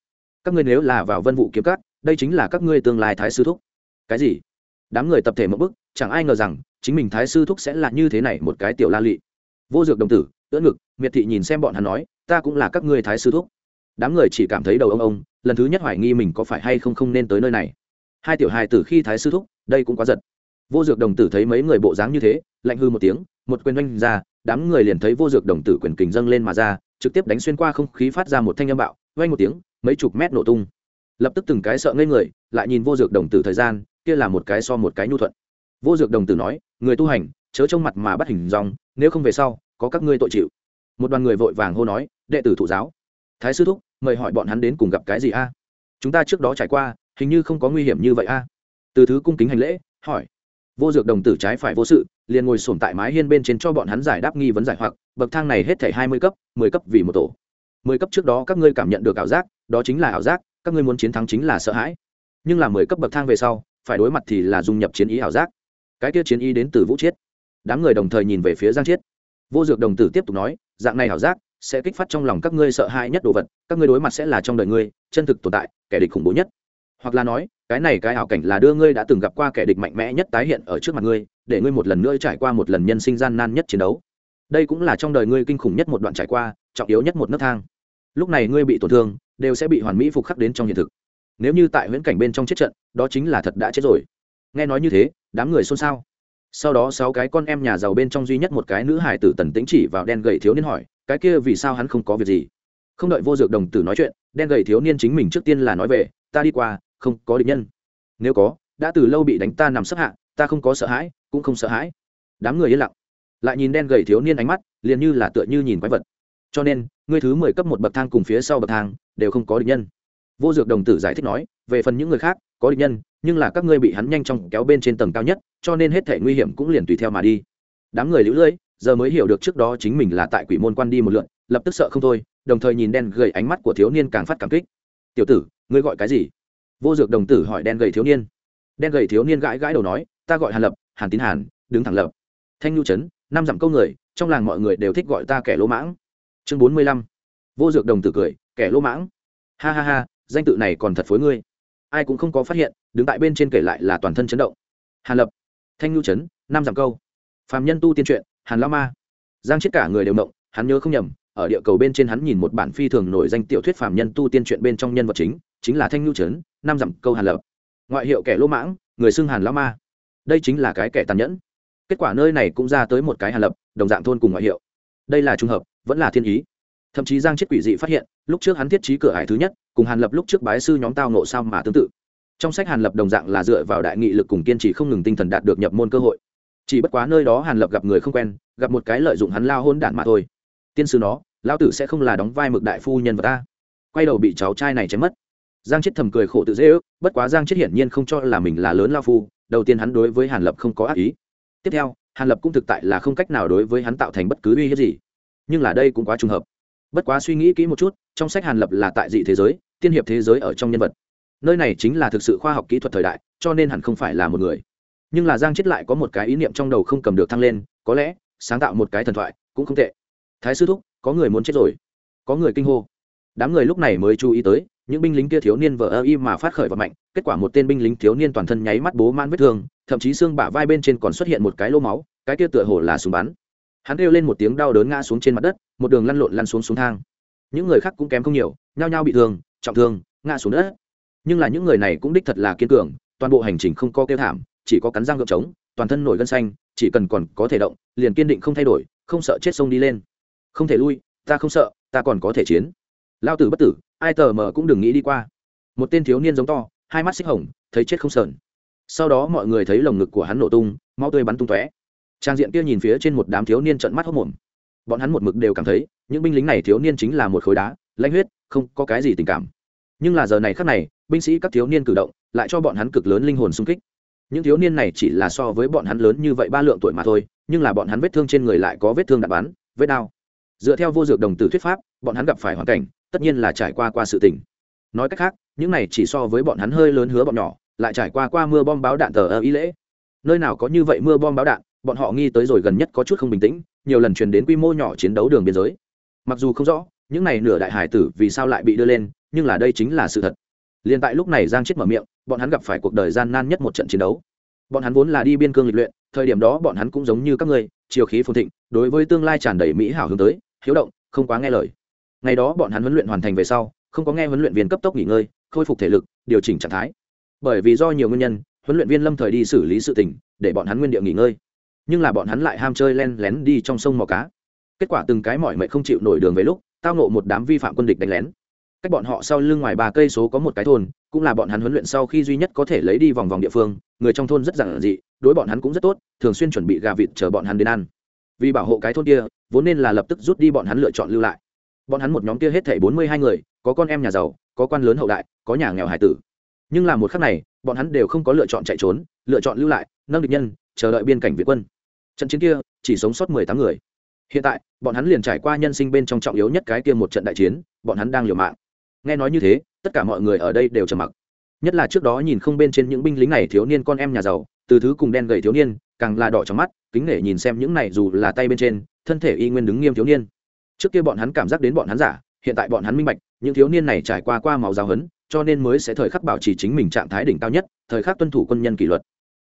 Các ngươi nếu là vào vân vụ kiếm cắt đây chính là các ngươi tương lai thái sư thúc cái gì? Đám người tập thể một bức, chẳng ai ngờ rằng, chính mình thái sư thúc sẽ là như thế này một cái tiểu la lị. Vô dược đồng tử, ưỡn ngực, miệt thị nhìn xem bọn hắn nói, ta cũng là các ngươi thái sư thúc. Đám người chỉ cảm thấy đầu ông ông, lần thứ nhất hoài nghi mình có phải hay không không nên tới nơi này. Hai tiểu hài tử khi thái sư thúc, đây cũng quá giật. Vô dược đồng tử thấy mấy người bộ dáng như thế, lạnh hư một tiếng, một quyền oanh ra, đám người liền thấy vô dược đồng tử quyền kình dâng lên mà ra, trực tiếp đánh xuyên qua không khí phát ra một thanh âm bạo oanh một tiếng, mấy chục mét nổ tung. Lập tức từng cái sợ ngây người, lại nhìn vô dược đồng tử thời gian kia là một cái so một cái nhu thuận. Vô dược đồng tử nói, người tu hành, chớ trông mặt mà bắt hình dòng nếu không về sau, có các ngươi tội chịu. Một đoàn người vội vàng hô nói, đệ tử thụ giáo, thái sư thúc, mời hỏi bọn hắn đến cùng gặp cái gì a? Chúng ta trước đó trải qua, hình như không có nguy hiểm như vậy a. Từ thứ cung kính hành lễ, hỏi. Vô dược đồng tử trái phải vô sự, liền ngồi sổm tại mái hiên bên trên cho bọn hắn giải đáp nghi vấn giải hoặc, bậc thang này hết thể hai mươi cấp, mười cấp vì một tổ. mười cấp trước đó các ngươi cảm nhận được ảo giác, đó chính là ảo giác, các ngươi muốn chiến thắng chính là sợ hãi. Nhưng là mười cấp bậc thang về sau phải đối mặt thì là dung nhập chiến ý ảo giác. Cái kia chiến ý đến từ vũ chiết. Đám người đồng thời nhìn về phía giang chiết. Vô dược đồng tử tiếp tục nói, dạng này ảo giác sẽ kích phát trong lòng các ngươi sợ hãi nhất đồ vật, các ngươi đối mặt sẽ là trong đời ngươi, chân thực tồn tại, kẻ địch khủng bố nhất. Hoặc là nói, cái này cái ảo cảnh là đưa ngươi đã từng gặp qua kẻ địch mạnh mẽ nhất tái hiện ở trước mặt ngươi, để ngươi một lần nữa trải qua một lần nhân sinh gian nan nhất chiến đấu. Đây cũng là trong đời ngươi kinh khủng nhất một đoạn trải qua, trọng yếu nhất một nấc thang. Lúc này ngươi bị tổn thương, đều sẽ bị hoàn mỹ phục khắc đến trong hiện thực nếu như tại huyễn cảnh bên trong chết trận, đó chính là thật đã chết rồi. Nghe nói như thế, đám người xôn xao. Sau đó sáu cái con em nhà giàu bên trong duy nhất một cái nữ hải tử tần tĩnh chỉ vào đen gầy thiếu niên hỏi, cái kia vì sao hắn không có việc gì? Không đợi vô dược đồng tử nói chuyện, đen gầy thiếu niên chính mình trước tiên là nói về, ta đi qua, không có địch nhân. Nếu có, đã từ lâu bị đánh ta nằm sấp hạ, ta không có sợ hãi, cũng không sợ hãi. Đám người yên lặng. Lại nhìn đen gầy thiếu niên ánh mắt, liền như là tựa như nhìn quái vật. Cho nên, ngươi thứ mười cấp một bậc thang cùng phía sau bậc thang đều không có địch nhân vô dược đồng tử giải thích nói, về phần những người khác, có địch nhân, nhưng là các ngươi bị hắn nhanh chóng kéo bên trên tầng cao nhất, cho nên hết thể nguy hiểm cũng liền tùy theo mà đi. Đám người lũ lưỡi giờ mới hiểu được trước đó chính mình là tại quỷ môn quan đi một lượn, lập tức sợ không thôi, đồng thời nhìn đen gầy ánh mắt của thiếu niên càng phát cảm kích. Tiểu tử, ngươi gọi cái gì? Vô dược đồng tử hỏi đen gầy thiếu niên. Đen gầy thiếu niên gãi gãi đầu nói, ta gọi hàn lập, hàn tín hàn, đứng thẳng lập. Thanh nhu trấn năm dặm câu người, trong làng mọi người đều thích gọi ta kẻ lỗ mãng. Chương bốn mươi lăm. Vô dược đồng tử cười, kẻ lỗ mãng. Ha ha ha danh tự này còn thật phối ngươi. Ai cũng không có phát hiện, đứng tại bên trên kể lại là toàn thân chấn động. Hàn lập, thanh nhu trấn năm giảm câu phàm nhân tu tiên truyện, hàn lao ma. Giang chết cả người đều động, hắn nhớ không nhầm, ở địa cầu bên trên hắn nhìn một bản phi thường nổi danh tiểu thuyết phàm nhân tu tiên truyện bên trong nhân vật chính chính là thanh nhu trấn năm dặm câu hàn lập. Ngoại hiệu kẻ lỗ mãng, người xưng hàn lao ma. Đây chính là cái kẻ tàn nhẫn. Kết quả nơi này cũng ra tới một cái hàn lập, đồng dạng thôn cùng ngoại hiệu. Đây là trùng hợp, vẫn là thiên ý. Thậm chí giang chết quỷ dị phát hiện, lúc trước hắn thiết trí cửa hải thứ nhất cùng hàn lập lúc trước bái sư nhóm tao nộ sao mà tương tự. Trong sách hàn lập đồng dạng là dựa vào đại nghị lực cùng kiên trì không ngừng tinh thần đạt được nhập môn cơ hội. Chỉ bất quá nơi đó hàn lập gặp người không quen, gặp một cái lợi dụng hắn lao hôn đản mà thôi. Tiên sư nó, lão tử sẽ không là đóng vai mực đại phu nhân vật ta. Quay đầu bị cháu trai này chém mất. Giang chết thầm cười khổ tự dễ ước, bất quá giang chết hiển nhiên không cho là mình là lớn lao phu, đầu tiên hắn đối với hàn lập không có ác ý. Tiếp theo, hàn lập cũng thực tại là không cách nào đối với hắn tạo thành bất cứ uy hiếp gì. Nhưng là đây cũng quá trùng hợp. Bất quá suy nghĩ kỹ một chút trong sách hàn lập là tại dị thế giới, tiên hiệp thế giới ở trong nhân vật. Nơi này chính là thực sự khoa học kỹ thuật thời đại, cho nên hẳn không phải là một người. Nhưng là giang chết lại có một cái ý niệm trong đầu không cầm được thăng lên, có lẽ, sáng tạo một cái thần thoại, cũng không tệ. Thái sư thúc, có người muốn chết rồi. Có người kinh hô. Đám người lúc này mới chú ý tới, những binh lính kia thiếu niên vờ ơ y mà phát khởi và mạnh, kết quả một tên binh lính thiếu niên toàn thân nháy mắt bố man vết thương, thậm chí xương bả vai bên trên còn xuất hiện một cái lô máu, cái kia tựa hồ là súng bắn. Hắn kêu lên một tiếng đau đớn ngã xuống trên mặt đất, một đường lăn lộn lăn xuống xuống thang những người khác cũng kém không nhiều, nhao nhao bị thương, trọng thương, ngã xuống đất. Nhưng là những người này cũng đích thật là kiên cường, toàn bộ hành trình không có kêu thảm, chỉ có cắn răng gợp trống, toàn thân nổi gân xanh, chỉ cần còn có thể động, liền kiên định không thay đổi, không sợ chết sông đi lên. Không thể lui, ta không sợ, ta còn có thể chiến. Lao tử bất tử, ai tờ mờ cũng đừng nghĩ đi qua. Một tên thiếu niên giống to, hai mắt xích hồng, thấy chết không sờn. Sau đó mọi người thấy lồng ngực của hắn nổ tung mau tươi bắn tung tóe. Trang diện kia nhìn phía trên một đám thiếu niên trận mắt hốc mồm bọn hắn một mực đều cảm thấy, những binh lính này thiếu niên chính là một khối đá, lãnh huyết, không có cái gì tình cảm. Nhưng là giờ này khác này, binh sĩ các thiếu niên cử động, lại cho bọn hắn cực lớn linh hồn sung kích. Những thiếu niên này chỉ là so với bọn hắn lớn như vậy ba lượng tuổi mà thôi, nhưng là bọn hắn vết thương trên người lại có vết thương đạn bắn, vết đau dựa theo vô dược đồng tử thuyết pháp, bọn hắn gặp phải hoàn cảnh, tất nhiên là trải qua qua sự tình. Nói cách khác, những này chỉ so với bọn hắn hơi lớn hứa bọn nhỏ, lại trải qua qua mưa bom báo đạn tờ ơ ý lễ. Nơi nào có như vậy mưa bom báo đạn bọn họ nghi tới rồi gần nhất có chút không bình tĩnh, nhiều lần truyền đến quy mô nhỏ chiến đấu đường biên giới. Mặc dù không rõ, những này nửa đại hải tử vì sao lại bị đưa lên, nhưng là đây chính là sự thật. Liền tại lúc này giang chết mở miệng, bọn hắn gặp phải cuộc đời gian nan nhất một trận chiến đấu. Bọn hắn vốn là đi biên cương lịch luyện, thời điểm đó bọn hắn cũng giống như các ngươi, chiều khí phồn thịnh, đối với tương lai tràn đầy mỹ hảo hướng tới, hiếu động, không quá nghe lời. Ngày đó bọn hắn huấn luyện hoàn thành về sau, không có nghe huấn luyện viên cấp tốc nghỉ ngơi, khôi phục thể lực, điều chỉnh trạng thái. Bởi vì do nhiều nguyên nhân, huấn luyện viên lâm thời đi xử lý sự tình, để bọn hắn nguyên địa nghỉ ngơi nhưng là bọn hắn lại ham chơi len lén đi trong sông mò cá. Kết quả từng cái mọi mệt không chịu nổi đường về lúc, tao nộ một đám vi phạm quân địch đánh lén. Cách bọn họ sau lưng ngoài ba cây số có một cái thôn, cũng là bọn hắn huấn luyện sau khi duy nhất có thể lấy đi vòng vòng địa phương, người trong thôn rất giản dị, đối bọn hắn cũng rất tốt, thường xuyên chuẩn bị gà vịt chờ bọn hắn đến ăn. Vì bảo hộ cái thôn kia, vốn nên là lập tức rút đi bọn hắn lựa chọn lưu lại. Bọn hắn một nhóm kia hết thảy bốn mươi hai người, có con em nhà giàu, có quan lớn hậu đại, có nhà nghèo hải tử. Nhưng là một khắc này, bọn hắn đều không có lựa chọn chạy trốn, lựa chọn lưu lại, nâng địch nhân, chờ đợi biên cảnh việt quân trận chiến kia chỉ sống sót mười tám người. Hiện tại, bọn hắn liền trải qua nhân sinh bên trong trọng yếu nhất cái kia một trận đại chiến, bọn hắn đang liều mạng. Nghe nói như thế, tất cả mọi người ở đây đều trầm mặc. Nhất là trước đó nhìn không bên trên những binh lính này thiếu niên con em nhà giàu, từ thứ cùng đen gầy thiếu niên, càng là đỏ trong mắt, kính nể nhìn xem những này dù là tay bên trên, thân thể y nguyên đứng nghiêm thiếu niên. Trước kia bọn hắn cảm giác đến bọn hắn giả, hiện tại bọn hắn minh bạch, những thiếu niên này trải qua qua màu giáo hấn cho nên mới sẽ thời khắc bảo trì chính mình trạng thái đỉnh cao nhất, thời khắc tuân thủ quân nhân kỷ luật.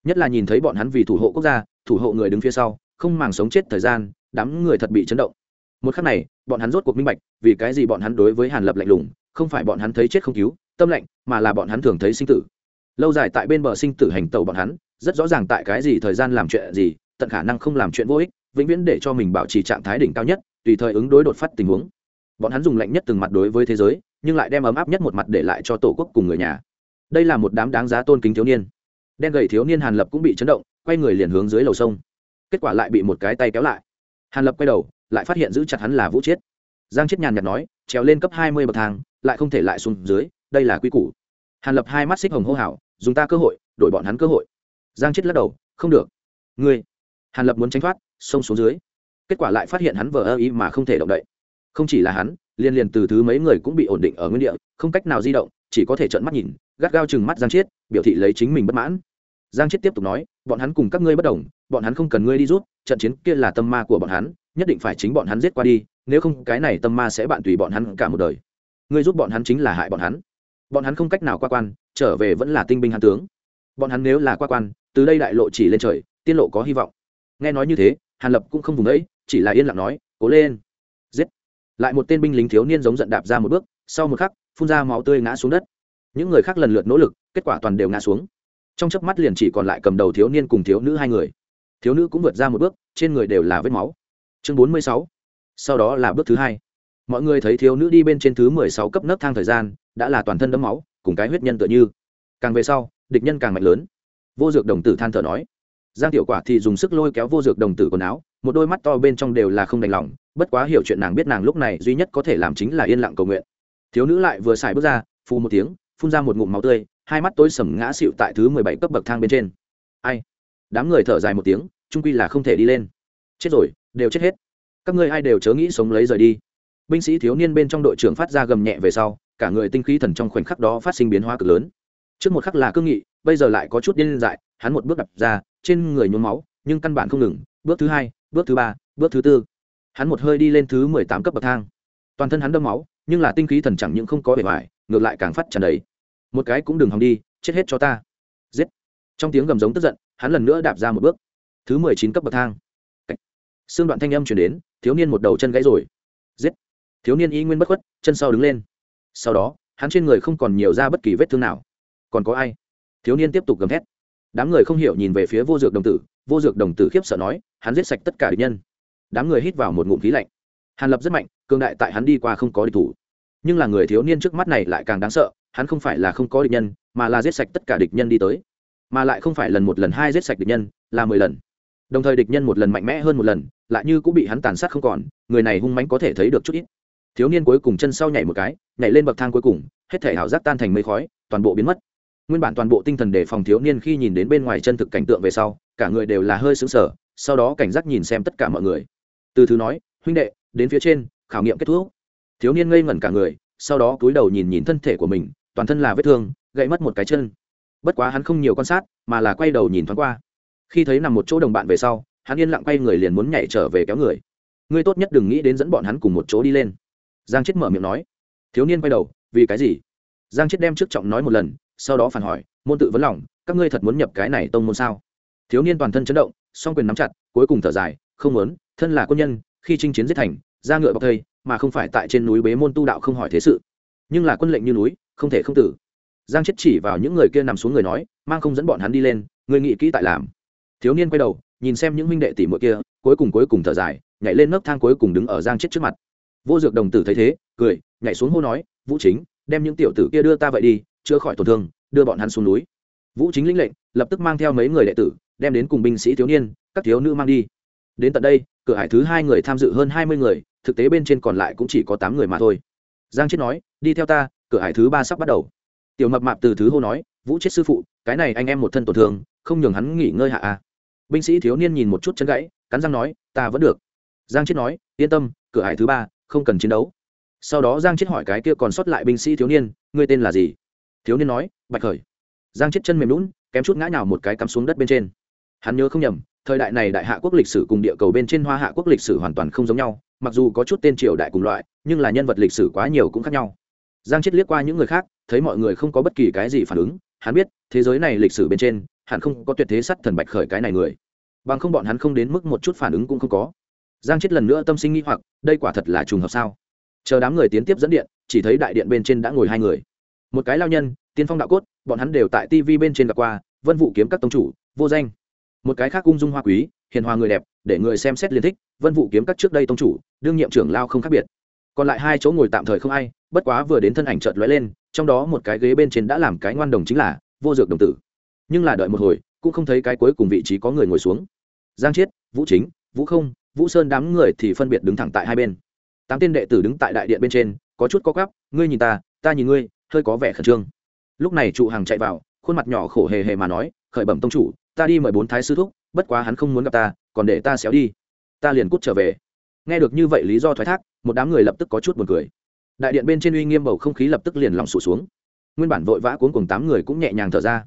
Nhất là nhìn thấy bọn hắn vì thủ hộ quốc gia thủ hộ người đứng phía sau, không màng sống chết thời gian, đám người thật bị chấn động. Một khắc này, bọn hắn rốt cuộc minh bạch, vì cái gì bọn hắn đối với hàn lập lạnh lùng, không phải bọn hắn thấy chết không cứu, tâm lạnh, mà là bọn hắn thường thấy sinh tử. Lâu dài tại bên bờ sinh tử hành tàu bọn hắn, rất rõ ràng tại cái gì thời gian làm chuyện gì, tận khả năng không làm chuyện vô ích, vĩnh viễn để cho mình bảo trì trạng thái đỉnh cao nhất, tùy thời ứng đối đột phát tình huống. Bọn hắn dùng lạnh nhất từng mặt đối với thế giới, nhưng lại đem ấm áp nhất một mặt để lại cho tổ quốc cùng người nhà. Đây là một đám đáng giá tôn kính thiếu niên đen gầy thiếu niên hàn lập cũng bị chấn động, quay người liền hướng dưới lầu sông. Kết quả lại bị một cái tay kéo lại. Hàn lập quay đầu, lại phát hiện giữ chặt hắn là vũ chiết. Giang chết nhàn nhạt nói, trèo lên cấp hai mươi bậc thang, lại không thể lại xuống dưới, đây là quy củ. Hàn lập hai mắt xích hồng hô hào, dùng ta cơ hội, đổi bọn hắn cơ hội. Giang chết lắc đầu, không được. Ngươi. Hàn lập muốn tránh thoát, xông xuống dưới. Kết quả lại phát hiện hắn vờ ơ ý mà không thể động đậy. Không chỉ là hắn, liên liền từ thứ mấy người cũng bị ổn định ở nguyên địa, không cách nào di động, chỉ có thể trợn mắt nhìn gắt gao chừng mắt giang chiết, biểu thị lấy chính mình bất mãn. Giang chiết tiếp tục nói, bọn hắn cùng các ngươi bất đồng, bọn hắn không cần ngươi đi rút trận chiến kia là tâm ma của bọn hắn, nhất định phải chính bọn hắn giết qua đi, nếu không cái này tâm ma sẽ bạn tùy bọn hắn cả một đời. Ngươi giúp bọn hắn chính là hại bọn hắn. Bọn hắn không cách nào qua quan, trở về vẫn là tinh binh hắn tướng. Bọn hắn nếu là qua quan, từ đây đại lộ chỉ lên trời, tiên lộ có hy vọng. Nghe nói như thế, hàn lập cũng không vùng ấy, chỉ là yên lặng nói, cố lên. Giết. Lại một tên binh lính thiếu niên giống giận đạp ra một bước, sau một khắc, phun ra máu tươi ngã xuống đất những người khác lần lượt nỗ lực, kết quả toàn đều ngã xuống. Trong chớp mắt liền chỉ còn lại cầm đầu thiếu niên cùng thiếu nữ hai người. Thiếu nữ cũng vượt ra một bước, trên người đều là vết máu. Chương bốn mươi sáu. Sau đó là bước thứ hai. Mọi người thấy thiếu nữ đi bên trên thứ mười sáu cấp nấc thang thời gian, đã là toàn thân đấm máu, cùng cái huyết nhân tựa như. Càng về sau, địch nhân càng mạnh lớn. Vô dược đồng tử than thở nói. Giang tiểu quả thì dùng sức lôi kéo vô dược đồng tử quần áo, một đôi mắt to bên trong đều là không đành lòng, bất quá hiểu chuyện nàng biết nàng lúc này duy nhất có thể làm chính là yên lặng cầu nguyện. Thiếu nữ lại vừa xài bước ra, phù một tiếng phun ra một ngụm máu tươi, hai mắt tối sầm ngã xịu tại thứ mười bảy cấp bậc thang bên trên. Ai? Đám người thở dài một tiếng trung quy là không thể đi lên. Chết rồi, đều chết hết. Các ngươi ai đều chớ nghĩ sống lấy rời đi. Binh sĩ thiếu niên bên trong đội trưởng phát ra gầm nhẹ về sau, cả người tinh khí thần trong khoảnh khắc đó phát sinh biến hóa cực lớn. Trước một khắc là cương nghị, bây giờ lại có chút điên dại, hắn một bước đập ra, trên người nhuốm máu, nhưng căn bản không ngừng, bước thứ hai, bước thứ ba, bước thứ tư. Hắn một hơi đi lên thứ mười tám cấp bậc thang. Toàn thân hắn đâm máu, nhưng là tinh khí thần chẳng những không có bề ngoài ngược lại càng phát tràn đầy. Một cái cũng đừng hòng đi, chết hết cho ta. Giết. Trong tiếng gầm giống tức giận, hắn lần nữa đạp ra một bước. Thứ mười chín cấp bậc thang. Xương đoạn thanh âm chuyển đến, thiếu niên một đầu chân gãy rồi. Giết. Thiếu niên y nguyên bất khuất, chân sau đứng lên. Sau đó, hắn trên người không còn nhiều ra bất kỳ vết thương nào. Còn có ai? Thiếu niên tiếp tục gầm thét. Đám người không hiểu nhìn về phía vô dược đồng tử, vô dược đồng tử khiếp sợ nói, hắn giết sạch tất cả địch nhân. Đám người hít vào một ngụm khí lạnh. Hàn lập rất mạnh cương đại tại hắn đi qua không có địch thủ nhưng là người thiếu niên trước mắt này lại càng đáng sợ, hắn không phải là không có địch nhân, mà là giết sạch tất cả địch nhân đi tới. Mà lại không phải lần một lần hai giết sạch địch nhân, là mười lần. Đồng thời địch nhân một lần mạnh mẽ hơn một lần, lại như cũng bị hắn tàn sát không còn, người này hung mãnh có thể thấy được chút ít. Thiếu niên cuối cùng chân sau nhảy một cái, nhảy lên bậc thang cuối cùng, hết thể hảo giác tan thành mây khói, toàn bộ biến mất. Nguyên bản toàn bộ tinh thần đề phòng thiếu niên khi nhìn đến bên ngoài chân thực cảnh tượng về sau, cả người đều là hơi xứng sờ, sau đó cảnh giác nhìn xem tất cả mọi người. Từ thứ nói, huynh đệ, đến phía trên, khảo nghiệm kết thúc thiếu niên ngây ngẩn cả người, sau đó cúi đầu nhìn nhìn thân thể của mình, toàn thân là vết thương, gãy mất một cái chân. Bất quá hắn không nhiều quan sát, mà là quay đầu nhìn thoáng qua. Khi thấy nằm một chỗ đồng bạn về sau, hắn yên lặng quay người liền muốn nhảy trở về kéo người. Ngươi tốt nhất đừng nghĩ đến dẫn bọn hắn cùng một chỗ đi lên. Giang chết mở miệng nói. Thiếu niên quay đầu, vì cái gì? Giang chết đem trước trọng nói một lần, sau đó phản hỏi, môn tự vấn lòng, các ngươi thật muốn nhập cái này tông môn sao? Thiếu niên toàn thân chấn động, song quyền nắm chặt, cuối cùng thở dài, không muốn, thân là quân nhân, khi chinh chiến giết thành, ra ngựa bọc thây mà không phải tại trên núi bế môn tu đạo không hỏi thế sự. Nhưng là quân lệnh như núi, không thể không tử. Giang chết chỉ vào những người kia nằm xuống người nói, mang không dẫn bọn hắn đi lên người nghĩ kỹ tại làm. Thiếu niên quay đầu, nhìn xem những minh đệ tỷ muội kia, cuối cùng cuối cùng thở dài, nhảy lên nấc thang cuối cùng đứng ở giang chết trước mặt. Vô dược đồng tử thấy thế, cười, nhảy xuống hô nói, vũ chính, đem những tiểu tử kia đưa ta vậy đi, chữa khỏi tổn thương, đưa bọn hắn xuống núi. Vũ chính lĩnh lệnh, lập tức mang theo mấy người đệ tử, đem đến cùng binh sĩ thiếu niên, các thiếu nữ mang đi đến tận đây, cửa hải thứ hai người tham dự hơn hai mươi người, thực tế bên trên còn lại cũng chỉ có tám người mà thôi. Giang chết nói, đi theo ta, cửa hải thứ ba sắp bắt đầu. Tiểu mập mạp từ thứ hô nói, vũ chết sư phụ, cái này anh em một thân tổn thương, không nhường hắn nghỉ ngơi hạ à. binh sĩ thiếu niên nhìn một chút chân gãy, cắn răng nói, ta vẫn được. Giang chết nói, yên tâm, cửa hải thứ ba, không cần chiến đấu. Sau đó giang chết hỏi cái kia còn sót lại binh sĩ thiếu niên, ngươi tên là gì? Thiếu niên nói, bạch khởi. Giang chết chân mềm lún kém chút ngã nhào một cái cắm xuống đất bên trên. Hắn nhớ không nhầm thời đại này đại hạ quốc lịch sử cùng địa cầu bên trên hoa hạ quốc lịch sử hoàn toàn không giống nhau, mặc dù có chút tên triều đại cùng loại, nhưng là nhân vật lịch sử quá nhiều cũng khác nhau. Giang chết liếc qua những người khác, thấy mọi người không có bất kỳ cái gì phản ứng, hắn biết, thế giới này lịch sử bên trên, hẳn không có tuyệt thế sắt thần bạch khởi cái này người. Bằng không bọn hắn không đến mức một chút phản ứng cũng không có. Giang chết lần nữa tâm sinh nghi hoặc, đây quả thật là trùng hợp sao? Chờ đám người tiến tiếp dẫn điện, chỉ thấy đại điện bên trên đã ngồi hai người. Một cái lao nhân, tiên phong đạo cốt, bọn hắn đều tại tv bên trên gặp qua, vân vụ kiếm các tông chủ, vô danh một cái khác ung dung hoa quý, hiền hòa người đẹp, để người xem xét liên thích, vân vụ kiếm các trước đây tông chủ, đương nhiệm trưởng lao không khác biệt. Còn lại hai chỗ ngồi tạm thời không ai, bất quá vừa đến thân ảnh chợt lóe lên, trong đó một cái ghế bên trên đã làm cái ngoan đồng chính là vô dược đồng tử. Nhưng là đợi một hồi, cũng không thấy cái cuối cùng vị trí có người ngồi xuống. Giang chiết, vũ chính, vũ không, vũ sơn đám người thì phân biệt đứng thẳng tại hai bên. Tám tên đệ tử đứng tại đại điện bên trên, có chút có gắp ngươi nhìn ta ta nhìn ngươi, hơi có vẻ khẩn trương. Lúc này trụ hàng chạy vào, khuôn mặt nhỏ khổ hề hề mà nói, khởi bẩm tông chủ ta đi mời bốn thái sư thúc, bất quá hắn không muốn gặp ta, còn để ta xéo đi. Ta liền cút trở về. Nghe được như vậy lý do thoái thác, một đám người lập tức có chút buồn cười. Đại điện bên trên uy nghiêm bầu không khí lập tức liền lòng sụt xuống. Nguyên bản vội vã cuốn cùng tám người cũng nhẹ nhàng thở ra.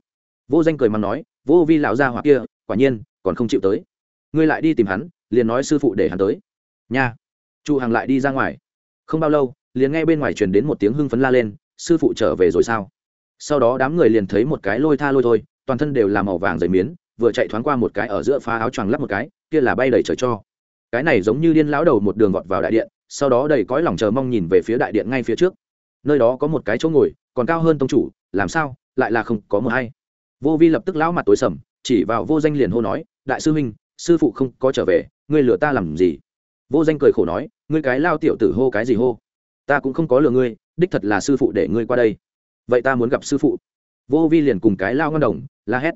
Vô danh cười mắng nói, vô vi lão gia hoặc kia, quả nhiên, còn không chịu tới. Ngươi lại đi tìm hắn, liền nói sư phụ để hắn tới. Nha. Trụ hằng lại đi ra ngoài. Không bao lâu, liền nghe bên ngoài truyền đến một tiếng hưng phấn la lên, sư phụ trở về rồi sao? Sau đó đám người liền thấy một cái lôi tha lôi thôi toàn thân đều là màu vàng dày miến, vừa chạy thoáng qua một cái ở giữa phá áo choàng lắp một cái, kia là bay đầy trời cho. Cái này giống như điên lão đầu một đường vọt vào đại điện, sau đó đầy cõi lòng chờ mong nhìn về phía đại điện ngay phía trước. Nơi đó có một cái chỗ ngồi, còn cao hơn tông chủ, làm sao, lại là không có mờ hay. Vô vi lập tức lão mặt tối sầm, chỉ vào vô danh liền hô nói, đại sư huynh, sư phụ không có trở về, ngươi lừa ta làm gì? Vô danh cười khổ nói, ngươi cái lao tiểu tử hô cái gì hô? Ta cũng không có lừa ngươi, đích thật là sư phụ để ngươi qua đây. Vậy ta muốn gặp sư phụ vô vi liền cùng cái lao ngân đồng, la hét.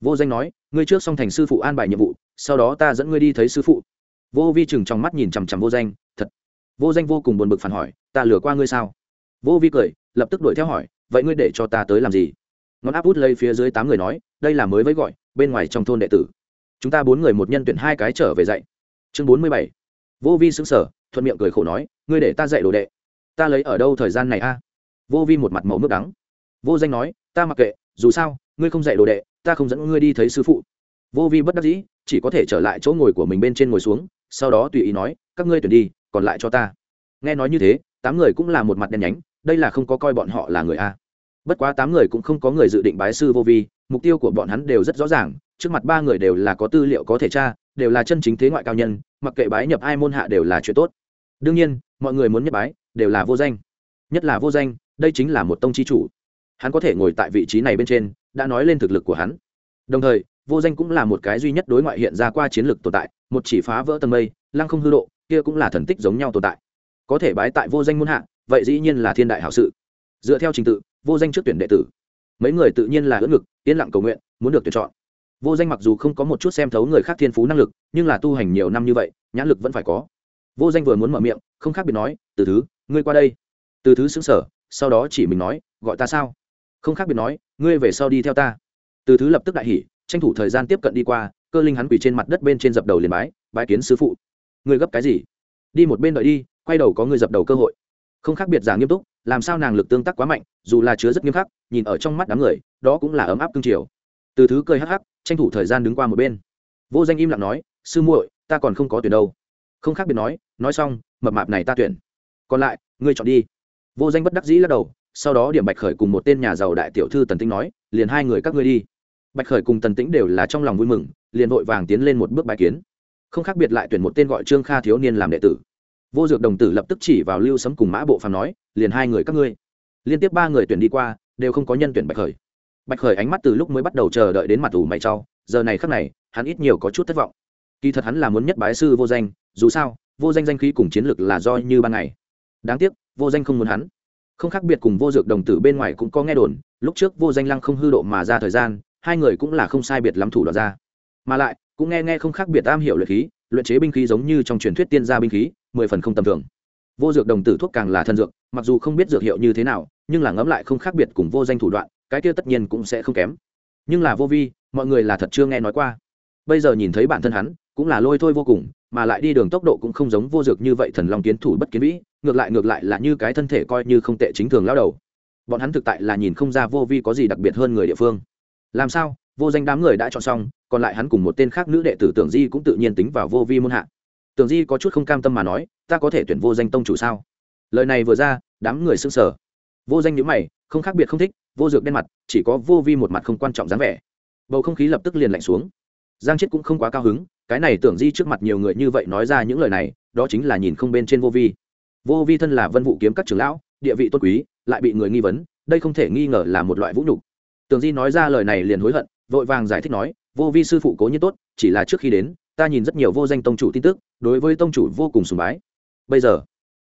Vô danh nói, ngươi trước xong thành sư phụ an bài nhiệm vụ, sau đó ta dẫn ngươi đi thấy sư phụ. Vô vi chừng trong mắt nhìn chằm chằm vô danh, thật. Vô danh vô cùng buồn bực phản hỏi, ta lừa qua ngươi sao? Vô vi cười, lập tức đuổi theo hỏi, vậy ngươi để cho ta tới làm gì? Ngón áp út lấy phía dưới tám người nói, đây là mới với gọi, bên ngoài trong thôn đệ tử. Chúng ta bốn người một nhân tuyển hai cái trở về dạy. Chương bốn mươi bảy. Vô vi xứng sở thuận miệng cười khổ nói, ngươi để ta dạy đồ đệ. Ta lấy ở đâu thời gian này a? Vô vi một mặt màu nước đắng. Vô danh nói ta mặc kệ, dù sao, ngươi không dạy đồ đệ, ta không dẫn ngươi đi thấy sư phụ. Vô vi bất đắc dĩ, chỉ có thể trở lại chỗ ngồi của mình bên trên ngồi xuống, sau đó tùy ý nói, các ngươi tuyển đi, còn lại cho ta. Nghe nói như thế, tám người cũng là một mặt đen nhánh, đây là không có coi bọn họ là người a. Bất quá tám người cũng không có người dự định bái sư vô vi, mục tiêu của bọn hắn đều rất rõ ràng, trước mặt ba người đều là có tư liệu có thể tra, đều là chân chính thế ngoại cao nhân, mặc kệ bái nhập ai môn hạ đều là chuyện tốt. Đương nhiên, mọi người muốn nhất bái, đều là vô danh. Nhất là vô danh, đây chính là một tông chi chủ hắn có thể ngồi tại vị trí này bên trên, đã nói lên thực lực của hắn. Đồng thời, vô danh cũng là một cái duy nhất đối ngoại hiện ra qua chiến lược tồn tại, một chỉ phá vỡ tầng mây, lăng không hư độ, kia cũng là thần tích giống nhau tồn tại. Có thể bái tại vô danh muôn hạ, vậy dĩ nhiên là thiên đại hảo sự. Dựa theo trình tự, vô danh trước tuyển đệ tử. Mấy người tự nhiên là ưỡn ngực, yên lặng cầu nguyện, muốn được tuyển chọn. Vô danh mặc dù không có một chút xem thấu người khác thiên phú năng lực, nhưng là tu hành nhiều năm như vậy, nhãn lực vẫn phải có. Vô danh vừa muốn mở miệng, không khác biệt nói, từ thứ, ngươi qua đây. Từ thứ xứng sở, sau đó chỉ mình nói, gọi ta sao? Không khác biệt nói, ngươi về sau đi theo ta. Từ thứ lập tức đại hỉ, tranh thủ thời gian tiếp cận đi qua, cơ linh hắn quỳ trên mặt đất bên trên dập đầu liền bái bái kiến sư phụ. Ngươi gấp cái gì? Đi một bên đợi đi, quay đầu có người dập đầu cơ hội. Không khác biệt giả nghiêm túc, làm sao nàng lực tương tác quá mạnh, dù là chứa rất nghiêm khắc, nhìn ở trong mắt đám người, đó cũng là ấm áp cương triều từ thứ cười hắc hắc, tranh thủ thời gian đứng qua một bên. Vô danh im lặng nói, sư muội, ta còn không có tuyển đâu. Không khác biệt nói nói xong, mập mạp này ta tuyển. Còn lại, ngươi chọn đi. Vô danh bất đắc dĩ lắc đầu sau đó điểm bạch khởi cùng một tên nhà giàu đại tiểu thư tần tĩnh nói, liền hai người các ngươi đi. Bạch khởi cùng tần tĩnh đều là trong lòng vui mừng, liền vội vàng tiến lên một bước bài kiến. Không khác biệt lại tuyển một tên gọi trương kha thiếu niên làm đệ tử. Vô dược đồng tử lập tức chỉ vào lưu sấm cùng mã bộ phàm nói, liền hai người các ngươi. Liên tiếp ba người tuyển đi qua, đều không có nhân tuyển bạch khởi. Bạch khởi ánh mắt từ lúc mới bắt đầu chờ đợi đến mặt ủ mày trao giờ này khắc này, hắn ít nhiều có chút thất vọng. Kỳ thật hắn là muốn nhất bái sư vô danh, dù sao, vô danh danh khí cùng chiến lược là do như ban ngày. Đáng tiếc, vô danh không muốn hắn không khác biệt cùng vô dược đồng tử bên ngoài cũng có nghe đồn, lúc trước vô danh lăng không hư độ mà ra thời gian, hai người cũng là không sai biệt lắm thủ đoạn ra. Mà lại, cũng nghe nghe không khác biệt am hiểu luyện khí, luyện chế binh khí giống như trong truyền thuyết tiên gia binh khí, mười phần không tầm thường. Vô dược đồng tử thuốc càng là thân dược, mặc dù không biết dược hiệu như thế nào, nhưng là ngẫm lại không khác biệt cùng vô danh thủ đoạn, cái kia tất nhiên cũng sẽ không kém. Nhưng là vô vi, mọi người là thật chưa nghe nói qua. Bây giờ nhìn thấy bản thân hắn, cũng là lôi thôi vô cùng, mà lại đi đường tốc độ cũng không giống vô dược như vậy thần long kiến thủ bất kiến vĩ ngược lại ngược lại là như cái thân thể coi như không tệ chính thường lao đầu. Bọn hắn thực tại là nhìn không ra vô vi có gì đặc biệt hơn người địa phương. Làm sao? Vô danh đám người đã chọn xong, còn lại hắn cùng một tên khác nữ đệ tử tưởng di cũng tự nhiên tính vào vô vi môn hạ. Tưởng di có chút không cam tâm mà nói, ta có thể tuyển vô danh tông chủ sao? Lời này vừa ra, đám người s ư n g sở vô danh nhữ mày, không khác biệt không thích, vô dược đen mặt, chỉ có vô vi một mặt không quan trọng dáng vẻ. Bầu không khí lập tức liền lạnh xuống. Giang chết cũng không quá cao hứng, cái này tưởng di trước mặt nhiều người như vậy nói ra những lời này, đó chính là nhìn không bên trên vô vi vô vi thân là vân vụ kiếm các trưởng lão, địa vị tốt quý, lại bị người nghi vấn, đây không thể nghi ngờ là một loại vũ nhục. Tường di nói ra lời này liền hối hận, vội vàng giải thích nói, vô vi sư phụ cố nhiên tốt, chỉ là trước khi đến, ta nhìn rất nhiều vô danh tông chủ tin tức, đối với tông chủ vô cùng sùng bái. Bây giờ,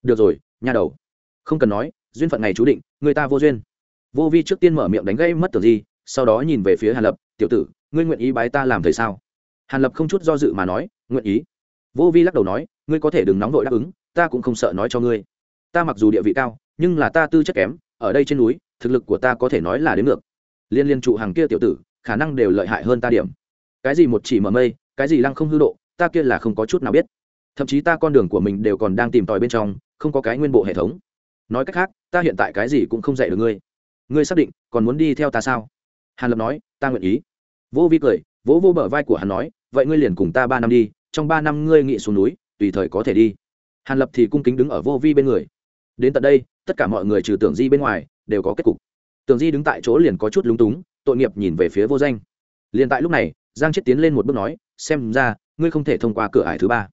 được rồi nhà đầu. Không cần nói, duyên phận này chú định, người ta vô duyên. Vô vi trước tiên mở miệng đánh gây mất tưởng di, sau đó nhìn về phía hàn lập, tiểu tử, ngươi nguyện ý bái ta làm thầy sao? Hàn lập không chút do dự mà nói, nguyện ý. Vô vi lắc đầu nói, ngươi có thể đừng nóng vội đáp ứng ta cũng không sợ nói cho ngươi. Ta mặc dù địa vị cao, nhưng là ta tư chất kém, ở đây trên núi, thực lực của ta có thể nói là đến ngược. Liên liên trụ hàng kia tiểu tử, khả năng đều lợi hại hơn ta điểm. Cái gì một chỉ mở mây, cái gì lăng không hư độ, ta kia là không có chút nào biết. Thậm chí ta con đường của mình đều còn đang tìm tòi bên trong, không có cái nguyên bộ hệ thống. Nói cách khác, ta hiện tại cái gì cũng không dạy được ngươi. Ngươi xác định, còn muốn đi theo ta sao? Hàn lập nói, ta nguyện ý. Vô vi cười, vỗ vô bờ vai của hắn nói, vậy ngươi liền cùng ta ba năm đi, trong ba năm ngươi nghị xuống núi, tùy thời có thể đi hàn lập thì cung kính đứng ở vô vi bên người đến tận đây tất cả mọi người trừ tưởng di bên ngoài đều có kết cục tưởng di đứng tại chỗ liền có chút lúng túng tội nghiệp nhìn về phía vô danh liền tại lúc này giang chết tiến lên một bước nói xem ra ngươi không thể thông qua cửa ải thứ ba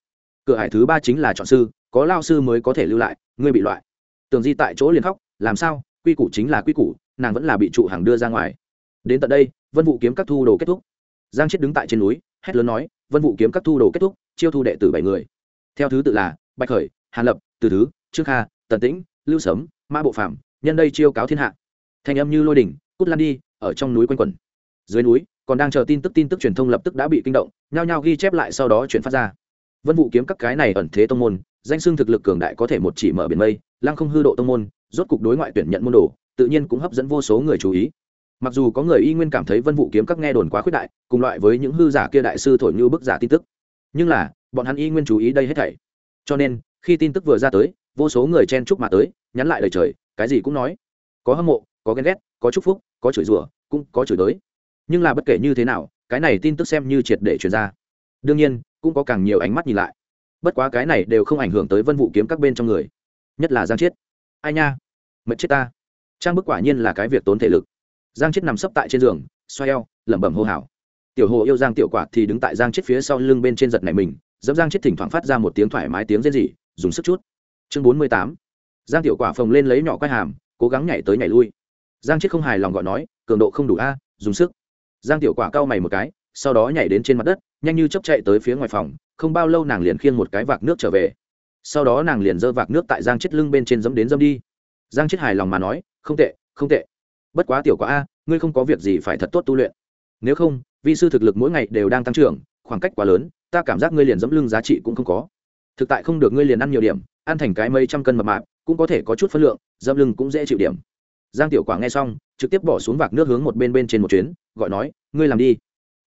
cửa ải thứ ba chính là chọn sư có lao sư mới có thể lưu lại ngươi bị loại Tưởng di tại chỗ liền khóc làm sao quy củ chính là quy củ nàng vẫn là bị trụ hàng đưa ra ngoài đến tận đây vân vụ kiếm các thu đồ kết thúc giang chết đứng tại trên núi hét lớn nói vân vụ kiếm các thu đồ kết thúc chiêu thu đệ tử bảy người theo thứ tự là bạch khởi, hàn lập, từ thứ, trương kha, tần tĩnh, lưu sấm, mã bộ phạm nhân đây chiêu cáo thiên hạ. Thành âm như lôi đỉnh, cút lan đi, ở trong núi quanh quẩn. Dưới núi, còn đang chờ tin tức tin tức truyền thông lập tức đã bị kinh động, nhao nhao ghi chép lại sau đó chuyển phát ra. Vân vụ kiếm các cái này ẩn thế tông môn, danh xưng thực lực cường đại có thể một chỉ mở biển mây, lăng không hư độ tông môn, rốt cục đối ngoại tuyển nhận môn đồ, tự nhiên cũng hấp dẫn vô số người chú ý. Mặc dù có người y nguyên cảm thấy vân vụ kiếm các nghe đồn quá khuyết đại, cùng loại với những hư giả kia đại sư thổi như bức giả tin tức, nhưng là, bọn hắn y nguyên chú ý đây hết thảy cho nên, khi tin tức vừa ra tới, vô số người chen chúc mà tới, nhắn lại lời trời, cái gì cũng nói. Có hâm mộ, có ghen ghét, có chúc phúc, có chửi rủa, cũng có chửi tới nhưng là bất kể như thế nào, cái này tin tức xem như triệt để truyền ra. Đương nhiên, cũng có càng nhiều ánh mắt nhìn lại. Bất quá cái này đều không ảnh hưởng tới vân vụ kiếm các bên trong người. Nhất là giang chiết. Ai nha? Mệt chết ta. Trang bức quả nhiên là cái việc tốn thể lực. Giang chết nằm sấp tại trên giường, xoay eo, lẩm bẩm hô hào. Tiểu hồ yêu giang tiểu quả thì đứng tại giang chết phía sau lưng bên trên giật này mình dẫm giang chết thỉnh thoảng phát ra một tiếng thoải mái tiếng rên rỉ, dùng sức chút. Chương bốn mươi tám. Giang tiểu quả phồng lên lấy nhỏ quai hàm, cố gắng nhảy tới nhảy lui. Giang chết không hài lòng gọi nói, cường độ không đủ a, dùng sức. Giang tiểu quả cau mày một cái, sau đó nhảy đến trên mặt đất, nhanh như chấp chạy tới phía ngoài phòng, không bao lâu nàng liền khiêng một cái vạc nước trở về. Sau đó nàng liền dơ vạc nước tại giang chết lưng bên trên dẫm đến dẫm đi. Giang chết hài lòng mà nói, không tệ không tệ. Bất quá tiểu quả a, ngươi không có việc gì phải thật tốt tu luyện. Nếu không, vi sư thực lực mỗi ngày đều đang tăng trưởng khoảng cách quá lớn, ta cảm giác ngươi liền dẫm lưng giá trị cũng không có. Thực tại không được ngươi liền ăn nhiều điểm, ăn thành cái mấy trăm cân mập mạp, cũng có thể có chút phân lượng, dẫm lưng cũng dễ chịu điểm. Giang tiểu quả nghe xong, trực tiếp bỏ xuống vạc nước hướng một bên bên trên một chuyến, gọi nói, ngươi làm đi.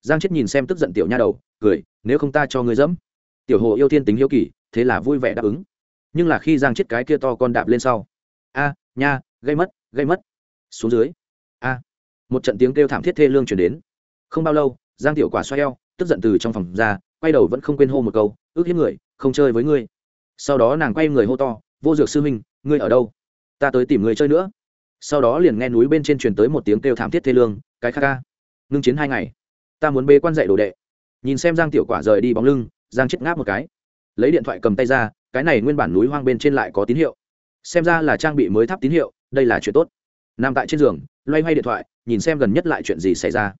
Giang chết nhìn xem tức giận tiểu nha đầu, cười, nếu không ta cho ngươi dẫm. Tiểu hồ yêu thiên tính hiếu kỳ, thế là vui vẻ đáp ứng. Nhưng là khi giang chết cái kia to con đạp lên sau, a, nha, gây mất gây mất. Xuống dưới, a. Một trận tiếng kêu thảm thiết thê lương chuyển đến. Không bao lâu, giang tiểu quả xoay eo tức giận từ trong phòng ra, quay đầu vẫn không quên hô một câu, ước hiếp người, không chơi với ngươi. Sau đó nàng quay người hô to, vô dược sư minh ngươi ở đâu? Ta tới tìm người chơi nữa. Sau đó liền nghe núi bên trên truyền tới một tiếng kêu thảm thiết thê lương, cái kha ca, ngưng chiến hai ngày, ta muốn bê quan dạy đồ đệ. Nhìn xem giang tiểu quả rời đi bóng lưng, giang chết ngáp một cái. Lấy điện thoại cầm tay ra, cái này nguyên bản núi hoang bên trên lại có tín hiệu. Xem ra là trang bị mới thắp tín hiệu, đây là chuyện tốt. Nằm tại trên giường, loay hoay điện thoại, nhìn xem gần nhất lại chuyện gì xảy ra.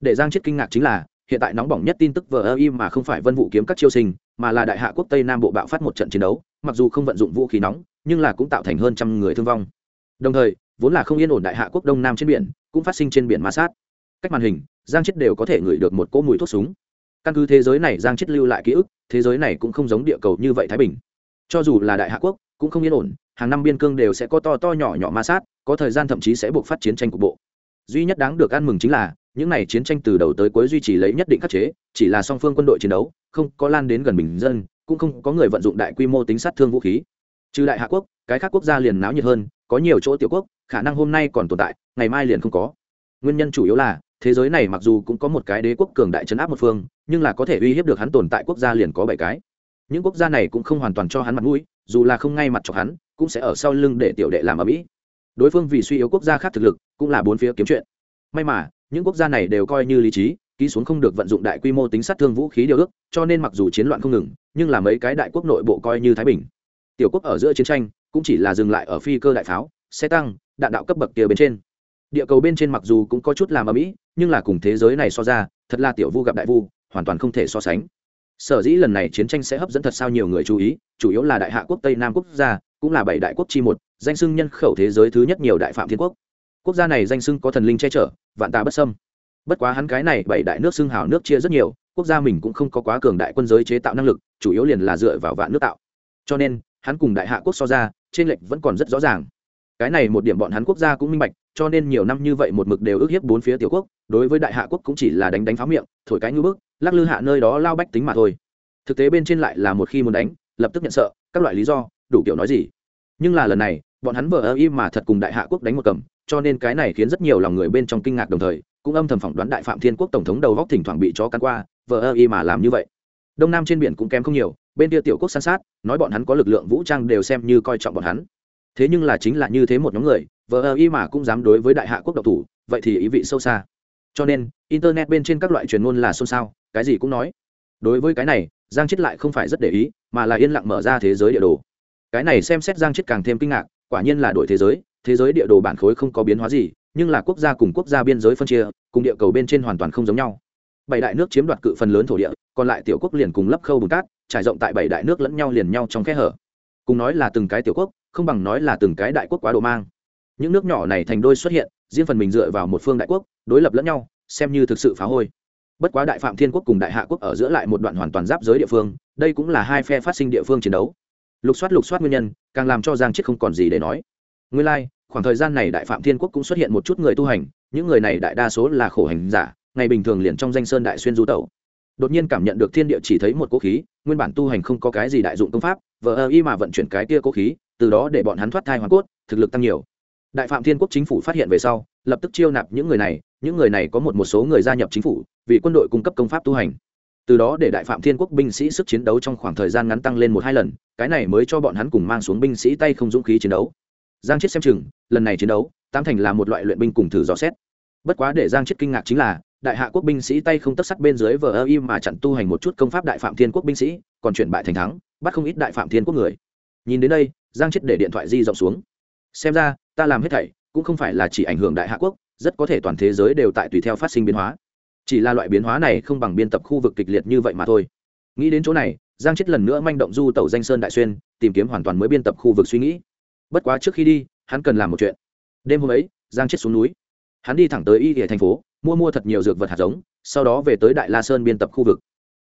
Để giang chết kinh ngạc chính là hiện tại nóng bỏng nhất tin tức vờ ơ im mà không phải vân vũ kiếm các chiêu sinh, mà là đại hạ quốc tây nam bộ bạo phát một trận chiến đấu, mặc dù không vận dụng vũ khí nóng, nhưng là cũng tạo thành hơn trăm người thương vong. Đồng thời, vốn là không yên ổn đại hạ quốc đông nam trên biển, cũng phát sinh trên biển ma sát. Cách màn hình, giang chết đều có thể ngửi được một cỗ mùi thuốc súng. Căn cứ thế giới này, giang chết lưu lại ký ức, thế giới này cũng không giống địa cầu như vậy thái bình. Cho dù là đại hạ quốc, cũng không yên ổn, hàng năm biên cương đều sẽ có to to nhỏ nhỏ ma sát, có thời gian thậm chí sẽ buộc phát chiến tranh cục bộ. Duy nhất đáng được ăn mừng chính là những này chiến tranh từ đầu tới cuối duy trì lấy nhất định khắc chế, chỉ là song phương quân đội chiến đấu, không có lan đến gần bình dân, cũng không có người vận dụng đại quy mô tính sát thương vũ khí. Trừ đại hạ quốc, cái khác quốc gia liền náo nhiệt hơn, có nhiều chỗ tiểu quốc, khả năng hôm nay còn tồn tại, ngày mai liền không có. Nguyên nhân chủ yếu là, thế giới này mặc dù cũng có một cái đế quốc cường đại chấn áp một phương, nhưng là có thể uy hiếp được hắn tồn tại quốc gia liền có bảy cái. Những quốc gia này cũng không hoàn toàn cho hắn mặt mũi, dù là không ngay mặt cho hắn, cũng sẽ ở sau lưng để tiểu đệ làm ở mỹ. Đối phương vì suy yếu quốc gia khác thực lực, cũng là bốn phía kiếm chuyện. May mà những quốc gia này đều coi như lý trí, ký xuống không được vận dụng đại quy mô tính sát thương vũ khí điều ước, cho nên mặc dù chiến loạn không ngừng, nhưng là mấy cái đại quốc nội bộ coi như thái bình. Tiểu quốc ở giữa chiến tranh, cũng chỉ là dừng lại ở phi cơ đại pháo, xe tăng, đạn đạo cấp bậc kia bên trên. Địa cầu bên trên mặc dù cũng có chút làm ở mỹ nhưng là cùng thế giới này so ra, thật là tiểu vu gặp đại vu, hoàn toàn không thể so sánh. Sở dĩ lần này chiến tranh sẽ hấp dẫn thật sao nhiều người chú ý, chủ yếu là đại hạ quốc tây nam quốc gia, cũng là bảy đại quốc chi một, danh sưng nhân khẩu thế giới thứ nhất nhiều đại phạm thiên quốc. Quốc gia này danh sưng có thần linh che chở vạn tà bất sâm bất quá hắn cái này bảy đại nước xưng hào nước chia rất nhiều, quốc gia mình cũng không có quá cường đại quân giới chế tạo năng lực, chủ yếu liền là dựa vào vạn nước tạo. Cho nên, hắn cùng đại hạ quốc so ra, trên lệch vẫn còn rất rõ ràng. Cái này một điểm bọn hắn quốc gia cũng minh bạch, cho nên nhiều năm như vậy một mực đều ước hiếp bốn phía tiểu quốc, đối với đại hạ quốc cũng chỉ là đánh đánh pháo miệng, thổi cái ngư bức, lắc lư hạ nơi đó lao bách tính mà thôi. Thực tế bên trên lại là một khi muốn đánh, lập tức nhận sợ, các loại lý do, đủ kiểu nói gì. Nhưng là lần này, bọn hắn vờ ơ im mà thật cùng đại hạ quốc đánh một cầm cho nên cái này khiến rất nhiều lòng người bên trong kinh ngạc đồng thời, cũng âm thầm phỏng đoán đại phạm thiên quốc tổng thống đầu góc thỉnh thoảng bị chó cắn qua, vờ ơ y mà làm như vậy. Đông nam trên biển cũng kém không nhiều, bên kia tiểu quốc san sát, nói bọn hắn có lực lượng vũ trang đều xem như coi trọng bọn hắn. Thế nhưng là chính là như thế một nhóm người, vờ ơ y mà cũng dám đối với đại hạ quốc độc thủ, vậy thì ý vị sâu xa. Cho nên, internet bên trên các loại truyền ngôn là xôn xao, cái gì cũng nói. Đối với cái này, giang chết lại không phải rất để ý, mà là yên lặng mở ra thế giới địa đồ. Cái này xem xét giang chết càng thêm kinh ngạc, quả nhiên là đổi thế giới thế giới địa đồ bản khối không có biến hóa gì, nhưng là quốc gia cùng quốc gia biên giới phân chia, cùng địa cầu bên trên hoàn toàn không giống nhau. Bảy đại nước chiếm đoạt cự phần lớn thổ địa, còn lại tiểu quốc liền cùng lấp khâu bùn cát, trải rộng tại bảy đại nước lẫn nhau liền nhau trong khe hở. Cùng nói là từng cái tiểu quốc, không bằng nói là từng cái đại quốc quá độ mang. Những nước nhỏ này thành đôi xuất hiện, riêng phần mình dựa vào một phương đại quốc, đối lập lẫn nhau, xem như thực sự phá hôi. Bất quá đại phạm thiên quốc cùng đại hạ quốc ở giữa lại một đoạn hoàn toàn giáp giới địa phương, đây cũng là hai phe phát sinh địa phương chiến đấu. Lục soát lục soát nguyên nhân, càng làm cho giang chết không còn gì để nói nguyên lai、like, khoảng thời gian này đại phạm thiên quốc cũng xuất hiện một chút người tu hành những người này đại đa số là khổ hành giả ngày bình thường liền trong danh sơn đại xuyên du tẩu. Đột nhiên cảm nhận được thiên địa chỉ thấy một cố khí nguyên bản tu hành không có cái gì đại dụng công pháp vờ y mà vận chuyển cái kia cố khí từ đó để bọn hắn thoát thai hoàn cốt thực lực tăng nhiều. Đại phạm thiên quốc chính phủ phát hiện về sau lập tức chiêu nạp những người này những người này có một một số người gia nhập chính phủ vì quân đội cung cấp công pháp tu hành. Từ đó để đại phạm thiên quốc binh sĩ sức chiến đấu trong khoảng thời gian ngắn tăng lên một hai lần cái này mới cho bọn hắn cùng mang xuống binh sĩ tay không dũng khí chiến đấu giang chết xem chừng, lần này chiến đấu tam thành là một loại luyện binh cùng thử dò xét. Bất quá để giang chết kinh ngạc chính là, đại hạ quốc binh sĩ tay không tất sắt bên dưới vờ ơ im mà chặn tu hành một chút công pháp đại phạm thiên quốc binh sĩ, còn chuyển bại thành thắng, bắt không ít đại phạm thiên quốc người. Nhìn đến đây, giang chết để điện thoại di rộng xuống. Xem ra, ta làm hết thảy, cũng không phải là chỉ ảnh hưởng đại hạ quốc, rất có thể toàn thế giới đều tại tùy theo phát sinh biến hóa. Chỉ là loại biến hóa này không bằng biên tập khu vực kịch liệt như vậy mà thôi. Nghĩ đến chỗ này, giang chết lần nữa manh động du tàu danh sơn đại xuyên, tìm kiếm hoàn toàn mới biên tập khu vực suy nghĩ bất quá trước khi đi, hắn cần làm một chuyện. Đêm hôm ấy, giang chết xuống núi. Hắn đi thẳng tới y hệ thành phố, mua mua thật nhiều dược vật hạt giống, sau đó về tới đại la sơn biên tập khu vực.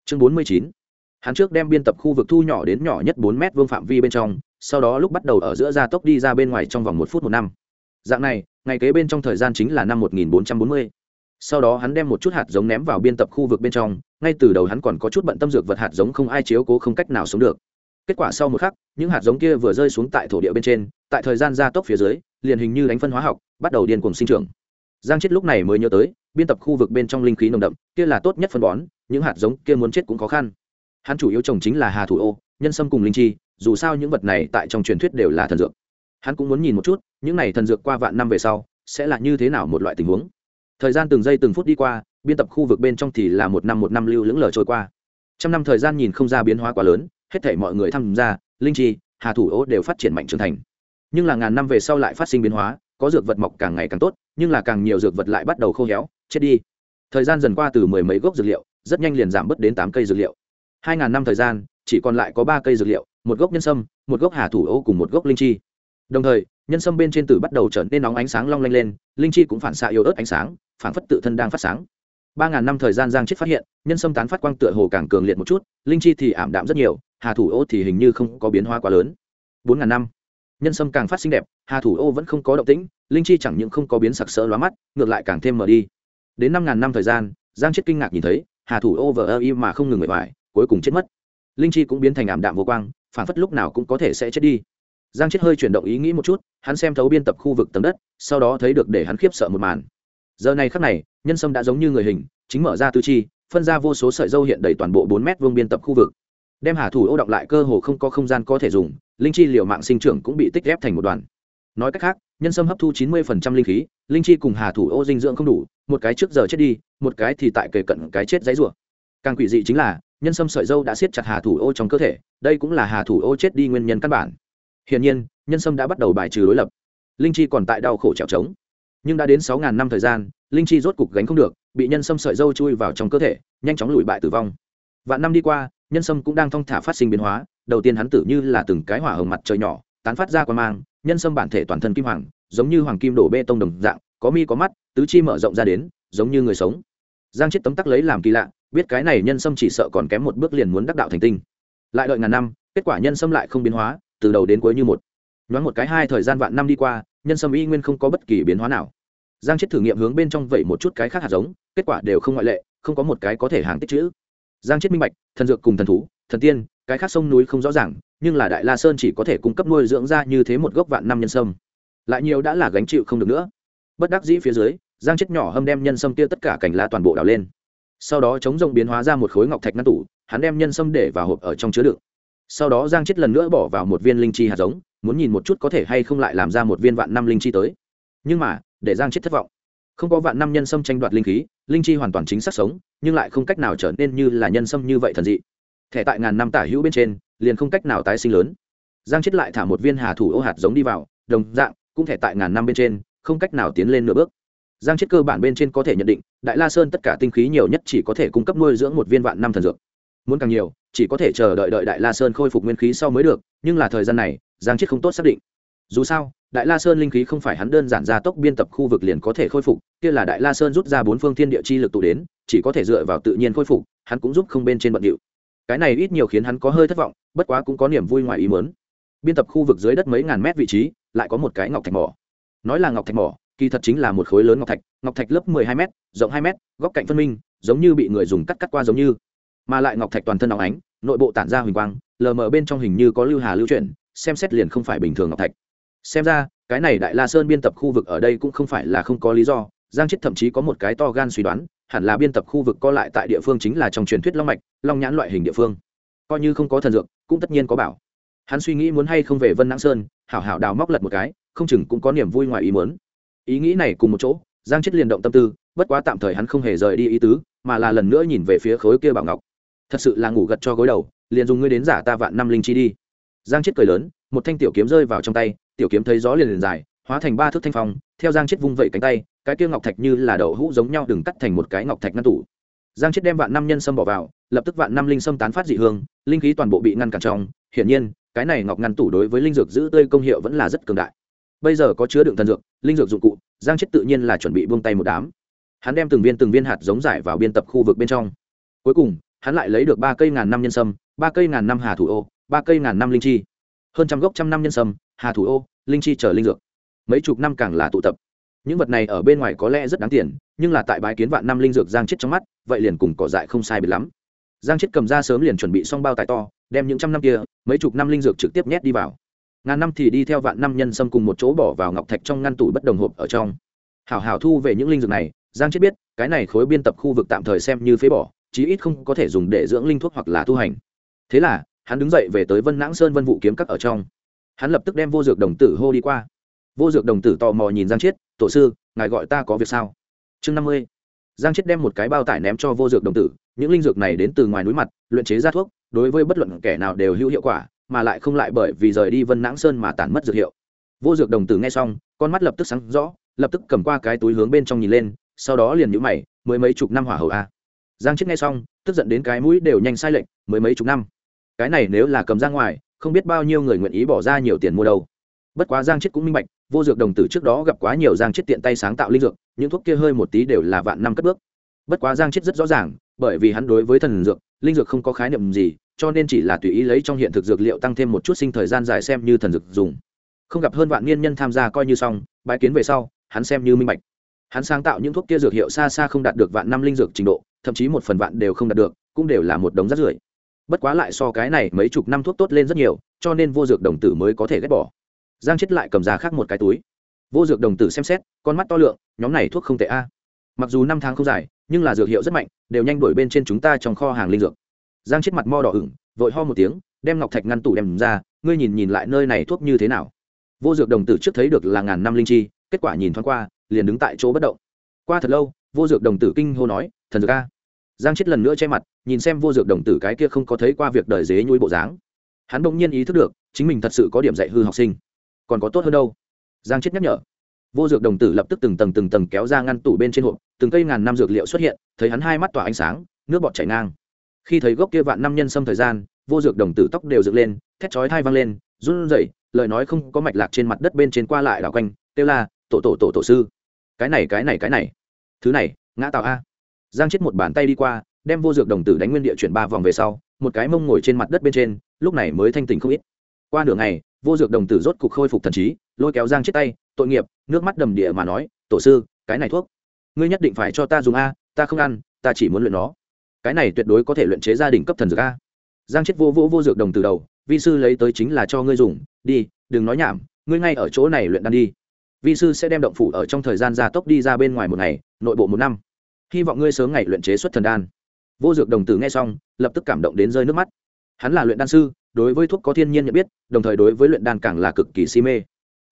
Chương bốn mươi chín. Hắn trước đem biên tập khu vực thu nhỏ đến nhỏ nhất bốn mét vuông phạm vi bên trong, sau đó lúc bắt đầu ở giữa gia tốc đi ra bên ngoài trong vòng một phút một năm. Dạng này, ngày kế bên trong thời gian chính là năm một nghìn bốn trăm bốn mươi. Sau đó hắn đem một chút hạt giống ném vào biên tập khu vực bên trong, ngay từ đầu hắn còn có chút bận tâm dược vật hạt giống không ai chiếu cố không cách nào sống được kết quả sau một khắc, những hạt giống kia vừa rơi xuống tại thổ địa bên trên, tại thời gian gia tốc phía dưới, liền hình như đánh phân hóa học, bắt đầu điên cuồng sinh trưởng. Giang chết lúc này mới nhớ tới, biên tập khu vực bên trong linh khí nồng đậm, kia là tốt nhất phân bón, những hạt giống kia muốn chết cũng khó khăn. Hắn chủ yếu trồng chính là hà thủ ô, nhân sâm cùng linh chi, dù sao những vật này tại trong truyền thuyết đều là thần dược. Hắn cũng muốn nhìn một chút, những này thần dược qua vạn năm về sau, sẽ là như thế nào một loại tình huống. Thời gian từng giây từng phút đi qua, biên tập khu vực bên trong thì là một năm một năm lưu lững lờ trôi qua. Trăm năm thời gian nhìn không ra biến hóa quá lớn hết thể mọi người tham gia, linh chi, hà thủ ô đều phát triển mạnh trưởng thành. Nhưng là ngàn năm về sau lại phát sinh biến hóa, có dược vật mọc càng ngày càng tốt, nhưng là càng nhiều dược vật lại bắt đầu khô héo, chết đi. Thời gian dần qua từ mười mấy gốc dược liệu, rất nhanh liền giảm bớt đến tám cây dược liệu. Hai ngàn năm thời gian, chỉ còn lại có ba cây dược liệu, một gốc nhân sâm, một gốc hà thủ ô cùng một gốc linh chi. Đồng thời, nhân sâm bên trên tử bắt đầu trở nên nóng ánh sáng long lanh lên, linh chi cũng phản xạ yếu ớt ánh sáng, phản phất tự thân đang phát sáng. Ba ngàn năm thời gian giang chết phát hiện, nhân sâm tán phát quang tựa hồ càng cường liệt một chút linh chi thì ảm đạm rất nhiều, hà thủ ô thì hình như không có biến hóa quá lớn. Bốn ngàn năm, nhân sâm càng phát xinh đẹp, hà thủ ô vẫn không có động tĩnh, linh chi chẳng những không có biến sặc sỡ lóa mắt, ngược lại càng thêm mờ đi. Đến năm ngàn năm thời gian, giang chết kinh ngạc nhìn thấy, hà thủ ô vờ ơ y mà không ngừng người hoài cuối cùng chết mất. Linh chi cũng biến thành ảm đạm vô quang phản phất lúc nào cũng có thể sẽ chết đi. Giang chết hơi chuyển động ý nghĩ một chút, hắn xem thấu biên tập khu vực tầng đất, sau đó thấy được để hắn khiếp sợ một màn. Giờ này khắc này, nhân sâm đã giống như người hình, chính mở ra tư chi phân ra vô số sợi dâu hiện đầy toàn bộ bốn mét vuông biên tập khu vực. Đem hà thủ ô động lại cơ hồ không có không gian có thể dùng, linh chi liều mạng sinh trưởng cũng bị tích ghép thành một đoàn. Nói cách khác, nhân sâm hấp thu chín mươi linh khí, linh chi cùng hà thủ ô dinh dưỡng không đủ, một cái trước giờ chết đi, một cái thì tại kề cận cái chết dãy rủa. Càng quỷ dị chính là, nhân sâm sợi dâu đã siết chặt hà thủ ô trong cơ thể, đây cũng là hà thủ ô chết đi nguyên nhân căn bản. Hiển nhiên, nhân sâm đã bắt đầu bài trừ đối lập. Linh chi còn tại đau khổ trèo trống. Nhưng đã đến sáu ngàn năm thời gian linh chi rốt cục gánh không được, bị nhân sâm sợi dâu chui vào trong cơ thể, nhanh chóng lùi bại tử vong. Vạn năm đi qua, nhân sâm cũng đang thong thả phát sinh biến hóa, đầu tiên hắn tử như là từng cái hỏa hồng mặt trời nhỏ, tán phát ra quan mang, nhân sâm bản thể toàn thân kim hoàng, giống như hoàng kim đổ bê tông đồng dạng, có mi có mắt, tứ chi mở rộng ra đến, giống như người sống. Giang chết tấm tắc lấy làm kỳ lạ, biết cái này nhân sâm chỉ sợ còn kém một bước liền muốn đắc đạo thành tinh. Lại đợi ngàn năm, kết quả nhân sâm lại không biến hóa, từ đầu đến cuối như một. Nhoáng một cái hai thời gian vạn năm đi qua, nhân sâm y nguyên không có bất kỳ biến hóa nào giang chết thử nghiệm hướng bên trong vậy một chút cái khác hạt giống, kết quả đều không ngoại lệ, không có một cái có thể hàng tích chữ. Giang chết minh bạch, thần dược cùng thần thú, thần tiên, cái khác sông núi không rõ ràng, nhưng là đại la sơn chỉ có thể cung cấp nuôi dưỡng ra như thế một gốc vạn năm nhân sâm. Lại nhiều đã là gánh chịu không được nữa. Bất đắc dĩ phía dưới, giang chết nhỏ hâm đem nhân sâm kia tất cả cành lá toàn bộ đào lên. Sau đó chống rộng biến hóa ra một khối ngọc thạch ngăn tủ, hắn đem nhân sâm để vào hộp ở trong chứa đựng. Sau đó giang chết lần nữa bỏ vào một viên linh chi hạt giống, muốn nhìn một chút có thể hay không lại làm ra một viên vạn năm linh chi tới. Nhưng mà để giang chết thất vọng. Không có vạn năm nhân sâm tranh đoạt linh khí, linh chi hoàn toàn chính xác sống, nhưng lại không cách nào trở nên như là nhân sâm như vậy thần dị. Thẻ tại ngàn năm tả hữu bên trên, liền không cách nào tái sinh lớn. Giang chết lại thả một viên hà thủ ô hạt giống đi vào, đồng dạng, cũng thẻ tại ngàn năm bên trên, không cách nào tiến lên nửa bước. Giang chết cơ bản bên trên có thể nhận định, đại la sơn tất cả tinh khí nhiều nhất chỉ có thể cung cấp nuôi dưỡng một viên vạn năm thần dược. Muốn càng nhiều, chỉ có thể chờ đợi đợi đại la sơn khôi phục nguyên khí sau mới được, nhưng là thời gian này, giang chết không tốt xác định. Dù sao đại la sơn linh khí không phải hắn đơn giản ra tốc biên tập khu vực liền có thể khôi phục, kia là đại la sơn rút ra bốn phương thiên địa chi lực tụ đến, chỉ có thể dựa vào tự nhiên khôi phục, hắn cũng giúp không bên trên bận điệu. Cái này ít nhiều khiến hắn có hơi thất vọng, bất quá cũng có niềm vui ngoài ý mớn biên tập khu vực dưới đất mấy ngàn mét vị trí, lại có một cái ngọc thạch mỏ. Nói là ngọc thạch mỏ, kỳ thật chính là một khối lớn ngọc thạch ngọc thạch lớp mười hai m rộng hai m góc cạnh phân minh, giống như bị người dùng cắt cắt qua giống như. Mà lại ngọc thạch toàn thân óng ánh, nội bộ tản ra huỳnh quang, lờ mờ bên trong hình như có lưu hà lưu chuyển, xem xét liền không phải bình thường ngọc thạch xem ra, cái này đại la sơn biên tập khu vực ở đây cũng không phải là không có lý do, giang chết thậm chí có một cái to gan suy đoán, hẳn là biên tập khu vực co lại tại địa phương chính là trong truyền thuyết long mạch, long nhãn loại hình địa phương. Coi như không có thần dược, cũng tất nhiên có bảo. Hắn suy nghĩ muốn hay không về vân nãng sơn, hảo hảo đào móc lật một cái, không chừng cũng có niềm vui ngoài ý muốn. Ý nghĩ này cùng một chỗ, giang chết liền động tâm tư, bất quá tạm thời hắn không hề rời đi ý tứ, mà là lần nữa nhìn về phía khối kia bảo ngọc. Thật sự là ngủ gật cho gối đầu, liền dùng ngươi đến giả ta vạn năm linh chi đi. Giang chết cười lớn một thanh tiểu kiếm rơi vào trong tay, tiểu kiếm thấy gió liền liền dài, hóa thành ba thước thanh phong, theo giang chết vung vẩy cánh tay, cái kia ngọc thạch như là đậu hũ giống nhau đừng cắt thành một cái ngọc thạch ngăn tủ. Giang chết đem vạn năm nhân sâm bỏ vào, lập tức vạn năm linh sâm tán phát dị hương, linh khí toàn bộ bị ngăn cản trong. Hiển nhiên, cái này ngọc ngăn tủ đối với linh dược giữ tươi công hiệu vẫn là rất cường đại. Bây giờ có chứa đựng thần dược, linh dược dụng cụ, giang chết tự nhiên là chuẩn bị buông tay một đám. Hắn đem từng viên từng viên hạt giống giải vào biên tập khu vực bên trong. Cuối cùng, hắn lại lấy được ba cây ngàn năm nhân sâm, ba cây ngàn năm hà thủ ô, ba cây ngàn năm linh chi hơn trăm gốc trăm năm nhân sâm, hà thủ ô, linh chi chờ linh dược. Mấy chục năm càng là tụ tập. Những vật này ở bên ngoài có lẽ rất đáng tiền, nhưng là tại bái kiến vạn năm linh dược giang chết trong mắt, vậy liền cùng cỏ dại không sai biệt lắm. Giang chết cầm ra sớm liền chuẩn bị xong bao tài to, đem những trăm năm kia, mấy chục năm linh dược trực tiếp nhét đi vào. Ngàn năm thì đi theo vạn năm nhân sâm cùng một chỗ bỏ vào ngọc thạch trong ngăn tủ bất đồng hộp ở trong. Hảo hảo thu về những linh dược này, giang chết biết, cái này khối biên tập khu vực tạm thời xem như phế bỏ, chí ít không có thể dùng để dưỡng linh thuốc hoặc là tu hành. Thế là hắn đứng dậy về tới vân nãng sơn vân vụ kiếm các ở trong. Hắn lập tức đem vô dược đồng tử hô đi qua. Vô dược đồng tử tò mò nhìn giang chiết, tổ sư, ngài gọi ta có việc sao? Chương năm mươi. Giang chiết đem một cái bao tải ném cho vô dược đồng tử, những linh dược này đến từ ngoài núi mặt, luyện chế ra thuốc, đối với bất luận kẻ nào đều hữu hiệu quả, mà lại không lại bởi vì rời đi vân nãng sơn mà tản mất dược hiệu. Vô dược đồng tử nghe xong, con mắt lập tức sáng rõ, lập tức cầm qua cái túi hướng bên trong nhìn lên, sau đó liền nhũ mày mới mấy chục năm hỏa hậu a. Giang chiết nghe xong, tức giận đến cái mũi đều nhanh sai lệnh mới mấy chục năm cái này nếu là cầm ra ngoài, không biết bao nhiêu người nguyện ý bỏ ra nhiều tiền mua đâu. Bất quá giang chết cũng minh bạch, vô dược đồng tử trước đó gặp quá nhiều giang chết tiện tay sáng tạo linh dược, những thuốc kia hơi một tí đều là vạn năm cất bước. Bất quá giang chết rất rõ ràng, bởi vì hắn đối với thần dược, linh dược không có khái niệm gì, cho nên chỉ là tùy ý lấy trong hiện thực dược liệu tăng thêm một chút sinh thời gian dài xem như thần dược dùng. Không gặp hơn vạn niên nhân tham gia coi như xong bãi kiến về sau, hắn xem như minh bạch. Hắn sáng tạo những thuốc kia dược hiệu xa xa không đạt được vạn năm linh dược trình độ, thậm chí một phần vạn đều không đạt được, cũng đều là một đống rác rưởi bất quá lại so cái này mấy chục năm thuốc tốt lên rất nhiều, cho nên vô dược đồng tử mới có thể ghét bỏ. Giang chết lại cầm ra khác một cái túi. Vô dược đồng tử xem xét, con mắt to lượng, nhóm này thuốc không tệ a. À. Mặc dù năm tháng không dài, nhưng là dược hiệu rất mạnh, đều nhanh đổi bên trên chúng ta trong kho hàng linh dược. Giang chết mặt mo đỏ ửng, vội ho một tiếng, đem ngọc thạch ngăn tủ đem ra, ngươi nhìn nhìn lại nơi này thuốc như thế nào? Vô dược đồng tử trước thấy được là ngàn năm linh chi, kết quả nhìn thoáng qua, liền đứng tại chỗ bất động. Qua thật lâu, vô dược đồng tử kinh hô nói, thần dược a giang chết lần nữa che mặt, nhìn xem vô dược đồng tử cái kia không có thấy qua việc đời dế nhui bộ dáng. Hắn bỗng nhiên ý thức được, chính mình thật sự có điểm dạy hư học sinh. Còn có tốt hơn đâu? Giang chết nhắc nhở. Vô dược đồng tử lập tức từng tầng từng tầng kéo ra ngăn tủ bên trên hộp, từng cây ngàn năm dược liệu xuất hiện, thấy hắn hai mắt tỏa ánh sáng, nước bọt chảy ngang. Khi thấy gốc kia vạn năm nhân xâm thời gian, vô dược đồng tử tóc đều dựng lên, thét chói thai văng lên, run rẩy, lời nói không có mạch lạc trên mặt đất bên trên qua lại đảo quanh, kêu la, tổ tổ tổ tổ sư, cái này cái này cái này, thứ này, ngã tạo a giang chết một bàn tay đi qua, đem vô dược đồng tử đánh nguyên địa chuyển ba vòng về sau, một cái mông ngồi trên mặt đất bên trên, lúc này mới thanh tỉnh không ít. Qua nửa ngày, vô dược đồng tử rốt cục khôi phục thần trí, lôi kéo giang chết tay, tội nghiệp, nước mắt đầm địa mà nói, tổ sư, cái này thuốc, ngươi nhất định phải cho ta dùng a, ta không ăn, ta chỉ muốn luyện nó. Cái này tuyệt đối có thể luyện chế gia đình cấp thần dược a. Giang chết vô vô vô dược đồng từ đầu, vi sư lấy tới chính là cho ngươi dùng, đi, đừng nói nhảm, ngươi ngay ở chỗ này luyện đan đi. Vi sư sẽ đem động phủ ở trong thời gian gia tốc đi ra bên ngoài một ngày, nội bộ một năm hy vọng ngươi sớm ngày luyện chế xuất thần đan. Vô dược đồng tử nghe xong, lập tức cảm động đến rơi nước mắt. Hắn là luyện đan sư, đối với thuốc có thiên nhiên nhận biết, đồng thời đối với luyện đan càng là cực kỳ si mê.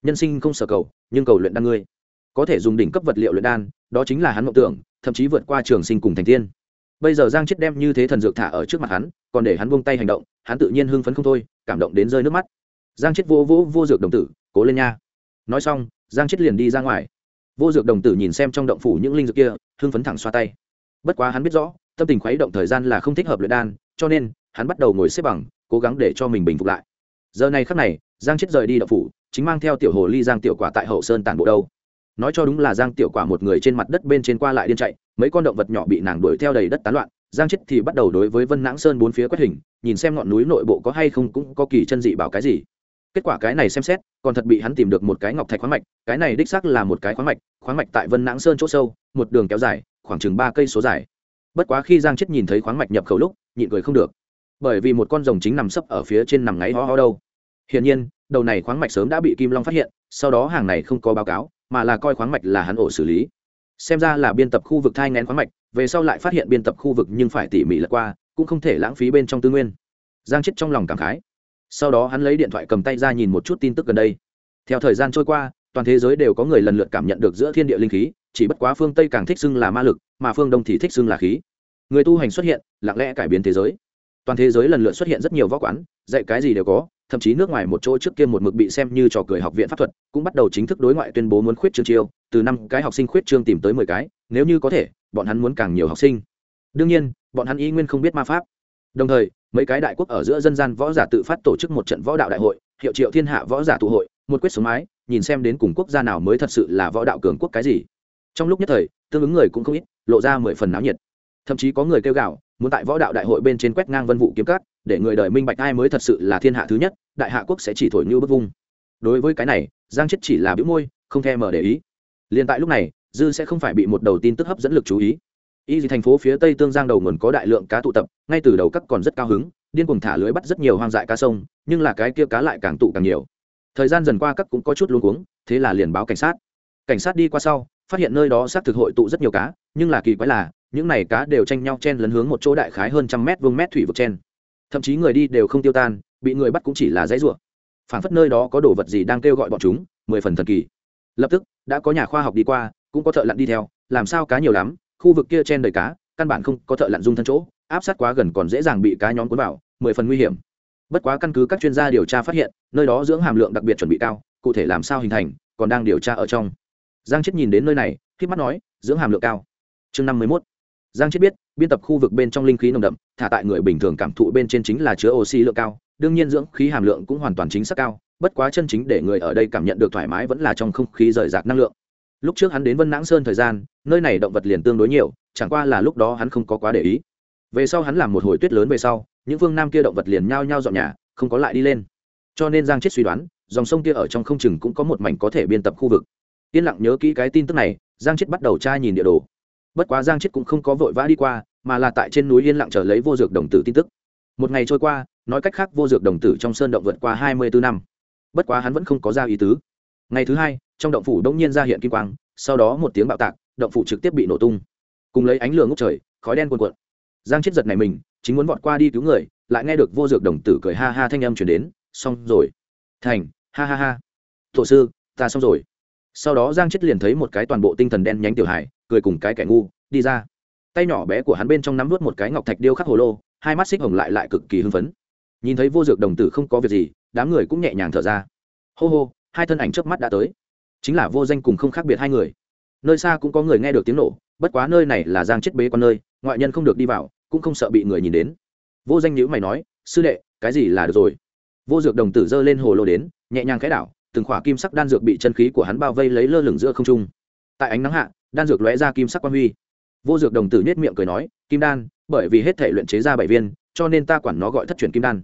Nhân sinh không sở cầu, nhưng cầu luyện đan ngươi. Có thể dùng đỉnh cấp vật liệu luyện đan, đó chính là hắn mộng tưởng, thậm chí vượt qua trường sinh cùng thành tiên. Bây giờ giang chết đem như thế thần dược thả ở trước mặt hắn, còn để hắn buông tay hành động, hắn tự nhiên hưng phấn không thôi, cảm động đến rơi nước mắt. Giang chết vô vô vô dược đồng tử, cố lên nha. Nói xong, giang chết liền đi ra ngoài vô dược đồng tử nhìn xem trong động phủ những linh dược kia, hưng phấn thẳng xoa tay. Bất quá hắn biết rõ, tâm tình khuấy động thời gian là không thích hợp luyện đan, cho nên, hắn bắt đầu ngồi xếp bằng, cố gắng để cho mình bình phục lại. Giờ này khắc này, giang chết rời đi động phủ, chính mang theo tiểu hồ ly giang tiểu quả tại hậu sơn tản bộ đâu. Nói cho đúng là giang tiểu quả một người trên mặt đất bên trên qua lại điên chạy, mấy con động vật nhỏ bị nàng đuổi theo đầy đất tán loạn, giang chết thì bắt đầu đối với vân nãng sơn bốn phía quét hình, nhìn xem ngọn núi nội bộ có hay không cũng có kỳ chân dị bảo cái gì kết quả cái này xem xét, còn thật bị hắn tìm được một cái ngọc thạch khoáng mạch, cái này đích xác là một cái khoáng mạch khoáng mạch tại vân nãng sơn chỗ sâu, một đường kéo dài, khoảng chừng ba cây số dài. Bất quá khi giang chết nhìn thấy khoáng mạch nhập khẩu lúc, nhịn cười không được. Bởi vì một con rồng chính nằm sấp ở phía trên nằm ngáy ho ho đâu. Hiển nhiên, đầu này khoáng mạch sớm đã bị kim long phát hiện, sau đó hàng này không có báo cáo, mà là coi khoáng mạch là hắn ổ xử lý. Xem ra là biên tập khu vực thai ngén khoáng mạch, về sau lại phát hiện biên tập khu vực nhưng phải tỉ mỉ lật qua, cũng không thể lãng phí bên trong tư nguyên. Giang chết trong lòng cảm khái sau đó hắn lấy điện thoại cầm tay ra nhìn một chút tin tức gần đây. Theo thời gian trôi qua, toàn thế giới đều có người lần lượt cảm nhận được giữa thiên địa linh khí, chỉ bất quá phương tây càng thích xưng là ma lực, mà phương đông thì thích xưng là khí. Người tu hành xuất hiện, lặng lẽ cải biến thế giới. Toàn thế giới lần lượt xuất hiện rất nhiều võ quán, dạy cái gì đều có, thậm chí nước ngoài một chỗ trước kia một mực bị xem như trò cười học viện pháp thuật, cũng bắt đầu chính thức đối ngoại tuyên bố muốn khuyết trương chiêu, từ năm cái học sinh khuyết trương tìm tới mười cái, nếu như có thể, bọn hắn muốn càng nhiều học sinh. Đương nhiên, bọn hắn y nguyên không biết ma pháp. Đồng thời mấy cái đại quốc ở giữa dân gian võ giả tự phát tổ chức một trận võ đạo đại hội, hiệu triệu thiên hạ võ giả tụ hội, một quyết số mái, nhìn xem đến cùng quốc gia nào mới thật sự là võ đạo cường quốc cái gì. Trong lúc nhất thời, tương ứng người cũng không ít, lộ ra mười phần náo nhiệt. Thậm chí có người kêu gào, muốn tại võ đạo đại hội bên trên quét ngang vân vụ kiếm cắt để người đời minh bạch ai mới thật sự là thiên hạ thứ nhất, đại hạ quốc sẽ chỉ thổi như bất vung. Đối với cái này, giang chết chỉ là bĩu môi, không thèm mở để ý. Liền tại lúc này, dư sẽ không phải bị một đầu tin tức hấp dẫn lực chú ý y gì thành phố phía tây tương giang đầu nguồn có đại lượng cá tụ tập, ngay từ đầu các còn rất cao hứng, điên cuồng thả lưới bắt rất nhiều hoang dại cá sông, nhưng là cái kia cá lại càng tụ càng nhiều. Thời gian dần qua các cũng có chút luống cuống, thế là liền báo cảnh sát. Cảnh sát đi qua sau, phát hiện nơi đó xác thực hội tụ rất nhiều cá, nhưng là kỳ quái là, những này cá đều tranh nhau chen lấn hướng một chỗ đại khái hơn trăm mét vuông mét thủy vực chen. Thậm chí người đi đều không tiêu tan, bị người bắt cũng chỉ là dãy ruộng phản phất nơi đó có đồ vật gì đang kêu gọi bọn chúng, mười phần thần kỳ. Lập tức, đã có nhà khoa học đi qua, cũng có thợ lặn đi theo, làm sao cá nhiều lắm khu vực kia chen đầy cá, căn bản không có thợ lặn dung thân chỗ, áp sát quá gần còn dễ dàng bị cá nhóm cuốn vào, mười phần nguy hiểm. Bất quá căn cứ các chuyên gia điều tra phát hiện, nơi đó dưỡng hàm lượng đặc biệt chuẩn bị cao, cụ thể làm sao hình thành, còn đang điều tra ở trong. Giang chết nhìn đến nơi này khi mắt nói, dưỡng hàm lượng cao. Chương năm mươi mốt. Giang chết biết, biên tập khu vực bên trong linh khí nồng đậm, thả tại người bình thường cảm thụ bên trên chính là chứa oxy lượng cao, đương nhiên dưỡng khí hàm lượng cũng hoàn toàn chính xác cao, bất quá chân chính để người ở đây cảm nhận được thoải mái vẫn là trong không khí rời rạc năng lượng lúc trước hắn đến vân nãng sơn thời gian, nơi này động vật liền tương đối nhiều, chẳng qua là lúc đó hắn không có quá để ý. Về sau hắn làm một hồi tuyết lớn về sau, những phương nam kia động vật liền nhao nhao dọn nhà, không có lại đi lên. Cho nên giang chết suy đoán, dòng sông kia ở trong không chừng cũng có một mảnh có thể biên tập khu vực. Yên lặng nhớ kỹ cái tin tức này, giang chết bắt đầu tra nhìn địa đồ. Bất quá giang chết cũng không có vội vã đi qua, mà là tại trên núi yên lặng chờ lấy vô dược đồng tử tin tức. Một ngày trôi qua, nói cách khác vô dược đồng tử trong sơn động vượt qua hai mươi bốn năm. Bất quá hắn vẫn không có ra ý tứ. Ngày thứ hai trong động phủ đông nhiên ra hiện kim quang, sau đó một tiếng bạo tạc, động phủ trực tiếp bị nổ tung. Cùng lấy ánh lửa ngốc trời, khói đen cuồn cuộn. Giang chết giật này mình, chính muốn vọt qua đi cứu người, lại nghe được vô dược đồng tử cười ha ha thanh âm chuyển đến, xong rồi. Thành, ha ha ha. Tổ sư, ta xong rồi. Sau đó giang chết liền thấy một cái toàn bộ tinh thần đen nhánh tiểu hải cười cùng cái kẻ ngu, đi ra. Tay nhỏ bé của hắn bên trong nắm vút một cái ngọc thạch điêu khắc hồ lô, hai mắt xích hồng lại lại cực kỳ hưng phấn. Nhìn thấy vô dược đồng tử không có việc gì, đám người cũng nhẹ nhàng thở ra. Hô hô, hai thân ảnh trước mắt đã tới chính là vô danh cùng không khác biệt hai người. Nơi xa cũng có người nghe được tiếng nổ, bất quá nơi này là giang chết bế con nơi, ngoại nhân không được đi vào, cũng không sợ bị người nhìn đến. Vô danh nhữ mày nói, sư đệ, cái gì là được rồi? Vô dược đồng tử giơ lên hồ lô đến, nhẹ nhàng khẽ đảo, từng khỏa kim sắc đan dược bị chân khí của hắn bao vây lấy lơ lửng giữa không trung. Tại ánh nắng hạ, đan dược lóe ra kim sắc quan huy. Vô dược đồng tử nhét miệng cười nói, kim đan, bởi vì hết thể luyện chế ra bảy viên, cho nên ta quản nó gọi thất truyền kim đan.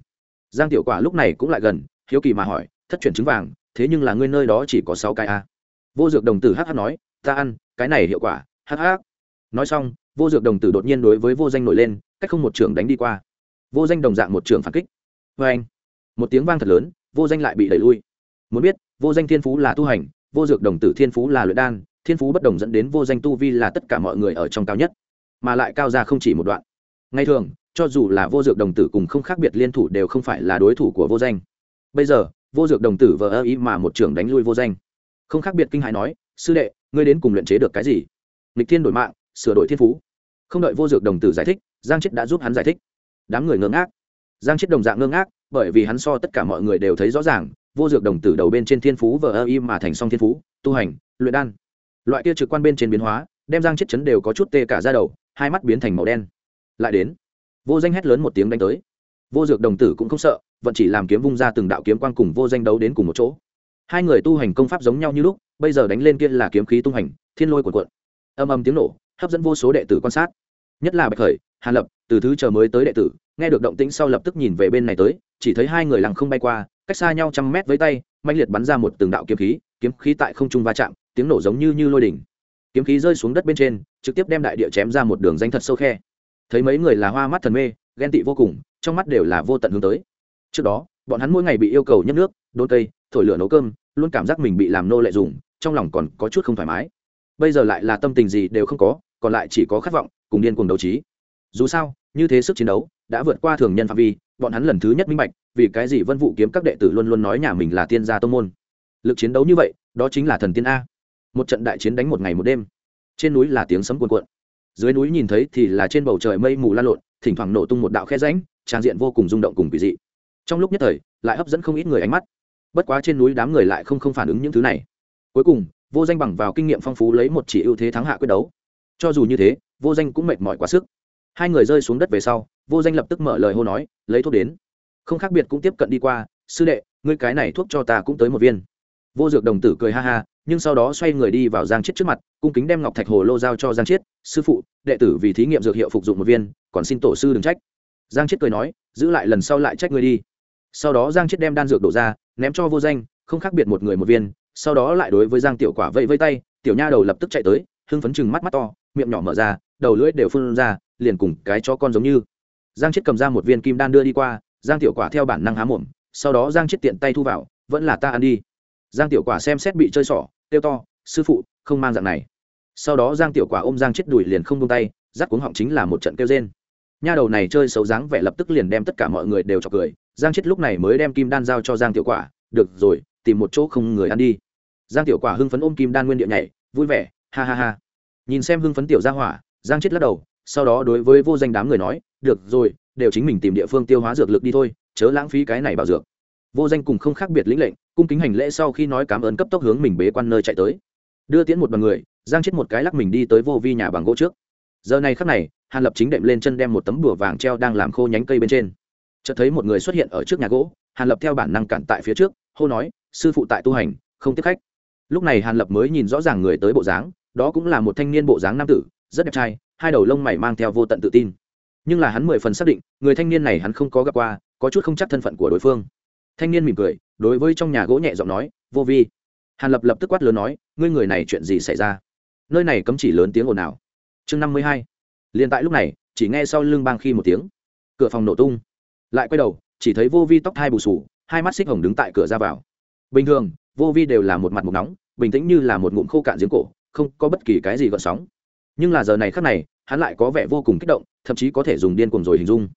Giang tiểu quả lúc này cũng lại gần, hiếu kỳ mà hỏi, thất truyền trứng vàng, thế nhưng là ngươi nơi đó chỉ có sáu cái a à vô dược đồng tử hh nói, ta ăn, cái này hiệu quả hh nói xong, vô dược đồng tử đột nhiên đối với vô danh nổi lên, cách không một trưởng đánh đi qua. Vô danh đồng dạng một trưởng phản kích. Vê anh, một tiếng vang thật lớn, vô danh lại bị đẩy lui. Muốn biết, vô danh thiên phú là tu hành, vô dược đồng tử thiên phú là luyện đan, thiên phú bất đồng dẫn đến vô danh tu vi là tất cả mọi người ở trong cao nhất, mà lại cao ra không chỉ một đoạn. Ngay thường, cho dù là vô dược đồng tử cùng không khác biệt liên thủ đều không phải là đối thủ của vô danh. Bây giờ, vô dược đồng tử vờ ơ ý mà một trưởng đánh lui vô danh không khác biệt kinh hãi nói, sư đệ, ngươi đến cùng luyện chế được cái gì? Lịch thiên đổi mạng, sửa đổi thiên phú. Không đợi vô dược đồng tử giải thích, giang chết đã giúp hắn giải thích. Đám người ngơ ngác. Giang chết đồng dạng ngơ ngác, bởi vì hắn so tất cả mọi người đều thấy rõ ràng, vô dược đồng tử đầu bên trên thiên phú vờ ơ im mà thành song thiên phú, tu hành, luyện đan. Loại kia trực quan bên trên biến hóa, đem giang chết chấn đều có chút tê cả ra đầu, hai mắt biến thành màu đen. Lại đến, vô danh hét lớn một tiếng đánh tới. Vô dược đồng tử cũng không sợ, vẫn chỉ làm kiếm vung ra từng đạo kiếm quang cùng vô danh đấu đến cùng một chỗ hai người tu hành công pháp giống nhau như lúc, bây giờ đánh lên kia là kiếm khí tung hành, thiên lôi cuộn cuộn. Âm âm tiếng nổ, hấp dẫn vô số đệ tử quan sát. Nhất là bạch khởi, hàn lập, từ thứ chờ mới tới đệ tử, nghe được động tĩnh sau lập tức nhìn về bên này tới, chỉ thấy hai người lặng không bay qua, cách xa nhau trăm mét với tay mạnh liệt bắn ra một từng đạo kiếm khí kiếm khí tại không trung va chạm, tiếng nổ giống như như lôi đỉnh. Kiếm khí rơi xuống đất bên trên, trực tiếp đem đại địa chém ra một đường danh thật sâu khe. Thấy mấy người là hoa mắt thần mê, ghen tị vô cùng, trong mắt đều là vô tận hướng tới. Trước đó, bọn hắn mỗi ngày bị yêu cầu nhấp nước đôn cây, thổi lửa nấu cơm luôn cảm giác mình bị làm nô lệ dùng, trong lòng còn có chút không thoải mái. Bây giờ lại là tâm tình gì đều không có, còn lại chỉ có khát vọng, cùng điên cuồng đấu trí. Dù sao, như thế sức chiến đấu đã vượt qua thường nhân phạm vi, bọn hắn lần thứ nhất minh bạch, vì cái gì vân vụ kiếm các đệ tử luôn luôn nói nhà mình là tiên gia tông môn. Lực chiến đấu như vậy, đó chính là thần tiên a. Một trận đại chiến đánh một ngày một đêm. Trên núi là tiếng sấm cuồn cuộn. Dưới núi nhìn thấy thì là trên bầu trời mây mù lan lộn, thỉnh thoảng nổ tung một đạo khe ránh trang diện vô cùng rung động cùng quỷ dị. Trong lúc nhất thời, lại hấp dẫn không ít người ánh mắt bất quá trên núi đám người lại không không phản ứng những thứ này. Cuối cùng, vô danh bằng vào kinh nghiệm phong phú lấy một chỉ ưu thế thắng hạ quyết đấu. Cho dù như thế, vô danh cũng mệt mỏi quá sức. Hai người rơi xuống đất về sau, vô danh lập tức mở lời hô nói, lấy thuốc đến. Không khác biệt cũng tiếp cận đi qua, sư đệ, ngươi cái này thuốc cho ta cũng tới một viên. Vô dược đồng tử cười ha ha, nhưng sau đó xoay người đi vào giang chiết trước mặt, cung kính đem ngọc thạch hồ lô giao cho giang chiết, sư phụ, đệ tử vì thí nghiệm dược hiệu phục dụng một viên, còn xin tổ sư đừng trách. Giang chiết cười nói, giữ lại lần sau lại trách ngươi đi. Sau đó giang chiết đem đan dược đổ ra ném cho vô danh, không khác biệt một người một viên, sau đó lại đối với giang tiểu quả vẫy vây tay, tiểu nha đầu lập tức chạy tới, hưng phấn chừng mắt mắt to, miệng nhỏ mở ra, đầu lưỡi đều phun ra, liền cùng cái cho con giống như. Giang chết cầm ra một viên kim đan đưa đi qua, giang tiểu quả theo bản năng há mồm, sau đó giang chết tiện tay thu vào, vẫn là ta ăn đi. Giang tiểu quả xem xét bị chơi xỏ tiêu to, sư phụ, không mang dạng này. Sau đó giang tiểu quả ôm giang chết đùi liền không tung tay, rắc cuống họng chính là một trận kêu rên. Nha đầu này chơi xấu dáng vẻ lập tức liền đem tất cả mọi người đều chọc cười giang chết lúc này mới đem kim đan giao cho giang tiểu quả, được rồi, tìm một chỗ không người ăn đi. Giang tiểu quả hưng phấn ôm kim đan nguyên địa nhảy, vui vẻ, ha ha ha. Nhìn xem hưng phấn tiểu ra hỏa, giang chết lắc đầu, sau đó đối với vô danh đám người nói, được rồi, đều chính mình tìm địa phương tiêu hóa dược lực đi thôi, chớ lãng phí cái này bảo dược. Vô danh cùng không khác biệt lĩnh lệnh, cung kính hành lễ sau khi nói cảm ơn cấp tốc hướng mình bế quan nơi chạy tới. Đưa tiễn một đoàn người, giang chết một cái lắc mình đi tới vô vi nhà bằng gỗ trước. Giờ này khắc này, hàn lập chính đệm lên chân đem một tấm bùa vàng treo đang làm khô nhánh cây bên trên chợt thấy một người xuất hiện ở trước nhà gỗ, hàn lập theo bản năng cản tại phía trước, hô nói, sư phụ tại tu hành, không tiếp khách. Lúc này hàn lập mới nhìn rõ ràng người tới bộ dáng, đó cũng là một thanh niên bộ dáng nam tử, rất đẹp trai, hai đầu lông mày mang theo vô tận tự tin. Nhưng là hắn mười phần xác định, người thanh niên này hắn không có gặp qua, có chút không chắc thân phận của đối phương. Thanh niên mỉm cười, đối với trong nhà gỗ nhẹ giọng nói, vô vi. Hàn lập lập tức quát lớn nói, ngươi người này chuyện gì xảy ra? Nơi này cấm chỉ lớn tiếng ồn ào. Chương năm mươi hai. Liền tại lúc này, chỉ nghe sau lưng bang khi một tiếng, cửa phòng nổ tung lại quay đầu, chỉ thấy vô vi tóc hai bù sù, hai mắt xích hồng đứng tại cửa ra vào. Bình thường, vô vi đều là một mặt mục nóng, bình tĩnh như là một ngụm khô cạn giếng cổ, không có bất kỳ cái gì gợn sóng. Nhưng là giờ này khác này, hắn lại có vẻ vô cùng kích động, thậm chí có thể dùng điên cuồng rồi hình dung.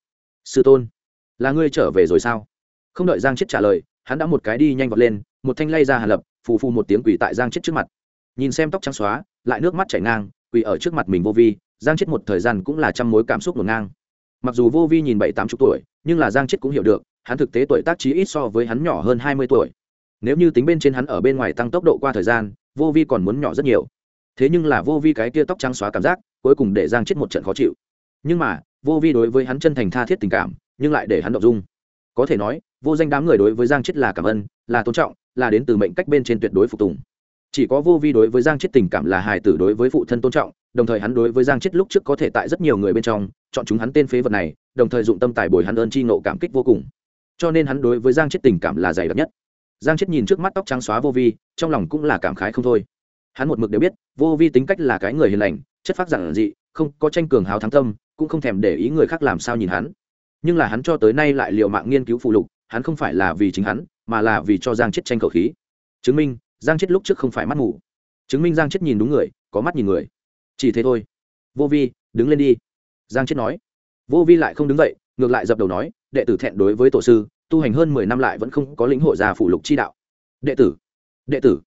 Sư tôn, là ngươi trở về rồi sao? Không đợi giang chết trả lời, hắn đã một cái đi nhanh vọt lên, một thanh lay ra hàn lập, phù phù một tiếng quỳ tại giang chết trước mặt. Nhìn xem tóc trắng xóa, lại nước mắt chảy ngang, quỳ ở trước mặt mình vô vi, giang chết một thời gian cũng là trăm mối cảm xúc ngổn ngang mặc dù vô vi nhìn bảy tám chục tuổi, nhưng là giang chết cũng hiểu được, hắn thực tế tuổi tác trí ít so với hắn nhỏ hơn hai mươi tuổi. Nếu như tính bên trên hắn ở bên ngoài tăng tốc độ qua thời gian, vô vi còn muốn nhỏ rất nhiều. Thế nhưng là vô vi cái kia tóc trắng xóa cảm giác, cuối cùng để giang chết một trận khó chịu. Nhưng mà, vô vi đối với hắn chân thành tha thiết tình cảm, nhưng lại để hắn động dung. Có thể nói, vô danh đám người đối với giang chết là cảm ơn, là tôn trọng, là đến từ mệnh cách bên trên tuyệt đối phục tùng chỉ có vô vi đối với giang chết tình cảm là hài tử đối với phụ thân tôn trọng, đồng thời hắn đối với giang chết lúc trước có thể tại rất nhiều người bên trong, chọn chúng hắn tên phế vật này, đồng thời dụng tâm tài bồi hắn ơn chi nộ cảm kích vô cùng. Cho nên hắn đối với giang chết tình cảm là dày đặc nhất. Giang chết nhìn trước mắt tóc trắng xóa vô vi, trong lòng cũng là cảm khái không thôi. Hắn một mực đều biết, vô vi tính cách là cái người hiền lành, chất phác giản dị, không có tranh cường hào thắng tâm, cũng không thèm để ý người khác làm sao nhìn hắn. Nhưng là hắn cho tới nay lại liệu mạng nghiên cứu phụ lục, hắn không phải là vì chính hắn, mà là vì cho giang chết tranh khẩu khí. Chứng minh giang chết lúc trước không phải mắt mù. Chứng minh giang chết nhìn đúng người, có mắt nhìn người. Chỉ thế thôi. Vô vi, đứng lên đi. Giang chết nói. Vô vi lại không đứng dậy, ngược lại dập đầu nói, đệ tử thẹn đối với tổ sư, tu hành hơn mười năm lại vẫn không có lĩnh hội già phủ lục chi đạo. Đệ tử đệ tử.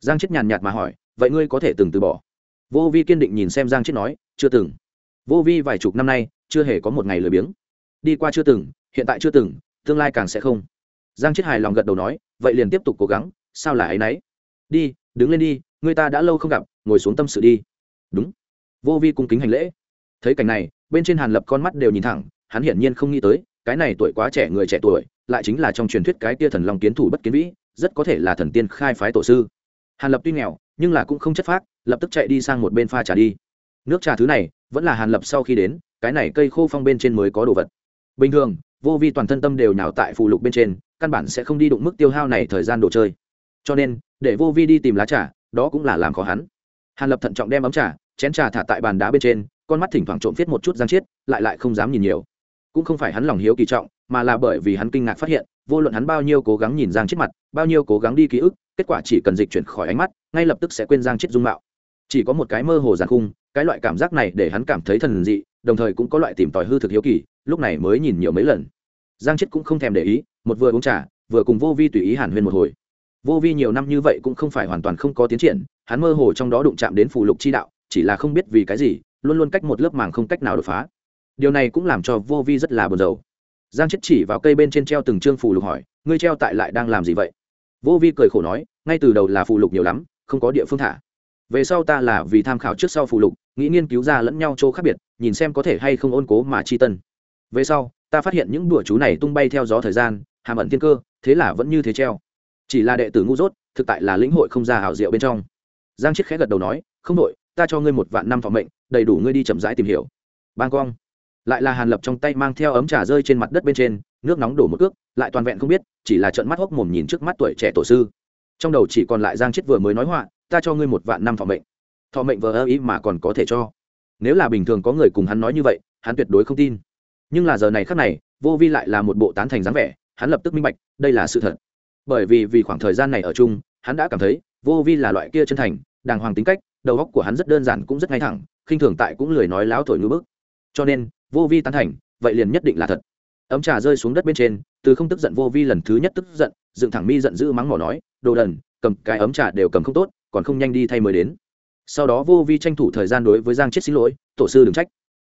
Giang chết nhàn nhạt mà hỏi, vậy ngươi có thể từng từ bỏ? Vô vi kiên định nhìn xem giang chết nói, chưa từng. Vô vi vài chục năm nay, chưa hề có một ngày lười biếng. Đi qua chưa từng, hiện tại chưa từng, tương lai càng sẽ không. Giang chết hài lòng gật đầu nói, vậy liền tiếp tục cố gắng, sao là ấ y n ấ y đi, đứng lên đi, người ta đã lâu không gặp, ngồi xuống tâm sự đi. Đúng. Vô vi cung kính hành lễ. Thấy cảnh này, bên trên hàn lập con mắt đều nhìn thẳng, hắn hiển nhiên không nghĩ tới, cái này tuổi quá trẻ người trẻ tuổi, lại chính là trong truyền thuyết cái tia thần long kiến thủ bất kiến vĩ, rất có thể là thần tiên khai phái tổ sư. Hàn lập tuy nghèo, nhưng là cũng không chất phác, lập tức chạy đi sang một bên pha trà đi. Nước trà thứ này, vẫn là hàn lập sau khi đến, cái này cây khô phong bên trên mới có đồ vật. Bình thường, vô vi toàn thân tâm đều nhào tại phù lục bên trên, căn bản sẽ không đi đụng mức tiêu hao này thời gian đồ chơi. Cho nên để vô vi đi tìm lá trà, đó cũng là làm khó hắn. Hàn lập thận trọng đem ấm trà, chén trà thả tại bàn đá bên trên, con mắt thỉnh thoảng trộm viết một chút giang chiết, lại lại không dám nhìn nhiều. Cũng không phải hắn lòng hiếu kỳ trọng, mà là bởi vì hắn kinh ngạc phát hiện, vô luận hắn bao nhiêu cố gắng nhìn giang chiết mặt, bao nhiêu cố gắng đi ký ức, kết quả chỉ cần dịch chuyển khỏi ánh mắt, ngay lập tức sẽ quên giang chiết dung mạo. Chỉ có một cái mơ hồ giàn khung, cái loại cảm giác này để hắn cảm thấy thần dị, đồng thời cũng có loại tìm tòi hư thực hiếu kỳ, lúc này mới nhìn nhiều mấy lần. Giang chiết cũng không thèm để ý, một vừa uống trà, vừa cùng vô vi tùy ý hàn huyên một hồi vô vi nhiều năm như vậy cũng không phải hoàn toàn không có tiến triển, hắn mơ hồ trong đó đụng chạm đến phù lục chi đạo, chỉ là không biết vì cái gì, luôn luôn cách một lớp màng không cách nào đột phá. Điều này cũng làm cho vô vi rất là buồn rầu. Giang chết chỉ vào cây bên trên treo từng chương phù lục hỏi, ngươi treo tại lại đang làm gì vậy? Vô vi cười khổ nói, ngay từ đầu là phù lục nhiều lắm, không có địa phương thả. Về sau ta là vì tham khảo trước sau phù lục, nghĩ nghiên cứu ra lẫn nhau chỗ khác biệt, nhìn xem có thể hay không ôn cố mà chi tân. Về sau, ta phát hiện những đùa chú này tung bay theo gió thời gian, hàm ẩn thiên cơ, thế là vẫn như thế treo chỉ là đệ tử ngu dốt, thực tại là lĩnh hội không ra hảo diệu bên trong. Giang chiết khẽ gật đầu nói, không đội, ta cho ngươi một vạn năm phòng mệnh, đầy đủ ngươi đi chậm rãi tìm hiểu. Bang quang lại là hàn lập trong tay mang theo ấm trà rơi trên mặt đất bên trên, nước nóng đổ một cước, lại toàn vẹn không biết, chỉ là trận mắt hốc mồm nhìn trước mắt tuổi trẻ tổ sư. Trong đầu chỉ còn lại giang chết vừa mới nói họa, ta cho ngươi một vạn năm thọ mệnh. Thọ mệnh vờ ơ ý mà còn có thể cho. Nếu là bình thường có người cùng hắn nói như vậy, hắn tuyệt đối không tin. Nhưng là giờ này khác này, vô vi lại là một bộ tán thành dáng vẻ, hắn lập tức minh bạch, đây là sự thật bởi vì vì khoảng thời gian này ở chung, hắn đã cảm thấy vô vi là loại kia chân thành, đàng hoàng tính cách, đầu óc của hắn rất đơn giản cũng rất ngay thẳng, khinh thường tại cũng lười nói láo thổi ngữ bức. Cho nên, vô vi tán thành, vậy liền nhất định là thật. Ấm trà rơi xuống đất bên trên, từ không tức giận vô vi lần thứ nhất tức giận, dựng thẳng mi giận dữ mắng mỏ nói, đồ đần, cầm cái ấm trà đều cầm không tốt, còn không nhanh đi thay mới đến. Sau đó vô vi tranh thủ thời gian đối với giang chết xin lỗi, tổ sư đừng trách.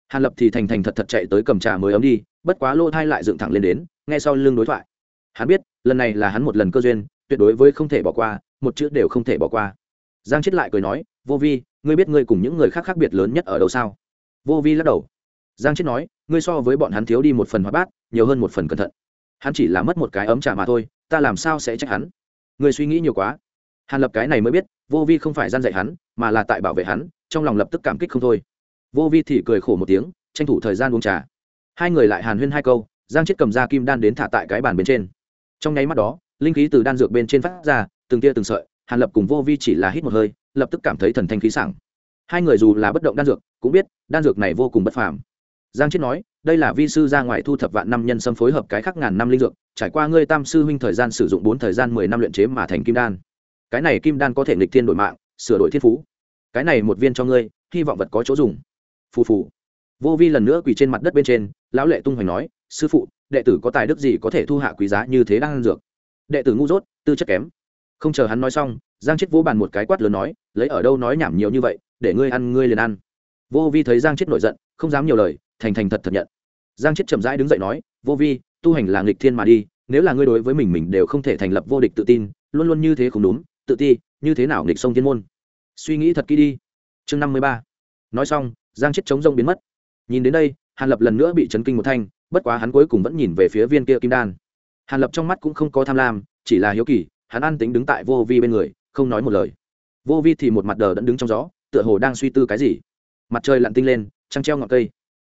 Hàn lập thì thành thành thật thật chạy tới cầm trà mới ấm đi, bất quá lô thai lại dựng thẳng lên đến ngay sau lưng đối thoại hắn biết, lần này là hắn một lần cơ duyên, tuyệt đối với không thể bỏ qua, một chữ đều không thể bỏ qua. Giang chết lại cười nói, vô vi, ngươi biết ngươi cùng những người khác khác biệt lớn nhất ở đâu sao? Vô vi lắc đầu. Giang chết nói, ngươi so với bọn hắn thiếu đi một phần hóa bát, nhiều hơn một phần cẩn thận. Hắn chỉ là mất một cái ấm trà mà thôi, ta làm sao sẽ trách hắn? Ngươi suy nghĩ nhiều quá. Hàn lập cái này mới biết, vô vi không phải gian dạy hắn, mà là tại bảo vệ hắn, trong lòng lập tức cảm kích không thôi. Vô vi thì cười khổ một tiếng, tranh thủ thời gian uống trà. Hai người lại hàn huyên hai câu, giang chết cầm ra kim đan đến thả tại cái bàn bên trên trong nháy mắt đó, linh khí từ đan dược bên trên phát ra, từng tia từng sợi, hàn lập cùng vô vi chỉ là hít một hơi, lập tức cảm thấy thần thanh khí sảng. Hai người dù là bất động đan dược, cũng biết, đan dược này vô cùng bất phàm. Giang chết nói, đây là vi sư ra ngoài thu thập vạn năm nhân xâm phối hợp cái khác ngàn năm linh dược, trải qua ngươi tam sư huynh thời gian sử dụng bốn thời gian mười năm luyện chế mà thành kim đan. Cái này kim đan có thể nghịch thiên đổi mạng, sửa đổi thiên phú. Cái này một viên cho ngươi, hy vọng vật có chỗ dùng. Phù phù. Vô vi lần nữa quỳ trên mặt đất bên trên, lão lệ tung hoành nói, sư phụ đệ tử có tài đức gì có thể thu hạ quý giá như thế đang ăn dược? Đệ tử ngu dốt, tư chất kém. Không chờ hắn nói xong, giang chết vô bàn một cái quát lớn nói, lấy ở đâu nói nhảm nhiều như vậy, để ngươi ăn, ngươi liền ăn. Vô vi thấy giang chết nổi giận, không dám nhiều lời, thành thành thật thật nhận. Giang chết chậm rãi đứng dậy nói, vô vi, tu hành là nghịch thiên mà đi, nếu là ngươi đối với mình mình đều không thể thành lập vô địch tự tin, luôn luôn như thế không đúng, tự ti, như thế nào nghịch sông thiên môn? Suy nghĩ thật kỹ đi. Chương năm mươi ba. Nói xong, giang chết chống rông biến mất. Nhìn đến đây, hàn lập lần nữa bị chấn kinh một thanh bất quá hắn cuối cùng vẫn nhìn về phía viên kia kim đan. Hàn lập trong mắt cũng không có tham lam, chỉ là hiếu kỳ, hắn ăn tính đứng tại vô vi bên người, không nói một lời. Vô vi thì một mặt đờ đẫn đứng trong gió, tựa hồ đang suy tư cái gì. Mặt trời lặn tinh lên, trăng treo ngọn cây.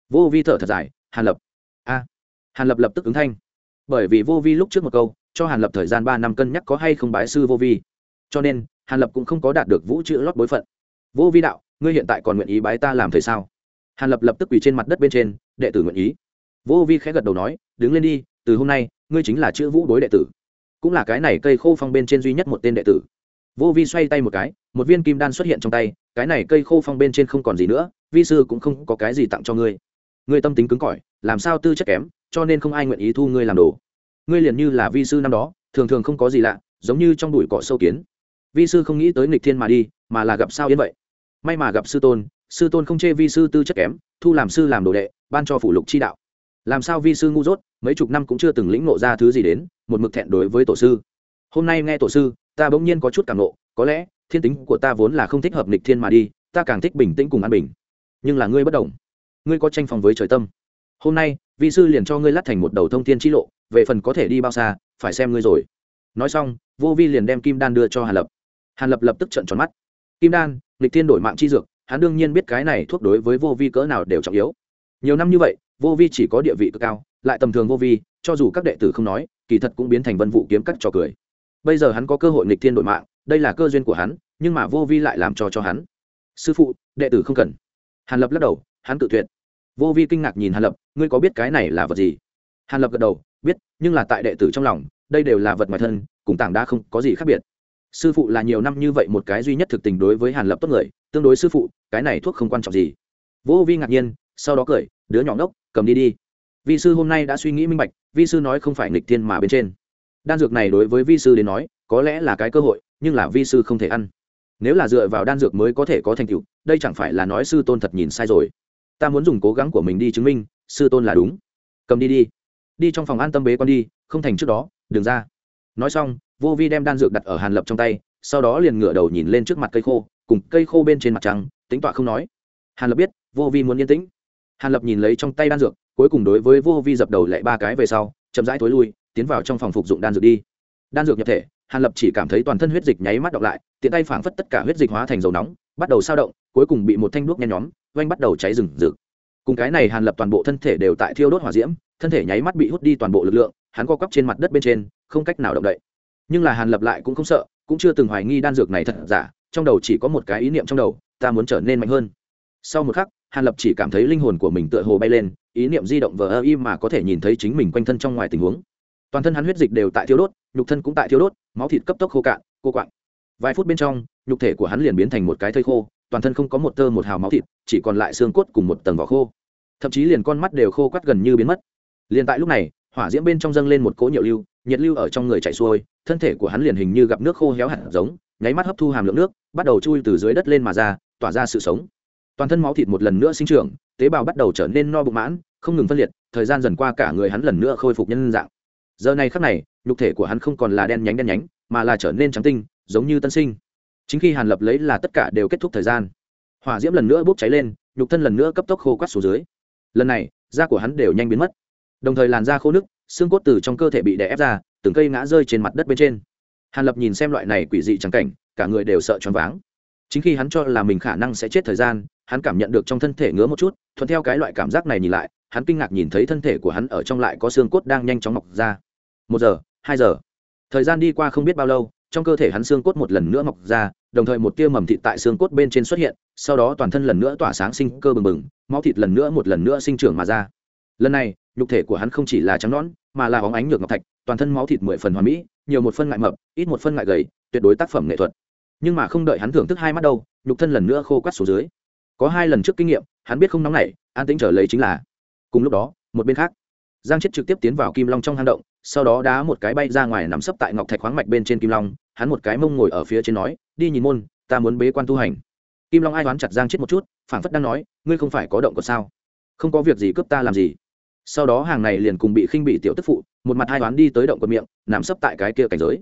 Vô vi thở thật dài, hàn lập. A. Hàn lập lập tức ứng thanh. Bởi vì vô vi lúc trước một câu, cho hàn lập thời gian ba năm cân nhắc có hay không bái sư vô vi. Cho nên, hàn lập cũng không có đạt được vũ chữ lót bối phận. Vô vi đạo, ngươi hiện tại còn nguyện ý bái ta làm thầy sao? Hàn lập lập tức quỳ trên mặt đất bên trên, đệ tử nguyện ý vô vi khẽ gật đầu nói, đứng lên đi, từ hôm nay, ngươi chính là chữ vũ đối đệ tử. Cũng là cái này cây khô phong bên trên duy nhất một tên đệ tử. Vô vi xoay tay một cái, một viên kim đan xuất hiện trong tay, cái này cây khô phong bên trên không còn gì nữa, vi sư cũng không có cái gì tặng cho ngươi. Ngươi tâm tính cứng cỏi, làm sao tư chất kém, cho nên không ai nguyện ý thu ngươi làm đồ. Ngươi liền như là vi sư năm đó, thường thường không có gì lạ, giống như trong đùi cỏ sâu kiến. Vi sư không nghĩ tới nghịch thiên mà đi, mà là gặp sao yên vậy. May mà gặp sư tôn sư tôn không chê vi sư tư chất kém, thu làm sư làm đồ đệ, ban cho phủ lục chi đạo làm sao vi sư ngu dốt, mấy chục năm cũng chưa từng lĩnh ngộ ra thứ gì đến, một mực thẹn đối với tổ sư. Hôm nay nghe tổ sư, ta bỗng nhiên có chút cảm nộ, có lẽ, thiên tính của ta vốn là không thích hợp nịch thiên mà đi, ta càng thích bình tĩnh cùng an bình. Nhưng là ngươi bất đồng ngươi có tranh phòng với trời tâm. Hôm nay, vi sư liền cho ngươi lắt thành một đầu thông thiên t lộ, về phần có thể đi bao xa, phải xem ngươi rồi. Nói xong, vô vi liền đem kim đan đưa cho hàn lập. Hàn lập lập tức trận tròn mắt. Kim đan lịch thiên đổi mạng chi dược, hắn đương nhiên biết cái này thuốc đối với vô vi cỡ nào đều trọng yếu. Nhiều năm như vậy vô vi chỉ có địa vị cực cao, lại tầm thường vô vi, cho dù các đệ tử không nói, kỳ thật cũng biến thành vân vụ kiếm cắt trò cười. Bây giờ hắn có cơ hội nghịch thiên đội mạng, đây là cơ duyên của hắn, nhưng mà vô vi lại làm cho cho hắn. Sư phụ, đệ tử không cần. Hàn lập lắc đầu, hắn tự tuyệt. Vô vi kinh ngạc nhìn hàn lập, ngươi có biết cái này là vật gì? Hàn lập gật đầu, biết, nhưng là tại đệ tử trong lòng, đây đều là vật ngoài thân, cùng tảng đá không có gì khác biệt. Sư phụ là nhiều năm như vậy một cái duy nhất thực tình đối với hàn lập tốt người, tương đối sư phụ, cái này thuốc không quan trọng gì. Vô vi ngạc nhiên, sau đó cười, đứa nhỏ ngốc cầm đi đi. Vi sư hôm nay đã suy nghĩ minh bạch, vi sư nói không phải nghịch thiên mà bên trên. Đan dược này đối với vi sư đến nói, có lẽ là cái cơ hội, nhưng là vi sư không thể ăn. Nếu là dựa vào đan dược mới có thể có thành tựu, đây chẳng phải là nói sư tôn thật nhìn sai rồi. Ta muốn dùng cố gắng của mình đi chứng minh, sư tôn là đúng. Cầm đi đi. Đi trong phòng an tâm bế con đi, không thành trước đó, đừng ra. Nói xong, vô vi đem đan dược đặt ở hàn lập trong tay, sau đó liền ngửa đầu nhìn lên trước mặt cây khô, cùng cây khô bên trên mặt trăng tính tọa không nói. Hàn lập biết, vô vi muốn yên tĩnh hàn lập nhìn lấy trong tay đan dược, cuối cùng đối với vô vi dập đầu lại ba cái về sau, chậm rãi thối lui, tiến vào trong phòng phục dụng đan dược đi. Đan dược nhập thể, hàn lập chỉ cảm thấy toàn thân huyết dịch nháy mắt đọc lại, tiện tay phảng phất tất cả huyết dịch hóa thành dầu nóng, bắt đầu sao động, cuối cùng bị một thanh đuốc nhen nhóm, oanh bắt đầu cháy rừng rực. Cùng cái này hàn lập toàn bộ thân thể đều tại thiêu đốt hỏa diễm, thân thể nháy mắt bị hút đi toàn bộ lực lượng, hắn co quắp trên mặt đất bên trên, không cách nào động đậy. Nhưng là hàn lập lại cũng không sợ, cũng chưa từng hoài nghi đan dược này thật giả, trong đầu chỉ có một cái ý niệm trong đầu, ta muốn trở nên mạnh hơn. Sau một khắc hàn lập chỉ cảm thấy linh hồn của mình tựa hồ bay lên, ý niệm di động vờ ơ y mà có thể nhìn thấy chính mình quanh thân trong ngoài tình huống. Toàn thân hắn huyết dịch đều tại thiếu đốt, nhục thân cũng tại thiếu đốt, máu thịt cấp tốc khô cạn cô quạng. Vài phút bên trong, nhục thể của hắn liền biến thành một cái thây khô, toàn thân không có một tơ một hào máu thịt, chỉ còn lại xương cốt cùng một tầng vỏ khô. Thậm chí liền con mắt đều khô quắt gần như biến mất. Liền tại lúc này, hỏa diễm bên trong dâng lên một cỗ nhiệt lưu nhiệt lưu ở trong người chạy xuôi, thân thể của hắn liền hình như gặp nước khô héo hẳn giống, nháy mắt hấp thu hàm lượng nước, bắt đầu chui từ dưới đất lên mà ra, tỏa ra sự sống toàn thân máu thịt một lần nữa sinh trưởng, tế bào bắt đầu trở nên no bụng mãn, không ngừng phân liệt, thời gian dần qua cả người hắn lần nữa khôi phục nhân dạng. Giờ này khắc này, nhục thể của hắn không còn là đen nhánh đen nhánh, mà là trở nên trắng tinh, giống như tân sinh. Chính khi hàn lập lấy là tất cả đều kết thúc thời gian. Hỏa diễm lần nữa bốc cháy lên, nhục thân lần nữa cấp tốc khô quát xuống dưới. Lần này, da của hắn đều nhanh biến mất. Đồng thời làn da khô nước xương cốt từ trong cơ thể bị đè ép ra, từng cây ngã rơi trên mặt đất bên trên. Hàn lập nhìn xem loại này quỷ dị trắng cảnh, cả người đều sợ choáng váng. Chính khi hắn cho là mình khả năng sẽ chết thời gian hắn cảm nhận được trong thân thể ngứa một chút, thuận theo cái loại cảm giác này nhìn lại, hắn kinh ngạc nhìn thấy thân thể của hắn ở trong lại có xương cốt đang nhanh chóng mọc ra. Một giờ, hai giờ. Thời gian đi qua không biết bao lâu, trong cơ thể hắn xương cốt một lần nữa mọc ra, đồng thời một tia mầm thịt tại xương cốt bên trên xuất hiện, sau đó toàn thân lần nữa tỏa sáng sinh cơ bừng bừng, máu thịt lần nữa một lần nữa sinh trưởng mà ra. Lần này, nhục thể của hắn không chỉ là trắng nõn, mà là bóng ánh nhược ngọc thạch, toàn thân máu thịt mười phần hoàn mỹ, nhiều một phân ngại mập, ít một phân ngại gầy, tuyệt đối tác phẩm nghệ thuật. Nhưng mà không đợi hắn thưởng thức hai mắt đâu, nhục thân lần nữa khô quắt xuống dưới có hai lần trước kinh nghiệm, hắn biết không nóng nảy, an tĩnh trở lấy chính là. Cùng lúc đó, một bên khác, giang chết trực tiếp tiến vào kim long trong hang động, sau đó đá một cái bay ra ngoài nằm sấp tại ngọc thạch khoáng mạch bên trên kim long, hắn một cái mông ngồi ở phía trên nói, đi nhìn môn, ta muốn bế quan tu hành. Kim long ai đoán chặt giang chết một chút, phảng phất đang nói, ngươi không phải có động còn sao? Không có việc gì cướp ta làm gì? Sau đó hàng này liền cùng bị khinh bị tiểu tức phụ, một mặt hai đoán đi tới động quật miệng, nằm sấp tại cái kia cảnh giới.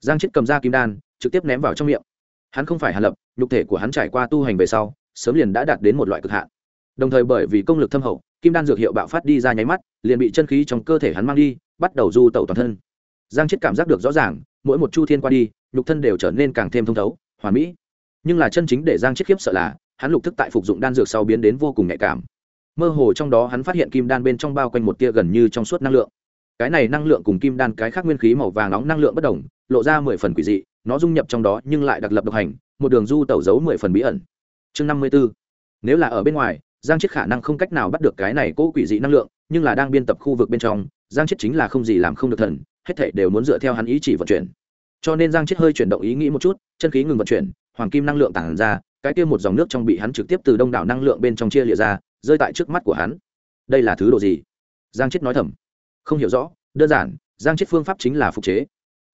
Giang chết cầm ra kim đan, trực tiếp ném vào trong miệng. Hắn không phải hàn lập, nhục thể của hắn trải qua tu hành về sau sớm liền đã đạt đến một loại cực hạn. Đồng thời bởi vì công lực thâm hậu, kim đan dược hiệu bạo phát đi ra nháy mắt, liền bị chân khí trong cơ thể hắn mang đi, bắt đầu du tẩu toàn thân. Giang chết cảm giác được rõ ràng, mỗi một chu thiên qua đi lục thân đều trở nên càng thêm thông thấu, hoàn mỹ. Nhưng là chân chính để giang chết khiếp sợ là, hắn lục thức tại phục dụng đan dược sau biến đến vô cùng nhạy cảm. Mơ hồ trong đó hắn phát hiện kim đan bên trong bao quanh một tia gần như trong suốt năng lượng. Cái này năng lượng cùng kim đan cái khác nguyên khí màu vàng nóng năng lượng bất đồng, lộ ra mười phần quỷ dị, nó dung nhập trong đó nhưng lại đặc lập độc hành, một đường du tẩu giấu mười phần bí ẩn chương năm mươi b ố nếu là ở bên ngoài, giang chết khả năng không cách nào bắt được cái này cố quỷ dị năng lượng, nhưng là đang biên tập khu vực bên trong, giang chết chính là không gì làm không được thần, hết thể đều muốn dựa theo hắn ý chỉ vận chuyển. Cho nên giang chết hơi chuyển động ý nghĩ một chút, chân khí ngừng vận chuyển, hoàng kim năng lượng tản ra, cái kia một dòng nước trong bị hắn trực tiếp từ đông đảo năng lượng bên trong chia lịa ra, rơi tại trước mắt của hắn. Đây là thứ đồ gì? Giang chết nói thầm. Không hiểu rõ, đơn giản, giang chết phương pháp chính là phục chế.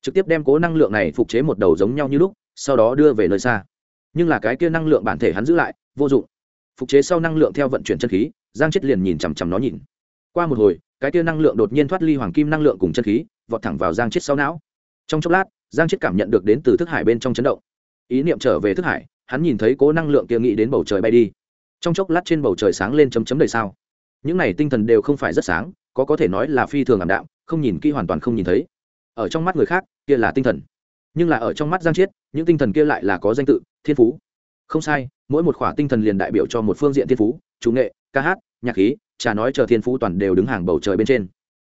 Trực tiếp đem cố năng lượng này phục chế một đầu giống nhau như lúc, sau đó đưa về nơi xa nhưng là cái kia năng lượng bản thể hắn giữ lại, vô dụng. Phục chế sau năng lượng theo vận chuyển chân khí, giang chết liền nhìn chằm chằm nó nhìn. Qua một hồi, cái kia năng lượng đột nhiên thoát ly hoàng kim năng lượng cùng chân khí, vọt thẳng vào giang chết sau não. Trong chốc lát, giang chết cảm nhận được đến từ thức hải bên trong chấn động. Ý niệm trở về thức hải, hắn nhìn thấy cố năng lượng kia nghĩ đến bầu trời bay đi. Trong chốc lát trên bầu trời sáng lên chấm chấm đầy sao. Những này tinh thần đều không phải rất sáng, có có thể nói là phi thường ảm đạm, không nhìn kỹ hoàn toàn không nhìn thấy. Ở trong mắt người khác, kia là tinh thần nhưng là ở trong mắt giang chiết, những tinh thần kia lại là có danh tự, thiên phú. Không sai, mỗi một khỏa tinh thần liền đại biểu cho một phương diện thiên phú, chủ nghệ, ca hát, nhạc khí trà nói chờ thiên phú toàn đều đứng hàng bầu trời bên trên.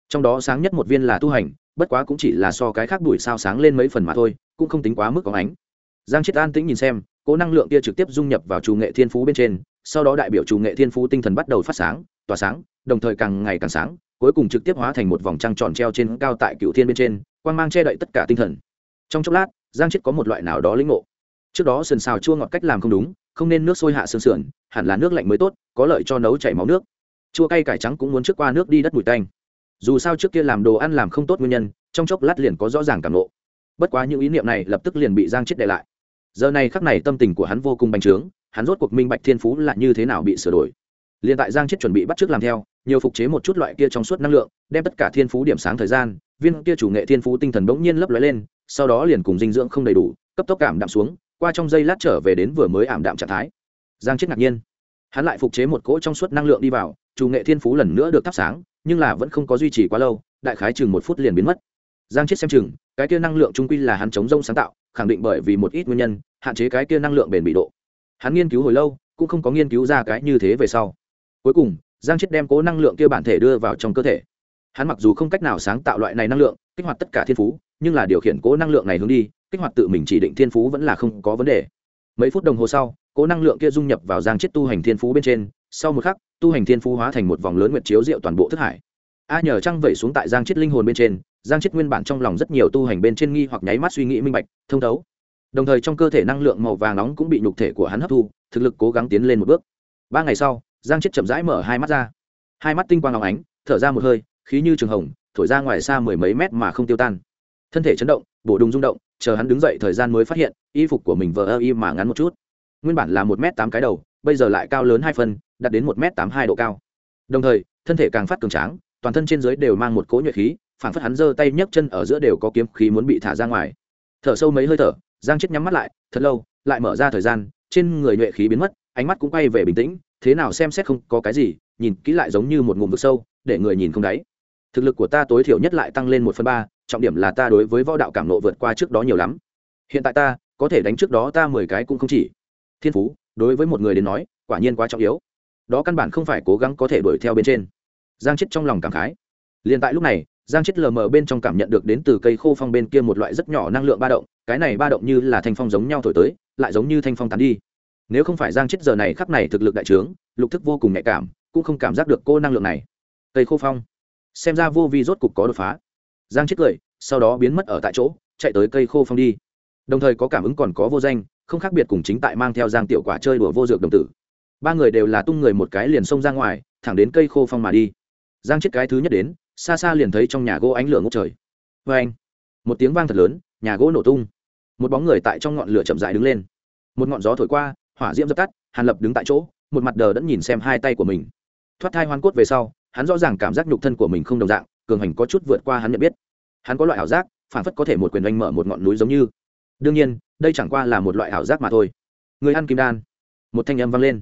Trong đó sáng nhất một viên là tu hành, bất quá cũng chỉ là so cái khác đuổi sao sáng lên mấy phần mà thôi, cũng không tính quá mức có ánh. Giang chiết an tĩnh nhìn xem, cố năng lượng kia trực tiếp dung nhập vào chủ nghệ thiên phú bên trên, sau đó đại biểu chủ nghệ thiên phú tinh thần bắt đầu phát sáng, tỏa sáng, đồng thời càng ngày càng sáng, cuối cùng trực tiếp hóa thành một vòng trăng tròn treo trên cao tại cựu thiên bên trên, quang mang che đậy tất cả tinh thần trong chốc lát, giang chết có một loại nào đó lĩnh ngộ. Trước đó sườn xào chua ngọt cách làm không đúng, không nên nước sôi hạ sườn sườn, hẳn là nước lạnh mới tốt, có lợi cho nấu chảy máu nước. Chua cay cải trắng cũng muốn trước qua nước đi đất mùi tanh. Dù sao trước kia làm đồ ăn làm không tốt nguyên nhân, trong chốc lát liền có rõ ràng cảm ngộ. bất quá những ý niệm này lập tức liền bị giang chết để lại. Giờ này khắc này tâm tình của hắn vô cùng bành trướng, hắn rốt cuộc minh bạch thiên phú là như thế nào bị sửa đổi. Liền tại giang chết chuẩn bị bắt trước làm theo, nhiều phục chế một chút loại kia trong suốt năng lượng, đem tất cả thiên phú điểm sáng thời gian, viên kia chủ nghệ thiên phú tinh thần bỗng nhiên lấp lóe lên sau đó liền cùng dinh dưỡng không đầy đủ, cấp tốc cảm đạm xuống, qua trong giây lát trở về đến vừa mới ảm đạm trạng thái. Giang chết ngạc nhiên. Hắn lại phục chế một cỗ trong suốt năng lượng đi vào, chủ nghệ thiên phú lần nữa được thắp sáng, nhưng là vẫn không có duy trì quá lâu, đại khái chừng một phút liền biến mất. Giang chết xem chừng, cái kia năng lượng trung quy là hắn chống rông sáng tạo, khẳng định bởi vì một ít nguyên nhân, hạn chế cái kia năng lượng bền bị độ. Hắn nghiên cứu hồi lâu, cũng không có nghiên cứu ra cái như thế về sau. Cuối cùng, giang chết đem cố năng lượng kia bản thể đưa vào trong cơ thể. Hắn mặc dù không cách nào sáng tạo loại này năng lượng, kích hoạt tất cả thiên phú nhưng là điều khiển cố năng lượng này hướng đi, kích hoạt tự mình chỉ định thiên phú vẫn là không có vấn đề. Mấy phút đồng hồ sau, cố năng lượng kia dung nhập vào giang chết tu hành thiên phú bên trên, sau một khắc, tu hành thiên phú hóa thành một vòng lớn nguyệt chiếu rượu toàn bộ thức hải. A nhờ trăng vẩy xuống tại giang chết linh hồn bên trên, giang chết nguyên bản trong lòng rất nhiều tu hành bên trên nghi hoặc nháy mắt suy nghĩ minh bạch, thông thấu. Đồng thời trong cơ thể năng lượng màu vàng nóng cũng bị nhục thể của hắn hấp thu, thực lực cố gắng tiến lên một bước. Ba ngày sau, giang chết chậm rãi mở hai mắt ra. Hai mắt tinh quang óng ánh, thở ra một hơi, khí như trường hồng, thổi ra ngoài xa mười mấy mét mà không tiêu tan thân thể chấn động, bổ đùng rung động, chờ hắn đứng dậy thời gian mới phát hiện, y phục của mình vờ ơ y mà ngắn một chút. Nguyên bản là một m tám cái đầu, bây giờ lại cao lớn hai phân, đạt đến một m tám hai độ cao. Đồng thời, thân thể càng phát cường tráng, toàn thân trên dưới đều mang một cỗ nhuệ khí phản phất hắn giơ tay nhấc chân ở giữa đều có kiếm khí muốn bị thả ra ngoài. Thở sâu mấy hơi thở, giang chết nhắm mắt lại, thật lâu, lại mở ra thời gian, trên người nhuệ khí biến mất, ánh mắt cũng quay về bình tĩnh, thế nào xem xét không có cái gì, nhìn kỹ lại giống như một ngụm vực sâu, để người nhìn không đáy. Thực lực của ta tối thiểu nhất lại tăng lên một phần ba trọng điểm là ta đối với võ đạo cảm nộ vượt qua trước đó nhiều lắm. Hiện tại ta, có thể đánh trước đó ta mười cái cũng không chỉ. Thiên phú, đối với một người đến nói, quả nhiên quá trọng yếu. Đó căn bản không phải cố gắng có thể đuổi theo bên trên. Giang chết trong lòng cảm khái. Liền tại lúc này, giang chết lờ mờ bên trong cảm nhận được đến từ cây khô phong bên kia một loại rất nhỏ năng lượng ba động, cái này ba động như là thanh phong giống nhau thổi tới, lại giống như thanh phong tán đi. Nếu không phải giang chết giờ này khắc này thực lực đại trướng, lục thức vô cùng nhạy cảm, cũng không cảm giác được cô năng lượng này. Cây khô phong. Xem ra vô vi rốt cục có đột phá giang chết cười, sau đó biến mất ở tại chỗ, chạy tới cây khô phong đi. Đồng thời có cảm ứng còn có vô danh, không khác biệt cùng chính tại mang theo giang tiểu quả chơi đùa vô dược đồng tử. Ba người đều là tung người một cái liền xông ra ngoài, thẳng đến cây khô phong mà đi. Giang chết cái thứ nhất đến, xa xa liền thấy trong nhà gỗ ánh lửa ngốc trời. Vê anh, một tiếng vang thật lớn, nhà gỗ nổ tung. Một bóng người tại trong ngọn lửa chậm dại đứng lên. Một ngọn gió thổi qua, hỏa diễm dập tắt, hàn lập đứng tại chỗ, một mặt đờ đẫn nhìn xem hai tay của mình. Thoát thai hoan cốt về sau, hắn rõ ràng cảm giác nhục thân của mình không đồng dạng cường hành có chút vượt qua hắn nhận biết. Hắn có loại ảo giác phản phất có thể một quyền oanh mở một ngọn núi giống như. Đương nhiên, đây chẳng qua là một loại ảo giác mà thôi. Người ăn kim đan. Một thanh âm vang lên.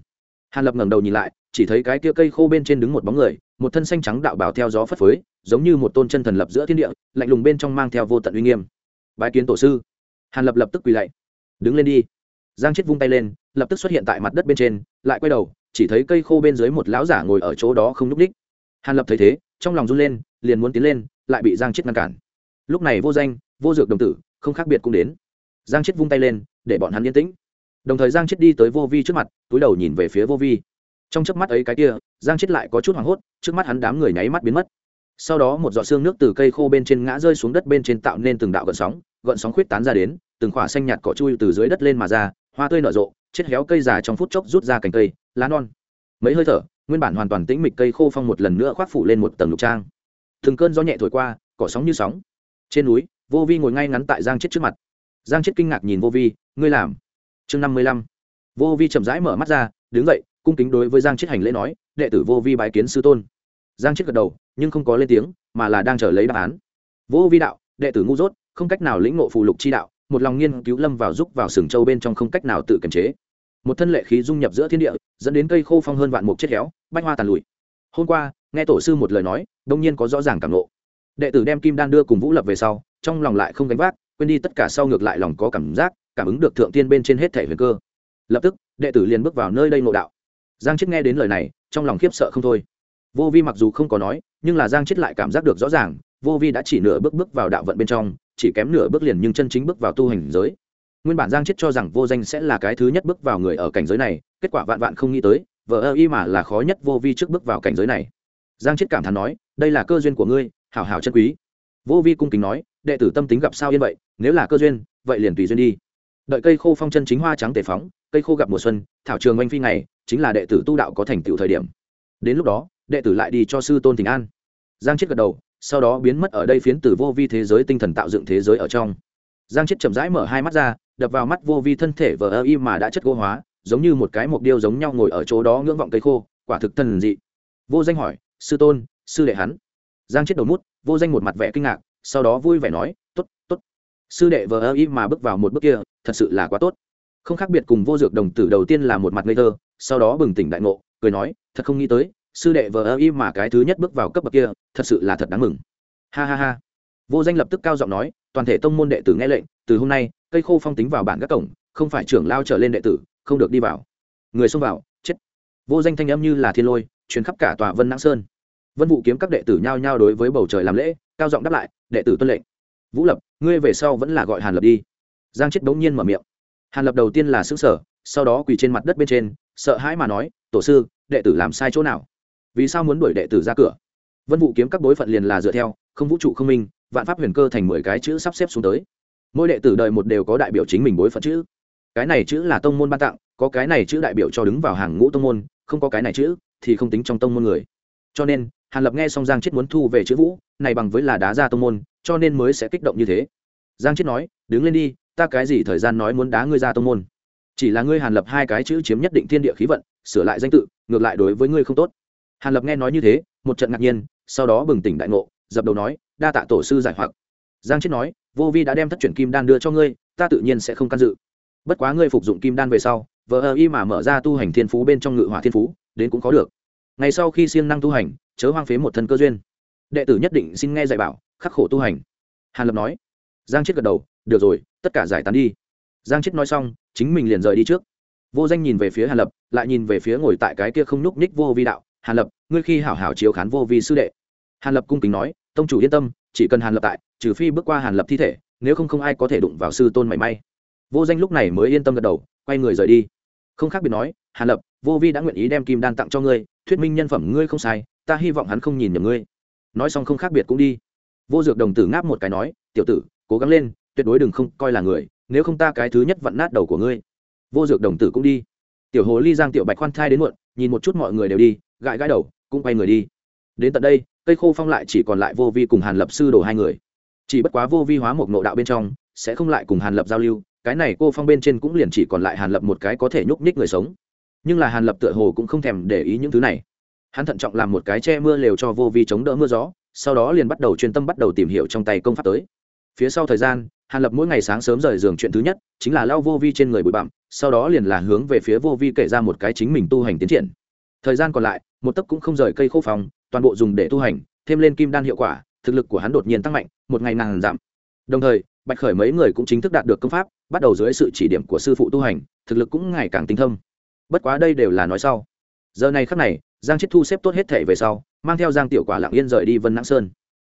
Hàn lập ngẩng đầu nhìn lại, chỉ thấy cái kia cây khô bên trên đứng một bóng người, một thân xanh trắng đạo bảo theo gió phất phới, giống như một tôn chân thần lập giữa thiên địa, lạnh lùng bên trong mang theo vô tận uy nghiêm. Bái kiến tổ sư. Hàn lập lập tức quỳ lạy. Đứng lên đi. Giang chết vung tay lên, lập tức xuất hiện tại mặt đất bên trên, lại quay đầu, chỉ thấy cây khô bên dưới một lão giả ngồi ở chỗ đó không nhúc ních hàn lập thấy thế trong lòng run lên, liền muốn tiến lên, lại bị giang chết ngăn cản. Lúc này vô danh, vô dược đồng tử, không khác biệt cũng đến. Giang chết vung tay lên, để bọn hắn yên tĩnh. Đồng thời giang chết đi tới vô vi trước mặt, túi đầu nhìn về phía vô vi. Trong chớp mắt ấy cái kia, giang chết lại có chút hoảng hốt, trước mắt hắn đám người nháy mắt biến mất. Sau đó một giọt xương nước từ cây khô bên trên ngã rơi xuống đất bên trên tạo nên từng đạo gợn sóng gợn sóng khuyết tán ra đến, từng khỏa xanh nhạt cỏ chui từ dưới đất lên mà ra, hoa tươi nở rộ, chết héo cây già trong phút chốc rút ra cành cây, lá non. Mấy hơi thở nguyên bản hoàn toàn tĩnh mịch cây khô phong một lần nữa khoác phủ lên một tầng lục trang. Từng cơn gió nhẹ thổi qua, cỏ sóng như sóng. Trên núi, vô vi ngồi ngay ngắn tại giang chết trước mặt. Giang chết kinh ngạc nhìn vô vi, ngươi làm? Chương năm mươi lăm. Vô vi chậm rãi mở mắt ra, đứng dậy, cung kính đối với giang chết hành lễ nói, đệ tử vô vi bái kiến sư tôn. Giang chết gật đầu, nhưng không có lên tiếng, mà là đang chờ lấy đáp án. Vô vi đạo, đệ tử ngu dốt, không cách nào lĩnh ngộ phù lục chi đạo, một lòng nghiên cứu lâm vào giúp vào sừng châu bên trong không cách nào tự kiềm chế một thân lệ khí dung nhập giữa thiên địa dẫn đến cây khô phong hơn vạn mục chết khéo, bách hoa tàn lụi. Hôm qua nghe tổ sư một lời nói đông nhiên có rõ ràng cảm lộ đệ tử đem kim đan đưa cùng vũ lập về sau trong lòng lại không gánh vác quên đi tất cả sau ngược lại lòng có cảm giác cảm ứng được thượng tiên bên trên hết thể huyền cơ. Lập tức đệ tử liền bước vào nơi đây ngộ đạo. Giang chết nghe đến lời này trong lòng khiếp sợ không thôi. Vô vi mặc dù không có nói nhưng là giang chết lại cảm giác được rõ ràng vô vi đã chỉ nửa bước bước vào đạo vận bên trong chỉ kém nửa bước liền nhưng chân chính bước vào tu hành giới nguyên bản giang chết cho rằng vô danh sẽ là cái thứ nhất bước vào người ở cảnh giới này, kết quả vạn vạn không nghĩ tới vợ ơ y mà là khó nhất vô vi trước bước vào cảnh giới này. Giang chết cảm thán nói, đây là cơ duyên của ngươi, hảo hảo chân quý. Vô vi cung kính nói, đệ tử tâm tính gặp sao yên vậy? Nếu là cơ duyên, vậy liền tùy duyên đi. Đợi cây khô phong chân chính hoa trắng tề phóng, cây khô gặp mùa xuân, thảo trường oanh phi này chính là đệ tử tu đạo có thành tựu thời điểm. Đến lúc đó, đệ tử lại đi cho sư tôn tình an. Giang chết gật đầu, sau đó biến mất ở đây phiến từ vô vi thế giới tinh thần tạo dựng thế giới ở trong. Giang chết chậm rãi mở hai mắt ra đập vào mắt vô vi thân thể vờ ơ y mà đã chất gỗ hóa, giống như một cái mục điêu giống nhau ngồi ở chỗ đó ngưỡng vọng cây khô, quả thực thần dị. Vô danh hỏi, sư tôn, sư đệ hắn? Giang chết đầu mút, vô danh một mặt vẻ kinh ngạc, sau đó vui vẻ nói t ố t t ố t sư đệ vờ ơ y mà bước vào một bước kia, thật sự là quá tốt. Không khác biệt cùng vô dược đồng tử đầu tiên là một mặt ngây thơ, sau đó bừng tỉnh đại ngộ, cười nói, thật không nghĩ tới, sư đệ vờ ơ y mà cái thứ nhất bước vào cấp bậc kia, thật sự là thật đáng mừng. Ha ha ha. Vô danh lập tức cao giọng nói, toàn thể tông môn đệ tử nghe lệnh, từ hôm nay cây khô phong tính vào bản các cổng, không phải trưởng lao trở lên đệ tử, không được đi vào. Người xông vào, chết. Vô danh thanh âm như là thiên lôi chuyến khắp cả tòa vân nãng sơn. Vân vụ kiếm các đệ tử nhao nhao đối với bầu trời làm lễ, cao giọng đáp lại, đệ tử tuân lệnh. Vũ lập, ngươi về sau vẫn là gọi hàn lập đi. Giang chết bỗng nhiên mở miệng. Hàn lập đầu tiên là xứ sở sau đó quỳ trên mặt đất bên trên, sợ hãi mà nói, tổ sư, đệ tử làm sai chỗ nào? Vì sao muốn đuổi đệ tử ra cửa? Vân vụ kiếm các bối phận liền là dựa theo, không vũ trụ không minh, vạn pháp huyền cơ thành mười cái chữ sắp xếp xuống tới mỗi đệ tử đời một đều có đại biểu chính mình bối phận chữ. Cái này chữ là tông môn ban tặng, có cái này chữ đại biểu cho đứng vào hàng ngũ tông môn, không có cái này chữ thì không tính trong tông môn người. Cho nên, hàn lập nghe xong giang chết muốn thu về chữ vũ, này bằng với là đá ra tông môn, cho nên mới sẽ kích động như thế. Giang chết nói, đứng lên đi, ta cái gì thời gian nói muốn đá ngươi ra tông môn? Chỉ là ngươi hàn lập hai cái chữ chiếm nhất định thiên địa khí vận, sửa lại danh tự, ngược lại đối với ngươi không tốt. Hàn lập nghe nói như thế, một trận ngạc nhiên, sau đó bừng tỉnh đại ngộ, dập đầu nói, đa tạ tổ sư giải hoặc giang chết nói, vô vi đã đem thất chuyển kim đan đưa cho ngươi, ta tự nhiên sẽ không can dự. Bất quá ngươi phục dụng kim đan về sau vợ ơ y mà mở ra tu hành thiên phú bên trong ngự hỏa thiên phú, đến cũng có được. Ngày sau khi siêng năng tu hành, chớ hoang phế một thân cơ duyên. Đệ tử nhất định xin nghe dạy bảo, khắc khổ tu hành. Hàn lập nói. Giang chết gật đầu, được rồi, tất cả giải tán đi. Giang chết nói xong, chính mình liền rời đi trước. Vô danh nhìn về phía hàn lập, lại nhìn về phía ngồi tại cái kia không nhúc ních vô vi đạo, hàn lập, ngươi khi hảo hảo chiếu khán vô vi sư đệ. Hàn lập cung kính nói, tông chủ yên tâm, chỉ cần hàn lập tại trừ phi bước qua hàn lập thi thể, nếu không không ai có thể đụng vào sư tôn mảy may. Vô danh lúc này mới yên tâm gật đầu, quay người rời đi. Không khác biệt nói, hàn lập, vô vi đã nguyện ý đem kim đan tặng cho ngươi, thuyết minh nhân phẩm ngươi không sai, ta hy vọng hắn không nhìn nhầm ngươi. Nói xong không khác biệt cũng đi. Vô dược đồng tử ngáp một cái nói, tiểu tử, cố gắng lên, tuyệt đối đừng không coi là người, nếu không ta cái thứ nhất vặn nát đầu của ngươi. Vô dược đồng tử cũng đi. Tiểu hồ ly giang tiểu bạch khoan thai đến muộn, nhìn một chút mọi người đều đi, gãi gãi đầu, cũng quay người đi. Đến tận đây, cây khô phong lại chỉ còn lại vô vi cùng hàn lập sư đồ hai người chỉ bất quá vô vi hóa một nộ đạo bên trong, sẽ không lại cùng hàn lập giao lưu, cái này cô phong bên trên cũng liền chỉ còn lại hàn lập một cái có thể nhúc nhích người sống. Nhưng là hàn lập tựa hồ cũng không thèm để ý những thứ này. Hắn thận trọng làm một cái che mưa lều cho vô vi chống đỡ mưa gió, sau đó liền bắt đầu chuyên tâm bắt đầu tìm hiểu trong tay công pháp tới. Phía sau thời gian, hàn lập mỗi ngày sáng sớm rời giường chuyện thứ nhất, chính là lao vô vi trên người bụi bặm, sau đó liền là hướng về phía vô vi kể ra một cái chính mình tu hành tiến triển. Thời gian còn lại, một tấc cũng không rời cây khô phòng, toàn bộ dùng để tu hành, thêm lên kim đan hiệu quả thực lực của hắn đột nhiên tăng mạnh, một ngày nàng giảm. Đồng thời, bạch khởi mấy người cũng chính thức đạt được công pháp, bắt đầu dưới sự chỉ điểm của sư phụ tu hành, thực lực cũng ngày càng tinh thông. bất quá đây đều là nói sau. Giờ này khắc này, giang chết thu xếp tốt hết thể về sau, mang theo giang tiểu quả lặng yên rời đi vân nãng sơn.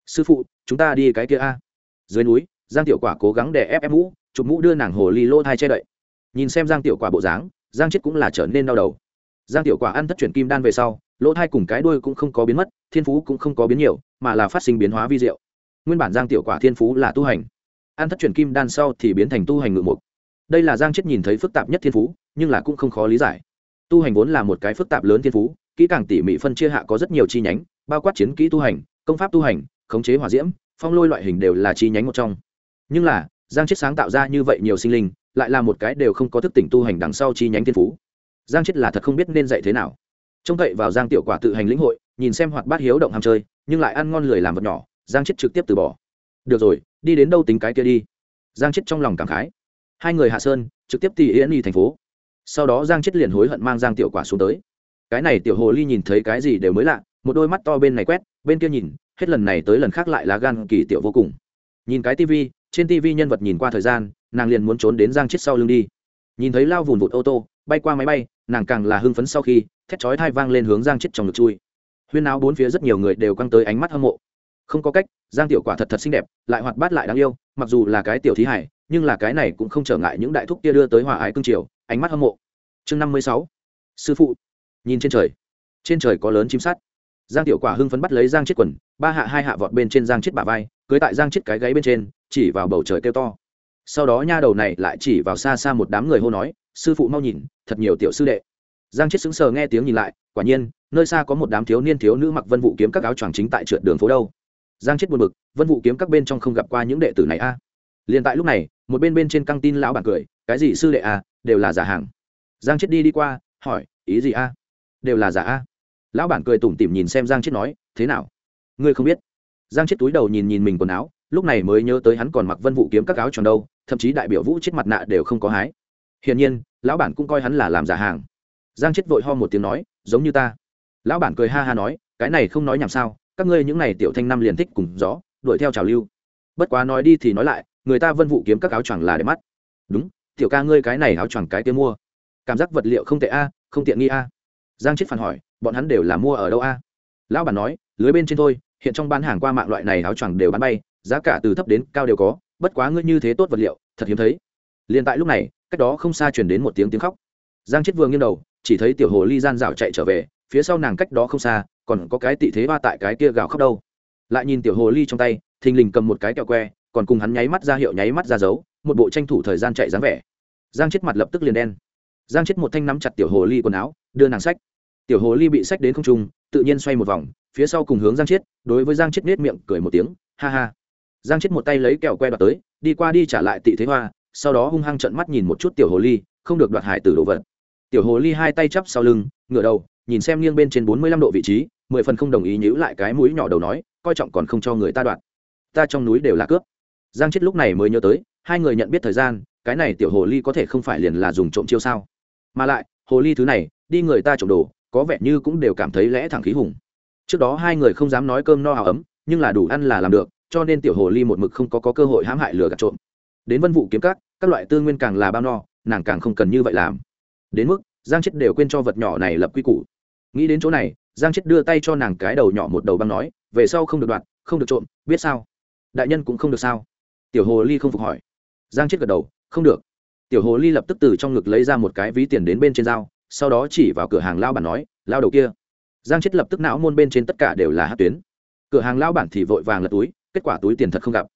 Sư phụ, chúng ta đi cái kia a. Dưới núi, giang tiểu quả cố gắng để ép ép mũ chụp mũ đưa nàng hồ ly lô thai che đậy. Nhìn xem giang tiểu quả bộ dáng, giang chết cũng là trở nên đau đầu. Giang tiểu quả ăn thất chuyển kim đan về sau lỗ thai cùng cái đuôi cũng không có biến mất, thiên phú cũng không có biến nhiều, mà là phát sinh biến hóa vi diệu. Nguyên bản giang tiểu quả thiên phú là tu hành. Ăn thất chuyển kim đan sau thì biến thành tu hành ngự mục. Đây là giang chết nhìn thấy phức tạp nhất thiên phú, nhưng là cũng không khó lý giải. Tu hành vốn là một cái phức tạp lớn thiên phú, kỹ càng tỉ mỉ phân chia hạ có rất nhiều chi nhánh, bao quát chiến kỹ tu hành, công pháp tu hành, khống chế hỏa diễm, phong lôi loại hình đều là chi nhánh một trong. Nhưng là, giang chết sáng tạo ra như vậy nhiều sinh linh, lại là một cái đều không có thức tỉnh tu hành đằng sau chi nhánh thiên phú. Giang chết là thật không biết nên dạy thế nào trông cậy vào giang tiểu quả tự hành lĩnh hội, nhìn xem hoạt bát hiếu động ham chơi, nhưng lại ăn ngon lười làm vật nhỏ, giang chết trực tiếp từ bỏ. Được rồi, đi đến đâu tính cái kia đi. Giang chết trong lòng cảm khái. Hai người hạ sơn, trực tiếp tỉ yến y thành phố. Sau đó giang chết liền hối hận mang giang tiểu quả xuống tới. Cái này tiểu hồ ly nhìn thấy cái gì đều mới lạ, một đôi mắt to bên này quét, bên kia nhìn, hết lần này tới lần khác lại là gan kỳ tiểu vô cùng. Nhìn cái tivi, trên tivi nhân vật nhìn qua thời gian, nàng liền muốn trốn đến giang chết sau lưng đi. Nhìn thấy lao vùn vụt ô tô, bay qua máy bay nàng càng là hưng phấn sau khi, thét chói thai vang lên hướng giang chết trong ngực chui. Huyên áo bốn phía rất nhiều người đều căng tới ánh mắt hâm mộ. Không có cách, giang tiểu quả thật thật xinh đẹp, lại hoạt bát lại đáng yêu, mặc dù là cái tiểu thí hải, nhưng là cái này cũng không trở ngại những đại thúc kia đưa tới hòa ái cương triều, ánh mắt hâm mộ. Chương năm mươi sáu, sư phụ. Nhìn trên trời. Trên trời có lớn chim sát giang tiểu quả hưng phấn bắt lấy giang chết quần, ba hạ hai hạ vọt bên trên giang chết bả vai, cưới tại giang chết cái gáy bên trên, chỉ vào bầu trời kêu to sau đó nha đầu này lại chỉ vào xa xa một đám người hô nói, sư phụ mau nhìn, thật nhiều tiểu sư đệ. Giang chết sững sờ nghe tiếng nhìn lại, quả nhiên, nơi xa có một đám thiếu niên thiếu nữ mặc vân vụ kiếm các áo choàng chính tại trượt đường phố đâu. Giang chết buồn bực, vân vụ kiếm các bên trong không gặp qua những đệ tử này a? À. liền tại lúc này, một bên bên trên căng tin lão bản cười, cái gì sư đệ a đều là giả hàng. Giang chết đi đi qua, hỏi, ý gì a? Đều là giả a. Lão bản cười tủm tỉm nhìn xem giang chết nói, thế nào? Ngươi không biết? Giang chết túi đầu nhìn nhìn mình quần áo, lúc này mới nhớ tới hắn còn mặc vân vụ kiếm các áo tròn đâu thậm chí đại biểu vũ chết mặt nạ đều không có hái. Hiển nhiên, lão bản cũng coi hắn là làm giả hàng. Giang chết vội ho một tiếng nói, giống như ta. Lão bản cười ha ha nói, cái này không nói nhảm sao, các ngươi những n à y tiểu thanh năm liền thích cùng gió, đuổi theo trào lưu. Bất quá nói đi thì nói lại, người ta vân vụ kiếm các áo choàng là để mắt. Đúng, tiểu ca ngươi cái này áo choàng cái kia mua. Cảm giác vật liệu không tệ a, không tiện nghi a. Giang chết phản hỏi, bọn hắn đều là mua ở đâu a? Lão bản nói, lưới bên trên thôi, hiện trong bán hàng qua mạng loại này áo choàng đều bán bay, giá cả từ thấp đến cao đều có bất quá ngươi như thế tốt vật liệu, thật hiếm thấy. Liền tại lúc này, cách đó không xa truyền đến một tiếng tiếng khóc. Giang chết vừa nghiêng đầu, chỉ thấy tiểu hồ ly gian dạo chạy trở về, phía sau nàng cách đó không xa, còn có cái tị thế ba tại cái kia gào khóc đâu. Lại nhìn tiểu hồ ly trong tay, thình lình cầm một cái kẹo que, còn cùng hắn nháy mắt ra hiệu nháy mắt ra dấu, một bộ tranh thủ thời gian chạy dáng vẻ. Giang chết mặt lập tức liền đen. Giang chết một thanh nắm chặt tiểu hồ ly quần áo, đưa nàng sách. Tiểu hồ ly bị sách đến không trung, tự nhiên xoay một vòng, phía sau cùng hướng giang chết đối với giang chết nết miệng cười một tiếng, ha ha giang chết một tay lấy kẹo que đoạt tới, đi qua đi trả lại tị thế hoa, sau đó hung hăng trận mắt nhìn một chút tiểu hồ ly, không được đoạt hải tử đồ vật. Tiểu hồ ly hai tay chắp sau lưng, ngửa đầu, nhìn xem nghiêng bên trên bốn mươi lăm độ vị trí, mười phần không đồng ý nhữ lại cái mũi nhỏ đầu nói, coi trọng còn không cho người ta đoạt. Ta trong núi đều là cướp. Giang chết lúc này mới nhớ tới, hai người nhận biết thời gian, cái này tiểu hồ ly có thể không phải liền là dùng trộm chiêu sao? Mà lại, hồ ly thứ này, đi người ta trộm đồ, có vẻ như cũng đều cảm thấy lẽ thẳng khí hùng. Trước đó hai người không dám nói cơm no hào ấm, nhưng là đủ ăn là làm được cho nên tiểu hồ ly một mực không có, có cơ hội hãm hại lừa gạt trộm. Đến vân vụ kiếm các các loại tư nguyên càng là bao no nàng càng không cần như vậy làm. Đến mức giang chết đều quên cho vật nhỏ này lập quy củ. Nghĩ đến chỗ này giang chết đưa tay cho nàng cái đầu nhỏ một đầu băng nói về sau không được đoạt không được trộm biết sao? Đại nhân cũng không được sao? Tiểu hồ ly không phục hỏi. Giang chết gật đầu không được. Tiểu hồ ly lập tức từ trong ngực lấy ra một cái ví tiền đến bên trên dao sau đó chỉ vào cửa hàng lao bản nói lao đầu kia. Giang chết lập tức não môn bên trên tất cả đều là hát tuyến. Cửa hàng lao bản thì vội vàng lật túi kết quả túi tiền thật không gặp.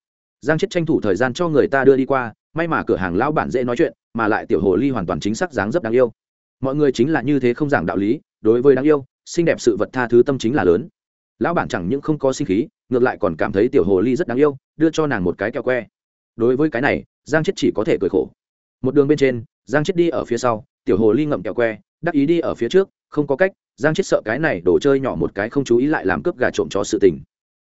Giang chết tranh thủ thời gian cho người ta đưa đi qua, may mà cửa hàng lão bản dễ nói chuyện, mà lại tiểu hồ ly hoàn toàn chính xác dáng rất đáng yêu. Mọi người chính là như thế không giảng đạo lý, đối với đáng yêu, xinh đẹp sự vật tha thứ tâm chính là lớn. Lão bản chẳng những không có sinh khí, ngược lại còn cảm thấy tiểu hồ ly rất đáng yêu, đưa cho nàng một cái kẹo que. Đối với cái này, giang chết chỉ có thể cười khổ. Một đường bên trên, giang chết đi ở phía sau, tiểu hồ ly ngậm kẹo que, đắc ý đi ở phía trước, không có cách, giang chết sợ cái này đồ chơi nhỏ một cái không chú ý lại làm cướp gà trộm chó sự tình.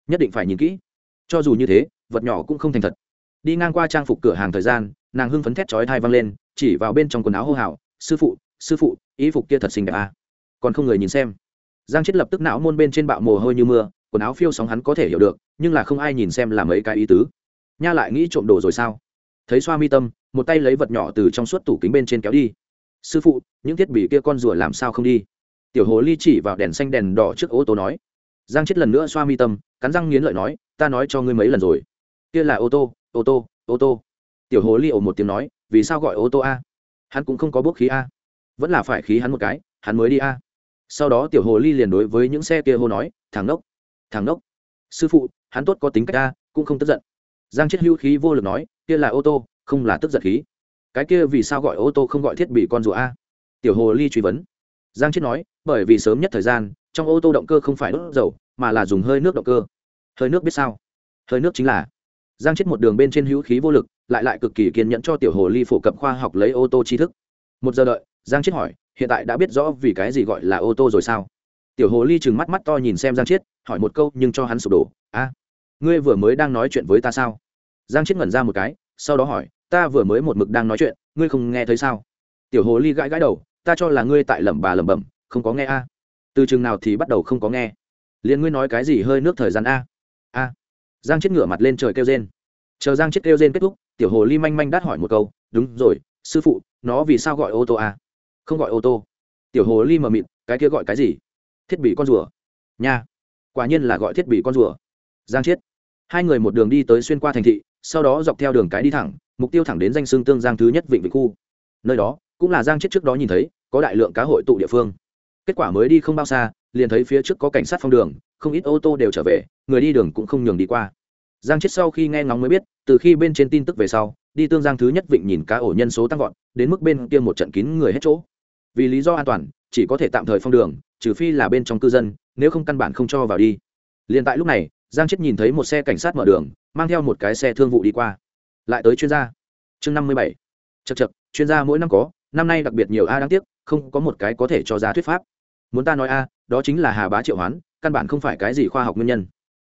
Nhất định phải nhìn kỹ cho dù như thế, vật nhỏ cũng không thành thật. Đi ngang qua trang phục cửa hàng thời gian, nàng hưng phấn thét chói thai văng lên, chỉ vào bên trong quần áo hô hào, sư phụ sư phụ ý phục kia thật xinh đẹp à. còn không người nhìn xem. Giang chết lập tức não môn bên trên bạo mồ hôi như mưa, quần áo phiêu sóng hắn có thể hiểu được, nhưng là không ai nhìn xem là mấy cái ý tứ. Nha lại nghĩ trộm đồ rồi sao? Thấy xoa mi tâm, một tay lấy vật nhỏ từ trong suốt tủ kính bên trên kéo đi. Sư phụ, những thiết bị kia con rùa làm sao không đi? Tiểu hồ ly chỉ vào đèn xanh đèn đỏ trước ô tô nói. Giang chết lần nữa xoa mi tâm, cắn răng nghiến lợi nói ta nói cho ngươi mấy lần rồi. Kia là ô tô ô tô ô tô. Tiểu hồ ly ồ một tiếng nói, vì sao gọi ô tô a? Hắn cũng không có bốc khí a. Vẫn là phải khí hắn một cái, hắn mới đi a. Sau đó tiểu hồ ly liền đối với những xe kia hô nói, thằng nốc thằng nốc sư phụ, hắn tốt có tính cách a, cũng không tức giận. Giang chết hưu khí vô lực nói, kia là ô tô, không là tức giận khí. Cái kia vì sao gọi ô tô không gọi thiết bị con rùa a? Tiểu hồ ly truy vấn. Giang chết nói, bởi vì sớm nhất thời gian, trong ô tô động cơ không phải đốt dầu, mà là dùng hơi nước động cơ hơi nước biết sao? Hơi nước chính là giang chết một đường bên trên hữu khí vô lực, lại lại cực kỳ kiên nhẫn cho tiểu hồ ly phổ cập khoa học lấy ô tô tri thức. Một giờ đợi, giang chết hỏi, hiện tại đã biết rõ vì cái gì gọi là ô tô rồi sao? Tiểu hồ ly chừng mắt mắt to nhìn xem giang chết, hỏi một câu, nhưng cho hắn sụp đổ. A, ngươi vừa mới đang nói chuyện với ta sao? Giang chết ngẩn ra một cái, sau đó hỏi, ta vừa mới một mực đang nói chuyện, ngươi không nghe thấy sao? Tiểu hồ ly gãi gãi đầu, ta cho là ngươi tại lẩm bà lẩm bẩm, không có nghe a. Từ chừng nào thì bắt đầu không có nghe. Liền ngươi nói cái gì hơi nước thời gian a a? Giang chết ngửa mặt lên trời kêu rên. Chờ giang chết kêu rên kết thúc, tiểu hồ ly manh manh đắt hỏi một câu, đúng rồi, sư phụ, nó vì sao gọi ô tô à? không gọi ô tô. Tiểu hồ ly mờ mịt, cái kia gọi cái gì? Thiết bị con rùa. Nha, quả nhiên là gọi thiết bị con rùa. Giang chiết, hai người một đường đi tới xuyên qua thành thị, sau đó dọc theo đường cái đi thẳng, mục tiêu thẳng đến danh xương tương giang thứ nhất vịnh vịnh khu. Nơi đó, cũng là giang chiết trước đó nhìn thấy, có đại lượng cá hội tụ địa phương. Kết quả mới đi không bao xa, liền thấy phía trước có cảnh sát phong đường không ít ô tô đều trở về, người đi đường cũng không nhường đi qua. Giang chết sau khi nghe ngóng mới biết, từ khi bên trên tin tức về sau, đi tương giang thứ nhất vịnh nhìn cá ổ nhân số tăng vọt, đến mức bên kia một trận kín người hết chỗ. Vì lý do an toàn, chỉ có thể tạm thời phong đường, trừ phi là bên trong cư dân, nếu không căn bản không cho vào đi. Liền tại lúc này, giang chết nhìn thấy một xe cảnh sát mở đường, mang theo một cái xe thương vụ đi qua. Lại tới chuyên gia. Chương năm mươi bảy. Chật chật chuyên gia mỗi năm có, năm nay đặc biệt nhiều a, đáng tiếc, không có một cái có thể cho ra thuyết pháp. Muốn ta nói a, đó chính là hà bá triệu hoán căn bản không phải cái gì khoa học nguyên nhân.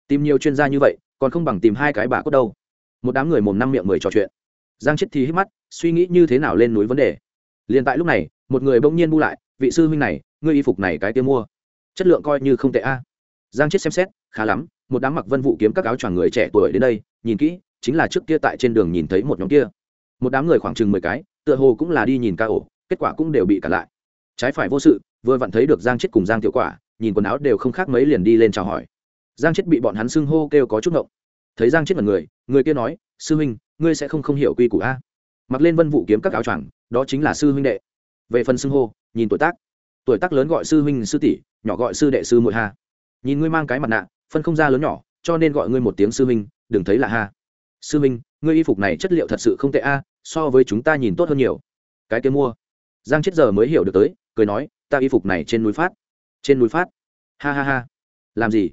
Tìm nhiều chuyên gia như vậy, còn không bằng tìm hai cái bà cốt đâu. Một đám người mồm năm miệng mười trò chuyện. Giang chết thì hít mắt, suy nghĩ như thế nào lên núi vấn đề. Liền tại lúc này, một người bỗng nhiên bu lại, vị sư huynh này, ngươi y phục này cái kia mua. Chất lượng coi như không tệ a. Giang chết xem xét, khá lắm, một đám mặc vân vụ kiếm các áo choàng người trẻ tuổi đến đây, nhìn kỹ, chính là trước kia tại trên đường nhìn thấy một nhóm kia. Một đám người khoảng chừng mười cái, tựa hồ cũng là đi nhìn ca ổ, kết quả cũng đều bị cả lại. Trái phải vô sự, vừa vặn thấy được giang chết cùng giang tiểu quả nhìn quần áo đều không khác mấy liền đi lên chào hỏi. Giang chết bị bọn hắn xưng hô kêu có chút ngộng. Thấy giang chết mật người người kia nói, sư huynh, ngươi sẽ không không hiểu quy củ a? Mặc lên vân vụ kiếm các áo choàng, đó chính là sư huynh đệ. Về phần xưng hô, nhìn tuổi tác. Tuổi tác lớn gọi sư huynh sư tỷ, nhỏ gọi sư đệ sư muội ha. Nhìn ngươi mang cái mặt nạ, phân không ra lớn nhỏ, cho nên gọi ngươi một tiếng sư huynh, đừng thấy là ha. Sư huynh, ngươi y phục này chất liệu thật sự không tệ a, so với chúng ta nhìn tốt hơn nhiều. Cái kia mua. Giang chết giờ mới hiểu được tới, cười nói, ta y phục này trên núi phát trên núi phát. Ha ha ha. Làm gì?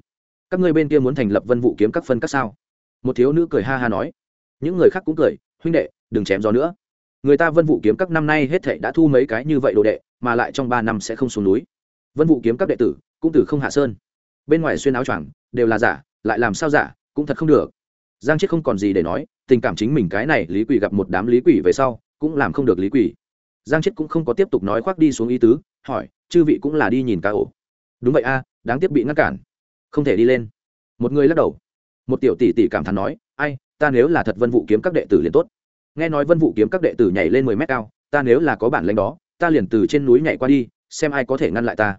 Các ngươi bên kia muốn thành lập vân vụ kiếm các phân các sao? Một thiếu nữ cười ha ha nói. Những người khác cũng cười. Huynh đệ, đừng chém gió nữa. Người ta vân vụ kiếm các năm nay hết thệ đã thu mấy cái như vậy đồ đệ, mà lại trong ba năm sẽ không xuống núi. Vân vụ kiếm các đệ tử, cũng từ không hạ sơn. Bên ngoài xuyên áo choàng, đều là giả, lại làm sao giả, cũng thật không được. Giang chết không còn gì để nói, tình cảm chính mình cái này lý quỷ gặp một đám lý quỷ về sau, cũng làm không được lý quỷ. Giang chết cũng không có tiếp tục nói khoác đi xuống ý tứ, hỏi, chư vị cũng là đi nhìn cá ổ? Đúng vậy a, đáng tiếc bị ngăn cản. Không thể đi lên. Một người lắc đầu. Một tiểu tỷ tỷ cảm thán nói, ai, ta nếu là thật vân vụ kiếm các đệ tử liền tốt. Nghe nói vân vụ kiếm các đệ tử nhảy lên mười mét cao, ta nếu là có bản lãnh đó, ta liền từ trên núi nhảy qua đi, xem ai có thể ngăn lại ta.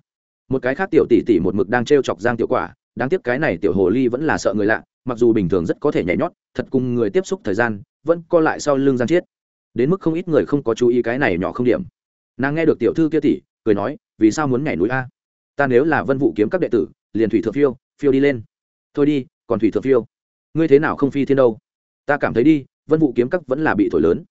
Một cái khác tiểu tỷ tỷ một mực đang t r e o chọc giang tiểu quả, đáng tiếc cái này tiểu hồ ly vẫn là sợ người lạ, mặc dù bình thường rất có thể nhảy nhót, thật cùng người tiếp xúc thời gian, vẫn co lại sau lưng giang chiết. Đến mức không ít người không có chú ý cái này nhỏ không điểm. Nàng nghe được tiểu thư kia tỷ, cười nói, vì sao muốn nhảy núi a? Ta nếu là vân vụ kiếm các đệ tử, liền thủy thượng phiêu phiêu đi lên. Thôi đi, còn thủy thượng phiêu. Ngươi thế nào không phi thiên đâu? Ta cảm thấy đi, vân vụ kiếm các vẫn là bị thổi lớn.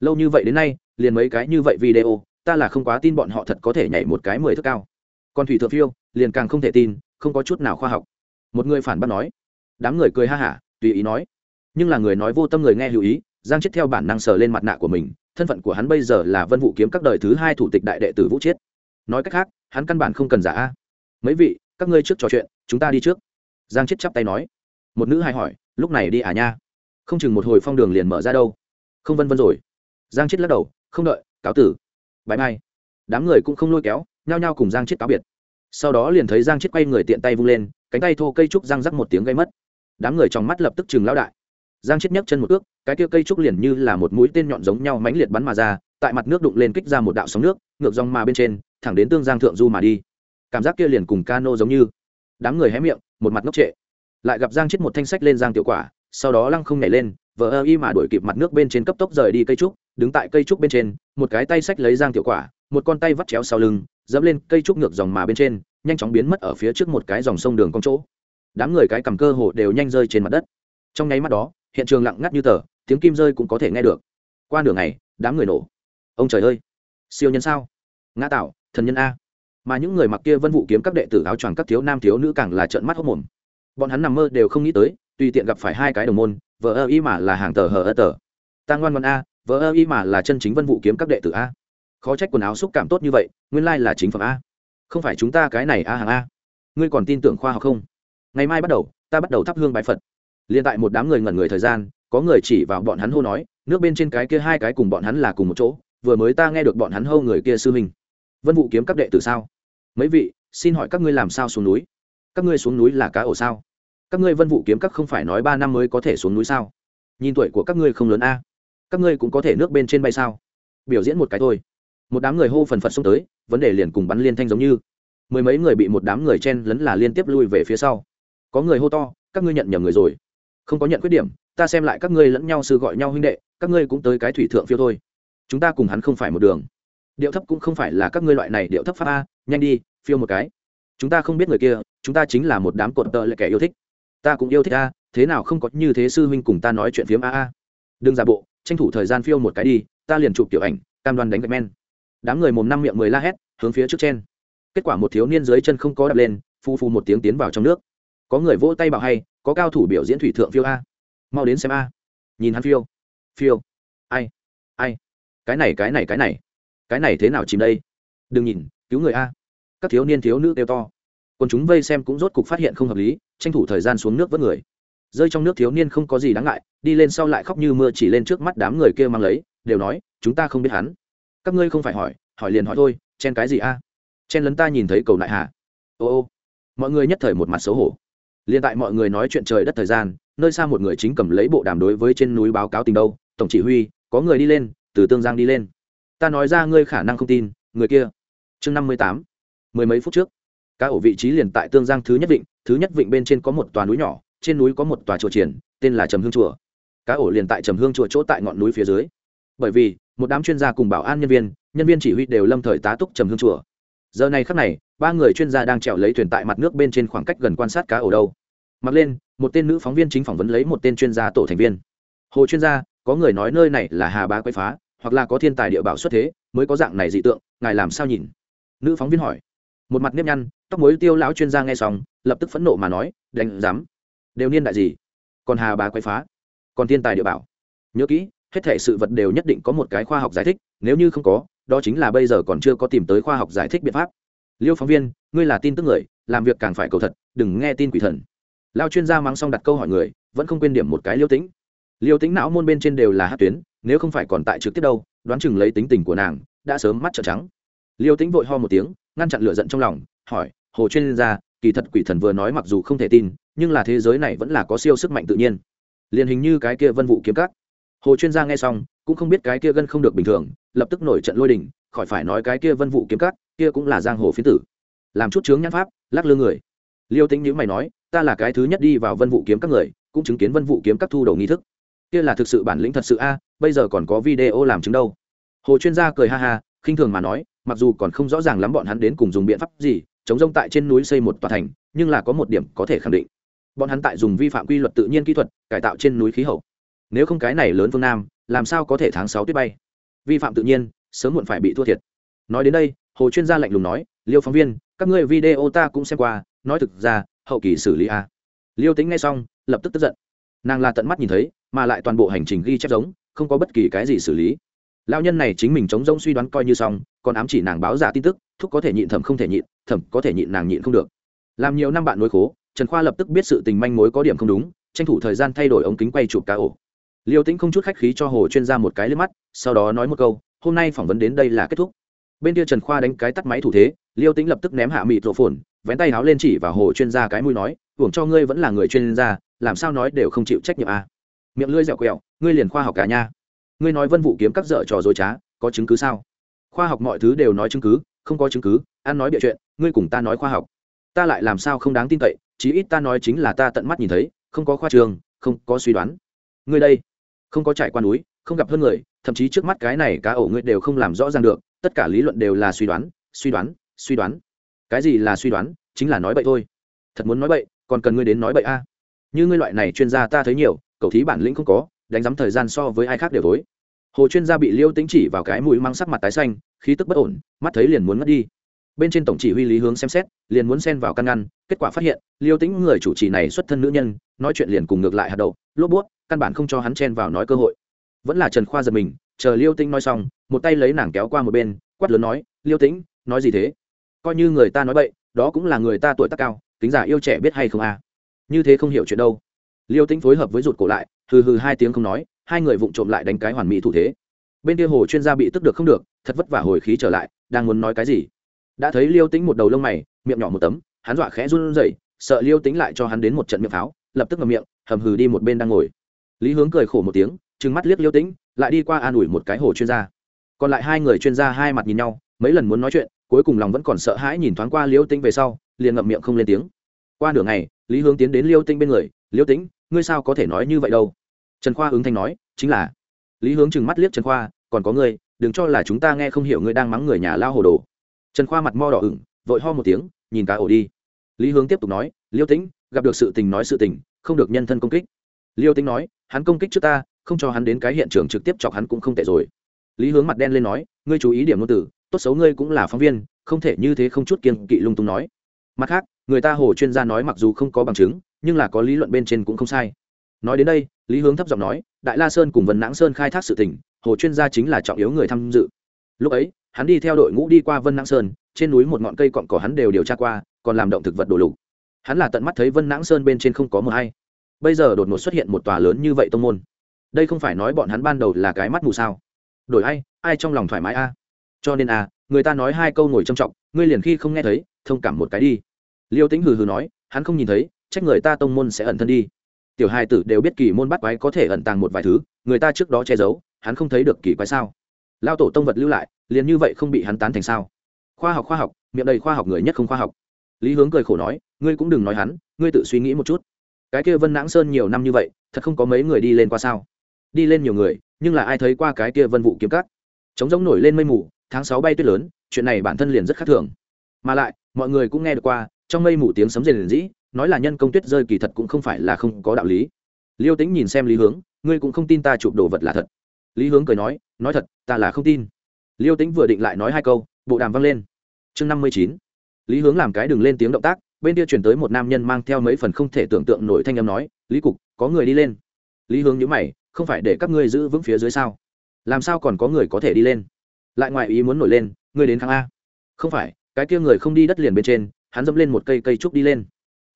Lâu như vậy đến nay, liền mấy cái như vậy video, ta là không quá tin bọn họ thật có thể nhảy một cái mười thước cao. Còn thủy thượng phiêu, liền càng không thể tin, không có chút nào khoa học. Một người phản bác nói. Đám người cười ha hả, tùy ý nói. Nhưng là người nói vô tâm người nghe lưu ý, giang chết theo bản năng sờ lên mặt nạ của mình, thân phận của hắn bây giờ là vân vụ kiếm các đời thứ hai thủ tịch đại đệ tử vũ chiết nói cách khác, hắn căn bản không cần giả a. Mấy vị, các ngươi trước trò chuyện, chúng ta đi trước. Giang chết chắp tay nói. Một nữ hai hỏi, lúc này đi à nha? Không chừng một hồi phong đường liền mở ra đâu. Không vân vân rồi. Giang chết lắc đầu, không đợi, cáo tử. Bãi mai. Đám người cũng không lôi kéo, nhao nhao cùng giang chết cáo biệt. Sau đó liền thấy giang chết quay người tiện tay vung lên, cánh tay thô cây trúc giang rắc một tiếng gây mất. Đám người trong mắt lập tức chừng lão đại. Giang chết nhấc chân một ước cái kia cây trúc liền như là một mũi tên nhọn giống nhau mãnh liệt bắn mà ra, tại mặt nước đụng lên kích ra một đạo sóng nước, ngược dòng mà bên trên thẳng đến tương giang thượng du mà đi. Cảm giác kia liền cùng cano giống như. Đám người hé miệng, một mặt ngốc trệ. Lại gặp giang chết một thanh sách lên giang tiểu quả, sau đó lăng không nhảy lên, vờ ơ y mà đuổi kịp mặt nước bên trên cấp tốc rời đi cây trúc, đứng tại cây trúc bên trên, một cái tay sách lấy giang tiểu quả, một con tay vắt chéo sau lưng, dẫm lên cây trúc ngược dòng mà bên trên, nhanh chóng biến mất ở phía trước một cái dòng sông đường con chỗ. Đám người cái cầm cơ hồ đều nhanh rơi trên mặt đất. Trong nháy mắt đó, hiện trường lặng ngắt như tờ, tiếng kim rơi cũng có thể nghe được. Qua nửa ngày, đám người nổ. Ông trời ơi! Siêu nhân sao? Ngã tạo thần nhân a. Mà những người mặc kia vân vụ kiếm các đệ tử áo choàng các thiếu nam thiếu nữ càng là trợn mắt hốc mồm. Bọn hắn nằm mơ đều không nghĩ tới, tùy tiện gặp phải hai cái đồng môn vợ ơ y mà là hàng tờ hờ ơ tờ. Ta ngoan ngoan a vợ ơ y mà là chân chính vân vụ kiếm các đệ tử a. Khó trách quần áo xúc cảm tốt như vậy, nguyên lai là chính phẩm a. Không phải chúng ta cái này a hàng a. Ngươi còn tin tưởng khoa học không? Ngày mai bắt đầu, ta bắt đầu thắp hương bái phật. Liền tại một đám người ngẩn người thời gian, có người chỉ vào bọn hắn hô nói, nước bên trên cái kia hai cái cùng bọn hắn là cùng một chỗ, vừa mới ta nghe được bọn hắn hô người kia sư mình vân vụ kiếm các đệ tử sao? Mấy vị, xin hỏi các ngươi làm sao xuống núi? Các ngươi xuống núi là cá ổ sao? Các ngươi vân vụ kiếm các không phải nói ba năm mới có thể xuống núi sao? Nhìn tuổi của các ngươi không lớn a. Các ngươi cũng có thể nước bên trên bay sao? Biểu diễn một cái thôi. Một đám người hô phần phật xông tới, vấn đề liền cùng bắn liên thanh giống như. Mười mấy người bị một đám người chen lấn là liên tiếp lui về phía sau. Có người hô to, các ngươi nhận nhầm người rồi. Không có nhận khuyết điểm, ta xem lại các ngươi lẫn nhau sư gọi nhau huynh đệ, các ngươi cũng tới cái thủy thượng phiêu thôi. Chúng ta cùng hắn không phải một đường điệu thấp cũng không phải là các ngươi loại này điệu thấp pháp a, nhanh đi, phiêu một cái. Chúng ta không biết người kia, chúng ta chính là một đám cột tợ lại kẻ yêu thích. Ta cũng yêu thích a, thế nào không có như thế sư huynh cùng ta nói chuyện phiếm a a. Đừng giả bộ, tranh thủ thời gian phiêu một cái đi, ta liền chụp tiểu ảnh, cam đoan đánh gạch men. Đám người mồm năm miệng mười la hét, hướng phía trước trên. Kết quả một thiếu niên dưới chân không có đập lên, phu phu một tiếng tiến vào trong nước. Có người vỗ tay bảo hay, có cao thủ biểu diễn thủy thượng phiêu a. Mau đến xem a. Nhìn hắn phiêu. Phiêu. Ai? Ai? Cái này cái này cái này cái này thế nào chìm đây? Đừng nhìn, cứu người a. Các thiếu niên thiếu nữ kêu to. Còn chúng vây xem cũng rốt cục phát hiện không hợp lý, tranh thủ thời gian xuống nước vớt người. Rơi trong nước thiếu niên không có gì đáng ngại, đi lên sau lại khóc như mưa chỉ lên trước mắt đám người kia mang lấy, đều nói, chúng ta không biết hắn. Các ngươi không phải hỏi hỏi liền hỏi thôi, chen cái gì a? Chen lấn ta nhìn thấy cầu nại hà ô ô. Mọi người nhất thời một mặt xấu hổ. Liền tại mọi người nói chuyện trời đất thời gian, nơi xa một người chính cầm lấy bộ đàm đối với trên núi báo cáo tình đâu, tổng chỉ huy, có người đi lên, từ tương giang đi lên ta nói ra ngươi khả năng không tin, người kia. Chương năm mươi tám, mười mấy phút trước, cá ổ vị trí liền tại tương giang thứ nhất vịnh, thứ nhất vịnh bên trên có một tòa núi nhỏ, trên núi có một tòa chùa triển, tên là trầm hương chùa. Cá ổ liền tại trầm hương chùa chỗ tại ngọn núi phía dưới. Bởi vì, một đám chuyên gia cùng bảo an nhân viên nhân viên chỉ huy đều lâm thời tá túc trầm hương chùa. Giờ này khắc này, ba người chuyên gia đang trèo lấy thuyền tại mặt nước bên trên khoảng cách gần quan sát cá ổ đâu. Mặc lên, một tên nữ phóng viên chính phỏng vấn lấy một tên chuyên gia tổ thành viên. Hồ chuyên gia, có người nói nơi này là hà bá quay phá hoặc là có thiên tài địa bảo xuất thế, mới có dạng này dị tượng, ngài làm sao nhìn? Nữ phóng viên hỏi. Một mặt nếp nhăn, tóc mối tiêu lão chuyên gia nghe xong, lập tức phẫn nộ mà nói, đánh dám đều niên đại gì? Còn hà bà quay phá, còn thiên tài địa bảo. Nhớ kỹ, hết thể sự vật đều nhất định có một cái khoa học giải thích, nếu như không có, đó chính là bây giờ còn chưa có tìm tới khoa học giải thích biện pháp. Liêu phóng viên, ngươi là tin tức người, làm việc càng phải cầu thật, đừng nghe tin quỷ thần. Lao chuyên gia mắng xong đặt câu hỏi người, vẫn không quên điểm một cái liêu tĩnh. Liêu tĩnh não môn bên trên đều là hát tuyến nếu không phải còn tại trực tiếp đâu, đoán chừng lấy tính tình của nàng, đã sớm mắt trợn trắng. Liêu tĩnh vội ho một tiếng, ngăn chặn lửa giận trong lòng, hỏi, hồ chuyên gia, kỳ thật quỷ thần vừa nói mặc dù không thể tin, nhưng là thế giới này vẫn là có siêu sức mạnh tự nhiên. Liền hình như cái kia vân vụ kiếm cắt hồ chuyên gia nghe xong, cũng không biết cái kia gân không được bình thường, lập tức nổi trận lôi đình, khỏi phải nói cái kia vân vụ kiếm cắt kia cũng là giang hồ phiến tử. Làm chút chướng nhãn pháp, lắc lư người. Liêu tính nhữ mày nói, ta là cái thứ nhất đi vào vân vụ kiếm các người, cũng chứng kiến vân vụ kiếm các thu đầu nghi thức. Kia là thực sự bản lĩnh thật sự a bây giờ còn có video làm chứng đâu. Hồ chuyên gia cười ha ha, khinh thường mà nói, mặc dù còn không rõ ràng lắm bọn hắn đến cùng dùng biện pháp gì, chống rông tại trên núi xây một tòa thành, nhưng là có một điểm có thể khẳng định. Bọn hắn tại dùng vi phạm quy luật tự nhiên kỹ thuật, cải tạo trên núi khí hậu. Nếu không cái này lớn phương nam, làm sao có thể tháng sáu tuyết bay? Vi phạm tự nhiên, sớm muộn phải bị thua thiệt. Nói đến đây, hồ chuyên gia lạnh lùng nói, liêu phóng viên, các ngươi video ta cũng xem qua, nói thực ra, hậu kỳ xử lý a. Liêu tính ngay xong, lập tức tức giận. Nàng là tận mắt nhìn thấy, mà lại toàn bộ hành trình ghi chép giống không có bất kỳ cái gì xử lý. Lao nhân này chính mình chống rông suy đoán coi như xong, còn ám chỉ nàng báo giả tin tức, thúc có thể nhịn thẩm không thể nhịn thẩm có thể nhịn nàng nhịn không được. Làm nhiều năm bạn nối khố, trần khoa lập tức biết sự tình manh mối có điểm không đúng, tranh thủ thời gian thay đổi ống kính quay chụp cá ổ. Liêu tĩnh không chút khách khí cho hồ chuyên gia một cái lên mắt, sau đó nói một câu, hôm nay phỏng vấn đến đây là kết thúc. Bên kia trần khoa đánh cái tắt máy thủ thế, liêu tĩnh lập tức ném hạ mịt rộ phồn, vén tay háo lên chỉ vào hồ chuyên gia cái mũi nói uổng cho ngươi vẫn là người chuyên gia, làm sao nói đều không chịu trách nhiệm à miệng lưỡi dẻo quẹo, ngươi liền khoa học cả nha ngươi nói vân vụ kiếm các dở trò dối trá, có chứng cứ sao? Khoa học mọi thứ đều nói chứng cứ, không có chứng cứ, ăn nói bịa chuyện, ngươi cùng ta nói khoa học. Ta lại làm sao không đáng tin cậy, chí ít ta nói chính là ta tận mắt nhìn thấy, không có khoa trường, không có suy đoán. Ngươi đây, không có trải qua núi, không gặp hơn người, thậm chí trước mắt cái này cá ổ ngươi đều không làm rõ ràng được, tất cả lý luận đều là suy đoán suy đoán suy đoán. Cái gì là suy đoán, chính là nói bậy thôi. Thật muốn nói bậy, còn cần ngươi đến nói bậy a. Như ngươi loại này chuyên gia ta thấy nhiều cầu thí bản lĩnh không có đánh giám thời gian so với ai khác đều tối. Hồ chuyên gia bị liêu tính chỉ vào cái mũi mang sắc mặt tái xanh khí tức bất ổn mắt thấy liền muốn mất đi. Bên trên tổng chỉ huy lý hướng xem xét liền muốn xen vào căn ngăn kết quả phát hiện liêu tính người chủ trì này xuất thân nữ nhân nói chuyện liền cùng ngược lại hạt đậu lốp bút căn bản không cho hắn chen vào nói cơ hội. Vẫn là trần khoa giật mình chờ liêu Tinh nói xong một tay lấy nàng kéo qua một bên quát lớn nói liêu tĩnh nói gì thế? Coi như người ta nói vậy, đó cũng là người ta tuổi tác cao tính giả yêu trẻ biết hay không à? Như thế không hiểu chuyện đâu liêu tĩnh phối hợp với rụt cổ lại, hừ hừ hai tiếng không nói, hai người vụng trộm lại đánh cái hoàn mỹ thủ thế. Bên kia hồ chuyên gia bị tức được không được, thật vất vả hồi khí trở lại, đang muốn nói cái gì? Đã thấy liêu tĩnh một đầu lông mày, miệng nhỏ một tấm, hắn dọa khẽ run rẩy, sợ liêu tĩnh lại cho hắn đến một trận miệng pháo, lập tức ngậm miệng, hầm hừ đi một bên đang ngồi. Lý hướng cười khổ một tiếng, trừng mắt liếc liêu tĩnh, lại đi qua an ủi một cái hồ chuyên gia. Còn lại hai người chuyên gia hai mặt nhìn nhau, mấy lần muốn nói chuyện, cuối cùng lòng vẫn còn sợ hãi nhìn thoáng qua liêu tĩnh về sau, liền ngậm miệng không lên tiếng. Qua nửa ngày, lý hướng tiến đến liêu tĩnh bên người, liêu tĩnh ngươi sao có thể nói như vậy đâu? Trần khoa ứng thanh nói, chính là. Lý hướng chừng mắt liếc trần khoa, còn có ngươi, đừng cho là chúng ta nghe không hiểu ngươi đang mắng người nhà lao hồ đồ. Trần khoa mặt mo đỏ ửng, vội ho một tiếng, nhìn cá ổ đi. Lý hướng tiếp tục nói, liêu tĩnh, gặp được sự tình nói sự tình, không được nhân thân công kích. Liêu tĩnh nói, hắn công kích trước ta, không cho hắn đến cái hiện trường trực tiếp chọc hắn cũng không tệ rồi. Lý hướng mặt đen lên nói, ngươi chú ý điểm ngôn từ, tốt xấu ngươi cũng là phóng viên, không thể như thế không chút kiên kỵ lung tung nói. Mặt khác, người ta hồ chuyên gia nói mặc dù không có bằng chứng nhưng là có lý luận bên trên cũng không sai. Nói đến đây, lý hướng thấp giọng nói, đại la sơn cùng vân nãng sơn khai thác sự tình, hồ chuyên gia chính là trọng yếu người tham dự. Lúc ấy, hắn đi theo đội ngũ đi qua vân nãng sơn, trên núi một ngọn cây cọn cỏ hắn đều điều tra qua, còn làm động thực vật đổ lục. Hắn là tận mắt thấy vân nãng sơn bên trên không có mờ hay. Bây giờ đột ngột xuất hiện một tòa lớn như vậy tông môn. Đây không phải nói bọn hắn ban đầu là cái mắt mù sao? Đổi ai ai trong lòng thoải mái a? Cho nên a, người ta nói hai câu ngồi trầm trọng, ngươi liền khi không nghe thấy, thông cảm một cái đi. Liêu tính hừ hừ nói, hắn không nhìn thấy trách người ta tông môn sẽ ẩn thân đi. Tiểu hai tử đều biết kỳ môn bắt quái có thể ẩn tàng một vài thứ, người ta trước đó che giấu, hắn không thấy được kỳ quái sao? Lao tổ tông vật lưu lại, liền như vậy không bị hắn tán thành sao? Khoa học khoa học, miệng đầy khoa học người nhất không khoa học. Lý hướng cười khổ nói, ngươi cũng đừng nói hắn, ngươi tự suy nghĩ một chút. Cái kia vân nãng sơn nhiều năm như vậy, thật không có mấy người đi lên qua sao? Đi lên nhiều người, nhưng là ai thấy qua cái kia vân vụ kiếm cắt chống giống nổi lên mây mù, tháng sáu bay tuyết lớn, chuyện này bản thân liền rất khác thường. Mà lại, mọi người cũng nghe được qua, trong mây mù tiếng sấm rền rĩ nói là nhân công tuyết rơi kỳ thật cũng không phải là không có đạo lý. Liêu tính nhìn xem lý hướng, ngươi cũng không tin ta chụp đồ vật là thật. Lý hướng cười nói nói thật, ta là không tin. Liêu tính vừa định lại nói hai câu, bộ đàm vang lên. Chương năm mươi chín. Lý hướng làm cái đừng lên tiếng động tác, bên kia chuyển tới một nam nhân mang theo mấy phần không thể tưởng tượng nổi thanh âm nói, lý cục, có người đi lên. Lý hướng nhữ mày, không phải để các ngươi giữ vững phía dưới sao? Làm sao còn có người có thể đi lên? Lại ngoài ý muốn nổi lên, ngươi đến kháng a. Không phải, cái kia người không đi đất liền bên trên, hắn dẫm lên một cây cây trúc đi lên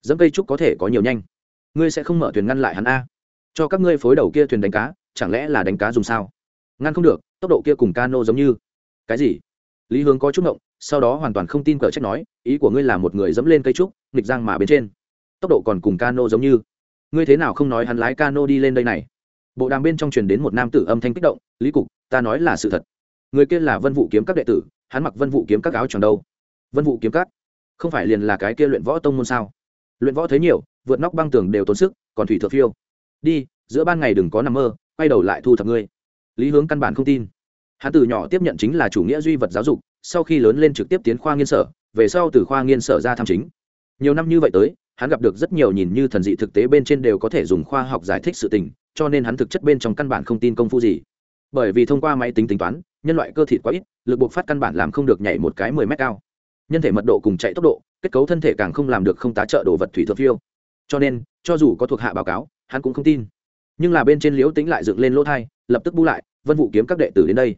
dẫm cây trúc có thể có nhiều nhanh. Ngươi sẽ không mở thuyền ngăn lại hắn a. Cho các ngươi phối đầu kia thuyền đánh cá, chẳng lẽ là đánh cá dùng sao? Ngăn không được, tốc độ kia cùng cano giống như. Cái gì? Lý hướng có chút ngộng, sau đó hoàn toàn không tin cờ trách nói, ý của ngươi là một người dẫm lên cây trúc, nghịch giang mà bên trên. Tốc độ còn cùng cano giống như. Ngươi thế nào không nói hắn lái cano đi lên đây này? Bộ đàm bên trong truyền đến một nam tử âm thanh kích động, lý cục, ta nói là sự thật. Người kia là vân vụ kiếm các đệ tử, hắn mặc vân vụ kiếm các áo tròn đâu? Vân vụ kiếm các? Không phải liền là cái kia luyện võ tông môn sao? Luyện võ thấy nhiều, vượt nóc băng tường đều tốn sức, còn thủy thượng phiêu. Đi, giữa ban ngày đừng có nằm mơ, quay đầu lại thu thập ngươi. Lý hướng căn bản không tin. Hắn từ nhỏ tiếp nhận chính là chủ nghĩa duy vật giáo dục, sau khi lớn lên trực tiếp tiến khoa nghiên sở, về sau từ khoa nghiên sở ra tham chính. Nhiều năm như vậy tới, hắn gặp được rất nhiều nhìn như thần dị thực tế bên trên đều có thể dùng khoa học giải thích sự tình, cho nên hắn thực chất bên trong căn bản không tin công phu gì. Bởi vì thông qua máy tính tính toán, nhân loại cơ thịt quá ít, lực buộc phát căn bản làm không được nhảy một cái mười mét cao. Nhân thể mật độ cùng chạy tốc độ kết cấu thân thể càng không làm được không tá trợ đồ vật thủy thượng phiêu. Cho nên, cho dù có thuộc hạ báo cáo, hắn cũng không tin. Nhưng là bên trên liễu tính lại dựng lên lỗ thai, lập tức bu lại, vân vụ kiếm các đệ tử đến đây.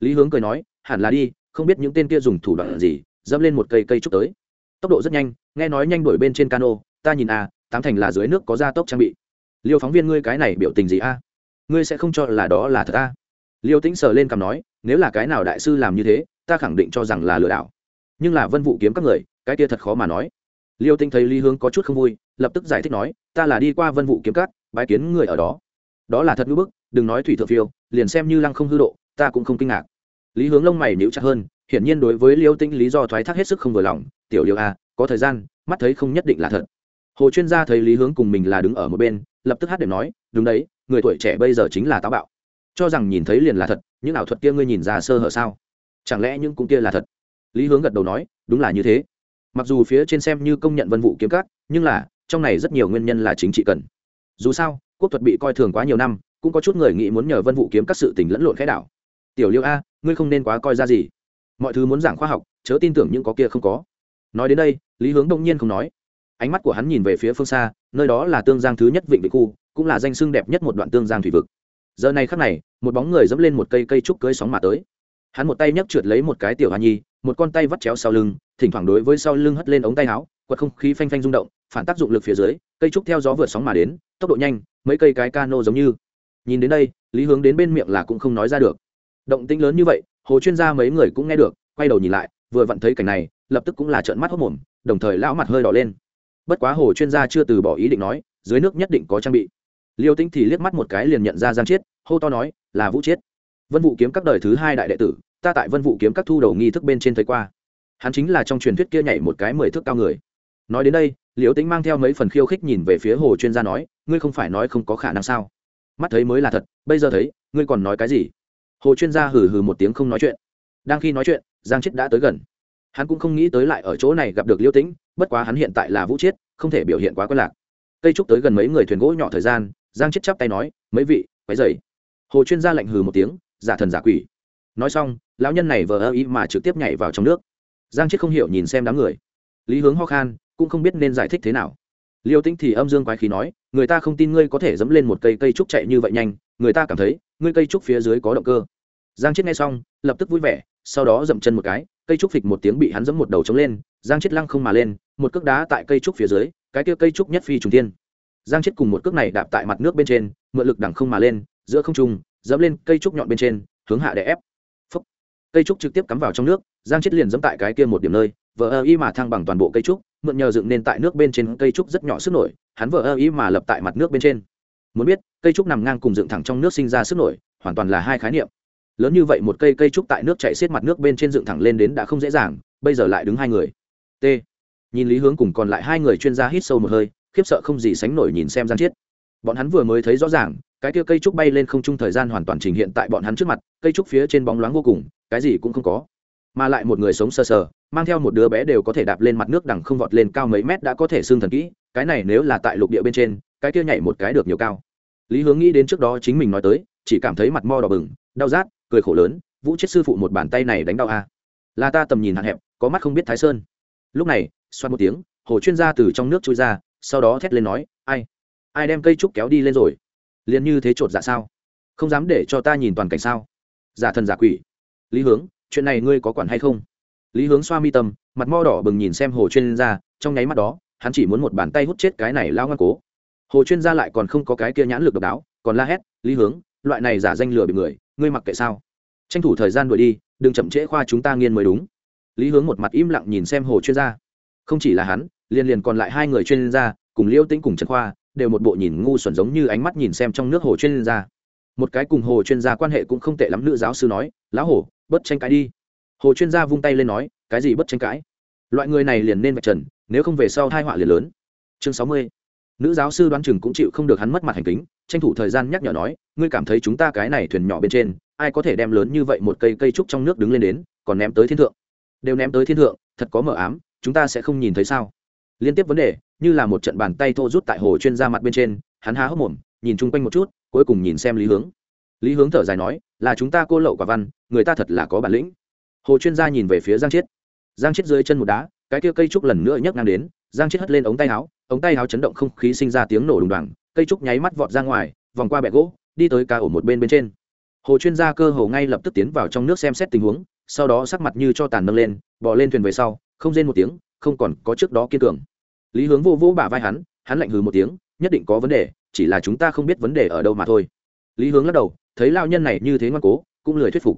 Lý hướng cười nói, hẳn là đi, không biết những tên kia dùng thủ đoạn gì, dẫm lên một cây cây trúc tới. Tốc độ rất nhanh, nghe nói nhanh đuổi bên trên cano, ta nhìn à tám thành là dưới nước có gia tốc trang bị. Liêu phóng viên ngươi cái này biểu tình gì a? Ngươi sẽ không cho là đó là thật a? Liêu tĩnh sờ lên cầm nói, nếu là cái nào đại sư làm như thế, ta khẳng định cho rằng là lừa đảo. Nhưng là vân vụ kiếm các người cái kia thật khó mà nói. Liêu tinh thấy lý hướng có chút không vui lập tức giải thích nói ta là đi qua vân vụ kiếm cát, bái kiến người ở đó. Đó là thật ngữ bức đừng nói thủy thượng phiêu liền xem như lăng không hư độ ta cũng không kinh ngạc. Lý hướng lông mày níu chặt hơn hiển nhiên đối với liêu tinh lý do thoái thác hết sức không vừa lòng tiểu liêu a có thời gian mắt thấy không nhất định là thật. Hồ chuyên gia thấy lý hướng cùng mình là đứng ở một bên lập tức hát để nói đúng đấy người tuổi trẻ bây giờ chính là táo bạo. Cho rằng nhìn thấy liền là thật những ảo thuật kia ngươi nhìn ra sơ hở sao? Chẳng lẽ những cũng kia là thật? Lý hướng gật đầu nói đúng là như thế mặc dù phía trên xem như công nhận vân vụ kiếm cát nhưng là, trong này rất nhiều nguyên nhân là chính trị cần. Dù sao, quốc thuật bị coi thường quá nhiều năm, cũng có chút người nghĩ muốn nhờ vân vụ kiếm các sự tình lẫn lộn khẽ đảo. Tiểu liêu a, ngươi không nên quá coi ra gì. Mọi thứ muốn giảng khoa học, chớ tin tưởng những có kia không có. Nói đến đây, lý hướng đông nhiên không nói. Ánh mắt của hắn nhìn về phía phương xa, nơi đó là tương giang thứ nhất vịnh vị khu, cũng là danh sưng đẹp nhất một đoạn tương giang thủy vực. Giờ này khắc này, một bóng người dẫm lên một cây cây trúc cưới sóng mà tới. Hắn một tay nhấc trượt lấy một cái tiểu hoa nhi, một con tay vắt chéo sau lưng thỉnh thoảng đối với sau lưng hất lên ống tay áo, quật không khí phanh phanh rung động, phản tác dụng lực phía dưới, cây trúc theo gió vượt sóng mà đến, tốc độ nhanh, mấy cây cái cano giống như. Nhìn đến đây, lý hướng đến bên miệng là cũng không nói ra được. Động tĩnh lớn như vậy, hồ chuyên gia mấy người cũng nghe được, quay đầu nhìn lại, vừa vặn thấy cảnh này, lập tức cũng là trợn mắt hốc mồm, đồng thời lão mặt hơi đỏ lên. Bất quá hồ chuyên gia chưa từ bỏ ý định nói, dưới nước nhất định có trang bị. Liêu tĩnh thì liếc mắt một cái liền nhận ra giang chiết, hô to nói, là vũ chiết. Vân vụ kiếm các đời thứ hai đại đệ tử, ta tại vân vụ kiếm các thu đầu nghi thức bên trên thấy qua hắn chính là trong truyền thuyết kia nhảy một cái mười thước cao người. Nói đến đây, liễu tính mang theo mấy phần khiêu khích nhìn về phía hồ chuyên gia nói, ngươi không phải nói không có khả năng sao? Mắt thấy mới là thật, bây giờ thấy, ngươi còn nói cái gì? Hồ chuyên gia hừ hừ một tiếng không nói chuyện. Đang khi nói chuyện, giang chết đã tới gần. Hắn cũng không nghĩ tới lại ở chỗ này gặp được liễu tĩnh, bất quá hắn hiện tại là vũ chiết, không thể biểu hiện quá quen lạc. Cây trúc tới gần mấy người thuyền gỗ nhỏ thời gian, giang chết chắp tay nói, mấy vị quái dày hồ chuyên gia lạnh hừ một tiếng, giả thần giả quỷ. Nói xong, lão nhân này vờ ơ ý mà trực tiếp nhảy vào trong nước giang chết không hiểu nhìn xem đám người. Lý hướng ho khan, cũng không biết nên giải thích thế nào. Liêu tĩnh thì âm dương quái khí nói, người ta không tin ngươi có thể dẫm lên một cây cây trúc chạy như vậy nhanh, người ta cảm thấy, ngươi cây trúc phía dưới có động cơ. Giang chết nghe xong, lập tức vui vẻ, sau đó dậm chân một cái, cây trúc phịch một tiếng bị hắn dẫm một đầu trống lên, giang chết lăng không mà lên, một cước đá tại cây trúc phía dưới, cái kia cây trúc nhất phi trùng tiên giang chết cùng một cước này đạp tại mặt nước bên trên, mượn lực đằng không mà lên, giữa không trung, dẫm lên cây trúc nhọn bên trên, hướng hạ để ép cây trúc trực tiếp cắm vào trong nước, giang chết liền dẫm tại cái kia một điểm nơi vỡ ơ y mà thăng bằng toàn bộ cây trúc, mượn nhờ dựng nên tại nước bên trên cây trúc rất nhỏ sức nổi, hắn vỡ ơ y mà lập tại mặt nước bên trên. Muốn biết, cây trúc nằm ngang cùng dựng thẳng trong nước sinh ra sức nổi, hoàn toàn là hai khái niệm. Lớn như vậy một cây cây trúc tại nước chạy xiết mặt nước bên trên dựng thẳng lên đến đã không dễ dàng, bây giờ lại đứng hai người. T. Nhìn lý hướng cùng còn lại hai người chuyên gia hít sâu một hơi, khiếp sợ không gì sánh nổi nhìn xem giang chiết. Bọn hắn vừa mới thấy rõ ràng cái kia cây trúc bay lên không trung thời gian hoàn toàn trình hiện tại bọn hắn trước mặt, cây trúc phía trên bóng loáng vô cùng, cái gì cũng không có. Mà lại một người sống sờ sờ, mang theo một đứa bé đều có thể đạp lên mặt nước đằng không vọt lên cao mấy mét đã có thể xương thần kỹ, cái này nếu là tại lục địa bên trên, cái kia nhảy một cái được nhiều cao. Lý hướng nghĩ đến trước đó chính mình nói tới, chỉ cảm thấy mặt mo đỏ bừng, đau rát, cười khổ lớn, vũ chết sư phụ một bàn tay này đánh đau a. À. là ta tầm nhìn hạn hẹp, có mắt không biết thái sơn. Lúc này, xoát một tiếng, hồ chuyên gia từ trong nước trôi ra, sau đó thét lên nói, ai ai đem cây trúc kéo đi lên rồi? Liền như thế chột dạ sao? Không dám để cho ta nhìn toàn cảnh sao? Giả thần giả quỷ. Lý hướng, chuyện này ngươi có quản hay không? Lý hướng xoa mi tâm, mặt mo đỏ bừng nhìn xem hồ chuyên gia, trong nháy mắt đó, hắn chỉ muốn một bàn tay hút chết cái này lao ngoan cố. Hồ chuyên gia lại còn không có cái kia nhãn lực độc đáo, còn la hét, lý hướng, loại này giả danh lừa bị người, ngươi mặc kệ sao? Tranh thủ thời gian đuổi đi, đừng chậm trễ khoa chúng ta nghiên mới đúng. Lý hướng một mặt im lặng nhìn xem hồ chuyên gia. Không chỉ là hắn, liền liền còn lại hai người chuyên gia, cùng liễu tĩnh cùng trần khoa đều một bộ nhìn ngu xuẩn giống như ánh mắt nhìn xem trong nước hồ chuyên gia. Một cái cùng hồ chuyên gia quan hệ cũng không tệ lắm, nữ giáo sư nói, lão hồ bất tranh cãi đi. Hồ chuyên gia vung tay lên nói, cái gì bất tranh cãi? Loại người này liền nên vạch trần, nếu không về sau hai họa liền lớn. Chương sáu mươi. Nữ giáo sư đoán chừng cũng chịu không được hắn mất mặt hành kính, tranh thủ thời gian nhắc nhở nói, ngươi cảm thấy chúng ta cái này thuyền nhỏ bên trên, ai có thể đem lớn như vậy một cây cây trúc trong nước đứng lên đến, còn ném tới thiên thượng? Đều ném tới thiên thượng, thật có mờ ám, chúng ta sẽ không nhìn thấy sao? Liên tiếp vấn đề, như là một trận bàn tay thô rút tại hồ chuyên gia mặt bên trên, hắn há hốc mồm, nhìn chung quanh một chút, cuối cùng nhìn xem lý hướng. Lý hướng thở dài nói, là chúng ta cô lậu quả văn, người ta thật là có bản lĩnh. Hồ chuyên gia nhìn về phía giang chiết. Giang chiết dưới chân một đá, cái kia cây trúc lần nữa nhấc ngang đến, giang chiết hất lên ống tay áo, ống tay áo chấn động không khí sinh ra tiếng nổ đùng đoàng, cây trúc nháy mắt vọt ra ngoài, vòng qua bẹ gỗ, đi tới cá ổ một bên bên trên. Hồ chuyên gia cơ hồ ngay lập tức tiến vào trong nước xem xét tình huống, sau đó sắc mặt như cho tàn nâng lên bỏ lên thuyền về sau, không rên một tiếng không còn có trước đó kiên cường. Lý hướng vô vô bả vai hắn hắn lạnh hừ một tiếng, nhất định có vấn đề, chỉ là chúng ta không biết vấn đề ở đâu mà thôi. Lý hướng lắc đầu, thấy lao nhân này như thế ngoan cố, cũng lười thuyết phục.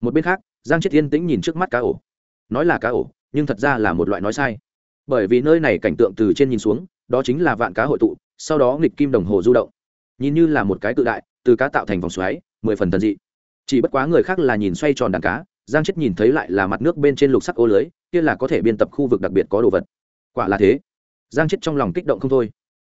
Một bên khác, giang chết yên tĩnh nhìn trước mắt cá ổ. Nói là cá ổ, nhưng thật ra là một loại nói sai. Bởi vì nơi này cảnh tượng từ trên nhìn xuống, đó chính là vạn cá hội tụ, sau đó nghịch kim đồng hồ du động. Nhìn như là một cái tự đại, từ cá tạo thành vòng xoáy, mười phần thần dị. Chỉ bất quá người khác là nhìn xoay tròn đàn cá giang chết nhìn thấy lại là mặt nước bên trên lục sắc ô lưới, kia là có thể biên tập khu vực đặc biệt có đồ vật. Quả là thế. Giang chết trong lòng kích động không thôi.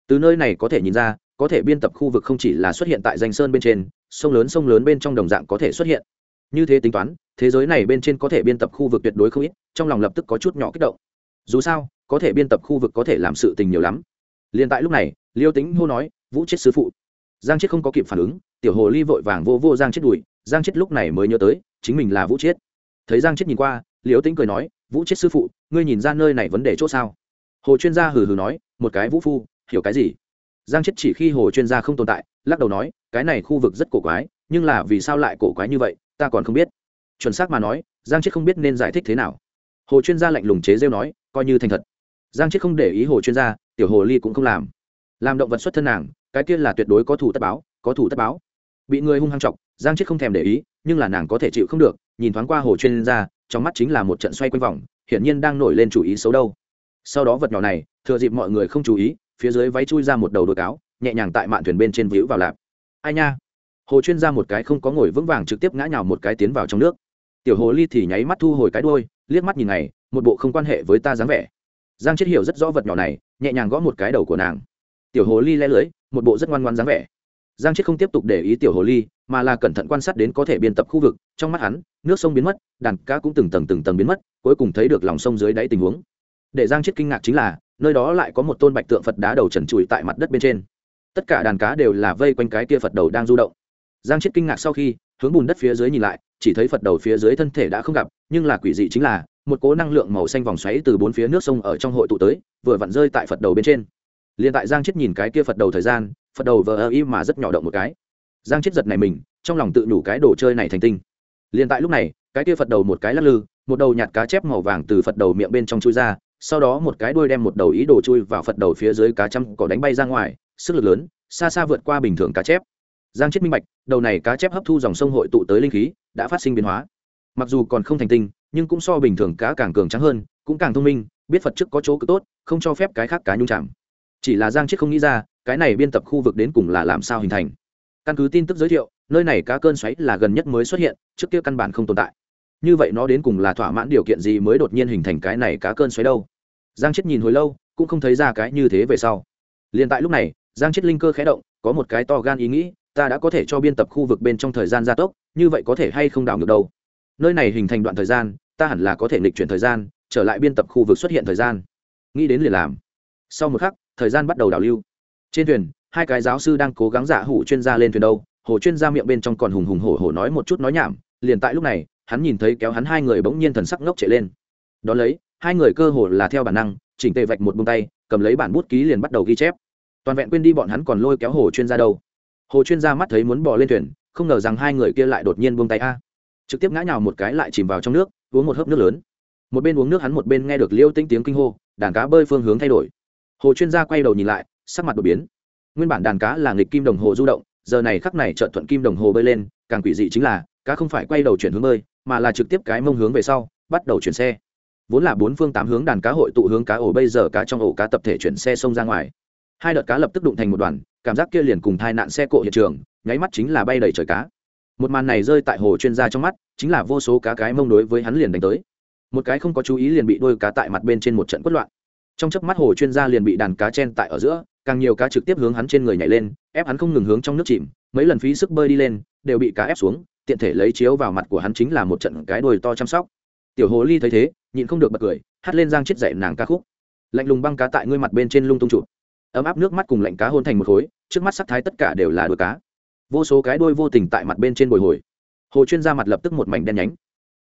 Từ nơi này có thể nhìn ra, có thể biên tập khu vực không chỉ là xuất hiện tại danh sơn bên trên, sông lớn sông lớn bên trong đồng dạng có thể xuất hiện. Như thế tính toán, thế giới này bên trên có thể biên tập khu vực tuyệt đối không ít, trong lòng lập tức có chút nhỏ kích động. Dù sao, có thể biên tập khu vực có thể làm sự tình nhiều lắm. Liền tại lúc này, liêu tính hô nói, vũ chết sư phụ. Giang chết không có kịp phản ứng, tiểu hồ ly vội vàng vô vô giang chết đùi giang chết lúc này mới nhớ tới, chính mình là vũ chết thấy giang chết nhìn qua Liễu Tĩnh cười nói vũ chết sư phụ ngươi nhìn ra nơi này vấn đề c h ỗ sao hồ chuyên gia hừ hừ nói một cái vũ phu hiểu cái gì giang chết chỉ khi hồ chuyên gia không tồn tại lắc đầu nói cái này khu vực rất cổ quái nhưng là vì sao lại cổ quái như vậy ta còn không biết chuẩn xác mà nói giang chết không biết nên giải thích thế nào hồ chuyên gia lạnh lùng chế rêu nói coi như thành thật giang chết không để ý hồ chuyên gia tiểu hồ ly cũng không làm làm động vật xuất thân nàng cái tiên là tuyệt đối có thủ tất báo có thủ tất báo bị người hung hăng chọc giang chết không thèm để ý nhưng là nàng có thể chịu không được nhìn thoáng qua hồ chuyên gia, trong mắt chính là một trận xoay quanh vòng, hiển nhiên đang nổi lên chủ ý xấu đâu. Sau đó vật nhỏ này, thừa dịp mọi người không chú ý, phía dưới váy chui ra một đầu đôi cáo, nhẹ nhàng tại mạn thuyền bên trên víu vào lạp. Ai nha? Hồ chuyên ra một cái không có ngồi vững vàng trực tiếp ngã nhào một cái tiến vào trong nước. Tiểu hồ ly thì nháy mắt thu hồi cái đôi liếc mắt nhìn này một bộ không quan hệ với ta dáng vẻ. Giang chết hiểu rất rõ vật nhỏ này, nhẹ nhàng gõ một cái đầu của nàng. Tiểu hồ ly le lưới, một bộ rất ngoan ngoan dáng vẻ giang chết không tiếp tục để ý tiểu hồ ly, mà là cẩn thận quan sát đến có thể biên tập khu vực. Trong mắt hắn, nước sông biến mất, đàn cá cũng từng tầng từng tầng biến mất, cuối cùng thấy được lòng sông dưới đáy tình huống. Để giang chết kinh ngạc chính là, nơi đó lại có một tôn bạch tượng phật đá đầu trần trụi tại mặt đất bên trên. Tất cả đàn cá đều là vây quanh cái kia phật đầu đang du động. Giang chết kinh ngạc sau khi, hướng bùn đất phía dưới nhìn lại, chỉ thấy phật đầu phía dưới thân thể đã không gặp, nhưng là quỷ dị chính là, một cố năng lượng màu xanh vòng xoáy từ bốn phía nước sông ở trong hội tụ tới, vừa vặn rơi tại phật đầu bên trên. Liền tại giang chết nhìn cái kia phật đầu thời gian phật đầu vờ ơ y mà rất nhỏ động một cái. Giang chết giật này mình, trong lòng tự nhủ cái đồ chơi này thành tinh. Liền tại lúc này, cái kia phật đầu một cái lắc lư, một đầu nhạt cá chép màu vàng từ phật đầu miệng bên trong chui ra, sau đó một cái đuôi đem một đầu ý đồ chui vào phật đầu phía dưới cá chăm cỏ đánh bay ra ngoài, sức lực lớn, xa xa vượt qua bình thường cá chép. Giang chết minh bạch, đầu này cá chép hấp thu dòng sông hội tụ tới linh khí, đã phát sinh biến hóa. Mặc dù còn không thành tinh, nhưng cũng so bình thường cá càng cường trắng hơn, cũng càng thông minh, biết phật trước có chỗ cực tốt, không cho phép cái khác cá nhung chạm chỉ là giang chết không nghĩ ra, cái này biên tập khu vực đến cùng là làm sao hình thành. Căn cứ tin tức giới thiệu, nơi này cá cơn xoáy là gần nhất mới xuất hiện, trước kia căn bản không tồn tại. Như vậy nó đến cùng là thỏa mãn điều kiện gì mới đột nhiên hình thành cái này cá cơn xoáy đâu? Giang chết nhìn hồi lâu, cũng không thấy ra cái như thế về sau. Liền tại lúc này, giang chết linh cơ khé động, có một cái to gan ý nghĩ, ta đã có thể cho biên tập khu vực bên trong thời gian gia tốc, như vậy có thể hay không đảo ngược đâu? Nơi này hình thành đoạn thời gian, ta hẳn là có thể nghịch chuyển thời gian, trở lại biên tập khu vực xuất hiện thời gian. Nghĩ đến liền làm. Sau một khắc thời gian bắt đầu đảo lưu. Trên thuyền, hai cái giáo sư đang cố gắng giả hủ chuyên gia lên thuyền đâu, hồ chuyên gia miệng bên trong còn hùng hùng hổ hổ nói một chút nói nhảm, liền tại lúc này, hắn nhìn thấy kéo hắn hai người bỗng nhiên thần sắc ngốc chạy lên. Đ ó lấy, hai người cơ hồ là theo bản năng, chỉnh tề vạch một bông tay, cầm lấy bản bút ký liền bắt đầu ghi chép. Toàn vẹn quên đi bọn hắn còn lôi kéo hồ chuyên gia đâu. Hồ chuyên gia mắt thấy muốn bỏ lên thuyền, không ngờ rằng hai người kia lại đột nhiên buông tay a. Trực tiếp ngã nhào một cái lại chìm vào trong nước, uống một hớp nước lớn. Một bên uống nước hắn một bên nghe được liêu tinh tiếng kinh hô, đàn cá bơi phương hướng thay đổi hồ chuyên gia quay đầu nhìn lại, sắc mặt đột biến. Nguyên bản đàn cá là nghịch kim đồng hồ du động, giờ này khắc này trợn thuận kim đồng hồ bơi lên, càng quỷ dị chính là, cá không phải quay đầu chuyển hướng bơi, mà là trực tiếp cái mông hướng về sau, bắt đầu chuyển xe. Vốn là bốn phương tám hướng đàn cá hội tụ hướng cá ổ, bây giờ cá trong ổ, cá tập thể chuyển xe xông ra ngoài. Hai đợt cá lập tức đụng thành một đoàn, cảm giác kia liền cùng thai nạn xe cộ hiện trường, nháy mắt chính là bay đầy trời cá. Một màn này rơi tại hồ chuyên gia trong mắt, chính là vô số cá cái mông đối với hắn liền đánh tới. Một cái không có chú ý liền bị đôi cá tại mặt bên trên một trận quất loạn trong chớp mắt hồ chuyên gia liền bị đàn cá chen tại ở giữa càng nhiều cá trực tiếp hướng hắn trên người nhảy lên ép hắn không ngừng hướng trong nước chìm mấy lần phí sức bơi đi lên đều bị cá ép xuống tiện thể lấy chiếu vào mặt của hắn chính là một trận cái đồi to chăm sóc. Tiểu hồ ly thấy thế nhịn không được bật cười hắt lên giang chết dậy nàng ca khúc. Lạnh lùng băng cá tại ngươi mặt bên trên lung tung trụ, ấm áp nước mắt cùng lạnh cá hôn thành một khối trước mắt sắc thái tất cả đều là đuôi cá. Vô số cái đuôi vô tình tại mặt bên trên bồi hồi. Hồ chuyên gia mặt lập tức một mảnh đen nhánh.